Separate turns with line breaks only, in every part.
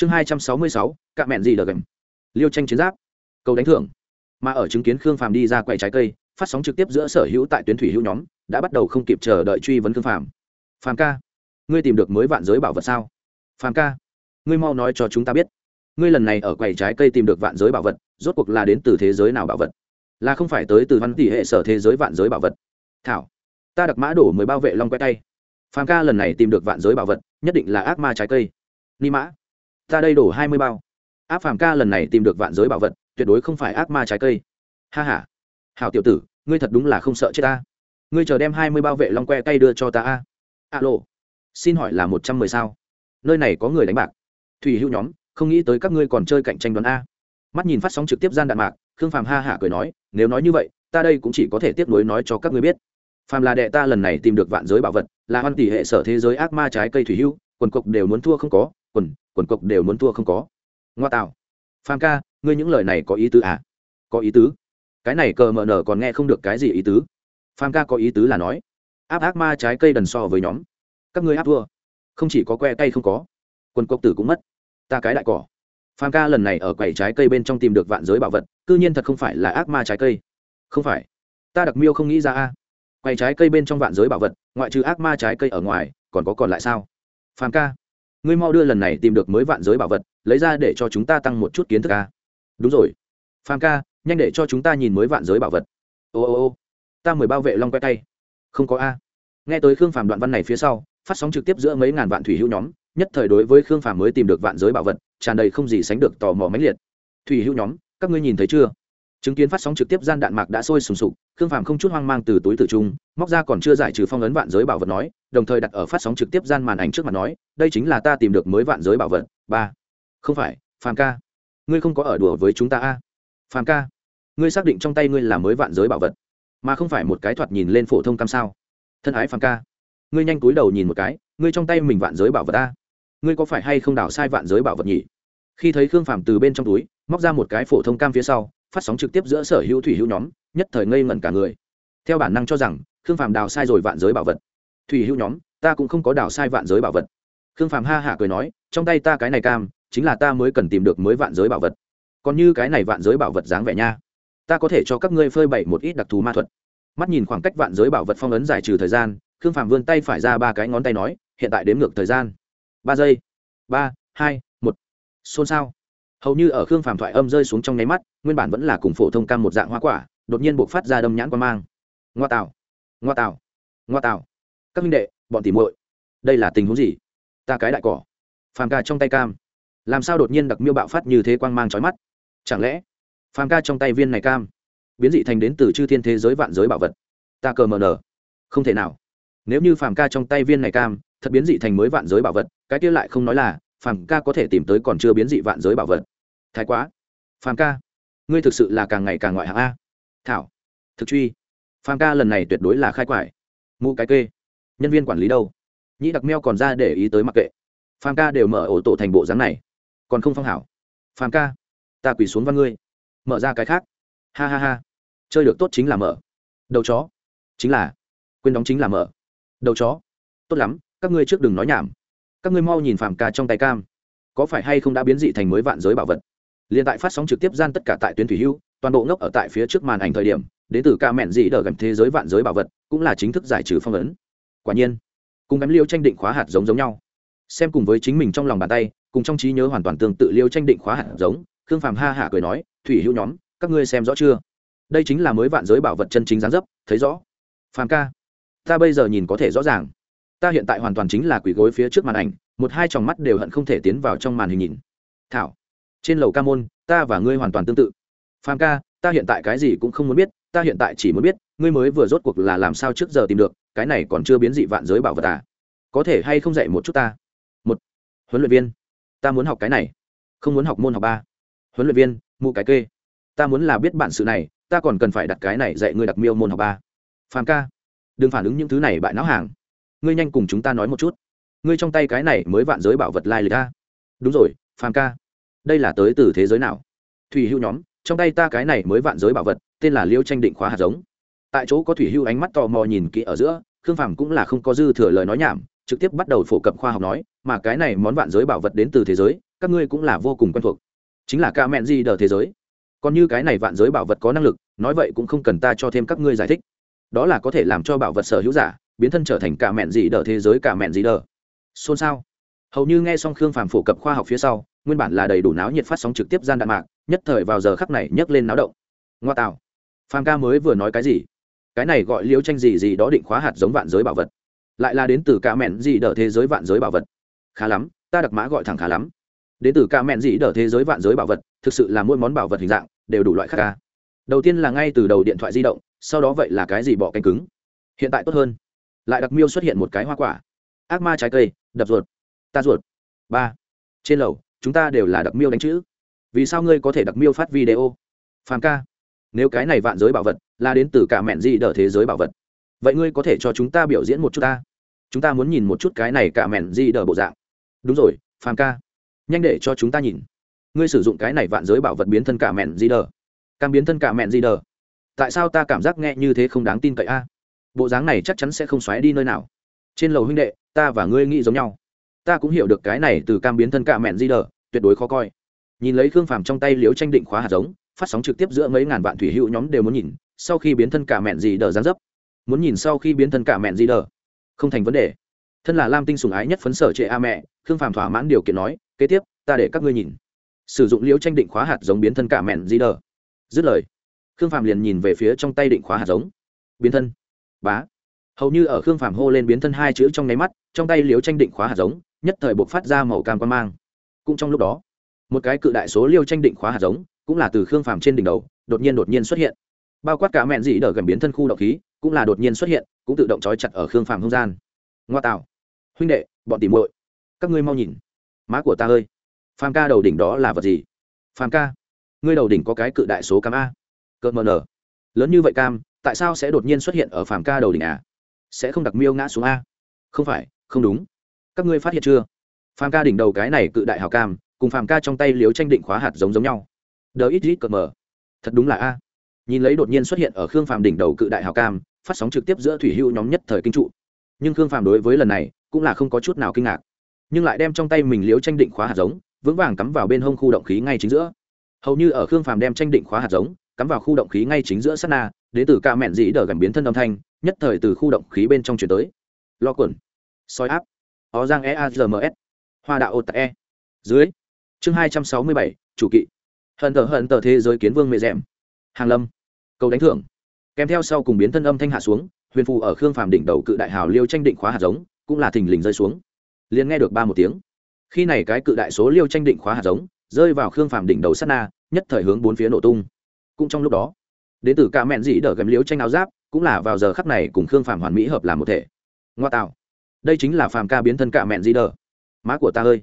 chương hai trăm sáu mươi sáu, cạ mẹn gì đờ gầm liêu tranh chiến giáp. Cầu đánh thưởng. Mà ở chứng kiến khương phàm đi ra quầy trái cây, phát sóng trực tiếp giữa sở hữu tại tuyến thủy hữu nhóm, đã bắt đầu không kịp chờ đợi truy vấn khương phàm. Phàm ca, ngươi tìm được mới vạn giới bảo vật sao? Phàm ca, ngươi mau nói cho chúng ta biết. Ngươi lần này ở quầy trái cây tìm được vạn giới bảo vật, rốt cuộc là đến từ thế giới nào bảo vật? Là không phải tới từ văn tỷ hệ sở thế giới vạn giới bảo vật? Thảo, ta đặc mã đổ mới bao vệ long que tay. Phàm ca lần này tìm được vạn giới bảo vật, nhất định là ác ma trái cây. Ni mã ta đây đổ hai mươi bao. Áp phàm ca lần này tìm được vạn giới bảo vật, tuyệt đối không phải ác ma trái cây. Ha h a hảo tiểu tử, ngươi thật đúng là không sợ chết ta. Ngươi chờ đem hai mươi bao vệ long que tay đưa cho ta a. Alo. Xin hỏi là một trăm mười sao? Nơi này có người đánh bạc. Thủy hữu nhóm, không nghĩ tới các ngươi còn chơi cạnh tranh đoán a. Mắt nhìn phát sóng trực tiếp gian đạn mạc, khương phàm ha hả cười nói, nếu nói như vậy, ta đây cũng chỉ có thể tiếp nối nói cho các ngươi biết. Phàm là đệ ta lần này tìm được vạn giới bảo vật, là hoan tỷ hệ sở thế giới ác ma trái cây thủy hữu, quần cục đều muốn thua không có, quần quần cộc đều muốn thua không có. Ngoa tạo. Phàm ca, ngươi những lời này có ý tứ à? Có ý tứ. Cái này cờ mờ nở còn nghe không được cái gì ý tứ. Phàm ca có ý tứ là nói, áp ác ma trái cây đần so với nhóm. Các ngươi áp thua. Không chỉ có que tay không có, quần cộc tử cũng mất. Ta cái đại cỏ. Phàm ca lần này ở quầy trái cây bên trong tìm được vạn giới bảo vật, cư nhiên thật không phải là ác ma trái cây. Không phải. Ta đặc miêu không nghĩ ra a. Quầy trái cây bên trong vạn giới bảo vật, ngoại trừ ác ma trái cây ở ngoài, còn có còn lại sao? Phàm ca ngươi mau đưa lần này tìm được mới vạn giới bảo vật, lấy ra để cho chúng ta tăng một chút kiến thức ca đúng rồi. Phàm ca, nhanh để cho chúng ta nhìn mới vạn giới bảo vật. Ô ô ô. Ta mời bao vệ long quay tay không có a. Nghe tới khương phàm đoạn văn này phía sau, phát sóng trực tiếp giữa mấy ngàn vạn thủy hữu nhóm, nhất thời đối với khương phàm mới tìm được vạn giới bảo vật, tràn đầy không gì sánh được tò mò mãnh liệt. Thủy hữu nhóm, các ngươi nhìn thấy chưa? Chứng kiến phát sóng trực tiếp gian đạn mạc đã sôi sùng sục, khương phàm không chút hoang mang từ túi tử trung, móc ra còn chưa giải trừ phong ấn vạn giới bảo vật nói, đồng thời đặt ở phát sóng trực tiếp gian màn ảnh trước mặt nói, đây chính là ta tìm được mới vạn giới bảo vật, ba. Không phải, phàm ca. Ngươi không có ở đùa với chúng ta a à? phàm ca, ngươi xác định trong tay ngươi là mới vạn giới bảo vật, mà không phải một cái thoạt nhìn lên phổ thông cam sao? Thân ái phàm ca, ngươi nhanh túi đầu nhìn một cái, ngươi trong tay mình vạn giới bảo vật a ngươi có phải hay không đảo sai vạn giới bảo vật nhỉ? Khi thấy khương phàm từ bên trong túi, móc ra một cái phổ thông cam phía sau phát sóng trực tiếp giữa sở hữu thủy hữu nhóm, nhất thời ngây ngẩn cả người. Theo bản năng cho rằng, khương phàm đào sai rồi vạn giới bảo vật. Thủy hữu nhóm, ta cũng không có đào sai vạn giới bảo vật. Khương phàm ha hả cười nói, trong tay ta cái này cam, chính là ta mới cần tìm được mới vạn giới bảo vật. Còn như cái này vạn giới bảo vật dáng vẻ nha. Ta có thể cho các ngươi phơi bày một ít đặc thù ma thuật. Mắt nhìn khoảng cách vạn giới bảo vật phong ấn giải trừ thời gian, khương phàm vươn tay phải ra ba cái ngón tay nói, hiện tại đếm ngược thời gian. Ba giây. Ba, hai, một. Xôn xao hầu như ở khương phàm thoại âm rơi xuống trong nháy mắt, nguyên bản vẫn là cùng phổ thông cam một dạng hoa quả, đột nhiên buộc phát ra đâm nhãn quan mang. Ngoa tạo ngoa tạo ngoa tạo các minh đệ, bọn tỉ muội, đây là tình huống gì? Ta cái đại cỏ. Phàm ca trong tay cam. Làm sao đột nhiên đặc miêu bạo phát như thế quang mang trói mắt? Chẳng lẽ, phàm ca trong tay viên này cam, biến dị thành đến từ chư thiên thế giới vạn giới bảo vật? Ta cờ mờ nở không thể nào. Nếu như phàm ca trong tay viên này cam, thật biến dị thành mới vạn giới bảo vật, cái kia lại không nói là phàm ca có thể tìm tới còn chưa biến dị vạn giới bảo vật. Thái quá. Phàm ca, ngươi thực sự là càng ngày càng ngoại hạng a. Thảo, thực truy. Phàm ca lần này tuyệt đối là khai quải. Mụ cái kê. Nhân viên quản lý đâu? Nhĩ đặc meo còn ra để ý tới mặc kệ. Phàm ca đều mở ổ tổ thành bộ dáng này. Còn không phong hảo. Phàm ca, ta quỳ xuống văn ngươi. Mở ra cái khác. Ha ha ha. Chơi được tốt chính là mở. Đầu chó. Chính là. Quên đóng chính là mở. Đầu chó. Tốt lắm, các ngươi trước đừng nói nhảm các ngươi mau nhìn phàm ca trong tay cam. Có phải hay không đã biến dị thành mới vạn giới bảo vật? Liền tại phát sóng trực tiếp gian tất cả tại tuyến thủy hưu, toàn bộ ngốc ở tại phía trước màn ảnh thời điểm, đến từ ca mẹn dị đờ gầm thế giới vạn giới bảo vật, cũng là chính thức giải trừ phong ấn. Quả nhiên, cùng em liêu tranh định khóa hạt giống giống nhau. Xem cùng với chính mình trong lòng bàn tay, cùng trong trí nhớ hoàn toàn tương tự liêu tranh định khóa hạt giống, khương phàm ha hạ cười nói, thủy hữu nhóm, các ngươi xem rõ chưa? Đây chính là mới vạn giới bảo vật chân chính gián dấp, thấy rõ. Phàm ca, ta bây giờ nhìn có thể rõ ràng ta hiện tại hoàn toàn chính là quỷ gối phía trước màn ảnh, một hai tròng mắt đều hận không thể tiến vào trong màn hình nhìn. Thảo, trên lầu ca môn, ta và ngươi hoàn toàn tương tự. Phàm ca, ta hiện tại cái gì cũng không muốn biết, ta hiện tại chỉ muốn biết, ngươi mới vừa rốt cuộc là làm sao trước giờ tìm được, cái này còn chưa biến dị vạn giới bảo vật à? Có thể hay không dạy một chút ta? Một, huấn luyện viên. Ta muốn học cái này. Không muốn học môn học ba. Huấn luyện viên, mụ cái kê. Ta muốn là biết bản sự này, ta còn cần phải đặt cái này dạy ngươi đặc miêu môn học ba. Phàm ca, đừng phản ứng những thứ này bại não hàng ngươi nhanh cùng chúng ta nói một chút. Ngươi trong tay cái này mới vạn giới bảo vật lai lịch a. đúng rồi, phàm ca. Đây là tới từ thế giới nào? Thủy hưu nhóm, trong tay ta cái này mới vạn giới bảo vật, tên là liêu tranh định khóa hạt giống. Tại chỗ có thủy hưu ánh mắt tò mò nhìn kỹ ở giữa, khương phàm cũng là không có dư thừa lời nói nhảm, trực tiếp bắt đầu phổ cập khoa học nói, mà cái này món vạn giới bảo vật đến từ thế giới, các ngươi cũng là vô cùng quen thuộc. Chính là ca mẹn gì đờ thế giới. Còn như cái này vạn giới bảo vật có năng lực, nói vậy cũng không cần ta cho thêm các ngươi giải thích. Đó là có thể làm cho bảo vật sở hữu giả biến thân trở thành cả mẹn gì đờ thế giới cả mẹn gì đờ. Xôn xao. Hầu như nghe xong khương phàm phổ cập khoa học phía sau, nguyên bản là đầy đủ náo nhiệt phát sóng trực tiếp gian đạn mạc, nhất thời vào giờ khắc này nhấc lên náo động. Ngoa tạo. Phàm ca mới vừa nói cái gì? Cái này gọi liễu tranh gì gì đó định khóa hạt giống vạn giới bảo vật. Lại là đến từ cả mẹn gì đờ thế giới vạn giới bảo vật. Khá lắm, ta đặc mã gọi thẳng khá lắm. Đến từ cả mẹn gì đờ thế giới vạn giới bảo vật, thực sự là mỗi món bảo vật hình dạng đều đủ loại khác ca. Đầu tiên là ngay từ đầu điện thoại di động, sau đó vậy là cái gì bỏ cánh cứng. Hiện tại tốt hơn lại đặc miêu xuất hiện một cái hoa quả. Ác ma trái cây, đập ruột. Ta ruột. Ba. Trên lầu, chúng ta đều là đặc miêu đánh chữ. Vì sao ngươi có thể đặc miêu phát video? Phàm ca. Nếu cái này vạn giới bảo vật là đến từ cả mẹn gì đỡ thế giới bảo vật, vậy ngươi có thể cho chúng ta biểu diễn một chút ta? Chúng ta muốn nhìn một chút cái này cả mẹn gì đỡ bộ dạng. Đúng rồi, phàm ca. Nhanh để cho chúng ta nhìn. Ngươi sử dụng cái này vạn giới bảo vật biến thân cả mẹn gì đỡ. Cam biến thân cả mẹn gì đỡ. Tại sao ta cảm giác nghe như thế không đáng tin cậy a? Bộ dáng này chắc chắn sẽ không xoáy đi nơi nào. Trên lầu huynh đệ, ta và ngươi nghĩ giống nhau. Ta cũng hiểu được cái này từ cam biến thân cạ mẹn di đờ tuyệt đối khó coi. Nhìn lấy khương phàm trong tay liếu tranh định khóa hạt giống, phát sóng trực tiếp giữa mấy ngàn vạn thủy hữu nhóm đều muốn nhìn, sau khi biến thân cả mẹn gì đờ gián dấp. Muốn nhìn sau khi biến thân cả mẹn gì đờ không thành vấn đề. Thân là lam tinh sùng ái nhất phấn sở trệ a mẹ, khương phàm thỏa mãn điều kiện nói, kế tiếp, ta để các ngươi nhìn. Sử dụng liễu tranh định khóa hạt giống biến thân cả mẹn gì đờ dứt lời, khương phàm liền nhìn về phía trong tay định khóa hạt giống. Biến thân bá. Hầu như ở khương phàm hô lên biến thân hai chữ trong nháy mắt, trong tay liếu tranh định khóa hạt giống, nhất thời buộc phát ra màu cam quan mang. Cũng trong lúc đó, một cái cự đại số liêu tranh định khóa hạt giống, cũng là từ khương phàm trên đỉnh đầu, đột nhiên đột nhiên xuất hiện. Bao quát cả mẹn dị đờ gần biến thân khu động khí, cũng là đột nhiên xuất hiện, cũng tự động trói chặt ở khương phàm không gian. Ngoa tạo. Huynh đệ, bọn tìm muội, các ngươi mau nhìn. Má của ta ơi, phàm ca đầu đỉnh đó là vật gì? Phàm ca, ngươi đầu đỉnh có cái cự đại số cam a. Cợt mờ nở. Lớn như vậy cam tại sao sẽ đột nhiên xuất hiện ở phàm ca đầu đỉnh à? Sẽ không đặc miêu ngã xuống a? Không phải, không đúng. Các ngươi phát hiện chưa? Phàm ca đỉnh đầu cái này cự đại hào cam, cùng phàm ca trong tay liếu tranh định khóa hạt giống giống nhau. Đờ ít ít cợt mờ. Thật đúng là a. Nhìn lấy đột nhiên xuất hiện ở khương phàm đỉnh đầu cự đại hào cam, phát sóng trực tiếp giữa thủy hữu nhóm nhất thời kinh trụ. Nhưng khương phàm đối với lần này, cũng là không có chút nào kinh ngạc. Nhưng lại đem trong tay mình liếu tranh định khóa hạt giống, vững vàng cắm vào bên hông khu động khí ngay chính giữa. Hầu như ở khương phàm đem tranh định khóa hạt giống, cắm vào khu động khí ngay chính giữa sát na đến từ ca mẹn dĩ đờ gần biến thân âm thanh, nhất thời từ khu động khí bên trong chuyển tới. Lo quẩn. Soi áp. Ó giang e a g m s hoa đạo ô t e. Dưới. Chương hai trăm sáu mươi bảy, chủ kỵ. Hận tờ hận tờ thế giới kiến vương mẹ rèm hàng lâm. Cầu đánh thưởng. Kèm theo sau cùng biến thân âm thanh hạ xuống, huyền phù ở khương phàm đỉnh đầu cự đại hào liêu tranh định khóa hạt giống, cũng là thình lình rơi xuống. Liền nghe được ba một tiếng. Khi này cái cự đại số liêu tranh định khóa hạt giống, rơi vào khương phàm đỉnh đầu sát na, nhất thời hướng bốn phía nổ tung. Cũng trong lúc đó đến từ cả mẹn dĩ đỡ gầm liếu tranh áo giáp, cũng là vào giờ khắc này cùng khương phàm hoàn mỹ hợp làm một thể. Ngoa tạo. Đây chính là phàm ca biến thân cả mẹn dĩ đỡ. Má của ta ơi.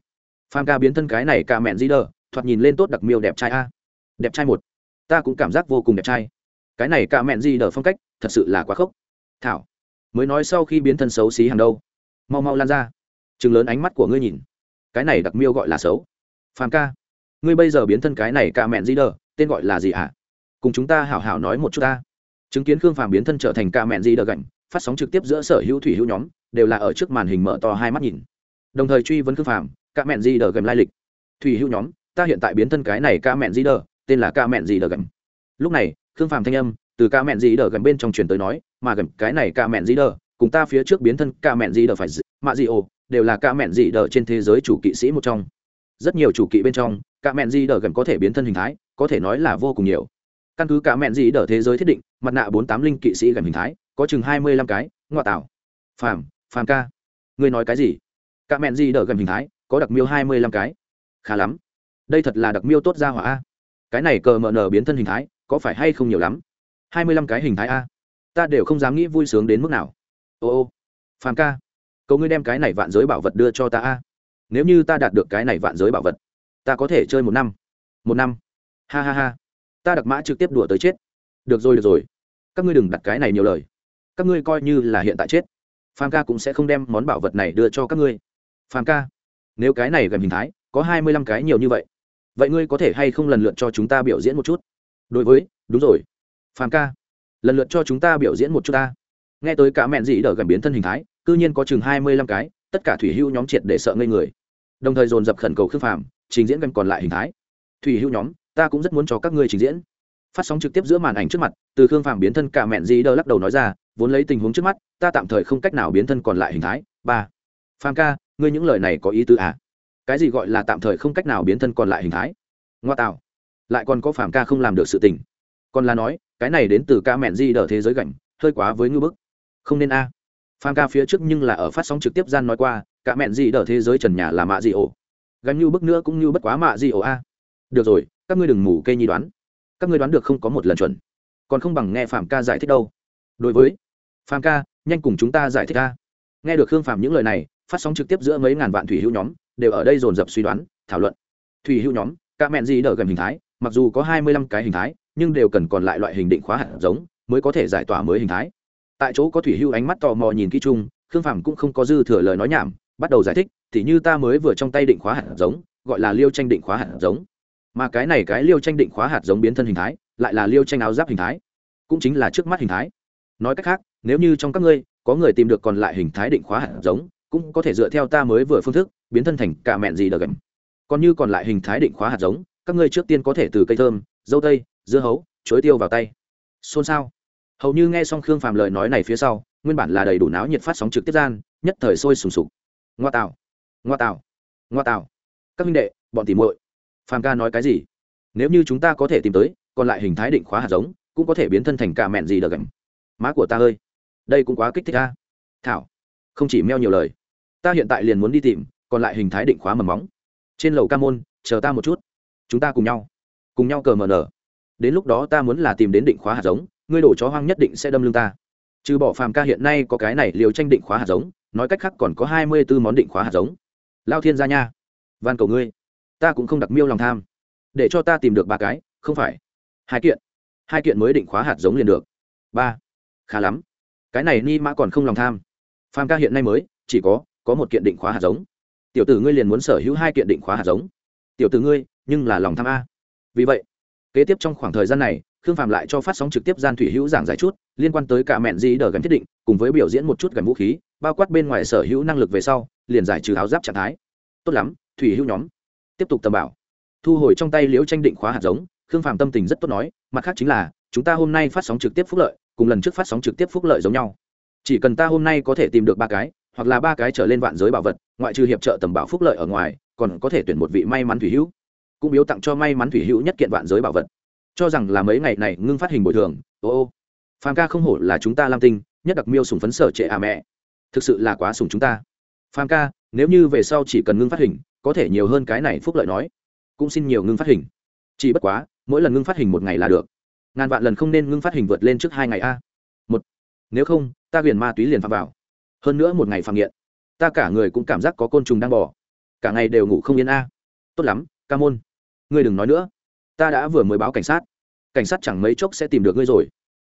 Phàm ca biến thân cái này cả mẹn dĩ đỡ, thoạt nhìn lên tốt đặc miêu đẹp trai a. Đẹp trai một. Ta cũng cảm giác vô cùng đẹp trai. Cái này cả mẹn dĩ đỡ phong cách, thật sự là quá khốc. Thảo. Mới nói sau khi biến thân xấu xí hàng đâu. Mau mau lan ra. Chừng lớn ánh mắt của ngươi nhìn. Cái này đặc miêu gọi là xấu. Phàm ca. Ngươi bây giờ biến thân cái này cả mẹn dị đỡ, tên gọi là gì à cùng chúng ta hảo hảo nói một chút ta. Chứng kiến khương phàm biến thân trở thành ca mẹn di đờ gạnh phát sóng trực tiếp giữa sở hữu thủy hữu nhóm, đều là ở trước màn hình mở to hai mắt nhìn. Đồng thời truy vấn khương phàm, ca mẹn di đờ gạnh lai lịch? Thủy hữu nhóm, ta hiện tại biến thân cái này ca mẹn di đờ, tên là ca mẹn di đờ gạnh lúc này, khương phàm thanh âm từ ca mẹn di đờ gạnh bên trong truyền tới nói, mà gạnh cái này ca mẹn di đờ, cùng ta phía trước biến thân ca mẹn di đờ phải mạ gì ồ, đều là ca mẹn di đờ trên thế giới chủ kỵ sĩ một trong. Rất nhiều chủ kỵ bên trong, ca mẹn di đờ gạnh có thể biến thân hình thái, có thể nói là vô cùng nhiều căn cứ cả mẹn gì đỡ thế giới thiết định, mặt nạ bốn tám linh kỵ sĩ gần hình thái, có chừng hai mươi lăm cái ngoại tảo phàm phàm ca. Ngươi nói cái gì? Cả mẹn gì đỡ gần hình thái, có đặc miêu hai mươi lăm cái. Khá lắm. Đây thật là đặc miêu tốt ra hỏa a. Cái này cờ mờ nở biến thân hình thái, có phải hay không nhiều lắm? hai mươi lăm cái hình thái a. Ta đều không dám nghĩ vui sướng đến mức nào. Ô ô. Phàm ca. Cậu ngươi đem cái này vạn giới bảo vật đưa cho ta a. Nếu như ta đạt được cái này vạn giới bảo vật, ta có thể chơi một năm. Một năm. Ha ha ha ta đặc mã trực tiếp đùa tới chết. Được rồi được rồi. Các ngươi đừng đặt cái này nhiều lời. Các ngươi coi như là hiện tại chết. Phàm ca cũng sẽ không đem món bảo vật này đưa cho các ngươi. Phàm ca, nếu cái này gần hình thái, có hai mươi lăm cái nhiều như vậy vậy ngươi có thể hay không lần lượt cho chúng ta biểu diễn một chút? Đối với, đúng rồi. Phàm ca, lần lượt cho chúng ta biểu diễn một chút ta. Nghe tới cả mẹn dị đỡ gần biến thân hình thái c ư nhiên có chừng hai mươi lăm cái, tất cả thủy hưu nhóm triệt để sợ ngây người. Đồng thời dồn dập khẩn cầu khước phàm, trình diễn gần còn lại hình thái. Thủy hữu nhóm ta cũng rất muốn cho các ngươi trình diễn. Phát sóng trực tiếp giữa màn ảnh trước mặt, từ khương phàm biến thân cả mẹn di đơ lắc đầu nói ra, vốn lấy tình huống trước mắt, ta tạm thời không cách nào biến thân còn lại hình thái. Ba. Phàm ca, ngươi những lời này có ý tứ à? Cái gì gọi là tạm thời không cách nào biến thân còn lại hình thái? Ngoa tạo. Lại còn có phàm ca không làm được sự tình. Còn là nói, cái này đến từ ca mẹn di đờ thế giới gảnh, hơi quá với ngư bức. Không nên a. À. phàm ca phía trước nhưng là ở phát sóng trực tiếp gian nói qua, cả mẹn di đờ thế giới trần nhà là mạ di ổ. Gánh như bức nữa cũng như bất quá mạ di ổ a được rồi, các ngươi đừng mù cây nhi đoán. Các ngươi đoán được không có một lần chuẩn. Còn không bằng nghe phạm ca giải thích đâu. Đối với, phạm ca, nhanh cùng chúng ta giải thích ca nghe được khương phạm những lời này, phát sóng trực tiếp giữa mấy ngàn vạn thủy hữu nhóm, đều ở đây dồn dập suy đoán, thảo luận. Thủy hữu nhóm các mẹn gì đỡ gần hình thái, mặc dù có hai mươi lăm cái hình thái, nhưng đều cần còn lại loại hình định khóa hạt giống mới có thể giải tỏa mới hình thái. Tại chỗ có thủy hữu ánh mắt tò mò nhìn kỹ chung, khương phạm cũng không có dư thừa lời nói nhảm, bắt đầu giải thích thì như ta mới vừa trong tay định khóa hạt giống, gọi là liêu tranh định khóa hạt giống mà cái này cái liêu tranh định khóa hạt giống biến thân hình thái, lại là liêu tranh áo giáp hình thái, cũng chính là trước mắt hình thái. Nói cách khác, nếu như trong các ngươi có người tìm được còn lại hình thái định khóa hạt giống, cũng có thể dựa theo ta mới vừa phương thức, biến thân thành cả mẹn gì đờ gần còn như còn lại hình thái định khóa hạt giống, các ngươi trước tiên có thể từ cây thơm, dâu tây, dưa hấu, chuối tiêu vào tay. Xôn xao. Hầu như nghe xong khương phàm lời nói này phía sau, nguyên bản là đầy đủ náo nhiệt phát sóng trực tiếp gian, nhất thời sôi sùng sục. Ngoa tạo ngoa tạo ngoa tạo các minh đệ, bọn tìm muội phàm ca nói cái gì? Nếu như chúng ta có thể tìm tới, còn lại hình thái định khóa hạt giống, cũng có thể biến thân thành cả mẹn gì được gánh. má của ta ơi, đây cũng quá kích thích ta thảo, không chỉ meo nhiều lời, ta hiện tại liền muốn đi tìm, còn lại hình thái định khóa mầm móng. Trên lầu ca môn, chờ ta một chút. Chúng ta cùng nhau cùng nhau cờ mờ nở. Đến lúc đó ta muốn là tìm đến định khóa hạt giống, ngươi đổ chó hoang nhất định sẽ đâm lưng ta. Trừ bỏ phàm ca hiện nay có cái này liều tranh định khóa hạt giống, nói cách khác còn có hai mươi b ố món định khóa hạt giống. Lao thiên gia nha, van cầu ngươi ta cũng không đặc miêu lòng tham. Để cho ta tìm được ba cái, không phải. Hai kiện. Hai kiện mới định khóa hạt giống liền được. Ba. Khá lắm. Cái này ni mã còn không lòng tham. Phàm ca hiện nay mới, chỉ có có một kiện định khóa hạt giống. Tiểu tử ngươi liền muốn sở hữu hai kiện định khóa hạt giống. Tiểu tử ngươi, nhưng là lòng tham a. Vì vậy, kế tiếp trong khoảng thời gian này, khương phạm lại cho phát sóng trực tiếp gian thủy hữu giảng giải chút, liên quan tới cả mẹn di đờ gắn thiết định, cùng với biểu diễn một chút gắn vũ khí, bao quát bên ngoài sở hữu năng lực về sau, liền giải trừ áo giáp trạng thái. Tốt lắm, thủy hữu nhóm tiếp tục tầm bảo. Thu hồi trong tay liễu tranh định khóa hạt giống, khương phàm tâm tình rất tốt nói, mặt khác chính là, chúng ta hôm nay phát sóng trực tiếp phúc lợi, cùng lần trước phát sóng trực tiếp phúc lợi giống nhau. Chỉ cần ta hôm nay có thể tìm được ba cái, hoặc là ba cái trở lên vạn giới bảo vật, ngoại trừ hiệp trợ tầm bảo phúc lợi ở ngoài, còn có thể tuyển một vị may mắn thủy hữu, cũng biếu tặng cho may mắn thủy hữu nhất kiện vạn giới bảo vật. Cho rằng là mấy ngày này ngưng phát hình bồi thường, ô ô. Phàm ca không hổ là chúng ta lam tinh, nhất đặc miêu sùng phấn sở trệ à mẹ. Thực sự là quá sùng chúng ta. Phàm ca, nếu như về sau chỉ cần ngưng phát hình có thể nhiều hơn cái này phúc lợi nói. Cũng xin nhiều ngưng phát hình. Chỉ bất quá, mỗi lần ngưng phát hình một ngày là được. Ngàn vạn lần không nên ngưng phát hình vượt lên trước hai ngày a. Một, nếu không, ta huyền ma túy liền phạm vào. Hơn nữa một ngày phạm nghiện. Ta cả người cũng cảm giác có côn trùng đang bỏ cả ngày đều ngủ không yên a. Tốt lắm, ca môn. Ngươi đừng nói nữa. Ta đã vừa mới báo cảnh sát. Cảnh sát chẳng mấy chốc sẽ tìm được ngươi rồi.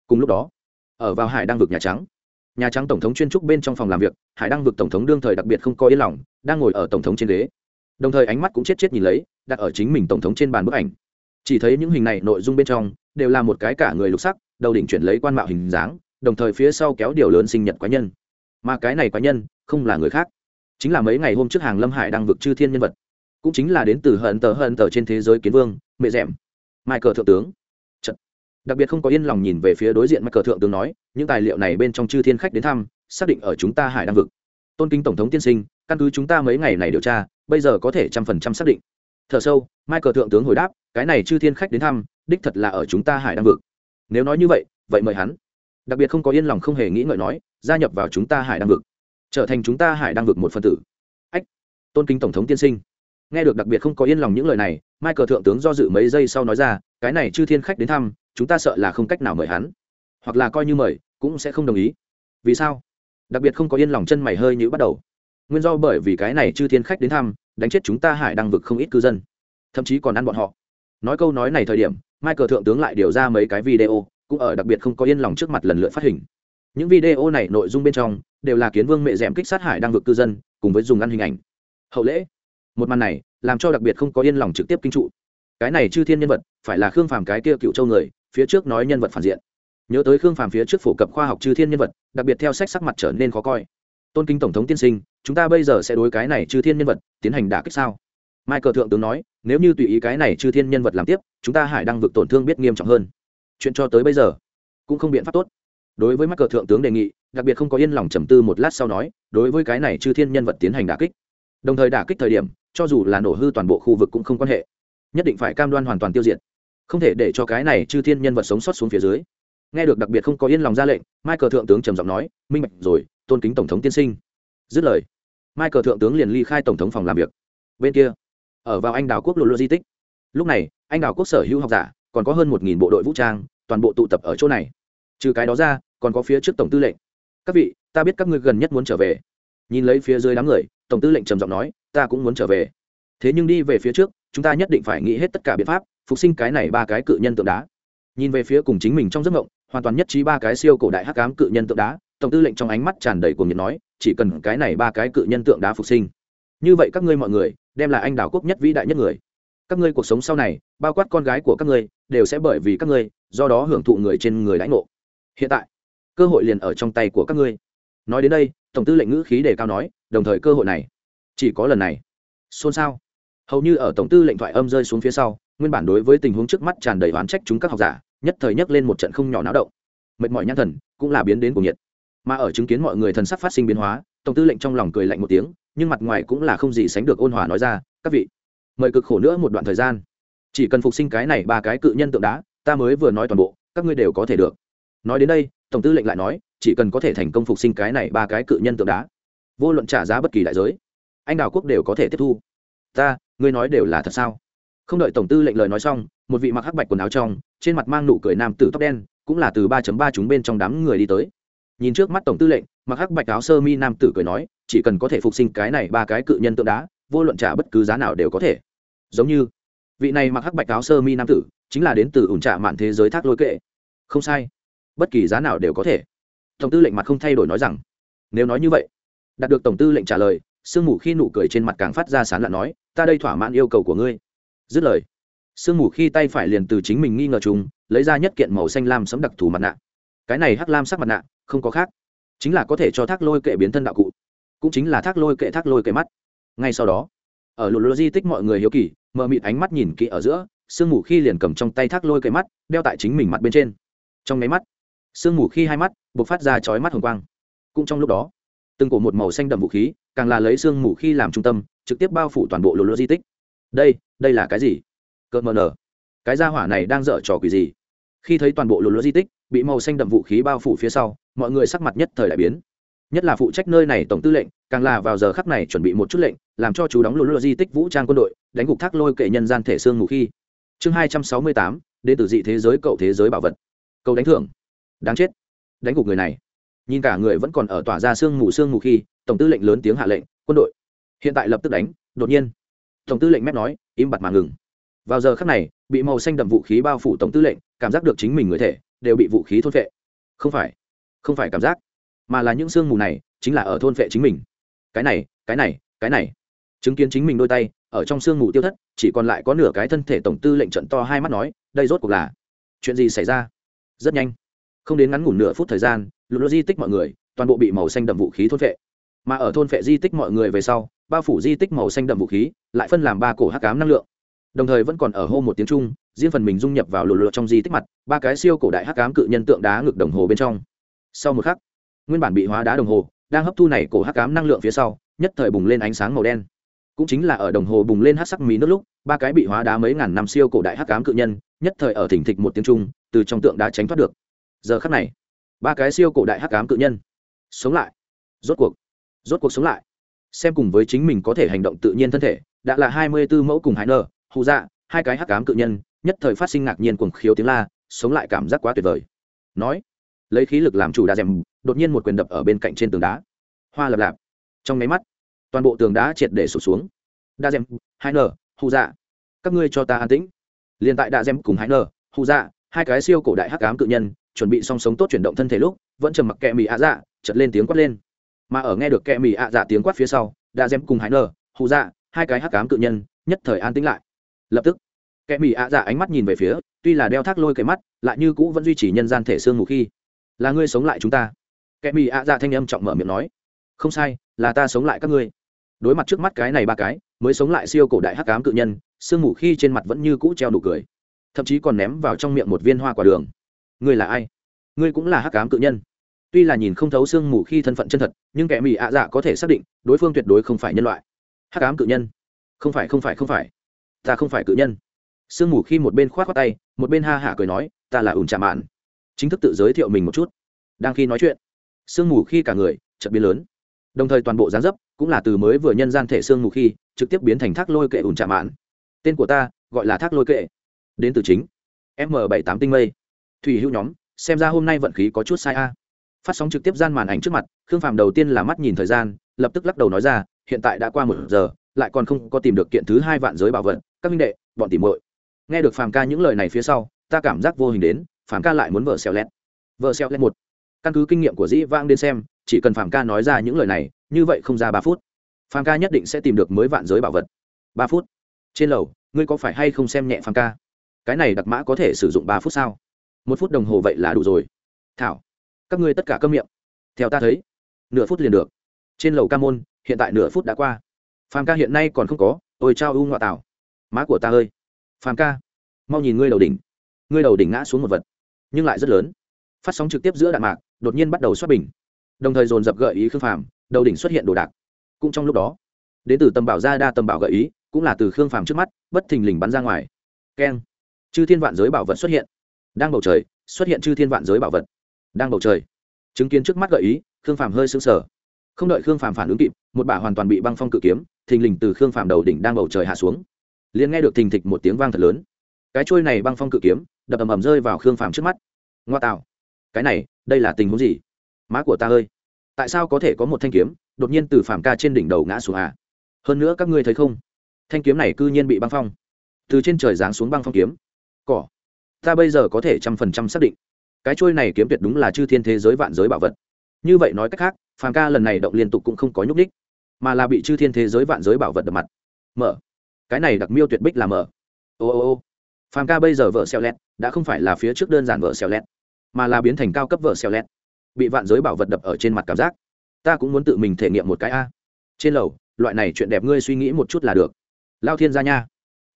Cùng lúc đó, ở vào hải đăng vực nhà trắng. Nhà trắng tổng thống chuyên trúc bên trong phòng làm việc, hải đăng vực tổng thống đương thời đặc biệt không có yên lòng, đang ngồi ở tổng thống trên ghế đồng thời ánh mắt cũng chết chết nhìn lấy, đặt ở chính mình tổng thống trên bàn bức ảnh. Chỉ thấy những hình này nội dung bên trong, đều là một cái cả người lục sắc, đầu đỉnh chuyển lấy quan mạo hình dáng, đồng thời phía sau kéo điều lớn sinh nhật quái nhân. Mà cái này quái nhân, không là người khác, chính là mấy ngày hôm trước hàng lâm hải đang vực chư thiên nhân vật. Cũng chính là đến từ hận tờ hận tờ trên thế giới kiến vương, mẹ rẻm mai cờ thượng tướng. Đặc biệt không có yên lòng nhìn về phía đối diện mai cờ thượng tướng nói, những tài liệu này bên trong chư thiên khách đến thăm, xác định ở chúng ta hải đang vực. Tôn kính tổng thống tiên sinh căn cứ chúng ta mấy ngày này điều tra, bây giờ có thể trăm phần trăm xác định. Thở sâu mai cờ thượng tướng hồi đáp, cái này chư thiên khách đến thăm, đích thật là ở chúng ta hải đang vực. Nếu nói như vậy vậy mời hắn. Đặc biệt không có yên lòng không hề nghĩ ngợi nói, gia nhập vào chúng ta hải đang vực. Trở thành chúng ta hải đang vực một phân tử. Ách, tôn kính tổng thống tiên sinh. Nghe được đặc biệt không có yên lòng những lời này, michael thượng tướng do dự mấy giây sau nói ra, cái này chư thiên khách đến thăm, chúng ta sợ là không cách nào mời hắn. Hoặc là coi như mời, cũng sẽ không đồng ý. Vì sao? Đặc biệt không có yên lòng chân mày hơi nhữ bắt đầu nguyên do bởi vì cái này chư thiên khách đến thăm, đánh chết chúng ta hải đang vực không ít cư dân. Thậm chí còn ăn bọn họ. Nói câu nói này thời điểm, michael thượng tướng lại điều ra mấy cái video, cũng ở đặc biệt không có yên lòng trước mặt lần lượt phát hình. Những video này nội dung bên trong, đều là kiến vương mẹ d kích sát hải đang vực cư dân, cùng với dùng ăn hình ảnh. Hậu lễ. Một màn này, làm cho đặc biệt không có yên lòng trực tiếp kinh trụ. Cái này chư thiên nhân vật, phải là khương phàm cái kia cựu châu người, phía trước nói nhân vật phản diện. Nhớ tới khương phàm phía trước phổ cập khoa học chư thiên nhân vật, đặc biệt theo sách sắc mặt trở nên khó coi tôn kính tổng thống tiên sinh, chúng ta bây giờ sẽ đối cái này chư thiên nhân vật tiến hành đả kích sao? Michael thượng tướng nói, nếu như tùy ý cái này chư thiên nhân vật làm tiếp, chúng ta hải đang vực tổn thương biết nghiêm trọng hơn. Chuyện cho tới bây giờ, cũng không biện pháp tốt. Đối với michael thượng tướng đề nghị, đặc biệt không có yên lòng trầm tư một lát sau nói, đối với cái này chư thiên nhân vật tiến hành đả kích. Đồng thời đả kích thời điểm, cho dù là nổ hư toàn bộ khu vực cũng không quan hệ. Nhất định phải cam đoan hoàn toàn tiêu diệt. Không thể để cho cái này chư thiên nhân vật sống sót xuống phía dưới nghe được đặc biệt không có yên lòng ra lệnh, michael thượng tướng trầm giọng nói, minh bạch rồi, tôn kính tổng thống tiên sinh. Dứt lời, michael thượng tướng liền ly khai tổng thống phòng làm việc. Bên kia, ở vào anh đào quốc lộ logistics lúc này, anh đào quốc sở hữu học giả, còn có hơn một bộ đội vũ trang, toàn bộ tụ tập ở chỗ này. Trừ cái đó ra, còn có phía trước tổng tư lệnh. Các vị, ta biết các ngươi gần nhất muốn trở về. Nhìn lấy phía dưới đám người, tổng tư lệnh trầm giọng nói, ta cũng muốn trở về. Thế nhưng đi về phía trước, chúng ta nhất định phải nghĩ hết tất cả biện pháp, phục sinh cái này ba cái cự nhân tượng đá. Nhìn về phía cùng chính mình trong giấc mộng hoàn toàn nhất trí ba cái siêu cổ đại hắc ám cự nhân tượng đá, tổng tư lệnh trong ánh mắt tràn đầy cuồng nhiệt nói, chỉ cần cái này ba cái cự nhân tượng đá phục sinh. Như vậy các ngươi mọi người, đem là anh đảo quốc nhất vĩ đại nhất người. Các ngươi cuộc sống sau này, bao quát con gái của các ngươi, đều sẽ bởi vì các ngươi, do đó hưởng thụ người trên người đãi ngộ. Hiện tại, cơ hội liền ở trong tay của các ngươi. Nói đến đây, tổng tư lệnh ngữ khí đề cao nói, đồng thời cơ hội này, chỉ có lần này. Xôn xao. Hầu như ở tổng tư lệnh thoại âm rơi xuống phía sau, nguyên bản đối với tình huống trước mắt tràn đầy oán trách chúng các học giả nhất thời nhấc lên một trận không nhỏ náo động. Mệt mỏi nhãn thần cũng là biến đến cuồng nhiệt. Mà ở chứng kiến mọi người thần sắc phát sinh biến hóa, tổng tư lệnh trong lòng cười lạnh một tiếng, nhưng mặt ngoài cũng là không gì sánh được ôn hòa nói ra, các vị, mời cực khổ nữa một đoạn thời gian. Chỉ cần phục sinh cái này ba cái cự nhân tượng đá, ta mới vừa nói toàn bộ, các ngươi đều có thể được. Nói đến đây, tổng tư lệnh lại nói, chỉ cần có thể thành công phục sinh cái này ba cái cự nhân tượng đá, vô luận trả giá bất kỳ đại giới, anh đào quốc đều có thể tiếp thu. Ta, ngươi nói đều là thật sao? Không đợi tổng tư lệnh lời nói xong, một vị mặc hắc bạch quần áo trong trên mặt mang nụ cười nam tử tóc đen, cũng là từ ba ba chúng bên trong đám người đi tới. Nhìn trước mắt tổng tư lệnh, mặc hắc bạch áo sơ mi nam tử cười nói, chỉ cần có thể phục sinh cái này ba cái cự nhân tượng đá, vô luận trả bất cứ giá nào đều có thể. Giống như, vị này mặc hắc bạch áo sơ mi nam tử, chính là đến từ ủn trả mạn thế giới thác lôi kệ. Không sai, bất kỳ giá nào đều có thể. Tổng tư lệnh mặt không thay đổi nói rằng, nếu nói như vậy, đạt được tổng tư lệnh trả lời, sương mù khi nụ cười trên mặt càng phát ra sán lạ nói, ta đây thỏa mãn yêu cầu của ngươi. Dứt lời sương mù khi tay phải liền từ chính mình nghi ngờ chúng lấy ra nhất kiện màu xanh lam sấm đặc thù mặt nạ. Cái này hắc lam sắc mặt nạ, không có khác. Chính là có thể cho thác lôi kệ biến thân đạo cụ. Cũng chính là thác lôi kệ thác lôi kệ mắt. Ngay sau đó, ở lụt lô di tích mọi người hiếu kỳ, mờ mịt ánh mắt nhìn kỹ ở giữa, sương mù khi liền cầm trong tay thác lôi kệ mắt, đeo tại chính mình mặt bên trên. Trong máy mắt, sương mù khi hai mắt buộc phát ra chói mắt hồng quang. Cũng trong lúc đó, từng cổ một màu xanh đậm vũ khí, càng là lấy sương mù khi làm trung tâm, trực tiếp bao phủ toàn bộ lô lô di tích. Đây đây là cái gì? Cợt mờ nở cái gia hỏa này đang dở trò quỷ gì? Khi thấy toàn bộ lùn lô di tích bị màu xanh đậm vũ khí bao phủ phía sau, mọi người sắc mặt nhất thời đại biến. Nhất là phụ trách nơi này tổng tư lệnh, càng là vào giờ khắc này chuẩn bị một chút lệnh, làm cho chú đóng lùn lô di tích vũ trang quân đội, đánh gục thác lôi kệ nhân gian thể xương mù khi. Chương hai trăm sáu mươi tám đến từ dị thế giới cậu thế giới bảo vật. Cầu đánh thưởng. Đáng chết. Đánh gục người này. Nhìn cả người vẫn còn ở tỏa ra sương mù sương mù khi, tổng tư lệnh lớn tiếng hạ lệnh, quân đội. Hiện tại lập tức đánh, đột nhiên. Tổng tư lệnh mép nói, im bặt mà ngừng vào giờ khắc này, bị màu xanh đậm vũ khí bao phủ tổng tư lệnh, cảm giác được chính mình người thể đều bị vũ khí thôn vệ không phải không phải cảm giác, mà là những sương mù này chính là ở thôn vệ chính mình. Cái này cái này cái này. Chứng kiến chính mình đôi tay ở trong sương mù tiêu thất, chỉ còn lại có nửa cái thân thể tổng tư lệnh trận to hai mắt nói, đây rốt cuộc là chuyện gì xảy ra? Rất nhanh. Không đến ngắn ngủn nửa phút thời gian lụt di tích mọi người toàn bộ bị màu xanh đậm vũ khí thôn vệ mà ở thôn vệ di tích mọi người về sau, bao phủ di tích màu xanh đậm vũ khí, lại phân làm ba cổ hắc cám năng lượng đồng thời vẫn còn ở hô một tiếng trung riêng phần mình dung nhập vào lụt lụa trong di tích mặt, ba cái siêu cổ đại hắc cám cự nhân tượng đá ngực đồng hồ bên trong. Sau một khắc, nguyên bản bị hóa đá đồng hồ, đang hấp thu này cổ hắc cám năng lượng phía sau, nhất thời bùng lên ánh sáng màu đen. Cũng chính là ở đồng hồ bùng lên hắc sắc mí nước lúc, ba cái bị hóa đá mấy ngàn năm siêu cổ đại hắc cám cự nhân, nhất thời ở thỉnh thịch một tiếng trung từ trong tượng đá tránh thoát được. Giờ khắc này, ba cái siêu cổ đại hắc cám cự nhân sống lại. Rốt cuộc rốt cuộc sống lại. Xem cùng với chính mình có thể hành động tự nhiên thân thể, đã là hai mươi b ố mẫu cùng hải nơ Hù dạ hai cái hắc cám cự nhân, nhất thời phát sinh ngạc nhiên cuồng khiếu tiếng la, sống lại cảm giác quá tuyệt vời. Nói, lấy khí lực làm chủ đá rèm đột nhiên một quyền đập ở bên cạnh trên tường đá. Hoa lập lạp. Trong máy mắt, toàn bộ tường đá triệt để sụt xuống. Đa rèm hai nở, Hù dạ. Các ngươi cho ta an tĩnh. Liền tại đa rèm cùng hai nở, Hù dạ hai cái siêu cổ đại hắc ám cự nhân, chuẩn bị song sống tốt chuyển động thân thể lúc, vẫn trầm mặc kẹ mì ạ dạ chật lên tiếng quát lên. Mà ở nghe được kẹ mì ạ dạ tiếng quát phía sau, đa rèm cùng hai nở, Hù dạ hai cái hắc ám cự nhân, nhất thời an tĩnh lại lập tức, kẻ mỹ ạ dạ ánh mắt nhìn về phía, tuy là đeo thác lôi cái mắt, lại như cũ vẫn duy trì nhân gian thể xương mù khi. Là ngươi sống lại chúng ta. Kẻ mỹ ạ dạ thanh âm trọng mở miệng nói. Không sai, là ta sống lại các ngươi. Đối mặt trước mắt cái này ba cái, mới sống lại siêu cổ đại hắc cám cự nhân sương mù khi trên mặt vẫn như cũ treo nụ cười. Thậm chí còn ném vào trong miệng một viên hoa quả đường. Ngươi là ai? Ngươi cũng là hắc cám cự nhân. Tuy là nhìn không thấu sương mù khi thân phận chân thật, nhưng kẻ mỹ ạ dạ có thể xác định, đối phương tuyệt đối không phải nhân loại. Hắc cám cự nhân. Không phải không phải không phải ta không phải cự nhân. Sương mù khi một bên k h o á t khoác tay, một bên ha hả cười nói, ta là ủn trà mạn. Chính thức tự giới thiệu mình một chút. Đang khi nói chuyện, sương mù khi cả người chợt biến lớn. Đồng thời toàn bộ gián dấp cũng là từ mới vừa nhân gian thể sương mù khi, trực tiếp biến thành thác lôi kệ ủn trà mạn. Tên của ta gọi là thác lôi kệ. Đến từ chính m bảy tám tinh mây. Thủy hữu nhóm, xem ra hôm nay vận khí có chút sai a. Phát sóng trực tiếp gian màn ảnh trước mặt, khương phàm đầu tiên là mắt nhìn thời gian, lập tức lắc đầu nói ra, hiện tại đã qua một giờ, lại còn không có tìm được kiện thứ hai vạn giới bảo vật các minh đệ, bọn tỉ muội. Nghe được phàm ca những lời này phía sau, ta cảm giác vô hình đến, phàm ca lại muốn vợ xèo lét. Vợ xèo lét một. Căn cứ kinh nghiệm của dĩ vang đến xem, chỉ cần phàm ca nói ra những lời này, như vậy không ra ba phút. Phàm ca nhất định sẽ tìm được mới vạn giới bảo vật. Ba phút. Trên lầu, ngươi có phải hay không xem nhẹ phàm ca? Cái này đặc mã có thể sử dụng ba phút sao? Một phút đồng hồ vậy là đủ rồi. Thảo, các ngươi tất cả câm miệng. Theo ta thấy, nửa phút liền được. Trên lầu ca môn, hiện tại nửa phút đã qua. Phàm ca hiện nay còn không có, ôi trao u ngoại tảo má của ta ơi. Phàm ca, mau nhìn ngươi đầu đỉnh. Ngươi đầu đỉnh ngã xuống một vật, nhưng lại rất lớn. Phát sóng trực tiếp giữa đạn mạc, đột nhiên bắt đầu xuất bình. Đồng thời dồn dập gợi ý khương phàm, đầu đỉnh xuất hiện đồ đạc. Cũng trong lúc đó, đến từ tầm bảo ra đa tầm bảo gợi ý, cũng là từ khương phàm trước mắt, bất thình lình bắn ra ngoài. Keng, chư thiên vạn giới bảo vật xuất hiện. Đang bầu trời, xuất hiện chư thiên vạn giới bảo vật. Đang bầu trời. Chứng kiến trước mắt gợi ý, khương phàm hơi sững sờ. Không đợi khương phàm phản ứng kịp, một bả hoàn toàn bị băng phong cự kiếm, thình lình từ khương phàm đầu đỉnh đang bầu trời hạ xuống liền nghe được thình thịch một tiếng vang thật lớn. Cái trôi này băng phong cự kiếm, đập ầm ầm rơi vào khương phàm trước mắt. Ngoa tạo. Cái này, đây là tình huống gì? Má của ta ơi, tại sao có thể có một thanh kiếm, đột nhiên từ phàm ca trên đỉnh đầu ngã xuống à? Hơn nữa các ngươi thấy không? Thanh kiếm này cư nhiên bị băng phong. Từ trên trời giáng xuống băng phong kiếm. Cỏ. Ta bây giờ có thể trăm phần trăm xác định. Cái trôi này kiếm tuyệt đúng là chư thiên thế giới vạn giới bảo vật. Như vậy nói cách khác, phàm ca lần này động liên tục cũng không có nhúc ních mà là bị chư thiên thế giới vạn giới bảo vật đập mặt. Mở cái này đặc miêu tuyệt bích là mở. Ô ô ô. Phàm ca bây giờ vợ xeo lét đã không phải là phía trước đơn giản vợ xeo lét mà là biến thành cao cấp vợ xeo lét bị vạn giới bảo vật đập ở trên mặt cảm giác. Ta cũng muốn tự mình thể nghiệm một cái a. Trên lầu, loại này chuyện đẹp ngươi suy nghĩ một chút là được. Lao thiên gia nha.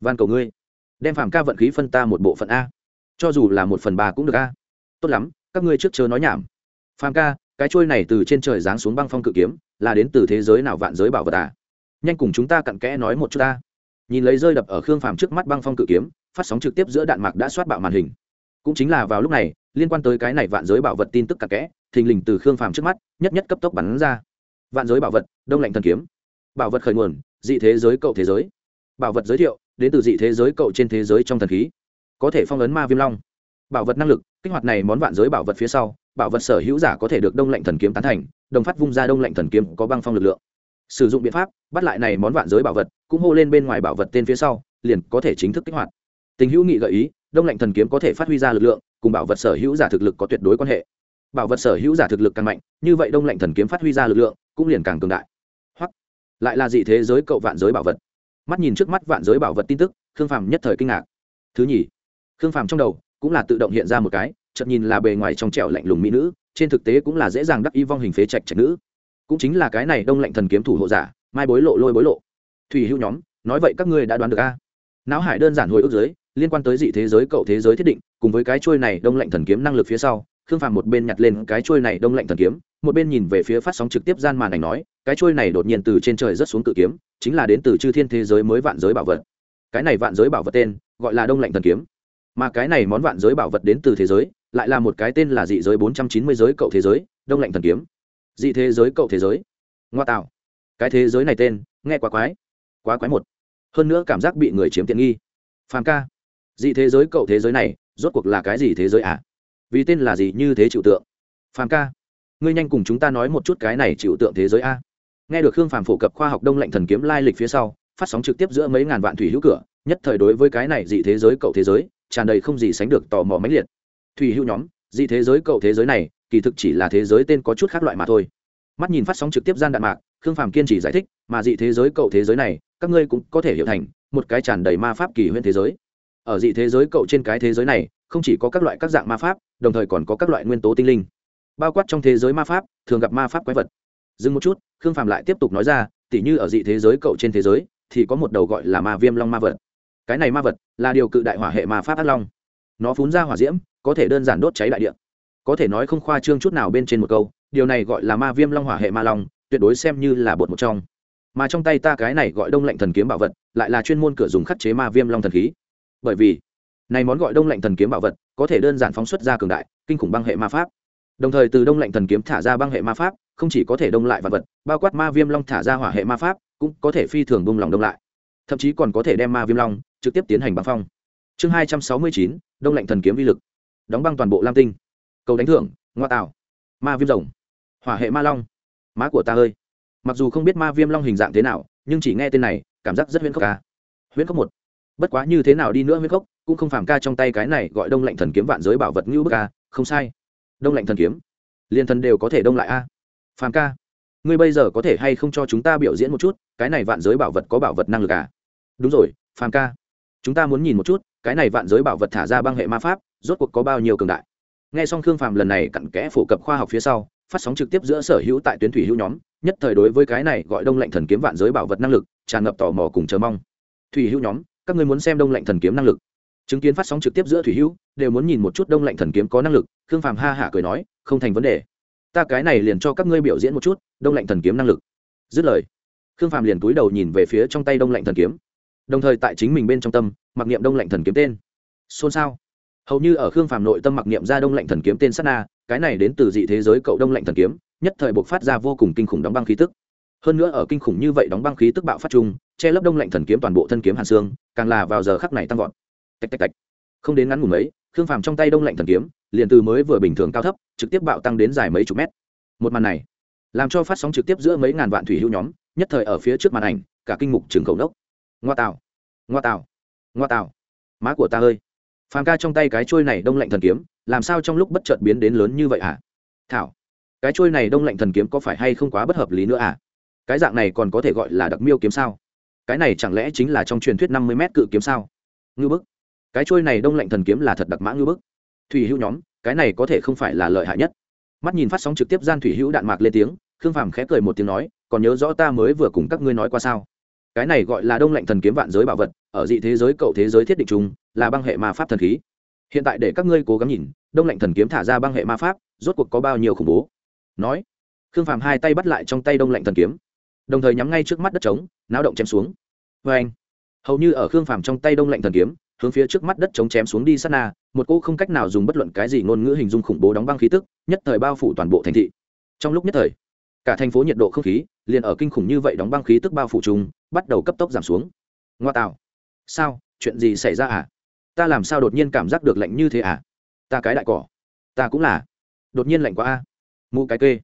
Van cầu ngươi. Đem phàm ca vận khí phân ta một bộ phận a. Cho dù là một phần ba cũng được a. Tốt lắm, các ngươi trước chờ nói nhảm. Phàm ca, cái trôi này từ trên trời giáng xuống băng phong cự kiếm, là đến từ thế giới nào vạn giới bảo vật à? Nhanh cùng chúng ta cặn kẽ nói một chút ta nhìn lấy rơi đập ở khương phàm trước mắt băng phong cự kiếm, phát sóng trực tiếp giữa đạn mạc đã soát bạo màn hình. Cũng chính là vào lúc này, liên quan tới cái này vạn giới bảo vật tin tức cặp kẽ, thình lình từ khương phàm trước mắt, nhất nhất cấp tốc bắn ra. Vạn giới bảo vật, đông lạnh thần kiếm. Bảo vật khởi nguồn, dị thế giới cậu thế giới. Bảo vật giới thiệu, đến từ dị thế giới cậu trên thế giới trong thần khí. Có thể phong ấn ma viêm long. Bảo vật năng lực, kích hoạt này món vạn giới bảo vật phía sau, bảo vật sở hữu giả có thể được đông lạnh thần kiếm tán thành, đồng phát vung ra đông lạnh thần kiếm có băng phong lực lượng. Sử dụng biện pháp, bắt lại này món vạn giới bảo vật cũng hô lên bên ngoài bảo vật tên phía sau, liền có thể chính thức kích hoạt. Tình hữu nghị gợi ý, đông lạnh thần kiếm có thể phát huy ra lực lượng, cùng bảo vật sở hữu giả thực lực có tuyệt đối quan hệ. Bảo vật sở hữu giả thực lực càng mạnh, như vậy đông lạnh thần kiếm phát huy ra lực lượng, cũng liền càng cường đại. Hoặc, lại là dị thế giới cậu vạn giới bảo vật. Mắt nhìn trước mắt vạn giới bảo vật tin tức, khương phàm nhất thời kinh ngạc. Thứ nhì, khương phàm trong đầu cũng là tự động hiện ra một cái, chợt nhìn là bề ngoài trong trẻo lạnh lùng mỹ nữ, trên thực tế cũng là dễ dàng đắc y vong hình phế trạch trạch nữ. Cũng chính là cái này đông lạnh thần kiếm thủ hộ giả, mai bối lộ lôi bối lộ thủy hữu nhóm, nói vậy các ngươi đã đoán được a? Não hải đơn giản hồi ức giới, liên quan tới dị thế giới, cậu thế giới thiết định, cùng với cái chuôi này đông lạnh thần kiếm năng lực phía sau, khương phàm một bên nhặt lên cái chuôi này đông lạnh thần kiếm, một bên nhìn về phía phát sóng trực tiếp gian màn ảnh nói, cái chuôi này đột nhiên từ trên trời rất xuống cự kiếm, chính là đến từ chư thiên thế giới mới vạn giới bảo vật. Cái này vạn giới bảo vật tên, gọi là đông lạnh thần kiếm. Mà cái này món vạn giới bảo vật đến từ thế giới, lại là một cái tên là dị giới bốn trăm chín mươi giới cậu thế giới, đông lạnh thần kiếm. Dị thế giới cậu thế giới. Ngoa tạo. Cái thế giới này tên, nghe quá quái quá quái một hơn nữa cảm giác bị người chiếm tiện nghi phàm ca dị thế giới cậu thế giới này rốt cuộc là cái gì thế giới à vì tên là gì như thế chịu tượng phàm ca ngươi nhanh cùng chúng ta nói một chút cái này chịu tượng thế giới a nghe được khương phàm phổ cập khoa học đông lạnh thần kiếm lai lịch phía sau phát sóng trực tiếp giữa mấy ngàn vạn thủy hữu cửa nhất thời đối với cái này dị thế giới cậu thế giới tràn đầy không gì sánh được tò mò mãnh liệt thủy hữu nhóm dị thế giới cậu thế giới này kỳ thực chỉ là thế giới tên có chút khác loại mà thôi mắt nhìn phát sóng trực tiếp gian đạn mạc khương phàm kiên trì giải thích mà dị thế giới cậu thế giới này các ngươi cũng có thể hiểu thành một cái tràn đầy ma pháp kỳ huyễn thế giới. Ở dị thế giới cậu trên cái thế giới này, không chỉ có các loại các dạng ma pháp, đồng thời còn có các loại nguyên tố tinh linh. Bao quát trong thế giới ma pháp, thường gặp ma pháp quái vật. Dừng một chút, khương phàm lại tiếp tục nói ra, tỉ như ở dị thế giới cậu trên thế giới, thì có một đầu gọi là ma viêm long ma vật. Cái này ma vật là điều cự đại hỏa hệ ma pháp ác long. Nó phun ra hỏa diễm, có thể đơn giản đốt cháy đại địa. Có thể nói không khoa trương chút nào bên trên một câu, điều này gọi là ma viêm long hỏa hệ ma long, tuyệt đối xem như là bột một trong mà trong tay ta cái này gọi đông lạnh thần kiếm bảo vật, lại là chuyên môn cửa dùng khắc chế ma viêm long thần khí. Bởi vì, này món gọi đông lạnh thần kiếm bảo vật, có thể đơn giản phóng xuất ra cường đại, kinh khủng băng hệ ma pháp. Đồng thời từ đông lạnh thần kiếm thả ra băng hệ ma pháp, không chỉ có thể đông lại vật vật, bao quát ma viêm long thả ra hỏa hệ ma pháp, cũng có thể phi thường bông lòng đông lại. Thậm chí còn có thể đem ma viêm long trực tiếp tiến hành băng phong. Chương hai trăm sáu mươi chín, đông lạnh thần kiếm vi lực. Đóng băng toàn bộ lam tinh. Cầu đánh thưởng, ngoa tạo. Ma viêm rồng. Hỏa hệ ma long. Má của ta ơi mặc dù không biết ma viêm long hình dạng thế nào, nhưng chỉ nghe tên này, cảm giác rất huyễn khốc ca. Huyễn khốc một. Bất quá như thế nào đi nữa huyễn khốc, cũng không phàm ca trong tay cái này gọi đông lạnh thần kiếm vạn giới bảo vật ngữ bức ca. Không sai. Đông lạnh thần kiếm. Liên thần đều có thể đông lại a. Phàm ca. Ngươi bây giờ có thể hay không cho chúng ta biểu diễn một chút, cái này vạn giới bảo vật có bảo vật năng lực à? Đúng rồi, phàm ca. Chúng ta muốn nhìn một chút, cái này vạn giới bảo vật thả ra băng hệ ma pháp, rốt cuộc có bao nhiêu cường đại. Nghe xong khương phàm lần này cặn kẽ phổ cập khoa học phía sau, phát sóng trực tiếp giữa sở hữu tại tuyến thủy hữu nhóm nhất thời đối với cái này gọi đông lạnh thần kiếm vạn giới bảo vật năng lực, tràn ngập tò mò cùng chờ mong. Thủy hữu nhóm, các người muốn xem đông lạnh thần kiếm năng lực. Chứng kiến phát sóng trực tiếp giữa thủy hữu, đều muốn nhìn một chút đông lạnh thần kiếm có năng lực, khương phàm ha hả cười nói, không thành vấn đề. Ta cái này liền cho các ngươi biểu diễn một chút, đông lạnh thần kiếm năng lực. Dứt lời, khương phàm liền túi đầu nhìn về phía trong tay đông lạnh thần kiếm. Đồng thời tại chính mình bên trong tâm, mặc niệm đông lạnh thần kiếm tên. Xôn xao. Hầu như ở khương phàm nội tâm mặc niệm ra đông lạnh thần kiếm tên sát na, cái này đến từ dị thế giới cậu đông lạnh thần kiếm nhất thời buộc phát ra vô cùng kinh khủng đóng băng khí tức. Hơn nữa ở kinh khủng như vậy đóng băng khí tức bạo phát chung, che lấp đông lạnh thần kiếm toàn bộ thân kiếm hàn xương càng là vào giờ khắc này tăng vọt. Tạch tạch tạch. Không đến ngắn ngủi mấy, khương phàm trong tay đông lạnh thần kiếm, liền từ mới vừa bình thường cao thấp, trực tiếp bạo tăng đến dài mấy chục mét. Một màn này, làm cho phát sóng trực tiếp giữa mấy ngàn vạn thủy hữu nhóm, nhất thời ở phía trước màn ảnh, cả kinh mục trường khẩu đốc ngoa tạo ngoa tạo ngoa tạo. Má của ta ơi. Phàm ca trong tay cái trôi này đông lạnh thần kiếm, làm sao trong lúc bất chợt biến đến lớn như vậy hả? Thảo cái trôi này đông lạnh thần kiếm có phải hay không quá bất hợp lý nữa à? Cái dạng này còn có thể gọi là đặc miêu kiếm sao? Cái này chẳng lẽ chính là trong truyền thuyết năm mươi mét cự kiếm sao? Ngư bức. Cái trôi này đông lạnh thần kiếm là thật đặc mã ngư bức. Thủy hữu nhóm, cái này có thể không phải là lợi hại nhất. Mắt nhìn phát sóng trực tiếp gian thủy hữu đạn mạc lên tiếng, khương phàm khẽ cười một tiếng nói, còn nhớ rõ ta mới vừa cùng các ngươi nói qua sao? Cái này gọi là đông lạnh thần kiếm vạn giới bảo vật, ở dị thế giới, cậu thế giới thiết định chung là băng hệ ma pháp thần khí. Hiện tại để các ngươi cố gắng nhìn, đông lạnh thần kiếm thả ra băng hệ ma pháp, rốt cuộc có bao nhiêu khủng bố? Nói. Khương phàm hai tay bắt lại trong tay đông lạnh thần kiếm, đồng thời nhắm ngay trước mắt đất trống, náo động chém xuống. Vê anh, hầu như ở khương phàm trong tay đông lạnh thần kiếm, hướng phía trước mắt đất trống chém xuống đi sát na, một cô không cách nào dùng bất luận cái gì ngôn ngữ hình dung khủng bố đóng băng khí tức, nhất thời bao phủ toàn bộ thành thị. Trong lúc nhất thời, cả thành phố nhiệt độ không khí liền ở kinh khủng như vậy đóng băng khí tức bao phủ chung, bắt đầu cấp tốc giảm xuống. Ngoa tạo. Sao? Chuyện gì xảy ra à? Ta làm sao đột nhiên cảm giác được lạnh như thế à? Ta cái đại cỏ. Ta cũng là. Đột nhiên lạnh quá a à? Mụ cái kê.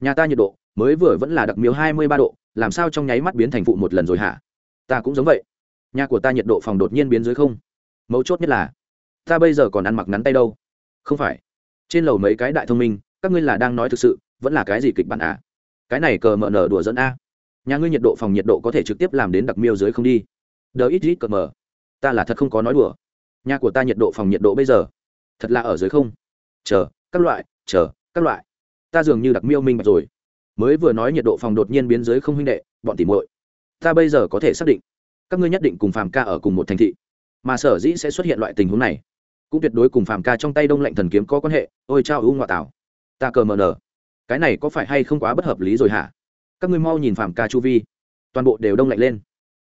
Nhà ta nhiệt độ mới vừa vẫn là đặc miếu hai mươi ba độ, làm sao trong nháy mắt biến thành phụ một lần rồi hả? Ta cũng giống vậy. Nhà của ta nhiệt độ phòng đột nhiên biến dưới không. Mấu chốt nhất là, ta bây giờ còn ăn mặc ngắn tay đâu. Không phải. Trên lầu mấy cái đại thông minh, các ngươi là đang nói thực sự, vẫn là cái gì kịch bản à? Cái này cờ mở nở đùa dẫn a. Nhà ngươi nhiệt độ phòng nhiệt độ có thể trực tiếp làm đến đặc miêu dưới không đi. Đờ ít ít cờ mờ ta là thật không có nói đùa. Nhà của ta nhiệt độ phòng nhiệt độ bây giờ, thật là ở dưới không. Chờ, các loại, chờ, các loại ta dường như đặc miêu minh bạch rồi. Mới vừa nói nhiệt độ phòng đột nhiên biến dưới không huynh đệ, bọn tỉ muội. Ta bây giờ có thể xác định, các ngươi nhất định cùng phàm ca ở cùng một thành thị, mà sở dĩ sẽ xuất hiện loại tình huống này, cũng tuyệt đối cùng phàm ca trong tay đông lạnh thần kiếm có quan hệ, ôi chao ưu ngoại tảo. Ta cờ mờ nở cái này có phải hay không quá bất hợp lý rồi hả? Các ngươi mau nhìn phàm ca chu vi. Toàn bộ đều đông lạnh lên.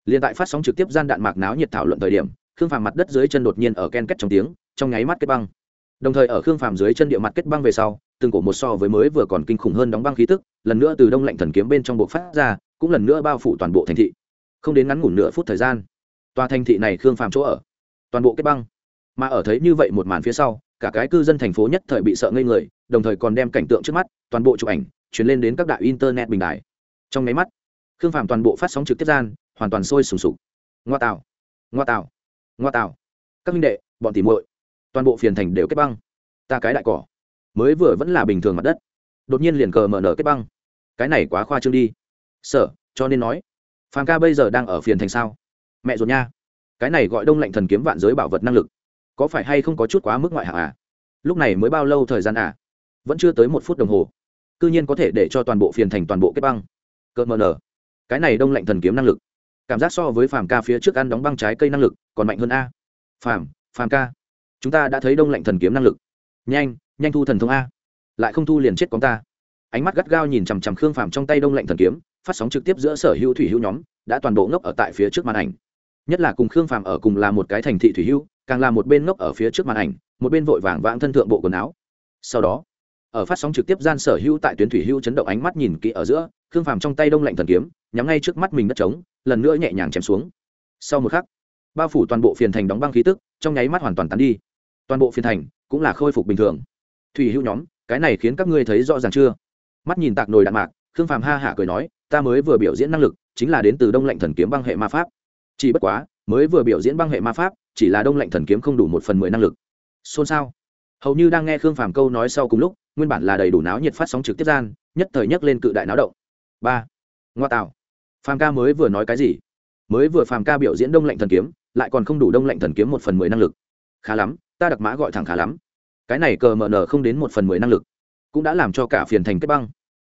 Liền tại phát sóng trực tiếp gian đạn mạc náo nhiệt thảo luận thời điểm, khương phàm mặt đất dưới chân đột nhiên ở ken kết trong tiếng, trong nháy mắt kết băng đồng thời ở khương phàm dưới chân địa mặt kết băng về sau, từng cổ một so với mới vừa còn kinh khủng hơn đóng băng khí tức, lần nữa từ đông lạnh thần kiếm bên trong bộ phát ra, cũng lần nữa bao phủ toàn bộ thành thị. Không đến ngắn ngủn nửa phút thời gian, tòa thành thị này khương phàm chỗ ở, toàn bộ kết băng. Mà ở thấy như vậy một màn phía sau, cả cái cư dân thành phố nhất thời bị sợ ngây người, đồng thời còn đem cảnh tượng trước mắt, toàn bộ chụp ảnh chuyển lên đến các đại internet bình đại trong máy mắt, khương phàm toàn bộ phát sóng trực tiếp gian, hoàn toàn sôi sùng sục. Ngoa tạo ngoa tạo ngoa tạo. Các minh đệ, bọn tỉ muội toàn bộ phiền thành đều kết băng. Ta cái đại cỏ, mới vừa vẫn là bình thường mặt đất. Đột nhiên liền cờ mở nở kết băng. Cái này quá khoa trương đi. Sở, cho nên nói, phàm ca bây giờ đang ở phiền thành sao? Mẹ ruột nha. Cái này gọi đông lạnh thần kiếm vạn giới bảo vật năng lực. Có phải hay không có chút quá mức ngoại hạng à? Lúc này mới bao lâu thời gian à? Vẫn chưa tới một phút đồng hồ. C ư nhiên có thể để cho toàn bộ phiền thành toàn bộ kết băng. Cợt mờ nở. Cái này đông lạnh thần kiếm năng lực. Cảm giác so với phàm ca phía trước ăn đóng băng trái cây năng lực còn mạnh hơn a. Phàm phàm ca chúng ta đã thấy đông lạnh thần kiếm năng lực. Nhanh nhanh thu thần thông a. Lại không thu liền chết con ta. Ánh mắt gắt gao nhìn chằm chằm khương phàm trong tay đông lạnh thần kiếm, phát sóng trực tiếp giữa sở hữu thủy hữu nhóm, đã toàn bộ ngốc ở tại phía trước màn ảnh. Nhất là cùng khương phàm ở cùng là một cái thành thị thủy hữu, càng là một bên ngốc ở phía trước màn ảnh, một bên vội vàng vãng thân thượng bộ quần áo. Sau đó, ở phát sóng trực tiếp gian sở hữu tại tuyến thủy hữu chấn động ánh mắt nhìn kỹ ở giữa, khương phàm trong tay đông lạnh thần kiếm, nhắm ngay trước mắt mình đất trống, lần nữa nhẹ nhàng chém xuống. Sau một khắc, bao phủ toàn bộ phiền thành đóng băng khí tức, trong nháy mắt hoàn toàn tán đi toàn bộ phiên thành cũng là khôi phục bình thường. Thủy hữu nhóm, cái này khiến các ngươi thấy rõ ràng chưa? Mắt nhìn tạc nồi đạn mạc, khương phàm ha hạ cười nói, ta mới vừa biểu diễn năng lực, chính là đến từ đông lạnh thần kiếm băng hệ ma pháp. Chỉ bất quá, mới vừa biểu diễn băng hệ ma pháp, chỉ là đông lạnh thần kiếm không đủ một phần mười năng lực. Xôn xao. Hầu như đang nghe khương phàm câu nói sau cùng lúc, nguyên bản là đầy đủ náo nhiệt phát sóng trực tiếp gian, nhất thời nhấc lên cự đại náo động. Ba. Ngoa tạo. Phàm ca mới vừa nói cái gì? Mới vừa phàm ca biểu diễn đông lạnh thần kiếm, lại còn không đủ đông lạnh thần kiếm một phần mười năng lực. Khá lắm ta đặc mã gọi thẳng khá lắm. Cái này cờ mờ nở không đến một phần mười năng lực, cũng đã làm cho cả phiền thành kết băng.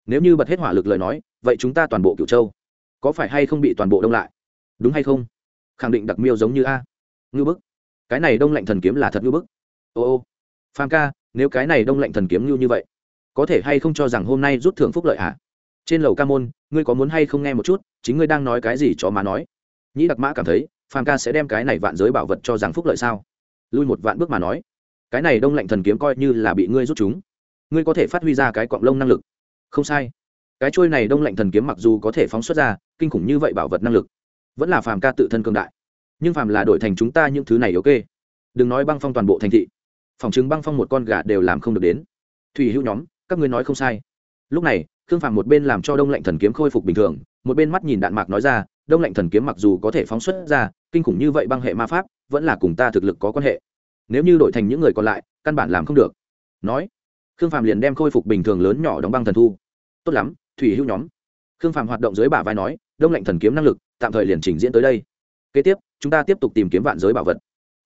Nếu như bật hết hỏa lực lời nói, vậy chúng ta toàn bộ cựu châu, có phải hay không bị toàn bộ đông lại? Đúng hay không? Khẳng định đặc miêu giống như a. Ngư bức. Cái này đông lạnh thần kiếm là thật ngư bức. Ô ô. Pham ca, nếu cái này đông lạnh thần kiếm như như vậy, có thể hay không cho rằng hôm nay rút thưởng phúc lợi hả? Trên lầu ca môn, ngươi có muốn hay không nghe một chút? Chính ngươi đang nói cái gì cho má nói. Nhĩ đặc mã cảm thấy pham ca sẽ đem cái này vạn giới bảo vật cho rằng phúc lợi sao? Lui một vạn bước mà nói, cái này đông lạnh thần kiếm coi như là bị ngươi rút chúng. Ngươi có thể phát huy ra cái cọng lông năng lực. Không sai. Cái trôi này đông lạnh thần kiếm mặc dù có thể phóng xuất ra, kinh khủng như vậy bảo vật năng lực, vẫn là phàm ca tự thân cường đại. Nhưng phàm là đổi thành chúng ta những thứ này ok. Đừng nói băng phong toàn bộ thành thị. Phòng chứng băng phong một con gà đều làm không được đến. Thủy hữu nhóm, các ngươi nói không sai. Lúc này, khương phàm một bên làm cho đông lạnh thần kiếm khôi phục bình thường, một bên mắt nhìn đạn mạc nói ra đông lạnh thần kiếm mặc dù có thể phóng xuất ra, kinh khủng như vậy băng hệ ma pháp, vẫn là cùng ta thực lực có quan hệ. Nếu như đổi thành những người còn lại, căn bản làm không được. Nói. Khương phàm liền đem khôi phục bình thường lớn nhỏ đóng băng thần thu. Tốt lắm, thủy hữu nhóm. Khương phàm hoạt động dưới bả vai nói, đông lạnh thần kiếm năng lực, tạm thời liền trình diễn tới đây. Kế tiếp, chúng ta tiếp tục tìm kiếm vạn giới bảo vật.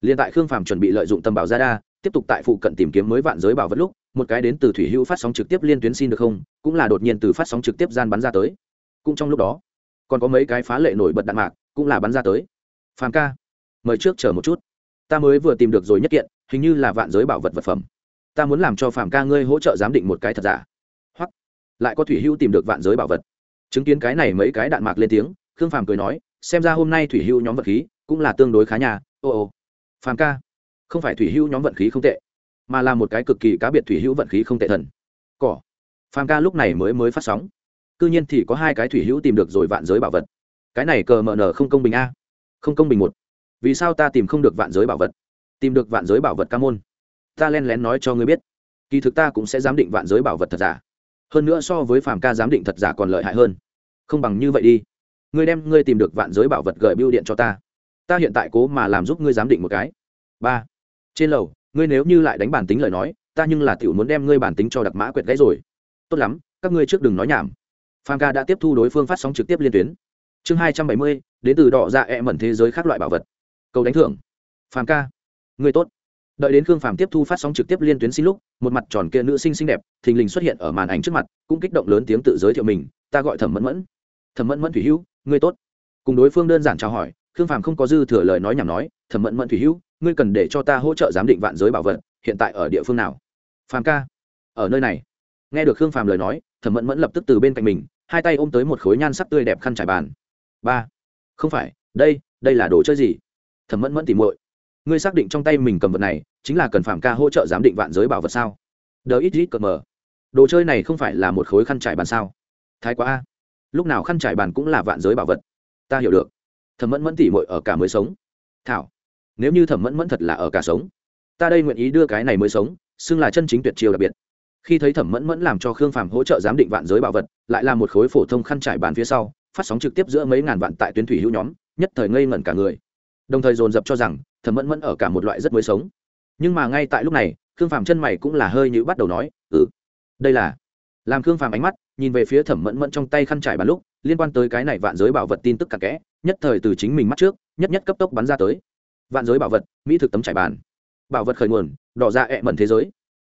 Liền tại khương phàm chuẩn bị lợi dụng tầm bảo gia đa, tiếp tục tại phụ cận tìm kiếm mới vạn giới bảo vật lúc, một cái đến từ thủy hữu phát sóng trực tiếp liên tuyến xin được không, cũng là đột nhiên từ phát sóng trực tiếp gian bắn ra tới. Cũng trong lúc đó còn có mấy cái phá lệ nổi bật đạn mạc cũng là bắn ra tới. Phàm ca, mời trước chờ một chút. Ta mới vừa tìm được rồi nhất kiện, hình như là vạn giới bảo vật vật phẩm. Ta muốn làm cho phàm ca ngươi hỗ trợ giám định một cái thật giả. Hoặc, lại có thủy hưu tìm được vạn giới bảo vật. Chứng kiến cái này mấy cái đạn mạc lên tiếng, khương phàm cười nói, xem ra hôm nay thủy hưu nhóm vật khí cũng là tương đối khá nhà ô ô. Phàm ca, không phải thủy hưu nhóm vận khí không tệ, mà là một cái cực kỳ cá biệt thủy hữu vận khí không tệ thần. Cỏ. Phàm ca lúc này mới mới phát sóng cư nhiên thì có hai cái thủy hữu tìm được rồi vạn giới bảo vật. Cái này cờ mờ nở không công bình a. Không công bình một. Vì sao ta tìm không được vạn giới bảo vật? Tìm được vạn giới bảo vật ca môn. Ta len lén nói cho ngươi biết. Kỳ thực ta cũng sẽ giám định vạn giới bảo vật thật giả. Hơn nữa so với phàm ca giám định thật giả còn lợi hại hơn. Không bằng như vậy đi. Ngươi đem ngươi tìm được vạn giới bảo vật gửi biêu điện cho ta. Ta hiện tại cố mà làm giúp ngươi giám định một cái. Ba. Trên lầu, ngươi nếu như lại đánh bản tính lời nói, ta nhưng là tiểu muốn đem ngươi bản tính cho đặc mã quyệt gãy rồi. Tốt lắm, các ngươi trước đừng nói nhảm phan ca đã tiếp thu đối phương phát sóng trực tiếp liên tuyến. Chương hai trăm bảy mươi, đến từ đỏ dạ ẹ mẩn thế giới các loại bảo vật. Cầu đánh thưởng. Phan ca, người tốt. Đợi đến khương phàm tiếp thu phát sóng trực tiếp liên tuyến xin lúc, một mặt tròn kia nữ sinh xinh đẹp, thình lình xuất hiện ở màn ảnh trước mặt, cũng kích động lớn tiếng tự giới thiệu mình, ta gọi thẩm mẫn mẫn. Thẩm mẫn mẫn thủy hữu ngươi tốt. Cùng đối phương đơn giản chào hỏi, khương phàm không có dư thừa lời nói nhảm nói, thẩm mẫn mẫn thủy hữu, ngươi cần để cho ta hỗ trợ giám định vạn giới bảo vật, hiện tại ở địa phương nào? Phàm ca, ở nơi này. Nghe được khương phàm lời nói thẩm mẫn mẫn lập tức từ bên cạnh mình, hai tay ôm tới một khối nhan sắc tươi đẹp khăn trải bàn. Ba, không phải, đây đây là đồ chơi gì? Thẩm mẫn mẫn tìm muội. Ngươi xác định trong tay mình cầm vật này chính là cần phàm ca hỗ trợ giám định vạn giới bảo vật sao? Đờ ít ít cợt mờ. Đồ chơi này không phải là một khối khăn trải bàn sao? Thái quá a. Lúc nào khăn trải bàn cũng là vạn giới bảo vật. Ta hiểu được. Thẩm mẫn mẫn tỉ mội ở cả mới sống. Thảo, nếu như thẩm mẫn mẫn thật là ở cả sống, ta đây nguyện ý đưa cái này mới sống, xưng là chân chính tuyệt chiêu đặc biệt khi thấy thẩm mẫn mẫn làm cho khương phàm hỗ trợ giám định vạn giới bảo vật, lại là một khối phổ thông khăn trải bàn phía sau, phát sóng trực tiếp giữa mấy ngàn vạn tại tuyến thủy hữu nhóm, nhất thời ngây ngẩn cả người. Đồng thời dồn dập cho rằng, thẩm mẫn mẫn ở cả một loại rất mới sống. Nhưng mà ngay tại lúc này, khương phàm chân mày cũng là hơi như bắt đầu nói ừ đây là làm khương phàm ánh mắt, nhìn về phía thẩm mẫn mẫn trong tay khăn trải bàn lúc, liên quan tới cái này vạn giới bảo vật tin tức cặn kẽ, nhất thời từ chính mình mắt trước, nhất nhất cấp tốc bắn ra tới. Vạn giới bảo vật, mỹ thực tấm trải bàn. Bảo vật khởi nguồn, đỏ ra ẹ mẩn thế giới.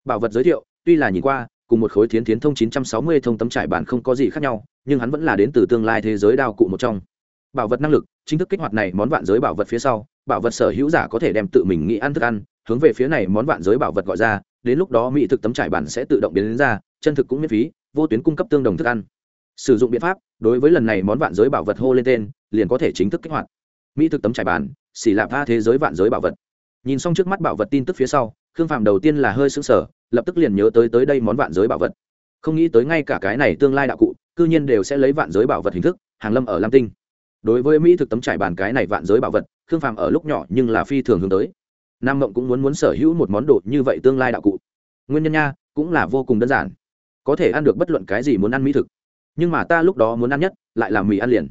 Bảo vật giới thiệu tuy là nhìn qua, cùng một khối thiến thiến thông 960 thông tấm trải bản không có gì khác nhau, nhưng hắn vẫn là đến từ tương lai thế giới đao cụ một trong. Bảo vật năng lực, chính thức kích hoạt này món vạn giới bảo vật phía sau, bảo vật sở hữu giả có thể đem tự mình nghĩ ăn thức ăn, hướng về phía này món vạn giới bảo vật gọi ra, đến lúc đó mỹ thực tấm trải bản sẽ tự động biến đến ra, chân thực cũng miễn phí, vô tuyến cung cấp tương đồng thức ăn. Sử dụng biện pháp, đối với lần này món vạn giới bảo vật hô lên tên, liền có thể chính thức kích hoạt. Mỹ thực tấm trải bản, xỉ lạp tha thế giới vạn giới bảo vật. Nhìn xong trước mắt bảo vật tin tức phía sau, khương phạm đầu tiên là hơi sững sờ lập tức liền nhớ tới tới đây món vạn giới bảo vật. Không nghĩ tới ngay cả cái này tương lai đạo cụ, cư nhiên đều sẽ lấy vạn giới bảo vật hình thức, hàng lâm ở lam tinh. Đối với mỹ thực tấm trải bàn cái này vạn giới bảo vật, khương phàm ở lúc nhỏ nhưng là phi thường hướng tới. Nam mộng cũng muốn muốn sở hữu một món đồ như vậy tương lai đạo cụ. Nguyên nhân nha, cũng là vô cùng đơn giản. Có thể ăn được bất luận cái gì muốn ăn mỹ thực. Nhưng mà ta lúc đó muốn ăn nhất, lại là mì ăn liền.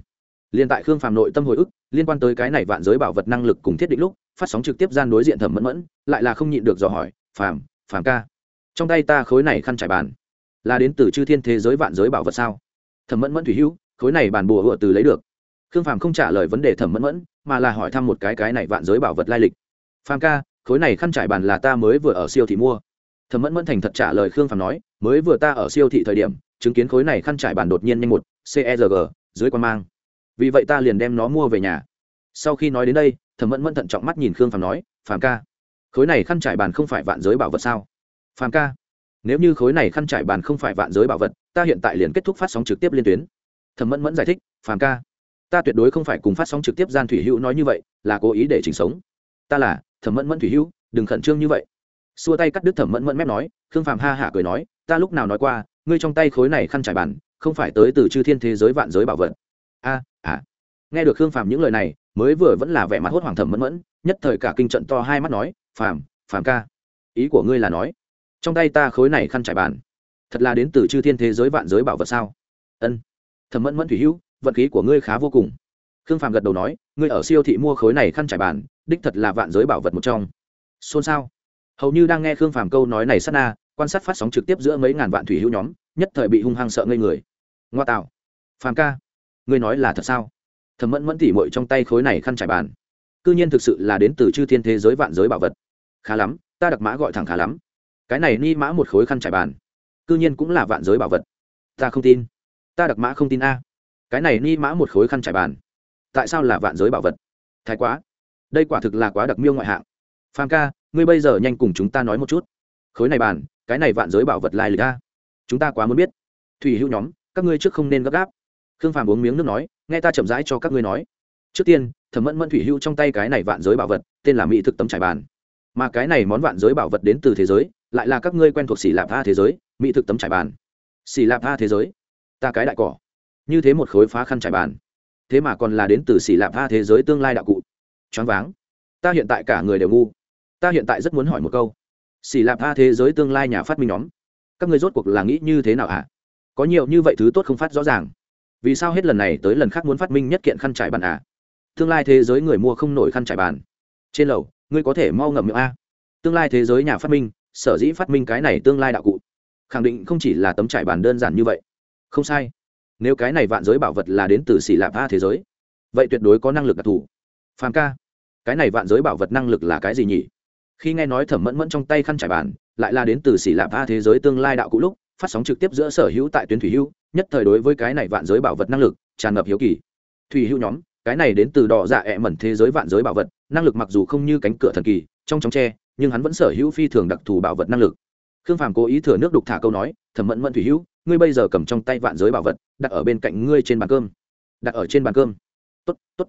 Liền tại khương phàm nội tâm hồi ức, liên quan tới cái này vạn giới bảo vật năng lực cùng thiết định lúc, phát sóng trực tiếp gian đối diện thẩm mẫn mẫn, lại là không nhịn được dò hỏi, phàm phàm ca trong tay ta khối này khăn trải bàn. Là đến từ chư thiên thế giới vạn giới bảo vật sao? Thẩm mẫn mẫn thủy hữu, khối này bàn bùa hựa từ lấy được. Khương phàm không trả lời vấn đề thẩm mẫn mẫn, mà là hỏi thăm một cái cái này vạn giới bảo vật lai lịch. Phàm ca, khối này khăn trải bàn là ta mới vừa ở siêu thị mua. Thẩm mẫn mẫn thành thật trả lời khương phàm nói, mới vừa ta ở siêu thị thời điểm, chứng kiến khối này khăn trải bàn đột nhiên nhanh một cerg dưới quan mang. Vì vậy ta liền đem nó mua về nhà. Sau khi nói đến đây, thẩm mẫn mẫn thận trọng mắt nhìn khương phàm nói, phàm ca, khối này khăn trải bàn không phải vạn giới bảo vật sao? Phàm ca, nếu như khối này khăn trải bàn không phải vạn giới bảo vật, ta hiện tại liền kết thúc phát sóng trực tiếp liên tuyến. Thẩm mẫn mẫn giải thích, phàm ca, ta tuyệt đối không phải cùng phát sóng trực tiếp gian thủy hữu nói như vậy, là cố ý để chỉnh sống. Ta là thẩm mẫn mẫn thủy hữu, đừng khẩn trương như vậy. Xua tay cắt đứt thẩm mẫn mẫn mép nói, khương phàm ha hả cười nói, ta lúc nào nói qua, ngươi trong tay khối này khăn trải bàn, không phải tới từ chư thiên thế giới vạn giới bảo vật. A à. Nghe được khương phàm những lời này, mới vừa vẫn là vẻ mặt hốt hoảng thẩm mẫn mẫn, nhất thời cả kinh trận to hai mắt nói, phàm phàm ca, ý của ngươi là nói trong tay ta khối này khăn trải bàn. Thật là đến từ chư thiên thế giới vạn giới bảo vật sao? Ân. Thẩm mẫn mẫn thủy hữu, vận khí của ngươi khá vô cùng. Khương phàm gật đầu nói, ngươi ở siêu thị mua khối này khăn trải bàn, đích thật là vạn giới bảo vật một trong. Xôn xao. Hầu như đang nghe khương phàm câu nói này sát na, quan sát phát sóng trực tiếp giữa mấy ngàn vạn thủy hữu nhóm, nhất thời bị hung hăng sợ ngây người. Ngoa tạo. Phàm ca, ngươi nói là thật sao? Thẩm mẫn mẫn tỉ mội trong tay khối này khăn trải bàn. C ư nhiên thực sự là đến từ chư thiên thế giới vạn giới bảo vật. Khá lắm, ta đặc mã gọi thẳng khá lắm cái này ni mã một khối khăn trải bàn, c ư nhiên cũng là vạn giới bảo vật. Ta không tin. Ta đặc mã không tin a. Cái này ni mã một khối khăn trải bàn, tại sao là vạn giới bảo vật? Thái quá. Đây quả thực là quá đặc miêu ngoại hạng. Phàm ca, ngươi bây giờ nhanh cùng chúng ta nói một chút. Khối này bàn, cái này vạn giới bảo vật lai lịch a. Chúng ta quá muốn biết. Thủy hữu nhóm, các ngươi trước không nên gấp gáp. Khương phàm uống miếng nước nói, nghe ta chậm rãi cho các ngươi nói. Trước tiên, thẩm mẫn mẫn thủy hữu trong tay cái này vạn giới bảo vật, tên là mỹ thực tấm trải bàn. Mà cái này món vạn giới bảo vật đến từ thế giới lại là các ngươi quen thuộc xỉ lạp tha thế giới, mỹ thực tấm trải bàn. Xỉ lạp tha thế giới? Ta cái đại cỏ. Như thế một khối phá khăn trải bàn. Thế mà còn là đến từ xỉ lạp tha thế giới tương lai đạo cụ. Choáng váng. Ta hiện tại cả người đều ngu. Ta hiện tại rất muốn hỏi một câu. Xỉ lạp tha thế giới tương lai nhà phát minh nhóm. Các ngươi rốt cuộc là nghĩ như thế nào ạ? Có nhiều như vậy thứ tốt không phát rõ ràng. Vì sao hết lần này tới lần khác muốn phát minh nhất kiện khăn trải bàn à tương lai thế giới người mua không nổi khăn trải bàn. Trên lầu, ngươi có thể mau ngậm miệng a. Tương lai thế giới nhà phát minh sở dĩ phát minh cái này tương lai đạo cụ. Khẳng định không chỉ là tấm trải bàn đơn giản như vậy. Không sai. Nếu cái này vạn giới bảo vật là đến từ xỉ lạp a thế giới, vậy tuyệt đối có năng lực đặc thù. Phàm ca, cái này vạn giới bảo vật năng lực là cái gì nhỉ? Khi nghe nói thẩm mẫn mẫn trong tay khăn trải bàn lại là đến từ xỉ lạp a thế giới tương lai đạo cụ lúc, phát sóng trực tiếp giữa sở hữu tại tuyến thủy hữu nhất thời đối với cái này vạn giới bảo vật năng lực, tràn ngập hiếu kỳ. Thủy hữu nhóm, cái này đến từ đỏ dạ ẹ mẩn thế giới vạn giới bảo vật, năng lực mặc dù không như cánh cửa thần kỳ, trong trống tre nhưng hắn vẫn sở hữu phi thường đặc thù bảo vật năng lực. Khương phàm cố ý thừa nước đục thả câu nói, thẩm mẫn mẫn thủy hữu, ngươi bây giờ cầm trong tay vạn giới bảo vật, đặt ở bên cạnh ngươi trên bàn cơm. Đặt ở trên bàn cơm? Tốt tốt.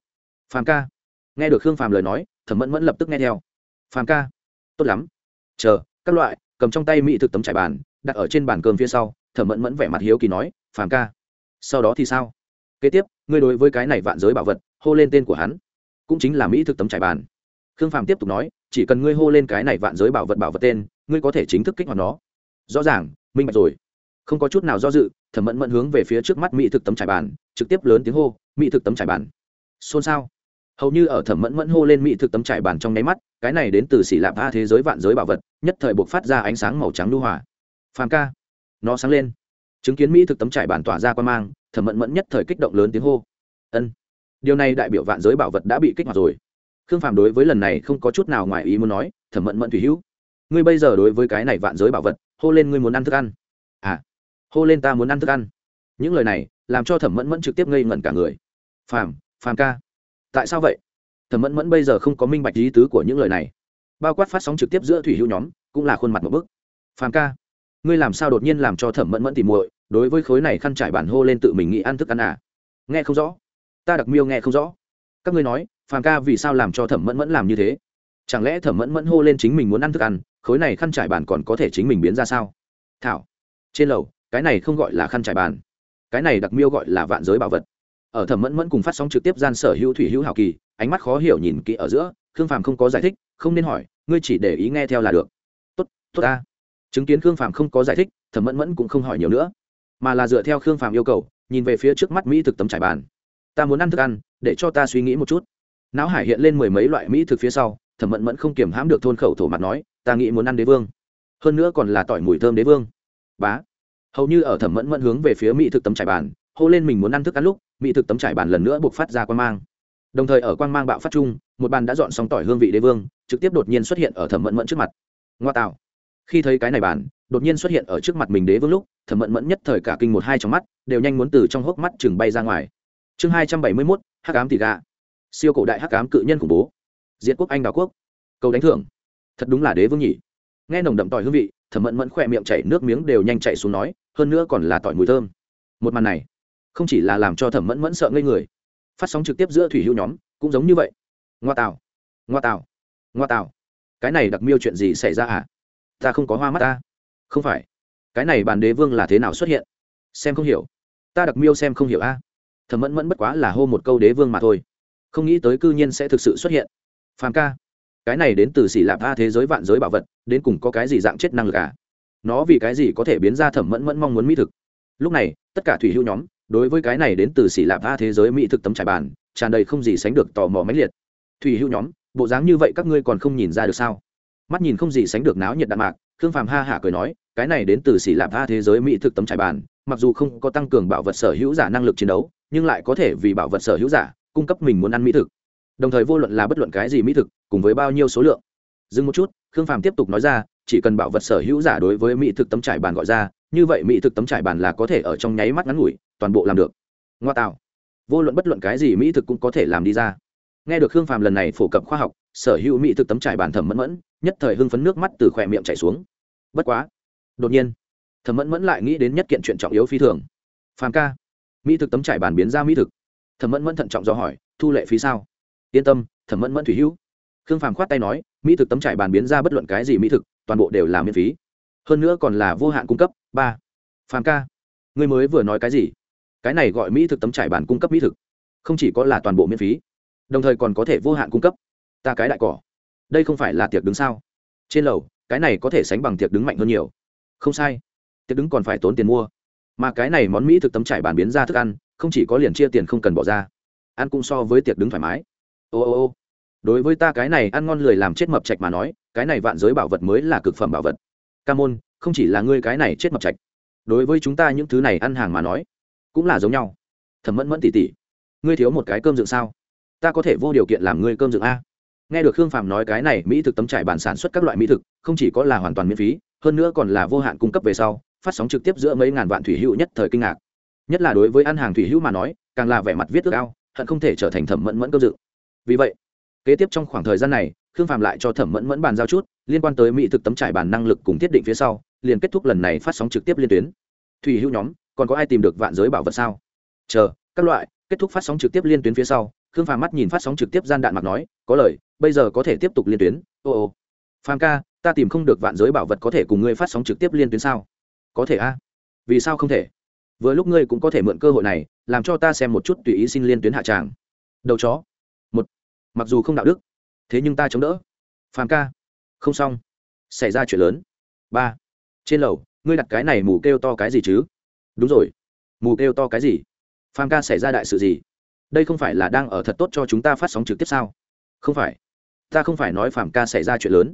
Phàm ca. Nghe được khương phàm lời nói, thẩm mẫn mẫn lập tức nghe theo. Phàm ca, tốt lắm. Chờ, các loại, cầm trong tay mỹ thực tấm trải bàn, đặt ở trên bàn cơm phía sau. Thẩm mẫn mẫn vẻ mặt hiếu kỳ nói, phàm ca, sau đó thì sao? Kế tiếp, ngươi đối với cái này vạn giới bảo vật, hô lên tên của hắn, cũng chính là mỹ thực tấm trải bàn khương phàm tiếp tục nói, chỉ cần ngươi hô lên cái này vạn giới bảo vật bảo vật tên, ngươi có thể chính thức kích hoạt nó. Rõ ràng, minh bạch rồi. Không có chút nào do dự, thẩm mẫn mẫn hướng về phía trước mắt mỹ thực tấm trải bàn, trực tiếp lớn tiếng hô, mỹ thực tấm trải bàn. Xôn xao. Hầu như ở thẩm mẫn mẫn hô lên mỹ thực tấm trải bàn trong nháy mắt, cái này đến từ xỉ lạp a thế giới vạn giới bảo vật, nhất thời buộc phát ra ánh sáng màu trắng lưu hỏa phàm ca. Nó sáng lên. Chứng kiến mỹ thực tấm trải bàn tỏa ra quan mang, thẩm mẫn mẫn nhất thời kích động lớn tiếng hô, ân, điều này đại biểu vạn giới bảo vật đã bị kích hoạt rồi khương phàm đối với lần này không có chút nào ngoài ý muốn nói thẩm mẫn mẫn thủy hữu ngươi bây giờ đối với cái này vạn giới bảo vật hô lên ngươi muốn ăn thức ăn. À, hô lên ta muốn ăn thức ăn. Những lời này làm cho thẩm mẫn mẫn trực tiếp ngây ngẩn cả người. Phàm phàm ca tại sao vậy? Thẩm mẫn mẫn bây giờ không có minh bạch lý tứ của những lời này. Bao quát phát sóng trực tiếp giữa thủy hữu nhóm cũng là khuôn mặt một bức. Phàm ca ngươi làm sao đột nhiên làm cho thẩm mẫn mẫn tìm muội đối với khối này khăn trải bản hô lên tự mình nghĩ ăn thức ăn à? Nghe không rõ. Ta đặc miêu nghe không rõ. Các ngươi nói phàm ca vì sao làm cho thẩm mẫn mẫn làm như thế? Chẳng lẽ thẩm mẫn mẫn hô lên chính mình muốn ăn thức ăn, khối này khăn trải bàn còn có thể chính mình biến ra sao? Thảo, trên lầu, cái này không gọi là khăn trải bàn. Cái này đặc miêu gọi là vạn giới bảo vật. Ở thẩm mẫn mẫn cùng phát sóng trực tiếp gian sở hữu thủy hữu hảo kỳ, ánh mắt khó hiểu nhìn kỹ ở giữa, khương phàm không có giải thích, không nên hỏi, ngươi chỉ để ý nghe theo là được. Tốt tốt ta. Chứng kiến khương phàm không có giải thích, thẩm mẫn mẫn cũng không hỏi nhiều nữa, mà là dựa theo khương phàm yêu cầu, nhìn về phía trước mắt mỹ thực tấm trải bàn. Ta muốn ăn thức ăn, để cho ta suy nghĩ một chút não hải hiện lên mười mấy loại mỹ thực phía sau, thẩm mẫn mẫn không kiềm hãm được thôn khẩu thổ mặt nói, ta nghĩ muốn ăn đế vương. Hơn nữa còn là tỏi mùi thơm đế vương. Bá. Hầu như ở thẩm mẫn mẫn hướng về phía mỹ thực tấm trải bàn, hô lên mình muốn ăn thức ăn lúc, mỹ thực tấm trải bàn lần nữa buộc phát ra quan mang. Đồng thời ở quan mang bạo phát chung, một bàn đã dọn xong tỏi hương vị đế vương, trực tiếp đột nhiên xuất hiện ở thẩm mẫn mẫn trước mặt. Ngoa tạo. Khi thấy cái này bàn, đột nhiên xuất hiện ở trước mặt mình đế vương lúc, thẩm mẫn mẫn nhất thời cả kinh một hai trong mắt, đều nhanh muốn từ trong hốc mắt chừng bay ra ngoài. Chương hai trăm bảy mươi mốt, hắc ám tỷ gà siêu cổ đại hắc cám cự nhân khủng bố. Diễn quốc anh đào quốc. Cầu đánh thưởng. Thật đúng là đế vương nhỉ. Nghe nồng đậm tỏi hương vị, thẩm mẫn mẫn khỏe miệng chảy nước miếng đều nhanh chạy xuống nói, hơn nữa còn là tỏi mùi thơm. Một màn này, không chỉ là làm cho thẩm mẫn mẫn sợ ngây người, phát sóng trực tiếp giữa thủy hữu nhóm, cũng giống như vậy. Ngoa tào ngoa tào ngoa tào. Cái này đặc miêu chuyện gì xảy ra à? Ta không có hoa mắt ta. Không phải. Cái này bàn đế vương là thế nào xuất hiện? Xem không hiểu. Ta đặc miêu xem không hiểu a. Thẩm mẫn mẫn bất quá là hô một câu đế vương mà thôi không nghĩ tới cư nhiên sẽ thực sự xuất hiện. Phàm ca, cái này đến từ xỉ lạp a thế giới vạn giới bảo vật, đến cùng có cái gì dạng chết năng lực à? Nó vì cái gì có thể biến ra thẩm mẫn mẫn mong muốn mỹ thực? Lúc này, tất cả thủy hữu nhóm, đối với cái này đến từ xỉ lạp a thế giới mỹ thực tấm trải bàn, tràn đầy không gì sánh được tò mò mãnh liệt. Thủy hữu nhóm, bộ dáng như vậy các ngươi còn không nhìn ra được sao? Mắt nhìn không gì sánh được náo nhiệt đạn mạc, khương phàm ha hả cười nói, cái này đến từ xỉ lạp a thế giới mỹ thực tấm trải bàn, mặc dù không có tăng cường bảo vật sở hữu giả năng lực chiến đấu, nhưng lại có thể vì bảo vật sở hữu giả cung cấp mình muốn ăn mỹ thực. Đồng thời vô luận là bất luận cái gì mỹ thực, cùng với bao nhiêu số lượng. Dừng một chút, khương phàm tiếp tục nói ra, chỉ cần bảo vật sở hữu giả đối với mỹ thực tấm trải bàn gọi ra, như vậy mỹ thực tấm trải bàn là có thể ở trong nháy mắt ngắn ngủi, toàn bộ làm được. Ngoa tạo. Vô luận bất luận cái gì mỹ thực cũng có thể làm đi ra. Nghe được khương phàm lần này phổ cập khoa học, sở hữu mỹ thực tấm trải bàn thẩm mẫn mẫn, nhất thời hưng phấn nước mắt từ khỏe miệng chảy xuống. Bất quá. Đột nhiên, thẩm mẫn mẫn lại nghĩ đến nhất kiện chuyện trọng yếu phi thường. Phàm ca. Mỹ thực tấm trải bàn biến ra mỹ thực thẩm mẫn mẫn thận trọng do hỏi, thu lệ phí sao? Yên tâm, thẩm mẫn mẫn thủy hữu. Khương phàm khoát tay nói, mỹ thực tấm trải bàn biến ra bất luận cái gì mỹ thực, toàn bộ đều là miễn phí. Hơn nữa còn là vô hạn cung cấp. Ba. Phàm ca người mới vừa nói cái gì? Cái này gọi mỹ thực tấm trải bàn cung cấp mỹ thực. Không chỉ có là toàn bộ miễn phí, đồng thời còn có thể vô hạn cung cấp. Ta cái đại cỏ, đây không phải là tiệc đứng sao? Trên lầu, cái này có thể sánh bằng tiệc đứng mạnh hơn nhiều. Không sai, tiệc đứng còn phải tốn tiền mua mà cái này món mỹ thực tấm trải bàn biến ra thức ăn, không chỉ có liền chia tiền không cần bỏ ra, ăn cũng so với tiệc đứng thoải mái. Ô ô ô, đối với ta cái này ăn ngon lười làm chết mập trạch mà nói, cái này vạn giới bảo vật mới là cực phẩm bảo vật. Ca môn, không chỉ là ngươi cái này chết mập trạch đối với chúng ta những thứ này ăn hàng mà nói, cũng là giống nhau. Thẩm mẫn mẫn tỉ tỉ, ngươi thiếu một cái cơm dựng sao? Ta có thể vô điều kiện làm ngươi cơm dựng a. Nghe được khương phàm nói cái này, mỹ thực tấm trải bản sản xuất các loại mỹ thực, không chỉ có là hoàn toàn miễn phí, hơn nữa còn là vô hạn cung cấp về sau phát sóng trực tiếp giữa mấy ngàn vạn thủy hữu nhất thời kinh ngạc. Nhất là đối với ăn hàng thủy hữu mà nói, càng là vẻ mặt viết ước ao, hận không thể trở thành thẩm mẫn mẫn cơ dựng vì vậy, kế tiếp trong khoảng thời gian này, khương phàm lại cho thẩm mẫn mẫn bàn giao chút, liên quan tới mỹ thực tấm trải bàn năng lực cùng thiết định phía sau, liền kết thúc lần này phát sóng trực tiếp liên tuyến. Thủy hữu nhóm, còn có ai tìm được vạn giới bảo vật sao? Chờ, các loại, kết thúc phát sóng trực tiếp liên tuyến phía sau, khương phàm mắt nhìn phát sóng trực tiếp gian đạn mặc nói, có lời, bây giờ có thể tiếp tục liên tuyến. Ô ô, phàm ca, ta tìm không được vạn giới bảo vật có thể cùng ngươi phát sóng trực tiếp liên tuyến sao? Có thể a? Vì sao không thể? Vừa lúc ngươi cũng có thể mượn cơ hội này, làm cho ta xem một chút tùy ý xin liên tuyến hạ tràng. Đầu chó. Một. Mặc dù không đạo đức, thế nhưng ta chống đỡ. Phàm ca. Không xong. Xảy ra chuyện lớn. Ba. Trên lầu, ngươi đặt cái này mù kêu to cái gì chứ? Đúng rồi. Mù kêu to cái gì? Phàm ca xảy ra đại sự gì? Đây không phải là đang ở thật tốt cho chúng ta phát sóng trực tiếp sao? Không phải. Ta không phải nói phàm ca xảy ra chuyện lớn,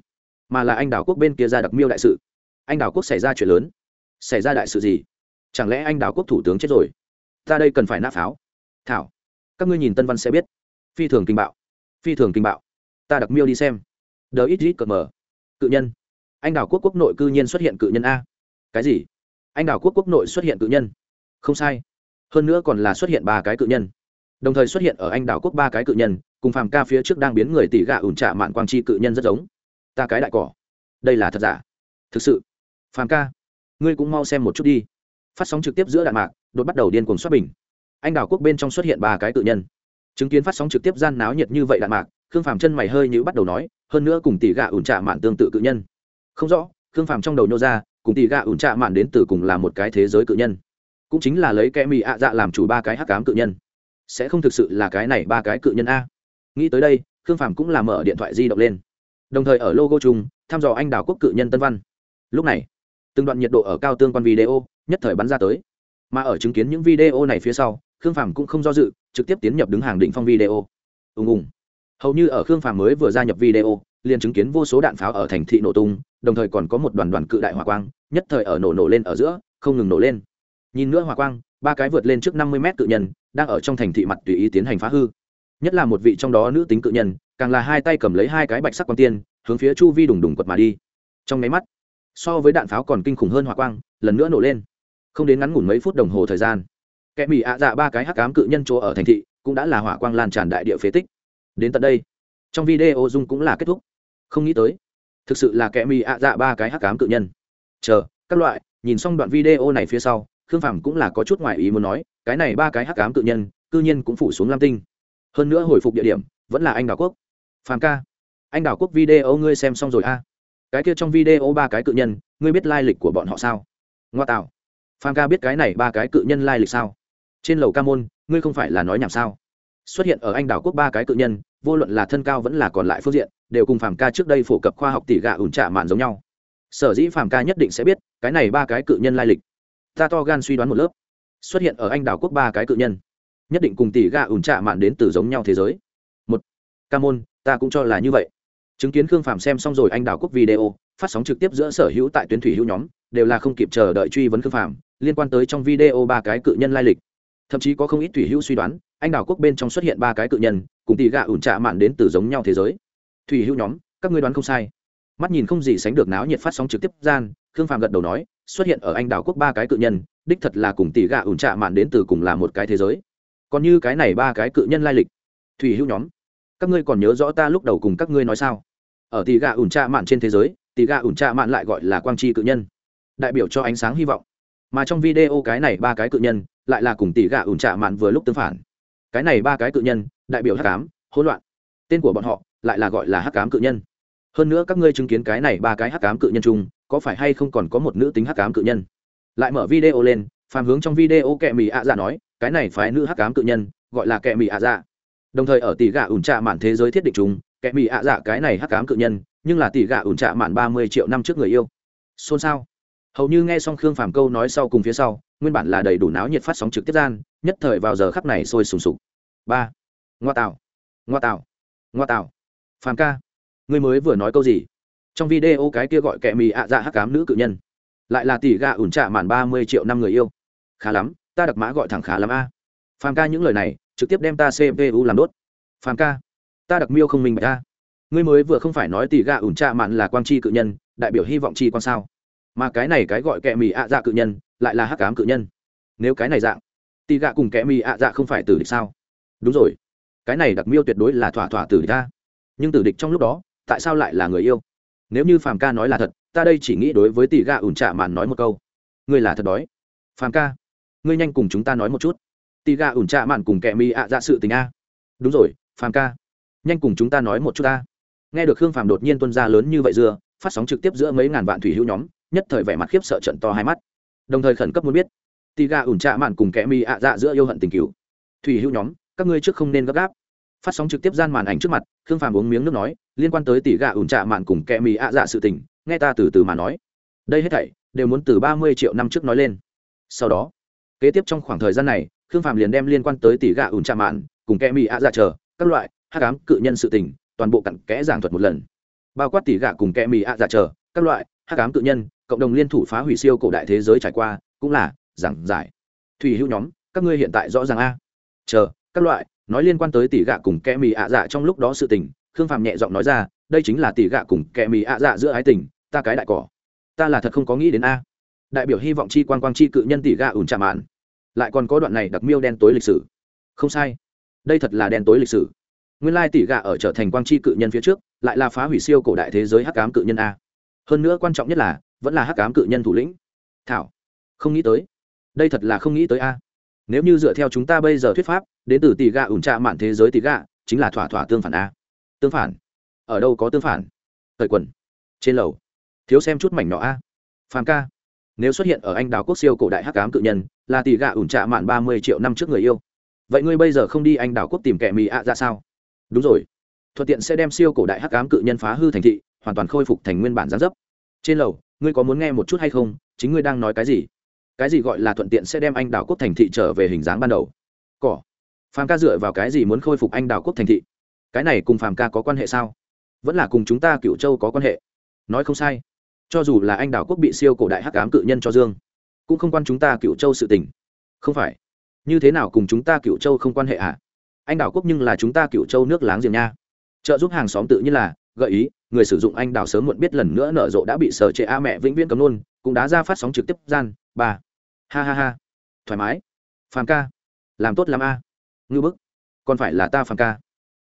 mà là anh đảo quốc bên kia ra đặc miêu đại sự. Anh đảo quốc xảy ra chuyện lớn xảy ra đại sự gì? Chẳng lẽ anh đảo quốc thủ tướng chết rồi? Ta đây cần phải nã pháo. Thảo, các ngươi nhìn tân văn sẽ biết. Phi thường kinh bạo. Phi thường kinh bạo. Ta đặc miêu đi xem. Đờ ít ít cờ mờ. Cự nhân. Anh đảo quốc quốc nội cư nhiên xuất hiện cự nhân a. Cái gì? Anh đào quốc quốc nội xuất hiện cự nhân. Không sai. Hơn nữa còn là xuất hiện ba cái cự nhân. Đồng thời xuất hiện ở anh đào quốc ba cái cự nhân, cùng phàm ca phía trước đang biến người tỷ gà ủn trả mạn quang chi cự nhân rất giống. Ta cái đại cỏ. Đây là thật giả? Thực sự. Phàm ca ngươi cũng mau xem một chút đi. Phát sóng trực tiếp giữa đạn mạc, đột bắt đầu điên cuồng xuất bình. Anh đào quốc bên trong xuất hiện ba cái tự nhân. Chứng kiến phát sóng trực tiếp gian náo nhiệt như vậy đạn mạc, khương phàm chân mày hơi như bắt đầu nói, hơn nữa cùng tỷ gạ ủn trạ mạn tương tự cự nhân. Không rõ, khương phàm trong đầu nhô ra, cùng tỷ gạ ủn trạ mạn đến từ cùng là một cái thế giới cự nhân. Cũng chính là lấy kẽ mì ạ dạ làm chủ ba cái hắc cám cự nhân. Sẽ không thực sự là cái này ba cái cự nhân a. Nghĩ tới đây, khương phàm cũng làm mở điện thoại di động lên. Đồng thời ở logo chung, thăm dò anh đào quốc cự nhân tân văn. Lúc này từng đoạn nhiệt độ ở cao tương quan video nhất thời bắn ra tới. Mà ở chứng kiến những video này phía sau, khương phàm cũng không do dự, trực tiếp tiến nhập đứng hàng định phong video. Ùng ùng. Hầu như ở khương phàm mới vừa gia nhập video, liền chứng kiến vô số đạn pháo ở thành thị nổ tung, đồng thời còn có một đoàn đoàn cự đại hỏa quang, nhất thời ở nổ nổ lên ở giữa, không ngừng nổ lên. Nhìn nữa hỏa quang, ba cái vượt lên trước năm mươi mét cự nhân đang ở trong thành thị mặt tùy ý tiến hành phá hư. Nhất là một vị trong đó nữ tính cự nhân, càng là hai tay cầm lấy hai cái bạch sắc quang tiên, hướng phía chu vi đùng đùng quật mà đi. Trong máy mắt so với đạn pháo còn kinh khủng hơn hỏa quang, lần nữa nổ lên. Không đến ngắn ngủn mấy phút đồng hồ thời gian, kẻ mỹ ạ dạ ba cái hắc cám cự nhân chỗ ở thành thị cũng đã là hỏa quang lan tràn đại địa phế tích. Đến tận đây, trong video dung cũng là kết thúc. Không nghĩ tới, thực sự là kẻ mỹ ạ dạ ba cái hắc cám cự nhân. Chờ, các loại, nhìn xong đoạn video này phía sau, khương phàm cũng là có chút ngoại ý muốn nói, cái này ba cái hắc cám cự nhân, cư nhiên cũng phủ xuống lam tinh. Hơn nữa hồi phục địa điểm, vẫn là anh đào quốc. Phàm ca, anh đào quốc video ngươi xem xong rồi a cái kia trong video ba cái cự nhân, ngươi biết lai lịch của bọn họ sao? Ngoa tạo. Phan ca biết cái này ba cái cự nhân lai lịch sao? Trên lầu ca môn, ngươi không phải là nói nhảm sao? Xuất hiện ở anh đảo quốc ba cái cự nhân, vô luận là thân cao vẫn là còn lại phương diện, đều cùng phàm ca trước đây phổ cập khoa học tỷ gạ ủn trả mạn giống nhau. Sở dĩ phàm ca nhất định sẽ biết, cái này ba cái cự nhân lai lịch. Ta to gan suy đoán một lớp. Xuất hiện ở anh đảo quốc ba cái cự nhân, nhất định cùng tỷ gạ ủn trả mạn đến từ giống nhau thế giới. Một, ca môn, ta cũng cho là như vậy chứng kiến khương phạm xem xong rồi anh đảo quốc video, phát sóng trực tiếp giữa sở hữu tại tuyến thủy hữu nhóm, đều là không kịp chờ đợi truy vấn khương phạm liên quan tới trong video ba cái cự nhân lai lịch. Thậm chí có không ít thủy hữu suy đoán, anh đảo quốc bên trong xuất hiện ba cái cự nhân, cùng tỷ gạ ủn trạ mạn đến từ giống nhau thế giới. Thủy hữu nhóm, các ngươi đoán không sai. Mắt nhìn không gì sánh được náo nhiệt phát sóng trực tiếp gian, khương phạm gật đầu nói, xuất hiện ở anh đảo quốc ba cái cự nhân, đích thật là cùng tỷ gạ ủn trạ mạn đến từ cùng là một cái thế giới. Còn như cái này ba cái cự nhân lai lịch. Thủy hữu nhóm, các ngươi còn nhớ rõ ta lúc đầu cùng các ngươi nói sao? Ở tỷ gà ủn trạ mạn trên thế giới, tỷ gà ủn trạ mạn lại gọi là quang tri cự nhân. Đại biểu cho ánh sáng hy vọng. Mà trong video cái này ba cái cự nhân lại là cùng tỷ gà ủn trạ mạn vừa lúc tương phản. Cái này ba cái cự nhân, đại biểu hắc cám hỗn loạn. Tên của bọn họ lại là gọi là hắc cám cự nhân. Hơn nữa các ngươi chứng kiến cái này ba cái hắc cám cự nhân chung, có phải hay không còn có một nữ tính hắc cám cự nhân? Lại mở video lên, phàm hướng trong video kẹ mì ạ dạ nói, cái này phái nữ hắc cám cự nhân gọi là kẹ mì ạ dạ. Đồng thời ở tỷ gà ủn trạ mạn thế giới thiết định chúng kẻ mì ạ dạ cái này hắc cám cự nhân, nhưng là tỷ gạ ủn trạ mạn ba mươi triệu năm trước người yêu. Xôn xao. Hầu như nghe xong khương phàm câu nói sau cùng phía sau, nguyên bản là đầy đủ náo nhiệt phát sóng trực tiếp gian, nhất thời vào giờ khắc này sôi sùng sục. Ba. Ngoa tạo. Ngoa tạo. Ngoa tạo. Phàm ca. Ngươi mới vừa nói câu gì? Trong video cái kia gọi kẻ mì ạ dạ hắc cám nữ cự nhân. Lại là tỷ gà ủn trạ màn ba mươi triệu năm người yêu. Khá lắm, ta đặc mã gọi thẳng khá lắm a. Phàm ca những lời này, trực tiếp đem ta cpu làm đốt. Phàm ca ta đặc miêu không minh bạch ta. ngươi mới vừa không phải nói tỷ gà ủn trạ mạn là quang chi cự nhân, đại biểu hy vọng chi quan sao? Mà cái này cái gọi kẹ mì ạ dạ cự nhân, lại là hắc cám cự nhân. Nếu cái này dạng, tỷ gà cùng kẹ mì ạ dạ không phải tử địch sao? Đúng rồi. Cái này đặc miêu tuyệt đối là thỏa thỏa tử địch ta. Nhưng tử địch trong lúc đó, tại sao lại là người yêu? Nếu như phàm ca nói là thật, ta đây chỉ nghĩ đối với tỷ gà ủn trạ mạn nói một câu. Ngươi là thật đói. Phàm ca, ngươi nhanh cùng chúng ta nói một chút. Tỷ gà ủn trạ mạn cùng kẹ mì ạ dạ sự tình a. Đúng rồi, phàm ca nhanh cùng chúng ta nói một chút ta. Nghe được khương phàm đột nhiên tuân ra lớn như vậy dưa, phát sóng trực tiếp giữa mấy ngàn vạn thủy hữu nhóm, nhất thời vẻ mặt khiếp sợ trận to hai mắt. Đồng thời khẩn cấp muốn biết tì gà ủn trạ mạn cùng kẽ mi ạ dạ giữa yêu hận tình cứu thủy hữu nhóm, các ngươi trước không nên gấp gáp. Phát sóng trực tiếp gian màn ảnh trước mặt, khương phàm uống miếng nước nói, liên quan tới tỷ gà ủn trạ mạn cùng kẽ mi ạ dạ sự tình, nghe ta từ từ mà nói. Đây hết thảy, đều muốn từ ba mươi triệu năm trước nói lên. Sau đó, kế tiếp trong khoảng thời gian này, khương phàm liền đem liên quan tới tỷ gà ủn trạ mạn cùng kẽ mi ạ dạ chờ, các loại hắc ám cự nhân sự tình, toàn bộ cặn kẽ giảng thuật một lần. Bao quát tỷ gạ cùng kẹ mì ạ giả chờ, các loại hắc ám cự nhân, cộng đồng liên thủ phá hủy siêu cổ đại thế giới trải qua, cũng là giảng giải. Thủy hữu nhóm, các ngươi hiện tại rõ ràng a. Chờ, các loại, nói liên quan tới tỷ gạ cùng kẹ mì ạ dạ trong lúc đó sự tình, khương phàm nhẹ giọng nói ra, đây chính là tỷ gạ cùng kẹ mì ạ dạ giữa ái tình, ta cái đại cỏ. Ta là thật không có nghĩ đến a. Đại biểu hy vọng chi quan quang chi cự nhân tỷ gà ủn chạm mạn. Lại còn có đoạn này đặc miêu đen tối lịch sử. Không sai. Đây thật là đen tối lịch sử nguyên lai tỷ gà ở trở thành quang chi cự nhân phía trước, lại là phá hủy siêu cổ đại thế giới hắc cám cự nhân a. Hơn nữa quan trọng nhất là, vẫn là hắc cám cự nhân thủ lĩnh. Thảo, không nghĩ tới. Đây thật là không nghĩ tới a. Nếu như dựa theo chúng ta bây giờ thuyết pháp, đến từ tỷ gà ủn trạ mạn thế giới tỷ gà, chính là thỏa thỏa tương phản a. Tương phản? Ở đâu có tương phản? Thời quần. Trên lầu. Thiếu xem chút mảnh nhỏ a. Phàm ca. Nếu xuất hiện ở anh đào quốc siêu cổ đại hắc cám cự nhân, là tỷ gà ủn trạ mạn ba mươi triệu năm trước người yêu. Vậy ngươi bây giờ không đi anh đào quốc tìm kẻ mì ạ ra sao? Đúng rồi. Thuận tiện sẽ đem siêu cổ đại hắc ám cự nhân phá hư thành thị, hoàn toàn khôi phục thành nguyên bản gián dấp. Trên lầu, ngươi có muốn nghe một chút hay không? Chính ngươi đang nói cái gì? Cái gì gọi là thuận tiện sẽ đem anh đào quốc thành thị trở về hình dáng ban đầu? Cỏ. Phàm ca dựa vào cái gì muốn khôi phục anh đào quốc thành thị? Cái này cùng phàm ca có quan hệ sao? Vẫn là cùng chúng ta cựu châu có quan hệ? Nói không sai. Cho dù là anh đào quốc bị siêu cổ đại hắc ám cự nhân cho dương, cũng không quan chúng ta cựu châu sự tình. Không phải. Như thế nào cùng chúng ta cựu châu không quan hệ à? Anh đào quốc nhưng là chúng ta cựu châu nước láng giềng nha. Trợ giúp hàng xóm tự nhiên là, gợi ý, người sử dụng anh đào sớm muộn biết lần nữa nở rộ đã bị sở trệ a mẹ vĩnh viễn cấm nôn cũng đã ra phát sóng trực tiếp gian, ba. Ha ha ha. Thoải mái. Phàm ca. Làm tốt làm a. Ngư bức. Còn phải là ta phàm ca.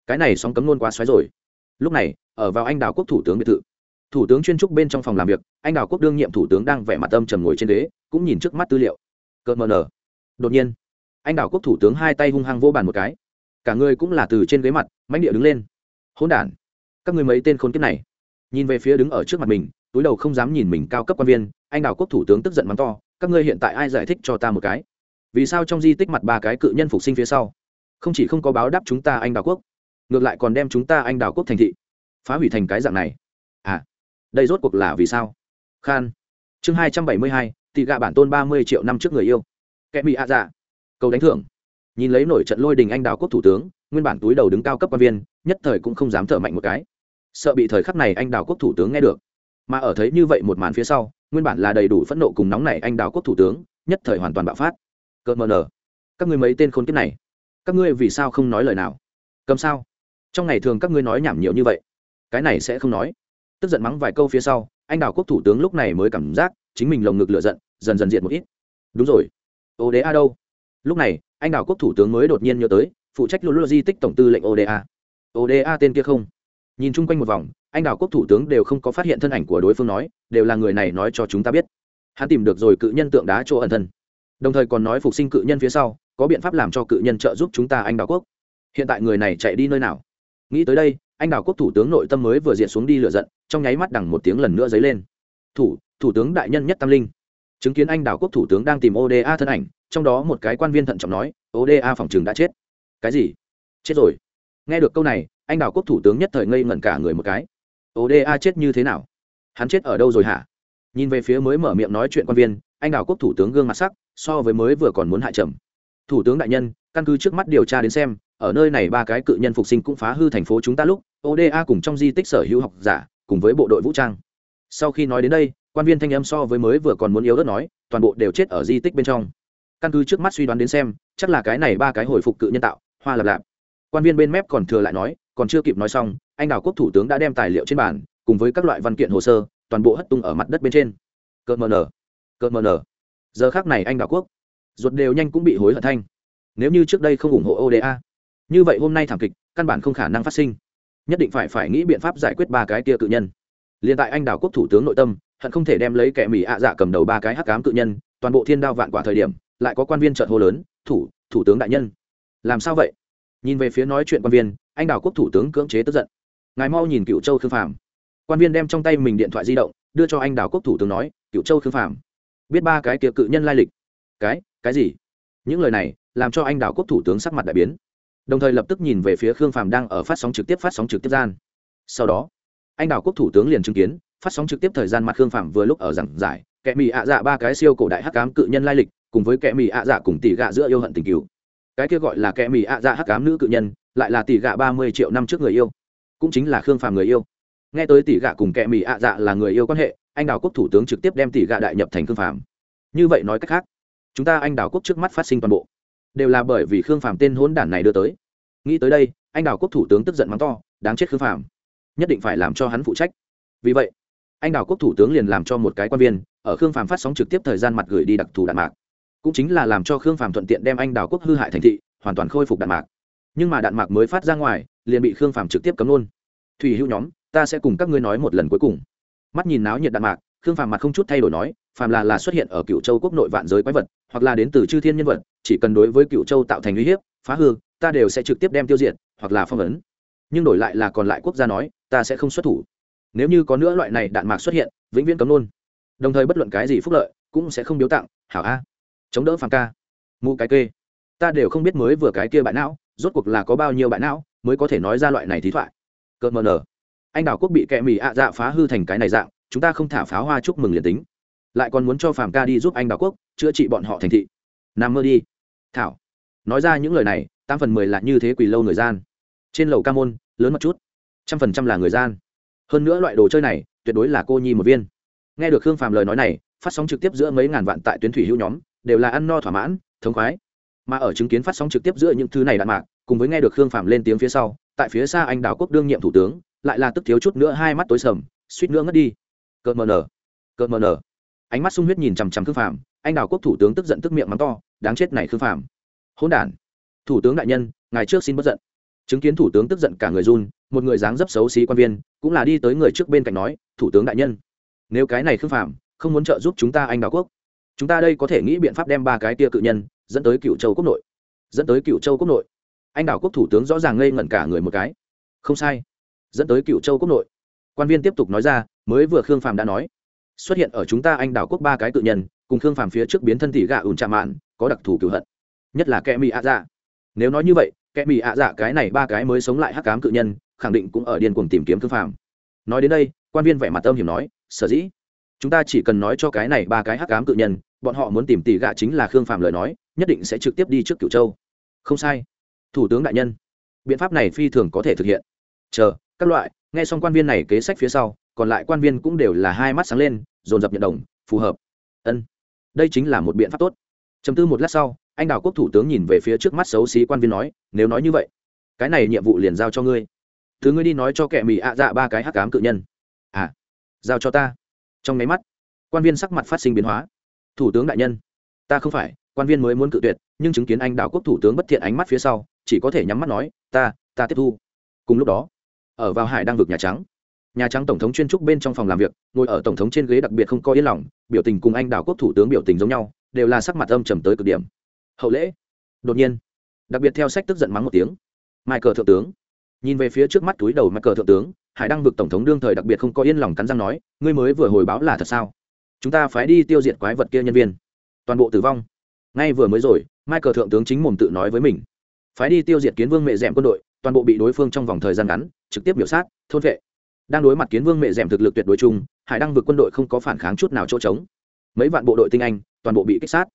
Cái này sóng cấm nôn quá xoáy rồi. Lúc này, ở vào anh đào quốc thủ tướng biệt thự. Thủ tướng chuyên trúc bên trong phòng làm việc, anh đào quốc đương nhiệm thủ tướng đang vẻ mặt âm trầm ngồi trên đế cũng nhìn trước mắt tư liệu. Cợt mờ nở. Đột nhiên, anh đào quốc thủ tướng hai tay hung hăng vô bàn một cái cả người cũng là từ trên ghế mặt, mãnh địa đứng lên. Hỗn đản, các người mấy tên khốn kiếp này. Nhìn về phía đứng ở trước mặt mình, túi đầu không dám nhìn mình cao cấp quan viên, anh đào quốc thủ tướng tức giận mắng to, các ngươi hiện tại ai giải thích cho ta một cái? Vì sao trong di tích mặt ba cái cự nhân phục sinh phía sau, không chỉ không có báo đáp chúng ta anh đào quốc, ngược lại còn đem chúng ta anh đào quốc thành thị phá hủy thành cái dạng này? À đây rốt cuộc là vì sao? Khan, chương hai trăm bảy mươi hai thị gạ bản tôn ba mươi triệu năm trước người yêu. Kẻ bị ạ dạ cầu đánh thưởng nhìn lấy nổi trận lôi đình anh đào quốc thủ tướng, nguyên bản túi đầu đứng cao cấp quan viên, nhất thời cũng không dám thở mạnh một cái. Sợ bị thời khắc này anh đào quốc thủ tướng nghe được. Mà ở thấy như vậy một màn phía sau, nguyên bản là đầy đủ phẫn nộ cùng nóng này anh đào quốc thủ tướng, nhất thời hoàn toàn bạo phát. Cợt mờ nở. Các ngươi mấy tên khốn kiếp này, các ngươi vì sao không nói lời nào? Cầm sao? Trong ngày thường các ngươi nói nhảm nhiều như vậy, cái này sẽ không nói. Tức giận mắng vài câu phía sau, anh đào quốc thủ tướng lúc này mới cảm giác chính mình lồng ngực lựa giận, dần dần diện một ít. Đúng rồi. Ô đế a đâu? Lúc này, anh đào quốc thủ tướng mới đột nhiên nhớ tới, phụ trách lô di tích tổng tư lệnh oda oda tên kia không? Nhìn chung quanh một vòng, anh đào quốc thủ tướng đều không có phát hiện thân ảnh của đối phương nói, đều là người này nói cho chúng ta biết. Hắn tìm được rồi cự nhân tượng đá chỗ ẩn thân. Đồng thời còn nói phục sinh cự nhân phía sau, có biện pháp làm cho cự nhân trợ giúp chúng ta anh đào quốc. Hiện tại người này chạy đi nơi nào? Nghĩ tới đây, anh đào quốc thủ tướng nội tâm mới vừa diện xuống đi lựa giận, trong nháy mắt đằng một tiếng lần nữa dấy lên. Thủ thủ tướng đại nhân nhất tam linh. Chứng kiến anh đào quốc thủ tướng đang tìm oda thân ảnh trong đó một cái quan viên thận trọng nói oda phòng trường đã chết. Cái gì? Chết rồi. Nghe được câu này, anh đào quốc thủ tướng nhất thời ngây ngẩn cả người một cái. Oda chết như thế nào? Hắn chết ở đâu rồi hả? Nhìn về phía mới mở miệng nói chuyện quan viên, anh đào quốc thủ tướng gương mặt sắc, so với mới vừa còn muốn hại trầm. Thủ tướng đại nhân, căn cứ trước mắt điều tra đến xem, ở nơi này ba cái cự nhân phục sinh cũng phá hư thành phố chúng ta lúc oda cùng trong di tích sở hữu học giả, cùng với bộ đội vũ trang. Sau khi nói đến đây, quan viên thanh âm so với mới vừa còn muốn yếu đất nói, toàn bộ đều chết ở di tích bên trong căn cứ trước mắt suy đoán đến xem, chắc là cái này ba cái hồi phục cự nhân tạo, hoa lạp lạp. Quan viên bên mép còn thừa lại nói, còn chưa kịp nói xong, anh đào quốc thủ tướng đã đem tài liệu trên bàn, cùng với các loại văn kiện hồ sơ, toàn bộ hất tung ở mặt đất bên trên. Cợt mờ nở cợt mờ nở. Giờ khác này anh đào quốc, ruột đều nhanh cũng bị hối hận thanh. Nếu như trước đây không ủng hộ oda như vậy hôm nay thảm kịch, căn bản không khả năng phát sinh. Nhất định phải phải nghĩ biện pháp giải quyết ba cái kia cự nhân. Liền tại anh đào quốc thủ tướng nội tâm, hận không thể đem lấy kẻ mỹ ạ dạ cầm đầu ba cái hắc cám cự nhân, toàn bộ thiên đao vạn quả thời điểm lại có quan viên trợn hô lớn, thủ thủ tướng đại nhân. Làm sao vậy? Nhìn về phía nói chuyện quan viên, anh đào quốc thủ tướng cưỡng chế tức giận. Ngài mau nhìn cựu châu khương phàm. Quan viên đem trong tay mình điện thoại di động, đưa cho anh đào quốc thủ tướng nói cựu châu khương phàm. Biết ba cái kia cự nhân lai lịch. Cái cái gì? Những lời này làm cho anh đào quốc thủ tướng sắc mặt đại biến. Đồng thời lập tức nhìn về phía khương phàm đang ở phát sóng trực tiếp, phát sóng trực tiếp gian. Sau đó, anh đào quốc thủ tướng liền chứng kiến, phát sóng trực tiếp thời gian mặt khương phàm vừa lúc ở giảng giải, kẻ mì ạ dạ ba cái siêu cổ đại hắc cám cự nhân lai lịch cùng với kẻ mì ạ dạ cùng tỷ gạ giữa yêu hận tình cứu cái kia gọi là kẻ mì ạ dạ hắc cám nữ cự nhân, lại là tỷ gạ ba mươi triệu năm trước người yêu. Cũng chính là khương phàm người yêu. Nghe tới tỷ gạ cùng kẻ mì ạ dạ là người yêu quan hệ, anh đào quốc thủ tướng trực tiếp đem tỷ gạ đại nhập thành khương phàm. Như vậy nói cách khác, chúng ta anh đào quốc trước mắt phát sinh toàn bộ, đều là bởi vì khương phàm tên hỗn đản này đưa tới. Nghĩ tới đây, anh đào quốc thủ tướng tức giận mắng to, đáng chết khương phàm. Nhất định phải làm cho hắn phụ trách. Vì vậy, anh đào quốc thủ tướng liền làm cho một cái quan viên, ở khương phàm phát sóng trực tiếp thời gian mặt gửi đi đặc thù đạn mạc cũng chính là làm cho khương phàm thuận tiện đem anh đào quốc hư hại thành thị hoàn toàn khôi phục đạn mạc. Nhưng mà đạn mạc mới phát ra ngoài, liền bị khương phàm trực tiếp cấm luôn. Thủy hữu nhóm, ta sẽ cùng các ngươi nói một lần cuối cùng. Mắt nhìn náo nhiệt đạn mạc, khương phàm mặt không chút thay đổi nói, phàm là là xuất hiện ở cựu châu quốc nội vạn giới quái vật, hoặc là đến từ chư thiên nhân vật, chỉ cần đối với cựu châu tạo thành uy hiếp, phá hư, ta đều sẽ trực tiếp đem tiêu diệt, hoặc là phong ấn. Nhưng đổi lại là còn lại quốc gia nói, ta sẽ không xuất thủ. Nếu như có nữa loại này đạn mạc xuất hiện, vĩnh viễn cấm luôn. Đồng thời bất luận cái gì phúc lợi, cũng sẽ không biếu tặng. Hảo a chống đỡ phàm ca. Mụ cái kê. Ta đều không biết mới vừa cái kia bại não, rốt cuộc là có bao nhiêu bại não mới có thể nói ra loại này thí thoại. Cợt mờ nở anh đào quốc bị kẹ mì ạ dạ phá hư thành cái này dạng, chúng ta không thả pháo hoa chúc mừng liền tính. Lại còn muốn cho phàm ca đi giúp anh đào quốc chữa trị bọn họ thành thị. Nằm mơ đi. Thảo. Nói ra những lời này, tám phần mười là như thế quỳ lâu người gian. Trên lầu ca môn, lớn một chút. Trăm phần trăm là người gian. Hơn nữa loại đồ chơi này, tuyệt đối là cô nhi một viên. Nghe được Hương phàm lời nói này, phát sóng trực tiếp giữa mấy ngàn vạn tại tuyến thủy hữu nhóm đều là ăn no thỏa mãn thống khoái. Mà ở chứng kiến phát sóng trực tiếp giữa những thứ này đạn mạc cùng với nghe được khương phạm lên tiếng phía sau tại phía xa anh đào quốc đương nhiệm thủ tướng lại là tức thiếu chút nữa hai mắt tối sầm suýt nữa ngất đi. Cợt mờ nở cợt mờ nở. Ánh mắt sung huyết nhìn chằm chằm khương phạm, anh đào quốc thủ tướng tức giận tức miệng mắng to đáng chết này khương phạm, hỗn đản. Thủ tướng đại nhân ngài trước xin bất giận. Chứng kiến thủ tướng tức giận cả người run một người dáng dấp xấu xí quan viên cũng là đi tới người trước bên cạnh nói thủ tướng đại nhân nếu cái này khương phạm không muốn trợ giúp chúng ta anh đào quốc chúng ta đây có thể nghĩ biện pháp đem ba cái tia cự nhân dẫn tới cựu châu quốc nội. Dẫn tới cựu châu quốc nội. Anh đảo quốc thủ tướng rõ ràng ngây ngẩn cả người một cái. Không sai. Dẫn tới cựu châu quốc nội. Quan viên tiếp tục nói ra, mới vừa khương phàm đã nói, xuất hiện ở chúng ta anh đảo quốc ba cái cự nhân, cùng khương phàm phía trước biến thân tỷ gạ ủn chạm mạn, có đặc thù cựu hận. Nhất là kẻ mỹ ạ dạ. Nếu nói như vậy, kẻ mỹ ạ dạ cái này ba cái mới sống lại hắc cám cự nhân, khẳng định cũng ở điên cuồng tìm kiếm khương phàm. Nói đến đây, quan viên vẻ mặt âm hiểm nói, sở dĩ? Chúng ta chỉ cần nói cho cái này ba cái hắc cám cự nhân bọn họ muốn tìm tỷ gạ chính là khương Phạm lời nói, nhất định sẽ trực tiếp đi trước cựu châu. Không sai. Thủ tướng đại nhân, biện pháp này phi thường có thể thực hiện. Chờ, các loại, nghe xong quan viên này kế sách phía sau, còn lại quan viên cũng đều là hai mắt sáng lên, dồn dập nhận đồng, phù hợp. Ân, đây chính là một biện pháp tốt. Chấm tư một lát sau, anh đào quốc thủ tướng nhìn về phía trước mắt xấu xí quan viên nói, nếu nói như vậy, cái này nhiệm vụ liền giao cho ngươi. Thứ ngươi đi nói cho kẻ mì ạ dạ ba cái hắc cám cự nhân. À giao cho ta. Trong máy mắt, quan viên sắc mặt phát sinh biến hóa thủ tướng đại nhân. Ta không phải, quan viên mới muốn cự tuyệt, nhưng chứng kiến anh đào quốc thủ tướng bất thiện ánh mắt phía sau, chỉ có thể nhắm mắt nói, ta ta tiếp thu. Cùng lúc đó, ở vào hải đang vực nhà trắng. Nhà trắng tổng thống chuyên trúc bên trong phòng làm việc, ngồi ở tổng thống trên ghế đặc biệt không có yên lòng, biểu tình cùng anh đào quốc thủ tướng biểu tình giống nhau, đều là sắc mặt âm trầm tới cực điểm. Hậu lễ. Đột nhiên, đặc biệt theo sách tức giận mắng một tiếng. Mai cờ thượng tướng. Nhìn về phía trước mắt túi đầu mai cờ thượng tướng, hải đăng vực tổng thống đương thời đặc biệt không có yên lòng cắn răng nói, ngươi mới vừa hồi báo là thật sao? Chúng ta phải đi tiêu diệt quái vật kia nhân viên. Toàn bộ tử vong. Ngay vừa mới rồi mai cờ thượng tướng chính mồm tự nói với mình. Phái đi tiêu diệt kiến vương mẹ d quân đội, toàn bộ bị đối phương trong vòng thời gian ngắn, trực tiếp biểu sát, thôn vệ. Đang đối mặt kiến vương mẹ d thực lực tuyệt đối chung, hải đăng vượt quân đội không có phản kháng chút nào chỗ trống. Mấy vạn bộ đội tinh anh, toàn bộ bị kích sát.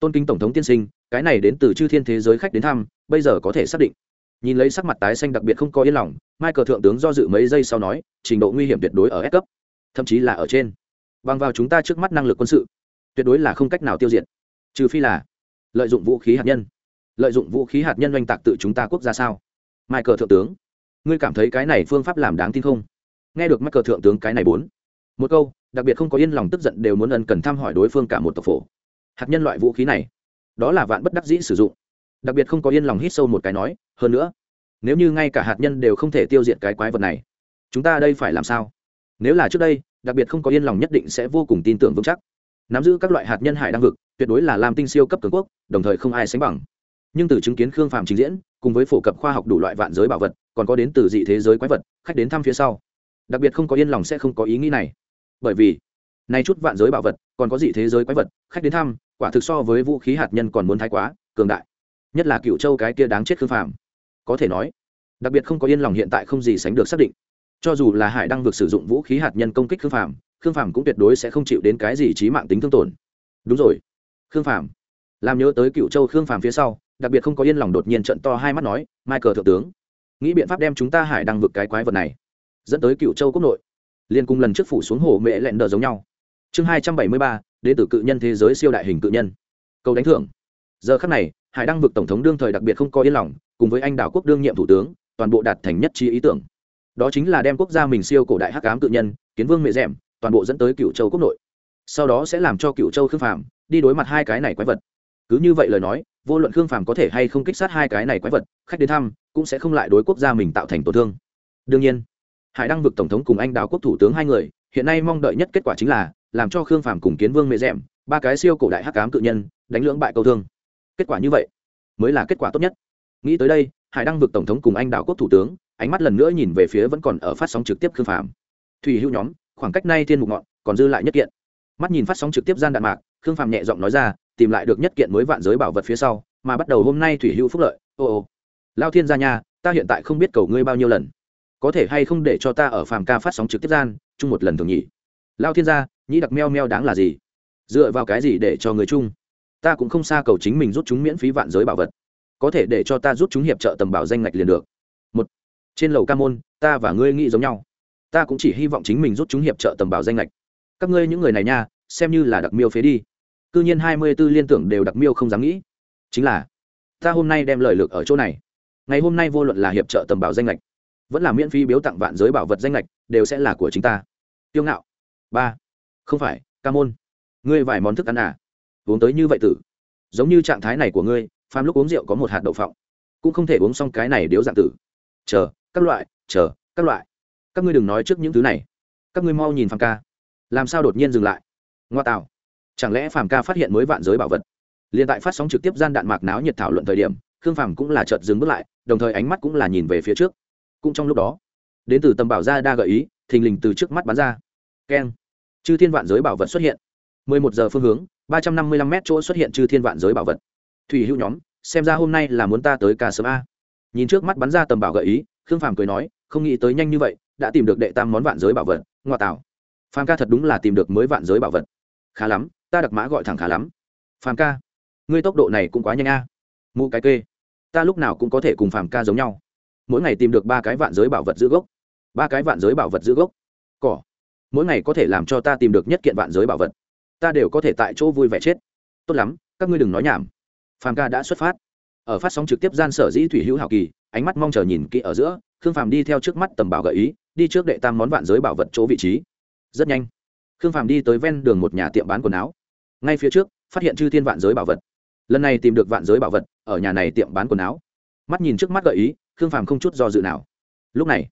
Tôn kính tổng thống tiên sinh, cái này đến từ chư thiên thế giới khách đến thăm, bây giờ có thể xác định. Nhìn lấy sắc mặt tái xanh đặc biệt không có yên lòng mai cờ thượng tướng do dự mấy giây sau nói, trình độ nguy hiểm tuyệt đối ở S cấp, thậm chí là ở trên bằng vào chúng ta trước mắt năng lực quân sự, tuyệt đối là không cách nào tiêu diệt. Trừ phi là lợi dụng vũ khí hạt nhân. Lợi dụng vũ khí hạt nhân oanh tạc tự chúng ta quốc gia sao? Mai cờ thượng tướng, ngươi cảm thấy cái này phương pháp làm đáng tin không? Nghe được michael thượng tướng cái này bốn, một câu, đặc biệt không có yên lòng tức giận đều muốn ân cần thăm hỏi đối phương cả một tộc phổ. Hạt nhân loại vũ khí này, đó là vạn bất đắc dĩ sử dụng. Đặc biệt không có yên lòng hít sâu một cái nói, hơn nữa, nếu như ngay cả hạt nhân đều không thể tiêu diệt cái quái vật này, chúng ta đây phải làm sao? Nếu là trước đây đặc biệt không có yên lòng nhất định sẽ vô cùng tin tưởng vững chắc. Nắm giữ các loại hạt nhân hải đăng vực tuyệt đối là làm tinh siêu cấp cường quốc đồng thời không ai sánh bằng. Nhưng từ chứng kiến khương phàm trình diễn cùng với phổ cập khoa học đủ loại vạn giới bảo vật còn có đến từ dị thế giới quái vật khách đến thăm phía sau. Đặc biệt không có yên lòng sẽ không có ý nghĩ này. Bởi vì nay chút vạn giới bảo vật còn có dị thế giới quái vật khách đến thăm quả thực so với vũ khí hạt nhân còn muốn thái quá cường đại. Nhất là cựu châu cái kia đáng chết khương phàm, có thể nói đặc biệt không có yên lòng hiện tại không gì sánh được xác định cho dù là hải đăng vực sử dụng vũ khí hạt nhân công kích khương phàm khương phàm cũng tuyệt đối sẽ không chịu đến cái gì trí mạng tính thương tổn. Đúng rồi. Khương phàm. Làm nhớ tới cựu châu khương phàm phía sau, đặc biệt không có yên lòng đột nhiên trận to hai mắt nói mai cờ thượng tướng, nghĩ biện pháp đem chúng ta hải đăng vực cái quái vật này dẫn tới cựu châu quốc nội. Liên cùng lần trước phủ xuống hồ mẹ lẹn đờ giống nhau. Chương hai trăm bảy mươi ba đến từ cự nhân thế giới siêu đại hình cự nhân. Câu đánh thưởng. Giờ khắc này, hải đăng vực tổng thống đương thời đặc biệt không có yên lòng, cùng với anh đảo quốc đương nhiệm thủ tướng, toàn bộ đạt thành nhất trí ý tưởng đó chính là đem quốc gia mình siêu cổ đại hắc ám cự nhân, kiến vương mẹ rèm toàn bộ dẫn tới cựu châu quốc nội. Sau đó sẽ làm cho cựu châu khương phàm đi đối mặt hai cái này quái vật. Cứ như vậy lời nói, vô luận khương phàm có thể hay không kích sát hai cái này quái vật, khách đến thăm, cũng sẽ không lại đối quốc gia mình tạo thành tổn thương. Đương nhiên, hải đăng vực tổng thống cùng anh đào quốc thủ tướng hai người, hiện nay mong đợi nhất kết quả chính là, làm cho khương phàm cùng kiến vương mẹ rẽm ba cái siêu cổ đại hắc cám cự nhân, đánh lưỡng bại câu thương. Kết quả như vậy, mới là kết quả tốt nhất. Nghĩ tới đây, hải đăng vực tổng thống cùng anh đào quốc thủ tướng ánh mắt lần nữa nhìn về phía vẫn còn ở phát sóng trực tiếp khương phàm. Thủy hữu nhóm, khoảng cách nay thiên mục ngọn, còn dư lại nhất kiện. Mắt nhìn phát sóng trực tiếp gian đạn mạc, khương phàm nhẹ giọng nói ra, tìm lại được nhất kiện mới vạn giới bảo vật phía sau, mà bắt đầu hôm nay thủy hữu phúc lợi, ô ô. Lao thiên gia nha, ta hiện tại không biết cầu ngươi bao nhiêu lần. Có thể hay không để cho ta ở phàm ca phát sóng trực tiếp gian, chung một lần thường nhỉ? Lao thiên gia, nhĩ đặc meo meo đáng là gì? Dựa vào cái gì để cho người chung? Ta cũng không xa cầu chính mình rút chúng miễn phí vạn giới bảo vật. Có thể để cho ta rút chúng hiệp trợ tầm bảo danh ngạch liền được trên lầu ca môn, ta và ngươi nghĩ giống nhau. Ta cũng chỉ hy vọng chính mình rút chúng hiệp trợ tầm bảo danh lệch. các ngươi những người này nha, xem như là đặc miêu phế đi. Cư nhiên hai mươi b ố liên tưởng đều đặc miêu không dám nghĩ. Chính là, ta hôm nay đem lời lực ở chỗ này. Ngày hôm nay vô luận là hiệp trợ tầm bảo danh lệch vẫn là miễn phí biếu tặng vạn giới bảo vật danh lệch đều sẽ là của chính ta. Tiêu ngạo. Ba. Không phải, ca môn. Ngươi vài món thức ăn à? Uống tới như vậy tử. Giống như trạng thái này của ngươi, phàm lúc uống rượu có một hạt đậu phộng. Cũng không thể uống xong cái này điếu dạng tử. Chờ các loại, chờ, các loại. Các ngươi đừng nói trước những thứ này. Các ngươi mau nhìn phàm ca. Làm sao đột nhiên dừng lại? Ngoa tạo. Chẳng lẽ phàm ca phát hiện mới vạn giới bảo vật? Liền tại phát sóng trực tiếp gian đạn mạc náo nhiệt thảo luận thời điểm, khương phàm cũng là chợt dừng bước lại, đồng thời ánh mắt cũng là nhìn về phía trước. Cũng trong lúc đó, đến từ tầm bảo gia đa gợi ý, thình lình từ trước mắt bắn ra. Keng. Chư thiên vạn giới bảo vật xuất hiện. 11 giờ phương hướng 355 m chỗ xuất hiện chư thiên vạn giới bảo vật. Thủy hữu nhóm, xem ra hôm nay là muốn ta tới ca sớm a. Nhìn trước mắt bắn ra tầm bảo gợi ý khương phàm cười nói, không nghĩ tới nhanh như vậy, đã tìm được đệ tam món vạn giới bảo vật, ngoa tạo. Phàm ca thật đúng là tìm được mới vạn giới bảo vật. Khá lắm, ta đặc mã gọi thẳng khá lắm. Phàm ca, ngươi tốc độ này cũng quá nhanh a. Mụ cái kê, ta lúc nào cũng có thể cùng phàm ca giống nhau. Mỗi ngày tìm được ba cái vạn giới bảo vật giữ gốc. Ba cái vạn giới bảo vật giữ gốc. Cỏ, mỗi ngày có thể làm cho ta tìm được nhất kiện vạn giới bảo vật. Ta đều có thể tại chỗ vui vẻ chết. Tốt lắm, các ngươi đừng nói nhảm. Phàm ca đã xuất phát ở phát sóng trực tiếp gian sở dĩ thủy hữu hào kỳ, ánh mắt mong chờ nhìn kỹ ở giữa, khương phàm đi theo trước mắt tầm bảo gợi ý, đi trước đệ tam món vạn giới bảo vật chỗ vị trí. Rất nhanh, khương phàm đi tới ven đường một nhà tiệm bán quần áo. Ngay phía trước, phát hiện chư thiên vạn giới bảo vật. Lần này tìm được vạn giới bảo vật, ở nhà này tiệm bán quần áo. Mắt nhìn trước mắt gợi ý, khương phàm không chút do dự nào. Lúc này,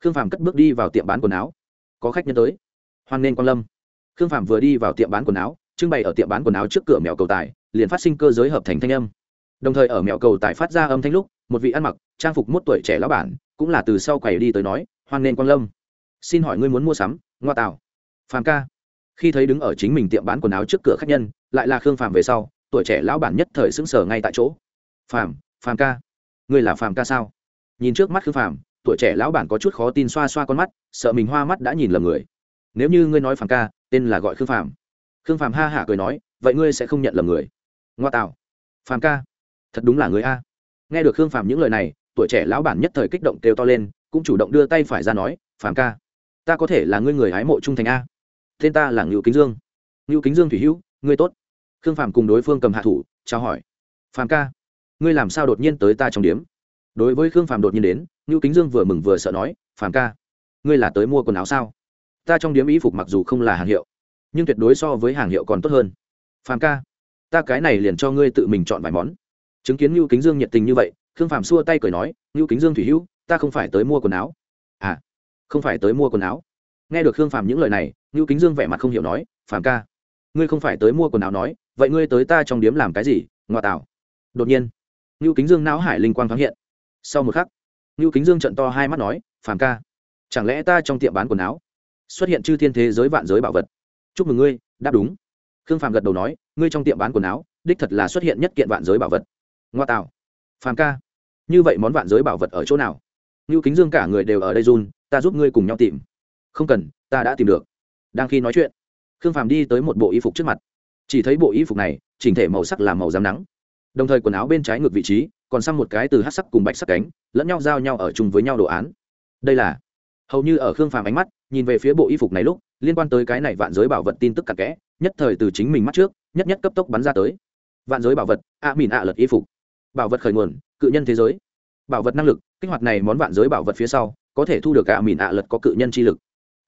khương phàm cất bước đi vào tiệm bán quần áo. Có khách nhân tới. Hoan nghênh quan lâm. Khương phàm vừa đi vào tiệm bán quần áo, trưng bày ở tiệm bán quần áo trước cửa mèo cầu tài, liền phát sinh cơ giới hợp thành thanh âm đồng thời ở mèo cầu tài phát ra âm thanh lúc, một vị ăn mặc, trang phục mốt tuổi trẻ lão bản, cũng là từ sau quầy đi tới nói, hoan nên quan lâm. Xin hỏi ngươi muốn mua sắm, ngoa tạo phàm ca. Khi thấy đứng ở chính mình tiệm bán quần áo trước cửa khách nhân, lại là khương phàm về sau, tuổi trẻ lão bản nhất thời sững sờ ngay tại chỗ. Phàm phàm ca. Ngươi là phàm ca sao? Nhìn trước mắt khương phàm, tuổi trẻ lão bản có chút khó tin xoa xoa con mắt, sợ mình hoa mắt đã nhìn lầm người. Nếu như ngươi nói phàm ca, tên là gọi khương phàm. Khương phàm ha hả cười nói, vậy ngươi sẽ không nhận lầm người. Ngoa tạo phàm ca thật đúng là người a. Nghe được khương phàm những lời này, tuổi trẻ lão bản nhất thời kích động kêu to lên, cũng chủ động đưa tay phải ra nói, phàm ca, ta có thể là ngươi người hái mộ trung thành a. Tên ta là ngưu kính dương. Ngưu kính dương thủy hữu, ngươi tốt. Khương phàm cùng đối phương cầm hạ thủ trao hỏi, phàm ca, ngươi làm sao đột nhiên tới ta trong điếm? Đối với khương phàm đột nhiên đến, ngưu kính dương vừa mừng vừa sợ nói, phàm ca, ngươi là tới mua quần áo sao? Ta trong điếm y phục mặc dù không là hàng hiệu, nhưng tuyệt đối so với hàng hiệu còn tốt hơn. Phàm ca, ta cái này liền cho ngươi tự mình chọn vài món chứng kiến ngưu kính dương nhiệt tình như vậy, khương phàm xua tay cười nói, ngưu kính dương thủy hữu, ta không phải tới mua quần áo. À không phải tới mua quần áo? Nghe được khương phàm những lời này, ngưu kính dương vẻ mặt không hiểu nói, phàm ca, ngươi không phải tới mua quần áo nói, vậy ngươi tới ta trong điếm làm cái gì, ngoại tảo? Đột nhiên, ngưu kính dương não hải linh quang thoáng hiện. Sau một khắc, ngưu kính dương trận to hai mắt nói, phàm ca, chẳng lẽ ta trong tiệm bán quần áo xuất hiện chư thiên thế giới vạn giới bảo vật? Chúc mừng ngươi, đáp đúng. Khương phàm gật đầu nói, ngươi trong tiệm bán quần áo, đích thật là xuất hiện nhất kiện vạn giới bảo vật ngoa tạo. Phàm ca, như vậy món vạn giới bảo vật ở chỗ nào? Như kính dương cả người đều ở đây run, ta giúp ngươi cùng nhau tìm. Không cần, ta đã tìm được. Đang khi nói chuyện, khương phàm đi tới một bộ y phục trước mặt. Chỉ thấy bộ y phục này, chỉnh thể màu sắc là màu rám nắng. Đồng thời quần áo bên trái ngược vị trí, còn xăm một cái từ hát sắc cùng bạch sắc cánh, lẫn nhau giao nhau ở chung với nhau đồ án. Đây là, hầu như ở khương phàm ánh mắt, nhìn về phía bộ y phục này lúc, liên quan tới cái này vạn giới bảo vật tin tức cặn kẽ, nhất thời từ chính mình mắt trước, nhất nhất cấp tốc bắn ra tới. Vạn giới bảo vật, a mìn ạ lật y phục bảo vật khởi nguồn, cự nhân thế giới. Bảo vật năng lực, kích hoạt này món vạn giới bảo vật phía sau, có thể thu được a mìn ạ lật có cự nhân chi lực.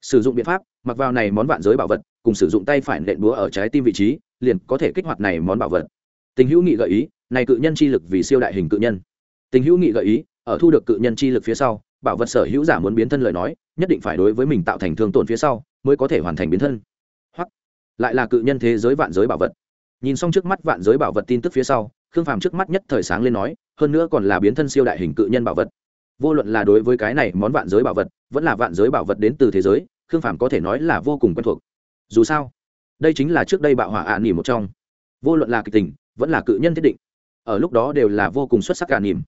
Sử dụng biện pháp, mặc vào này món vạn giới bảo vật, cùng sử dụng tay phải nện búa ở trái tim vị trí, liền có thể kích hoạt này món bảo vật. Tình hữu nghị gợi ý, này cự nhân chi lực vì siêu đại hình cự nhân. Tình hữu nghị gợi ý, ở thu được cự nhân chi lực phía sau, bảo vật sở hữu giả muốn biến thân lời nói, nhất định phải đối với mình tạo thành thương tổn phía sau, mới có thể hoàn thành biến thân. Hoặc, lại là cự nhân thế giới vạn giới bảo vật. Nhìn xong trước mắt vạn giới bảo vật tin tức phía sau khương phàm trước mắt nhất thời sáng lên nói, hơn nữa còn là biến thân siêu đại hình cự nhân bảo vật. Vô luận là đối với cái này món vạn giới bảo vật, vẫn là vạn giới bảo vật đến từ thế giới, khương phàm có thể nói là vô cùng quen thuộc. Dù sao, đây chính là trước đây bạo hỏa ạ à một trong. Vô luận là kịch tình, vẫn là cự nhân thiết định, ở lúc đó đều là vô cùng xuất sắc cả nỉm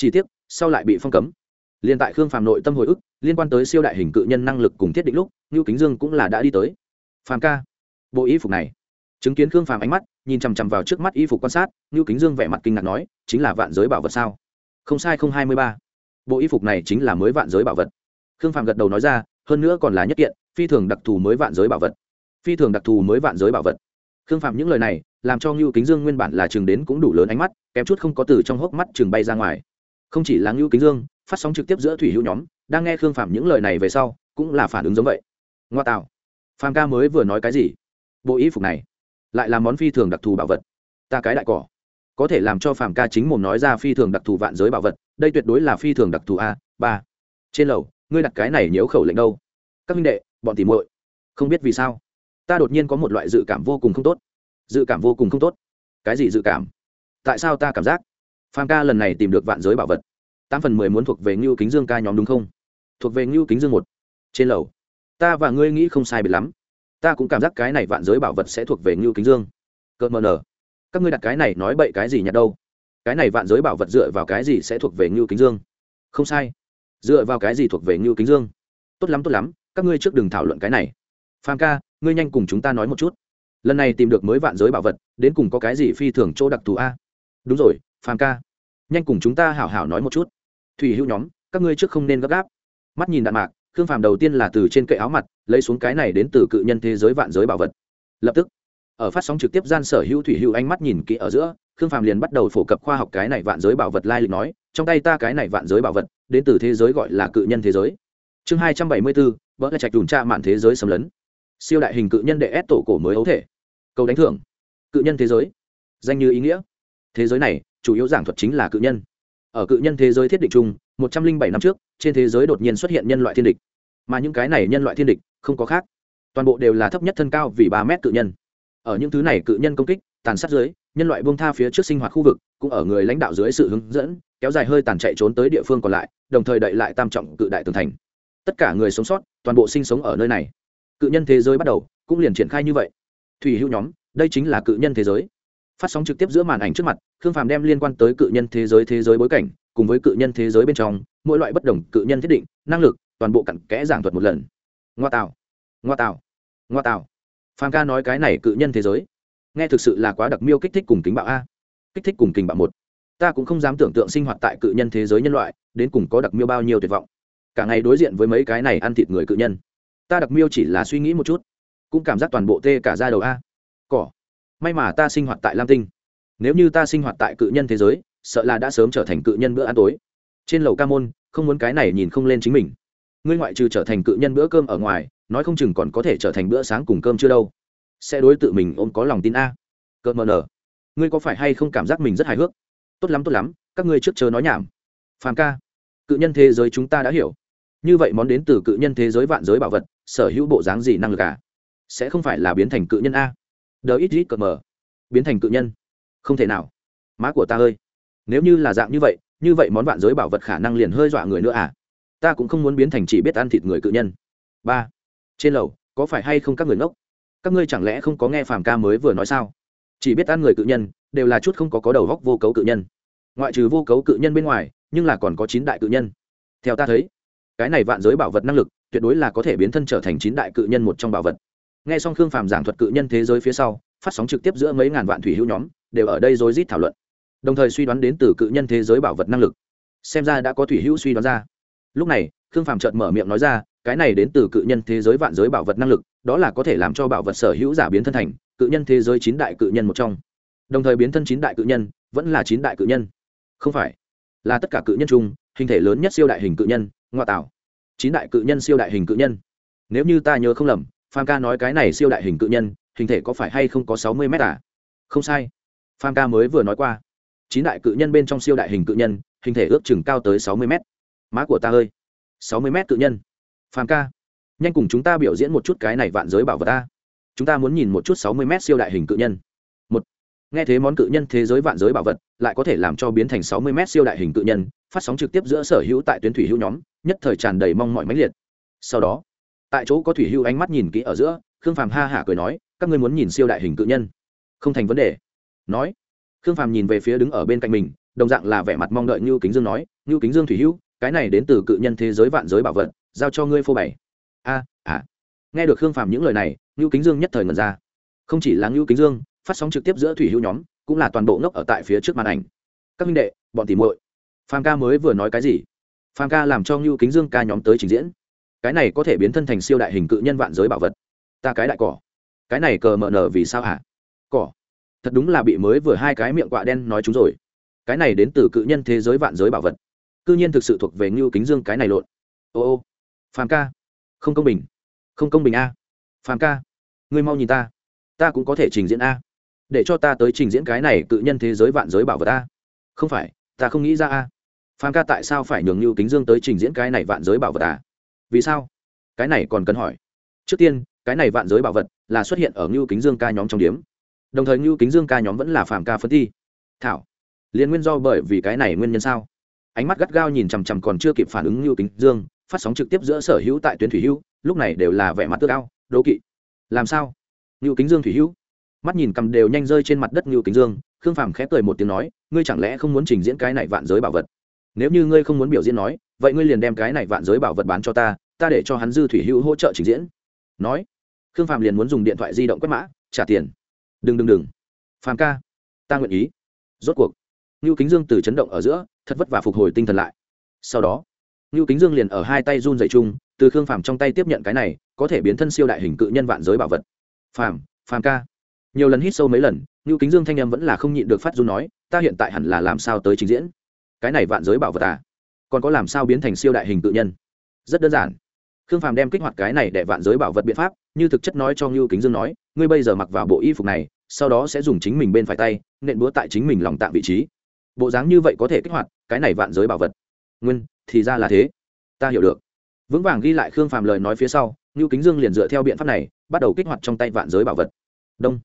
chỉ tiếc, sau lại bị phong cấm. Liên tại khương phàm nội tâm hồi ức, liên quan tới siêu đại hình cự nhân năng lực cùng thiết định lúc, ngưu kính dương cũng là đã đi tới. Phàm ca, bộ y phục này chứng kiến khương phàm ánh mắt, nhìn chằm chằm vào trước mắt y phục quan sát, ngưu kính dương vẻ mặt kinh ngạc nói, chính là vạn giới bảo vật sao? Không sai, không hai mươi ba. Bộ y phục này chính là mới vạn giới bảo vật. Khương phàm gật đầu nói ra, hơn nữa còn là nhất kiện, phi thường đặc thù mới vạn giới bảo vật. Phi thường đặc thù mới vạn giới bảo vật. Khương phàm những lời này, làm cho ngưu kính dương nguyên bản là chừng đến cũng đủ lớn ánh mắt, kém chút không có từ trong hốc mắt chừng bay ra ngoài. Không chỉ là ngưu kính dương, phát sóng trực tiếp giữa thủy hữu nhóm, đang nghe khương phàm những lời này về sau, cũng là phản ứng giống vậy. Ngoa tạo. Phàm ca mới vừa nói cái gì? Bộ y phục này lại là món phi thường đặc thù bảo vật. Ta cái đại cỏ, có thể làm cho phạm ca chính mồm nói ra phi thường đặc thù vạn giới bảo vật, đây tuyệt đối là phi thường đặc thù a, ba. Trên lầu, ngươi đặt cái này nhớ khẩu lệnh đâu? Các minh đệ, bọn tìm muội, không biết vì sao, ta đột nhiên có một loại dự cảm vô cùng không tốt. Dự cảm vô cùng không tốt? Cái gì dự cảm? Tại sao ta cảm giác phạm ca lần này tìm được vạn giới bảo vật? Tám phần mười muốn thuộc về ngưu kính dương ca nhóm đúng không? Thuộc về ngưu kính dương một. Trên lầu, ta và ngươi nghĩ không sai biệt lắm ta cũng cảm giác cái này vạn giới bảo vật sẽ thuộc về ngưu kính dương. Cợt mờ nở. Các ngươi đặt cái này nói bậy cái gì nhặt đâu? Cái này vạn giới bảo vật dựa vào cái gì sẽ thuộc về ngưu kính dương? Không sai. Dựa vào cái gì thuộc về ngưu kính dương? Tốt lắm tốt lắm, các ngươi trước đừng thảo luận cái này. Phan ca, ngươi nhanh cùng chúng ta nói một chút. Lần này tìm được mới vạn giới bảo vật, đến cùng có cái gì phi thường chỗ đặc thù a? Đúng rồi phan ca. Nhanh cùng chúng ta hảo hảo nói một chút. Thủy hữu nhóm, các ngươi trước không nên gấp gáp. Mắt nhìn đạn mạc khương phàm đầu tiên là từ trên cậy áo mặt, lấy xuống cái này đến từ cự nhân thế giới vạn giới bảo vật. Lập tức, ở phát sóng trực tiếp gian sở hữu thủy hữu ánh mắt nhìn kỹ ở giữa, khương phàm liền bắt đầu phổ cập khoa học cái này vạn giới bảo vật lai lịch nói, trong tay ta cái này vạn giới bảo vật, đến từ thế giới gọi là cự nhân thế giới. Chương hai trăm bảy mươi bốn, vỡ là trạch đùn tra mạn thế giới xâm lấn. Siêu đại hình cự nhân đệ ép tổ cổ mới ấu thể. Câu đánh thưởng. Cự nhân thế giới. Danh như ý nghĩa. Thế giới này, chủ yếu giảng thuật chính là cự nhân. Ở cự nhân thế giới thiết định chung, một trăm linh bảy năm trước trên thế giới đột nhiên xuất hiện nhân loại thiên địch, mà những cái này nhân loại thiên địch không có khác. Toàn bộ đều là thấp nhất thân cao vì ba mét cự nhân. Ở những thứ này cự nhân công kích, tàn sát dưới, nhân loại bông tha phía trước sinh hoạt khu vực, cũng ở người lãnh đạo dưới sự hướng dẫn, kéo dài hơi tàn chạy trốn tới địa phương còn lại, đồng thời đậy lại tam trọng cự đại tường thành. Tất cả người sống sót, toàn bộ sinh sống ở nơi này. Cự nhân thế giới bắt đầu cũng liền triển khai như vậy. Thủy hữu nhóm, đây chính là cự nhân thế giới. Phát sóng trực tiếp giữa màn ảnh trước mặt, khương phàm đem liên quan tới cự nhân thế giới thế giới bối cảnh cùng với cự nhân thế giới bên trong, mỗi loại bất đồng cự nhân thiết định, năng lực, toàn bộ cặn kẽ giảng thuật một lần. Ngoa tạo. Ngoa tạo. Ngoa tạo. Phan ca nói cái này cự nhân thế giới. Nghe thực sự là quá đặc miêu kích thích cùng kính bạo a. Kích thích cùng kính bạo một. Ta cũng không dám tưởng tượng sinh hoạt tại cự nhân thế giới nhân loại, đến cùng có đặc miêu bao nhiêu tuyệt vọng. Cả ngày đối diện với mấy cái này ăn thịt người cự nhân. Ta đặc miêu chỉ là suy nghĩ một chút, cũng cảm giác toàn bộ tê cả ra đầu a. Cỏ. May mà ta sinh hoạt tại lam tinh. Nếu như ta sinh hoạt tại cự nhân thế giới sợ là đã sớm trở thành cự nhân bữa ăn tối. Trên lầu ca môn, không muốn cái này nhìn không lên chính mình. Ngươi ngoại trừ trở thành cự nhân bữa cơm ở ngoài, nói không chừng còn có thể trở thành bữa sáng cùng cơm chưa đâu. Sẽ đối tự mình ôm có lòng tin a. Cợt mờ nở. Ngươi có phải hay không cảm giác mình rất hài hước? Tốt lắm tốt lắm, các ngươi trước chờ nói nhảm. Phàm ca, cự nhân thế giới chúng ta đã hiểu. Như vậy món đến từ cự nhân thế giới vạn giới bảo vật, sở hữu bộ dáng gì năng lực à? Sẽ không phải là biến thành cự nhân a? Đờ ít ít cờ mờ. Biến thành cự nhân. Không thể nào. Má của ta ơi nếu như là dạng như vậy như vậy món vạn giới bảo vật khả năng liền hơi dọa người nữa à? Ta cũng không muốn biến thành chỉ biết ăn thịt người cự nhân. Ba, trên lầu, có phải hay không các người ngốc? Các ngươi chẳng lẽ không có nghe phàm ca mới vừa nói sao? Chỉ biết ăn người cự nhân, đều là chút không có có đầu góc vô cấu cự nhân. Ngoại trừ vô cấu cự nhân bên ngoài, nhưng là còn có chín đại cự nhân. Theo ta thấy, cái này vạn giới bảo vật năng lực, tuyệt đối là có thể biến thân trở thành chín đại cự nhân một trong bảo vật. Nghe xong khương phàm giảng thuật cự nhân thế giới phía sau, phát sóng trực tiếp giữa mấy ngàn vạn thủy hữu nhóm, đều ở đây rối rít thảo luận đồng thời suy đoán đến từ cự nhân thế giới bảo vật năng lực. Xem ra đã có thủy hữu suy đoán ra. Lúc này, khương phàm trợt mở miệng nói ra, cái này đến từ cự nhân thế giới vạn giới bảo vật năng lực, đó là có thể làm cho bảo vật sở hữu giả biến thân thành, cự nhân thế giới chín đại cự nhân một trong. Đồng thời biến thân chín đại cự nhân, vẫn là chín đại cự nhân. Không phải, là tất cả cự nhân chung, hình thể lớn nhất siêu đại hình cự nhân, ngoại tạo. Chín đại cự nhân siêu đại hình cự nhân. Nếu như ta nhớ không lầm phan ca nói cái này siêu đại hình cự nhân, hình thể có phải hay không có sáu mươi mét à? Không sai. Phan ca mới vừa nói qua chín đại cự nhân bên trong siêu đại hình cự nhân, hình thể ước chừng cao tới sáu mươi mét. Má của ta ơi, sáu mươi mét cự nhân. Phàm ca, nhanh cùng chúng ta biểu diễn một chút cái này vạn giới bảo vật ta. Chúng ta muốn nhìn một chút sáu mươi mét siêu đại hình cự nhân. Một, nghe thế món cự nhân thế giới vạn giới bảo vật, lại có thể làm cho biến thành sáu mươi mét siêu đại hình cự nhân, phát sóng trực tiếp giữa sở hữu tại tuyến thủy hữu nhóm, nhất thời tràn đầy mong mọi mãnh liệt. Sau đó, tại chỗ có thủy hữu ánh mắt nhìn kỹ ở giữa, khương phàm ha hả cười nói, các ngươi muốn nhìn siêu đại hình cự nhân? Không thành vấn đề. Nói khương phàm nhìn về phía đứng ở bên cạnh mình, đồng dạng là vẻ mặt mong đợi như kính dương nói như kính dương thủy hữu, cái này đến từ cự nhân thế giới vạn giới bảo vật, giao cho ngươi phô bày. A à. Nghe được khương phàm những lời này như kính dương nhất thời ngần ra. Không chỉ là như kính dương, phát sóng trực tiếp giữa thủy hữu nhóm, cũng là toàn bộ ngốc ở tại phía trước màn ảnh. Các minh đệ, bọn tìm muội, phàm ca mới vừa nói cái gì? Phàm ca làm cho như kính dương ca nhóm tới trình diễn. Cái này có thể biến thân thành siêu đại hình cự nhân vạn giới bảo vật. Ta cái đại cỏ. Cái này cờ mờ nở vì sao hả? Cỏ thật đúng là bị mới vừa hai cái miệng quạ đen nói chúng rồi. Cái này đến từ cự nhân thế giới vạn giới bảo vật. Cư nhiên thực sự thuộc về ngưu kính dương cái này lộn. Ô ô, phàm ca, không công bình, không công bình a. Phàm ca, ngươi mau nhìn ta ta cũng có thể trình diễn a. Để cho ta tới trình diễn cái này cự nhân thế giới vạn giới bảo vật a. Không phải, ta không nghĩ ra a. Phàm ca tại sao phải nhường ngưu kính dương tới trình diễn cái này vạn giới bảo vật à? Vì sao? Cái này còn cần hỏi. Trước tiên, cái này vạn giới bảo vật là xuất hiện ở ngưu kính dương ca nhóm trong điếm đồng thời như kính dương ca nhóm vẫn là phàm ca phân thi. Thảo liên nguyên do bởi vì cái này nguyên nhân sao? Ánh mắt gắt gao nhìn chằm chằm còn chưa kịp phản ứng như kính dương, phát sóng trực tiếp giữa sở hữu tại tuyến thủy hữu, lúc này đều là vẻ mặt tước ao, đố kỵ. Làm sao? Như kính dương thủy hữu. Mắt nhìn cầm đều nhanh rơi trên mặt đất như kính dương, khương phàm khẽ cười một tiếng nói, ngươi chẳng lẽ không muốn trình diễn cái này vạn giới bảo vật? Nếu như ngươi không muốn biểu diễn nói, vậy ngươi liền đem cái này vạn giới bảo vật bán cho ta ta để cho hắn dư thủy hữu hỗ trợ trình diễn. Nói, khương phàm liền muốn dùng điện thoại di động quét mã, trả tiền đừng đừng đừng. Phàm ca, ta nguyện ý. Rốt cuộc, ngưu kính dương từ chấn động ở giữa, thật vất vả phục hồi tinh thần lại. Sau đó, ngưu kính dương liền ở hai tay run dậy chung, từ khương phàm trong tay tiếp nhận cái này, có thể biến thân siêu đại hình cự nhân vạn giới bảo vật. Phàm phàm ca. Nhiều lần hít sâu mấy lần, ngưu kính dương thanh em vẫn là không nhịn được phát run nói, ta hiện tại hẳn là làm sao tới trình diễn? Cái này vạn giới bảo vật à? Còn có làm sao biến thành siêu đại hình tự nhân? Rất đơn giản. Khương phàm đem kích hoạt cái này để vạn giới bảo vật biện pháp, như thực chất nói cho ngưu kính dương nói ngươi bây giờ mặc vào bộ y phục này, sau đó sẽ dùng chính mình bên phải tay, nện búa tại chính mình lòng tạm vị trí. Bộ dáng như vậy có thể kích hoạt, cái này vạn giới bảo vật. Nguyên, thì ra là thế. Ta hiểu được. Vững vàng ghi lại khương phàm lời nói phía sau, ngưu kính dương liền dựa theo biện pháp này, bắt đầu kích hoạt trong tay vạn giới bảo vật. Đông.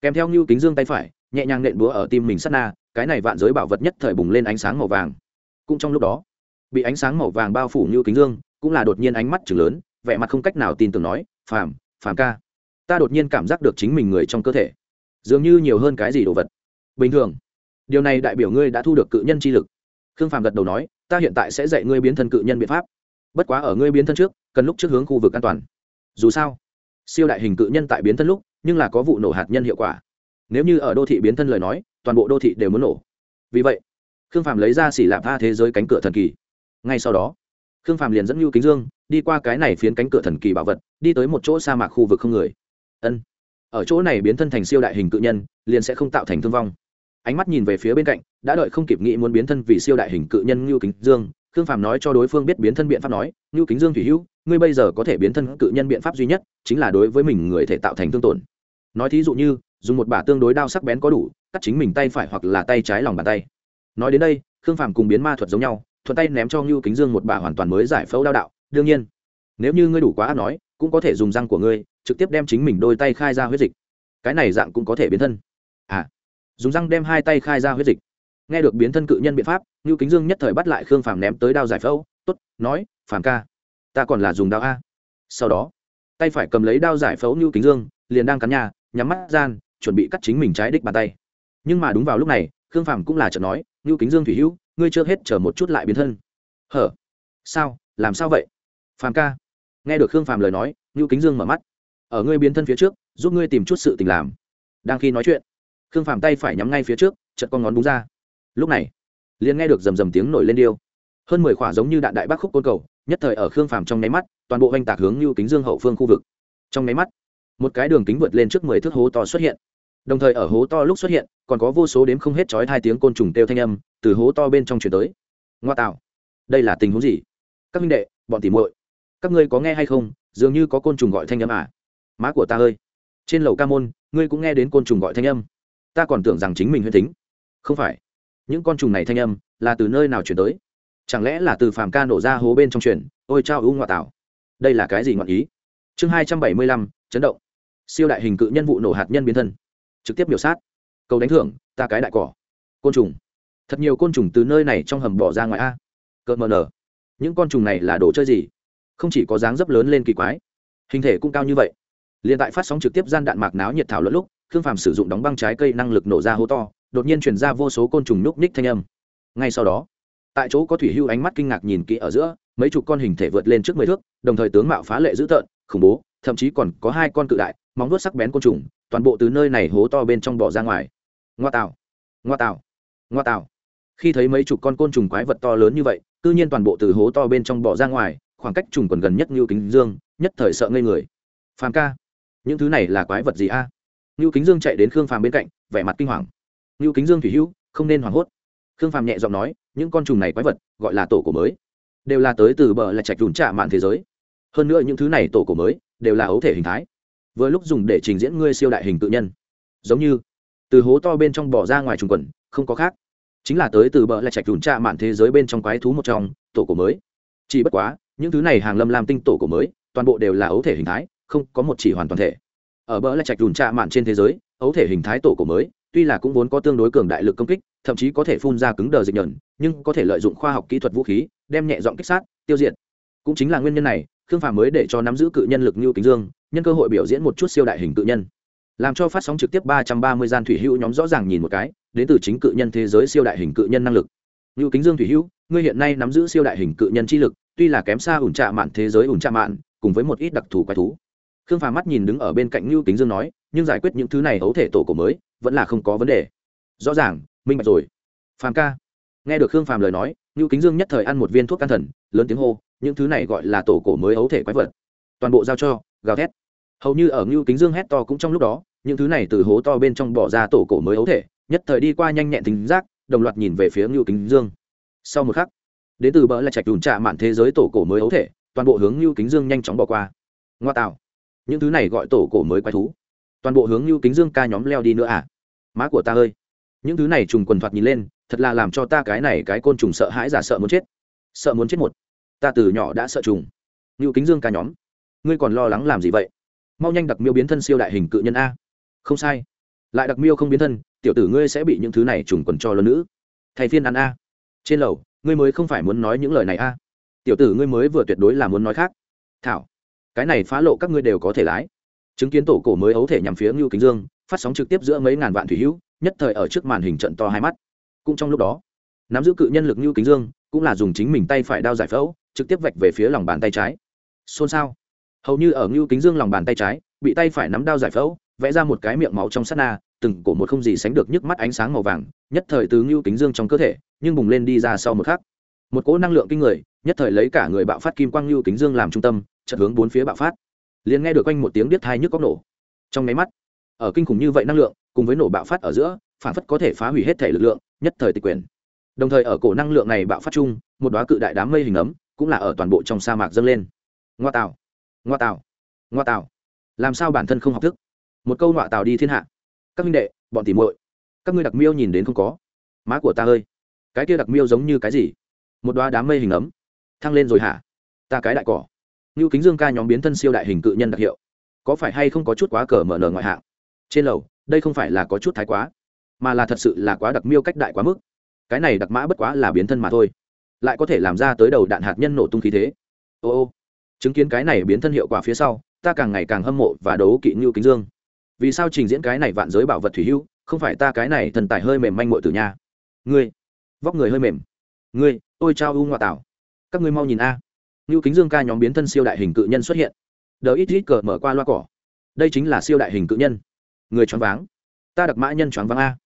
Kèm theo ngưu kính dương tay phải, nhẹ nhàng nện búa ở tim mình sát na, cái này vạn giới bảo vật nhất thời bùng lên ánh sáng màu vàng. Cũng trong lúc đó, bị ánh sáng màu vàng bao phủ Ngưu kính dương, cũng là đột nhiên ánh mắt chừng lớn, vẻ mặt không cách nào tin tưởng nói, phàm phàm ca ta đột nhiên cảm giác được chính mình người trong cơ thể. Dường như nhiều hơn cái gì đồ vật. Bình thường. Điều này đại biểu ngươi đã thu được cự nhân chi lực. Khương phàm gật đầu nói, ta hiện tại sẽ dạy ngươi biến thân cự nhân biện pháp. Bất quá ở ngươi biến thân trước, cần lúc trước hướng khu vực an toàn. Dù sao, siêu đại hình cự nhân tại biến thân lúc, nhưng là có vụ nổ hạt nhân hiệu quả. Nếu như ở đô thị biến thân lời nói, toàn bộ đô thị đều muốn nổ. Vì vậy, khương phàm lấy ra xỉ lạp tha thế giới cánh cửa thần kỳ. Ngay sau đó, khương phàm liền dẫn lưu kính dương đi qua cái này phiến cánh cửa thần kỳ bảo vật, đi tới một chỗ sa mạc khu vực không người ân. Ở chỗ này biến thân thành siêu đại hình cự nhân, liền sẽ không tạo thành thương vong. Ánh mắt nhìn về phía bên cạnh, đã đợi không kịp nghĩ muốn biến thân vì siêu đại hình cự nhân ngưu kính dương, khương phàm nói cho đối phương biết biến thân biện pháp nói, ngưu kính dương thủy hữu, ngươi bây giờ có thể biến thân cự nhân biện pháp duy nhất, chính là đối với mình người thể tạo thành thương tổn. Nói thí dụ như, dùng một bả tương đối đao sắc bén có đủ, cắt chính mình tay phải hoặc là tay trái lòng bàn tay. Nói đến đây, khương phàm cùng biến ma thuật giống nhau, thuận tay ném cho ngưu kính dương một bả hoàn toàn mới giải phẫu đao đạo, đương nhiên nếu như ngươi đủ quá ác nói, cũng có thể dùng răng của ngươi trực tiếp đem chính mình đôi tay khai ra huyết dịch. Cái này dạng cũng có thể biến thân. À dùng răng đem hai tay khai ra huyết dịch. Nghe được biến thân cự nhân biện pháp, ngưu kính dương nhất thời bắt lại khương phàm ném tới đao giải phẫu t ố t nói, phàm ca, ta còn là dùng đao a. Sau đó, tay phải cầm lấy đao giải phẫu ngưu kính dương, liền đang cắn nhà, nhắm mắt gian, chuẩn bị cắt chính mình trái đích bàn tay. Nhưng mà đúng vào lúc này, khương phàm cũng là chợt nói, ngưu kính dương thủy hữu, ngươi chưa hết chờ một chút lại biến thân. Hở, sao, làm sao vậy? Phàm ca nghe được khương phàm lời nói, ngưu kính dương mở mắt. Ở ngươi biến thân phía trước, giúp ngươi tìm chút sự tình làm. Đang khi nói chuyện, khương phàm tay phải nhắm ngay phía trước chật con ngón đúng ra. Lúc này, liền nghe được rầm rầm tiếng nổi lên điêu. Hơn mười khỏa giống như đạn đại bác khúc côn cầu, nhất thời ở khương phàm trong nháy mắt, toàn bộ oanh tạc hướng Ngưu kính dương hậu phương khu vực. Trong nháy mắt, một cái đường kính vượt lên trước mười thước hố to xuất hiện. Đồng thời ở hố to lúc xuất hiện, còn có vô số đếm không hết chói hai tiếng côn trùng têu thanh âm từ hố to bên trong chuyển tới. Ngoa tạo. Đây là tình huống gì? Các minh đệ, bọn tỉ muội các ngươi có nghe hay không? Dường như có côn trùng gọi thanh âm à? Má của ta ơi. Trên lầu ca môn, ngươi cũng nghe đến côn trùng gọi thanh âm. Ta còn tưởng rằng chính mình huyên tính. Không phải. Những con trùng này thanh âm là từ nơi nào chuyển tới? Chẳng lẽ là từ phàm ca nổ ra hố bên trong truyền ôi trao ưu ngoại tảo. Đây là cái gì ngọn ý? Chương hai trăm bảy mươi lăm, chấn động. Siêu đại hình cự nhân vụ nổ hạt nhân biến thân. Trực tiếp biểu sát. Cầu đánh thưởng, ta cái đại cỏ. Côn trùng. Thật nhiều côn trùng từ nơi này trong hầm bỏ ra ngoài a. Cợt mờ nở. Những con trùng này là đồ chơi gì? Không chỉ có dáng dấp lớn lên kỳ quái, hình thể cũng cao như vậy. Liền tại phát sóng trực tiếp gian đạn mạc náo nhiệt thảo luận lúc, khương phàm sử dụng đóng băng trái cây năng lực nổ ra hố to, đột nhiên chuyển ra vô số côn trùng núp ních thanh âm. Ngay sau đó, tại chỗ có thủy hưu ánh mắt kinh ngạc nhìn kỹ ở giữa, mấy chục con hình thể vượt lên trước mười thước, đồng thời tướng mạo phá lệ dữ tợn, khủng bố, thậm chí còn có hai con cự đại, móng vuốt sắc bén côn trùng, toàn bộ từ nơi này hố to bên trong bỏ ra ngoài. Ngoa tạo ngoa tạo ngoa tạo. Khi thấy mấy chục con côn trùng quái vật to lớn như vậy tự nhiên toàn bộ từ hố to bên trong bỏ ra ngoài khoảng cách trùng quần gần nhất như kính dương, nhất thời sợ ngây người. Phàm ca, những thứ này là quái vật gì a? À? như kính dương chạy đến khương phàm bên cạnh, vẻ mặt kinh hoàng. Như kính dương thủy hữu, không nên hoảng hốt. Khương phàm nhẹ giọng nói, những con trùng này quái vật, gọi là tổ cổ mới, đều là tới từ bờ là trạch đùn trả mạn thế giới. Hơn nữa những thứ này tổ cổ mới, đều là ấu thể hình thái. Vừa lúc dùng để trình diễn ngươi siêu đại hình tự nhân. Giống như, từ hố to bên trong bỏ ra ngoài trùng quần, không có khác. Chính là tới từ bờ là trạch đùn trả mạn thế giới bên trong quái thú một trong, tổ cổ mới. Chỉ bất quá những thứ này hàng lâm làm tinh tổ cổ mới, toàn bộ đều là ấu thể hình thái, không có một chỉ hoàn toàn thể. Ở bờ là trạch đùn trạ mạn trên thế giới, ấu thể hình thái tổ cổ mới, tuy là cũng vốn có tương đối cường đại lực công kích, thậm chí có thể phun ra cứng đờ dịch nhẫn nhưng có thể lợi dụng khoa học kỹ thuật vũ khí, đem nhẹ dọn kích sát, tiêu diệt. Cũng chính là nguyên nhân này, khương phàm mới để cho nắm giữ cự nhân lực như kính dương, nhân cơ hội biểu diễn một chút siêu đại hình cự nhân. Làm cho phát sóng trực tiếp ba trăm ba mươi gian thủy hữu nhóm rõ ràng nhìn một cái, đến từ chính cự nhân thế giới siêu đại hình cự nhân năng lực. Như kính dương thủy hữu, ngươi hiện nay nắm giữ siêu đại hình cự nhân chi lực tuy là kém xa ủn trạ mạn thế giới ủn trạ mạn, cùng với một ít đặc thù quái thú. Khương phàm mắt nhìn đứng ở bên cạnh ngưu kính dương nói, nhưng giải quyết những thứ này ấu thể tổ cổ mới, vẫn là không có vấn đề. Rõ ràng, minh bạch rồi. Phàm ca. Nghe được khương phàm lời nói, ngưu kính dương nhất thời ăn một viên thuốc can thần, lớn tiếng hô, những thứ này gọi là tổ cổ mới ấu thể quái vật. Toàn bộ giao cho, gào thét. Hầu như ở ngưu kính dương hét to cũng trong lúc đó, những thứ này từ hố to bên trong bỏ ra tổ cổ mới ấu thể, nhất thời đi qua nhanh nhẹn tính giác, đồng loạt nhìn về phía ngưu kính dương. Sau một khắc đến từ bỡ là trạch đùn trạ mạn thế giới tổ cổ mới ấu thể, toàn bộ hướng lưu kính dương nhanh chóng bỏ qua. Ngoa tạo. Những thứ này gọi tổ cổ mới quái thú. Toàn bộ hướng lưu kính dương ca nhóm leo đi nữa à? Má của ta ơi. Những thứ này trùng quần thoạt nhìn lên, thật là làm cho ta cái này cái côn trùng sợ hãi giả sợ muốn chết. Sợ muốn chết một. Ta từ nhỏ đã sợ trùng. Lưu kính dương ca nhóm. Ngươi còn lo lắng làm gì vậy? Mau nhanh đặc miêu biến thân siêu đại hình cự nhân a. Không sai. Lại đặc miêu không biến thân, tiểu tử ngươi sẽ bị những thứ này trùng quần cho lớn nữ. Thầy phiên ăn a. Trên lầu ngươi mới không phải muốn nói những lời này a. Tiểu tử ngươi mới vừa tuyệt đối là muốn nói khác. Thảo, cái này phá lộ các ngươi đều có thể lái. Chứng kiến tổ cổ mới ấu thể nhằm phía ngưu kính dương, phát sóng trực tiếp giữa mấy ngàn vạn thủy hữu, nhất thời ở trước màn hình trận to hai mắt. Cũng trong lúc đó, nắm giữ cự nhân lực ngưu kính dương, cũng là dùng chính mình tay phải đao giải phẫu, trực tiếp vạch về phía lòng bàn tay trái. Xôn xao. Hầu như ở ngưu kính dương lòng bàn tay trái, bị tay phải nắm đao giải phẫu, vẽ ra một cái miệng máu trong sát na từng cổ một không gì sánh được nhức mắt ánh sáng màu vàng, nhất thời từ ngưu kính dương trong cơ thể, nhưng bùng lên đi ra sau một khắc. Một cỗ năng lượng kinh người, nhất thời lấy cả người bạo phát kim quang ngưu kính dương làm trung tâm, chợt hướng bốn phía bạo phát. Liền nghe được quanh một tiếng biết thai nhức có nổ. Trong máy mắt, ở kinh khủng như vậy năng lượng, cùng với nổ bạo phát ở giữa, phản phất có thể phá hủy hết thể lực lượng, nhất thời tịch quyền đồng thời ở cổ năng lượng này bạo phát chung, một đoá cự đại đám mây hình ấm, cũng là ở toàn bộ trong sa mạc dâng lên. Ngoa tạo ngoa tạo ngoa tạo làm sao bản thân không học thức? Một câu ngoa tạo đi thiên hạ các minh đệ, bọn tỉ muội, các ngươi đặc miêu nhìn đến không có. Má của ta ơi, cái kia đặc miêu giống như cái gì? Một đoá đám mây hình ấm, thăng lên rồi hả? Ta cái đại cỏ. Như kính dương ca nhóm biến thân siêu đại hình cự nhân đặc hiệu. Có phải hay không có chút quá cờ mở nở ngoại hạng? Trên lầu, đây không phải là có chút thái quá, mà là thật sự là quá đặc miêu cách đại quá mức. Cái này đặc mã bất quá là biến thân mà thôi, lại có thể làm ra tới đầu đạn hạt nhân nổ tung khí thế. Ô ô, chứng kiến cái này biến thân hiệu quả phía sau, ta càng ngày càng hâm mộ và đấu kỵ ngưu kính dương vì sao trình diễn cái này vạn giới bảo vật thủy hưu, không phải ta cái này thần tài hơi mềm manh mội tử nha? Ngươi, vóc người hơi mềm. Ngươi ôi trao u ngoại tảo các ngươi mau nhìn a. Ngưu kính dương ca nhóm biến thân siêu đại hình cự nhân xuất hiện. Đờ ít ít cờ mở qua loa cỏ. Đây chính là siêu đại hình cự nhân. Người choáng váng. Ta đặc mã nhân choáng váng a.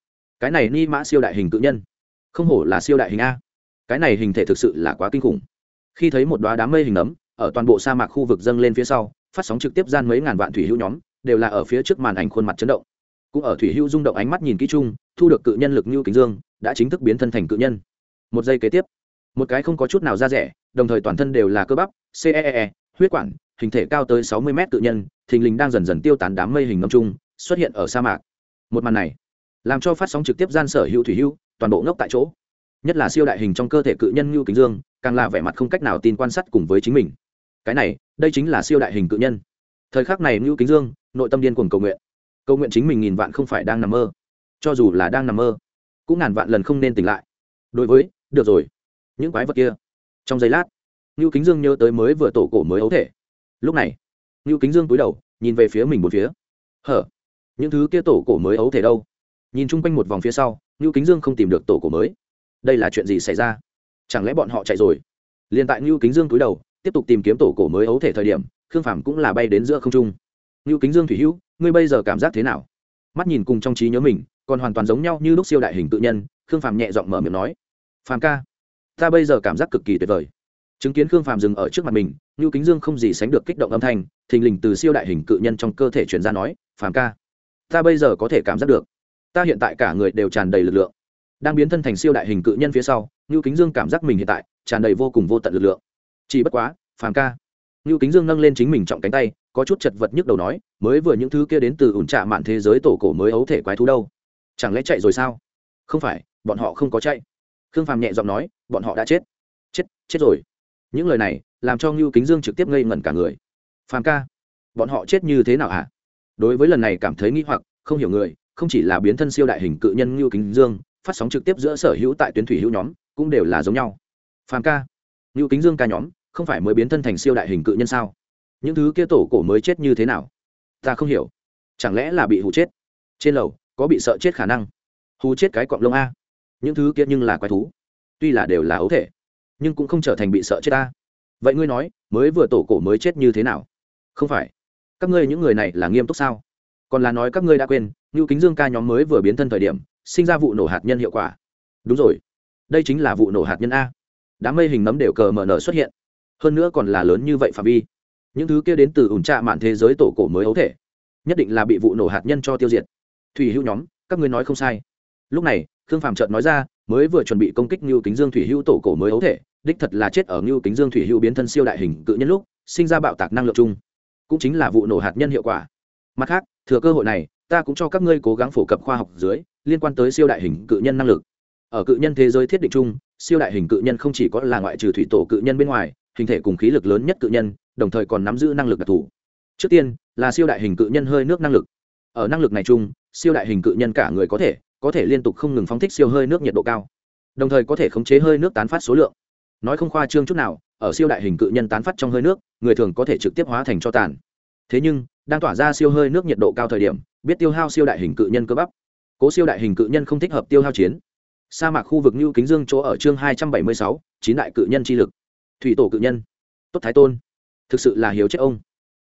Cái này ni mã siêu đại hình cự nhân. Không hổ là siêu đại hình a. Cái này hình thể thực sự là quá kinh khủng. Khi thấy một đoá đám mây hình ấm, ở toàn bộ sa mạc khu vực dâng lên phía sau, phát sóng trực tiếp gian mấy ngàn vạn thủy hữu nhóm đều là ở phía trước màn ảnh khuôn mặt chấn động. Cũng ở thủy hữu rung động ánh mắt nhìn kỹ chung, thu được cự nhân lực như kính dương, đã chính thức biến thân thành cự nhân. Một giây kế tiếp, một cái không có chút nào ra rẻ, đồng thời toàn thân đều là cơ bắp ceee huyết quản, hình thể cao tới sáu mươi mét cự nhân, thình lình đang dần dần tiêu tán đám mây hình ngâm trung xuất hiện ở sa mạc. Một màn này, làm cho phát sóng trực tiếp gian sở hữu thủy hữu, toàn bộ ngốc tại chỗ. Nhất là siêu đại hình trong cơ thể cự nhân ngưu kính dương, càng là vẻ mặt không cách nào tin quan sát cùng với chính mình. Cái này, đây chính là siêu đại hình cự nhân. Thời khắc này ngưu kính dương nội tâm điên cuồng cầu nguyện. Cầu nguyện chính mình nghìn vạn không phải đang nằm mơ, cho dù là đang nằm mơ, cũng ngàn vạn lần không nên tỉnh lại. Đối với, được rồi, những quái vật kia. Trong giây lát, ngưu kính dương nhớ tới mới vừa tổ cổ mới ấu thể. Lúc này, ngưu kính dương cúi đầu, nhìn về phía mình một phía. Hở, những thứ kia tổ cổ mới ấu thể đâu? Nhìn chung quanh một vòng phía sau, ngưu kính dương không tìm được tổ cổ mới. Đây là chuyện gì xảy ra? Chẳng lẽ bọn họ chạy rồi? Liền tại ngưu kính dương cúi đầu, tiếp tục tìm kiếm tổ cổ mới ấu thể thời điểm, khương phàm cũng là bay đến giữa không trung ngưu kính dương thủy hữu, ngươi bây giờ cảm giác thế nào? Mắt nhìn cùng trong trí nhớ mình, còn hoàn toàn giống nhau như lúc siêu đại hình tự nhân, khương phàm nhẹ giọng mở miệng nói. Phàm ca, ta bây giờ cảm giác cực kỳ tuyệt vời. Chứng kiến khương phàm dừng ở trước mặt mình, ngưu kính dương không gì sánh được kích động âm thanh, thình lình từ siêu đại hình cự nhân trong cơ thể chuyển ra nói, phàm ca, ta bây giờ có thể cảm giác được. Ta hiện tại cả người đều tràn đầy lực lượng. Đang biến thân thành siêu đại hình cự nhân phía sau, ngưu kính dương cảm giác mình hiện tại tràn đầy vô cùng vô tận lực lượng. Chỉ bất quá, phàm ca. Ngưu kính dương nâng lên chính mình trọng cánh tay có chút chật vật nhức đầu nói, mới vừa những thứ kia đến từ ủn trạ mạn thế giới tổ cổ mới ấu thể quái thú đâu. Chẳng lẽ chạy rồi sao? Không phải, bọn họ không có chạy. Khương phàm nhẹ giọng nói, bọn họ đã chết. Chết chết rồi. Những lời này, làm cho ngưu kính dương trực tiếp ngây ngẩn cả người. Phàm ca, bọn họ chết như thế nào hả? Đối với lần này cảm thấy nghi hoặc, không hiểu người, không chỉ là biến thân siêu đại hình cự nhân ngưu kính dương, phát sóng trực tiếp giữa sở hữu tại tuyến thủy hữu nhóm, cũng đều là giống nhau. Phàm ca, ngưu kính dương ca nhóm, không phải mới biến thân thành siêu đại hình cự nhân sao? Những thứ kia tổ cổ mới chết như thế nào? Ta không hiểu. Chẳng lẽ là bị hù chết? Trên lầu, có bị sợ chết khả năng? Hù chết cái cọng lông a. Những thứ kia nhưng là quái thú. Tuy là đều là ấu thể, nhưng cũng không trở thành bị sợ chết ta vậy ngươi nói, mới vừa tổ cổ mới chết như thế nào? Không phải. Các ngươi những người này là nghiêm túc sao? Còn là nói các ngươi đã quên như kính dương ca nhóm mới vừa biến thân thời điểm, sinh ra vụ nổ hạt nhân hiệu quả. Đúng rồi. Đây chính là vụ nổ hạt nhân a. Đám mây hình nấm đều cờ mờ nở xuất hiện. Hơn nữa còn là lớn như vậy phạm vi những thứ kia đến từ ủn trạ mạn thế giới tổ cổ mới ấu thể, nhất định là bị vụ nổ hạt nhân cho tiêu diệt. Thủy hữu nhóm, các ngươi nói không sai. Lúc này, khương phàm trợt nói ra, mới vừa chuẩn bị công kích ngưu kính dương thủy hữu tổ cổ mới ấu thể, đích thật là chết ở ngưu kính dương thủy hữu biến thân siêu đại hình cự nhân lúc, sinh ra bạo tạc năng lượng chung. Cũng chính là vụ nổ hạt nhân hiệu quả. Mặt khác, thừa cơ hội này, ta cũng cho các ngươi cố gắng phổ cập khoa học dưới, liên quan tới siêu đại hình cự nhân năng lực. Ở cự nhân thế giới thiết định chung, siêu đại hình cự nhân không chỉ có là ngoại trừ thủy tổ cự nhân bên ngoài, hình thể cùng khí lực lớn nhất cự nhân đồng thời còn nắm giữ năng lực đặc thù. Trước tiên, là siêu đại hình cự nhân hơi nước năng lực. Ở năng lực này chung, siêu đại hình cự nhân cả người có thể có thể liên tục không ngừng phóng thích siêu hơi nước nhiệt độ cao. Đồng thời có thể khống chế hơi nước tán phát số lượng. Nói không khoa trương chút nào, ở siêu đại hình cự nhân tán phát trong hơi nước, người thường có thể trực tiếp hóa thành cho tàn. Thế nhưng, đang tỏa ra siêu hơi nước nhiệt độ cao thời điểm, biết tiêu hao siêu đại hình cự nhân cơ bắp. Cố siêu đại hình cự nhân không thích hợp tiêu hao chiến. Sa mạc khu vực như kính dương chỗ ở chương hai trăm bảy mươi sáu, chín đại cự nhân chi lực. Thủy tổ cự nhân. Tốt thái tôn thực sự là hiếu chết ông.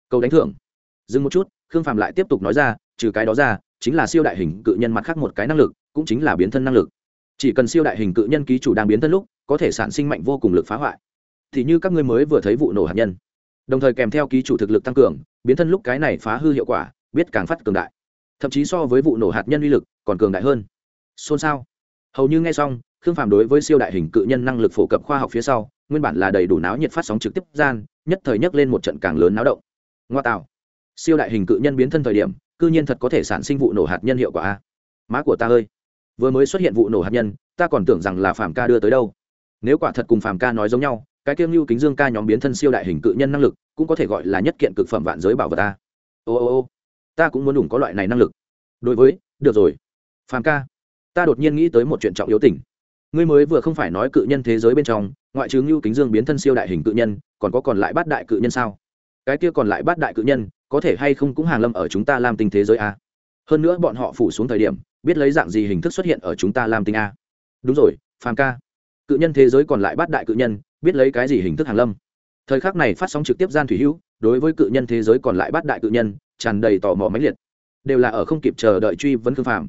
Câu đánh thưởng. Dừng một chút, khương phạm lại tiếp tục nói ra, trừ cái đó ra, chính là siêu đại hình cự nhân mặt khác một cái năng lực, cũng chính là biến thân năng lực. Chỉ cần siêu đại hình cự nhân ký chủ đang biến thân lúc, có thể sản sinh mạnh vô cùng lực phá hoại. Thì như các ngươi mới vừa thấy vụ nổ hạt nhân. Đồng thời kèm theo ký chủ thực lực tăng cường, biến thân lúc cái này phá hư hiệu quả, biết càng phát cường đại. Thậm chí so với vụ nổ hạt nhân uy lực, còn cường đại hơn. Xôn xao. Hầu như nghe xong khương phàm đối với siêu đại hình cự nhân năng lực phổ cập khoa học phía sau, nguyên bản là đầy đủ náo nhiệt phát sóng trực tiếp gian, nhất thời nhấc lên một trận càng lớn náo động. Ngoa tạo. Siêu đại hình cự nhân biến thân thời điểm, cư nhiên thật có thể sản sinh vụ nổ hạt nhân hiệu quả a. Má của ta ơi. Vừa mới xuất hiện vụ nổ hạt nhân, ta còn tưởng rằng là phàm ca đưa tới đâu. Nếu quả thật cùng phàm ca nói giống nhau, cái kiêm lưu kính dương ca nhóm biến thân siêu đại hình cự nhân năng lực, cũng có thể gọi là nhất kiện cực phẩm vạn giới bảo vật ta ô ô ô. Ta cũng muốn đủ có loại này năng lực. Đối với, được rồi. Phàm ca, ta đột nhiên nghĩ tới một chuyện trọng yếu tình ngươi mới vừa không phải nói cự nhân thế giới bên trong, ngoại trừ ngưu kính dương biến thân siêu đại hình cự nhân, còn có còn lại bát đại cự nhân sao? Cái kia còn lại bát đại cự nhân, có thể hay không cũng hàng lâm ở chúng ta làm tinh thế giới a? Hơn nữa bọn họ phủ xuống thời điểm, biết lấy dạng gì hình thức xuất hiện ở chúng ta làm tinh a? Đúng rồi, phàm ca. Cự nhân thế giới còn lại bát đại cự nhân, biết lấy cái gì hình thức hàng lâm? Thời khắc này phát sóng trực tiếp gian thủy hữu, đối với cự nhân thế giới còn lại bát đại cự nhân, tràn đầy tò mò máy liệt. Đều là ở không kịp chờ đợi truy vấn khương phàm.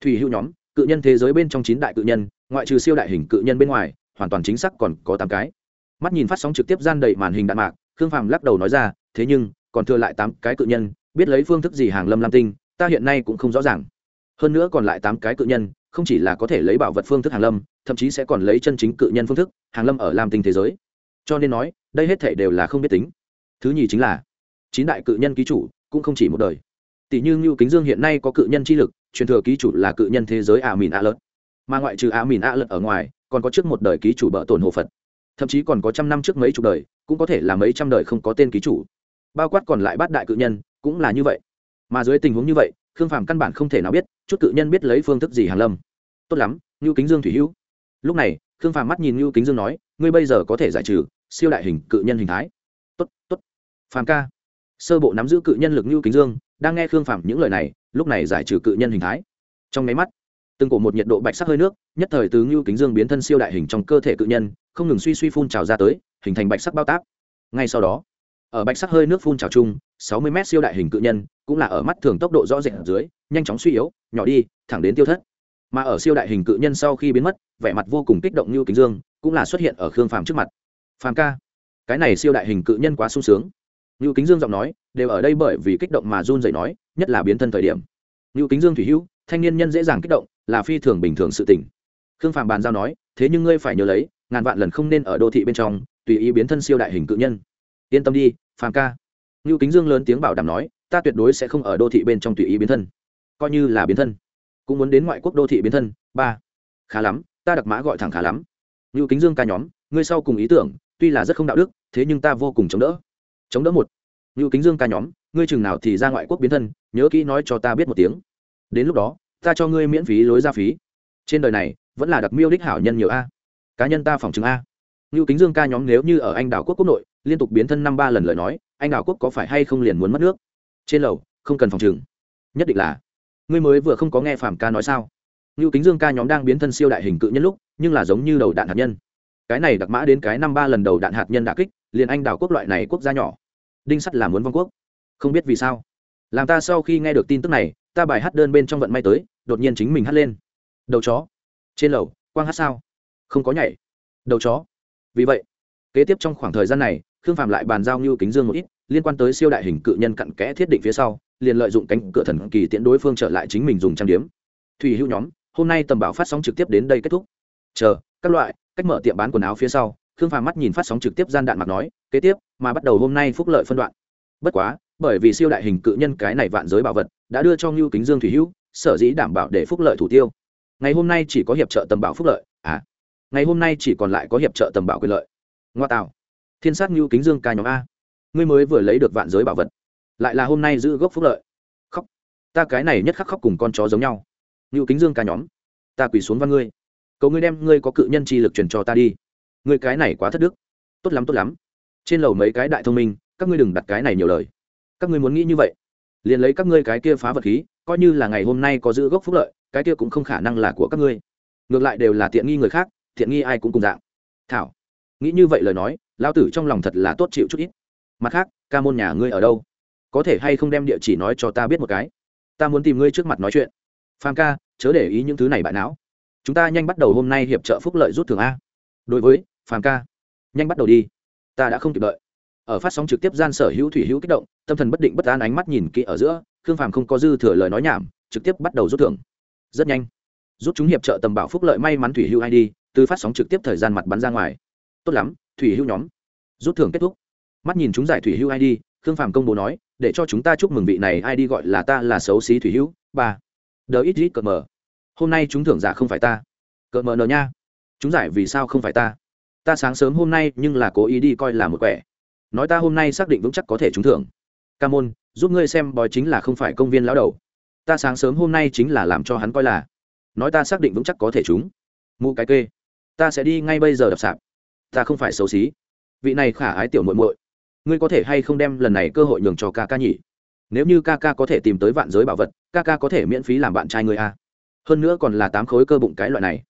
Thủy hữu nhóm, cự nhân thế giới bên trong chín đại cự nhân ngoại trừ siêu đại hình cự nhân bên ngoài, hoàn toàn chính xác còn có tám cái. Mắt nhìn phát sóng trực tiếp gian đầy màn hình đạn mạc, khương phàm lắc đầu nói ra, thế nhưng, còn thừa lại tám cái cự nhân, biết lấy phương thức gì hàng lâm lam tinh, ta hiện nay cũng không rõ ràng. Hơn nữa còn lại tám cái cự nhân, không chỉ là có thể lấy bảo vật phương thức hàng lâm, thậm chí sẽ còn lấy chân chính cự nhân phương thức hàng lâm ở lam tinh thế giới. Cho nên nói, đây hết thể đều là không biết tính. Thứ nhì chính là, chín đại cự nhân ký chủ cũng không chỉ một đời. Tỷ như ngưu kính dương hiện nay có cự nhân chi lực, truyền thừa ký chủ là cự nhân thế giới ả mìn à lớn mà ngoại trừ a mìn a lật ở ngoài, còn có trước một đời ký chủ bợ tổn hồ phật. Thậm chí còn có trăm năm trước mấy chục đời, cũng có thể là mấy trăm đời không có tên ký chủ. Bao quát còn lại bát đại cự nhân, cũng là như vậy. Mà dưới tình huống như vậy, khương phàm căn bản không thể nào biết, chút cự nhân biết lấy phương thức gì hàn lâm. Tốt lắm, ngưu kính dương thủy hữu. Lúc này, khương phàm mắt nhìn ngưu kính dương nói, ngươi bây giờ có thể giải trừ siêu đại hình cự nhân hình thái. Tốt tốt. Phàm ca. Sơ bộ nắm giữ cự nhân lực ngưu kính dương, đang nghe khương phàm những lời này, lúc này giải trừ cự nhân hình thái. Trong máy mắt từng cổ một nhiệt độ bạch sắc hơi nước, nhất thời từ ngưu kính dương biến thân siêu đại hình trong cơ thể cự nhân, không ngừng suy suy phun trào ra tới, hình thành bạch sắc bao tác ngay sau đó, ở bạch sắc hơi nước phun trào chung, sáu mươi mét siêu đại hình cự nhân cũng là ở mắt thường tốc độ rõ rệt ở dưới, nhanh chóng suy yếu, nhỏ đi, thẳng đến tiêu thất. Mà ở siêu đại hình cự nhân sau khi biến mất, vẻ mặt vô cùng kích động như kính dương cũng là xuất hiện ở khương phàm trước mặt. Phàm ca, cái này siêu đại hình cự nhân quá sung sướng. Như kính dương giọng nói, đều ở đây bởi vì kích động mà run dậy nói, nhất là biến thân thời điểm. Như kính dương thủy hữu, thanh niên nhân dễ dàng kích động là phi thường bình thường sự tình. khương phàm bàn giao nói, thế nhưng ngươi phải nhớ lấy, ngàn vạn lần không nên ở đô thị bên trong, tùy ý biến thân siêu đại hình cự nhân. Yên tâm đi, phàm ca. Như kính dương lớn tiếng bảo đảm nói, ta tuyệt đối sẽ không ở đô thị bên trong tùy ý biến thân. Coi như là biến thân, cũng muốn đến ngoại quốc đô thị biến thân, ba. Khá lắm, ta đặc mã gọi thẳng khá lắm. Như kính dương ca nhóm, ngươi sau cùng ý tưởng, tuy là rất không đạo đức, thế nhưng ta vô cùng chống đỡ. Chống đỡ một. Như kính dương ca nhóm, ngươi chừng nào thì ra ngoại quốc biến thân, nhớ kỹ nói cho ta biết một tiếng. Đến lúc đó ta cho ngươi miễn phí lối ra phí. Trên đời này, vẫn là đặc miêu đích hảo nhân nhiều a. Cá nhân ta phòng chứng a. Ngưu kính dương ca nhóm nếu như ở anh đảo quốc quốc nội, liên tục biến thân năm ba lần lời nói, anh đảo quốc có phải hay không liền muốn mất nước? Trên lầu, không cần phòng chừng. Nhất định là. Ngươi mới vừa không có nghe phạm ca nói sao? Ngưu kính dương ca nhóm đang biến thân siêu đại hình cự nhân lúc, nhưng là giống như đầu đạn hạt nhân. Cái này đặc mã đến cái năm ba lần đầu đạn hạt nhân đã kích, liền anh đảo quốc loại này quốc gia nhỏ. Đinh sắt là muốn vong quốc. Không biết vì sao. Làm ta sau khi nghe được tin tức này, ta bài hát đơn bên trong vận may tới đột nhiên chính mình hát lên. Đầu chó. Trên lầu, quang hát sao? Không có nhảy. Đầu chó. Vì vậy, kế tiếp trong khoảng thời gian này, khương phạm lại bàn giao như kính dương một ít, liên quan tới siêu đại hình cự nhân cặn kẽ thiết định phía sau, liền lợi dụng cánh cửa thần kỳ tiễn đối phương trở lại chính mình dùng trang điếm thủy hữu nhóm, hôm nay tầm bảo phát sóng trực tiếp đến đây kết thúc. Chờ, các loại, cách mở tiệm bán quần áo phía sau, khương phàm mắt nhìn phát sóng trực tiếp gian đạn mặt nói, kế tiếp, mà bắt đầu hôm nay phúc lợi phân đoạn. Bất quá, bởi vì siêu đại hình cự nhân cái này vạn giới bảo vật, đã đưa cho ngưu kính dương thủy hữu sở dĩ đảm bảo để phúc lợi thủ tiêu. Ngày hôm nay chỉ có hiệp trợ tầm bảo phúc lợi à ngày hôm nay chỉ còn lại có hiệp trợ tầm bảo quyền lợi. Ngoa tạo. Thiên sát ngưu kính dương ca nhóm a. Ngươi mới vừa lấy được vạn giới bảo vật, lại là hôm nay giữ gốc phúc lợi. Khóc. Ta cái này nhất khắc khóc cùng con chó giống nhau. Ngưu kính dương ca nhóm. Ta quỳ xuống văn ngươi. Cầu ngươi đem ngươi có cự nhân chi lực truyền cho ta đi. Ngươi cái này quá thất đức. Tốt lắm tốt lắm. Trên lầu mấy cái đại thông minh, các ngươi đừng đặt cái này nhiều lời. Các ngươi muốn nghĩ như vậy, liền lấy các ngươi cái kia phá vật khí coi như là ngày hôm nay có giữ gốc phúc lợi, cái kia cũng không khả năng là của các ngươi. Ngược lại đều là tiện nghi người khác thiện nghi ai cũng cùng dạng. Thảo, nghĩ như vậy lời nói lao tử trong lòng thật là tốt chịu chút ít. Mặt khác, ca môn nhà ngươi ở đâu? Có thể hay không đem địa chỉ nói cho ta biết một cái? Ta muốn tìm ngươi trước mặt nói chuyện. Phan ca, chớ để ý những thứ này bại não. Chúng ta nhanh bắt đầu hôm nay hiệp trợ phúc lợi rút thường a. Đối với phan ca, nhanh bắt đầu đi. Ta đã không kịp đợi. Ở phát sóng trực tiếp gian sở hữu thủy hữu kích động, tâm thần bất định bất an ánh mắt nhìn kỹ ở giữa khương phàm không có dư thừa lời nói nhảm, trực tiếp bắt đầu rút thưởng. Rất nhanh. Rút chúng hiệp trợ tầm bảo phúc lợi may mắn thủy Hưu id từ phát sóng trực tiếp thời gian mặt bắn ra ngoài. Tốt lắm, thủy Hưu nhóm. Rút thưởng kết thúc. Mắt nhìn chúng giải thủy Hưu id khương phàm công bố nói, để cho chúng ta chúc mừng vị này id gọi là ta là xấu xí thủy hữu, ba. Đờ ít ít cờ mờ. Hôm nay chúng thưởng giả không phải ta. Cờ mờ nờ nha. Chúng giải vì sao không phải ta? Ta sáng sớm hôm nay nhưng là cố ý đi coi là một quẻ. Nói ta hôm nay xác định vững chắc có thể trúng thưởng ca môn, giúp ngươi xem bói chính là không phải công viên lão đầu. Ta sáng sớm hôm nay chính là làm cho hắn coi là. Nói ta xác định vững chắc có thể chúng. mụ cái kê. Ta sẽ đi ngay bây giờ đập sạp. Ta không phải xấu xí. Vị này khả ái tiểu muội muội. Ngươi có thể hay không đem lần này cơ hội nhường cho ca ca nhỉ? Nếu như ca ca có thể tìm tới vạn giới bảo vật, ca ca có thể miễn phí làm bạn trai ngươi a. Hơn nữa còn là tám khối cơ bụng cái loại này.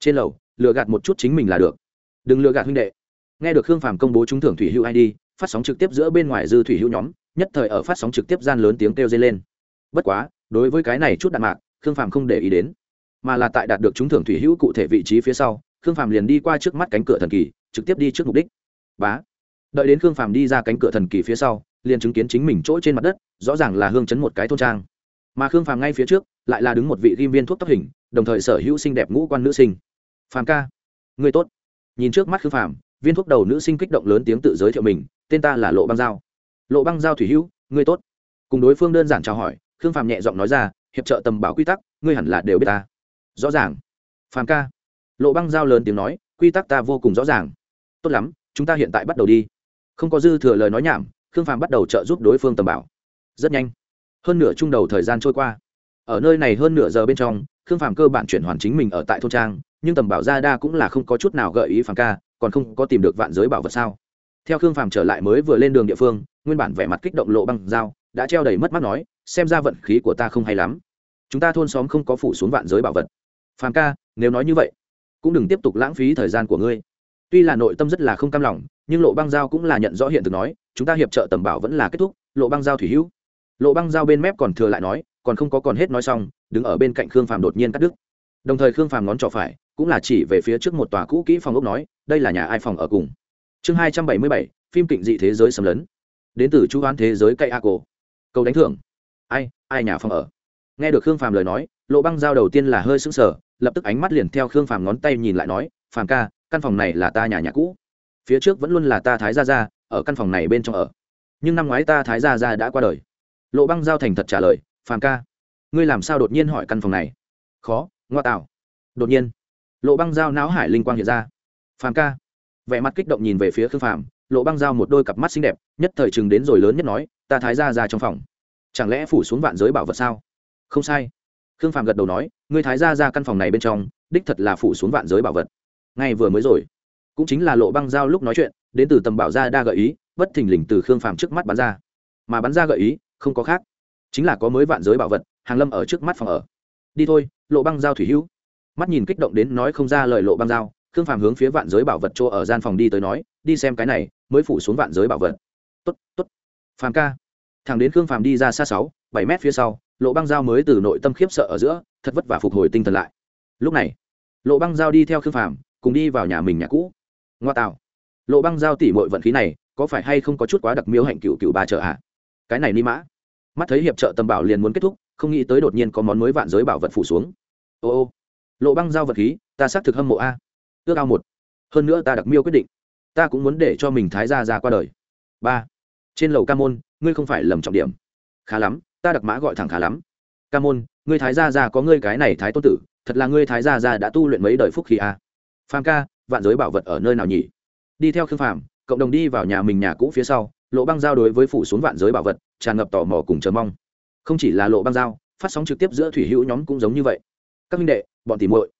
Trên lầu, lừa gạt một chút chính mình là được. Đừng lừa gạt huynh đệ. Nghe được khương phàm công bố trúng thưởng thủy hữu id phát sóng trực tiếp giữa bên ngoài dư thủy hữu nhóm nhất thời ở phát sóng trực tiếp gian lớn tiếng kêu dây lên. Bất quá, đối với cái này chút đạn mạc, khương phàm không để ý đến, mà là tại đạt được trúng thưởng thủy hữu cụ thể vị trí phía sau, khương phàm liền đi qua trước mắt cánh cửa thần kỳ, trực tiếp đi trước mục đích. Bá. Đợi đến khương phàm đi ra cánh cửa thần kỳ phía sau, liền chứng kiến chính mình chỗ trên mặt đất, rõ ràng là hương chấn một cái thôn trang. Mà khương phàm ngay phía trước, lại là đứng một vị ghim viên thuốc tóc hình, đồng thời sở hữu xinh đẹp ngũ quan nữ sinh. Phàm ca. Người tốt. Nhìn trước mắt khương phàm, viên thuốc đầu nữ sinh kích động lớn tiếng tự giới thiệu mình, tên ta là lộ băng giao lộ băng giao thủy hữu, ngươi tốt. Cùng đối phương đơn giản chào hỏi, khương phàm nhẹ giọng nói ra, hiệp trợ tầm bảo quy tắc, ngươi hẳn là đều biết ta. Rõ ràng. Phàm ca. Lộ băng giao lớn tiếng nói, quy tắc ta vô cùng rõ ràng. Tốt lắm, chúng ta hiện tại bắt đầu đi. Không có dư thừa lời nói nhảm, khương phàm bắt đầu trợ giúp đối phương tầm bảo. Rất nhanh. Hơn nửa chung đầu thời gian trôi qua. Ở nơi này hơn nửa giờ bên trong, khương phàm cơ bản chuyển hoàn chính mình ở tại thôn trang, nhưng tầm bảo gia đa cũng là không có chút nào gợi ý phàm ca, còn không có tìm được vạn giới bảo vật sao? Theo khương phàm trở lại mới vừa lên đường địa phương, nguyên bản vẻ mặt kích động lộ băng dao, đã treo đầy mất mắt nói, xem ra vận khí của ta không hay lắm. Chúng ta thôn xóm không có phủ xuống vạn giới bảo vật. Phàm ca, nếu nói như vậy, cũng đừng tiếp tục lãng phí thời gian của ngươi. Tuy là nội tâm rất là không cam lòng, nhưng lộ băng giao cũng là nhận rõ hiện thực nói, chúng ta hiệp trợ tầm bảo vẫn là kết thúc, lộ băng giao thủy hữu. Lộ băng giao bên mép còn thừa lại nói, còn không có còn hết nói xong, đứng ở bên cạnh khương phàm đột nhiên cắt đứt. Đồng thời khương phàm ngón trỏ phải, cũng là chỉ về phía trước một tòa cũ kỹ phòng ốc nói, đây là nhà ai phòng ở cùng? Chương hai trăm bảy mươi bảy, phim kịnh dị thế giới xâm lấn. Đến từ chú hoán thế giới cây a cổ. Câu đánh thưởng. Ai ai nhà phòng ở? Nghe được khương phàm lời nói, lộ băng giao đầu tiên là hơi sững sờ, lập tức ánh mắt liền theo khương phàm ngón tay nhìn lại nói, phàm ca, căn phòng này là ta nhà nhà cũ. Phía trước vẫn luôn là ta thái gia gia, ở căn phòng này bên trong ở. Nhưng năm ngoái ta thái gia gia đã qua đời. Lộ băng giao thành thật trả lời, phàm ca, ngươi làm sao đột nhiên hỏi căn phòng này? Khó, ngoa tạo. Đột nhiên, lộ băng giao não hải linh quang hiện ra. Phàm ca vẻ mặt kích động nhìn về phía khương phàm, lộ băng giao một đôi cặp mắt xinh đẹp, nhất thời chừng đến rồi lớn nhất nói, ta thái gia ra trong phòng. Chẳng lẽ phủ xuống vạn giới bảo vật sao? Không sai. Khương phàm gật đầu nói, ngươi thái gia ra căn phòng này bên trong, đích thật là phủ xuống vạn giới bảo vật. Ngay vừa mới rồi, cũng chính là lộ băng giao lúc nói chuyện, đến từ tầm bảo gia đa gợi ý, bất thình lình từ khương phàm trước mắt bắn ra. Mà bắn ra gợi ý, không có khác. Chính là có mới vạn giới bảo vật, hàng lâm ở trước mắt phòng ở. Đi thôi, lộ băng giao thủy hữu. Mắt nhìn kích động đến nói không ra lời lộ băng giao khương phàm hướng phía vạn giới bảo vật chỗ ở gian phòng đi tới nói, đi xem cái này, mới phủ xuống vạn giới bảo vật. Tốt tốt. Phàm ca. Thằng đến khương phàm đi ra xa sáu, bảy mét phía sau, lộ băng giao mới từ nội tâm khiếp sợ ở giữa, thật vất vả phục hồi tinh thần lại. Lúc này, lộ băng giao đi theo khương phàm, cùng đi vào nhà mình nhà cũ. Ngoa tạo. Lộ băng giao tỉ mọi vận khí này, có phải hay không có chút quá đặc miêu hạnh cựu cựu ba chợ hạ cái này ni mã. Mắt thấy hiệp trợ tầm bảo liền muốn kết thúc, không nghĩ tới đột nhiên có món mới vạn giới bảo vật phủ xuống. Ô ô. Lộ băng giao vật khí, ta xác thực hâm mộ a ước ao một. Hơn nữa ta đặc miêu quyết định. Ta cũng muốn để cho mình thái gia ra qua đời. Ba. Trên lầu ca môn, ngươi không phải lầm trọng điểm. Khá lắm, ta đặc mã gọi thẳng khá lắm. Ca môn, ngươi thái gia ra có ngươi cái này thái tôn tử, thật là ngươi thái gia ra đã tu luyện mấy đời phúc khí a phàm ca, vạn giới bảo vật ở nơi nào nhỉ? Đi theo khương phàm, cộng đồng đi vào nhà mình nhà cũ phía sau, lộ băng giao đối với phủ xuống vạn giới bảo vật, tràn ngập tò mò cùng chờ mong. Không chỉ là lộ băng giao, phát sóng trực tiếp giữa thủy hữu nhóm cũng giống như vậy. Các minh đệ, bọn tỉ muội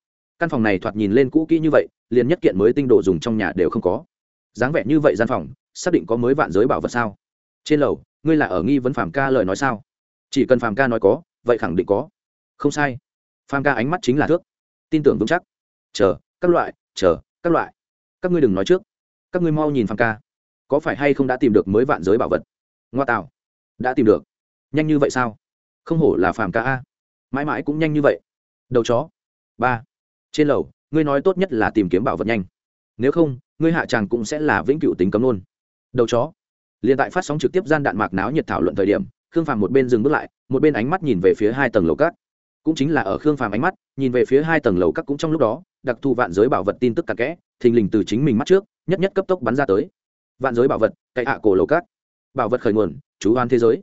căn phòng này thoạt nhìn lên cũ kỹ như vậy, liền nhất kiện mới tinh đồ dùng trong nhà đều không có. Dáng vẻ như vậy gian phòng, xác định có mới vạn giới bảo vật sao? Trên lầu, ngươi là ở nghi vấn phàm ca lời nói sao? Chỉ cần phàm ca nói có, vậy khẳng định có. Không sai. Phàm ca ánh mắt chính là thước. Tin tưởng vững chắc. Chờ, các loại, chờ, các loại. Các ngươi đừng nói trước. Các ngươi mau nhìn phàm ca. Có phải hay không đã tìm được mới vạn giới bảo vật? Ngoa tạo. Đã tìm được. Nhanh như vậy sao? Không hổ là phàm ca a. Mãi mãi cũng nhanh như vậy. Đầu chó. Ba trên lầu, ngươi nói tốt nhất là tìm kiếm bảo vật nhanh. Nếu không, ngươi hạ tràng cũng sẽ là vĩnh cửu tính cấm luôn. Đầu chó. Liền tại phát sóng trực tiếp gian đạn mạc náo nhiệt thảo luận thời điểm, khương phàm một bên dừng bước lại, một bên ánh mắt nhìn về phía hai tầng lầu cát. Cũng chính là ở khương phàm ánh mắt, nhìn về phía hai tầng lầu cát cũng trong lúc đó, đặc thù vạn giới bảo vật tin tức cà kẽ, thình lình từ chính mình mắt trước, nhất nhất cấp tốc bắn ra tới. Vạn giới bảo vật cậy hạ cổ lầu cát. Bảo vật khởi nguồn, chú oán thế giới.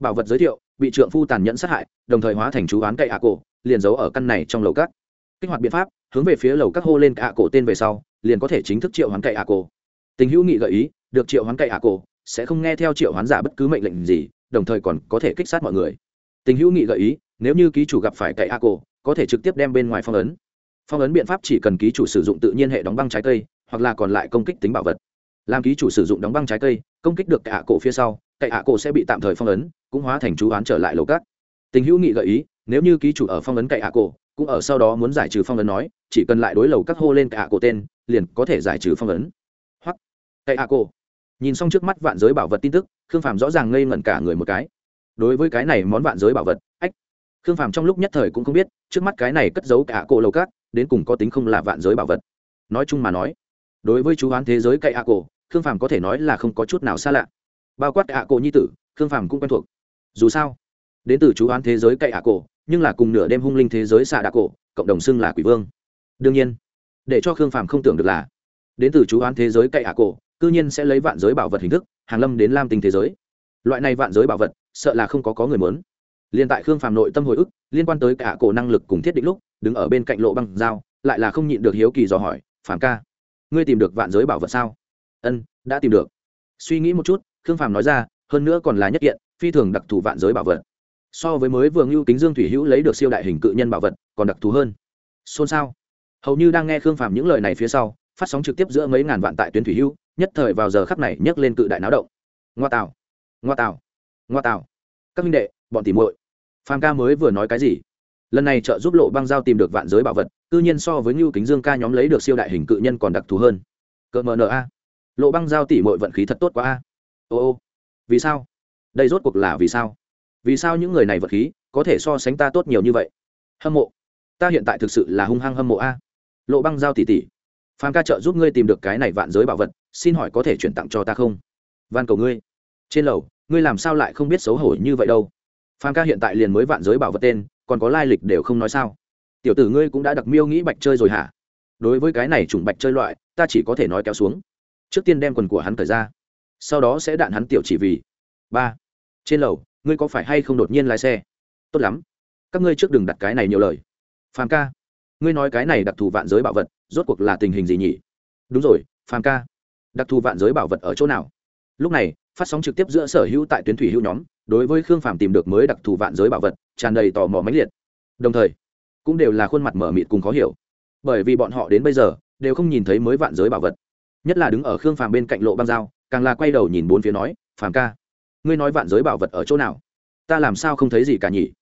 Bảo vật giới thiệu, bị trượng phu tàn nhẫn sát hại, đồng thời hóa thành chú oán cậy hạ cổ, liền giấu ở căn này trong lầu cát kích hoạt biện pháp, hướng về phía lầu các hô lên cạ cổ tên về sau, liền có thể chính thức triệu hoán cậy ạ cổ. Tình hữu nghị gợi ý, được triệu hoán cậy ạ cổ, sẽ không nghe theo triệu hoán giả bất cứ mệnh lệnh gì, đồng thời còn có thể kích sát mọi người. Tình hữu nghị gợi ý, nếu như ký chủ gặp phải cậy ạ cổ, có thể trực tiếp đem bên ngoài phong ấn. Phong ấn biện pháp chỉ cần ký chủ sử dụng tự nhiên hệ đóng băng trái cây, hoặc là còn lại công kích tính bảo vật. Làm ký chủ sử dụng đóng băng trái cây, công kích được cậy ạ cổ phía sau, cậy ạ cổ sẽ bị tạm thời phong ấn, cũng hóa thành chú oán trở lại lầu các. Tình hữu nghị gợi ý, nếu như ký chủ ở phong ấn cậy ạ cổ cũng ở sau đó muốn giải trừ phong ấn nói, chỉ cần lại đối lầu các hô lên cả cổ tên, liền có thể giải trừ phong ấn. Hoặc cậy hạ cổ nhìn xong trước mắt vạn giới bảo vật tin tức, khương phàm rõ ràng ngây ngẩn cả người một cái. Đối với cái này món vạn giới bảo vật, ách. Khương phàm trong lúc nhất thời cũng không biết, trước mắt cái này cất giấu cả cổ lầu cát đến cùng có tính không là vạn giới bảo vật. Nói chung mà nói, đối với chú hoán thế giới cậy hạ cổ khương phàm có thể nói là không có chút nào xa lạ. Bao quát cả cổ nhi tử, khương phàm cũng quen thuộc. Dù sao, đến từ chú hoán thế giới cậy hạ cổ nhưng là cùng nửa đêm hung linh thế giới xạ đạ cổ, cộng đồng xưng là quỷ vương. Đương nhiên, để cho khương phàm không tưởng được là, đến từ chú oán thế giới cậy hạ cổ, cư nhiên sẽ lấy vạn giới bảo vật hình thức, hàng lâm đến lam tinh thế giới. Loại này vạn giới bảo vật, sợ là không có có người muốn. Liên tại khương phàm nội tâm hồi ức, liên quan tới cả cổ năng lực cùng thiết định lúc, đứng ở bên cạnh lộ băng dao lại là không nhịn được hiếu kỳ dò hỏi, phàm ca, ngươi tìm được vạn giới bảo vật sao? Ân, đã tìm được. Suy nghĩ một chút, khương phàm nói ra, hơn nữa còn là nhất kiện, phi thường đặc thù vạn giới bảo vật so với mới vừa ngưu kính dương thủy hữu lấy được siêu đại hình cự nhân bảo vật, còn đặc thù hơn. Xôn xao. Hầu như đang nghe khương phàm những lời này phía sau, phát sóng trực tiếp giữa mấy ngàn vạn tại tuyến thủy hữu, nhất thời vào giờ khắc này nhấc lên cự đại náo động. Ngoa tạo ngoa tạo ngoa tạo các minh đệ, bọn tìm muội. Phàm ca mới vừa nói cái gì? Lần này trợ giúp lộ băng giao tìm được vạn giới bảo vật tự nhiên so với ngưu kính dương ca nhóm lấy được siêu đại hình cự nhân còn đặc thù hơn. Cỡ mờ a. Lộ băng giao tỉ mội vận khí thật tốt quá a. Ô ô. Vì sao? Đây rốt cuộc là vì sao? Vì sao những người này vật khí có thể so sánh ta tốt nhiều như vậy? Hâm mộ. Ta hiện tại thực sự là hung hăng hâm mộ a. Lộ băng giao tỉ tỉ. Phan ca trợ giúp ngươi tìm được cái này vạn giới bảo vật, xin hỏi có thể chuyển tặng cho ta không? Van cầu ngươi. Trên lầu, ngươi làm sao lại không biết xấu hổ như vậy đâu? Phan ca hiện tại liền mới vạn giới bảo vật tên, còn có lai lịch đều không nói sao. Tiểu tử ngươi cũng đã đặc miêu nghĩ bạch chơi rồi hả? Đối với cái này chủng bạch chơi loại, ta chỉ có thể nói kéo xuống. Trước tiên đem quần của hắn cởi ra. Sau đó sẽ đạn hắn tiểu chỉ vì. Ba. Trên lầu ngươi có phải hay không đột nhiên lái xe? Tốt lắm. Các ngươi trước đừng đặt cái này nhiều lời. Phàm ca, ngươi nói cái này đặc thù vạn giới bảo vật, rốt cuộc là tình hình gì nhỉ? Đúng rồi, phàm ca. Đặc thù vạn giới bảo vật ở chỗ nào? Lúc này, phát sóng trực tiếp giữa sở hữu tại tuyến thủy hữu nhóm, đối với khương phàm tìm được mới đặc thù vạn giới bảo vật, tràn đầy tò mò mãnh liệt. Đồng thời, cũng đều là khuôn mặt mở mịt cùng khó hiểu. Bởi vì bọn họ đến bây giờ, đều không nhìn thấy mới vạn giới bảo vật. Nhất là đứng ở khương phàm bên cạnh lộ băng dao càng là quay đầu nhìn bốn phía nói, phàm ca ngươi nói vạn giới bảo vật ở chỗ nào? Ta làm sao không thấy gì cả nhỉ?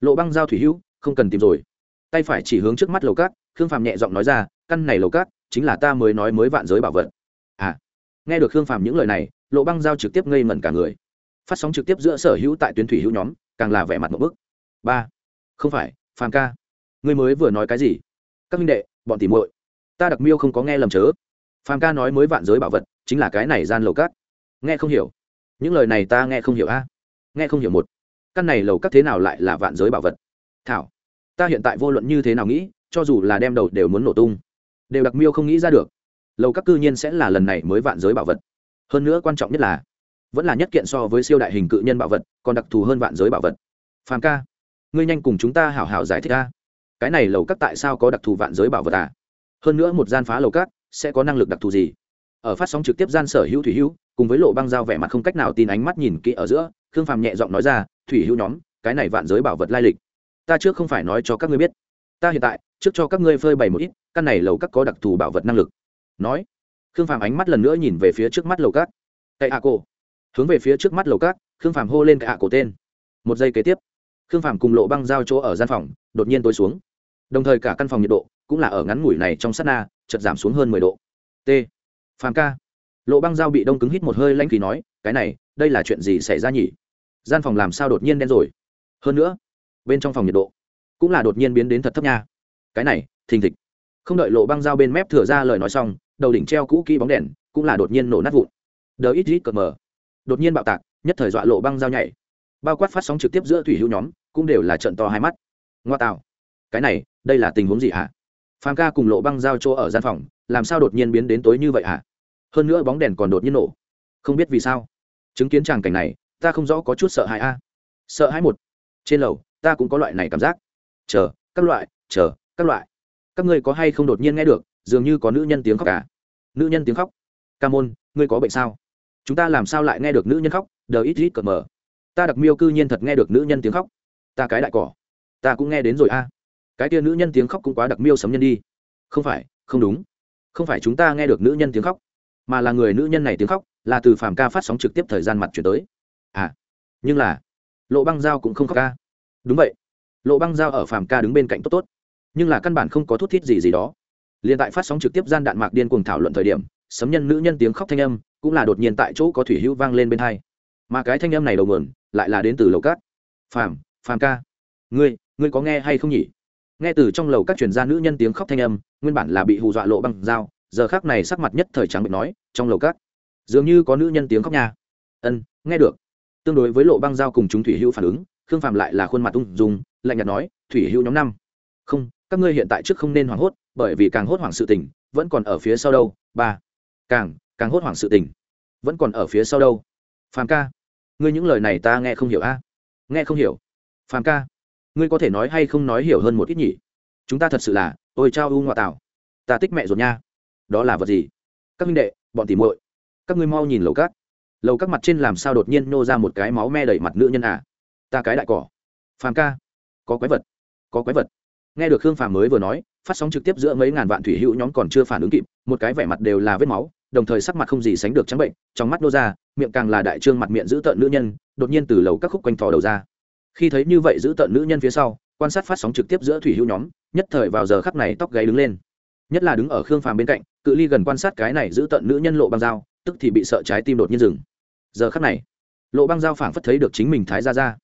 Lộ băng giao thủy hữu, không cần tìm rồi. Tay phải chỉ hướng trước mắt lầu cát, khương phàm nhẹ giọng nói ra, căn này lầu cát chính là ta mới nói mới vạn giới bảo vật. À nghe được khương phàm những lời này, lộ băng giao trực tiếp ngây ngẩn cả người. Phát sóng trực tiếp giữa sở hữu tại tuyến thủy hữu nhóm, càng là vẻ mặt một bức. Ba, không phải, phàm ca, ngươi mới vừa nói cái gì? Các minh đệ, bọn tìm muội, ta đặc miêu không có nghe lầm chớ. Phàm ca nói mới vạn giới bảo vật chính là cái này gian lầu cát. Nghe không hiểu những lời này ta nghe không hiểu a. Nghe không hiểu một. Căn này lầu các thế nào lại là vạn giới bảo vật? Thảo, ta hiện tại vô luận như thế nào nghĩ, cho dù là đem đầu đều muốn nổ tung, đều đặc miêu không nghĩ ra được. Lầu các cư nhiên sẽ là lần này mới vạn giới bảo vật. Hơn nữa quan trọng nhất là, vẫn là nhất kiện so với siêu đại hình cự nhân bảo vật, còn đặc thù hơn vạn giới bảo vật. Phàm ca, ngươi nhanh cùng chúng ta hảo hảo giải thích ca cái này lầu các tại sao có đặc thù vạn giới bảo vật à? Hơn nữa một gian phá lầu các, sẽ có năng lực đặc thù gì? Ở phát sóng trực tiếp gian sở hữu thủy hữu cùng với lộ băng giao vẻ mặt không cách nào tin ánh mắt nhìn kỹ ở giữa, khương phàm nhẹ giọng nói ra, thủy hữu nhóm, cái này vạn giới bảo vật lai lịch. Ta trước không phải nói cho các ngươi biết. Ta hiện tại, trước cho các ngươi phơi bày một ít, căn này lầu các có đặc thù bảo vật năng lực. Nói, khương phàm ánh mắt lần nữa nhìn về phía trước mắt lầu các. Cậy ạ cổ. Hướng về phía trước mắt lầu các, khương phàm hô lên cậy ạ cổ tên. Một giây kế tiếp, khương phàm cùng lộ băng giao chỗ ở gian phòng, đột nhiên tối xuống. Đồng thời cả căn phòng nhiệt độ cũng là ở ngắn ngủi này trong sát na chật giảm xuống hơn mười độ. T. Phàm ca lộ băng dao bị đông cứng hít một hơi lanh khí nói, cái này, đây là chuyện gì xảy ra nhỉ? Gian phòng làm sao đột nhiên đen rồi? Hơn nữa, bên trong phòng nhiệt độ cũng là đột nhiên biến đến thật thấp nha. Cái này, thình thịch. Không đợi lộ băng dao bên mép thừa ra lời nói xong, đầu đỉnh treo cũ kỹ bóng đèn cũng là đột nhiên nổ nát vụn. Đờ ít ít cờ mờ. Đột nhiên bạo tạc, nhất thời dọa lộ băng dao nhảy. Bao quát phát sóng trực tiếp giữa thủy hữu nhóm, cũng đều là trận to hai mắt. Ngoa tạo. Cái này, đây là tình huống gì hả? Phàm ca cùng lộ băng giao chỗ ở gian phòng, làm sao đột nhiên biến đến tối như vậy hả? Hơn nữa bóng đèn còn đột nhiên nổ. Không biết vì sao. Chứng kiến tràng cảnh này, ta không rõ có chút sợ hãi a. Sợ hãi một. Trên lầu, ta cũng có loại này cảm giác. Chờ, các loại, chờ, các loại. Các ngươi có hay không đột nhiên nghe được, dường như có nữ nhân tiếng khóc cả. Nữ nhân tiếng khóc. Ca môn, ngươi có bệnh sao? Chúng ta làm sao lại nghe được nữ nhân khóc? Đờ ít ít cờ mờ. Ta đặc miêu cư nhiên thật nghe được nữ nhân tiếng khóc. Ta cái đại cỏ. Ta cũng nghe đến rồi a. Cái kia nữ nhân tiếng khóc cũng quá đặc miêu sấm nhân đi. Không phải, không đúng. Không phải chúng ta nghe được nữ nhân tiếng khóc mà là người nữ nhân này tiếng khóc, là từ phàm ca phát sóng trực tiếp thời gian mặt chuyển tới. À nhưng là, lộ băng giao cũng không khóc ca. Đúng vậy. Lộ băng giao ở phàm ca đứng bên cạnh tốt tốt. Nhưng là căn bản không có thút thít gì gì đó. Liền tại phát sóng trực tiếp gian đạn mạc điên cuồng thảo luận thời điểm, sấm nhân nữ nhân tiếng khóc thanh âm cũng là đột nhiên tại chỗ có thủy hữu vang lên bên hai. Mà cái thanh âm này đầu nguồn lại là đến từ lầu cát. Phàm phàm ca, ngươi ngươi có nghe hay không nhỉ? Nghe từ trong lầu các truyền gia nữ nhân tiếng khóc thanh âm, nguyên bản là bị hù dọa lộ băng dao giờ khác này sắc mặt nhất thời trắng bệnh nói, trong lầu các, dường như có nữ nhân tiếng khóc nha. Ân, nghe được. Tương đối với lộ băng giao cùng chúng thủy hữu phản ứng, khương phạm lại là khuôn mặt ung dung, lạnh nhạt nói, thủy hữu nhóm năm. Không, các ngươi hiện tại trước không nên hoảng hốt, bởi vì càng hốt hoảng sự tình, vẫn còn ở phía sau đâu. Ba, càng càng hốt hoảng sự tình, vẫn còn ở phía sau đâu. Phàm ca, ngươi những lời này ta nghe không hiểu a. Nghe không hiểu. Phàm ca, ngươi có thể nói hay không nói hiểu hơn một ít nhỉ? Chúng ta thật sự là, ôi trao u ngoại tảo ta tích mẹ ruột nha đó là vật gì? Các minh đệ, bọn tỉ muội. Các ngươi mau nhìn lầu các. Lầu các mặt trên làm sao đột nhiên nô ra một cái máu me đầy mặt nữ nhân à? Ta cái đại cỏ. Phàm ca. Có quái vật. Có quái vật. Nghe được khương phàm mới vừa nói, phát sóng trực tiếp giữa mấy ngàn vạn thủy hữu nhóm còn chưa phản ứng kịp, một cái vẻ mặt đều là vết máu, đồng thời sắc mặt không gì sánh được trắng bệnh, trong mắt nô ra, miệng càng là đại trương mặt miệng giữ tợn nữ nhân, đột nhiên từ lầu các khúc quanh thò đầu ra. Khi thấy như vậy giữ tợn nữ nhân phía sau, quan sát phát sóng trực tiếp giữa thủy hữu nhóm, nhất thời vào giờ khắc này tóc gáy đứng lên. Nhất là đứng ở khương phàm bên cạnh cự ly gần quan sát cái này giữ tận nữ nhân lộ băng dao, tức thì bị sợ trái tim đột nhiên dừng. Giờ khắc này, lộ băng dao phảng phất thấy được chính mình thái ra ra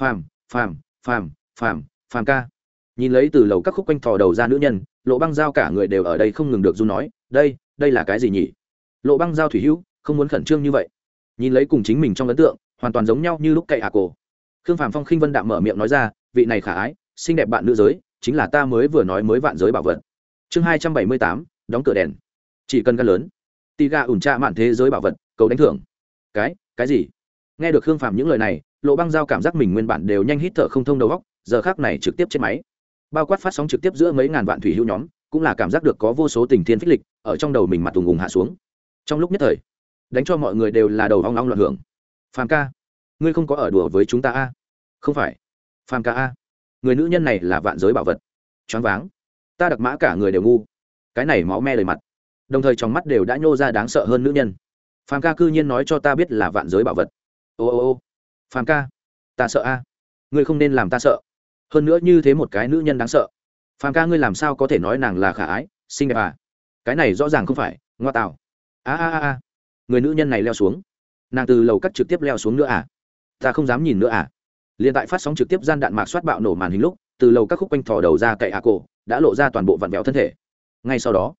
phàm phàm phàm phàm phàm ca. Nhìn lấy từ lầu các khúc quanh thò đầu ra nữ nhân, lộ băng dao cả người đều ở đây không ngừng được du nói, đây đây là cái gì nhỉ? Lộ băng dao thủy hữu, không muốn khẩn trương như vậy. Nhìn lấy cùng chính mình trong ấn tượng, hoàn toàn giống nhau như lúc cậy hạ cổ. Khương phàm phong khinh vân đạm mở miệng nói ra, vị này khả ái, xinh đẹp bạn nữ giới, chính là ta mới vừa nói mới vạn giới bảo vật. Chương hai trăm bảy mươi tám, đóng cửa đèn chỉ cần gan lớn, tì gà ủn tra mạn thế giới bảo vật, cầu đánh thưởng. Cái cái gì? Nghe được khương phàm những lời này, lộ băng giao cảm giác mình nguyên bản đều nhanh hít thở không thông đầu góc giờ khác này trực tiếp chết máy. Bao quát phát sóng trực tiếp giữa mấy ngàn vạn thủy hữu nhóm, cũng là cảm giác được có vô số tình thiên phích lịch ở trong đầu mình mặt tùng ùng hạ xuống. Trong lúc nhất thời, đánh cho mọi người đều là đầu hoang long loạn hưởng. Phàm ca, ngươi không có ở đùa với chúng ta a? Không phải. Phàm ca a, người nữ nhân này là vạn giới bảo vật. Choáng váng. Ta đặc mã cả người đều ngu. Cái này máu me lời mặt đồng thời trong mắt đều đã nhô ra đáng sợ hơn nữ nhân. Phàm ca cư nhiên nói cho ta biết là vạn giới bảo vật. Ô ô ô, phàm ca, ta sợ a. Ngươi không nên làm ta sợ. Hơn nữa như thế một cái nữ nhân đáng sợ. Phàm ca ngươi làm sao có thể nói nàng là khả ái, xinh đẹp à? Cái này rõ ràng không phải, ngoa tạo. A a a người nữ nhân này leo xuống. Nàng từ lầu cắt trực tiếp leo xuống nữa à? Ta không dám nhìn nữa à? Liền tại phát sóng trực tiếp gian đạn mạc soát bạo nổ màn hình lúc, từ lầu các khúc quanh thò đầu ra cậy hạ cổ đã lộ ra toàn bộ vặn vẹo thân thể. Ngay sau đó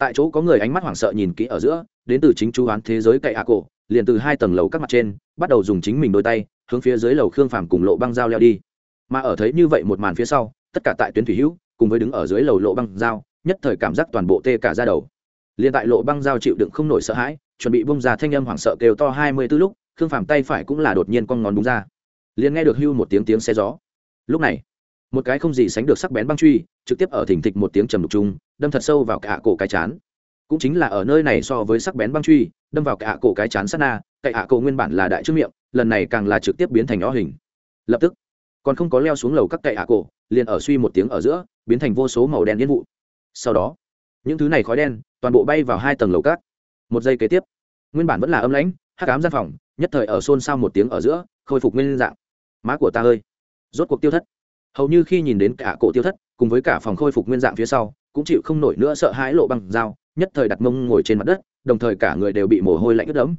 tại chỗ có người ánh mắt hoảng sợ nhìn kỹ ở giữa, đến từ chính chú oán thế giới cậy hạ cổ, liền từ hai tầng lầu các mặt trên, bắt đầu dùng chính mình đôi tay, hướng phía dưới lầu khương phàm cùng lộ băng dao leo đi. Mà ở thấy như vậy một màn phía sau, tất cả tại tuyến thủy hữu, cùng với đứng ở dưới lầu lộ băng dao nhất thời cảm giác toàn bộ tê cả ra đầu. Liền tại lộ băng dao chịu đựng không nổi sợ hãi, chuẩn bị bông ra thanh âm hoảng sợ kêu to hai mươi tư lúc, khương phàm tay phải cũng là đột nhiên con ngón búng ra. Liền nghe được hưu một tiếng tiếng xe gió. Lúc này một cái không gì sánh được sắc bén băng truy, trực tiếp ở thỉnh thịch một tiếng trầm đục chung đâm thật sâu vào cả cổ cái chán. Cũng chính là ở nơi này so với sắc bén băng truy, đâm vào cả cổ cái chán sát na cậy hạ cổ nguyên bản là đại trước miệng, lần này càng là trực tiếp biến thành ó hình. Lập tức, còn không có leo xuống lầu các cậy hạ cổ, liền ở suy một tiếng ở giữa, biến thành vô số màu đen yên vụ. Sau đó, những thứ này khói đen, toàn bộ bay vào hai tầng lầu cát một giây kế tiếp, nguyên bản vẫn là âm lãnh, hắc ám gian phòng, nhất thời ở xôn xao một tiếng ở giữa, khôi phục nguyên dạng. Má của ta ơi, rốt cuộc tiêu thất hầu như khi nhìn đến cả cổ tiêu thất, cùng với cả phòng khôi phục nguyên dạng phía sau, cũng chịu không nổi nữa sợ hãi lộ bằng dao, nhất thời đặt mông ngồi trên mặt đất, đồng thời cả người đều bị mồ hôi lạnh ướt đẫm.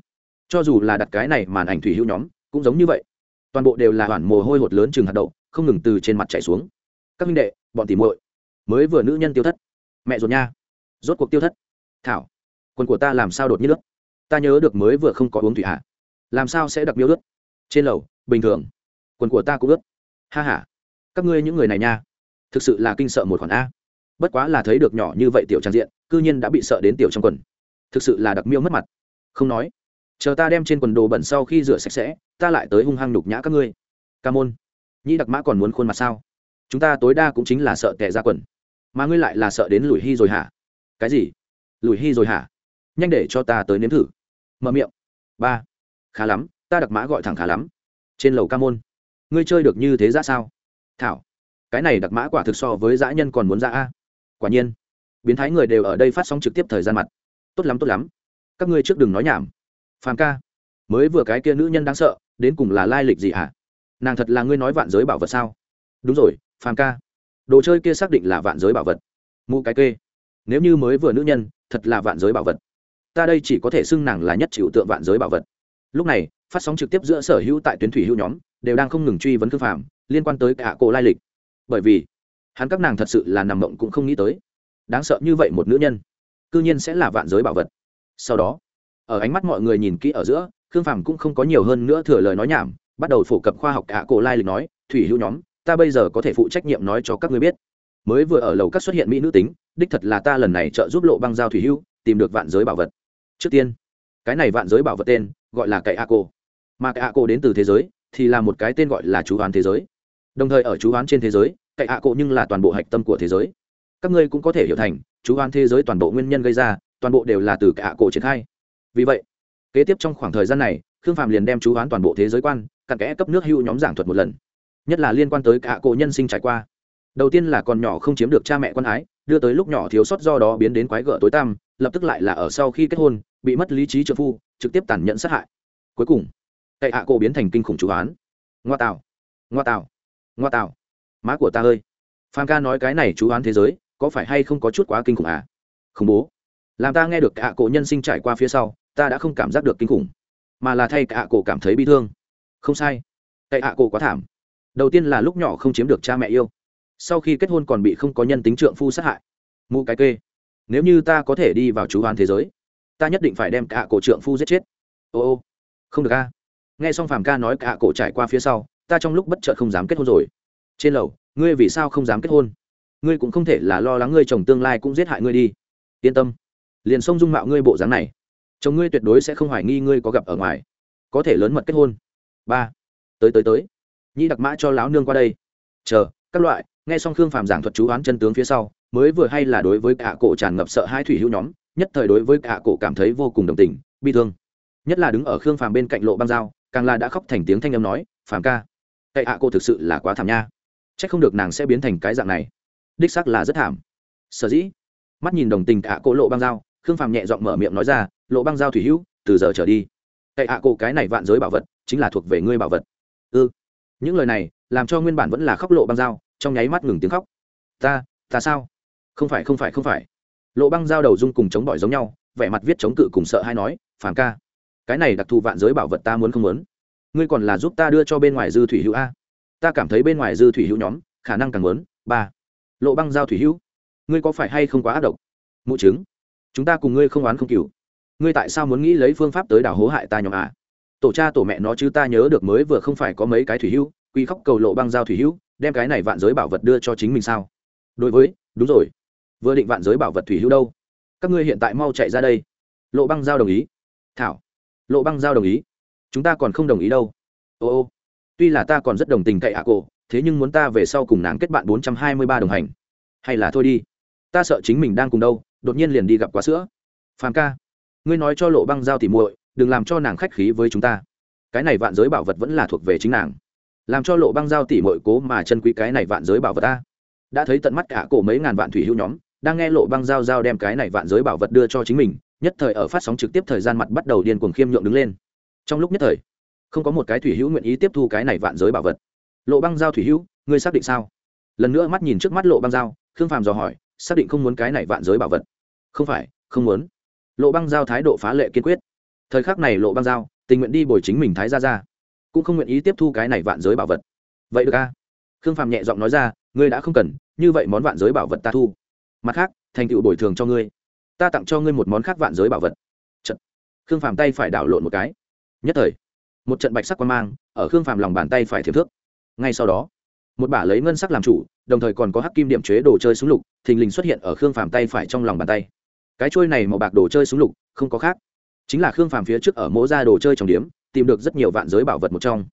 Cho dù là đặt cái này màn ảnh thủy hữu nhóm, cũng giống như vậy. Toàn bộ đều là hoàn mồ hôi hột lớn chừng hạt đậu, không ngừng từ trên mặt chảy xuống. Các minh đệ, bọn tỉ muội, mới vừa nữ nhân tiêu thất. Mẹ ruột nha. Rốt cuộc tiêu thất. Thảo, quần của ta làm sao đột nhiên nước ta nhớ được mới vừa không có uống thủy hạ làm sao sẽ đặc miêu ướt? Trên lầu, bình thường, quần của ta cũng ướt. Ha h a các ngươi những người này nha. Thực sự là kinh sợ một khoản a. Bất quá là thấy được nhỏ như vậy tiểu trang diện, cư nhiên đã bị sợ đến tiểu trong quần. Thực sự là đặc miêu mất mặt. Không nói. Chờ ta đem trên quần đồ bẩn sau khi rửa sạch sẽ, ta lại tới hung hăng nhục nhã các ngươi. Ca môn. Nhĩ đặc mã còn muốn khuôn mặt sao? Chúng ta tối đa cũng chính là sợ tệ ra quần. Mà ngươi lại là sợ đến lùi hy rồi hả? Cái gì? Lùi hy rồi hả? Nhanh để cho ta tới nếm thử. Mở miệng. Ba. Khá lắm, ta đặc mã gọi thẳng khá lắm. Trên lầu ca môn. Ngươi chơi được như thế ra sao? Thảo. Cái này đặc mã quả thực so với dã nhân còn muốn ra a quả nhiên, biến thái người đều ở đây phát sóng trực tiếp thời gian mặt. Tốt lắm tốt lắm. Các ngươi trước đừng nói nhảm. Phàm ca, mới vừa cái kia nữ nhân đáng sợ, đến cùng là lai lịch gì hả? Nàng thật là ngươi nói vạn giới bảo vật sao? Đúng rồi, phàm ca. Đồ chơi kia xác định là vạn giới bảo vật. Mụ cái kê. Nếu như mới vừa nữ nhân, thật là vạn giới bảo vật. Ta đây chỉ có thể xưng nàng là nhất chịu tượng vạn giới bảo vật. Lúc này, phát sóng trực tiếp giữa sở hữu tại tuyến thủy hữu nhóm, đều đang không ngừng truy vấn cư phạm liên quan tới cả cổ lai lịch. Bởi vì, hắn các nàng thật sự là nằm mộng cũng không nghĩ tới. Đáng sợ như vậy một nữ nhân, cư nhiên sẽ là vạn giới bảo vật. Sau đó, ở ánh mắt mọi người nhìn kỹ ở giữa, khương phàm cũng không có nhiều hơn nữa thừa lời nói nhảm, bắt đầu phổ cập khoa học cả cổ lai lịch nói, thủy hữu nhóm, ta bây giờ có thể phụ trách nhiệm nói cho các ngươi biết. Mới vừa ở lầu các xuất hiện mỹ nữ tính, đích thật là ta lần này trợ giúp lộ băng giao thủy hữu, tìm được vạn giới bảo vật. Trước tiên, cái này vạn giới bảo vật tên, gọi là cậy a cô. Mà cậy a cô đến từ thế giới, thì là một cái tên gọi là chú đoán thế giới đồng thời ở chú hoán trên thế giới, cậy ạ cổ nhưng là toàn bộ hạch tâm của thế giới. Các ngươi cũng có thể hiểu thành, chú hoán thế giới toàn bộ nguyên nhân gây ra, toàn bộ đều là từ cậy ạ cổ triển khai. Vì vậy, kế tiếp trong khoảng thời gian này, khương phạm liền đem chú hoán toàn bộ thế giới quan, cặn kẽ cấp nước hữu nhóm giảng thuật một lần. Nhất là liên quan tới cả cổ nhân sinh trải qua. Đầu tiên là còn nhỏ không chiếm được cha mẹ con ái, đưa tới lúc nhỏ thiếu sót do đó biến đến quái gở tối tăm, lập tức lại là ở sau khi kết hôn, bị mất lý trí trợ phu, trực tiếp tàn nhẫn sát hại. Cuối cùng, cậy hạ cổ biến thành kinh khủng chú hoán ngoa tạo ngoa tạo ngoa tạo má của ta ơi. Phan ca nói cái này chú oán thế giới, có phải hay không có chút quá kinh khủng à? Khủng bố. Làm ta nghe được cả cổ nhân sinh trải qua phía sau, ta đã không cảm giác được kinh khủng, mà là thay cả cổ cảm thấy bi thương. Không sai. Cậy hạ cổ quá thảm. Đầu tiên là lúc nhỏ không chiếm được cha mẹ yêu. Sau khi kết hôn còn bị không có nhân tính trượng phu sát hại. Mụ cái kê. Nếu như ta có thể đi vào chú hoàn thế giới, ta nhất định phải đem cả cổ trượng phu giết chết. Ô ô. Không được a. Nghe xong phàm ca nói cả cổ trải qua phía sau ta trong lúc bất chợt không dám kết hôn rồi. Trên lầu, ngươi vì sao không dám kết hôn? Ngươi cũng không thể là lo lắng ngươi chồng tương lai cũng giết hại ngươi đi. Yên tâm, liền xông dung mạo ngươi bộ dáng này, chồng ngươi tuyệt đối sẽ không hoài nghi ngươi có gặp ở ngoài. Có thể lớn mật kết hôn. Ba, tới tới tới. Nhi đặc mã cho lão nương qua đây. Chờ, các loại, nghe xong khương phàm giảng thuật chú oán chân tướng phía sau, mới vừa hay là đối với cả cổ tràn ngập sợ hai thủy hữu nhóm, nhất thời đối với cả cổ cảm thấy vô cùng đồng tình, bi thương. Nhất là đứng ở khương phàm bên cạnh lộ băng dao, càng là đã khóc thành tiếng thanh âm nói, phàm ca cậy ạ cô thực sự là quá thảm nha. C h ắ c không được nàng sẽ biến thành cái dạng này. Đích sắc là rất thảm. Sở dĩ mắt nhìn đồng tình Tệ à, cô lộ băng dao khương phàm nhẹ giọng mở miệng nói ra lộ băng dao thủy hữu từ giờ trở đi cậy ạ cô cái này vạn giới bảo vật chính là thuộc về ngươi bảo vật. Ư những lời này làm cho nguyên bản vẫn là khóc lộ băng dao trong nháy mắt ngừng tiếng khóc. Ta ta sao? Không phải không phải không phải. Lộ băng dao đầu dung cùng chống bỏi giống nhau vẻ mặt viết chống cự cùng sợ hay nói phản ca cái này đặc thù vạn giới bảo vật ta muốn không muốn? Ngươi còn là giúp ta đưa cho bên ngoài dư thủy hữu a. Ta cảm thấy bên ngoài dư thủy hữu nhóm, khả năng càng muốn ba. Lộ băng giao thủy hữu, ngươi có phải hay không quá ác độc? Mụ chứng, chúng ta cùng ngươi không oán không cừu. Ngươi tại sao muốn nghĩ lấy phương pháp tới đảo hố hại ta nhóm à? Tổ cha tổ mẹ nó chứ ta nhớ được mới vừa không phải có mấy cái thủy hữu quy khóc cầu lộ băng giao thủy hữu, đem cái này vạn giới bảo vật đưa cho chính mình sao? Đối với, đúng rồi. Vừa định vạn giới bảo vật thủy hữu đâu? Các ngươi hiện tại mau chạy ra đây. Lộ băng giao đồng ý. Thảo. Lộ băng giao đồng ý chúng ta còn không đồng ý đâu. Ô ô, tuy là ta còn rất đồng tình cậy ạ cổ, thế nhưng muốn ta về sau cùng nàng kết bạn bốn trăm hai mươi ba đồng hành. Hay là thôi đi. Ta sợ chính mình đang cùng đâu, đột nhiên liền đi gặp quá sữa. Phàm ca, ngươi nói cho lộ băng giao thì muội, đừng làm cho nàng khách khí với chúng ta. Cái này vạn giới bảo vật vẫn là thuộc về chính nàng. Làm cho lộ băng giao tỉ mội cố mà chân quý cái này vạn giới bảo vật ta. Đã thấy tận mắt cả cổ mấy ngàn vạn thủy hữu nhóm, đang nghe lộ băng giao giao đem cái này vạn giới bảo vật đưa cho chính mình, nhất thời ở phát sóng trực tiếp thời gian mặt bắt đầu điên cuồng khiêm nhượng đứng lên trong lúc nhất thời, không có một cái thủy hữu nguyện ý tiếp thu cái này vạn giới bảo vật. Lộ băng giao thủy hữu, ngươi xác định sao? Lần nữa mắt nhìn trước mắt lộ băng giao, khương phàm dò hỏi, xác định không muốn cái này vạn giới bảo vật. Không phải, không muốn. Lộ băng giao thái độ phá lệ kiên quyết. Thời khắc này lộ băng giao, tình nguyện đi bồi chính mình thái ra ra cũng không nguyện ý tiếp thu cái này vạn giới bảo vật. Vậy được a? Khương phàm nhẹ giọng nói ra, ngươi đã không cần, như vậy món vạn giới bảo vật ta thu. Mặt khác, thành tựu bồi thường cho ngươi. Ta tặng cho ngươi một món khác vạn giới bảo vật. Trận khương phàm tay phải đảo lộn một cái nhất thời, một trận bạch sắc quan mang ở khương phàm lòng bàn tay phải thiếp thước. Ngay sau đó, một bả lấy ngân sắc làm chủ, đồng thời còn có hắc kim điểm chế đồ chơi súng lục, thình lình xuất hiện ở khương phàm tay phải trong lòng bàn tay. Cái trôi này màu bạc đồ chơi súng lục, không có khác. Chính là khương phàm phía trước ở mỗ ra đồ chơi trồng điếm tìm được rất nhiều vạn giới bảo vật một trong.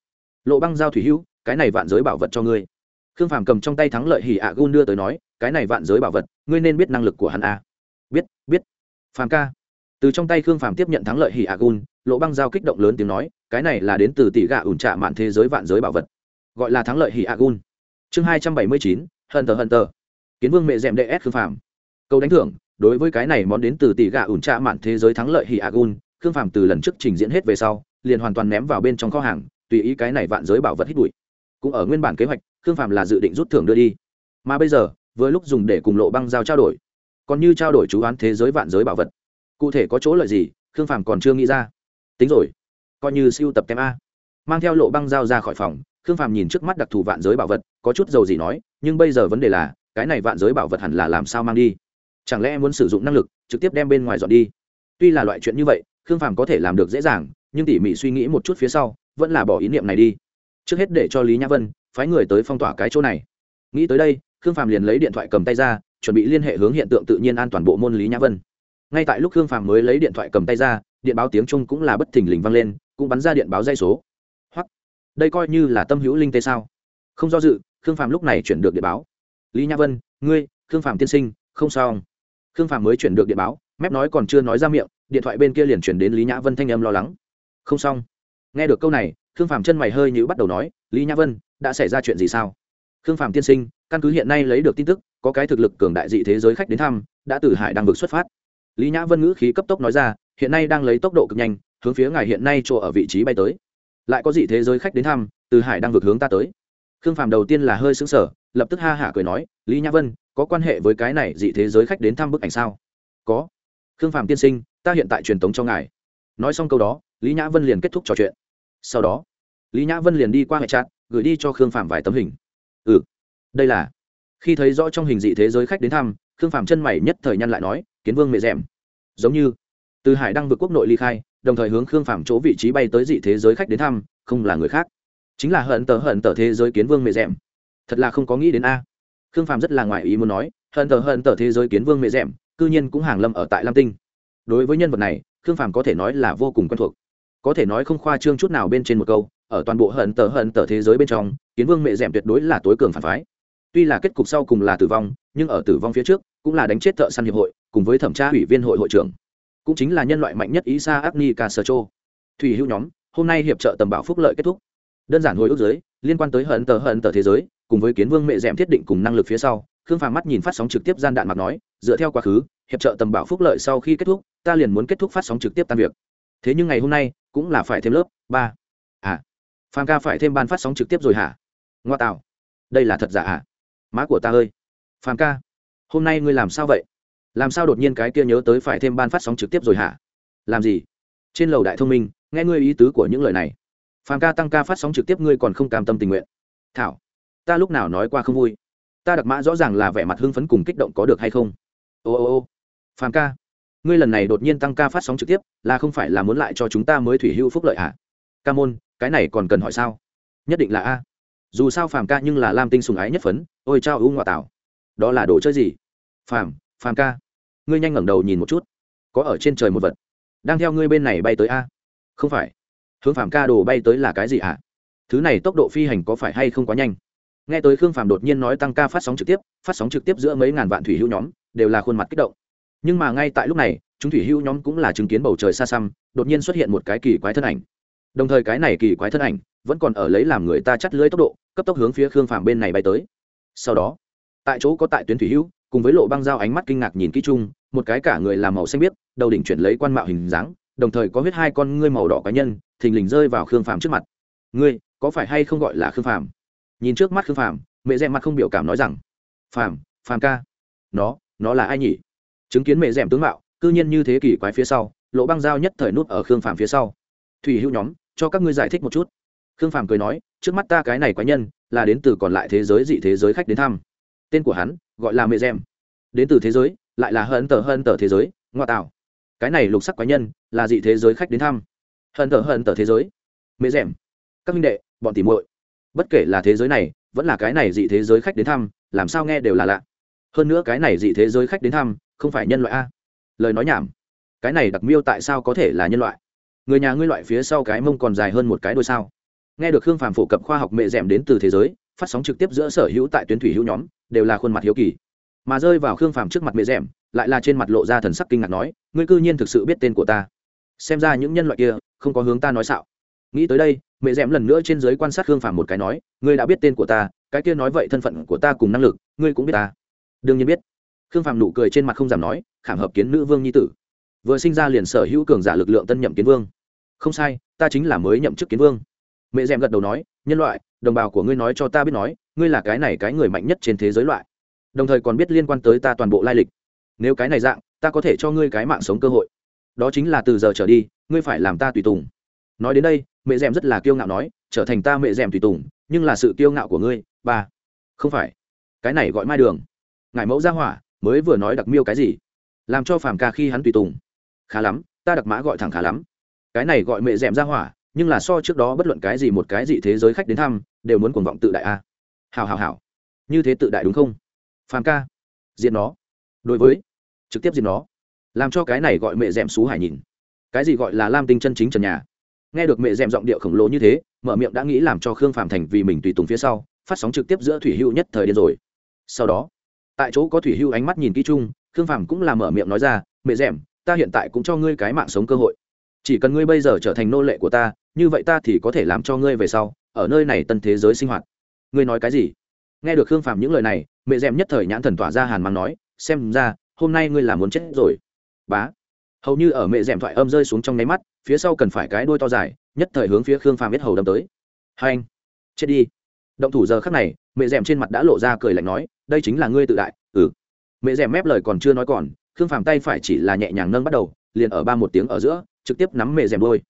Lộ băng giao thủy hữu, cái này vạn giới bảo vật cho ngươi. Khương phàm cầm trong tay thắng lợi hỉ ạ gun đưa tới nói, cái này vạn giới bảo vật, ngươi nên biết năng lực của hắn a. Biết biết. Phàm ca từ trong tay khương phàm tiếp nhận thắng lợi hỉ agun gun, lộ băng giao kích động lớn tiếng nói, cái này là đến từ tỷ gạ ủn trạ mạn thế giới vạn giới bảo vật, gọi là thắng lợi hỉ agun gun. Chương hai trăm bảy mươi chín hận tờ hận tờ kiến vương mẹ d s khương phàm. Câu đánh thưởng, đối với cái này món đến từ tỷ gạ ủn trạ mạn thế giới thắng lợi hỉ agun gun, khương phàm từ lần trước trình diễn hết về sau, liền hoàn toàn ném vào bên trong kho hàng, tùy ý cái này vạn giới bảo vật hít bụi. Cũng ở nguyên bản kế hoạch, khương phàm là dự định rút thưởng đưa đi. Mà bây giờ với lúc dùng để cùng lộ băng giao trao đổi, còn như trao đổi chú oán thế giới vạn giới bảo vật cụ thể có chỗ lợi gì, khương phàm còn chưa nghĩ ra. Tính rồi. Coi như siêu tập tem a. Mang theo lộ băng dao ra khỏi phòng, khương phàm nhìn trước mắt đặc thù vạn giới bảo vật, có chút dầu gì nói, nhưng bây giờ vấn đề là, cái này vạn giới bảo vật hẳn là làm sao mang đi? Chẳng lẽ muốn sử dụng năng lực, trực tiếp đem bên ngoài dọn đi? Tuy là loại chuyện như vậy, khương phàm có thể làm được dễ dàng, nhưng tỉ mỉ suy nghĩ một chút phía sau, vẫn là bỏ ý niệm này đi. Trước hết để cho lý nhã vân phái người tới phong tỏa cái chỗ này. Nghĩ tới đây, khương phàm liền lấy điện thoại cầm tay ra, chuẩn bị liên hệ hướng hiện tượng tự nhiên an toàn bộ môn lý nhã vân ngay tại lúc hương phàm mới lấy điện thoại cầm tay ra, điện báo tiếng trung cũng là bất thình lình vang lên, cũng bắn ra điện báo dây số. Đây coi như là tâm hữu linh tê sao? Không do dự, khương phàm lúc này chuyển được điện báo. Lý nhã vân, ngươi, khương phàm tiên sinh, không sao khương phàm mới chuyển được điện báo, mép nói còn chưa nói ra miệng, điện thoại bên kia liền chuyển đến lý nhã vân thanh âm lo lắng. Không xong. Nghe được câu này, khương phàm chân mày hơi như bắt đầu nói, lý nhã vân, đã xảy ra chuyện gì sao? Khương phàm tiên sinh, căn cứ hiện nay lấy được tin tức, có cái thực lực cường đại dị thế giới khách đến thăm, đã từ hải đang vực xuất phát lý nhã vân ngữ khí cấp tốc nói ra, hiện nay đang lấy tốc độ cực nhanh, hướng phía ngài hiện nay chỗ ở vị trí bay tới. Lại có dị thế giới khách đến thăm, từ hải đang vượt hướng ta tới. Khương phàm đầu tiên là hơi xứng sở lập tức ha hả cười nói, lý nhã vân, có quan hệ với cái này dị thế giới khách đến thăm bức ảnh sao? Có. Khương phàm tiên sinh, ta hiện tại truyền tống cho ngài. Nói xong câu đó, lý nhã vân liền kết thúc trò chuyện. Sau đó, lý nhã vân liền đi qua hệ trát gửi đi cho khương phàm vài tấm hình. Ừ. Đây là, khi thấy rõ trong hình dị thế giới khách đến thăm, khương phàm chân mày nhất thời nhăn lại nói kiến vương mẹ rèm. Giống như, từ hải đăng vượt quốc nội ly khai, đồng thời hướng khương phàm chỗ vị trí bay tới dị thế giới khách đến thăm, không là người khác. Chính là hận tờ hận tờ thế giới kiến vương mẹ rèm. Thật là không có nghĩ đến a. Khương phàm rất là ngoài ý muốn nói, hận tờ hận tờ thế giới kiến vương mẹ rèm, cư nhiên cũng hàng lâm ở tại lam tinh. Đối với nhân vật này, khương phàm có thể nói là vô cùng quen thuộc. Có thể nói không khoa trương chút nào bên trên một câu, ở toàn bộ hận tờ hận tờ thế giới bên trong, kiến vương mẹ rèm tuyệt đối là tối cường phản phái. Tuy là kết cục sau cùng là tử vong, nhưng ở tử vong phía trước, cũng là đánh chết thợ săn hiệp hội cùng với thẩm tra ủy viên hội hội trưởng, cũng chính là nhân loại mạnh nhất isa agni casercho thủy hữu nhóm, hôm nay hiệp trợ tầm bảo phúc lợi kết thúc. Đơn giản hồi ước giới, liên quan tới hận tờ hận tờ thế giới, cùng với kiến vương mẹ d thiết định cùng năng lực phía sau, khương phàm mắt nhìn phát sóng trực tiếp gian đạn mặt nói, dựa theo quá khứ, hiệp trợ tầm bảo phúc lợi sau khi kết thúc, ta liền muốn kết thúc phát sóng trực tiếp tan việc. Thế nhưng ngày hôm nay, cũng là phải thêm lớp, ba. À phàm ca phải thêm ban phát sóng trực tiếp rồi hả? Ngoa tạo. Đây là thật giả hả má của ta ơi. Phàm ca, hôm nay ngươi làm sao vậy? Làm sao đột nhiên cái kia nhớ tới phải thêm ban phát sóng trực tiếp rồi hả? Làm gì? Trên lầu đại thông minh, nghe ngươi ý tứ của những lời này. Phàm ca tăng ca phát sóng trực tiếp ngươi còn không cam tâm tình nguyện. Thảo, ta lúc nào nói qua không vui? Ta đặc mã rõ ràng là vẻ mặt hưng phấn cùng kích động có được hay không? Ô ô ô, phàm ca, ngươi lần này đột nhiên tăng ca phát sóng trực tiếp, là không phải là muốn lại cho chúng ta mới thủy hữu phúc lợi hả? Ca môn, cái này còn cần hỏi sao? Nhất định là a. Dù sao phàm ca nhưng là lam tinh sùng ái nhất phấn, ôi trao ưu ngoại tảo. Đó là đồ chơi gì? Phàm phàm ca, ngươi nhanh ngẩng đầu nhìn một chút. Có ở trên trời một vật. Đang theo ngươi bên này bay tới a? Không phải. Hướng phàm ca đồ bay tới là cái gì ạ? Thứ này tốc độ phi hành có phải hay không quá nhanh? Nghe tới khương phàm đột nhiên nói tăng ca phát sóng trực tiếp, phát sóng trực tiếp giữa mấy ngàn vạn thủy hữu nhóm, đều là khuôn mặt kích động. Nhưng mà ngay tại lúc này, chúng thủy hữu nhóm cũng là chứng kiến bầu trời xa xăm, đột nhiên xuất hiện một cái kỳ quái thân ảnh. Đồng thời cái này kỳ quái thân ảnh vẫn còn ở lấy làm người ta chắt lưới tốc độ, cấp tốc hướng phía khương phàm bên này bay tới. Sau đó, tại chỗ có tại tuyến thủy hữu cùng với lộ băng dao ánh mắt kinh ngạc nhìn kỹ chung, một cái cả người làm màu xanh biếc, đầu đỉnh chuyển lấy quan mạo hình dáng, đồng thời có huyết hai con ngươi màu đỏ cá nhân, thình lình rơi vào khương phàm trước mặt. Ngươi, có phải hay không gọi là khương phàm? Nhìn trước mắt khương phàm, mẹ rèm mặt không biểu cảm nói rằng, phàm phàm ca. Nó nó là ai nhỉ? Chứng kiến mẹ rèm tướng mạo, cư nhiên như thế kỷ quái phía sau, lộ băng dao nhất thời nút ở khương phàm phía sau. Thủy hữu nhóm, cho các ngươi giải thích một chút. Khương phàm cười nói, trước mắt ta cái này quái nhân, là đến từ còn lại thế giới dị thế giới khách đến thăm. Tên của hắn gọi là mẹ gem đến từ thế giới, lại là hận tờ hận tờ thế giới, ngoa tạo. Cái này lục sắc quái nhân, là dị thế giới khách đến thăm. Hận tờ hận tờ thế giới. Mẹ gem các minh đệ, bọn tỉ muội. Bất kể là thế giới này, vẫn là cái này dị thế giới khách đến thăm, làm sao nghe đều là lạ. Hơn nữa cái này dị thế giới khách đến thăm, không phải nhân loại a. Lời nói nhảm. Cái này đặc miêu tại sao có thể là nhân loại? Người nhà ngươi loại phía sau cái mông còn dài hơn một cái đôi sao? Nghe được khương phàm phổ cập khoa học mẹ d đến từ thế giới, phát sóng trực tiếp giữa sở hữu tại tuyến thủy hữu nhóm đều là khuôn mặt hiếu kỳ. Mà rơi vào khương phàm trước mặt mẹ d lại là trên mặt lộ ra thần sắc kinh ngạc nói, ngươi cư nhiên thực sự biết tên của ta. Xem ra những nhân loại kia không có hướng ta nói xạo. Nghĩ tới đây, mẹ d lần nữa trên giới quan sát khương phàm một cái nói, ngươi đã biết tên của ta, cái kia nói vậy thân phận của ta cùng năng lực, ngươi cũng biết ta. Đương nhiên biết. Khương phàm nụ cười trên mặt không giảm nói, khảm hợp kiến nữ vương nhi tử. Vừa sinh ra liền sở hữu cường giả lực lượng tân nhậm kiến vương. Không sai, ta chính là mới nhậm chức kiến vương. Mẹ d gật đầu nói, nhân loại, đồng bào của ngươi nói cho ta biết nói ngươi là cái này cái người mạnh nhất trên thế giới loại. Đồng thời còn biết liên quan tới ta toàn bộ lai lịch. Nếu cái này dạng, ta có thể cho ngươi cái mạng sống cơ hội. Đó chính là từ giờ trở đi, ngươi phải làm ta tùy tùng. Nói đến đây, mẹ d rất là kiêu ngạo nói, trở thành ta mẹ d tùy tùng, nhưng là sự kiêu ngạo của ngươi, ba. Không phải. Cái này gọi mai đường. Ngài mẫu ra hỏa, mới vừa nói đặc miêu cái gì? Làm cho phàm ca khi hắn tùy tùng. Khá lắm, ta đặc mã gọi thẳng khá lắm. Cái này gọi mẹ d ra hỏa, nhưng là so trước đó bất luận cái gì một cái gì thế giới khách đến thăm, đều muốn cuồng vọng tự đại a hào hào hào như thế tự đại đúng không? Phàm ca diện nó. Đối với, trực tiếp diện nó. Làm cho cái này gọi mẹ d è m xú hải nhìn. Cái gì gọi là lam tinh chân chính trần nhà? Nghe được mẹ d giọng điệu khổng lồ như thế, mở miệng đã nghĩ làm cho khương phàm thành vì mình tùy tùng phía sau, phát sóng trực tiếp giữa thủy hưu nhất thời điên rồi. Sau đó, tại chỗ có thủy hưu ánh mắt nhìn kỹ chung, khương phàm cũng làm mở miệng nói ra, mẹ d ta hiện tại cũng cho ngươi cái mạng sống cơ hội. Chỉ cần ngươi bây giờ trở thành nô lệ của ta, như vậy ta thì có thể làm cho ngươi về sau, ở nơi này tân thế giới sinh hoạt ngươi nói cái gì? Nghe được khương phàm những lời này, mẹ d nhất thời nhãn thần tỏa ra hàn mắng nói, xem ra, hôm nay ngươi là muốn chết rồi. Bá. Hầu như ở mẹ d thoại âm rơi xuống trong nháy mắt, phía sau cần phải cái đuôi to dài, nhất thời hướng phía khương phàm biết hầu đâm tới. Hai anh, chết đi. Động thủ giờ khắc này, mẹ d trên mặt đã lộ ra cười lạnh nói, đây chính là ngươi tự đại ừ. Mẹ d mép lời còn chưa nói còn, khương phàm tay phải chỉ là nhẹ nhàng nâng bắt đầu, liền ở ba một tiếng ở giữa, trực tiếp nắm mẹ d đôi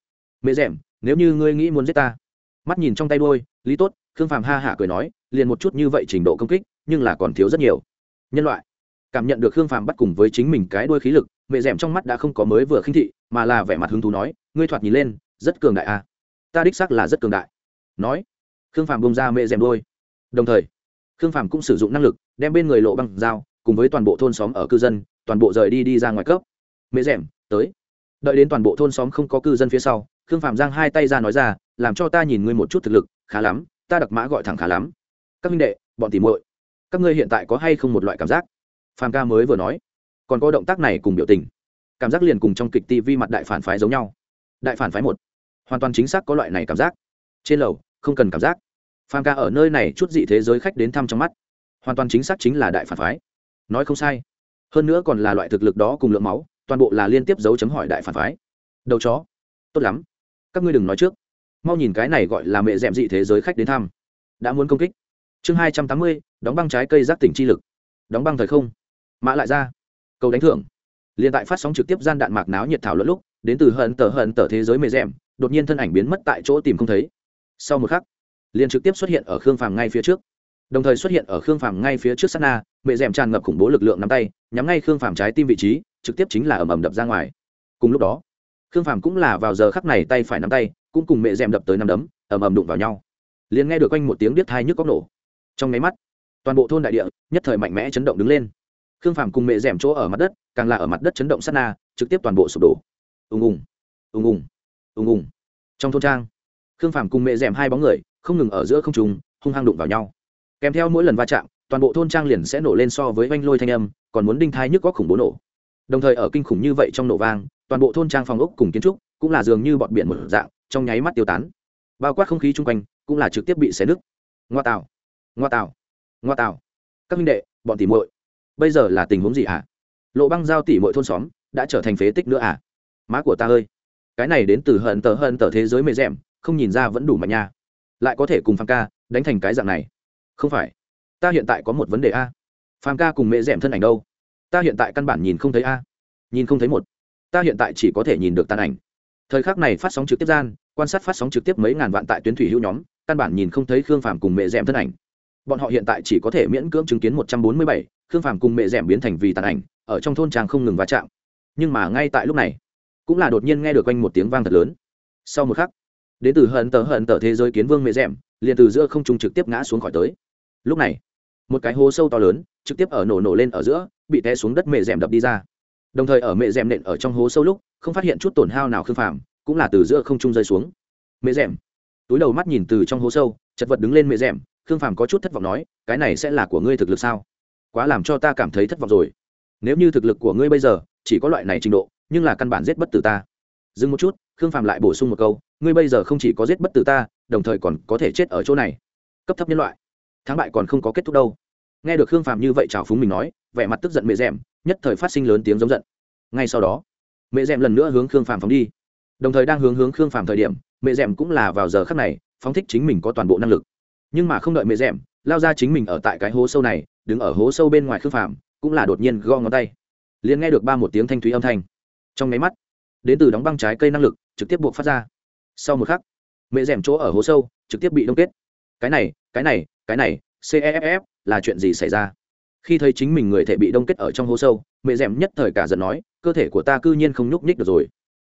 mẹ d nếu như ngươi nghĩ muốn giết ta, mắt nhìn trong tay đôi lý tốt khương phàm ha hả cười nói, liền một chút như vậy trình độ công kích, nhưng là còn thiếu rất nhiều. Nhân loại, cảm nhận được khương phàm bắt cùng với chính mình cái đuôi khí lực, mẹ d trong mắt đã không có mới vừa khinh thị, mà là vẻ mặt hứng thú nói, ngươi thoạt nhìn lên, rất cường đại à. ta đích xác là rất cường đại. Nói, khương phàm bông ra mẹ d đôi đồng thời, khương phàm cũng sử dụng năng lực, đem bên người lộ băng dao cùng với toàn bộ thôn xóm ở cư dân, toàn bộ rời đi đi ra ngoài cấp mẹ d tới. Đợi đến toàn bộ thôn xóm không có cư dân phía sau, khương phạm giang hai tay ra nói ra, làm cho ta nhìn ngươi một chút thực lực, khá lắm ta đặc mã gọi thẳng khá lắm. Các minh đệ, bọn tìm muội, các ngươi hiện tại có hay không một loại cảm giác? Phạm ca mới vừa nói, còn có động tác này cùng biểu tình. Cảm giác liền cùng trong kịch tv mặt đại phản phái giống nhau. Đại phản phái một, hoàn toàn chính xác có loại này cảm giác. Trên lầu, không cần cảm giác. Phạm ca ở nơi này chút dị thế giới khách đến thăm trong mắt. Hoàn toàn chính xác chính là đại phản phái. Nói không sai. Hơn nữa còn là loại thực lực đó cùng lượng máu, toàn bộ là liên tiếp dấu chấm hỏi đại phản phái. Đầu chó, tốt lắm. Các ngươi đừng nói trước mau nhìn cái này gọi là mẹ d ẹ m dị thế giới khách đến thăm. Đã muốn công kích. Chương hai trăm tám mươi, đóng băng trái cây giác tỉnh chi lực. Đóng băng thời không. Mã lại ra. Cầu đánh thưởng. Liền tại phát sóng trực tiếp gian đạn mạc náo nhiệt thảo lẫn lúc, đến từ hận tờ hận tờ thế giới mẹ d ẹ m đột nhiên thân ảnh biến mất tại chỗ tìm không thấy. Sau một khắc, liền trực tiếp xuất hiện ở khương phàm ngay phía trước. Đồng thời xuất hiện ở khương phàm ngay phía trước s á t na, mẹ rèm tràn ngập khủng bố lực lượng nắm tay, nhắm ngay khương phàm trái tim vị trí, trực tiếp chính là ầm ầm đập ra ngoài. Cùng lúc đó khương phàm cũng là vào giờ khắc này tay phải nắm tay, cũng cùng mẹ rèm đập tới năm đấm, ầm ầm đụng vào nhau. Liền nghe được quanh một tiếng đít thai nhức góc nổ. Trong máy mắt, toàn bộ thôn đại địa nhất thời mạnh mẽ chấn động đứng lên. Khương phàm cùng mẹ rèm chỗ ở mặt đất, càng là ở mặt đất chấn động sát na, trực tiếp toàn bộ sụp đổ. Ùng ùng ùng ùng ùng ùng. Trong thôn trang, khương phàm cùng mẹ rèm hai bóng người, không ngừng ở giữa không trùng hung hăng đụng vào nhau. Kèm theo mỗi lần va chạm, toàn bộ thôn trang liền sẽ nổ lên so với oanh lôi thanh âm, còn muốn đinh thai nhức góc khủng bố nổ đồng thời ở kinh khủng như vậy trong nổ vang, toàn bộ thôn trang phòng ốc cùng kiến trúc cũng là dường như bọn biển một dạng, trong nháy mắt tiêu tán. Bao quát không khí chung quanh cũng là trực tiếp bị xé nứt. Ngoa tạo ngoa tạo ngoa tạo các minh đệ, bọn tỉ muội, bây giờ là tình huống gì hả? À? lộ băng giao tỉ muội thôn xóm đã trở thành phế tích nữa à? Má của ta ơi, cái này đến từ hận tờ hận tờ thế giới mê rèm không nhìn ra vẫn đủ mạnh nha. Lại có thể cùng phàm ca đánh thành cái dạng này. Không phải, ta hiện tại có một vấn đề a. Phàm ca cùng mẹ rèm thân ảnh đâu? Ta hiện tại căn bản nhìn không thấy a. Nhìn không thấy một. Ta hiện tại chỉ có thể nhìn được tàn ảnh. Thời khắc này phát sóng trực tiếp gian, quan sát phát sóng trực tiếp mấy ngàn vạn tại tuyến thủy hữu nhóm, căn bản nhìn không thấy khương phàm cùng mẹ d thân ảnh. Bọn họ hiện tại chỉ có thể miễn cưỡng chứng kiến một trăm bốn mươi bảy, khương phàm cùng mẹ d biến thành vì tàn ảnh, ở trong thôn trang không ngừng va chạm. Nhưng mà ngay tại lúc này, cũng là đột nhiên nghe được quanh một tiếng vang thật lớn. Sau một khắc, đến từ hận tờ hận tờ thế giới kiến vương mẹ d liền từ giữa không trung trực tiếp ngã xuống khỏi tới. Lúc này, một cái hố sâu to lớn, trực tiếp ở nổ nổ lên ở giữa bị té xuống đất mẹ rèm đập đi ra. Đồng thời ở mẹ rèm nện ở trong hố sâu lúc, không phát hiện chút tổn hao nào khương phàm, cũng là từ giữa không trung rơi xuống. Mẹ rèm. Túi đầu mắt nhìn từ trong hố sâu, chật vật đứng lên mẹ rèm, khương phàm có chút thất vọng nói, cái này sẽ là của ngươi thực lực sao? Quá làm cho ta cảm thấy thất vọng rồi. Nếu như thực lực của ngươi bây giờ chỉ có loại này trình độ, nhưng là căn bản giết bất tử ta. Dừng một chút, khương phàm lại bổ sung một câu, ngươi bây giờ không chỉ có giết bất tử ta, đồng thời còn có thể chết ở chỗ này. Cấp thấp nhân loại. Thắng bại còn không có kết thúc đâu nghe được khương phàm như vậy chào phúng mình nói, vẻ mặt tức giận mẹ rèm nhất thời phát sinh lớn tiếng giống giận. Ngay sau đó, mẹ d lần nữa hướng khương phàm phóng đi. Đồng thời đang hướng hướng khương phàm thời điểm, mẹ d cũng là vào giờ khắc này, phóng thích chính mình có toàn bộ năng lực. Nhưng mà không đợi mẹ d lao ra chính mình ở tại cái hố sâu này, đứng ở hố sâu bên ngoài khương phàm cũng là đột nhiên go ngón tay. Liền nghe được ba một tiếng thanh thúy âm thanh. Trong máy mắt, đến từ đóng băng trái cây năng lực trực tiếp buộc phát ra. Sau một khắc, mẹ d chỗ ở hố sâu trực tiếp bị đông kết. Cái này cái này cái này ceff là chuyện gì xảy ra? Khi thấy chính mình người thể bị đông kết ở trong hố sâu, mẹ d nhất thời cả giận nói, cơ thể của ta cư nhiên không nhúc nhích được rồi.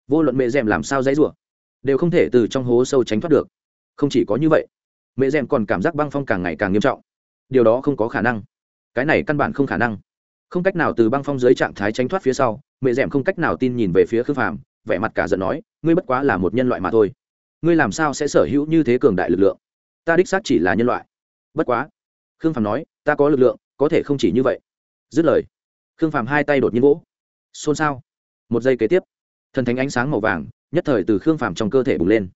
Vô luận mẹ d làm sao dãy rủa, đều không thể từ trong hố sâu tránh thoát được. Không chỉ có như vậy, mẹ d còn cảm giác băng phong càng ngày càng nghiêm trọng. Điều đó không có khả năng. Cái này căn bản không khả năng. Không cách nào từ băng phong dưới trạng thái tránh thoát phía sau, mẹ d không cách nào tin nhìn về phía khư phàm, vẻ mặt cả giận nói, ngươi bất quá là một nhân loại mà thôi. Ngươi làm sao sẽ sở hữu như thế cường đại lực lượng? Ta đích xác chỉ là nhân loại. Bất quá khương phàm nói, ta có lực lượng, có thể không chỉ như vậy. Dứt lời, khương phàm hai tay đột nhiên vỗ. Xôn xao. Một giây kế tiếp, thần thánh ánh sáng màu vàng, nhất thời từ khương phàm trong cơ thể bùng lên.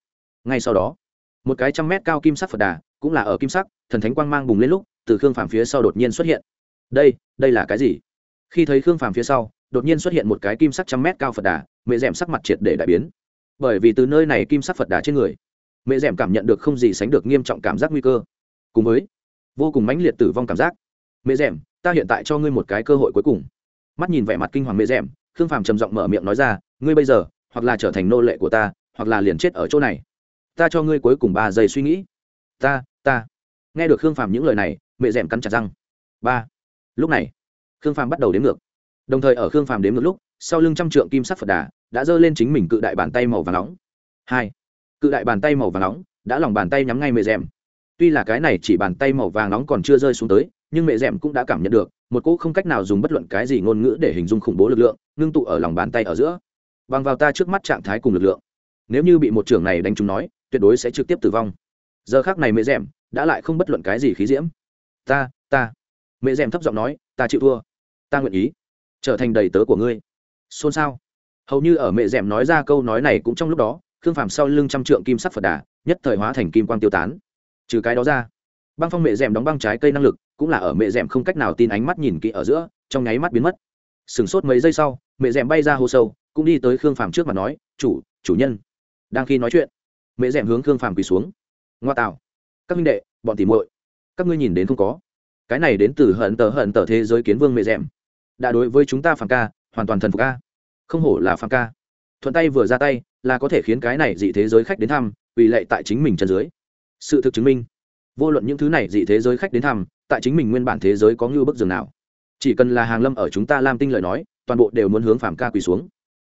Ngay sau đó, một cái trăm mét cao kim sắc phật đà cũng là ở kim sắc, thần thánh quang mang bùng lên lúc, từ khương phàm phía sau đột nhiên xuất hiện. Đây đây là cái gì? Khi thấy khương phàm phía sau, đột nhiên xuất hiện một cái kim sắc trăm mét cao phật đà, mẹ d ẻ m sắc mặt triệt để đại biến. Bởi vì từ nơi này kim sắc phật đà trên người, mẹ d ẻ m cảm nhận được không gì sánh được nghiêm trọng cảm giác nguy cơ. Cùng với vô cùng mãnh liệt tử vong cảm giác. Mẹ d ẻ m ta hiện tại cho ngươi một cái cơ hội cuối cùng. Mắt nhìn vẻ mặt kinh hoàng mẹ d ẻ m khương phàm trầm giọng mở miệng nói ra, ngươi bây giờ, hoặc là trở thành nô lệ của ta, hoặc là liền chết ở chỗ này. Ta cho ngươi cuối cùng ba giây suy nghĩ. Ta ta. Nghe được khương phàm những lời này, mẹ d ẻ m cắn chặt răng. Ba. Lúc này, khương phàm bắt đầu đếm ngược. Đồng thời ở khương phàm đếm ngược lúc, sau lưng trăm trượng kim sắc phật đà đã giơ lên chính mình cự đại bàn tay màu và nóng. Hai. Cự đại bàn tay màu và nóng đã lòng bàn tay nhắm ngay mẹ rèm tuy là cái này chỉ bàn tay màu vàng nóng còn chưa rơi xuống tới, nhưng mẹ rèm cũng đã cảm nhận được, một cỗ không cách nào dùng bất luận cái gì ngôn ngữ để hình dung khủng bố lực lượng, ngưng tụ ở lòng bàn tay ở giữa. Bằng vào ta trước mắt trạng thái cùng lực lượng, nếu như bị một trưởng này đánh trúng nói, tuyệt đối sẽ trực tiếp tử vong. Giờ khác này mẹ rèm đã lại không bất luận cái gì khí diễm. Ta ta. Mẹ rèm thấp giọng nói, ta chịu thua. Ta nguyện ý trở thành đầy tớ của ngươi. Xôn xao. Hầu như ở mẹ rèm nói ra câu nói này cũng trong lúc đó, khương phàm sau lưng trăm trượng kim sắc phật đà, nhất thời hóa thành kim quang tiêu tán trừ cái đó ra. Băng phong mẹ rèm đóng băng trái cây năng lực, cũng là ở mẹ rèm không cách nào tin ánh mắt nhìn kỹ ở giữa, trong nháy mắt biến mất. Sửng sốt mấy giây sau, mẹ rèm bay ra hồ sâu, cũng đi tới khương phàm trước mặt nói, chủ chủ nhân. Đang khi nói chuyện, mẹ rèm hướng khương phàm quỳ xuống. Ngoa tạo, các minh đệ, bọn tỉ muội, các ngươi nhìn đến không có. Cái này đến từ hận tờ hận tờ thế giới kiến vương mẹ rèm. Đã đối với chúng ta phàm ca, hoàn toàn thần phục ca không hổ là phàm ca. Thuận tay vừa ra tay, là có thể khiến cái này dị thế giới khách đến thăm, vì lệ tại chính mình chân dưới sự thực chứng minh. Vô luận những thứ này dị thế giới khách đến thăm, tại chính mình nguyên bản thế giới có ngưu bức giường nào. Chỉ cần là hàng lâm ở chúng ta lam tinh lời nói, toàn bộ đều muốn hướng phàm ca quỳ xuống.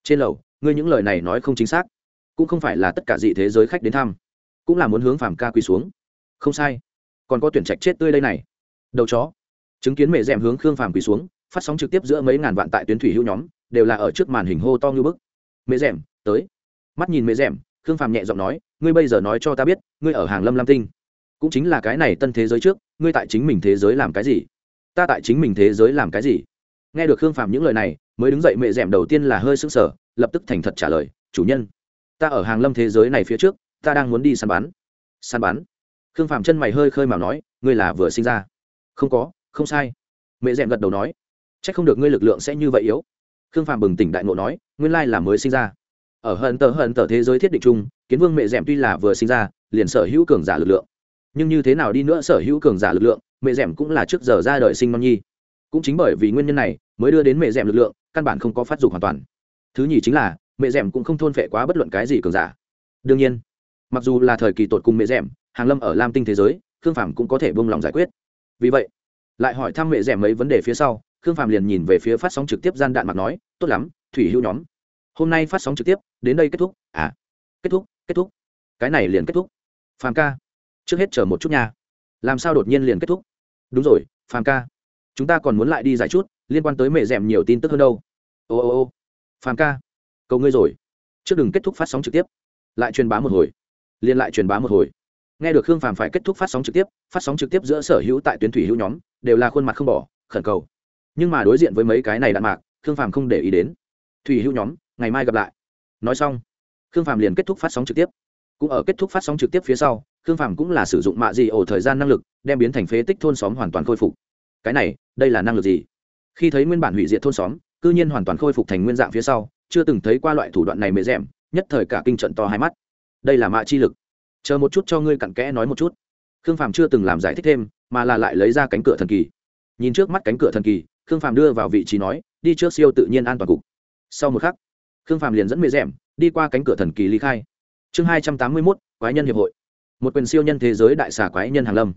Trên lầu, ngươi những lời này nói không chính xác. Cũng không phải là tất cả dị thế giới khách đến thăm, cũng là muốn hướng phàm ca quỳ xuống. Không sai. Còn có tuyển trạch chết tươi đây này. Đầu chó. Chứng kiến mẹ rèm hướng khương phàm quỳ xuống, phát sóng trực tiếp giữa mấy ngàn vạn tại tuyến thủy hữu nhóm, đều là ở trước màn hình hô to như bức. Mẹ rèm, tới. Mắt nhìn mẹ rèm khương phàm nhẹ giọng nói, ngươi bây giờ nói cho ta biết, ngươi ở hàng lâm lam tinh, cũng chính là cái này tân thế giới trước, ngươi tại chính mình thế giới làm cái gì? Ta tại chính mình thế giới làm cái gì? Nghe được khương phàm những lời này, mới đứng dậy mẹ m đầu tiên là hơi sững sờ, lập tức thành thật trả lời, chủ nhân, ta ở hàng lâm thế giới này phía trước, ta đang muốn đi săn bắn. Săn bắn? Khương phàm chân mày hơi khơi mà nói, ngươi là vừa sinh ra? Không có, không sai. Mẹ rèm gật đầu nói c h ắ c không được ngươi lực lượng sẽ như vậy yếu. Khương phàm bừng tỉnh đại ngộ nói, nguyên lai là mới sinh ra ở hận tờ hận tờ thế giới thiết định chung, kiến vương mẹ d tuy là vừa sinh ra, liền sở hữu cường giả lực lượng. Nhưng như thế nào đi nữa sở hữu cường giả lực lượng, mẹ d cũng là trước giờ ra đời sinh non nhi. Cũng chính bởi vì nguyên nhân này, mới đưa đến mẹ d lực lượng, căn bản không có phát dục hoàn toàn. Thứ nhì chính là, mẹ d cũng không thôn phệ quá bất luận cái gì cường giả. Đương nhiên, mặc dù là thời kỳ tột cùng mẹ d hàng lâm ở lam tinh thế giới, khương phàm cũng có thể bông lòng giải quyết. Vì vậy, lại hỏi thăm mẹ d mấy vấn đề phía sau, khương phàm liền nhìn về phía phát sóng trực tiếp gian đạn mặt nói, tốt lắm, thủy hữu nhóm hôm nay phát sóng trực tiếp, đến đây kết thúc. À kết thúc kết thúc. Cái này liền kết thúc. Phàm ca, trước hết chờ một chút nha. Làm sao đột nhiên liền kết thúc? Đúng rồi, phàm ca. Chúng ta còn muốn lại đi giải chút, liên quan tới mẹ d nhiều tin tức hơn đâu. Ô ô ô. Phàm ca, cầu ngươi rồi. Trước đừng kết thúc phát sóng trực tiếp. Lại truyền bá một hồi. Liên lại truyền bá một hồi. Nghe được khương phàm phải kết thúc phát sóng trực tiếp, phát sóng trực tiếp giữa sở hữu tại tuyến thủy hữu nhóm, đều là khuôn mặt không bỏ, khẩn cầu. Nhưng mà đối diện với mấy cái này đạn mạc, khương phàm không để ý đến. Thủy hữu nhóm ngày mai gặp lại. Nói xong, khương phàm liền kết thúc phát sóng trực tiếp. Cũng ở kết thúc phát sóng trực tiếp phía sau, khương phàm cũng là sử dụng mạ gì ổ thời gian năng lực, đem biến thành phế tích thôn xóm hoàn toàn khôi phục. Cái này, đây là năng lực gì? Khi thấy nguyên bản hủy diệt thôn xóm, cư nhiên hoàn toàn khôi phục thành nguyên dạng phía sau, chưa từng thấy qua loại thủ đoạn này mề rẻm nhất thời cả kinh trận to hai mắt. Đây là mạ chi lực. Chờ một chút cho ngươi cặn kẽ nói một chút. Khương phàm chưa từng làm giải thích thêm, mà là lại lấy ra cánh cửa thần kỳ. Nhìn trước mắt cánh cửa thần kỳ, khương phàm đưa vào vị trí nói, đi trước siêu tự nhiên an toàn cục. Sau một khắc khương phàm liền dẫn mê rèm đi qua cánh cửa thần kỳ ly khai. Chương hai trăm tám mươi mốt, quái nhân hiệp hội. Một quyền siêu nhân thế giới đại xà quái nhân hàng lâm.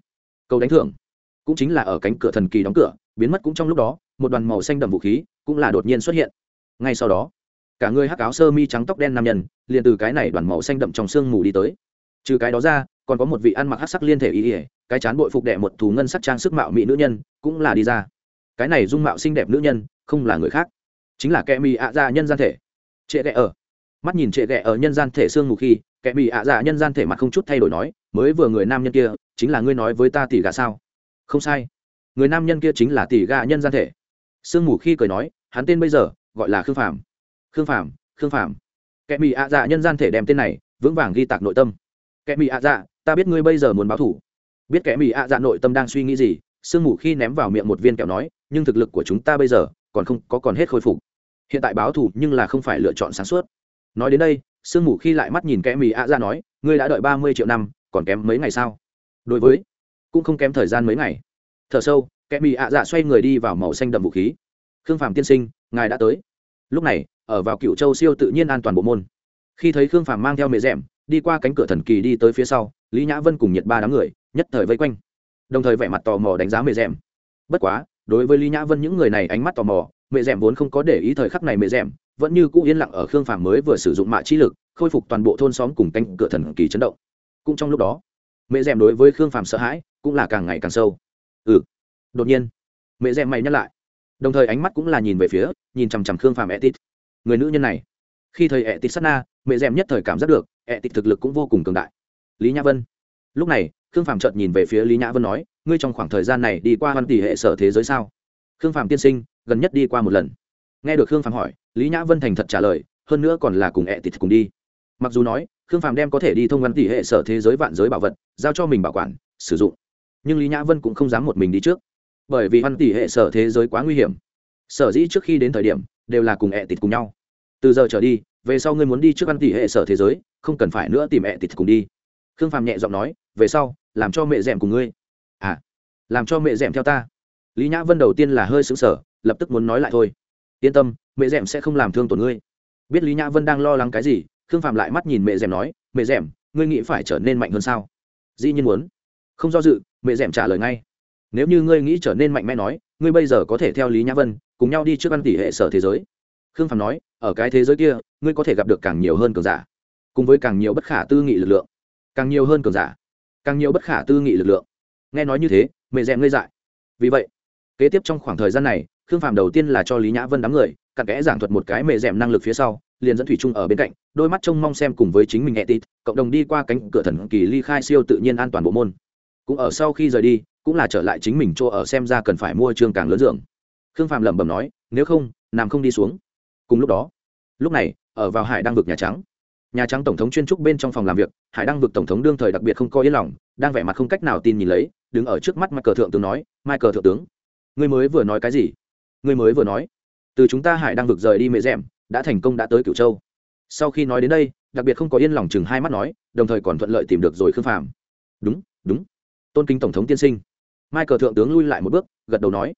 Cầu đánh thưởng. Cũng chính là ở cánh cửa thần kỳ đóng cửa, biến mất cũng trong lúc đó, một đoàn màu xanh đậm vũ khí cũng là đột nhiên xuất hiện. Ngay sau đó, cả người hắc áo sơ mi trắng tóc đen nam nhân liền từ cái này đoàn màu xanh đậm trong sương mù đi tới. Trừ cái đó ra, còn có một vị ăn mặc hắc sắc liên thể ý ỉa cái chán bội phục đệ một thù ngân sắc trang sức mạo mỹ nữ nhân cũng là đi ra. Cái này dung mạo xinh đẹp nữ nhân không là người khác, chính là kẻ Mi ạ ra nhân gian thể trệ ghẹ ở. Mắt nhìn trệ ghẹ ở nhân gian thể xương mù khi, kẻ bị ạ dạ nhân gian thể mặt không chút thay đổi nói, mới vừa người nam nhân kia, chính là ngươi nói với ta tỷ gà sao? Không sai. Người nam nhân kia chính là tỷ gà nhân gian thể. Sương mù khi cười nói, hắn tên bây giờ, gọi là khương phạm khương phạm khương phạm kẻ bị ạ dạ nhân gian thể đem tên này, vững vàng ghi tạc nội tâm. Kẻ bị ạ dạ ta biết ngươi bây giờ muốn báo thủ. Biết kẻ bị ạ dạ nội tâm đang suy nghĩ gì, sương mù khi ném vào miệng một viên kẹo nói, nhưng thực lực của chúng ta bây giờ, còn không có còn hết khôi phục hiện tại báo thủ nhưng là không phải lựa chọn sáng suốt. Nói đến đây, sương mù khi lại mắt nhìn kẽ mì ạ ra nói, ngươi đã đợi ba mươi triệu năm, còn kém mấy ngày sao? Đối với, cũng không kém thời gian mấy ngày. Thở sâu, kẽ mì ạ dạ xoay người đi vào màu xanh đậm vũ khí. Khương phàm tiên sinh, ngài đã tới. Lúc này, ở vào cựu châu siêu tự nhiên an toàn bộ môn. Khi thấy khương phàm mang theo mề rẽm đi qua cánh cửa thần kỳ đi tới phía sau, lý nhã vân cùng nhiệt ba đám người, nhất thời vây quanh. Đồng thời vẻ mặt tò mò đánh giá mề rẽm bất quá, đối với lý nhã vân những người này ánh mắt tò mò mẹ rẽm vốn không có để ý thời khắc này mẹ rẽm vẫn như cũ yên lặng ở khương phàm mới vừa sử dụng mạ trí lực, khôi phục toàn bộ thôn xóm cùng canh cửa thần kỳ chấn động. Cũng trong lúc đó, mẹ rẽm đối với khương phàm sợ hãi cũng là càng ngày càng sâu. Ừ đột nhiên, mẹ rẽm mày nhắc lại. Đồng thời ánh mắt cũng là nhìn về phía, nhìn chằm chằm khương phàm etit người nữ nhân này, khi thầy etit sát na, mẹ rẽm nhất thời cảm giác được etit thực lực cũng vô cùng cường đại. Lý nhã vân. Lúc này, khương phàm chợt nhìn về phía lý nhã vân nói, ngươi trong khoảng thời gian này đi qua văn tỷ hệ sở thế giới sao? Khương phàm tiên sinh gần nhất đi qua một lần. Nghe được khương phàm hỏi, lý nhã vân thành thật trả lời, hơn nữa còn là cùng ẹ tịt cùng đi. Mặc dù nói, khương phàm đem có thể đi thông văn tỷ hệ sở thế giới vạn giới bảo vật giao cho mình bảo quản, sử dụng. Nhưng lý nhã vân cũng không dám một mình đi trước. Bởi vì văn tỷ hệ sở thế giới quá nguy hiểm. Sở dĩ trước khi đến thời điểm, đều là cùng ẹ tịt cùng nhau. Từ giờ trở đi, về sau ngươi muốn đi trước văn tỷ hệ sở thế giới, không cần phải nữa tìm ẹ tịt cùng đi. Khương phàm nhẹ giọng nói, về sau, làm cho mẹ d cùng ngươi. À làm cho mẹ d theo ta. Lý nhã vân đầu tiên là hơi xứng sở lập tức muốn nói lại thôi. Yên tâm, mẹ d sẽ không làm thương tổn ngươi. Biết lý nhã vân đang lo lắng cái gì, khương phạm lại mắt nhìn mẹ d nói, mẹ d ngươi nghĩ phải trở nên mạnh hơn sao? Dĩ nhiên muốn. Không do dự, mẹ d trả lời ngay. Nếu như ngươi nghĩ trở nên mạnh mẽ nói, ngươi bây giờ có thể theo lý nhã vân, cùng nhau đi trước ăn tỷ hệ sở thế giới. Khương phạm nói, ở cái thế giới kia, ngươi có thể gặp được càng nhiều hơn cường giả, cùng với càng nhiều bất khả tư nghị lực lượng. Càng nhiều hơn cường giả, càng nhiều bất khả tư nghị lực lượng. Nghe nói như thế, mẹ d ngây dại. Vì vậy, kế tiếp trong khoảng thời gian này khương phạm đầu tiên là cho lý nhã vân đám người, cặn kẽ giảng thuật một cái mề rèm năng lực phía sau, liền dẫn thủy trung ở bên cạnh, đôi mắt trông mong xem cùng với chính mình nhẹ tít cộng đồng đi qua cánh cửa thần kỳ ly khai siêu tự nhiên an toàn bộ môn. Cũng ở sau khi rời đi, cũng là trở lại chính mình chỗ ở xem ra cần phải mua trường càng lớn giường. Khương phạm lẩm bẩm nói, nếu không, nằm không đi xuống. Cùng lúc đó, lúc này, ở vào hải đang vực nhà trắng. Nhà trắng tổng thống chuyên trúc bên trong phòng làm việc, hải đăng vực tổng thống đương thời đặc biệt không có yên lòng, đang vẻ mặt không cách nào tin nhìn lấy, đứng ở trước mắt michael thượng tướng nói, michael thượng tướng, ngươi mới vừa nói cái gì? Ngươi mới vừa nói, từ chúng ta hải đang vực rời đi mẹ rèm đã thành công đã tới cửu châu. Sau khi nói đến đây, đặc biệt không có yên lòng chừng hai mắt nói, đồng thời còn thuận lợi tìm được rồi khương phàm. Đúng đúng. Tôn kính tổng thống tiên sinh. Mai Cờ thượng tướng lui lại một bước, gật đầu nói,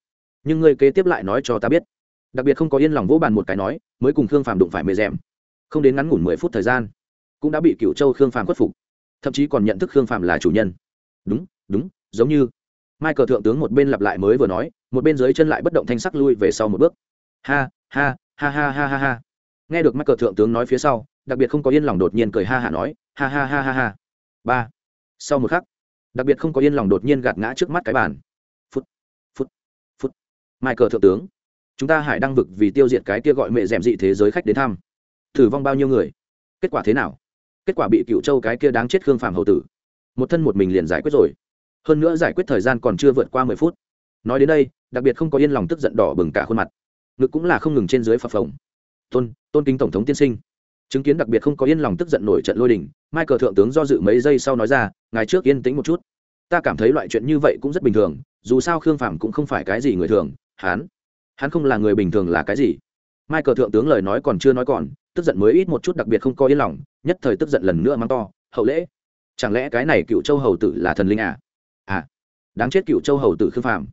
nhưng ngươi kế tiếp lại nói cho ta biết. Đặc biệt không có yên lòng vỗ bàn một cái nói, mới cùng khương phàm đụng phải mẹ rèm không đến ngắn ngủn mười phút thời gian, cũng đã bị cựu châu khương phàm khuất phục. Thậm chí còn nhận thức khương phàm là chủ nhân. Đúng đúng, giống như Mai Cờ thượng tướng một bên lặp lại mới vừa nói một bên dưới chân lại bất động thanh sắc lui về sau một bước. Ha ha ha ha ha ha ha. Nghe được michael thượng tướng nói phía sau, đặc biệt không có yên lòng đột nhiên cười ha hả nói, ha ha ha ha ha. Ba. Sau một khắc, đặc biệt không có yên lòng đột nhiên gạt ngã trước mắt cái bàn. Phút phút phút. Mai cờ thượng tướng, chúng ta hải đăng vực vì tiêu diệt cái kia gọi mẹ d dị thế giới khách đến thăm. Thử vong bao nhiêu người? Kết quả thế nào? Kết quả bị cựu châu cái kia đáng chết khương phàm hầu tử. Một thân một mình liền giải quyết rồi. Hơn nữa giải quyết thời gian còn chưa vượt qua mười phút nói đến đây, đặc biệt không có yên lòng tức giận đỏ bừng cả khuôn mặt. Ngực cũng là không ngừng trên dưới phập phồng. Tôn tôn kính tổng thống tiên sinh. Chứng kiến đặc biệt không có yên lòng tức giận nổi trận lôi đình mai cờ thượng tướng do dự mấy giây sau nói ra ngày trước yên tĩnh một chút. Ta cảm thấy loại chuyện như vậy cũng rất bình thường, dù sao khương phàm cũng không phải cái gì người thường, hắn hắn không là người bình thường là cái gì? Mai cờ thượng tướng lời nói còn chưa nói còn, tức giận mới ít một chút đặc biệt không có yên lòng, nhất thời tức giận lần nữa mang to, hậu lễ. Chẳng lẽ cái này cựu châu hầu tử là thần linh à? À đáng chết cựu châu hầu tử khương phàm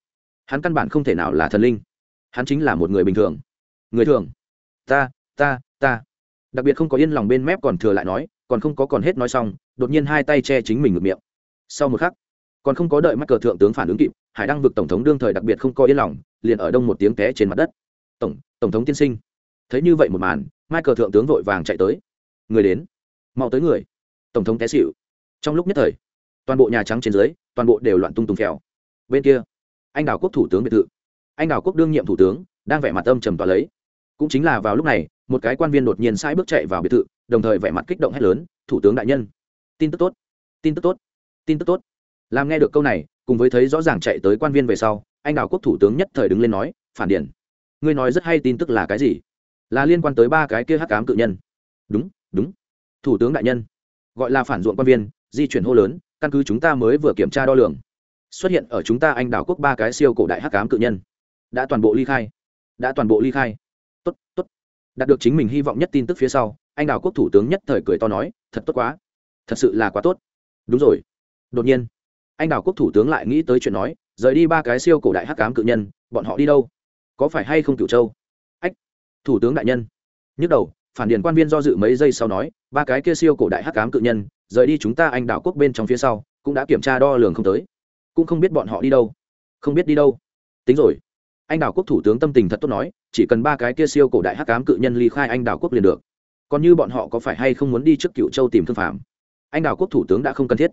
hắn căn bản không thể nào là thần linh. Hắn chính là một người bình thường. Người thường. Ta ta ta. Đặc biệt không có yên lòng bên mép còn thừa lại nói, còn không có còn hết nói xong, đột nhiên hai tay che chính mình ngược miệng. Sau một khắc, còn không có đợi mắc cờ thượng tướng phản ứng kịp, hải đăng vực tổng thống đương thời đặc biệt không có yên lòng, liền ở đông một tiếng té trên mặt đất. Tổng tổng thống tiên sinh. Thấy như vậy một màn, mai cờ thượng tướng vội vàng chạy tới. Người đến. Mau tới người. Tổng thống té xịu trong lúc nhất thời, toàn bộ nhà trắng trên dưới, toàn bộ đều loạn tung tùng phèo. Bên kia anh đào quốc thủ tướng biệt thự. Anh đào quốc đương nhiệm thủ tướng, đang vẻ mặt âm trầm tỏa lấy. Cũng chính là vào lúc này, một cái quan viên đột nhiên sai bước chạy vào biệt thự, đồng thời vẻ mặt kích động hét lớn, thủ tướng đại nhân, tin tức tốt, tin tức tốt, tin tức tốt. Làm nghe được câu này, cùng với thấy rõ ràng chạy tới quan viên về sau, anh đào quốc thủ tướng nhất thời đứng lên nói, phản điển ngươi nói rất hay tin tức là cái gì? Là liên quan tới ba cái kia hắc cám cự nhân. Đúng đúng, thủ tướng đại nhân. Gọi là phản ruộng quan viên, di chuyển hô lớn, căn cứ chúng ta mới vừa kiểm tra đo lường xuất hiện ở chúng ta anh đảo quốc ba cái siêu cổ đại hắc cám cự nhân. Đã toàn bộ ly khai. Đã toàn bộ ly khai. Tốt tốt. Đạt được chính mình hy vọng nhất tin tức phía sau, anh đảo quốc thủ tướng nhất thời cười to nói, thật tốt quá. Thật sự là quá tốt. Đúng rồi. Đột nhiên, anh đảo quốc thủ tướng lại nghĩ tới chuyện nói, rời đi ba cái siêu cổ đại hắc cám cự nhân, bọn họ đi đâu? Có phải hay không cựu châu? Ách, thủ tướng đại nhân. Nhức đầu, phản điền quan viên do dự mấy giây sau nói, ba cái kia siêu cổ đại hắc cám cự nhân, rời đi chúng ta anh đảo quốc bên trong phía sau, cũng đã kiểm tra đo lường không tới cũng không biết bọn họ đi đâu. Không biết đi đâu. Tính rồi. Anh đảo quốc thủ tướng tâm tình thật tốt nói, chỉ cần ba cái kia siêu cổ đại hắc cám cự nhân ly khai anh đảo quốc liền được. Còn như bọn họ có phải hay không muốn đi trước cựu châu tìm thương phạm anh đảo quốc thủ tướng đã không cần thiết.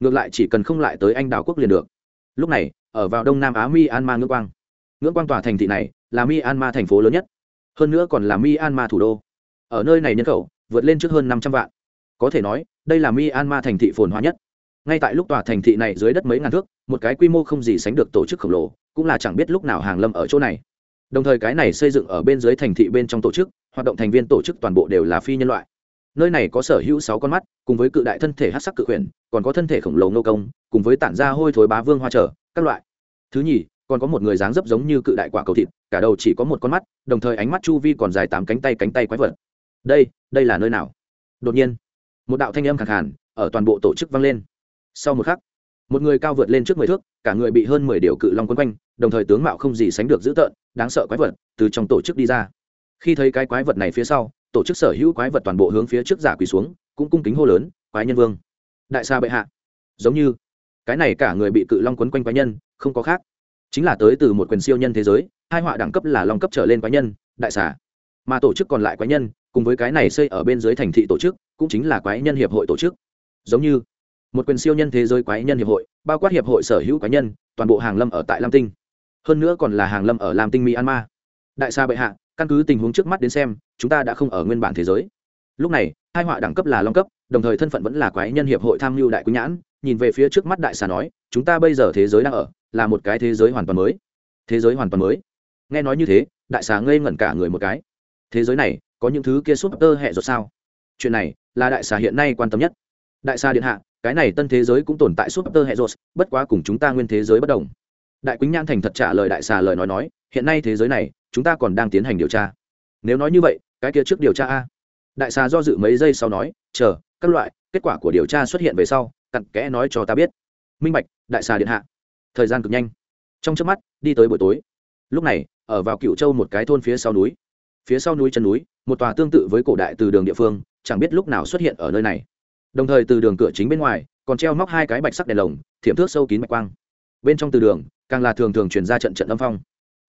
Ngược lại chỉ cần không lại tới anh đảo quốc liền được. Lúc này, ở vào đông nam á myanmar ngưỡng quang. Ngưỡng quang tòa thành thị này là myanmar thành phố lớn nhất. Hơn nữa còn là myanmar thủ đô. Ở nơi này nhân khẩu, vượt lên trước hơn năm trăm vạn. Có thể nói, đây là myanmar thành thị phồn hoa nhất ngay tại lúc tòa thành thị này dưới đất mấy ngàn thước, một cái quy mô không gì sánh được tổ chức khổng lồ, cũng là chẳng biết lúc nào hàng lâm ở chỗ này. Đồng thời cái này xây dựng ở bên dưới thành thị bên trong tổ chức, hoạt động thành viên tổ chức toàn bộ đều là phi nhân loại. Nơi này có sở hữu sáu con mắt, cùng với cự đại thân thể hát sắc cự khuyển còn có thân thể khổng lồ nô công, cùng với tản ra hôi thối bá vương hoa trở, các loại. Thứ nhì, còn có một người dáng dấp giống như cự đại quả cầu thịt, cả đầu chỉ có một con mắt, đồng thời ánh mắt chu vi còn dài tám cánh tay cánh tay quái vật. Đây đây là nơi nào? Đột nhiên, một đạo thanh âm khẳng hẳn ở toàn bộ tổ chức vang lên sau một khắc, một người cao vượt lên trước mười thước, cả người bị hơn mười điều cự long quấn quanh, đồng thời tướng mạo không gì sánh được dữ tợn, đáng sợ quái vật từ trong tổ chức đi ra. Khi thấy cái quái vật này phía sau, tổ chức sở hữu quái vật toàn bộ hướng phía trước giả quỳ xuống, cũng cung kính hô lớn, quái nhân vương, đại sa bệ hạ. Giống như, cái này cả người bị cự long quấn quanh quái nhân, không có khác. Chính là tới từ một quyền siêu nhân thế giới, hai họa đẳng cấp là long cấp trở lên quái nhân, đại xà mà tổ chức còn lại quái nhân, cùng với cái này xây ở bên dưới thành thị tổ chức, cũng chính là quái nhân hiệp hội tổ chức. Giống như một quyền siêu nhân thế giới quái nhân hiệp hội, bao quát hiệp hội sở hữu quái nhân, toàn bộ hàng lâm ở tại lam tinh. Hơn nữa còn là hàng lâm ở lam tinh, myanmar. Đại sa bệ hạ, căn cứ tình huống trước mắt đến xem, chúng ta đã không ở nguyên bản thế giới. Lúc này, hai họa đẳng cấp là long cấp, đồng thời thân phận vẫn là quái nhân hiệp hội tham mưu đại quý nhãn. Nhìn về phía trước mắt đại xà nói, chúng ta bây giờ thế giới đang ở, là một cái thế giới hoàn toàn mới. Thế giới hoàn toàn mới. Nghe nói như thế, đại xà ngây ngẩn cả người một cái. Thế giới này, có những thứ kia súp tơ hẹ rồi sao? Chuyện này, là đại xà hiện nay quan tâm nhất đại xa điện hạ, cái này tân thế giới cũng tồn tại súp tơ hệ rột bất quá cùng chúng ta nguyên thế giới bất đồng. Đại quýnh nhan thành thật trả lời đại xà lời nói nói, hiện nay thế giới này, chúng ta còn đang tiến hành điều tra. Nếu nói như vậy, cái kia trước điều tra a. Đại xà do dự mấy giây sau nói, chờ, các loại, kết quả của điều tra xuất hiện về sau, cặn kẽ nói cho ta biết. Minh bạch, đại xà điện hạ. Thời gian cực nhanh. Trong trước mắt, đi tới buổi tối. Lúc này, ở vào cựu châu một cái thôn phía sau núi. Phía sau núi chân núi, một tòa tương tự với cổ đại từ đường địa phương, chẳng biết lúc nào xuất hiện ở nơi này đồng thời từ đường cửa chính bên ngoài, còn treo móc hai cái bạch sắc đèn lồng, thiểm thước sâu kín bạch quang. Bên trong từ đường, càng là thường thường truyền ra trận trận âm phong.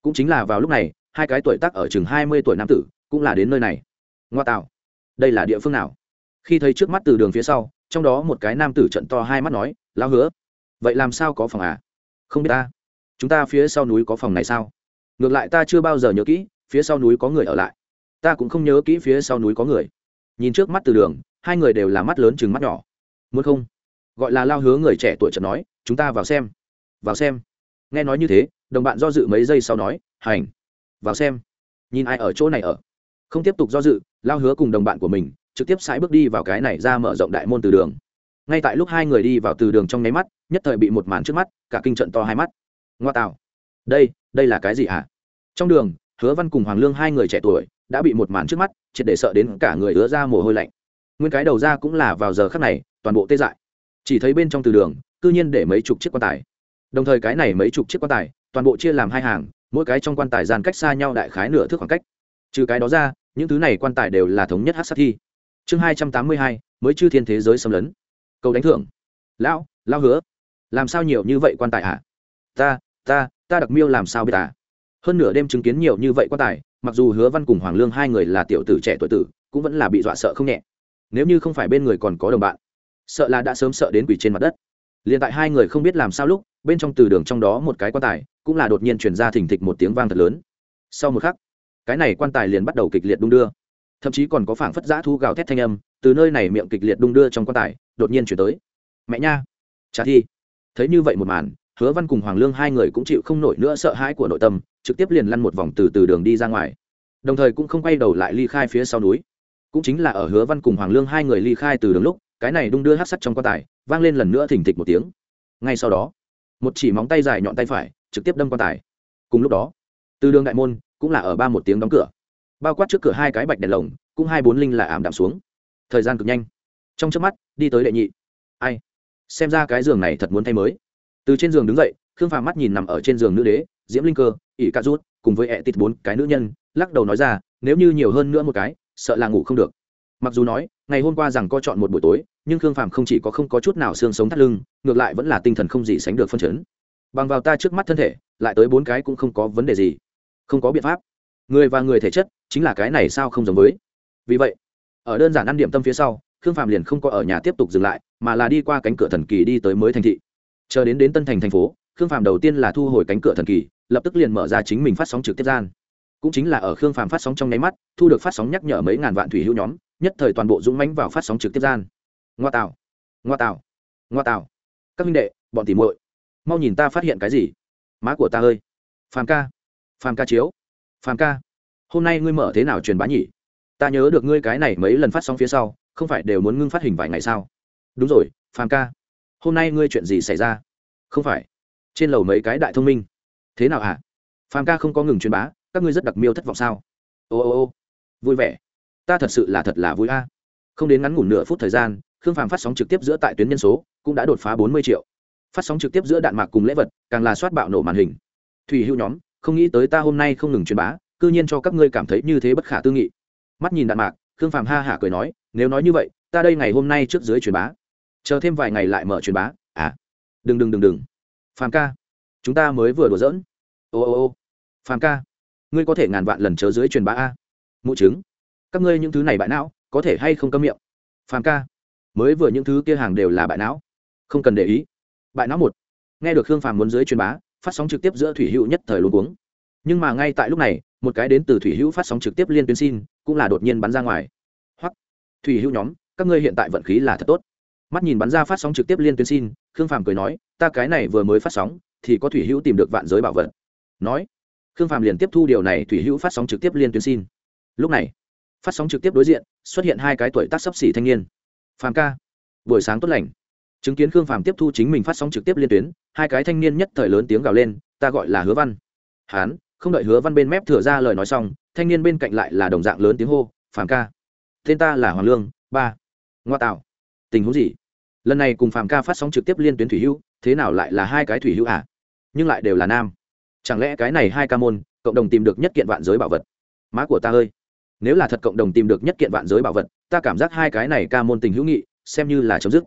Cũng chính là vào lúc này, hai cái tuổi tác ở chừng hai mươi tuổi nam tử cũng là đến nơi này. Ngoa tạo. Đây là địa phương nào? Khi thấy trước mắt từ đường phía sau, trong đó một cái nam tử trận to hai mắt nói, lão hứa, vậy làm sao có phòng à? Không biết ta. Chúng ta phía sau núi có phòng này sao? Ngược lại ta chưa bao giờ nhớ kỹ, phía sau núi có người ở lại. Ta cũng không nhớ kỹ phía sau núi có người. Nhìn trước mắt từ đường hai người đều là mắt lớn chừng mắt nhỏ. Muốn không? Gọi là lao hứa người trẻ tuổi chợt nói, chúng ta vào xem. Vào xem. Nghe nói như thế, đồng bạn do dự mấy giây sau nói, hành. Vào xem. Nhìn ai ở chỗ này ở. Không tiếp tục do dự, lao hứa cùng đồng bạn của mình trực tiếp sải bước đi vào cái này ra mở rộng đại môn từ đường. Ngay tại lúc hai người đi vào từ đường trong nháy mắt, nhất thời bị một màn trước mắt, cả kinh trận to hai mắt. Ngoa tạo. Đây đây là cái gì hả? Trong đường, hứa văn cùng hoàng lương hai người trẻ tuổi đã bị một màn trước mắt, triệt để sợ đến cả người hứa ra mồ hôi lạnh nguyên cái đầu ra cũng là vào giờ khắc này, toàn bộ tê dại. Chỉ thấy bên trong từ đường, cư nhiên để mấy chục chiếc quan tài. Đồng thời cái này mấy chục chiếc quan tài, toàn bộ chia làm hai hàng, mỗi cái trong quan tài gian cách xa nhau đại khái nửa thước khoảng cách. Trừ cái đó ra, những thứ này quan tài đều là thống nhất hát sát thi chương hai trăm tám mươi hai, mới chư thiên thế giới xâm lấn. Cầu đánh thưởng. Lão lao hứa. Làm sao nhiều như vậy quan tài hả? Ta ta ta đặc miêu làm sao biết à hơn nửa đêm chứng kiến nhiều như vậy quan tài, mặc dù hứa văn cùng hoàng lương hai người là tiểu tử trẻ tuổi tử, cũng vẫn là bị dọa sợ không nhẹ nếu như không phải bên người còn có đồng bạn, sợ là đã sớm sợ đến quỷ trên mặt đất. Liền tại hai người không biết làm sao lúc, bên trong từ đường trong đó một cái quan tài cũng là đột nhiên chuyển ra thình thịch một tiếng vang thật lớn. Sau một khắc, cái này quan tài liền bắt đầu kịch liệt đung đưa. Thậm chí còn có phảng phất giã thu gào thét thanh âm, từ nơi này miệng kịch liệt đung đưa trong quan tài, đột nhiên chuyển tới. Mẹ nha, trả thi. Thấy như vậy một màn, hứa văn cùng hoàng lương hai người cũng chịu không nổi nữa sợ hãi của nội tâm, trực tiếp liền lăn một vòng từ từ đường đi ra ngoài. Đồng thời cũng không quay đầu lại ly khai phía sau núi cũng chính là ở hứa văn cùng hoàng lương hai người ly khai từ đường lúc, cái này đung đưa hát sắt trong quan tài, vang lên lần nữa thỉnh thịch một tiếng. Ngay sau đó, một chỉ móng tay dài nhọn tay phải, trực tiếp đâm quan tài. Cùng lúc đó, từ đường đại môn cũng là ở ba một tiếng đóng cửa. Bao quát trước cửa hai cái bạch đèn lồng, cũng hai bốn linh là ảm đạm xuống. Thời gian cực nhanh. Trong chớp mắt, đi tới đệ nhị. Ai? Xem ra cái giường này thật muốn thay mới. Từ trên giường đứng dậy, khương phàm mắt nhìn nằm ở trên giường nữ đế, diễm linh cơ, ỷ ca rút, cùng với ẹ tịt bốn cái nữ nhân, lắc đầu nói ra, nếu như nhiều hơn nữa một cái sợ là ngủ không được. Mặc dù nói, ngày hôm qua rằng co chọn một buổi tối, nhưng khương phàm không chỉ có không có chút nào xương sống thắt lưng, ngược lại vẫn là tinh thần không gì sánh được phân chấn. Bằng vào ta trước mắt thân thể, lại tới bốn cái cũng không có vấn đề gì. Không có biện pháp. Người và người thể chất, chính là cái này sao không giống với. Vì vậy, ở đơn giản ăn điểm tâm phía sau, khương phạm liền không có ở nhà tiếp tục dừng lại, mà là đi qua cánh cửa thần kỳ đi tới mới thành thị. Chờ đến đến tân thành thành phố, khương phạm đầu tiên là thu hồi cánh cửa thần kỳ, lập tức liền mở ra chính mình phát sóng trực tiếp gian cũng chính là ở khương phàm phát sóng trong nháy mắt, thu được phát sóng nhắc nhở mấy ngàn vạn thủy hữu nhóm, nhất thời toàn bộ dũng mánh vào phát sóng trực tiếp gian. Ngoa tạo ngoa tạo ngoa tạo. Các minh đệ, bọn tỉ muội, mau nhìn ta phát hiện cái gì? Má của ta ơi. Phàm ca phàm ca chiếu. Phàm ca, hôm nay ngươi mở thế nào truyền bá nhỉ? Ta nhớ được ngươi cái này mấy lần phát sóng phía sau, không phải đều muốn ngưng phát hình vài ngày sao? Đúng rồi, phàm ca, hôm nay ngươi chuyện gì xảy ra? Không phải, trên lầu mấy cái đại thông minh. Thế nào hả? Phàm ca không có ngừng truyền bá các ngươi rất đặc miêu thất vọng sao? Ô ô ô, vui vẻ. Ta thật sự là thật là vui a. Không đến ngắn ngủn nửa phút thời gian, khương phàm phát sóng trực tiếp giữa tại tuyến nhân số, cũng đã đột phá bốn mươi triệu. Phát sóng trực tiếp giữa đạn mạc cùng lễ vật, càng là soát bạo nổ màn hình. Thủy hữu nhóm, không nghĩ tới ta hôm nay không ngừng truyền bá, cư nhiên cho các ngươi cảm thấy như thế bất khả tư nghị. Mắt nhìn đạn mạc, khương phàm ha hả cười nói, nếu nói như vậy, ta đây ngày hôm nay trước dưới truyền bá. Chờ thêm vài ngày lại mở truyền bá. À đừng đừng đừng đừng. Phàm ca, chúng ta mới vừa đùa giỡn. Ô ô ô. Phàm ca ngươi có thể ngàn vạn lần chờ dưới truyền bá a. Mụ chứng các ngươi những thứ này bại não, có thể hay không cấm miệng? Phàm ca, mới vừa những thứ kia hàng đều là bại não. Không cần để ý. Bại não một, nghe được hương phàm muốn dưới truyền bá, phát sóng trực tiếp giữa thủy hữu nhất thời luôn cuống. Nhưng mà ngay tại lúc này, một cái đến từ thủy hữu phát sóng trực tiếp liên tuyến xin, cũng là đột nhiên bắn ra ngoài. Hoặc thủy hữu nhóm, các ngươi hiện tại vận khí là thật tốt. Mắt nhìn bắn ra phát sóng trực tiếp liên tuyến xin, khương phàm cười nói, ta cái này vừa mới phát sóng, thì có thủy hữu tìm được vạn giới bảo vật. Nói khương phàm liền tiếp thu điều này, thủy hữu phát sóng trực tiếp liên tuyến xin. Lúc này, phát sóng trực tiếp đối diện, xuất hiện hai cái tuổi tác sấp xỉ thanh niên. Phàm ca, buổi sáng tốt lành. Chứng kiến khương phàm tiếp thu chính mình phát sóng trực tiếp liên tuyến, hai cái thanh niên nhất thời lớn tiếng gào lên, ta gọi là hứa văn. Hán, không đợi hứa văn bên mép thừa ra lời nói xong, thanh niên bên cạnh lại là đồng dạng lớn tiếng hô, phàm ca, tên ta là hoàng lương, ba, ngoa tạo. Tình huống gì? Lần này cùng phàm ca phát sóng trực tiếp liên tuyến thủy hữu, thế nào lại là hai cái thủy hữu à? Nhưng lại đều là nam chẳng lẽ cái này hai ca môn, cộng đồng tìm được nhất kiện vạn giới bảo vật? Má của ta ơi, nếu là thật cộng đồng tìm được nhất kiện vạn giới bảo vật, ta cảm giác hai cái này ca môn tình hữu nghị, xem như là chấm dứt.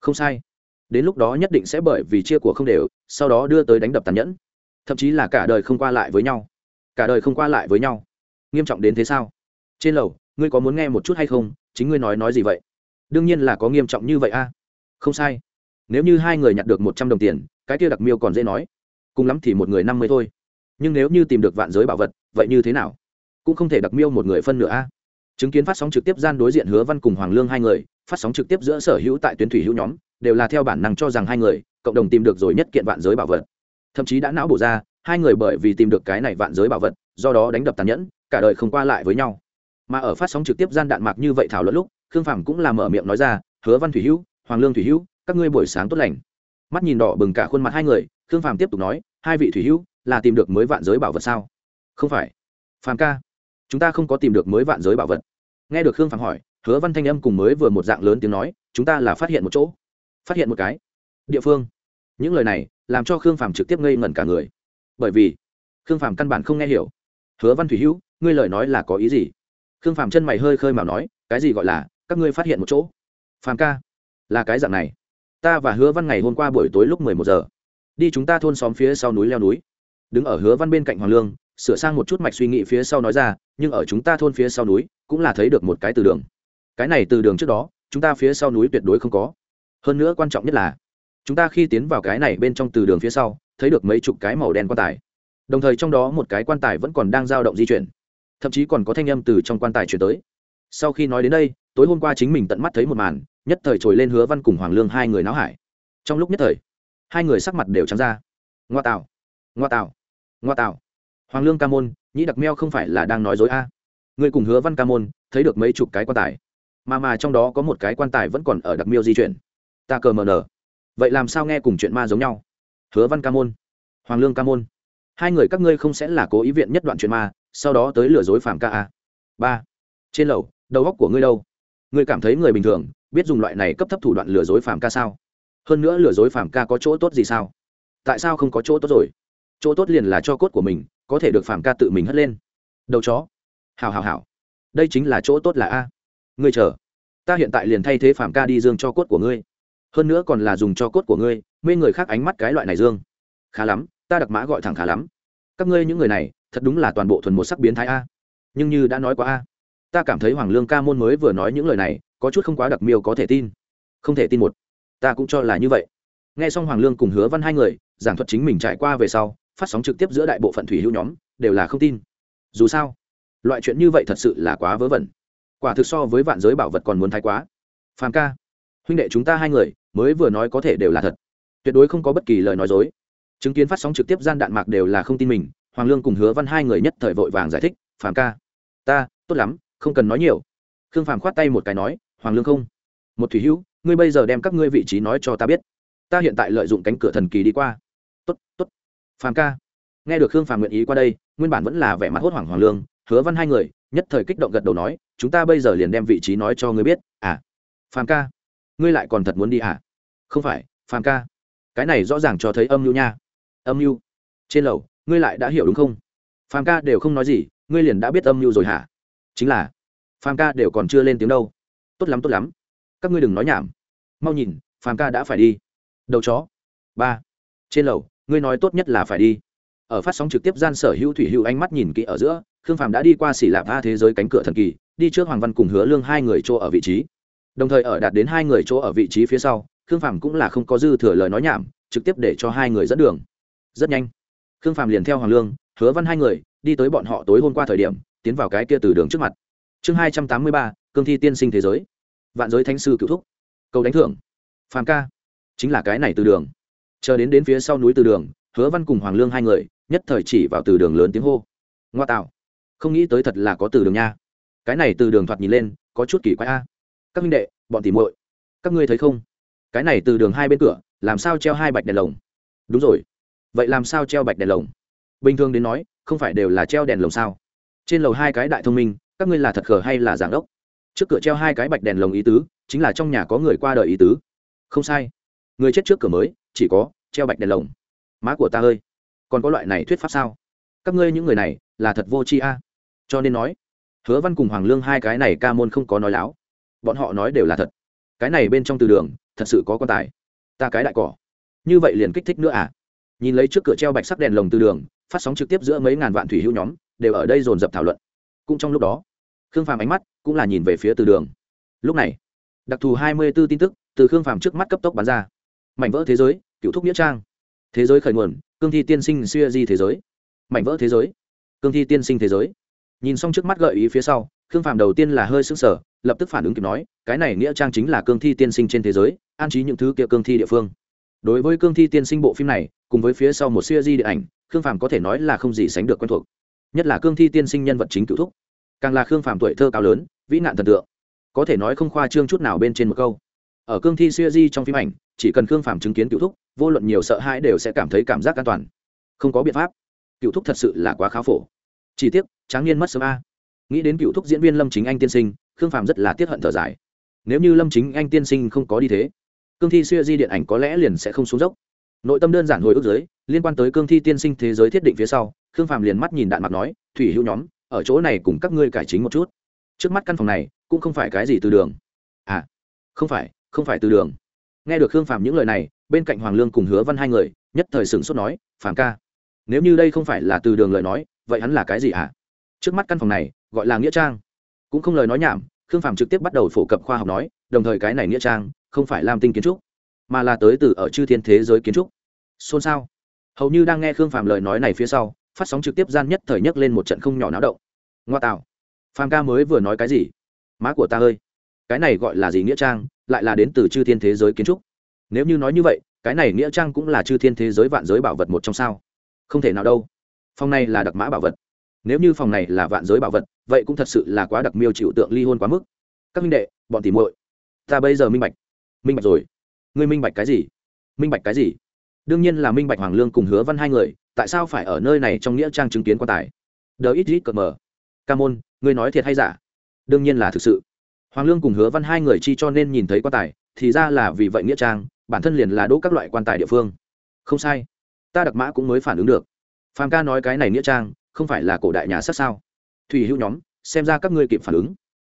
Không sai. Đến lúc đó nhất định sẽ bởi vì chia của không đều, sau đó đưa tới đánh đập tàn nhẫn. Thậm chí là cả đời không qua lại với nhau. Cả đời không qua lại với nhau. Nghiêm trọng đến thế sao? Trên lầu, ngươi có muốn nghe một chút hay không? Chính ngươi nói nói gì vậy? Đương nhiên là có nghiêm trọng như vậy a. Không sai. Nếu như hai người nhặt được một trăm đồng tiền, cái kia đặc miêu còn dễ nói cùng lắm thì một người năm mươi thôi. Nhưng nếu như tìm được vạn giới bảo vật, vậy như thế nào? Cũng không thể đặc miêu một người phân nửa a. Chứng kiến phát sóng trực tiếp gian đối diện hứa văn cùng hoàng lương hai người, phát sóng trực tiếp giữa sở hữu tại tuyến thủy hữu nhóm, đều là theo bản năng cho rằng hai người, cộng đồng tìm được rồi nhất kiện vạn giới bảo vật. Thậm chí đã não bổ ra, hai người bởi vì tìm được cái này vạn giới bảo vật, do đó đánh đập tàn nhẫn, cả đời không qua lại với nhau. Mà ở phát sóng trực tiếp gian đạn mạc như vậy thảo luận lúc, khương phàm cũng làm mở miệng nói ra, hứa văn thủy hữu, hoàng lương thủy hữu, các ngươi buổi sáng tốt lành mắt nhìn đỏ bừng cả khuôn mặt hai người, khương phàm tiếp tục nói, hai vị thủy hữu, là tìm được mới vạn giới bảo vật sao? Không phải. Phàm ca, chúng ta không có tìm được mới vạn giới bảo vật. Nghe được khương phàm hỏi, hứa văn thanh âm cùng mới vừa một dạng lớn tiếng nói, chúng ta là phát hiện một chỗ. Phát hiện một cái. Địa phương. Những lời này, làm cho khương phàm trực tiếp ngây ngẩn cả người. Bởi vì, khương phàm căn bản không nghe hiểu. Hứa văn thủy hữu, ngươi lời nói là có ý gì? Khương phàm chân mày hơi khơi mào nói, cái gì gọi là, các ngươi phát hiện một chỗ? Phàm ca, là cái dạng này ta và hứa văn ngày hôm qua buổi tối lúc mười một giờ. Đi chúng ta thôn xóm phía sau núi leo núi. Đứng ở hứa văn bên cạnh hoàng lương, sửa sang một chút mạch suy nghĩ phía sau nói ra, nhưng ở chúng ta thôn phía sau núi, cũng là thấy được một cái từ đường. Cái này từ đường trước đó, chúng ta phía sau núi tuyệt đối không có. Hơn nữa quan trọng nhất là, chúng ta khi tiến vào cái này bên trong từ đường phía sau, thấy được mấy chục cái màu đen quan tài. Đồng thời trong đó một cái quan tài vẫn còn đang dao động di chuyển. Thậm chí còn có thanh âm từ trong quan tài chuyển tới sau khi nói đến đây, tối hôm qua chính mình tận mắt thấy một màn, nhất thời trồi lên hứa văn cùng hoàng lương hai người náo hải. Trong lúc nhất thời, hai người sắc mặt đều trắng ra. Ngoa tạo ngoa tạo ngoa tạo. Hoàng lương ca môn, nhĩ đặc meo không phải là đang nói dối a? Người cùng hứa văn ca môn, thấy được mấy chục cái quan tài. Mà mà trong đó có một cái quan tài vẫn còn ở đặc miêu di chuyển. Ta cờ mờ nở vậy làm sao nghe cùng chuyện ma giống nhau? Hứa văn ca môn, hoàng lương ca môn. Hai người các ngươi không sẽ là cố ý viện nhất đoạn chuyện ma, sau đó tới lừa dối phạm ca a. Ba. Trên lầu đầu óc của ngươi đâu? Ngươi cảm thấy người bình thường biết dùng loại này cấp thấp thủ đoạn lừa dối phạm ca sao? Hơn nữa lừa dối phạm ca có chỗ tốt gì sao? Tại sao không có chỗ tốt rồi? Chỗ tốt liền là cho cốt của mình, có thể được phạm ca tự mình hất lên. Đầu chó. Hào hào hào đây chính là chỗ tốt là a. Ngươi chờ. Ta hiện tại liền thay thế phạm ca đi dương cho cốt của ngươi. Hơn nữa còn là dùng cho cốt của ngươi, mê người khác ánh mắt cái loại này dương. Khá lắm, ta đặc mã gọi thẳng khá lắm. Các ngươi những người này, thật đúng là toàn bộ thuần một sắc biến thái a. Nhưng như đã nói qua a ta cảm thấy hoàng lương ca môn mới vừa nói những lời này, có chút không quá đặc miêu có thể tin. Không thể tin một. Ta cũng cho là như vậy. Nghe xong hoàng lương cùng hứa văn hai người, giảng thuật chính mình trải qua về sau, phát sóng trực tiếp giữa đại bộ phận thủy hữu nhóm, đều là không tin. Dù sao, loại chuyện như vậy thật sự là quá vớ vẩn. Quả thực so với vạn giới bảo vật còn muốn thái quá. Phàm ca, huynh đệ chúng ta hai người, mới vừa nói có thể đều là thật. Tuyệt đối không có bất kỳ lời nói dối. Chứng kiến phát sóng trực tiếp gian đạn mạc đều là không tin mình, hoàng lương cùng hứa văn hai người nhất thời vội vàng giải thích, phàm ca, ta, tốt lắm không cần nói nhiều. Khương phàm khoát tay một cái nói, hoàng lương không? Một thủy hữu, ngươi bây giờ đem các ngươi vị trí nói cho ta biết. Ta hiện tại lợi dụng cánh cửa thần kỳ đi qua. Tốt tốt. Phàm ca. Nghe được khương phàm nguyện ý qua đây, nguyên bản vẫn là vẻ mặt hốt hoảng hoàng lương, hứa văn hai người, nhất thời kích động gật đầu nói, chúng ta bây giờ liền đem vị trí nói cho ngươi biết à? Phàm ca. Ngươi lại còn thật muốn đi à? Không phải, phàm ca. Cái này rõ ràng cho thấy âm mưu nha. Âm mưu? Trên lầu, ngươi lại đã hiểu đúng không? Phàm ca đều không nói gì, ngươi liền đã biết âm mưu rồi hả? Chính là phàm ca đều còn chưa lên tiếng đâu. Tốt lắm tốt lắm. Các ngươi đừng nói nhảm. Mau nhìn, phàm ca đã phải đi. Đầu chó. Ba. Trên lầu, ngươi nói tốt nhất là phải đi. Ở phát sóng trực tiếp gian sở hữu thủy hữu ánh mắt nhìn kỹ ở giữa, khương phàm đã đi qua xỉ lạp a thế giới cánh cửa thần kỳ, đi trước hoàng văn cùng hứa lương hai người chỗ ở vị trí. Đồng thời ở đạt đến hai người chỗ ở vị trí phía sau, khương phàm cũng là không có dư thừa lời nói nhảm, trực tiếp để cho hai người dẫn đường. Rất nhanh, khương phàm liền theo hoàng lương, hứa văn hai người, đi tới bọn họ tối hôm qua thời điểm tiến vào cái kia từ đường trước mặt. Chương hai trăm tám mươi ba, cương thi tiên sinh thế giới. Vạn giới thánh sư cựu thúc. Câu đánh thưởng. Phàm ca. Chính là cái này từ đường. Chờ đến đến phía sau núi từ đường, hứa văn cùng hoàng lương hai người, nhất thời chỉ vào từ đường lớn tiếng hô. Ngoa tạo. Không nghĩ tới thật là có từ đường nha. Cái này từ đường thoạt nhìn lên, có chút kỳ quái a. Các minh đệ, bọn tỉ muội, các ngươi thấy không? Cái này từ đường hai bên cửa, làm sao treo hai bạch đèn lồng? Đúng rồi. Vậy làm sao treo bạch đèn lồng? Bình thường đến nói, không phải đều là treo đèn lồng sao? Trên lầu hai cái đại thông minh, các ngươi là thật khờ hay là giảng đốc? Trước cửa treo hai cái bạch đèn lồng ý tứ, chính là trong nhà có người qua đời ý tứ. Không sai. Người chết trước cửa mới, chỉ có treo bạch đèn lồng. Má của ta ơi, còn có loại này thuyết pháp sao? Các ngươi những người này là thật vô tri a. Cho nên nói, hứa văn cùng hoàng lương hai cái này ca môn không có nói láo. Bọn họ nói đều là thật. Cái này bên trong từ đường, thật sự có quan tài. Ta cái đại cỏ. Như vậy liền kích thích nữa à? Nhìn lấy trước cửa treo bạch sắc đèn lồng từ đường, phát sóng trực tiếp giữa mấy ngàn vạn thủy hữu nhóm đều ở đây dồn dập thảo luận. Cũng trong lúc đó, khương phàm ánh mắt cũng là nhìn về phía từ đường. Lúc này, đặc thù hai mươi b ố tin tức từ khương phàm trước mắt cấp tốc bắn ra. Mảnh vỡ thế giới, cựu thúc nghĩa trang. Thế giới khởi nguồn, cương thi tiên sinh xuya di thế giới. Mảnh vỡ thế giới, cương thi tiên sinh thế giới. Nhìn xong trước mắt gợi ý phía sau, khương phàm đầu tiên là hơi s ư n g sở lập tức phản ứng kịp nói, cái này nghĩa trang chính là cương thi tiên sinh trên thế giới, an trí những thứ kia cương thi địa phương. Đối với cương thi tiên sinh bộ phim này, cùng với phía sau một siêu di điện ảnh, khương phàm có thể nói là không gì sánh được quen thuộc nhất là cương thi tiên sinh nhân vật chính cựu thúc. Càng là khương phàm tuổi thơ cao lớn, vĩ nạn thần tượng. Có thể nói không khoa trương chút nào bên trên một câu. Ở cương thi siêu di trong phim ảnh, chỉ cần khương phàm chứng kiến cựu thúc, vô luận nhiều sợ hãi đều sẽ cảm thấy cảm giác an toàn. Không có biện pháp. Cựu thúc thật sự là quá khá phổ. Chỉ tiếc, tráng niên mất sớm a. Nghĩ đến cựu thúc diễn viên lâm chính anh tiên sinh, khương phàm rất là tiếc hận thở dài. Nếu như lâm chính anh tiên sinh không có đi thế, cương thi xuya di điện ảnh có lẽ liền sẽ không xuống dốc. Nội tâm đơn giản hồi ức giới liên quan tới cương thi tiên sinh thế giới thiết định phía sau, khương phàm liền mắt nhìn đạn mặt nói, thủy hữu nhóm, ở chỗ này cùng các ngươi cải chính một chút. Trước mắt căn phòng này, cũng không phải cái gì từ đường. À không phải không phải từ đường. Nghe được khương phàm những lời này, bên cạnh hoàng lương cùng hứa văn hai người, nhất thời sửng sốt nói, phàm ca, nếu như đây không phải là từ đường lời nói, vậy hắn là cái gì ạ? À? trước mắt căn phòng này, gọi là nghĩa trang. Cũng không lời nói nhảm, khương phàm trực tiếp bắt đầu phổ cập khoa học nói, đồng thời cái này nghĩa trang không phải lam tinh kiến trúc, mà là tới từ ở chư thiên thế giới kiến trúc. Xôn xao hầu như đang nghe khương phàm lời nói này phía sau, phát sóng trực tiếp gian nhất thời nhất lên một trận không nhỏ náo động. Ngoa tạo. Phàm ca mới vừa nói cái gì? Má của ta ơi. Cái này gọi là gì nghĩa trang, lại là đến từ chư thiên thế giới kiến trúc. Nếu như nói như vậy, cái này nghĩa trang cũng là chư thiên thế giới vạn giới bảo vật một trong sao. Không thể nào đâu. Phòng này là đặc mã bảo vật. Nếu như phòng này là vạn giới bảo vật, vậy cũng thật sự là quá đặc miêu chịu tượng ly hôn quá mức. Các minh đệ, bọn tỉ muội, ta bây giờ minh bạch. Minh bạch rồi. Ngươi minh bạch cái gì? Minh bạch cái gì? Đương nhiên là minh bạch hoàng lương cùng hứa văn hai người, tại sao phải ở nơi này trong nghĩa trang chứng kiến quan tài? Đờ ít ít cờ mờ. Ca môn, ngươi nói thiệt hay giả? Đương nhiên là thực sự. Hoàng lương cùng hứa văn hai người chi cho nên nhìn thấy quan tài, thì ra là vì vậy nghĩa trang, bản thân liền là đỗ các loại quan tài địa phương. Không sai. Ta đặc mã cũng mới phản ứng được. Phàm ca nói cái này nghĩa trang, không phải là cổ đại nhà sát sao? Thủy hữu nhóm, xem ra các ngươi kịp phản ứng.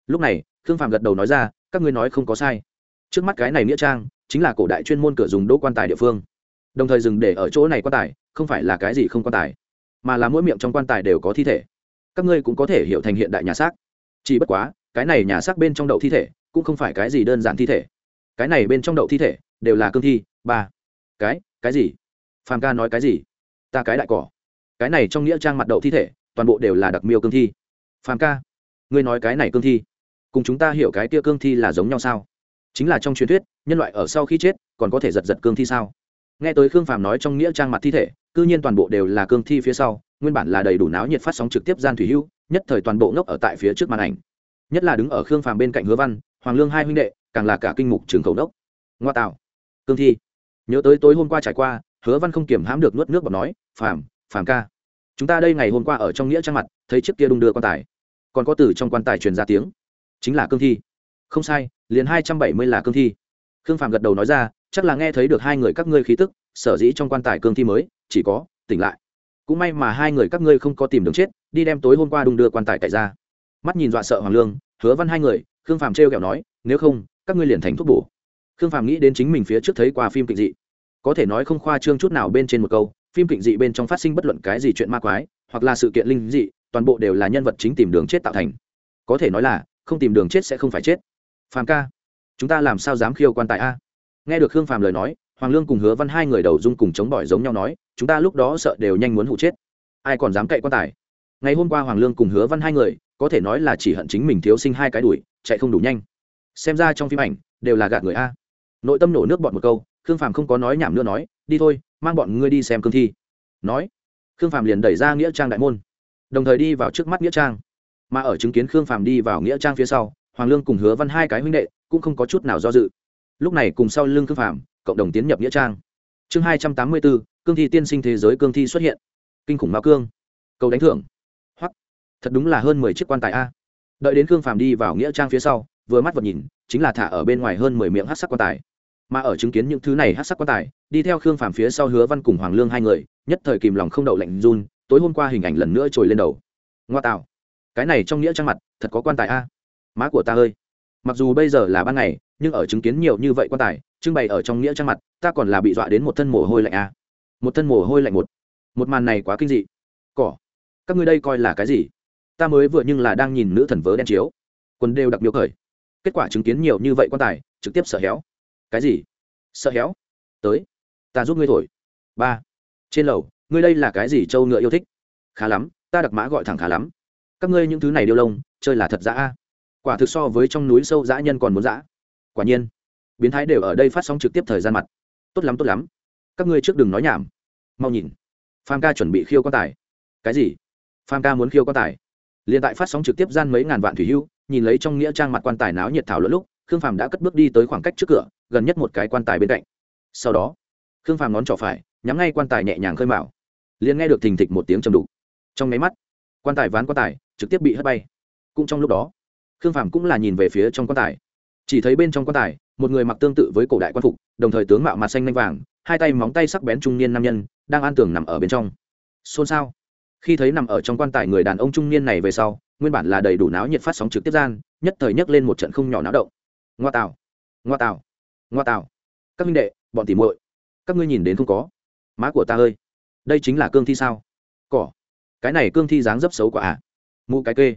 Lúc này, khương phàm gật đầu nói ra, các ngươi nói không có sai. Trước mắt cái này nghĩa trang, chính là cổ đại chuyên môn cửa dùng đỗ quan tài địa phương đồng thời dừng để ở chỗ này quan tài, không phải là cái gì không quan tài, mà là mỗi miệng trong quan tài đều có thi thể. Các ngươi cũng có thể hiểu thành hiện đại nhà xác. Chỉ bất quá, cái này nhà xác bên trong đậu thi thể cũng không phải cái gì đơn giản thi thể. Cái này bên trong đậu thi thể đều là cương thi. Ba. Cái? Cái gì? Phàm ca nói cái gì? Ta cái đại cỏ. Cái này trong nghĩa trang mặt đậu thi thể, toàn bộ đều là đặc miêu cương thi. Phàm ca, ngươi nói cái này cương thi, cùng chúng ta hiểu cái kia cương thi là giống nhau sao? Chính là trong truyền thuyết, nhân loại ở sau khi chết, còn có thể giật giật cương thi sao? Nghe tới khương phàm nói trong nghĩa trang mặt thi thể, cư nhiên toàn bộ đều là cương thi phía sau, nguyên bản là đầy đủ náo nhiệt phát sóng trực tiếp gian thủy hưu, nhất thời toàn bộ ngốc ở tại phía trước màn ảnh. Nhất là đứng ở khương phàm bên cạnh hứa văn, hoàng lương hai huynh đệ, càng là cả kinh mục trường khẩu đốc. Ngoa tạo. Cương thi. Nhớ tới tối hôm qua trải qua, hứa văn không kiểm hãm được nuốt nước bọt nói, phàm phàm ca, chúng ta đây ngày hôm qua ở trong nghĩa trang mặt, thấy chiếc kia đung đưa quan tài. Còn có từ trong quan tài truyền ra tiếng. Chính là cương thi. Không sai, liền hai trăm bảy mươi là cương thi. Khương phàm gật đầu nói ra chắc là nghe thấy được hai người các ngươi khí tức, sở dĩ trong quan tài cương thi mới, chỉ có, tỉnh lại. Cũng may mà hai người các ngươi không có tìm đường chết, đi đem tối hôm qua đung đưa quan tài cậy ra. Mắt nhìn dọa sợ hoàng lương, hứa văn hai người, khương phàm trêu kẹo nói, nếu không, các ngươi liền thành thuốc bổ. Khương phàm nghĩ đến chính mình phía trước thấy qua phim kịch dị. Có thể nói không khoa trương chút nào bên trên một câu, phim kịch dị bên trong phát sinh bất luận cái gì chuyện ma quái, hoặc là sự kiện linh dị, toàn bộ đều là nhân vật chính tìm đường chết tạo thành. Có thể nói là, không tìm đường chết sẽ không phải chết. Phàm ca, chúng ta làm sao dám khiêu quan tài a? Nghe được khương phàm lời nói, hoàng lương cùng hứa văn hai người đầu dung cùng chống bỏi giống nhau nói, chúng ta lúc đó sợ đều nhanh muốn hụ chết. Ai còn dám cậy quan tài? Ngày hôm qua hoàng lương cùng hứa văn hai người, có thể nói là chỉ hận chính mình thiếu sinh hai cái đuổi, chạy không đủ nhanh. Xem ra trong phim ảnh, đều là gạt người a. Nội tâm nổ nước bọn một câu, khương phàm không có nói nhảm nữa nói, đi thôi, mang bọn ngươi đi xem cương thi. Nói, khương phàm liền đẩy ra nghĩa trang đại môn. Đồng thời đi vào trước mắt nghĩa trang. Mà ở chứng kiến khương phàm đi vào nghĩa trang phía sau, hoàng lương cùng hứa văn hai cái huynh đệ cũng không có chút nào do dự lúc này cùng sau lưng khương phàm, cộng đồng tiến nhập nghĩa trang. Chương hai trăm tám mươi bốn, cương thi tiên sinh thế giới cương thi xuất hiện. Kinh khủng mao cương. Cầu đánh thưởng. Hoặc thật đúng là hơn mười chiếc quan tài a. Đợi đến khương phàm đi vào nghĩa trang phía sau, vừa mắt vật nhìn, chính là thả ở bên ngoài hơn mười miệng hát sắc quan tài. Mà ở chứng kiến những thứ này hát sắc quan tài, đi theo khương phàm phía sau hứa văn cùng hoàng lương hai người, nhất thời kìm lòng không đậu lạnh run, tối hôm qua hình ảnh lần nữa trồi lên đầu. Ngoa tạo. Cái này trong nghĩa trang mặt, thật có quan tài a. Má của ta ơi mặc dù bây giờ là ban ngày, nhưng ở chứng kiến nhiều như vậy quan tài, trưng bày ở trong nghĩa trang mặt, ta còn là bị dọa đến một thân mồ hôi lạnh a một thân mồ hôi lạnh một. Một màn này quá kinh dị. Cỏ, các ngươi đây coi là cái gì? Ta mới vừa nhưng là đang nhìn nữ thần vớ đen chiếu. Quần đều đặc biệt khởi. Kết quả chứng kiến nhiều như vậy quan tài, trực tiếp sợ héo. Cái gì? Sợ héo? Tới, ta giúp ngươi thổi. Ba, trên lầu, ngươi đây là cái gì trâu ngựa yêu thích? Khá lắm, ta đặc mã gọi thẳng khá lắm. Các ngươi những thứ này điêu lông, chơi là thật ra a quả thực so với trong núi sâu dã nhân còn muốn dã. Quả nhiên, biến thái đều ở đây phát sóng trực tiếp thời gian mặt. Tốt lắm tốt lắm. Các ngươi trước đừng nói nhảm. Mau nhìn. Pham ca chuẩn bị khiêu quan tài. Cái gì? Pham ca muốn khiêu quan tài. Liền tại phát sóng trực tiếp gian mấy ngàn vạn thủy hưu, nhìn lấy trong nghĩa trang mặt quan tài náo nhiệt thảo lẫn lúc, khương phàm đã cất bước đi tới khoảng cách trước cửa, gần nhất một cái quan tài bên cạnh. Sau đó, khương phàm ngón trỏ phải, nhắm ngay quan tài nhẹ nhàng khơi mạo liền nghe được thình thịch một tiếng chầm đục. Trong máy mắt, quan tài ván quan tài trực tiếp bị hất bay. Cũng trong lúc đó khương phàm cũng là nhìn về phía trong quan tài. Chỉ thấy bên trong quan tài, một người mặc tương tự với cổ đại quan phục, đồng thời tướng mạo mặt xanh lanh vàng, hai tay móng tay sắc bén trung niên nam nhân, đang an tường nằm ở bên trong. Xôn xao. Khi thấy nằm ở trong quan tài người đàn ông trung niên này về sau, nguyên bản là đầy đủ náo nhiệt phát sóng trực tiếp gian, nhất thời nhấc lên một trận không nhỏ náo động. Ngoa tạo ngoa tạo ngoa tạo các minh đệ, bọn tỉ muội, các ngươi nhìn đến không có. Má của ta ơi, đây chính là cương thi sao? Cỏ. Cái này cương thi dáng dấp xấu quả à. Mụ cái kê.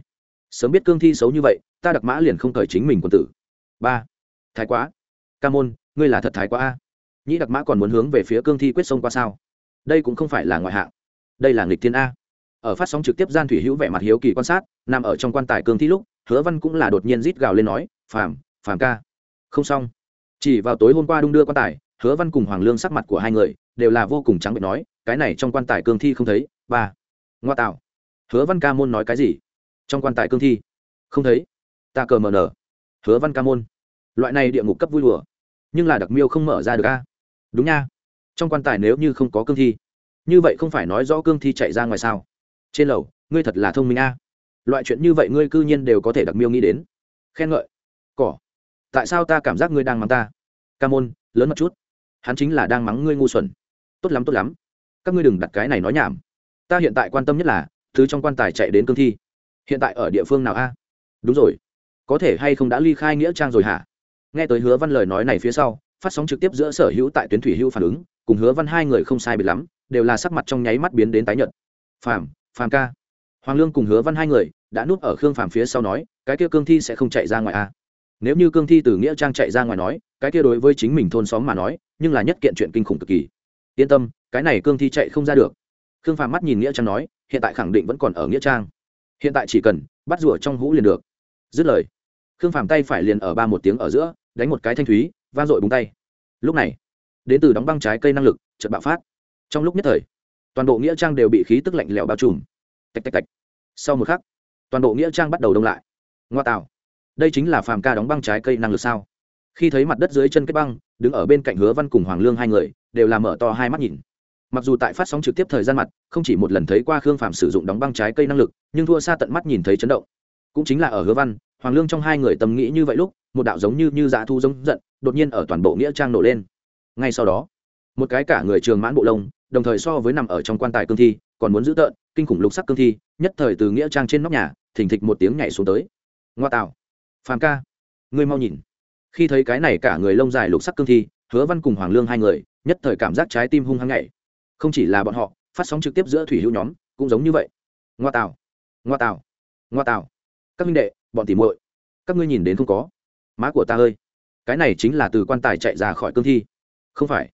Sớm biết cương thi xấu như vậy ta đặc mã liền không cởi chính mình quân tử. Ba. Thái quá. Ca môn, ngươi là thật thái quá a. Nhĩ đặc mã còn muốn hướng về phía cương thi quyết sông qua sao? Đây cũng không phải là ngoại hạng. Đây là nghịch thiên a. Ở phát sóng trực tiếp gian thủy hữu vẻ mặt hiếu kỳ quan sát, nằm ở trong quan tài cương thi lúc, hứa văn cũng là đột nhiên rít gào lên nói, phàm phàm ca. Không xong. Chỉ vào tối hôm qua đung đưa quan tài, hứa văn cùng hoàng lương sắc mặt của hai người đều là vô cùng trắng bệnh nói, cái này trong quan tài cương thi không thấy. Ba. Ngoa tạo. Hứa văn ca môn nói cái gì? Trong quan tài cương thi. Không thấy ta cờ mờ nở hứa văn ca môn. Loại này địa ngục cấp vui đùa. Nhưng là đặc miêu không mở ra được a. Đúng nha. Trong quan tài nếu như không có cương thi, như vậy không phải nói rõ cương thi chạy ra ngoài sao? Trên lầu, ngươi thật là thông minh a. Loại chuyện như vậy ngươi cư nhiên đều có thể đặc miêu nghĩ đến. Khen ngợi. Cỏ. Tại sao ta cảm giác ngươi đang mắng ta? Ca môn, lớn một chút. Hắn chính là đang mắng ngươi ngu xuẩn. Tốt lắm tốt lắm. Các ngươi đừng đặt cái này nói nhảm. Ta hiện tại quan tâm nhất là, thứ trong quan tài chạy đến cương thi. Hiện tại ở địa phương nào a? Đúng rồi có thể hay không đã ly khai nghĩa trang rồi hả? Nghe tới hứa văn lời nói này phía sau, phát sóng trực tiếp giữa sở hữu tại tuyến thủy hữu phản ứng, cùng hứa văn hai người không sai biệt lắm, đều là sắc mặt trong nháy mắt biến đến tái nhợt. Phàm phàm ca. Hoàng lương cùng hứa văn hai người đã núp ở khương phàm phía sau nói, cái kia cương thi sẽ không chạy ra ngoài a nếu như cương thi từ nghĩa trang chạy ra ngoài nói, cái kia đối với chính mình thôn xóm mà nói, nhưng là nhất kiện chuyện kinh khủng cực kỳ. Yên tâm, cái này cương thi chạy không ra được. Khương phàm mắt nhìn nghĩa trang nói, hiện tại khẳng định vẫn còn ở nghĩa trang. Hiện tại chỉ cần bắt rủa trong hũ liền được dứt lời, khương phàm tay phải liền ở ba một tiếng ở giữa, đánh một cái thanh thúy, vang dội búng tay. Lúc này, đến từ đóng băng trái cây năng lực, chợt bạo phát. Trong lúc nhất thời, toàn bộ nghĩa trang đều bị khí tức lạnh lẽo bao trùm. Tạch tạch tạch. Sau một khắc, toàn bộ nghĩa trang bắt đầu đông lại. Ngoa tạo. Đây chính là phàm ca đóng băng trái cây năng lực sao? Khi thấy mặt đất dưới chân kết băng, đứng ở bên cạnh hứa văn cùng hoàng lương hai người, đều làm mở to hai mắt nhìn. Mặc dù tại phát sóng trực tiếp thời gian mặt, không chỉ một lần thấy qua khương phàm sử dụng đóng băng trái cây năng lực, nhưng thua xa tận mắt nhìn thấy chấn động cũng chính là ở hứa văn, hoàng lương trong hai người tâm nghĩ như vậy lúc, một đạo giống như như dạ thu giống giận, đột nhiên ở toàn bộ nghĩa trang nổ lên. Ngay sau đó, một cái cả người trường mãn bộ lông, đồng thời so với nằm ở trong quan tài cương thi, còn muốn giữ tợn, kinh khủng lục sắc cương thi, nhất thời từ nghĩa trang trên nóc nhà, thình thịch một tiếng nhảy xuống tới. Ngoa tạo. Phàm ca. Ngươi mau nhìn. Khi thấy cái này cả người lông dài lục sắc cương thi, hứa văn cùng hoàng lương hai người, nhất thời cảm giác trái tim hung hăng nhảy. Không chỉ là bọn họ, phát sóng trực tiếp giữa thủy hữu nhóm, cũng giống như vậy. Ngoa tạo. Ngoa tạo. Ngoa tạo các minh đệ, bọn tỉ muội, các ngươi nhìn đến không có? Má của ta ơi, cái này chính là từ quan tài chạy ra khỏi cương thi. Không phải,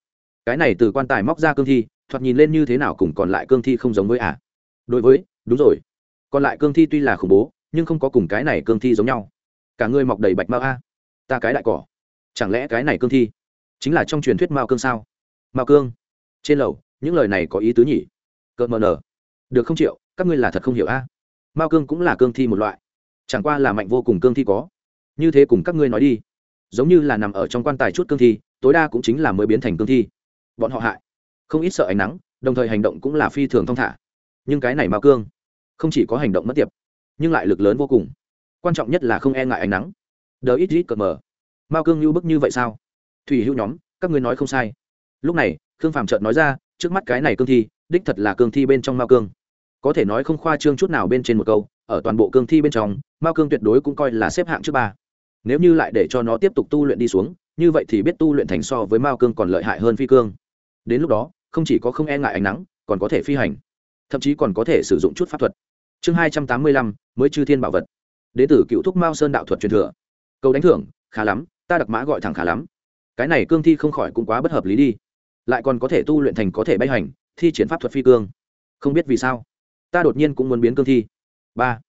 cái này từ quan tài móc ra cương thi, thoạt nhìn lên như thế nào cùng còn lại cương thi không giống với à? Đối với, đúng rồi. Còn lại cương thi tuy là khủng bố, nhưng không có cùng cái này cương thi giống nhau. Cả ngươi mọc đầy bạch mao a. Ta cái đại cỏ. Chẳng lẽ cái này cương thi chính là trong truyền thuyết mao cương sao? Mao cương. Trên lầu, những lời này có ý tứ nhỉ? Cợt mờ nở. Được không chịu các ngươi là thật không hiểu a. Mao cương cũng là cương thi một loại chẳng qua là mạnh vô cùng cương thi có. Như thế cùng các ngươi nói đi. Giống như là nằm ở trong quan tài chút cương thi, tối đa cũng chính là mới biến thành cương thi. Bọn họ hại. Không ít sợ ánh nắng, đồng thời hành động cũng là phi thường thong thả. Nhưng cái này mao cương, không chỉ có hành động mất tiệp, nhưng lại lực lớn vô cùng. Quan trọng nhất là không e ngại ánh nắng. Đờ ít ít cợt mờ. Mao cương như bức như vậy sao? Thủy hữu nhóm, các ngươi nói không sai. Lúc này, khương phàm trợt nói ra, trước mắt cái này cương thi, đích thật là cương thi bên trong mao cương. Có thể nói không khoa trương chút nào bên trên một câu, ở toàn bộ cương thi bên trong mao cương tuyệt đối cũng coi là xếp hạng trước ba. Nếu như lại để cho nó tiếp tục tu luyện đi xuống, như vậy thì biết tu luyện thành so với mao cương còn lợi hại hơn phi cương. Đến lúc đó, không chỉ có không e ngại ánh nắng, còn có thể phi hành. Thậm chí còn có thể sử dụng chút pháp thuật. Chương hai trăm tám mươi lăm, mới chư thiên bảo vật. Đ ế tử cựu thúc mao sơn đạo thuật truyền thừa. Câu đánh thưởng, khá lắm, ta đặc mã gọi thẳng khá lắm. Cái này cương thi không khỏi cũng quá bất hợp lý đi. Lại còn có thể tu luyện thành có thể bay hành, thi triển pháp thuật phi cương. Không biết vì sao, ta đột nhiên cũng muốn biến cương thi. Ba.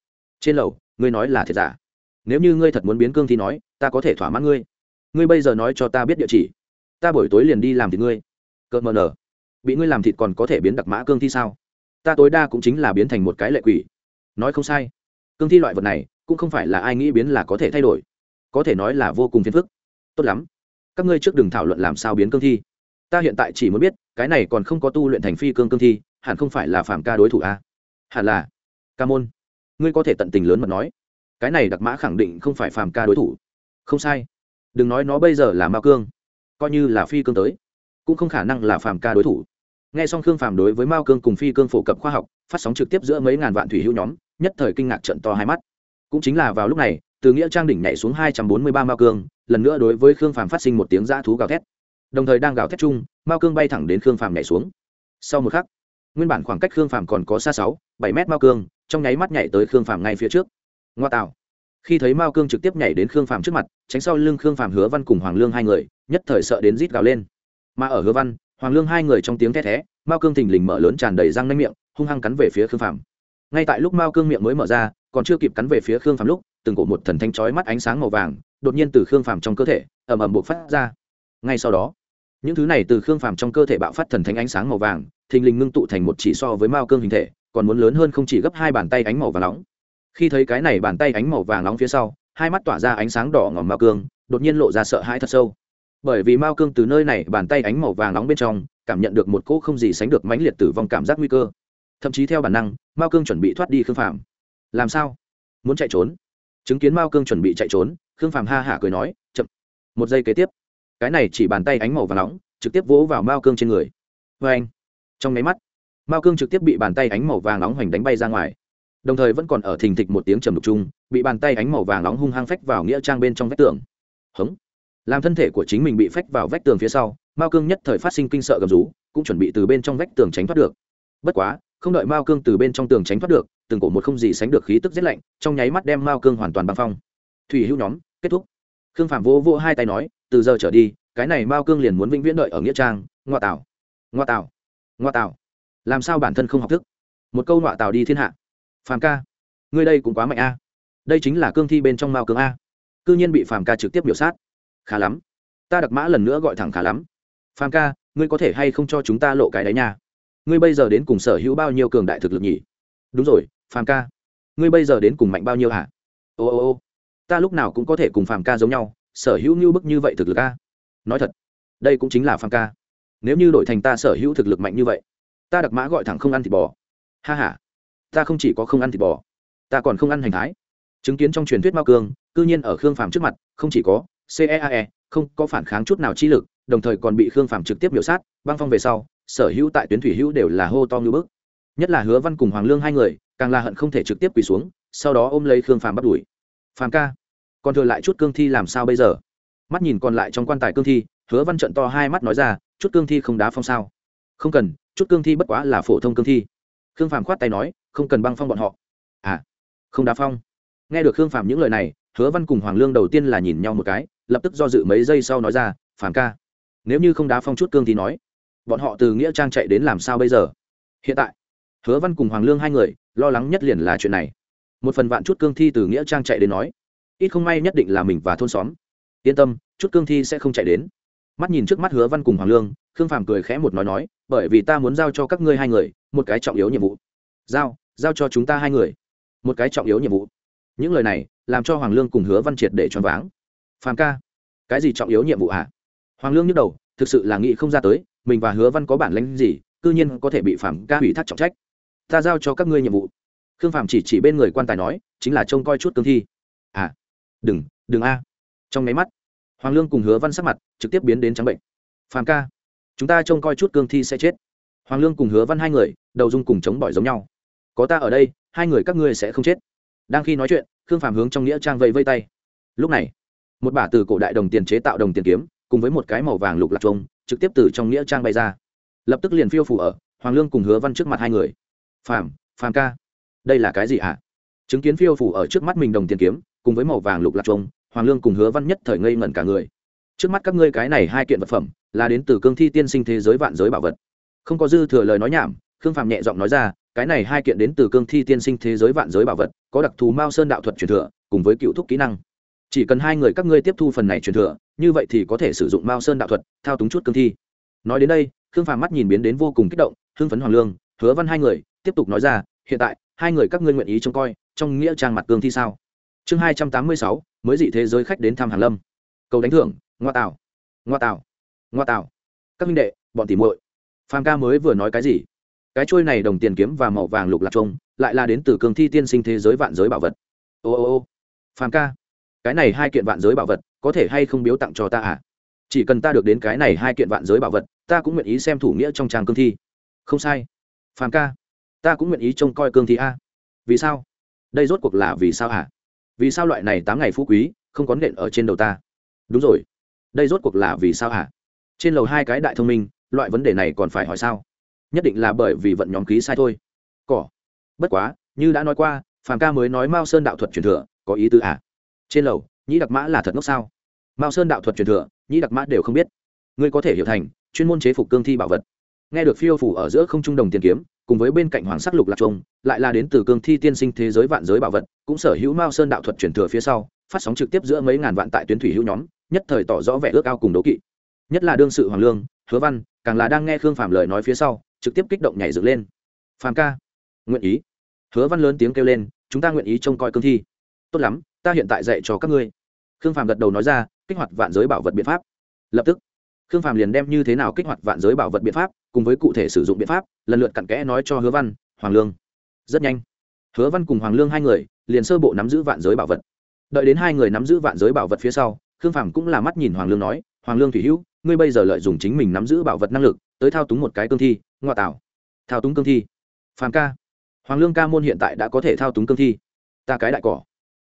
Trên lầu ngươi nói là thiệt giả. Nếu như ngươi thật muốn biến cương thi nói, ta có thể thỏa mãn ngươi. Ngươi bây giờ nói cho ta biết địa chỉ. Ta buổi tối liền đi làm thịt ngươi. Cợt mờ nở. Bị ngươi làm thịt còn có thể biến đặc mã cương thi sao? Ta tối đa cũng chính là biến thành một cái lệ quỷ. Nói không sai. Cương thi loại vật này, cũng không phải là ai nghĩ biến là có thể thay đổi. Có thể nói là vô cùng phiền phức. Tốt lắm. Các ngươi trước đừng thảo luận làm sao biến cương thi. Ta hiện tại chỉ muốn biết, cái này còn không có tu luyện thành phi cương cương thi, hẳn không phải là phạm ca đối thủ a à? hẳn là. Ca môn ngươi có thể tận tình lớn mật nói. Cái này đặc mã khẳng định không phải phàm ca đối thủ. Không sai. Đừng nói nó bây giờ là mao cương, coi như là phi cương tới, cũng không khả năng là phàm ca đối thủ. Nghe xong khương phàm đối với mao cương cùng phi cương phổ cập khoa học, phát sóng trực tiếp giữa mấy ngàn vạn thủy hữu nhóm, nhất thời kinh ngạc trận to hai mắt. Cũng chính là vào lúc này, từ nghĩa trang đỉnh nhảy xuống hai trăm bốn mươi ba mao cương, lần nữa đối với khương phàm phát sinh một tiếng dã thú gào thét. Đồng thời đang gào thét chung, mao cương bay thẳng đến khương phàm nhảy xuống. Sau một khắc nguyên bản khoảng cách khương phàm còn có xa sáu, bảy mét mao cương, trong nháy mắt nhảy tới khương phàm ngay phía trước. Ngoa tạo. Khi thấy mao cương trực tiếp nhảy đến khương phàm trước mặt, tránh sau lưng khương phàm hứa văn cùng hoàng lương hai người, nhất thời sợ đến rít gào lên. Mà ở hứa văn, hoàng lương hai người trong tiếng thét thé, mao cương thình lình mở lớn tràn đầy răng nanh miệng, hung hăng cắn về phía khương phàm. Ngay tại lúc mao cương miệng mới mở ra, còn chưa kịp cắn về phía khương phàm lúc, từng cổ một thần thanh chói mắt ánh sáng màu vàng, đột nhiên từ khương phàm trong cơ thể, ầm ầm buộc phát ra. Ngay sau đó những thứ này từ khương phàm trong cơ thể bạo phát thần thánh ánh sáng màu vàng, thình lình ngưng tụ thành một chỉ so với mao cương hình thể, còn muốn lớn hơn không chỉ gấp hai bàn tay ánh màu vàng nóng. Khi thấy cái này bàn tay ánh màu vàng nóng phía sau, hai mắt tỏa ra ánh sáng đỏ ngòm mao cương, đột nhiên lộ ra sợ hãi thật sâu. Bởi vì mao cương từ nơi này bàn tay ánh màu vàng nóng bên trong, cảm nhận được một cỗ không gì sánh được mãnh liệt tử vong cảm giác nguy cơ. Thậm chí theo bản năng, mao cương chuẩn bị thoát đi khương phàm. Làm sao? Muốn chạy trốn? Chứng kiến mao cương chuẩn bị chạy trốn, khương phàm ha hả cười nói, chậm. Một giây kế tiếp cái này chỉ bàn tay ánh màu và nóng, trực tiếp vỗ vào mao cương trên người. Vê anh, trong nháy mắt, mao cương trực tiếp bị bàn tay ánh màu vàng nóng hoành đánh bay ra ngoài. Đồng thời vẫn còn ở thình thịch một tiếng trầm đục chung, bị bàn tay ánh màu vàng nóng hung hăng phách vào nghĩa trang bên trong vách tường. Hống. Làm thân thể của chính mình bị phách vào vách tường phía sau, mao cương nhất thời phát sinh kinh sợ gầm rú, cũng chuẩn bị từ bên trong vách tường tránh thoát được. Bất quá, không đợi mao cương từ bên trong tường tránh thoát được, từng cổ một không gì sánh được khí tức rét lạnh, trong nháy mắt đem mao cương hoàn toàn băng phong. Thủy hữu nhóm, kết thúc. Khương phạm vô vô hai tay nói từ giờ trở đi, cái này mao cương liền muốn vĩnh viễn đợi ở nghĩa trang ngoa tảo. Ngoa tảo. Ngoa tảo. Làm sao bản thân không học thức? Một câu ngoa tảo đi thiên hạ. Phàm ca. Ngươi đây cũng quá mạnh a. Đây chính là cương thi bên trong mao cương a. Cư nhiên bị phàm ca trực tiếp biểu sát. Khá lắm. Ta đặc mã lần nữa gọi thẳng khá lắm. Phàm ca, ngươi có thể hay không cho chúng ta lộ cái đấy nha? Ngươi bây giờ đến cùng sở hữu bao nhiêu cường đại thực lực nhỉ? Đúng rồi, phàm ca. Ngươi bây giờ đến cùng mạnh bao nhiêu hả? Ô ô ô. Ta lúc nào cũng có thể cùng phàm ca giống nhau sở hữu như bức như vậy thực lực a? Nói thật đây cũng chính là phàm ca. Nếu như đổi thành ta sở hữu thực lực mạnh như vậy ta đặc mã gọi thẳng không ăn thịt bò. Ha h a ta không chỉ có không ăn thịt bò ta còn không ăn hành thái. Chứng kiến trong truyền thuyết mao cương cư nhiên ở khương phàm trước mặt không chỉ có ceae e, không có phản kháng chút nào chi lực đồng thời còn bị khương phàm trực tiếp biểu sát băng phong về sau sở hữu tại tuyến thủy hữu đều là hô to như bức. Nhất là hứa văn cùng hoàng lương hai người càng là hận không thể trực tiếp quỳ xuống sau đó ôm lấy khương phàm bắt đuổi. Phàm ca còn thừa lại chút cương thi làm sao bây giờ? Mắt nhìn còn lại trong quan tài cương thi, hứa văn trận to hai mắt nói ra, chút cương thi không đá phong sao? Không cần, chút cương thi bất quá là phổ thông cương thi. Khương phàm khoát tay nói, không cần băng phong bọn họ. À không đá phong. Nghe được khương phàm những lời này, hứa văn cùng hoàng lương đầu tiên là nhìn nhau một cái, lập tức do dự mấy giây sau nói ra, phàm ca, nếu như không đá phong chút cương thi nói, bọn họ từ nghĩa trang chạy đến làm sao bây giờ? Hiện tại, hứa văn cùng hoàng lương hai người, lo lắng nhất liền là chuyện này. Một phần vạn chút cương thi từ nghĩa trang chạy đến nói ít không may nhất định là mình và thôn xóm. Yên tâm, chút cương thi sẽ không chạy đến. Mắt nhìn trước mắt hứa văn cùng hoàng lương, khương phàm cười khẽ một nói nói, bởi vì ta muốn giao cho các ngươi hai người, một cái trọng yếu nhiệm vụ. Giao giao cho chúng ta hai người. Một cái trọng yếu nhiệm vụ. Những lời này, làm cho hoàng lương cùng hứa văn triệt để choáng váng. Phàm ca, cái gì trọng yếu nhiệm vụ hả? Hoàng lương nhức đầu, thực sự là nghĩ không ra tới, mình và hứa văn có bản lãnh gì, cư nhiên có thể bị phàm ca ủy thác trọng trách. Ta giao cho các ngươi nhiệm vụ. Khương phàm chỉ chỉ bên người quan tài nói, chính là trông coi chút cương thi. À đừng đừng a. Trong nháy mắt, hoàng lương cùng hứa văn sắc mặt trực tiếp biến đến trắng bệnh. Phàm ca, chúng ta trông coi chút cương thi sẽ chết. Hoàng lương cùng hứa văn hai người, đầu dung cùng chống bỏi giống nhau. Có ta ở đây, hai người các ngươi sẽ không chết. Đang khi nói chuyện, khương phàm hướng trong nghĩa trang vây vây tay. Lúc này, một bả từ cổ đại đồng tiền chế tạo đồng tiền kiếm, cùng với một cái màu vàng lục lạc trông, trực tiếp từ trong nghĩa trang bay ra. Lập tức liền phiêu phủ ở hoàng lương cùng hứa văn trước mặt hai người. Phàm phàm ca, đây là cái gì hả? Chứng kiến phiêu phủ ở trước mắt mình đồng tiền kiếm cùng với màu vàng lục lạc trông, hoàng lương cùng hứa văn nhất thời ngây ngẩn cả người. Trước mắt các ngươi cái này hai kiện vật phẩm, là đến từ cương thi tiên sinh thế giới vạn giới bảo vật. Không có dư thừa lời nói nhảm, khương phạm nhẹ giọng nói ra, cái này hai kiện đến từ cương thi tiên sinh thế giới vạn giới bảo vật, có đặc thù mao sơn đạo thuật truyền thừa, cùng với cựu thúc kỹ năng. Chỉ cần hai người các ngươi tiếp thu phần này truyền thừa, như vậy thì có thể sử dụng mao sơn đạo thuật, thao túng chút cương thi. Nói đến đây, khương phàm mắt nhìn biến đến vô cùng kích động, hưng phấn hoàng lương, hứa văn hai người, tiếp tục nói ra, hiện tại, hai người các ngươi nguyện ý trông coi, trong nghĩa trang mặt cương thi sao? Chương hai trăm tám mươi sáu, mới dị thế giới khách đến thăm hàn lâm. Cầu đánh thưởng, ngoa tạo ngoa tạo ngoa tạo các minh đệ, bọn tỉ muội. Phan ca mới vừa nói cái gì? Cái trôi này đồng tiền kiếm và màu vàng lục lạc trông, lại là đến từ cường thi tiên sinh thế giới vạn giới bảo vật. Ô ô ô. Phan ca, cái này hai kiện vạn giới bảo vật, có thể hay không biếu tặng cho ta à? Chỉ cần ta được đến cái này hai kiện vạn giới bảo vật, ta cũng nguyện ý xem thủ nghĩa trong tràng cương thi. Không sai. Phan ca, ta cũng nguyện ý trông coi cương thi a. Vì sao? Đây rốt cuộc là vì sao hả? Vì sao loại này tám ngày phú quý không có nện ở trên đầu ta? Đúng rồi. Đây rốt cuộc là vì sao hả? Trên lầu hai cái đại thông minh, loại vấn đề này còn phải hỏi sao? Nhất định là bởi vì vận nhóm khí sai thôi. Cỏ. Bất quá, như đã nói qua, phàm ca mới nói mao sơn đạo thuật truyền thừa, có ý tứ à? Trên lầu, nhĩ đặc mã là thật ngốc sao? Mao sơn đạo thuật truyền thừa, nhĩ đặc mã đều không biết. Ngươi có thể hiểu thành, chuyên môn chế phục cương thi bảo vật. Nghe được phiêu phủ ở giữa không trung đồng tiền kiếm cùng với bên cạnh hoàng sắc lục lạc trung, lại là đến từ cương thi tiên sinh thế giới vạn giới bảo vật, cũng sở hữu mao sơn đạo thuật truyền thừa phía sau, phát sóng trực tiếp giữa mấy ngàn vạn tại tuyến thủy hữu nhóm, nhất thời tỏ rõ vẻ ước ao cùng đố kỵ. Nhất là đương sự hoàng lương, hứa văn, càng là đang nghe khương phàm lời nói phía sau, trực tiếp kích động nhảy dựng lên. Phàm ca, nguyện ý. Hứa văn lớn tiếng kêu lên, chúng ta nguyện ý trông coi cương thi. Tốt lắm, ta hiện tại dạy cho các ngươi. Khương phàm gật đầu nói ra, kích hoạt vạn giới bảo vật biện pháp. Lập tức khương phàm liền đem như thế nào kích hoạt vạn giới bảo vật biện pháp cùng với cụ thể sử dụng biện pháp lần lượt cặn kẽ nói cho hứa văn hoàng lương. Rất nhanh. Hứa văn cùng hoàng lương hai người liền sơ bộ nắm giữ vạn giới bảo vật. Đợi đến hai người nắm giữ vạn giới bảo vật phía sau khương phàm cũng là mắt nhìn hoàng lương nói hoàng lương thủy hữu ngươi bây giờ lợi dụng chính mình nắm giữ bảo vật năng lực tới thao túng một cái cương thi ngoại tảo, thao túng cương thi? Phàm ca. Hoàng lương ca môn hiện tại đã có thể thao túng cương thi. Ta cái đại cỏ.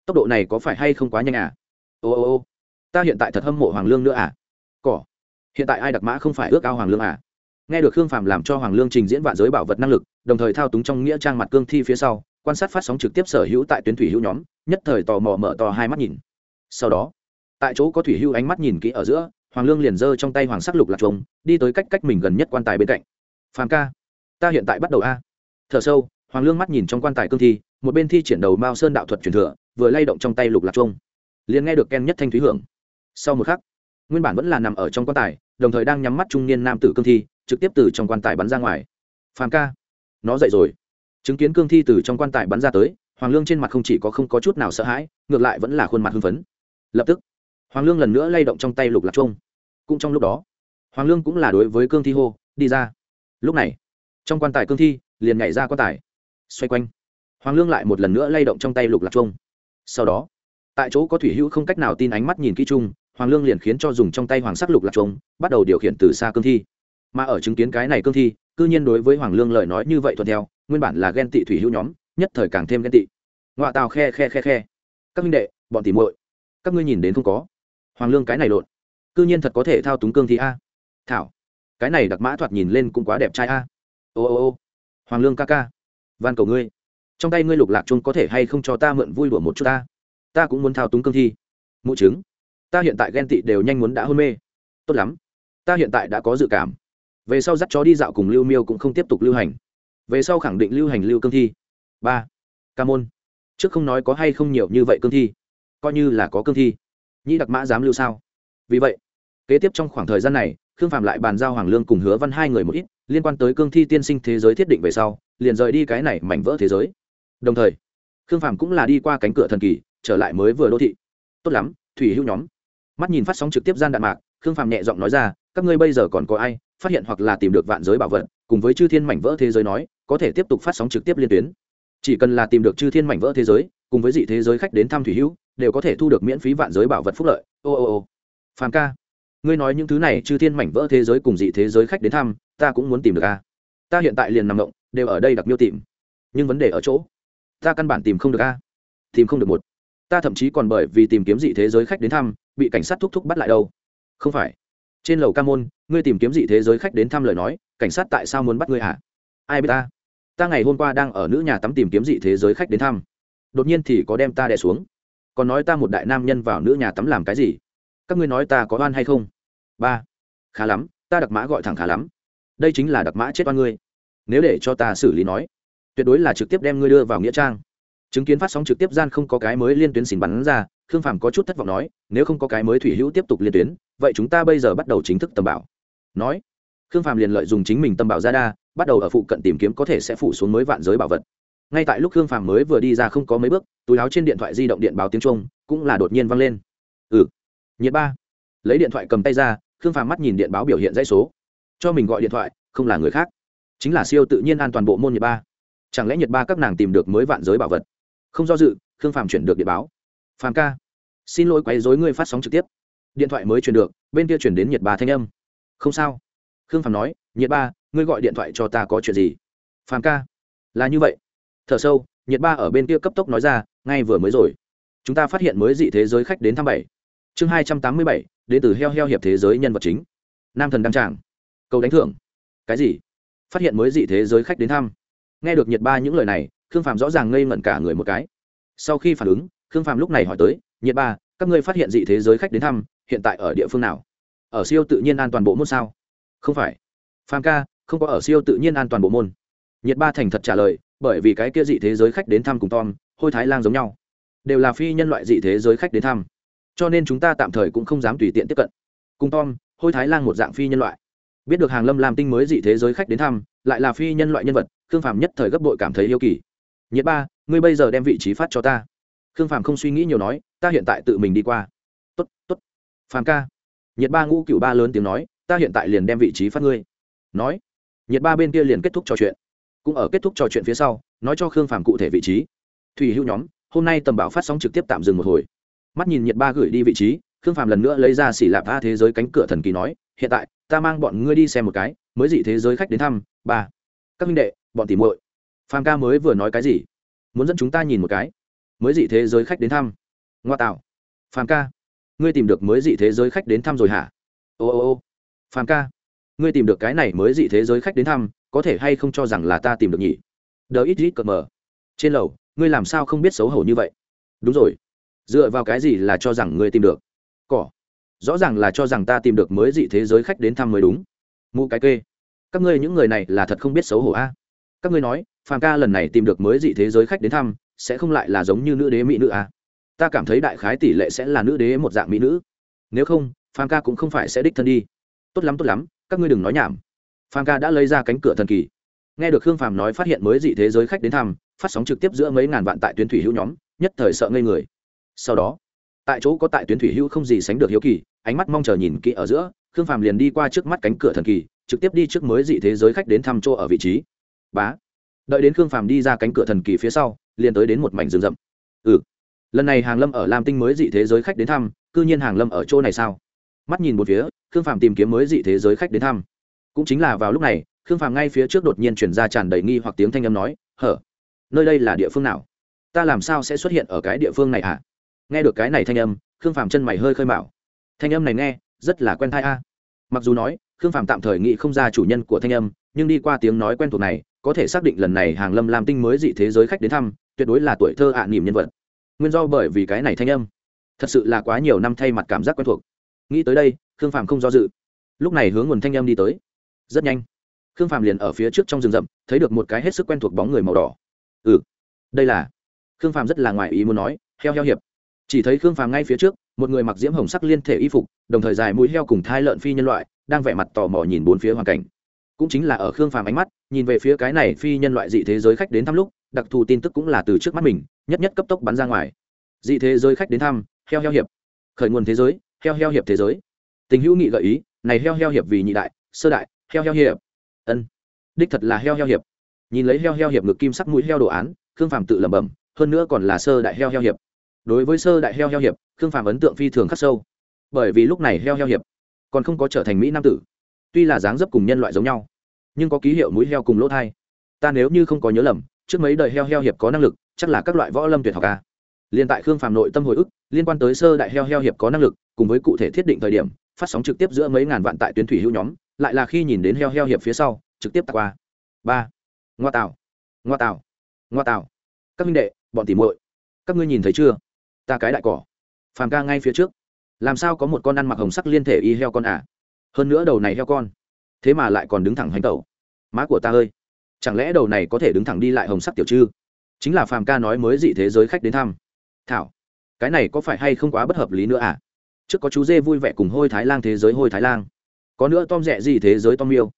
Tốc độ này có phải hay không quá nhanh à? Ô ô ô ta hiện tại thật hâm mộ hoàng lương nữa à? Cỏ hiện tại ai đặc mã không phải ước ao hoàng lương à? Nghe được khương phàm làm cho hoàng lương trình diễn vạn giới bảo vật năng lực, đồng thời thao túng trong nghĩa trang mặt cương thi phía sau, quan sát phát sóng trực tiếp sở hữu tại tuyến thủy hữu nhóm, nhất thời tò mò mở to hai mắt nhìn. Sau đó, tại chỗ có thủy hữu ánh mắt nhìn kỹ ở giữa, hoàng lương liền giơ trong tay hoàng sắc lục lạc trống đi tới cách cách mình gần nhất quan tài bên cạnh. Phàm ca, ta hiện tại bắt đầu a. Thở sâu, hoàng lương mắt nhìn trong quan tài cương thi, một bên thi triển đầu mao sơn đạo thuật truyền thừa, vừa lay động trong tay lục lạc trông liền nghe được ken nhất thanh thúy hưởng. Sau một khắc nguyên bản vẫn là nằm ở trong quan tài, đồng thời đang nhắm mắt trung niên nam tử cương thi, trực tiếp từ trong quan tài bắn ra ngoài. Phàm ca, nó dậy rồi. Chứng kiến cương thi từ trong quan tài bắn ra tới, hoàng lương trên mặt không chỉ có không có chút nào sợ hãi, ngược lại vẫn là khuôn mặt hưng phấn. Lập tức, hoàng lương lần nữa lay động trong tay lục lạc trông cũng trong lúc đó, hoàng lương cũng là đối với cương thi hô, đi ra. Lúc này, trong quan tài cương thi liền nhảy ra quan tài, xoay quanh. Hoàng lương lại một lần nữa lay động trong tay lục lạc trông sau đó, tại chỗ có thủy hữu không cách nào tin ánh mắt nhìn kỹ chung hoàng lương liền khiến cho dùng trong tay hoàng sắc lục lạc trống, bắt đầu điều khiển từ xa cương thi. Mà ở chứng kiến cái này cương thi, cư nhiên đối với hoàng lương lời nói như vậy thuận theo, nguyên bản là ghen tị thủy hữu nhóm, nhất thời càng thêm ghen tị. Ngoạ tàu khe khe khe khe. Các minh đệ, bọn tỉ muội, các ngươi nhìn đến không có? Hoàng lương cái này lộn, cư nhiên thật có thể thao túng cương thi a. Thảo, cái này đặc mã thoạt nhìn lên cũng quá đẹp trai a. Ô ô ô, hoàng lương ca ca, van cầu ngươi, trong tay ngươi lục lạc chung có thể hay không cho ta mượn vui đùa một chút ta? Ta cũng muốn thao túng cương thi. Mụ chứng ta hiện tại ghen tị đều nhanh muốn đã hôn mê. Tốt lắm. Ta hiện tại đã có dự cảm. Về sau dắt chó đi dạo cùng lưu miêu cũng không tiếp tục lưu hành. Về sau khẳng định lưu hành lưu cương thi. Ba. Ca môn. Trước không nói có hay không nhiều như vậy cương thi. Coi như là có cương thi. Nhĩ đặc mã dám lưu sao? Vì vậy, kế tiếp trong khoảng thời gian này, khương phạm lại bàn giao hoàng lương cùng hứa văn hai người một ít, liên quan tới cương thi tiên sinh thế giới thiết định về sau, liền rời đi cái này mảnh vỡ thế giới. Đồng thời, khương phạm cũng là đi qua cánh cửa thần kỳ, trở lại mới vừa đô thị. Tốt lắm, thủy hữu nhóm mắt nhìn phát sóng trực tiếp gian đạn mạc, khương phàm nhẹ giọng nói ra, các ngươi bây giờ còn có ai phát hiện hoặc là tìm được vạn giới bảo vật, cùng với chư thiên mảnh vỡ thế giới nói, có thể tiếp tục phát sóng trực tiếp liên tuyến. Chỉ cần là tìm được chư thiên mảnh vỡ thế giới, cùng với dị thế giới khách đến thăm thủy hữu, đều có thể thu được miễn phí vạn giới bảo vật phúc lợi. Ô ô ô. Phàm ca, ngươi nói những thứ này chư thiên mảnh vỡ thế giới cùng dị thế giới khách đến thăm, ta cũng muốn tìm được a. Ta hiện tại liền nằm động, đều ở đây đặc miêu tìm. Nhưng vấn đề ở chỗ, ta căn bản tìm không được a. Tìm không được một ta thậm chí còn bởi vì tìm kiếm dị thế giới khách đến thăm, bị cảnh sát thúc thúc bắt lại đâu. Không phải. Trên lầu ca môn, ngươi tìm kiếm dị thế giới khách đến thăm lời nói, cảnh sát tại sao muốn bắt ngươi hả? Ai biết ta? Ta ngày hôm qua đang ở nữ nhà tắm tìm kiếm dị thế giới khách đến thăm. Đột nhiên thì có đem ta đẻ xuống. Còn nói ta một đại nam nhân vào nữ nhà tắm làm cái gì? Các ngươi nói ta có oan hay không? Ba. Khá lắm, ta đặc mã gọi thẳng khá lắm. Đây chính là đặc mã chết oan ngươi. Nếu để cho ta xử lý nói, tuyệt đối là trực tiếp đem ngươi đưa vào nghĩa trang chứng kiến phát sóng trực tiếp gian không có cái mới liên tuyến xỉn bắn ra, khương phàm có chút thất vọng nói, nếu không có cái mới thủy hữu tiếp tục liên tuyến, vậy chúng ta bây giờ bắt đầu chính thức tầm bảo nói, khương phàm liền lợi dùng chính mình tâm bảo ra đa, bắt đầu ở phụ cận tìm kiếm có thể sẽ phủ xuống mới vạn giới bảo vật. Ngay tại lúc khương phàm mới vừa đi ra không có mấy bước, túi áo trên điện thoại di động điện báo tiếng trung cũng là đột nhiên văng lên. Ừ nhiệt ba. Lấy điện thoại cầm tay ra, khương phàm mắt nhìn điện báo biểu hiện dãy số. Cho mình gọi điện thoại, không là người khác, chính là siêu tự nhiên an toàn bộ môn nhiệt ba. Chẳng lẽ nhiệt ba các nàng tìm được mới vạn giới bảo vật? Không do dự, khương phàm chuyển được điện báo. Phàm ca, xin lỗi quấy dối ngươi phát sóng trực tiếp. Điện thoại mới chuyển được, bên kia chuyển đến nhiệt ba thanh âm. Không sao. Khương phàm nói, nhiệt ba, ngươi gọi điện thoại cho ta có chuyện gì? Phàm ca, là như vậy. Thở sâu, nhiệt ba ở bên kia cấp tốc nói ra, ngay vừa mới rồi. Chúng ta phát hiện mới dị thế giới khách đến thăm bảy. Chương hai trăm tám mươi bảy, đến từ heo heo hiệp thế giới nhân vật chính. Nam thần đăng tràng. Cầu đánh thưởng. Cái gì? Phát hiện mới dị thế giới khách đến thăm. Nghe được nhiệt ba những lời này khương phạm rõ ràng ngây ngẩn cả người một cái. Sau khi phản ứng, khương phạm lúc này hỏi tới, nhiệt ba, các ngươi phát hiện dị thế giới khách đến thăm, hiện tại ở địa phương nào? Ở siêu tự nhiên an toàn bộ môn sao? Không phải. Phạm ca, không có ở siêu tự nhiên an toàn bộ môn. Nhiệt ba thành thật trả lời, bởi vì cái kia dị thế giới khách đến thăm cùng tom, hôi thái lan giống nhau. Đều là phi nhân loại dị thế giới khách đến thăm. Cho nên chúng ta tạm thời cũng không dám tùy tiện tiếp cận. Cùng tom, hôi thái lan một dạng phi nhân loại. Biết được hàng lâm làm tinh mới dị thế giới khách đến thăm, lại là phi nhân loại nhân vật, khương phàm nhất thời gấp bội cảm thấy yêu kỳ nhiệt ba, ngươi bây giờ đem vị trí phát cho ta. Khương phàm không suy nghĩ nhiều nói, ta hiện tại tự mình đi qua. Tốt tốt. Phàm ca. Nhiệt ba ngũ cựu ba lớn tiếng nói, ta hiện tại liền đem vị trí phát ngươi. Nói. Nhiệt ba bên kia liền kết thúc trò chuyện. Cũng ở kết thúc trò chuyện phía sau, nói cho khương phàm cụ thể vị trí. Thủy hữu nhóm, hôm nay tầm bảo phát sóng trực tiếp tạm dừng một hồi. Mắt nhìn nhiệt ba gửi đi vị trí, khương phàm lần nữa lấy ra xỉ lạp a thế giới cánh cửa thần kỳ nói, hiện tại, ta mang bọn ngươi đi xem một cái, mới dị thế giới khách đến thăm, ba. Các minh đệ, bọn tìm muội phàm ca mới vừa nói cái gì? Muốn dẫn chúng ta nhìn một cái. Mới dị thế giới khách đến thăm. Ngoa tạo. Phàm ca. Ngươi tìm được mới dị thế giới khách đến thăm rồi hả? Ô ô ô. Phàm ca. Ngươi tìm được cái này mới dị thế giới khách đến thăm, có thể hay không cho rằng là ta tìm được nhỉ? Đờ ít ít cờ mờ. Trên lầu, ngươi làm sao không biết xấu hổ như vậy? Đúng rồi. Dựa vào cái gì là cho rằng ngươi tìm được? Cỏ. Rõ ràng là cho rằng ta tìm được mới dị thế giới khách đến thăm mới đúng. Mụ cái kê. Các ngươi những người này là thật không biết xấu hổ a các ngươi nói, phàm ca lần này tìm được mới dị thế giới khách đến thăm, sẽ không lại là giống như nữ đế mỹ nữ à? ta cảm thấy đại khái tỷ lệ sẽ là nữ đế một dạng mỹ nữ. Nếu không, phàm ca cũng không phải sẽ đích thân đi. Tốt lắm tốt lắm, các ngươi đừng nói nhảm. Phàm ca đã lấy ra cánh cửa thần kỳ. Nghe được khương phàm nói phát hiện mới dị thế giới khách đến thăm, phát sóng trực tiếp giữa mấy ngàn vạn tại tuyến thủy hữu nhóm, nhất thời sợ ngây người. Sau đó, tại chỗ có tại tuyến thủy hữu không gì sánh được hiếu kỳ, ánh mắt mong chờ nhìn kỹ ở giữa, khương phàm liền đi qua trước mắt cánh cửa thần kỳ, trực tiếp đi trước mới dị thế giới khách đến thăm chỗ ở vị trí bá. Đợi đến khương phàm đi ra cánh cửa thần kỳ phía sau, liền tới đến một mảnh rừng rậm. Ừ. Lần này hàng lâm ở lam tinh mới dị thế giới khách đến thăm, cư nhiên hàng lâm ở chỗ này sao? Mắt nhìn một phía, khương phàm tìm kiếm mới dị thế giới khách đến thăm. Cũng chính là vào lúc này, khương phàm ngay phía trước đột nhiên chuyển ra tràn đầy nghi hoặc tiếng thanh âm nói, hở, nơi đây là địa phương nào? Ta làm sao sẽ xuất hiện ở cái địa phương này hả? À? nghe được cái này thanh âm, khương phàm chân mày hơi khơi mạo. Thanh âm này nghe, rất là quen thai a. Mặc dù nói, khương phàm tạm thời nghĩ không ra chủ nhân của thanh âm, nhưng đi qua tiếng nói quen thuộc này có thể xác định lần này hàng lâm lam tinh mới dị thế giới khách đến thăm, tuyệt đối là tuổi thơ ạ à nhân vật. Nguyên do bởi vì cái này thanh âm, thật sự là quá nhiều năm thay mặt cảm giác quen thuộc. Nghĩ tới đây, khương phàm không do dự. Lúc này hướng nguồn thanh âm đi tới. Rất nhanh, khương phàm liền ở phía trước trong rừng rậm, thấy được một cái hết sức quen thuộc bóng người màu đỏ. Ừ đây là. Khương phàm rất là ngoài ý muốn nói, heo heo hiệp. Chỉ thấy khương phàm ngay phía trước, một người mặc diễm hồng sắc liên thể y phục, đồng thời dài mũi heo cùng thai lợn phi nhân loại, đang vẻ mặt tò mò nhìn bốn phía hoàn cảnh cũng chính là ở khương phàm ánh mắt, nhìn về phía cái này phi nhân loại dị thế giới khách đến thăm lúc, đặc thù tin tức cũng là từ trước mắt mình, nhất nhất cấp tốc bắn ra ngoài. Dị thế giới khách đến thăm, heo heo hiệp. Khởi nguồn thế giới, heo heo hiệp thế giới. Tình hữu nghị gợi ý, này heo heo hiệp vì nhị đại, sơ đại, heo heo hiệp. Ân. Đích thật là heo heo hiệp. Nhìn lấy heo heo hiệp ngực kim sắc mũi heo đồ án, khương phàm tự lẩm bẩm, hơn nữa còn là sơ đại heo heo hiệp. Đối với sơ đại heo heo hiệp, khương phàm ấn tượng phi thường khắc sâu. Bởi vì lúc này heo heo hiệp còn không có trở thành mỹ nam tử tuy là dáng dấp cùng nhân loại giống nhau, nhưng có ký hiệu mũi heo cùng lỗ thai. Ta nếu như không có nhớ lầm, trước mấy đời heo heo hiệp có năng lực, chắc là các loại võ lâm tuyệt học ca liên tại khương phàm nội tâm hồi ức, liên quan tới sơ đại heo heo hiệp có năng lực, cùng với cụ thể thiết định thời điểm, phát sóng trực tiếp giữa mấy ngàn vạn tại tuyến thủy hữu nhóm, lại là khi nhìn đến heo heo hiệp phía sau, trực tiếp tạc qua ba. Ngoa tạo ngoa tạo ngoa tạo các minh đệ, bọn tỉ muội, các ngươi nhìn thấy chưa? Ta cái đại cỏ. Phàm ca ngay phía trước. Làm sao có một con ăn mặc hồng sắc liên thể y heo con à? Hơn nữa đầu này heo con. Thế mà lại còn đứng thẳng hành tẩu. Má của ta ơi, chẳng lẽ đầu này có thể đứng thẳng đi lại hồng sắc tiểu chư? Chính là phàm ca nói mới dị thế giới khách đến thăm. Thảo, cái này có phải hay không quá bất hợp lý nữa à? Trước có chú dê vui vẻ cùng hôi thái lan thế giới hôi thái lan. Có nữa tom rẻ gì thế giới tom miêu